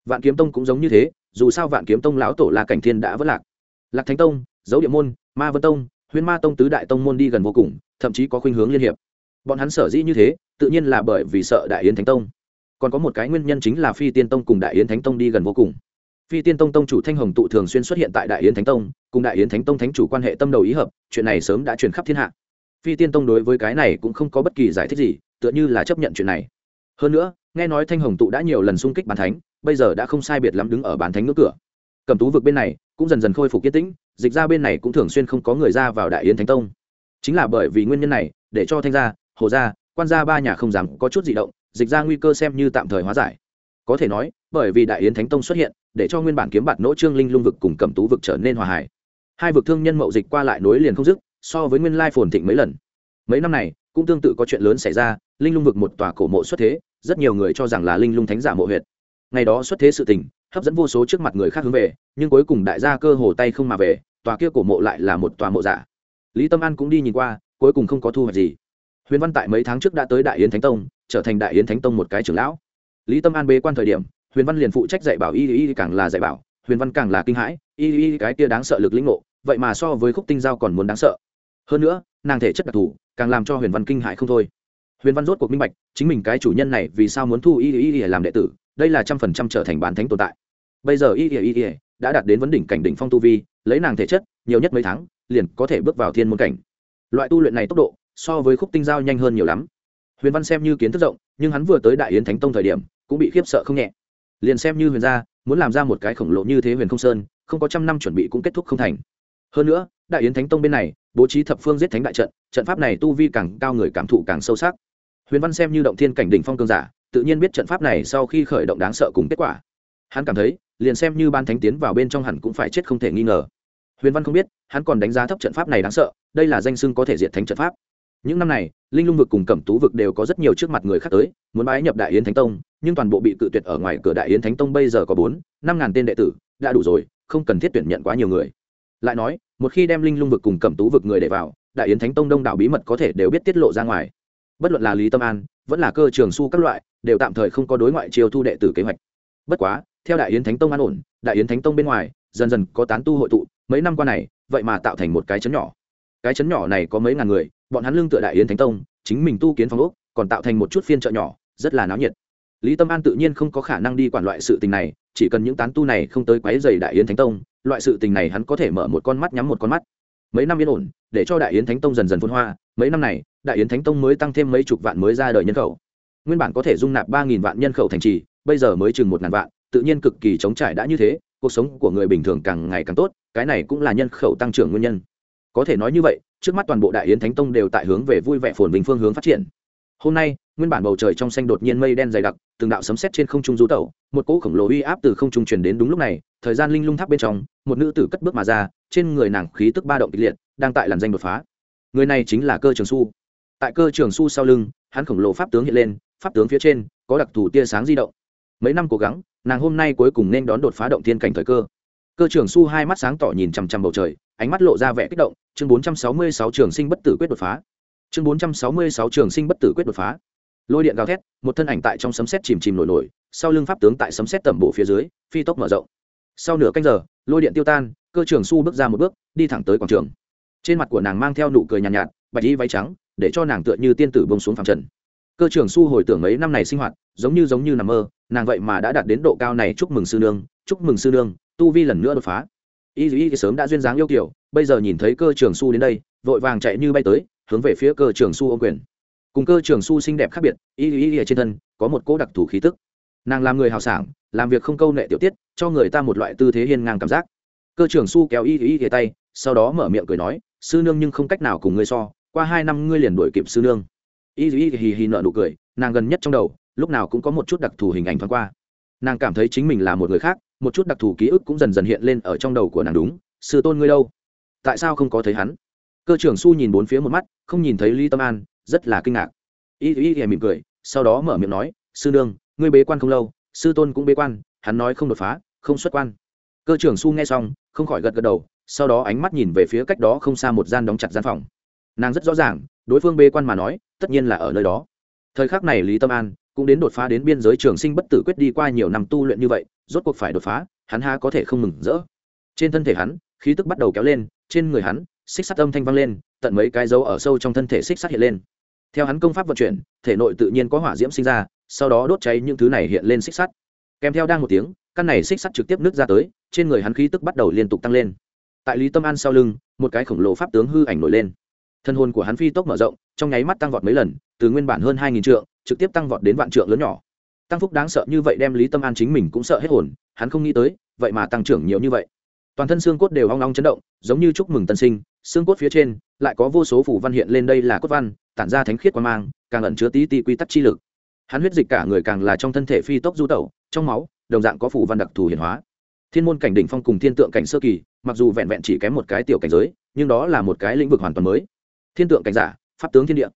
Vạn kiếm tông cũng giống như thế, dù sao vạn kiếm tông lão tổ là cảnh thiên đã vất lạc. Lạc thánh tông, dấu địa môn, ma vân tông huyên ma tông tứ đại tông môn đi gần vô cùng, thậm chí có khuynh hướng liên hiệp. Bọn hắn sở dĩ như thế, tự nhiên là bởi vì sợ đại yến thánh tông. Còn có một cái nguyên nhân chính là phi tiên tông cùng đại yến thánh tông đi gần vô cùng phi tiên tông tông chủ thanh hồng tụ thường xuyên xuất hiện tại đại yến thánh tông, cùng đại yến thánh tông thánh chủ quan hệ tâm đầu ý hợp, chuyện này sớm đã truyền khắp thiên hạ. Phi tiên tông đối với cái này cũng không có bất kỳ giải thích gì, tựa như là chấp nhận chuyện này. Hơn nữa, nghe nói thanh hồng tụ đã nhiều lần xung kích bàn thánh, bây giờ đã không sai biệt lắm đứng ở bàn thánh ngưỡng cửa. Cầm tú vực bên này cũng dần dần khôi phục yên tĩnh, dịch ra bên này cũng thường xuyên không có người ra vào đại yến thánh tông. Chính là bởi vì nguyên nhân này, để cho thanh gia, hồ gia, quan gia ba nhà không dám có chút di động, dịch ra nguy cơ xem như tạm thời hóa giải có thể nói, bởi vì đại yến thánh tông xuất hiện, để cho nguyên bản kiếm bạt nỗ trương linh lung vực cùng cầm tú vực trở nên hòa hải hai vực thương nhân mậu dịch qua lại nối liền không dứt, so với nguyên lai phồn thịnh mấy lần. Mấy năm này, cũng tương tự có chuyện lớn xảy ra, linh lung vực một tòa cổ mộ xuất thế, rất nhiều người cho rằng là linh lung thánh giả mộ huyệt. Ngày đó xuất thế sự tình, hấp dẫn vô số trước mặt người khác hướng về, nhưng cuối cùng đại gia cơ hồ tay không mà về, tòa kia cổ mộ lại là một tòa mộ giả. Lý tâm an cũng đi nhìn qua, cuối cùng không có thu hoạch gì. Huyền văn tại mấy tháng trước đã tới đại yến thánh tông, trở thành đại yến thánh tông một cái trưởng lão lý tâm an bế quan thời điểm, huyền văn liền phụ trách dạy bảo y y càng là dạy bảo, huyền văn càng là kinh hãi, y y cái kia đáng sợ lực lĩnh ngộ, vậy mà so với khúc tinh giao còn muốn đáng sợ. Hơn nữa, nàng thể chất đặc thù, càng làm cho huyền văn kinh hãi không thôi. Huyền văn rốt cuộc minh bạch, chính mình cái chủ nhân này vì sao muốn thu y y y làm đệ tử, đây là trăm phần trăm trở thành bán thánh tồn tại. Bây giờ y y y đã đạt đến vấn đỉnh cảnh đỉnh phong tu vi, lấy nàng thể chất, nhiều nhất mấy tháng, liền có thể bước vào thiên môn cảnh. Loại tu luyện này tốc độ, so với khúc tinh giao nhanh hơn nhiều lắm. Huyền văn xem như kiến thức rộng, nhưng hắn vừa tới đại yến thánh tông thời điểm cũng bị khiếp sợ không nhẹ. Liền xem như huyền gia, muốn làm ra một cái khổng lồ như thế huyền không sơn, không có trăm năm chuẩn bị cũng kết thúc không thành. Hơn nữa, đại yến thánh tông bên này, bố trí thập phương giết thánh đại trận trận pháp này tu vi càng cao người cảm thụ càng sâu sắc. Huyền văn xem như động thiên cảnh đỉnh phong cường giả, tự nhiên biết trận pháp này sau khi khởi động đáng sợ cùng kết quả. Hắn cảm thấy, liền xem như ban thánh tiến vào bên trong hẳn cũng phải chết không thể nghi ngờ. Huyền văn không biết, hắn còn đánh giá thấp trận pháp này đáng sợ, đây là danh sưng có thể diệt thánh trận pháp. Những năm này, linh lung vực cùng cẩm tú vực đều có rất nhiều trước mặt người khác tới, muốn bái nhập đại yến thánh tông nhưng toàn bộ bị cự tuyệt ở ngoài cửa đại yến thánh tông bây giờ có bốn, năm ngàn tên đệ tử, đã đủ rồi, không cần thiết tuyển nhận quá nhiều người. Lại nói, một khi đem linh lung vực cùng cẩm tú vực người để vào, đại yến thánh tông đông đảo bí mật có thể đều biết tiết lộ ra ngoài. Bất luận là lý tâm an, vẫn là cơ trường su các loại, đều tạm thời không có đối ngoại chiêu thu đệ tử kế hoạch. Bất quá, theo đại yến thánh tông an ổn, đại yến thánh tông bên ngoài, dần dần có tán tu hội tụ, mấy năm qua này, vậy mà tạo thành một cái chấn nhỏ. Cái chấn nhỏ này có mấy ngàn người, bọn hắn lương tựa đại yến thánh tông, chính mình tu kiến phong ốc, còn tạo thành một chút phiên chợ nhỏ, rất là náo nhiệt lý tâm an tự nhiên không có khả năng đi quản loại sự tình này, chỉ cần những tán tu này không tới quấy dày đại yến thánh tông, loại sự tình này hắn có thể mở một con mắt nhắm một con mắt. Mấy năm yên ổn, để cho đại yến thánh tông dần dần phun hoa, mấy năm này, đại yến thánh tông mới tăng thêm mấy chục vạn mới ra đời nhân khẩu. Nguyên bản có thể dung nạp ba nghìn vạn nhân khẩu thành trì, bây giờ mới chừng một ngàn vạn, tự nhiên cực kỳ chống trải đã như thế, cuộc sống của người bình thường càng ngày càng tốt, cái này cũng là nhân khẩu tăng trưởng nguyên nhân. Có thể nói như vậy, trước mắt toàn bộ đại yến thánh tông đều tại hướng về vui vẻ phồn bình phương hướng phát triển hôm nay, nguyên bản bầu trời trong xanh đột nhiên mây đen dày đặc, từng đạo sấm sét trên không trung du tẩu, một cỗ khổng lồ uy áp từ không trung truyền đến đúng lúc này, thời gian linh lung tháp bên trong, một nữ tử cất bước mà ra, trên người nàng khí tức ba động kịch liệt, đang tại làn danh đột phá. Người này chính là cơ trường su. Tại cơ trường su sau lưng, hắn khổng lồ pháp tướng hiện lên, pháp tướng phía trên, có đặc thù tia sáng di động. Mấy năm cố gắng, nàng hôm nay cuối cùng nên đón đột phá động thiên cảnh thời cơ. Cơ trưởng su hai mắt sáng tỏ nhìn chằm chằm bầu trời, ánh mắt lộ ra vẻ kích động, chương bốn trăm sáu mươi sáu trường sinh bất tử quyết đột phá chương bốn trăm sáu mươi sáu trường sinh bất tử quyết đột phá. Lôi điện gào thét một thân ảnh tại trong sấm xét chìm chìm nổi nổi sau lưng pháp tướng tại sấm xét tẩm bộ phía dưới phi tốc mở rộng. Sau nửa canh giờ lôi điện tiêu tan cơ trường su bước ra một bước đi thẳng tới quảng trường. Trên mặt của nàng mang theo nụ cười nhàn nhạt, nhạt bạch y váy trắng để cho nàng tựa như tiên tử bông xuống phẳng trần. Cơ trưởng su hồi tưởng mấy năm này sinh hoạt giống như giống như nằm mơ nàng vậy mà đã đạt đến độ cao này chúc mừng sư nương chúc mừng sư nương tu vi lần nữa đột phá. Y y sớm đã duyên dáng yêu kiểu bây giờ nhìn thấy cơ trường su đến đây vội vàng chạy như bay tới hướng về phía cơ trường su ô quyền. Cùng cơ trường su xinh đẹp khác biệt, y y y trên thân có một cỗ đặc thù khí tức. Nàng làm người hào sảng, làm việc không câu nệ tiểu tiết, cho người ta một loại tư thế hiên ngang cảm giác. Cơ trường su kéo y y y tay, sau đó mở miệng cười nói, sư nương nhưng không cách nào cùng ngươi so, qua hai năm ngươi liền đuổi kịp sư nương. Y y hì hì nợ nụ cười, nàng gần nhất trong đầu, lúc nào cũng có một chút đặc thù hình ảnh thoáng qua. Nàng cảm thấy chính mình là một người khác, một chút đặc thù ký ức cũng dần dần hiện lên ở trong đầu của nàng đúng, sư tôn ngươi đâu? Tại sao không có thấy hắn? Cơ trưởng su nhìn bốn phía một mắt, không nhìn thấy lý tâm an, rất là kinh ngạc. Y y y mỉm cười, sau đó mở miệng nói, sư nương, ngươi bế quan không lâu, sư tôn cũng bế quan, hắn nói không đột phá, không xuất quan. Cơ trưởng su nghe xong, không khỏi gật gật đầu, sau đó ánh mắt nhìn về phía cách đó không xa một gian đóng chặt gian phòng. Nàng rất rõ ràng, đối phương bế quan mà nói, tất nhiên là ở nơi đó. Thời khắc này lý tâm an cũng đến đột phá đến biên giới trường sinh bất tử quyết đi qua nhiều năm tu luyện như vậy, rốt cuộc phải đột phá, hắn ha có thể không mừng rỡ. Trên thân thể hắn, khí tức bắt đầu kéo lên, trên người hắn xích sắt âm thanh vang lên, tận mấy cái dấu ở sâu trong thân thể xích sắt hiện lên. Theo hắn công pháp vận chuyển, thể nội tự nhiên có hỏa diễm sinh ra, sau đó đốt cháy những thứ này hiện lên xích sắt. Kèm theo đang một tiếng, căn này xích sắt trực tiếp nứt ra tới, trên người hắn khí tức bắt đầu liên tục tăng lên. Tại lý tâm an sau lưng, một cái khổng lồ pháp tướng hư ảnh nổi lên. Thân hồn của hắn phi tốc mở rộng, trong nháy mắt tăng vọt mấy lần, từ nguyên bản hơn hai nghìn trượng, trực tiếp tăng vọt đến vạn trượng lớn nhỏ. Tăng phúc đáng sợ như vậy đem lý tâm an chính mình cũng sợ hết hồn, hắn không nghĩ tới, vậy mà tăng trưởng nhiều như vậy toàn thân xương cốt đều hoang long chấn động, giống như chúc mừng tân sinh, xương cốt phía trên lại có vô số phủ văn hiện lên đây là cốt văn, tản ra thánh khiết quan mang, càng ẩn chứa tí ti quy tắc chi lực. Hắn huyết dịch cả người càng là trong thân thể phi tốc du tẩu, trong máu, đồng dạng có phủ văn đặc thù hiển hóa. Thiên môn cảnh đỉnh phong cùng thiên tượng cảnh sơ kỳ, mặc dù vẹn vẹn chỉ kém một cái tiểu cảnh giới, nhưng đó là một cái lĩnh vực hoàn toàn mới. Thiên tượng cảnh giả, pháp tướng thiên địa.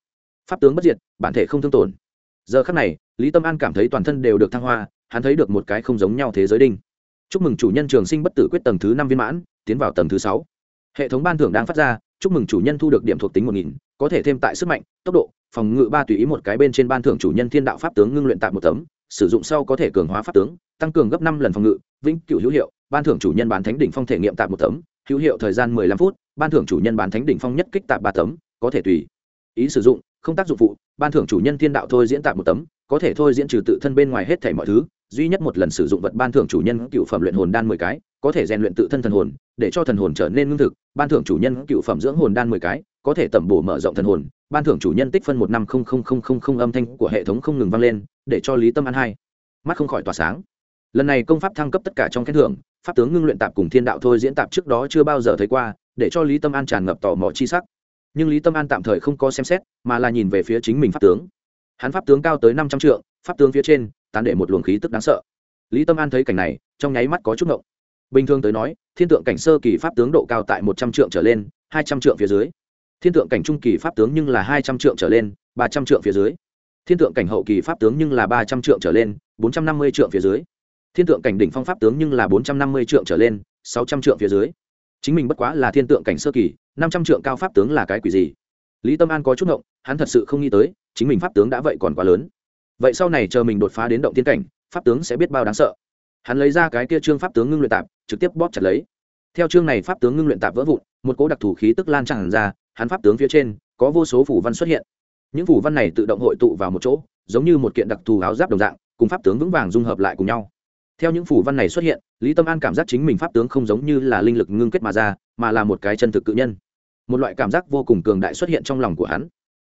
Pháp tướng bất diệt, bản thể không thương tổn. Giờ khắc này, lý tâm an cảm thấy toàn thân đều được thăng hoa, hắn thấy được một cái không giống nhau thế giới đinh chúc mừng chủ nhân trường sinh bất tử quyết tầng thứ năm viên mãn, tiến vào tầng thứ sáu. Hệ thống ban thưởng đang phát ra, chúc mừng chủ nhân thu được điểm thuộc tính một nghìn, có thể thêm tại sức mạnh, tốc độ, phòng ngự ba tùy ý một cái bên trên ban thưởng chủ nhân thiên đạo pháp tướng ngưng luyện tạm một tấm, sử dụng sau có thể cường hóa pháp tướng, tăng cường gấp năm lần phòng ngự, vĩnh cựu hữu hiệu, ban thưởng chủ nhân bán thánh đỉnh phong thể nghiệm tạm một tấm, hữu hiệu thời gian mười lăm phút, ban thưởng chủ nhân bán thánh đỉnh phong nhất kích tạm ba tấm, có thể tùy ý sử dụng, không tác dụng phụ, ban thưởng chủ nhân thiên đạo thôi diễn tạm một tấm có thể thôi diễn trừ tự thân bên ngoài hết thảy mọi thứ, duy nhất một lần sử dụng vật ban thưởng chủ nhân cựu phẩm luyện hồn đan mười cái, có thể rèn luyện tự thân thần hồn, để cho thần hồn trở nên ngưng thực. Ban thưởng chủ nhân cựu phẩm dưỡng hồn đan mười cái, có thể tẩm bổ mở rộng thần hồn. Ban thưởng chủ nhân tích phân một năm không không không không không âm thanh của hệ thống không ngừng vang lên, để cho lý tâm an hai mắt không khỏi tỏa sáng. Lần này công pháp thăng cấp tất cả trong khen thưởng, pháp tướng ngưng luyện tạp cùng thiên đạo thôi diễn tạp trước đó chưa bao giờ thấy qua, để cho lý tâm an tràn ngập tò mò chi sắc. Nhưng lý tâm an tạm thời không có xem xét, mà là nhìn về phía chính mình pháp tướng hắn pháp tướng cao tới năm trăm trượng, pháp tướng phía trên, tán để một luồng khí tức đáng sợ. Lý tâm an thấy cảnh này, trong nháy mắt có chút ngộng. Bình thường tới nói, thiên tượng cảnh sơ kỳ pháp tướng độ cao tại một trăm trượng trở lên, hai trăm trượng phía dưới. Thiên tượng cảnh trung kỳ pháp tướng nhưng là hai trăm trượng trở lên, ba trăm trượng phía dưới. Thiên tượng cảnh hậu kỳ pháp tướng nhưng là ba trăm trượng trở lên, bốn trăm năm mươi trượng phía dưới. Thiên tượng cảnh đỉnh phong pháp tướng nhưng là bốn trăm năm mươi trượng trở lên, sáu trăm trượng phía dưới. Chính mình bất quá là thiên tượng cảnh sơ kỳ, năm trăm trượng cao pháp tướng là cái quỷ gì? Lý tâm an có chút ngộng, hắn thật sự không nghĩ tới chính mình pháp tướng đã vậy còn quá lớn. Vậy sau này chờ mình đột phá đến động tiên cảnh, pháp tướng sẽ biết bao đáng sợ. Hắn lấy ra cái kia trương pháp tướng ngưng luyện tạp, trực tiếp bóp chặt lấy. Theo chương này pháp tướng ngưng luyện tạp vỡ vụn, một cỗ đặc thù khí tức lan tràn ra, hắn pháp tướng phía trên, có vô số phủ văn xuất hiện. Những phủ văn này tự động hội tụ vào một chỗ, giống như một kiện đặc thù áo giáp đồng dạng, cùng pháp tướng vững vàng dung hợp lại cùng nhau. Theo những phủ văn này xuất hiện, lý tâm an cảm giác chính mình pháp tướng không giống như là linh lực ngưng kết mà ra, mà là một cái chân thực cự nhân. Một loại cảm giác vô cùng cường đại xuất hiện trong lòng của hắn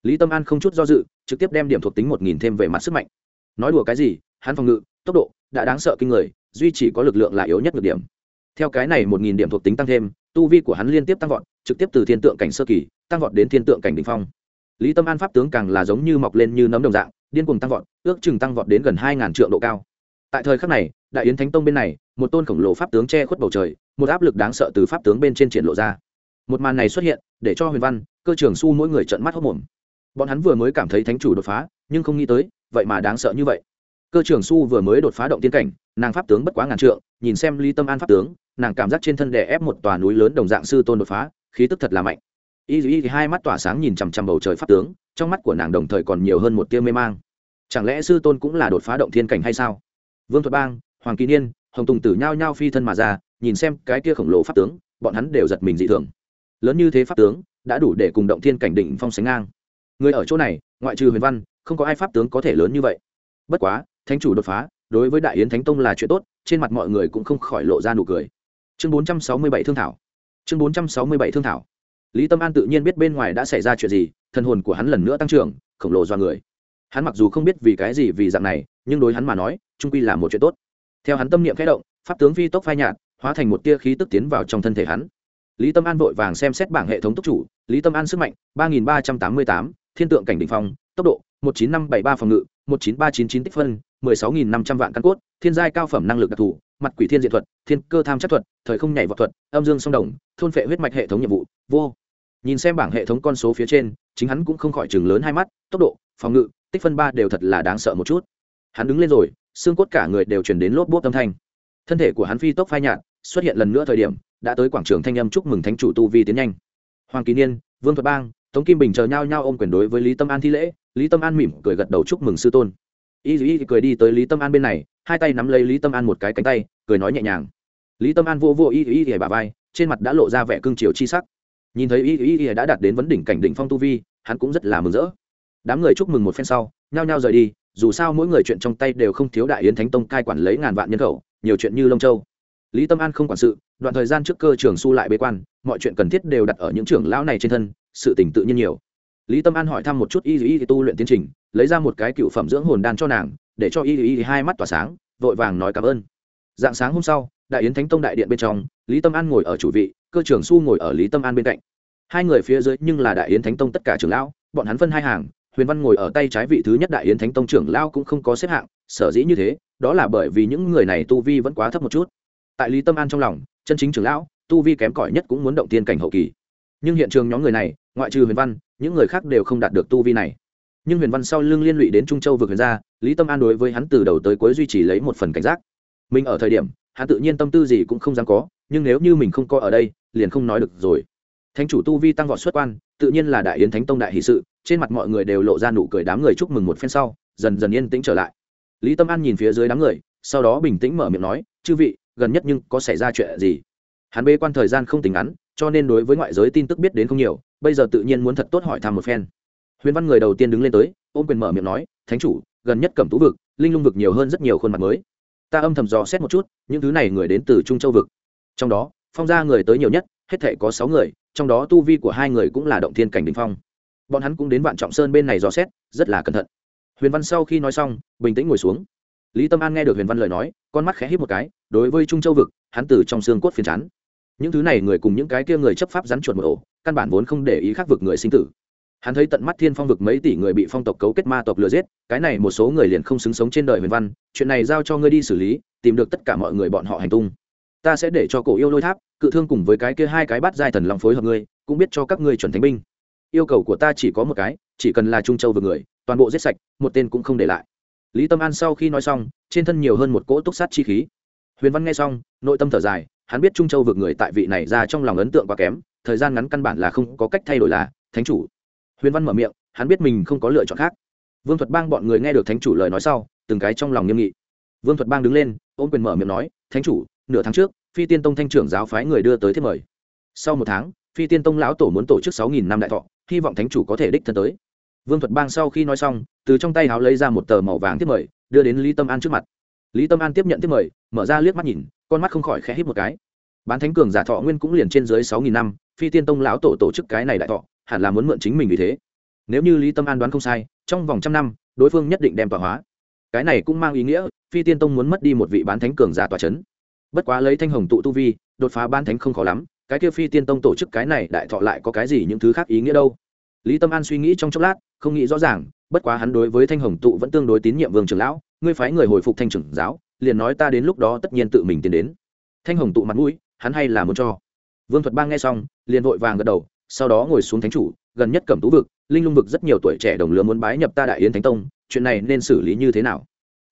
lý tâm an không chút do dự, trực tiếp đem điểm thuộc tính một nghìn thêm về mặt sức mạnh. Nói đùa cái gì, hắn phòng ngự, tốc độ, đã đáng sợ kinh người, duy chỉ có lực lượng là yếu nhất được điểm. Theo cái này một nghìn điểm thuộc tính tăng thêm, tu vi của hắn liên tiếp tăng vọt, trực tiếp từ thiên tượng cảnh sơ kỳ, tăng vọt đến thiên tượng cảnh đ ỉ n h phong. Lý tâm an pháp tướng càng là giống như mọc lên như nấm đồng dạng, điên cùng tăng vọt, ước chừng tăng vọt đến gần hai ngàn triệu độ cao. Tại thời khắc này, đại yến thánh tông bên này, một tôn khổng lồ pháp tướng che khuất bầu trời, một áp lực đáng sợ từ pháp tướng bên trên triển lộ ra. Một màn này xuất hiện, để cho huyền văn, cơ trường su mỗi người trận mắt hốc mồm bọn hắn vừa mới cảm thấy thánh chủ đột phá, nhưng không nghĩ tới, vậy mà đáng sợ như vậy. Cơ trưởng su vừa mới đột phá động tiên cảnh, nàng pháp tướng bất quá ngàn trượng, nhìn xem ly tâm an pháp tướng, nàng cảm giác trên thân đè ép một tòa núi lớn đồng dạng sư tôn đột phá, khí tức thật là mạnh. Y y thì hai mắt tỏa sáng nhìn chằm chằm bầu trời pháp tướng, trong mắt của nàng đồng thời còn nhiều hơn một tia mê mang. Chẳng lẽ sư tôn cũng là đột phá động thiên cảnh hay sao? Vương thuật bang, hoàng kỳ niên, hồng tùng tử nhao nhao phi thân mà ra, nhìn xem cái kia khổng lồ pháp tướng, bọn hắn đều giật mình dị thường. Lớn như thế pháp tướng, đã đủ để cùng động thiên cảnh định phong sánh ngang người ở chỗ này, ngoại trừ huyền văn, không có ai pháp tướng có thể lớn như vậy. Bất quá, thánh chủ đột phá, đối với đại yến thánh tông là chuyện tốt, trên mặt mọi người cũng không khỏi lộ ra nụ cười. Chương bốn trăm sáu mươi bảy thương thảo. Chương bốn trăm sáu mươi bảy thương thảo. Lý tâm an tự nhiên biết bên ngoài đã xảy ra chuyện gì, thần hồn của hắn lần nữa tăng trưởng, khổng lồ do người. Hắn mặc dù không biết vì cái gì vì dạng này, nhưng đối hắn mà nói, trung quy là một chuyện tốt. Theo hắn tâm niệm khẽ động, pháp tướng phi tốc phai nhạt, hóa thành một tia khí tức tiến vào trong thân thể hắn. Lý tâm an vội vàng xem xét bảng hệ thống tốc chủ, lý tâm an sức mạnh, ba nghìn ba trăm tám mươi tám thiên tượng cảnh đ ỉ n h phong, tốc độ, một chín năm bảy ba phòng ngự, một chín ba chín chín tích phân, mười sáu nghìn năm trăm vạn căn cốt, thiên giai cao phẩm năng lực đặc thù, mặt quỷ thiên diện thuật, thiên cơ tham chất thuật, thời không nhảy vọt thuật, âm dương song đồng, thôn phệ huyết mạch hệ thống nhiệm vụ, vô. Nhìn xem bảng hệ thống con số phía trên, chính hắn cũng không khỏi chừng lớn hai mắt, tốc độ, phòng ngự, tích phân ba đều thật là đáng sợ một chút. Hắn đứng lên rồi, xương cốt cả người đều chuyển đến lốp bốt âm thanh. Thân thể của hắn phi tốc phai nhạt, xuất hiện lần nữa thời điểm, đã tới quảng trường thanh âm chúc mừng thánh chủ tu vi tiến nhanh. Hoàng kỳ niên, vương thuật bang tống kim bình chờ nhau nhau ôm quyền đối với lý tâm an thi lễ, lý tâm an mỉm cười gật đầu chúc mừng sư tôn. Y y cười đi tới lý tâm an bên này, hai tay nắm lấy lý tâm an một cái cánh tay, cười nói nhẹ nhàng. Lý tâm an vô vô y y y bà vai, trên mặt đã lộ ra vẻ cương triều chi sắc. Nhìn thấy y y y đã đạt đến vấn đỉnh cảnh đỉnh phong tu vi, hắn cũng rất là mừng rỡ. Đám người chúc mừng một phen sau, nhao nhao rời đi, dù sao mỗi người chuyện trong tay đều không thiếu đại yến thánh tông cai quản lấy ngàn vạn nhân khẩu, nhiều chuyện như lông châu. Lý tâm an không quản sự, đoạn thời gian trước cơ trường su lại bế quan, mọi chuyện cần thiết đều đặt ở những trưởng lão này trên thân sự tình tự nhiên nhiều. Lý tâm an hỏi thăm một chút y y tu luyện tiến trình, lấy ra một cái cựu phẩm dưỡng hồn đan cho nàng, để cho y y hai mắt tỏa sáng, vội vàng nói cảm ơn. Dạng sáng hôm sau, đại yến thánh tông đại điện bên trong, lý tâm an ngồi ở chủ vị, cơ trưởng su ngồi ở lý tâm an bên cạnh. Hai người phía dưới nhưng là đại yến thánh tông tất cả trưởng lão, bọn hắn phân hai hàng, huyền văn ngồi ở tay trái vị thứ nhất đại yến thánh tông trưởng lão cũng không có xếp hạng, sở dĩ như thế, đó là bởi vì những người này tu vi vẫn quá thấp một chút. Tại lý tâm an trong lòng, chân chính trưởng lão, tu vi kém cỏi nhất cũng muốn động tiên cảnh hậu kỳ. Nhưng hiện trường nhóm người này ngoại trừ huyền văn, những người khác đều không đạt được tu vi này. Nhưng huyền văn sau lưng liên lụy đến trung châu vượt huyền gia, lý tâm an đối với hắn từ đầu tới cuối duy trì lấy một phần cảnh giác. Mình ở thời điểm, hắn tự nhiên tâm tư gì cũng không dám có, nhưng nếu như mình không có ở đây, liền không nói được rồi. Thánh chủ tu vi tăng vọt xuất quan, tự nhiên là đại yến thánh tông đại hỷ sự, trên mặt mọi người đều lộ ra nụ cười đám người chúc mừng một phen sau, dần dần yên tĩnh trở lại. Lý tâm an nhìn phía dưới đám người, sau đó bình tĩnh mở miệng nói, chư vị, gần nhất nhưng có xảy ra chuyện gì? Hắn bê quan thời gian không tính ngắn cho nên đối với ngoại giới tin tức biết đến không nhiều, bây giờ tự nhiên muốn thật tốt hỏi thăm một phen. Huyền văn người đầu tiên đứng lên tới, ôm quyền mở miệng nói, thánh chủ, gần nhất cẩm tú vực, linh lung vực nhiều hơn rất nhiều khuôn mặt mới. Ta âm thầm dò xét một chút, những thứ này người đến từ trung châu vực. Trong đó, phong gia người tới nhiều nhất, hết thể có sáu người, trong đó tu vi của hai người cũng là động thiên cảnh đình phong. Bọn hắn cũng đến vạn trọng sơn bên này dò xét, rất là cẩn thận. Huyền văn sau khi nói xong, bình tĩnh ngồi xuống. Lý tâm an nghe được huyền văn lời nói, con mắt khẽ hít một cái, đối với trung châu vực, hắn từ trong xương cốt phiền chán những thứ này người cùng những cái kia người chấp pháp rắn chuột một ổ, căn bản vốn không để ý khắc vực người sinh tử. Hắn thấy tận mắt thiên phong vực mấy tỷ người bị phong tộc cấu kết ma tộc lừa giết, cái này một số người liền không xứng sống trên đời huyền văn, chuyện này giao cho ngươi đi xử lý, tìm được tất cả mọi người bọn họ hành tung. Ta sẽ để cho cổ yêu lôi tháp, cự thương cùng với cái kia hai cái bát giai thần lòng phối hợp ngươi, cũng biết cho các ngươi chuẩn thánh binh. Yêu cầu của ta chỉ có một cái, chỉ cần là trung châu vực người, toàn bộ giết sạch, một tên cũng không để lại. Lý tâm an sau khi nói xong, trên thân nhiều hơn một cỗ túc sát chi khí. Huyền văn nghe xong, nội tâm thở dài hắn biết trung châu vực người tại vị này ra trong lòng ấn tượng quá kém, thời gian ngắn căn bản là không có cách thay đổi là, thánh chủ. Huyền văn mở miệng, hắn biết mình không có lựa chọn khác. Vương thuật bang bọn người nghe được thánh chủ lời nói sau, từng cái trong lòng nghiêm nghị. Vương thuật bang đứng lên, ôm quyền mở miệng nói, thánh chủ, nửa tháng trước, phi tiên tông thanh trưởng giáo phái người đưa tới thiết mời. Sau một tháng, phi tiên tông lão tổ muốn tổ chức sáu nghìn năm đại thọ, hy vọng thánh chủ có thể đích thân tới. Vương thuật bang sau khi nói xong, từ trong tay háo lấy ra một tờ màu vàng thiết mời, đưa đến lý tâm an trước mặt. Lý tâm an tiếp nhận thiết mời, mở ra liếc mắt nhìn con mắt không khỏi khẽ hít một cái. Bán thánh cường giả thọ nguyên cũng liền trên dưới sáu nghìn năm, phi tiên tông lão tổ tổ chức cái này đại thọ, hẳn là muốn mượn chính mình vì thế. Nếu như lý tâm an đoán không sai, trong vòng trăm năm, đối phương nhất định đem tọa hóa. Cái này cũng mang ý nghĩa, phi tiên tông muốn mất đi một vị bán thánh cường giả tòa c h ấ n bất quá lấy thanh hồng tụ tu vi, đột phá bán thánh không khó lắm, cái kia phi tiên tông tổ chức cái này đại thọ lại có cái gì những thứ khác ý nghĩa đâu? Lý tâm an suy nghĩ trong chốc lát, không nghĩ rõ ràng, bất quá hắn đối với thanh hồng tụ vẫn tương đối tín nhiệm vương trưởng lão, ngươi phái người hồi phục thanh trưởng giáo liền nói ta đến lúc đó tất nhiên tự mình tiến đến. Thanh hồng tụ mặt mũi, hắn hay là muốn cho. Vương thuật bang nghe xong, liền vội vàng gật đầu, sau đó ngồi xuống thánh chủ, gần nhất cẩm tú vực, linh lung vực rất nhiều tuổi trẻ đồng lứa muốn bái nhập ta đại yến thánh tông, chuyện này nên xử lý như thế nào?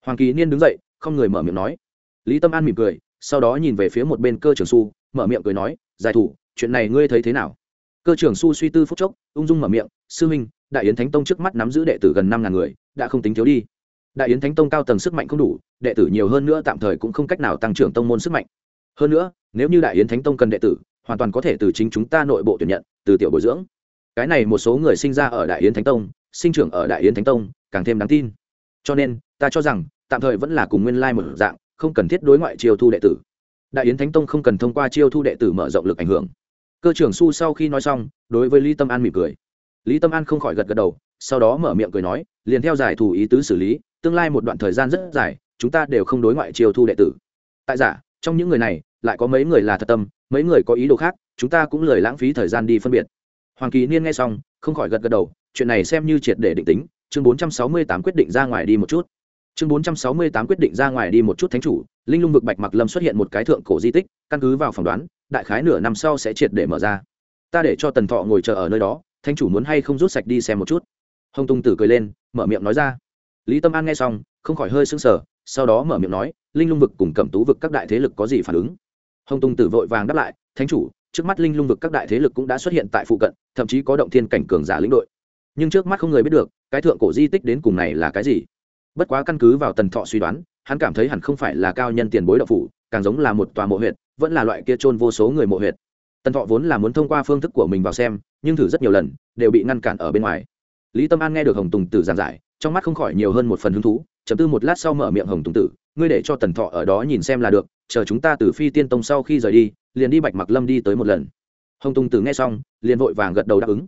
Hoàng kỳ niên đứng dậy, không người mở miệng nói. Lý tâm an mỉm cười, sau đó nhìn về phía một bên cơ trưởng su, mở miệng cười nói, giải thủ, chuyện này ngươi thấy thế nào? Cơ trưởng su suy tư phúc chốc, ung dung mở miệng, sư huynh đại yến thánh tông trước mắt nắm giữ đệ tử gần năm ngàn người, đã không tính thiếu đi đại yến thánh tông cao tầng sức mạnh không đủ, đệ tử nhiều hơn nữa tạm thời cũng không cách nào tăng trưởng tông môn sức mạnh. Hơn nữa, nếu như đại yến thánh tông cần đệ tử, hoàn toàn có thể từ chính chúng ta nội bộ tuyển nhận, từ tiểu bồi dưỡng. Cái này một số người sinh ra ở đại yến thánh tông, sinh trưởng ở đại yến thánh tông, càng thêm đáng tin. Cho nên, ta cho rằng, tạm thời vẫn là cùng nguyên lai một dạng, không cần thiết đối ngoại chiêu thu đệ tử. Đại yến thánh tông không cần thông qua chiêu thu đệ tử mở rộng lực ảnh hưởng. Cơ trưởng su sau khi nói xong, đối với lý tâm an mỉm cười. Lý tâm an không khỏi gật gật đầu, sau đó mở miệng cười nói, liền theo giải thù ý tứ xử lý tương lai một đoạn thời gian rất dài, chúng ta đều không đối ngoại chiêu thu đệ tử. Tại giả, trong những người này, lại có mấy người là thật tâm, mấy người có ý đồ khác, chúng ta cũng lời lãng phí thời gian đi phân biệt. Hoàng kỳ niên nghe xong, không khỏi gật gật đầu, chuyện này xem như triệt để định tính, chương bốn trăm sáu mươi tám quyết định ra ngoài đi một chút. Chương bốn trăm sáu mươi tám quyết định ra ngoài đi một chút thánh chủ, linh lung vực bạch mặc lâm xuất hiện một cái thượng cổ di tích, căn cứ vào phỏng đoán, đại khái nửa năm sau sẽ triệt để mở ra. Ta để cho tần thọ ngồi chờ ở nơi đó, thánh chủ muốn hay không rút sạch đi xem một chút. Hồng tùng tử cười lên, mở miệng nói ra lý tâm an nghe xong, không khỏi hơi sững sờ, sau đó mở miệng nói, linh lung vực cùng cẩm tú vực các đại thế lực có gì phản ứng? Hồng tùng tử vội vàng đáp lại, thánh chủ, trước mắt linh lung vực các đại thế lực cũng đã xuất hiện tại phụ cận, thậm chí có động thiên cảnh cường giả lĩnh đội. Nhưng trước mắt không người biết được, cái thượng cổ di tích đến cùng này là cái gì? Bất quá căn cứ vào tần thọ suy đoán, hắn cảm thấy hẳn không phải là cao nhân tiền bối đậu phủ, càng giống là một tòa mộ huyệt, vẫn là loại kia trôn vô số người mộ huyệt. Tần thọ vốn là muốn thông qua phương thức của mình vào xem, nhưng thử rất nhiều lần, đều bị ngăn cản ở bên ngoài. Lý tâm an nghe được hồng tùng tử giảng giải trong mắt không khỏi nhiều hơn một phần hứng thú, chấm tư một lát sau mở miệng hồng tùng tử, ngươi để cho tần thọ ở đó nhìn xem là được, chờ chúng ta từ phi tiên tông sau khi rời đi, liền đi bạch mặc lâm đi tới một lần. Hồng tùng tử nghe xong, liền vội vàng gật đầu đáp ứng.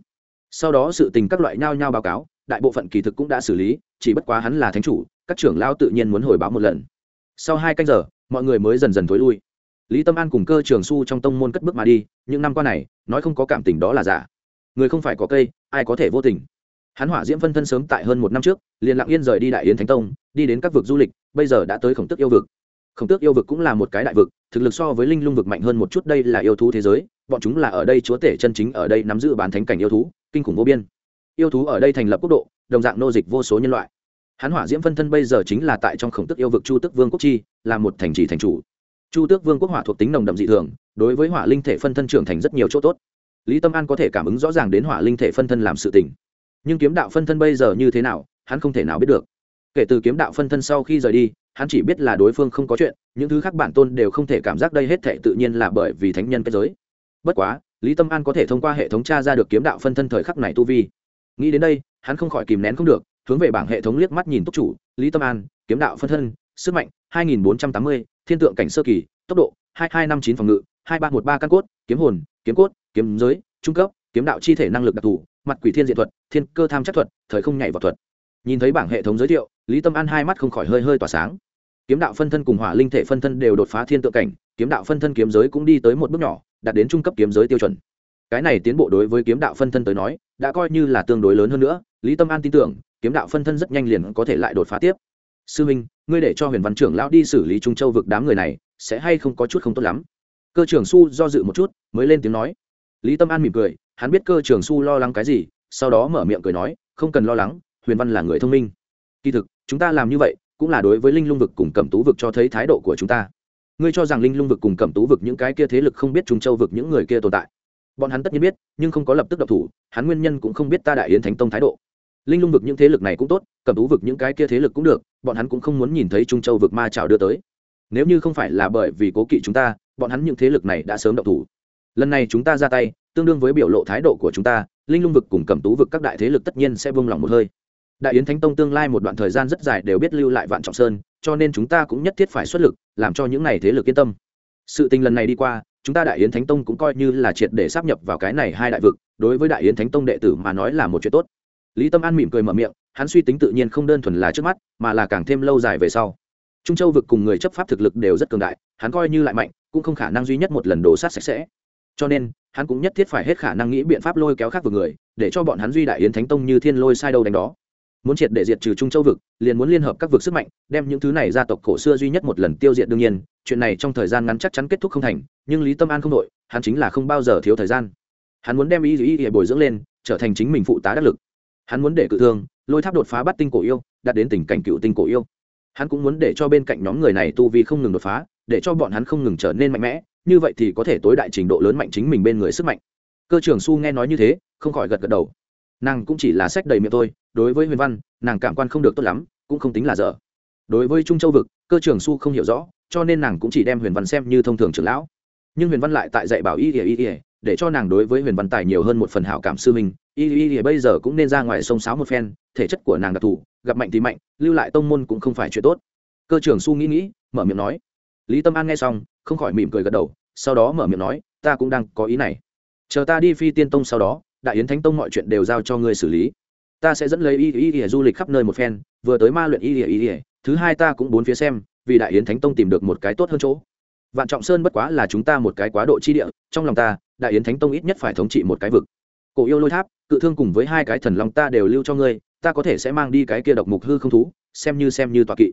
Sau đó sự tình các loại nhao nhao báo cáo, đại bộ phận kỳ thực cũng đã xử lý, chỉ bất quá hắn là thánh chủ, các trưởng lao tự nhiên muốn hồi báo một lần. Sau hai canh giờ, mọi người mới dần dần thối lui. Lý tâm an cùng cơ trường su trong tông môn cất bước mà đi, những năm qua này, nói không có cảm tình đó là giả. Người không phải có cây, ai có thể vô tình? Hắn hỏa diễm phân thân sớm tại hơn một năm trước, liền lặng yên rời đi đại yến thánh tông, đi đến các vực du lịch, bây giờ đã tới khổng tức yêu vực. Khổng tước yêu vực cũng là một cái đại vực, thực lực so với linh lung vực mạnh hơn một chút, đây là yêu thú thế giới, bọn chúng là ở đây chúa tể chân chính, ở đây nắm giữ bán thánh cảnh yêu thú, kinh khủng vô biên. Yêu thú ở đây thành lập quốc độ, đồng dạng nô dịch vô số nhân loại. Hắn hỏa diễm phân thân bây giờ chính là tại trong khổng tức yêu vực chu tước vương quốc chi, là một thành trì thành chủ. Chu tước vương quốc hỏa thuộc tính nồng đậm dị thường, đối với hỏa linh thể phân thân trưởng thành rất nhiều chỗ tốt. Lý tâm an có thể cảm ứng rõ ràng đến hỏa linh thể phân thân làm sự tình nhưng kiếm đạo phân thân bây giờ như thế nào hắn không thể nào biết được. Kể từ kiếm đạo phân thân sau khi rời đi hắn chỉ biết là đối phương không có chuyện những thứ khác bản tôn đều không thể cảm giác đây hết thể tự nhiên là bởi vì thánh nhân kết giới. Bất quá lý tâm an có thể thông qua hệ thống tra ra được kiếm đạo phân thân thời khắc này tu vi. Nghĩ đến đây hắn không khỏi kìm nén không được hướng về bảng hệ thống liếc mắt nhìn túc chủ lý tâm an kiếm đạo phân thân sức mạnh 2480, thiên tượng cảnh sơ kỳ tốc độ 2259 phòng ngự 2313 căn cốt kiếm hồn kiếm cốt kiếm giới trung cấp kiếm đạo chi thể năng lực đặc thù mặt quỷ thiên diện thuật, thiên cơ tham chắc thuật, thời không nhảy vào thuật. Nhìn thấy bảng hệ thống giới thiệu, lý tâm an hai mắt không khỏi hơi hơi tỏa sáng. Kiếm đạo phân thân cùng hỏa linh thể phân thân đều đột phá thiên tượng cảnh, kiếm đạo phân thân kiếm giới cũng đi tới một bước nhỏ, đạt đến trung cấp kiếm giới tiêu chuẩn. Cái này tiến bộ đối với kiếm đạo phân thân tới nói, đã coi như là tương đối lớn hơn nữa, lý tâm an tin tưởng, kiếm đạo phân thân rất nhanh liền có thể lại đột phá tiếp. Sư minh, ngươi để cho huyền văn trưởng lão đi xử lý trung châu vực đám người này, sẽ hay không có chút không tốt lắm? Cơ trưởng su do dự một chút, mới lên tiếng nói. Lý tâm an mỉm cười hắn biết cơ trưởng su lo lắng cái gì, sau đó mở miệng cười nói, không cần lo lắng, huyền văn là người thông minh. Kỳ thực, chúng ta làm như vậy, cũng là đối với linh lung vực cùng cẩm tú vực cho thấy thái độ của chúng ta. Ngươi cho rằng linh lung vực cùng cẩm tú vực những cái kia thế lực không biết trung châu vực những người kia tồn tại. Bọn hắn tất nhiên biết, nhưng không có lập tức độc thủ, hắn nguyên nhân cũng không biết ta đại yến thánh tông thái độ. Linh lung vực những thế lực này cũng tốt, cẩm tú vực những cái kia thế lực cũng được, bọn hắn cũng không muốn nhìn thấy trung châu vực ma trào đưa tới. Nếu như không phải là bởi vì cố kỵ chúng ta, bọn hắn những thế lực này đã sớm độc thủ. Lần này chúng ta ra tay tương đương với biểu lộ thái độ của chúng ta, linh lung vực cùng cẩm tú vực các đại thế lực tất nhiên sẽ vung lòng một hơi. Đại yến thánh tông tương lai một đoạn thời gian rất dài đều biết lưu lại vạn trọng sơn, cho nên chúng ta cũng nhất thiết phải xuất lực, làm cho những này thế lực yên tâm. Sự tình lần này đi qua, chúng ta đại yến thánh tông cũng coi như là triệt để sắp nhập vào cái này hai đại vực, đối với đại yến thánh tông đệ tử mà nói là một chuyện tốt. Lý tâm an mỉm cười mở miệng, hắn suy tính tự nhiên không đơn thuần là trước mắt, mà là càng thêm lâu dài về sau. Trung châu vực cùng người chấp pháp thực lực đều rất cường đại, hắn coi như lại mạnh, cũng không khả năng duy nhất một lần đổ sát sạch sẽ cho nên, hắn cũng nhất thiết phải hết khả năng nghĩ biện pháp lôi kéo khác vực người, để cho bọn hắn duy đại yến thánh tông như thiên lôi sai đâu đánh đó. Muốn triệt để diệt trừ trung châu vực, liền muốn liên hợp các vực sức mạnh, đem những thứ này gia tộc cổ xưa duy nhất một lần tiêu diệt đương nhiên, chuyện này trong thời gian ngắn chắc chắn kết thúc không thành, nhưng lý tâm an không đội, hắn chính là không bao giờ thiếu thời gian. Hắn muốn đem ý ý ý bồi dưỡng lên, trở thành chính mình phụ tá đắc lực. Hắn muốn để cự thương, lôi tháp đột phá bắt tinh cổ yêu, đạt đến tình cảnh cựu tinh cổ yêu. Hắn cũng muốn để cho bên cạnh nhóm người này tu vi không ngừng đột phá, để cho bọn hắn không ngừng trở nên mạnh mẽ như vậy thì có thể tối đại trình độ lớn mạnh chính mình bên người sức mạnh. Cơ trưởng su nghe nói như thế, không khỏi gật gật đầu. Nàng cũng chỉ là sách đầy miệng thôi, đối với huyền văn, nàng cảm quan không được tốt lắm, cũng không tính là dở. Đối với trung châu vực, cơ trưởng su không hiểu rõ, cho nên nàng cũng chỉ đem huyền văn xem như thông thường trưởng lão. Nhưng huyền văn lại tại dạy bảo y ỉa y ỉa để cho nàng đối với huyền văn tài nhiều hơn một phần hảo cảm sư mình y y ỉa bây giờ cũng nên ra ngoài sông sáo một phen, thể chất của nàng đặc thù, gặp mạnh thì mạnh, lưu lại tông môn cũng không phải chuyện tốt. Cơ trưởng su nghĩ nghĩ, mở miệng nói. Lý tâm an nghe xong không khỏi mỉm cười gật đầu, sau đó mở miệng nói, ta cũng đang có ý này. Chờ ta đi phi tiên tông sau đó, đại yến thánh tông mọi chuyện đều giao cho ngươi xử lý. Ta sẽ dẫn lấy y y y du lịch khắp nơi một phen, vừa tới ma luyện y y y thứ hai ta cũng bốn phía xem, vì đại yến thánh tông tìm được một cái tốt hơn chỗ. Vạn trọng sơn bất quá là chúng ta một cái quá độ chi địa, trong lòng ta, đại yến thánh tông ít nhất phải thống trị một cái vực. Cổ yêu lôi tháp, cự thương cùng với hai cái thần long ta đều lưu cho ngươi, ta có thể sẽ mang đi cái kia độc mục hư không thú, xem như xem như tọa kỵ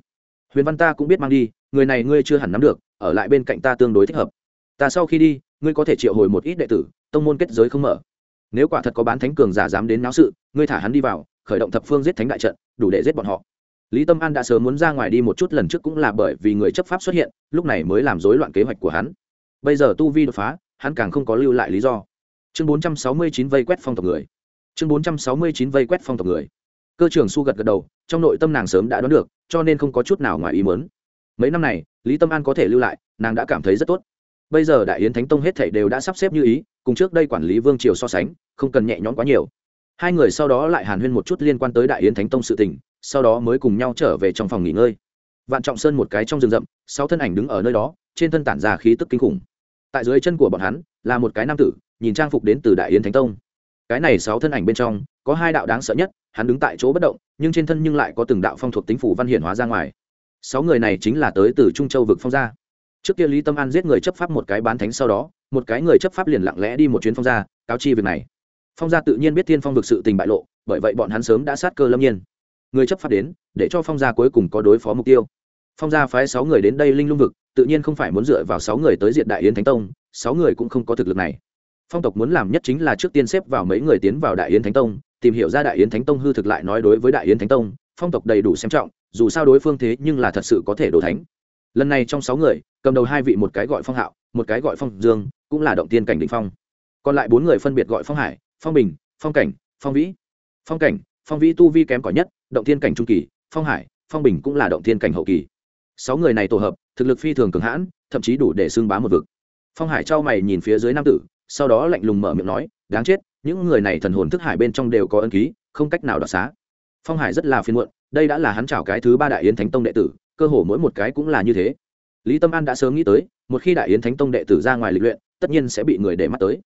huyền văn ta cũng biết mang đi, người này ngươi chưa hẳn nắm được, ở lại bên cạnh ta tương đối thích hợp. Ta sau khi đi, ngươi có thể triệu hồi một ít đệ tử, tông môn kết giới không mở. Nếu quả thật có bán thánh cường giả dám đến náo sự, ngươi thả hắn đi vào, khởi động thập phương giết thánh đại trận, đủ để giết bọn họ. Lý tâm an đã sớm muốn ra ngoài đi một chút lần trước cũng là bởi vì người chấp pháp xuất hiện, lúc này mới làm rối loạn kế hoạch của hắn. Bây giờ tu vi đột phá, hắn càng không có lưu lại lý do. Chương bốn trăm sáu mươi chín vây quét phong tộc người. Chương bốn trăm sáu mươi chín vây quét phong tộc người cơ trưởng su gật gật đầu, trong nội tâm nàng sớm đã đoán được, cho nên không có chút nào ngoài ý mớn mấy năm này, lý tâm an có thể lưu lại, nàng đã cảm thấy rất tốt. Bây giờ đại yến thánh tông hết thảy đều đã sắp xếp như ý, cùng trước đây quản lý vương triều so sánh, không cần nhẹ nhõm quá nhiều. Hai người sau đó lại hàn huyên một chút liên quan tới đại yến thánh tông sự tình, sau đó mới cùng nhau trở về trong phòng nghỉ ngơi. Vạn trọng sơn một cái trong rừng rậm, sáu thân ảnh đứng ở nơi đó, trên thân tản ra khí tức kinh khủng. Tại dưới chân của bọn hắn, là một cái nam tử, nhìn trang phục đến từ đại yến thánh tông cái này sáu thân ảnh bên trong, có hai đạo đáng sợ nhất, hắn đứng tại chỗ bất động, nhưng trên thân nhưng lại có từng đạo phong thuộc tính phủ văn hiển hóa ra ngoài. Sáu người này chính là tới từ trung châu vực phong gia. Trước kia lý tâm an giết người chấp pháp một cái bán thánh sau đó, một cái người chấp pháp liền lặng lẽ đi một chuyến phong gia, cáo chi việc này. Phong gia tự nhiên biết thiên phong vực sự tình bại lộ, bởi vậy bọn hắn sớm đã sát cơ lâm nhiên. Người chấp pháp đến, để cho phong gia cuối cùng có đối phó mục tiêu. Phong gia phái sáu người đến đây linh lung vực, tự nhiên không phải muốn dựa vào sáu người tới diện đại yến thánh tông, sáu người cũng không có thực lực này phong tộc muốn làm nhất chính là trước tiên xếp vào mấy người tiến vào đại yến thánh tông, tìm hiểu ra đại yến thánh tông hư thực lại nói đối với đại yến thánh tông, phong tộc đầy đủ xem trọng, dù sao đối phương thế nhưng là thật sự có thể đổ thánh. Lần này trong sáu người, cầm đầu hai vị một cái gọi phong hạo, một cái gọi phong dương, cũng là động tiên cảnh định phong. Còn lại bốn người phân biệt gọi phong hải, phong bình, phong cảnh, phong vĩ. Phong cảnh, phong vĩ tu vi kém cỏi nhất, động thiên cảnh trung kỳ, phong hải, phong bình cũng là động thiên cảnh hậu kỳ. Sáu người này tổ hợp, thực lực phi thường cường hãn, thậm chí đủ để xưng bá một vực. Phong hải trao mày nhìn phía dưới nam tử sau đó lạnh lùng mở miệng nói, đáng chết, những người này thần hồn thức hải bên trong đều có ân ký, không cách nào đoạt xá. Phong hải rất là phiên muộn, đây đã là hắn chào cái thứ ba đại yến thánh tông đệ tử, cơ hồ mỗi một cái cũng là như thế. Lý tâm an đã sớm nghĩ tới, một khi đại yến thánh tông đệ tử ra ngoài lịch luyện, tất nhiên sẽ bị người để mắt tới.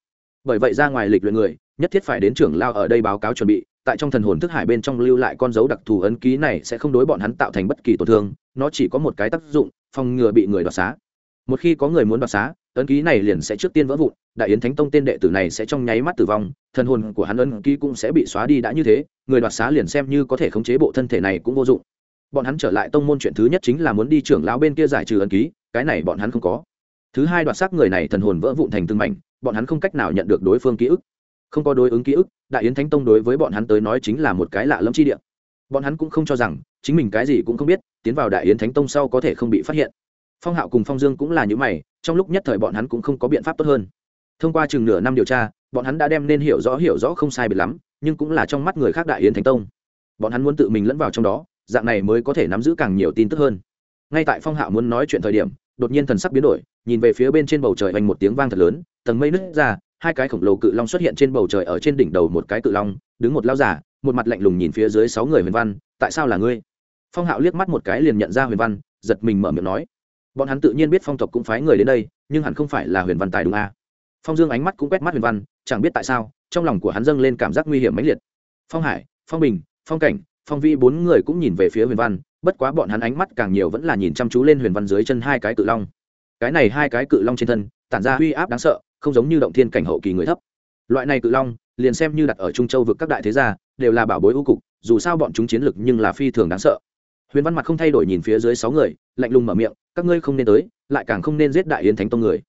Bởi vậy ra ngoài lịch luyện người, nhất thiết phải đến trưởng lao ở đây báo cáo chuẩn bị, tại trong thần hồn thức hải bên trong lưu lại con dấu đặc thù ấn ký này sẽ không đối bọn hắn tạo thành bất kỳ tổn thương, nó chỉ có một cái tác dụng, phòng ngừa bị người đoạt xá. Một khi có người muốn đoạt xá ấn ký này liền sẽ trước tiên vỡ vụn, đại yến thánh tông tên đệ tử này sẽ trong nháy mắt tử vong, thần hồn của hắn ấn ký cũng sẽ bị xóa đi đã như thế, người đoạt xá liền xem như có thể khống chế bộ thân thể này cũng vô dụng. Bọn hắn trở lại tông môn chuyện thứ nhất chính là muốn đi trưởng lão bên kia giải trừ ấn ký, cái này bọn hắn không có. Thứ hai đoạt xác người này thần hồn vỡ vụn thành từng mảnh, bọn hắn không cách nào nhận được đối phương ký ức. Không có đối ứng ký ức, đại yến thánh tông đối với bọn hắn tới nói chính là một cái lạ lẫm chi địa. Bọn hắn cũng không cho rằng, chính mình cái gì cũng không biết, tiến vào đại yến thánh tông sau có thể không bị phát hiện phong hạo cùng phong dương cũng là những mày, trong lúc nhất thời bọn hắn cũng không có biện pháp tốt hơn. Thông qua chừng nửa năm điều tra, bọn hắn đã đem nên hiểu rõ hiểu rõ không sai biệt lắm, nhưng cũng là trong mắt người khác đại yến thánh tông. Bọn hắn muốn tự mình lẫn vào trong đó, dạng này mới có thể nắm giữ càng nhiều tin tức hơn. Ngay tại phong hạo muốn nói chuyện thời điểm, đột nhiên thần sắc biến đổi, nhìn về phía bên trên bầu trời vành một tiếng vang thật lớn, tầng mây nứt ra, hai cái khổng lồ cự long xuất hiện trên bầu trời ở trên đỉnh đầu một cái cự long, đứng một lao giả một mặt lạnh lùng nhìn phía dưới sáu người huyền văn, tại sao là ngươi? Phong hạo liếc mắt một cái liền nhận ra huyền văn, giật mình mở miệng nói bọn hắn tự nhiên biết phong tộc cũng phái người đến đây, nhưng hẳn không phải là huyền văn tài đúng a? À? phong dương ánh mắt cũng quét mắt huyền văn, chẳng biết tại sao, trong lòng của hắn dâng lên cảm giác nguy hiểm mãnh liệt. Phong hải, phong bình, phong cảnh, phong vi bốn người cũng nhìn về phía huyền văn, bất quá bọn hắn ánh mắt càng nhiều vẫn là nhìn chăm chú lên huyền văn dưới chân hai cái cự long. Cái này hai cái cự long trên thân, tản ra uy áp đáng sợ, không giống như động thiên cảnh hậu kỳ người thấp. Loại này cự long, liền xem như đặt ở trung châu vực các đại thế gia, đều là bảo bối ưu cục, dù sao bọn chúng chiến lực nhưng là phi thường đáng sợ huyền văn mặt không thay đổi nhìn phía dưới sáu người, lạnh lùng mở miệng, các ngươi không nên tới, lại càng không nên giết đại yến thánh tông người.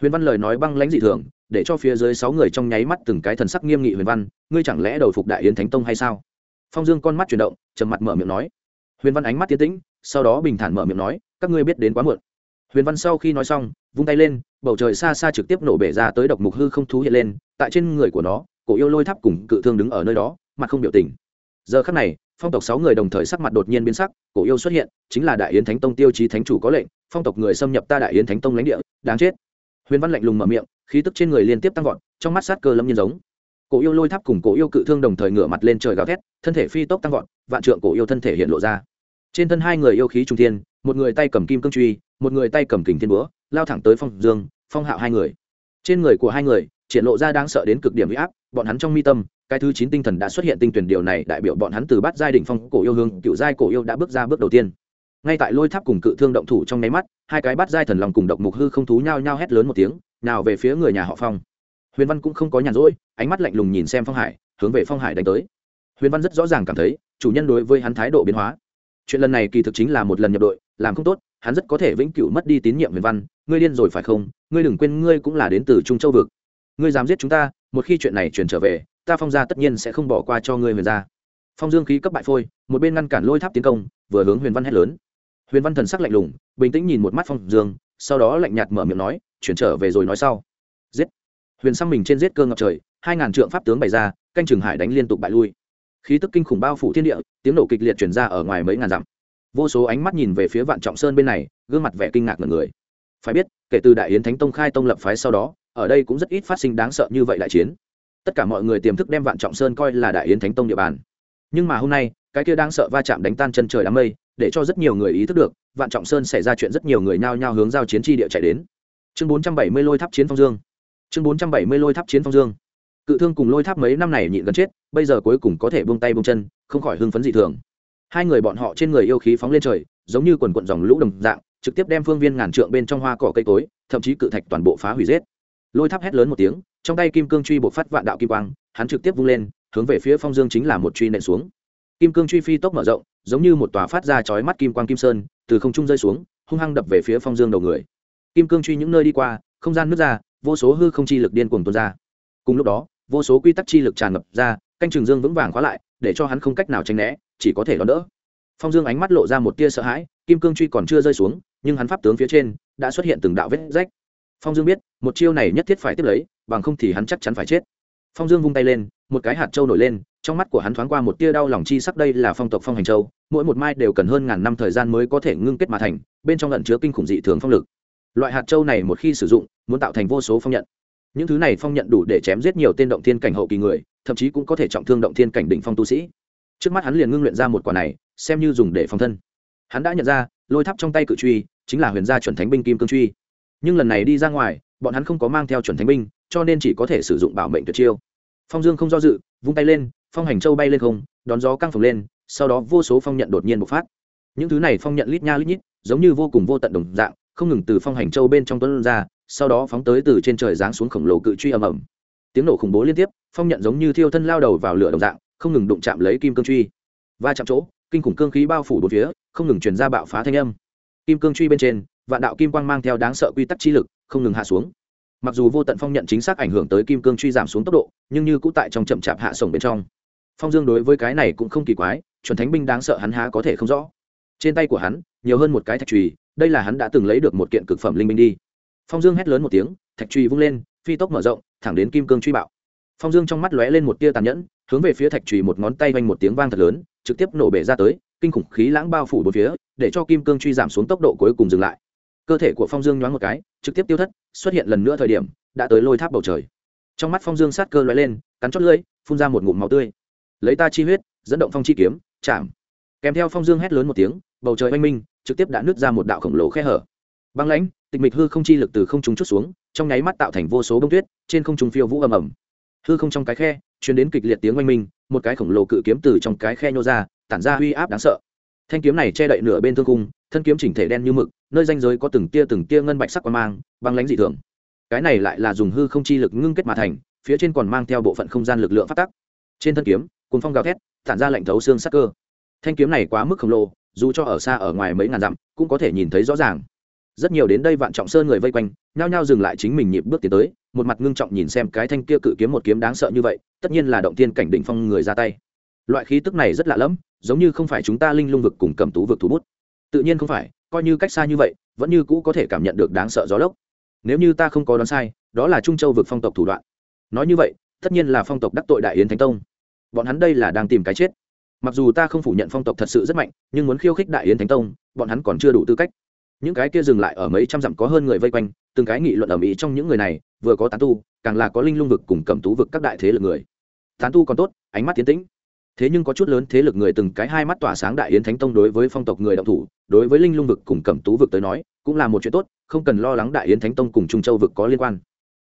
Huyền văn lời nói băng lãnh dị thường, để cho phía dưới sáu người trong nháy mắt từng cái thần sắc nghiêm nghị, huyền văn, ngươi chẳng lẽ đầu phục đại yến thánh tông hay sao? Phong dương con mắt chuyển động, trầm mặt mở miệng nói. Huyền văn ánh mắt tiến tĩnh, sau đó bình thản mở miệng nói, các ngươi biết đến quá muộn. Huyền văn sau khi nói xong, vung tay lên, bầu trời xa xa trực tiếp nổ bể ra tới độc mục hư không thú hiện lên, tại trên người của nó, cổ yêu lôi tháp cùng cự thương đứng ở nơi đó, mặt không biểu tình. Giờ khắc này phong tộc sáu người đồng thời sắc mặt đột nhiên biến sắc, cổ yêu xuất hiện, chính là đại yến thánh tông tiêu chí thánh chủ có lệnh, phong tộc người xâm nhập ta đại yến thánh tông lãnh địa, đáng chết. Huyền văn lạnh lùng mở miệng, khí tức trên người liên tiếp tăng vọt, trong mắt sát cơ lâm nhiên giống. Cổ yêu lôi tháp cùng cổ yêu cự thương đồng thời ngửa mặt lên trời gào thét, thân thể phi tốc tăng vọt, vạn trượng cổ yêu thân thể hiện lộ ra. Trên thân hai người yêu khí trung thiên, một người tay cầm kim cương truy, một người tay cầm kình thiên búa, lao thẳng tới phong dương, phong hạo hai người. Trên người của hai người, triển lộ ra đáng sợ đến cực điểm huy áp, bọn hắn trong mi tâm cái thứ chín tinh thần đã xuất hiện tinh tuyển điều này, đại biểu bọn hắn từ bát giai đỉnh phong cổ yêu hương cựu giai cổ yêu đã bước ra bước đầu tiên. Ngay tại lôi tháp cùng cự thương động thủ trong nháy mắt, hai cái bát giai thần lòng cùng độc mục hư không thú nhao nhao hét lớn một tiếng, nào về phía người nhà họ phong. Huyền văn cũng không có nhàn rỗi, ánh mắt lạnh lùng nhìn xem phong hải, hướng về phong hải đánh tới. Huyền văn rất rõ ràng cảm thấy, chủ nhân đối với hắn thái độ biến hóa. Chuyện lần này kỳ thực chính là một lần nhập đội, làm không tốt, hắn rất có thể vĩnh cửu mất đi tín nhiệm huyền văn. Ngươi điên rồi phải không? Ngươi đừng quên ngươi cũng là đến từ trung châu vực. Ngươi dám giết chúng ta, một khi chuyện này chuyển trở về ta phong gia tất nhiên sẽ không bỏ qua cho ngươi huyền gia. Phong dương khí cấp bại phôi, một bên ngăn cản lôi tháp tiến công, vừa hướng huyền văn hét lớn. Huyền văn thần sắc lạnh lùng, bình tĩnh nhìn một mắt phong dương, sau đó lạnh nhạt mở miệng nói, chuyển trở về rồi nói sau. Giết. Huyền xăm mình trên giết cơ ngập trời, hai ngàn trượng pháp tướng bày ra, canh trường hải đánh liên tục bại lui. Khí tức kinh khủng bao phủ thiên địa, tiếng nổ kịch liệt chuyển ra ở ngoài mấy ngàn dặm. Vô số ánh mắt nhìn về phía vạn trọng sơn bên này, gương mặt vẻ kinh ngạc ngần người. Phải biết, kể từ đại yến thánh tông khai tông lập phái sau đó, ở đây cũng rất ít phát sinh đáng sợ như vậy đại chiến tất cả mọi người tiềm thức đem vạn trọng sơn coi là đại yến thánh tông địa bàn. Nhưng mà hôm nay, cái kia đang sợ va chạm đánh tan chân trời đám mây, để cho rất nhiều người ý thức được, vạn trọng sơn xảy ra chuyện rất nhiều người nhao nhao hướng giao chiến tri địa chạy đến. Chương bốn trăm bảy mươi lôi tháp chiến phong dương. Chương bốn trăm bảy mươi lôi tháp chiến phong dương. Cự thương cùng lôi tháp mấy năm này nhịn gần chết, bây giờ cuối cùng có thể bông tay bông chân, không khỏi hưng phấn dị thường. Hai người bọn họ trên người yêu khí phóng lên trời, giống như quần quận dòng lũ đồng dạng, trực tiếp đem phương viên ngàn trượng bên trong hoa cỏ cây cối, thậm chí cự thạch toàn bộ phá hủy rết lôi tháp hét lớn một tiếng trong tay kim cương truy bộ phát vạn đạo kim quang, hắn trực tiếp vung lên, hướng về phía phong dương chính là một truy nện xuống. Kim cương truy phi tốc mở rộng, giống như một tòa phát ra chói mắt kim quang kim sơn, từ không trung rơi xuống, hung hăng đập về phía phong dương đầu người. Kim cương truy những nơi đi qua, không gian nước ra, vô số hư không chi lực điên cuồng tuôn ra. Cùng lúc đó, vô số quy tắc chi lực tràn ngập ra, canh trường dương vững vàng khóa lại, để cho hắn không cách nào tránh né, chỉ có thể đón đỡ. Phong dương ánh mắt lộ ra một tia sợ hãi, kim cương truy còn chưa rơi xuống, nhưng hắn pháp tướng phía trên đã xuất hiện từng đạo vết rách. Phong dương biết, một chiêu này nhất thiết phải tiếp lấy bằng không thì hắn chắc chắn phải chết. Phong dương vung tay lên, một cái hạt trâu nổi lên, trong mắt của hắn thoáng qua một tia đau lòng chi sắc đây là phong tộc phong hành châu, mỗi một mai đều cần hơn ngàn năm thời gian mới có thể ngưng kết mà thành, bên trong lẩn chứa kinh khủng dị thường phong lực. Loại hạt châu này một khi sử dụng, muốn tạo thành vô số phong nhận. Những thứ này phong nhận đủ để chém giết nhiều tên động thiên cảnh hậu kỳ người, thậm chí cũng có thể trọng thương động thiên cảnh đỉnh phong tu sĩ. Trước mắt hắn liền ngưng luyện ra một quả này, xem như dùng để phòng thân. Hắn đã nhận ra, lôi tháp trong tay cự truy, chính là huyền gia chuẩn thánh binh kim cương truy. Nhưng lần này đi ra ngoài, bọn hắn không có mang theo chuẩn thánh binh cho nên chỉ có thể sử dụng bảo mệnh tuyệt chiêu. Phong dương không do dự, vung tay lên, phong hành châu bay lên không, đón gió căng phồng lên, sau đó vô số phong nhận đột nhiên bộc phát. Những thứ này phong nhận lít nha lít nhít, giống như vô cùng vô tận đồng dạng, không ngừng từ phong hành châu bên trong tuấn ra, sau đó phóng tới từ trên trời giáng xuống khổng lồ cự truy ầm ầm. Tiếng nổ khủng bố liên tiếp, phong nhận giống như thiêu thân lao đầu vào lửa đồng dạng, không ngừng đụng chạm lấy kim cương truy. Va chạm chỗ, kinh khủng cương khí bao phủ bốn phía, không ngừng truyền ra bạo phá thanh âm. Kim cương truy bên trên, vạn đạo kim quang mang theo đáng sợ quy tắc chi lực, không ngừng hạ xuống mặc dù vô tận phong nhận chính xác ảnh hưởng tới kim cương truy giảm xuống tốc độ, nhưng như cũng tại trong chậm chạp hạ sổng bên trong. Phong dương đối với cái này cũng không kỳ quái, chuẩn thánh binh đáng sợ hắn há có thể không rõ. Trên tay của hắn, nhiều hơn một cái thạch trùy đây là hắn đã từng lấy được một kiện cực phẩm linh binh đi. Phong dương hét lớn một tiếng, thạch trùy vung lên, phi tốc mở rộng, thẳng đến kim cương truy bạo. Phong dương trong mắt lóe lên một tia tàn nhẫn, hướng về phía thạch trùy một ngón tay vanh một tiếng vang thật lớn, trực tiếp nổ bể ra tới, kinh khủng khí lãng bao phủ bốn phía, để cho kim cương truy giảm xuống tốc độ cuối cùng dừng lại cơ thể của phong dương nhoáng một cái, trực tiếp tiêu thất, xuất hiện lần nữa thời điểm, đã tới lôi tháp bầu trời. Trong mắt phong dương sát cơ lóe lên, cắn chót lưỡi, phun ra một ngụm máu tươi. Lấy ta chi huyết, dẫn động phong chi kiếm, chạm. Kèm theo phong dương hét lớn một tiếng, bầu trời oanh minh, trực tiếp đã nứt ra một đạo khổng lồ khe hở. Băng lãnh, tịch mịch hư không chi lực từ không trung chút xuống, trong nháy mắt tạo thành vô số bông tuyết, trên không trung phiêu vũ ầm ầm. Hư không trong cái khe chuyển đến kịch liệt tiếng oanh minh, một cái khổng lồ cự kiếm từ trong cái khe nhô ra, tản ra uy áp đáng sợ thanh kiếm này che đậy nửa bên thương cung thân kiếm chỉnh thể đen như mực, nơi danh giới có từng tia từng tia ngân bạch sắc qua mang, băng lãnh dị thường. Cái này lại là dùng hư không chi lực ngưng kết mà thành, phía trên còn mang theo bộ phận không gian lực lượng phát tắc. Trên thân kiếm cuốn phong gào thét, tản ra lạnh thấu xương sắc cơ. Thanh kiếm này quá mức khổng lồ, dù cho ở xa ở ngoài mấy ngàn dặm, cũng có thể nhìn thấy rõ ràng. Rất nhiều đến đây vạn trọng sơn người vây quanh, nhao nhao dừng lại chính mình nhịp bước tiến tới, một mặt ngưng trọng nhìn xem cái thanh kia cự kiếm một kiếm đáng sợ như vậy, tất nhiên là động tiên cảnh đỉnh phong người ra tay. Loại khí tức này rất lạ lẫm giống như không phải chúng ta linh lung vực cùng cầm tú vực thủ bút. Tự nhiên không phải, coi như cách xa như vậy, vẫn như cũ có thể cảm nhận được đáng sợ gió lốc. Nếu như ta không có đoán sai, đó là trung châu vực phong tộc thủ đoạn. Nói như vậy, tất nhiên là phong tộc đắc tội đại yến thánh tông. Bọn hắn đây là đang tìm cái chết. Mặc dù ta không phủ nhận phong tộc thật sự rất mạnh, nhưng muốn khiêu khích đại yến thánh tông, bọn hắn còn chưa đủ tư cách. Những cái kia dừng lại ở mấy trăm dặm có hơn người vây quanh, từng cái nghị luận ở mỹ trong những người này, vừa có tán tu, càng là có linh lung vực cùng cầm tú vực các đại thế lực người. Tán tu còn tốt, ánh mắt tiến tĩnh thế nhưng có chút lớn thế lực người từng cái hai mắt tỏa sáng đại yến thánh tông đối với phong tộc người động thủ, đối với linh lung vực cùng cẩm tú vực tới nói, cũng là một chuyện tốt, không cần lo lắng đại yến thánh tông cùng trung châu vực có liên quan.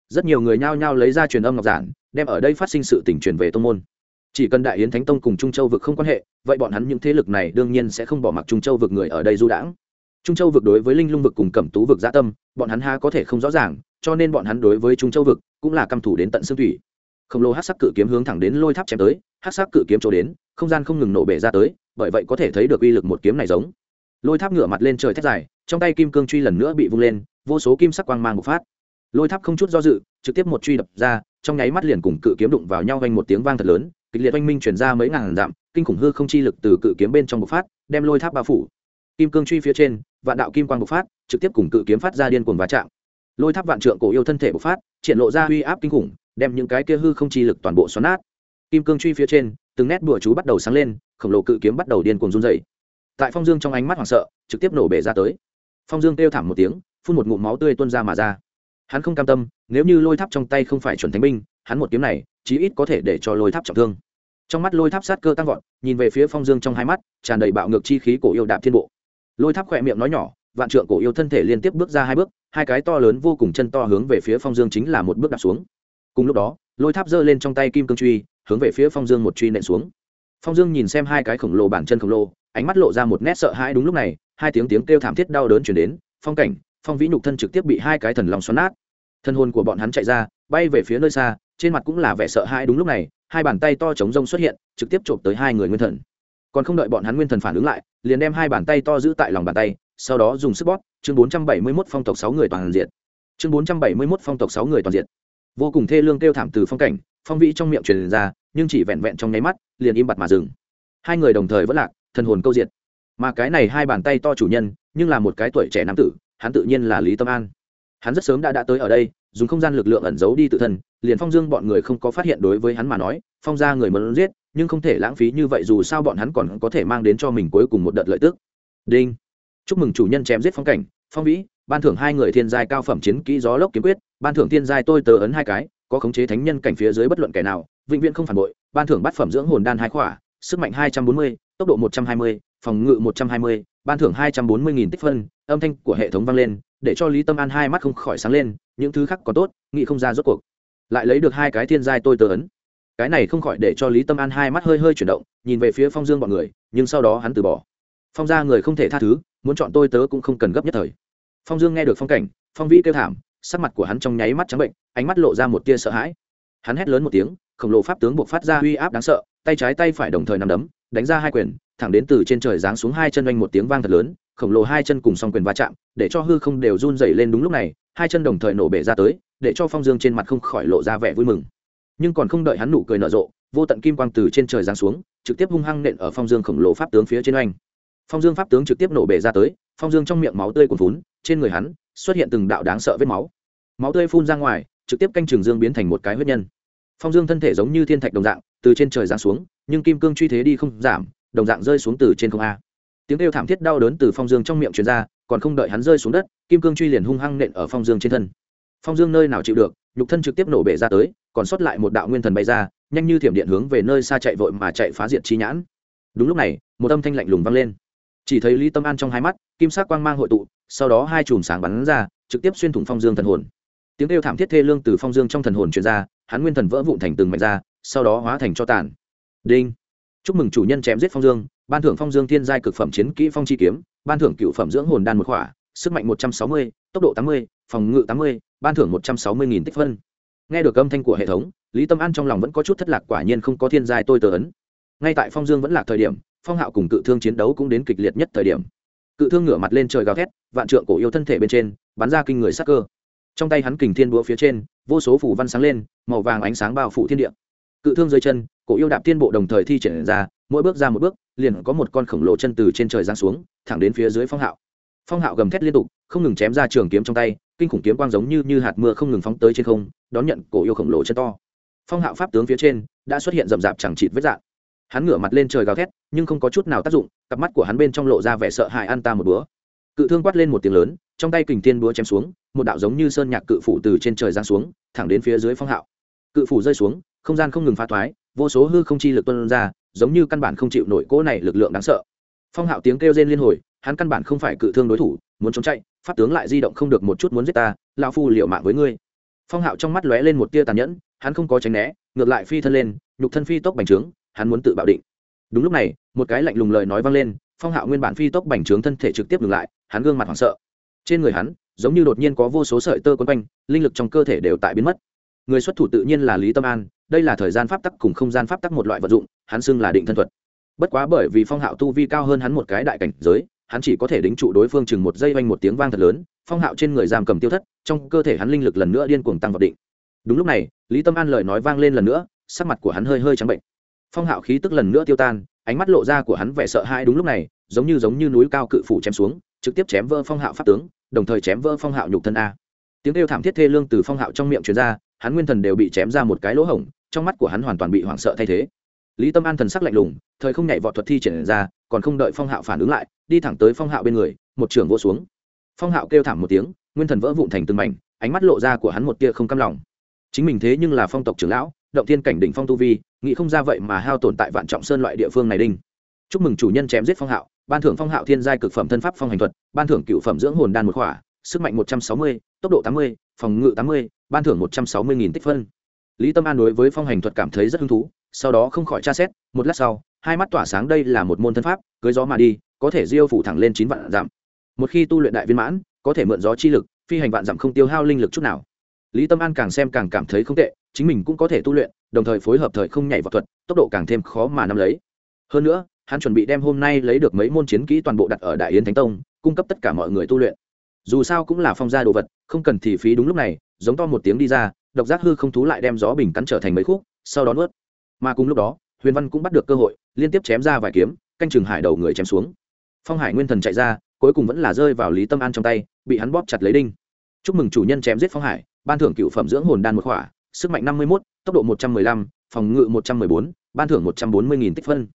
Rất nhiều người nhao nhao lấy ra truyền âm ngọc giản, đem ở đây phát sinh sự tỉnh truyền về tông môn. Chỉ cần đại yến thánh tông cùng trung châu vực không quan hệ, vậy bọn hắn những thế lực này đương nhiên sẽ không bỏ mặc trung châu vực người ở đây du đãng. Trung châu vực đối với linh lung vực cùng cẩm tú vực gia tâm, bọn hắn ha có thể không rõ ràng, cho nên bọn hắn đối với trung châu vực cũng là căm thủ đến tận xương thủy khổng lồ hát sắc cự kiếm hướng thẳng đến lôi tháp chém tới hát sắc cự kiếm chỗ đến, không gian không ngừng nổ bể ra tới, bởi vậy có thể thấy được uy lực một kiếm này giống. Lôi tháp ngửa mặt lên trời thét dài, trong tay kim cương truy lần nữa bị vung lên, vô số kim sắc quang mang một phát. Lôi tháp không chút do dự, trực tiếp một truy đập ra, trong nháy mắt liền cùng cự kiếm đụng vào nhau vang một tiếng vang thật lớn, kịch liệt oanh minh chuyển ra mấy ngàn dặm, kinh khủng hư không chi lực từ cự kiếm bên trong bộc phát, đem lôi tháp bao phủ. Kim cương truy phía trên, vạn đạo kim quang bộc phát, trực tiếp cùng cự kiếm phát ra điên cuồng va chạm. Lôi tháp vạn trượng cổ yêu thân thể bộc phát, triển lộ ra uy áp kinh khủng đem những cái kia hư không chi lực toàn bộ xoắn nát. Kim cương truy phía trên, từng nét bùa chú bắt đầu sáng lên, khổng lồ cự kiếm bắt đầu điên cuồng run dày tại phong dương trong ánh mắt hoảng sợ, trực tiếp nổ bể ra tới. Phong dương kêu thảm một tiếng, phun một ngụm máu tươi tuôn ra mà ra. Hắn không cam tâm, nếu như lôi tháp trong tay không phải chuẩn thánh binh, hắn một kiếm này, chí ít có thể để cho lôi tháp trọng thương. Trong mắt lôi tháp sát cơ tăng vọt, nhìn về phía phong dương trong hai mắt, tràn đầy bạo ngược chi khí cổ yêu đạp thiên bộ. Lôi tháp khỏe miệng nói nhỏ, vạn trượng cổ yêu thân thể liên tiếp bước ra hai bước, hai cái to lớn vô cùng chân to hướng về phía phong dương chính là một bước đạp xuống cùng lúc đó, lôi tháp giơ lên trong tay kim cương truy, hướng về phía phong dương một truy nện xuống. Phong dương nhìn xem hai cái khổng lồ bản chân khổng lồ, ánh mắt lộ ra một nét sợ hãi đúng lúc này, hai tiếng tiếng kêu thảm thiết đau đớn chuyển đến, phong cảnh, phong vĩ nhục thân trực tiếp bị hai cái thần lòng xoắn nát. Thân hồn của bọn hắn chạy ra, bay về phía nơi xa, trên mặt cũng là vẻ sợ hãi đúng lúc này, hai bàn tay to chống rông xuất hiện, trực tiếp chộp tới hai người nguyên thần. Còn không đợi bọn hắn nguyên thần phản ứng lại, liền đem hai bàn tay to giữ tại lòng bàn tay, sau đó dùng sức bóp, chương bốn trăm bảy mươi 471 phong tộc sáu người toàn diện chương bốn trăm bảy mươi 471 phong tộc sáu người toàn diện vô cùng thê lương kêu thảm từ phong cảnh, phong vĩ trong miệng truyền ra, nhưng chỉ vẹn vẹn trong nháy mắt, liền im bặt mà dừng. Hai người đồng thời vẫn lạc, thần hồn câu diệt. Mà cái này hai bàn tay to chủ nhân, nhưng là một cái tuổi trẻ nam tử, hắn tự nhiên là lý tâm an. Hắn rất sớm đã đã tới ở đây, dùng không gian lực lượng ẩn giấu đi tự thân, liền phong dương bọn người không có phát hiện đối với hắn mà nói, phong ra người muốn giết, nhưng không thể lãng phí như vậy dù sao bọn hắn còn có thể mang đến cho mình cuối cùng một đợt lợi tức. Đinh. Chúc mừng chủ nhân chém giết phong cảnh, phong vĩ ban thưởng hai người thiên giai cao phẩm chiến kỹ gió lốc kiếm quyết, ban thưởng thiên giai tôi tờ ấn hai cái, có khống chế thánh nhân cảnh phía dưới bất luận kẻ nào, vĩnh viễn không phản bội, ban thưởng bát phẩm dưỡng hồn đan hai khỏa, sức mạnh hai trăm bốn mươi, tốc độ một trăm hai mươi, phòng ngự một trăm hai mươi, ban thưởng hai trăm bốn mươi nghìn tích phân, âm thanh của hệ thống vang lên, để cho lý tâm an hai mắt không khỏi sáng lên, những thứ khác có tốt nghị không ra rốt cuộc. Lại lấy được hai cái thiên giai tôi tờ ấn. Cái này không khỏi để cho lý tâm an hai mắt hơi hơi chuyển động, nhìn về phía phong dương bọn người, nhưng sau đó hắn từ bỏ. Phong ra người không thể tha thứ, muốn chọn tôi tớ cũng không cần gấp nhất thời phong dương nghe được phong cảnh, phong vĩ kêu thảm, sắc mặt của hắn trong nháy mắt trắng bệnh, ánh mắt lộ ra một tia sợ hãi. Hắn hét lớn một tiếng, khổng lồ pháp tướng buộc phát ra uy áp đáng sợ, tay trái tay phải đồng thời nằm đấm, đánh ra hai quyền, thẳng đến từ trên trời giáng xuống hai chân oanh một tiếng vang thật lớn, khổng lồ hai chân cùng song quyền va chạm, để cho hư không đều run dày lên đúng lúc này, hai chân đồng thời nổ bể ra tới, để cho phong dương trên mặt không khỏi lộ ra vẻ vui mừng. Nhưng còn không đợi hắn nụ cười nở rộ, vô tận kim quang từ trên trời giáng xuống, trực tiếp hung hăng nện ở phong dương khổng lồ pháp tướng phía trên oanh. Phong dương pháp tướng trực tiếp nổ bể ra tới, phong dương trong miệng máu tươi cuồn vún trên người hắn xuất hiện từng đạo đáng sợ vết máu. Máu tươi phun ra ngoài, trực tiếp canh trường dương biến thành một cái huyết nhân. Phong dương thân thể giống như thiên thạch đồng dạng, từ trên trời giáng xuống, nhưng kim cương truy thế đi không giảm, đồng dạng rơi xuống từ trên không a. Tiếng kêu thảm thiết đau đớn từ phong dương trong miệng truyền ra, còn không đợi hắn rơi xuống đất, kim cương truy liền hung hăng nện ở phong dương trên thân. Phong dương nơi nào chịu được, nhục thân trực tiếp nổ bể ra tới, còn sót lại một đạo nguyên thần bay ra, nhanh như thiểm điện hướng về nơi xa chạy vội mà chạy phá diệt chi nhãn. Đúng lúc này, một âm thanh lạnh lùng vang lên. Chỉ thấy lý tâm an trong hai mắt, kim sắc quang mang hội tụ sau đó hai chùm sáng bắn ra, trực tiếp xuyên thủng phong dương thần hồn. Tiếng kêu thảm thiết thê lương từ phong dương trong thần hồn truyền ra, hắn nguyên thần vỡ vụn thành từng mảnh ra, sau đó hóa thành cho tàn. Đinh. Chúc mừng chủ nhân chém giết phong dương, ban thưởng phong dương thiên giai cực phẩm chiến kỹ phong chi kiếm, ban thưởng cựu phẩm dưỡng hồn đan một khỏa, sức mạnh một trăm sáu mươi, tốc độ tám mươi, phòng ngự tám mươi, ban thưởng một trăm sáu mươi nghìn tích phân. Nghe được âm thanh của hệ thống, lý tâm an trong lòng vẫn có chút thất lạc, quả nhiên không có thiên giai tôi tờ ấn. Ngay tại phong dương vẫn là thời điểm, phong hạo cùng cự thương chiến đấu cũng đến kịch liệt nhất thời điểm cự thương ngửa mặt lên trời gào thét vạn trượng cổ yêu thân thể bên trên bắn ra kinh người sắc cơ. Trong tay hắn kình thiên búa phía trên vô số phủ văn sáng lên màu vàng ánh sáng bao phủ thiên địa. Cự thương dưới chân cổ yêu đạp tiên bộ đồng thời thi triển ra mỗi bước ra một bước liền có một con khổng lồ chân từ trên trời giáng xuống thẳng đến phía dưới phong hạo. Phong hạo gầm thét liên tục không ngừng chém ra trường kiếm trong tay kinh khủng kiếm quang giống như, như hạt mưa không ngừng phóng tới trên không đón nhận cổ yêu khổng lồ chân to. Phong hạo pháp tướng phía trên đã xuất hiện rậm rạp chẳng chịt vết dạng hắn ngửa mặt lên trời gào thét, nhưng không có chút nào tác dụng, cặp mắt của hắn bên trong lộ ra vẻ sợ hãi an ta một búa. Cự thương quát lên một tiếng lớn, trong tay kình thiên búa chém xuống, một đạo giống như sơn nhạc cự phủ từ trên trời giáng xuống, thẳng đến phía dưới phong hạo. Cự phủ rơi xuống, không gian không ngừng phá thoái, vô số hư không chi lực tuân ra, giống như căn bản không chịu nổi cỗ này lực lượng đáng sợ. Phong hạo tiếng kêu rên liên hồi, hắn căn bản không phải cự thương đối thủ, muốn chống chạy, pháp tướng lại di động không được một chút muốn giết ta lao phu liệu mạng với ngươi. Phong hạo trong mắt lóe lên một tia tàn nhẫn, hắn không có tránh né, ngược lại phi thân lên, nhục thân phi tốc bành trướng hắn muốn tự bạo định. Đúng lúc này, một cái lạnh lùng lời nói vang lên, phong hạo nguyên bản phi tốc bành trướng thân thể trực tiếp ngừng lại, hắn gương mặt hoảng sợ. Trên người hắn, giống như đột nhiên có vô số sợi tơ quấn quanh, linh lực trong cơ thể đều tại biến mất. Người xuất thủ tự nhiên là lý tâm an, đây là thời gian pháp tắc cùng không gian pháp tắc một loại vật dụng, hắn xưng là định thân thuật. Bất quá bởi vì phong hạo tu vi cao hơn hắn một cái đại cảnh giới, hắn chỉ có thể đính trụ đối phương chừng một giây oanh một tiếng vang thật lớn, phong hạo trên người giam cầm tiêu thất, trong cơ thể hắn linh lực lần nữa điên cuồng tăng vào định. Đúng lúc này, lý tâm an lời nói vang lên lần nữa, sắc mặt của hắn hơi hơi trắng bệnh phong hạo khí tức lần nữa tiêu tan, ánh mắt lộ ra của hắn vẻ sợ hãi đúng lúc này, giống như giống như núi cao cự phủ chém xuống, trực tiếp chém vỡ phong hạo pháp tướng, đồng thời chém vỡ phong hạo nhục thân a. Tiếng kêu thảm thiết thê lương từ phong hạo trong miệng truyền ra, hắn nguyên thần đều bị chém ra một cái lỗ hổng, trong mắt của hắn hoàn toàn bị hoảng sợ thay thế. Lý tâm an thần sắc lạnh lùng, thời không nhảy vọt thuật thi triển ra, còn không đợi phong hạo phản ứng lại, đi thẳng tới phong hạo bên người, một trường vô xuống. Phong hạo kêu thảm một tiếng, nguyên thần vỡ vụn thành từng mảnh, ánh mắt lộ ra của hắn một tia không cam lòng. Chính mình thế nhưng là phong tộc trưởng lão, động thiên cảnh đỉnh phong tu vi nghĩ không ra vậy mà hao tồn tại vạn trọng sơn loại địa phương này đinh. Chúc mừng chủ nhân chém giết phong hạo, ban thưởng phong hạo thiên giai cực phẩm thân pháp phong hành thuật, ban thưởng cựu phẩm dưỡng hồn đan một khỏa, sức mạnh một trăm sáu mươi, tốc độ tám mươi, phòng ngự tám mươi, ban thưởng một trăm sáu mươi nghìn tích phân. Lý tâm an đối với phong hành thuật cảm thấy rất hứng thú, sau đó không khỏi tra xét, một lát sau, hai mắt tỏa sáng đây là một môn thân pháp, cưới gió mà đi, có thể diêu phủ thẳng lên chín vạn dặm. Một khi tu luyện đại viên mãn, có thể mượn gió chi lực, phi hành vạn dặm không tiêu hao linh lực chút nào. Lý tâm an càng xem càng cảm thấy không tệ, chính mình cũng có thể tu luyện đồng thời phối hợp thời không nhảy vào thuật, tốc độ càng thêm khó mà nắm lấy. Hơn nữa, hắn chuẩn bị đem hôm nay lấy được mấy môn chiến kỹ toàn bộ đặt ở đại yến thánh tông, cung cấp tất cả mọi người tu luyện. Dù sao cũng là phong gia đồ vật, không cần thì phí đúng lúc này, giống to một tiếng đi ra, độc giác hư không thú lại đem gió bình cắn trở thành mấy khúc, sau đó nuốt. Mà cùng lúc đó, huyền văn cũng bắt được cơ hội, liên tiếp chém ra vài kiếm, canh chừng hải đầu người chém xuống. Phong hải nguyên thần chạy ra, cuối cùng vẫn là rơi vào lý tâm an trong tay, bị hắn bóp chặt lấy đinh. Chúc mừng chủ nhân chém giết phong hải, ban thưởng cựu phẩm dưỡng hồn đan một khỏa, sức mạnh năm mươi một tốc độ một trăm mười lăm, phòng ngự một trăm mười bốn, ban thưởng một trăm bốn mươi nghìn tích phân.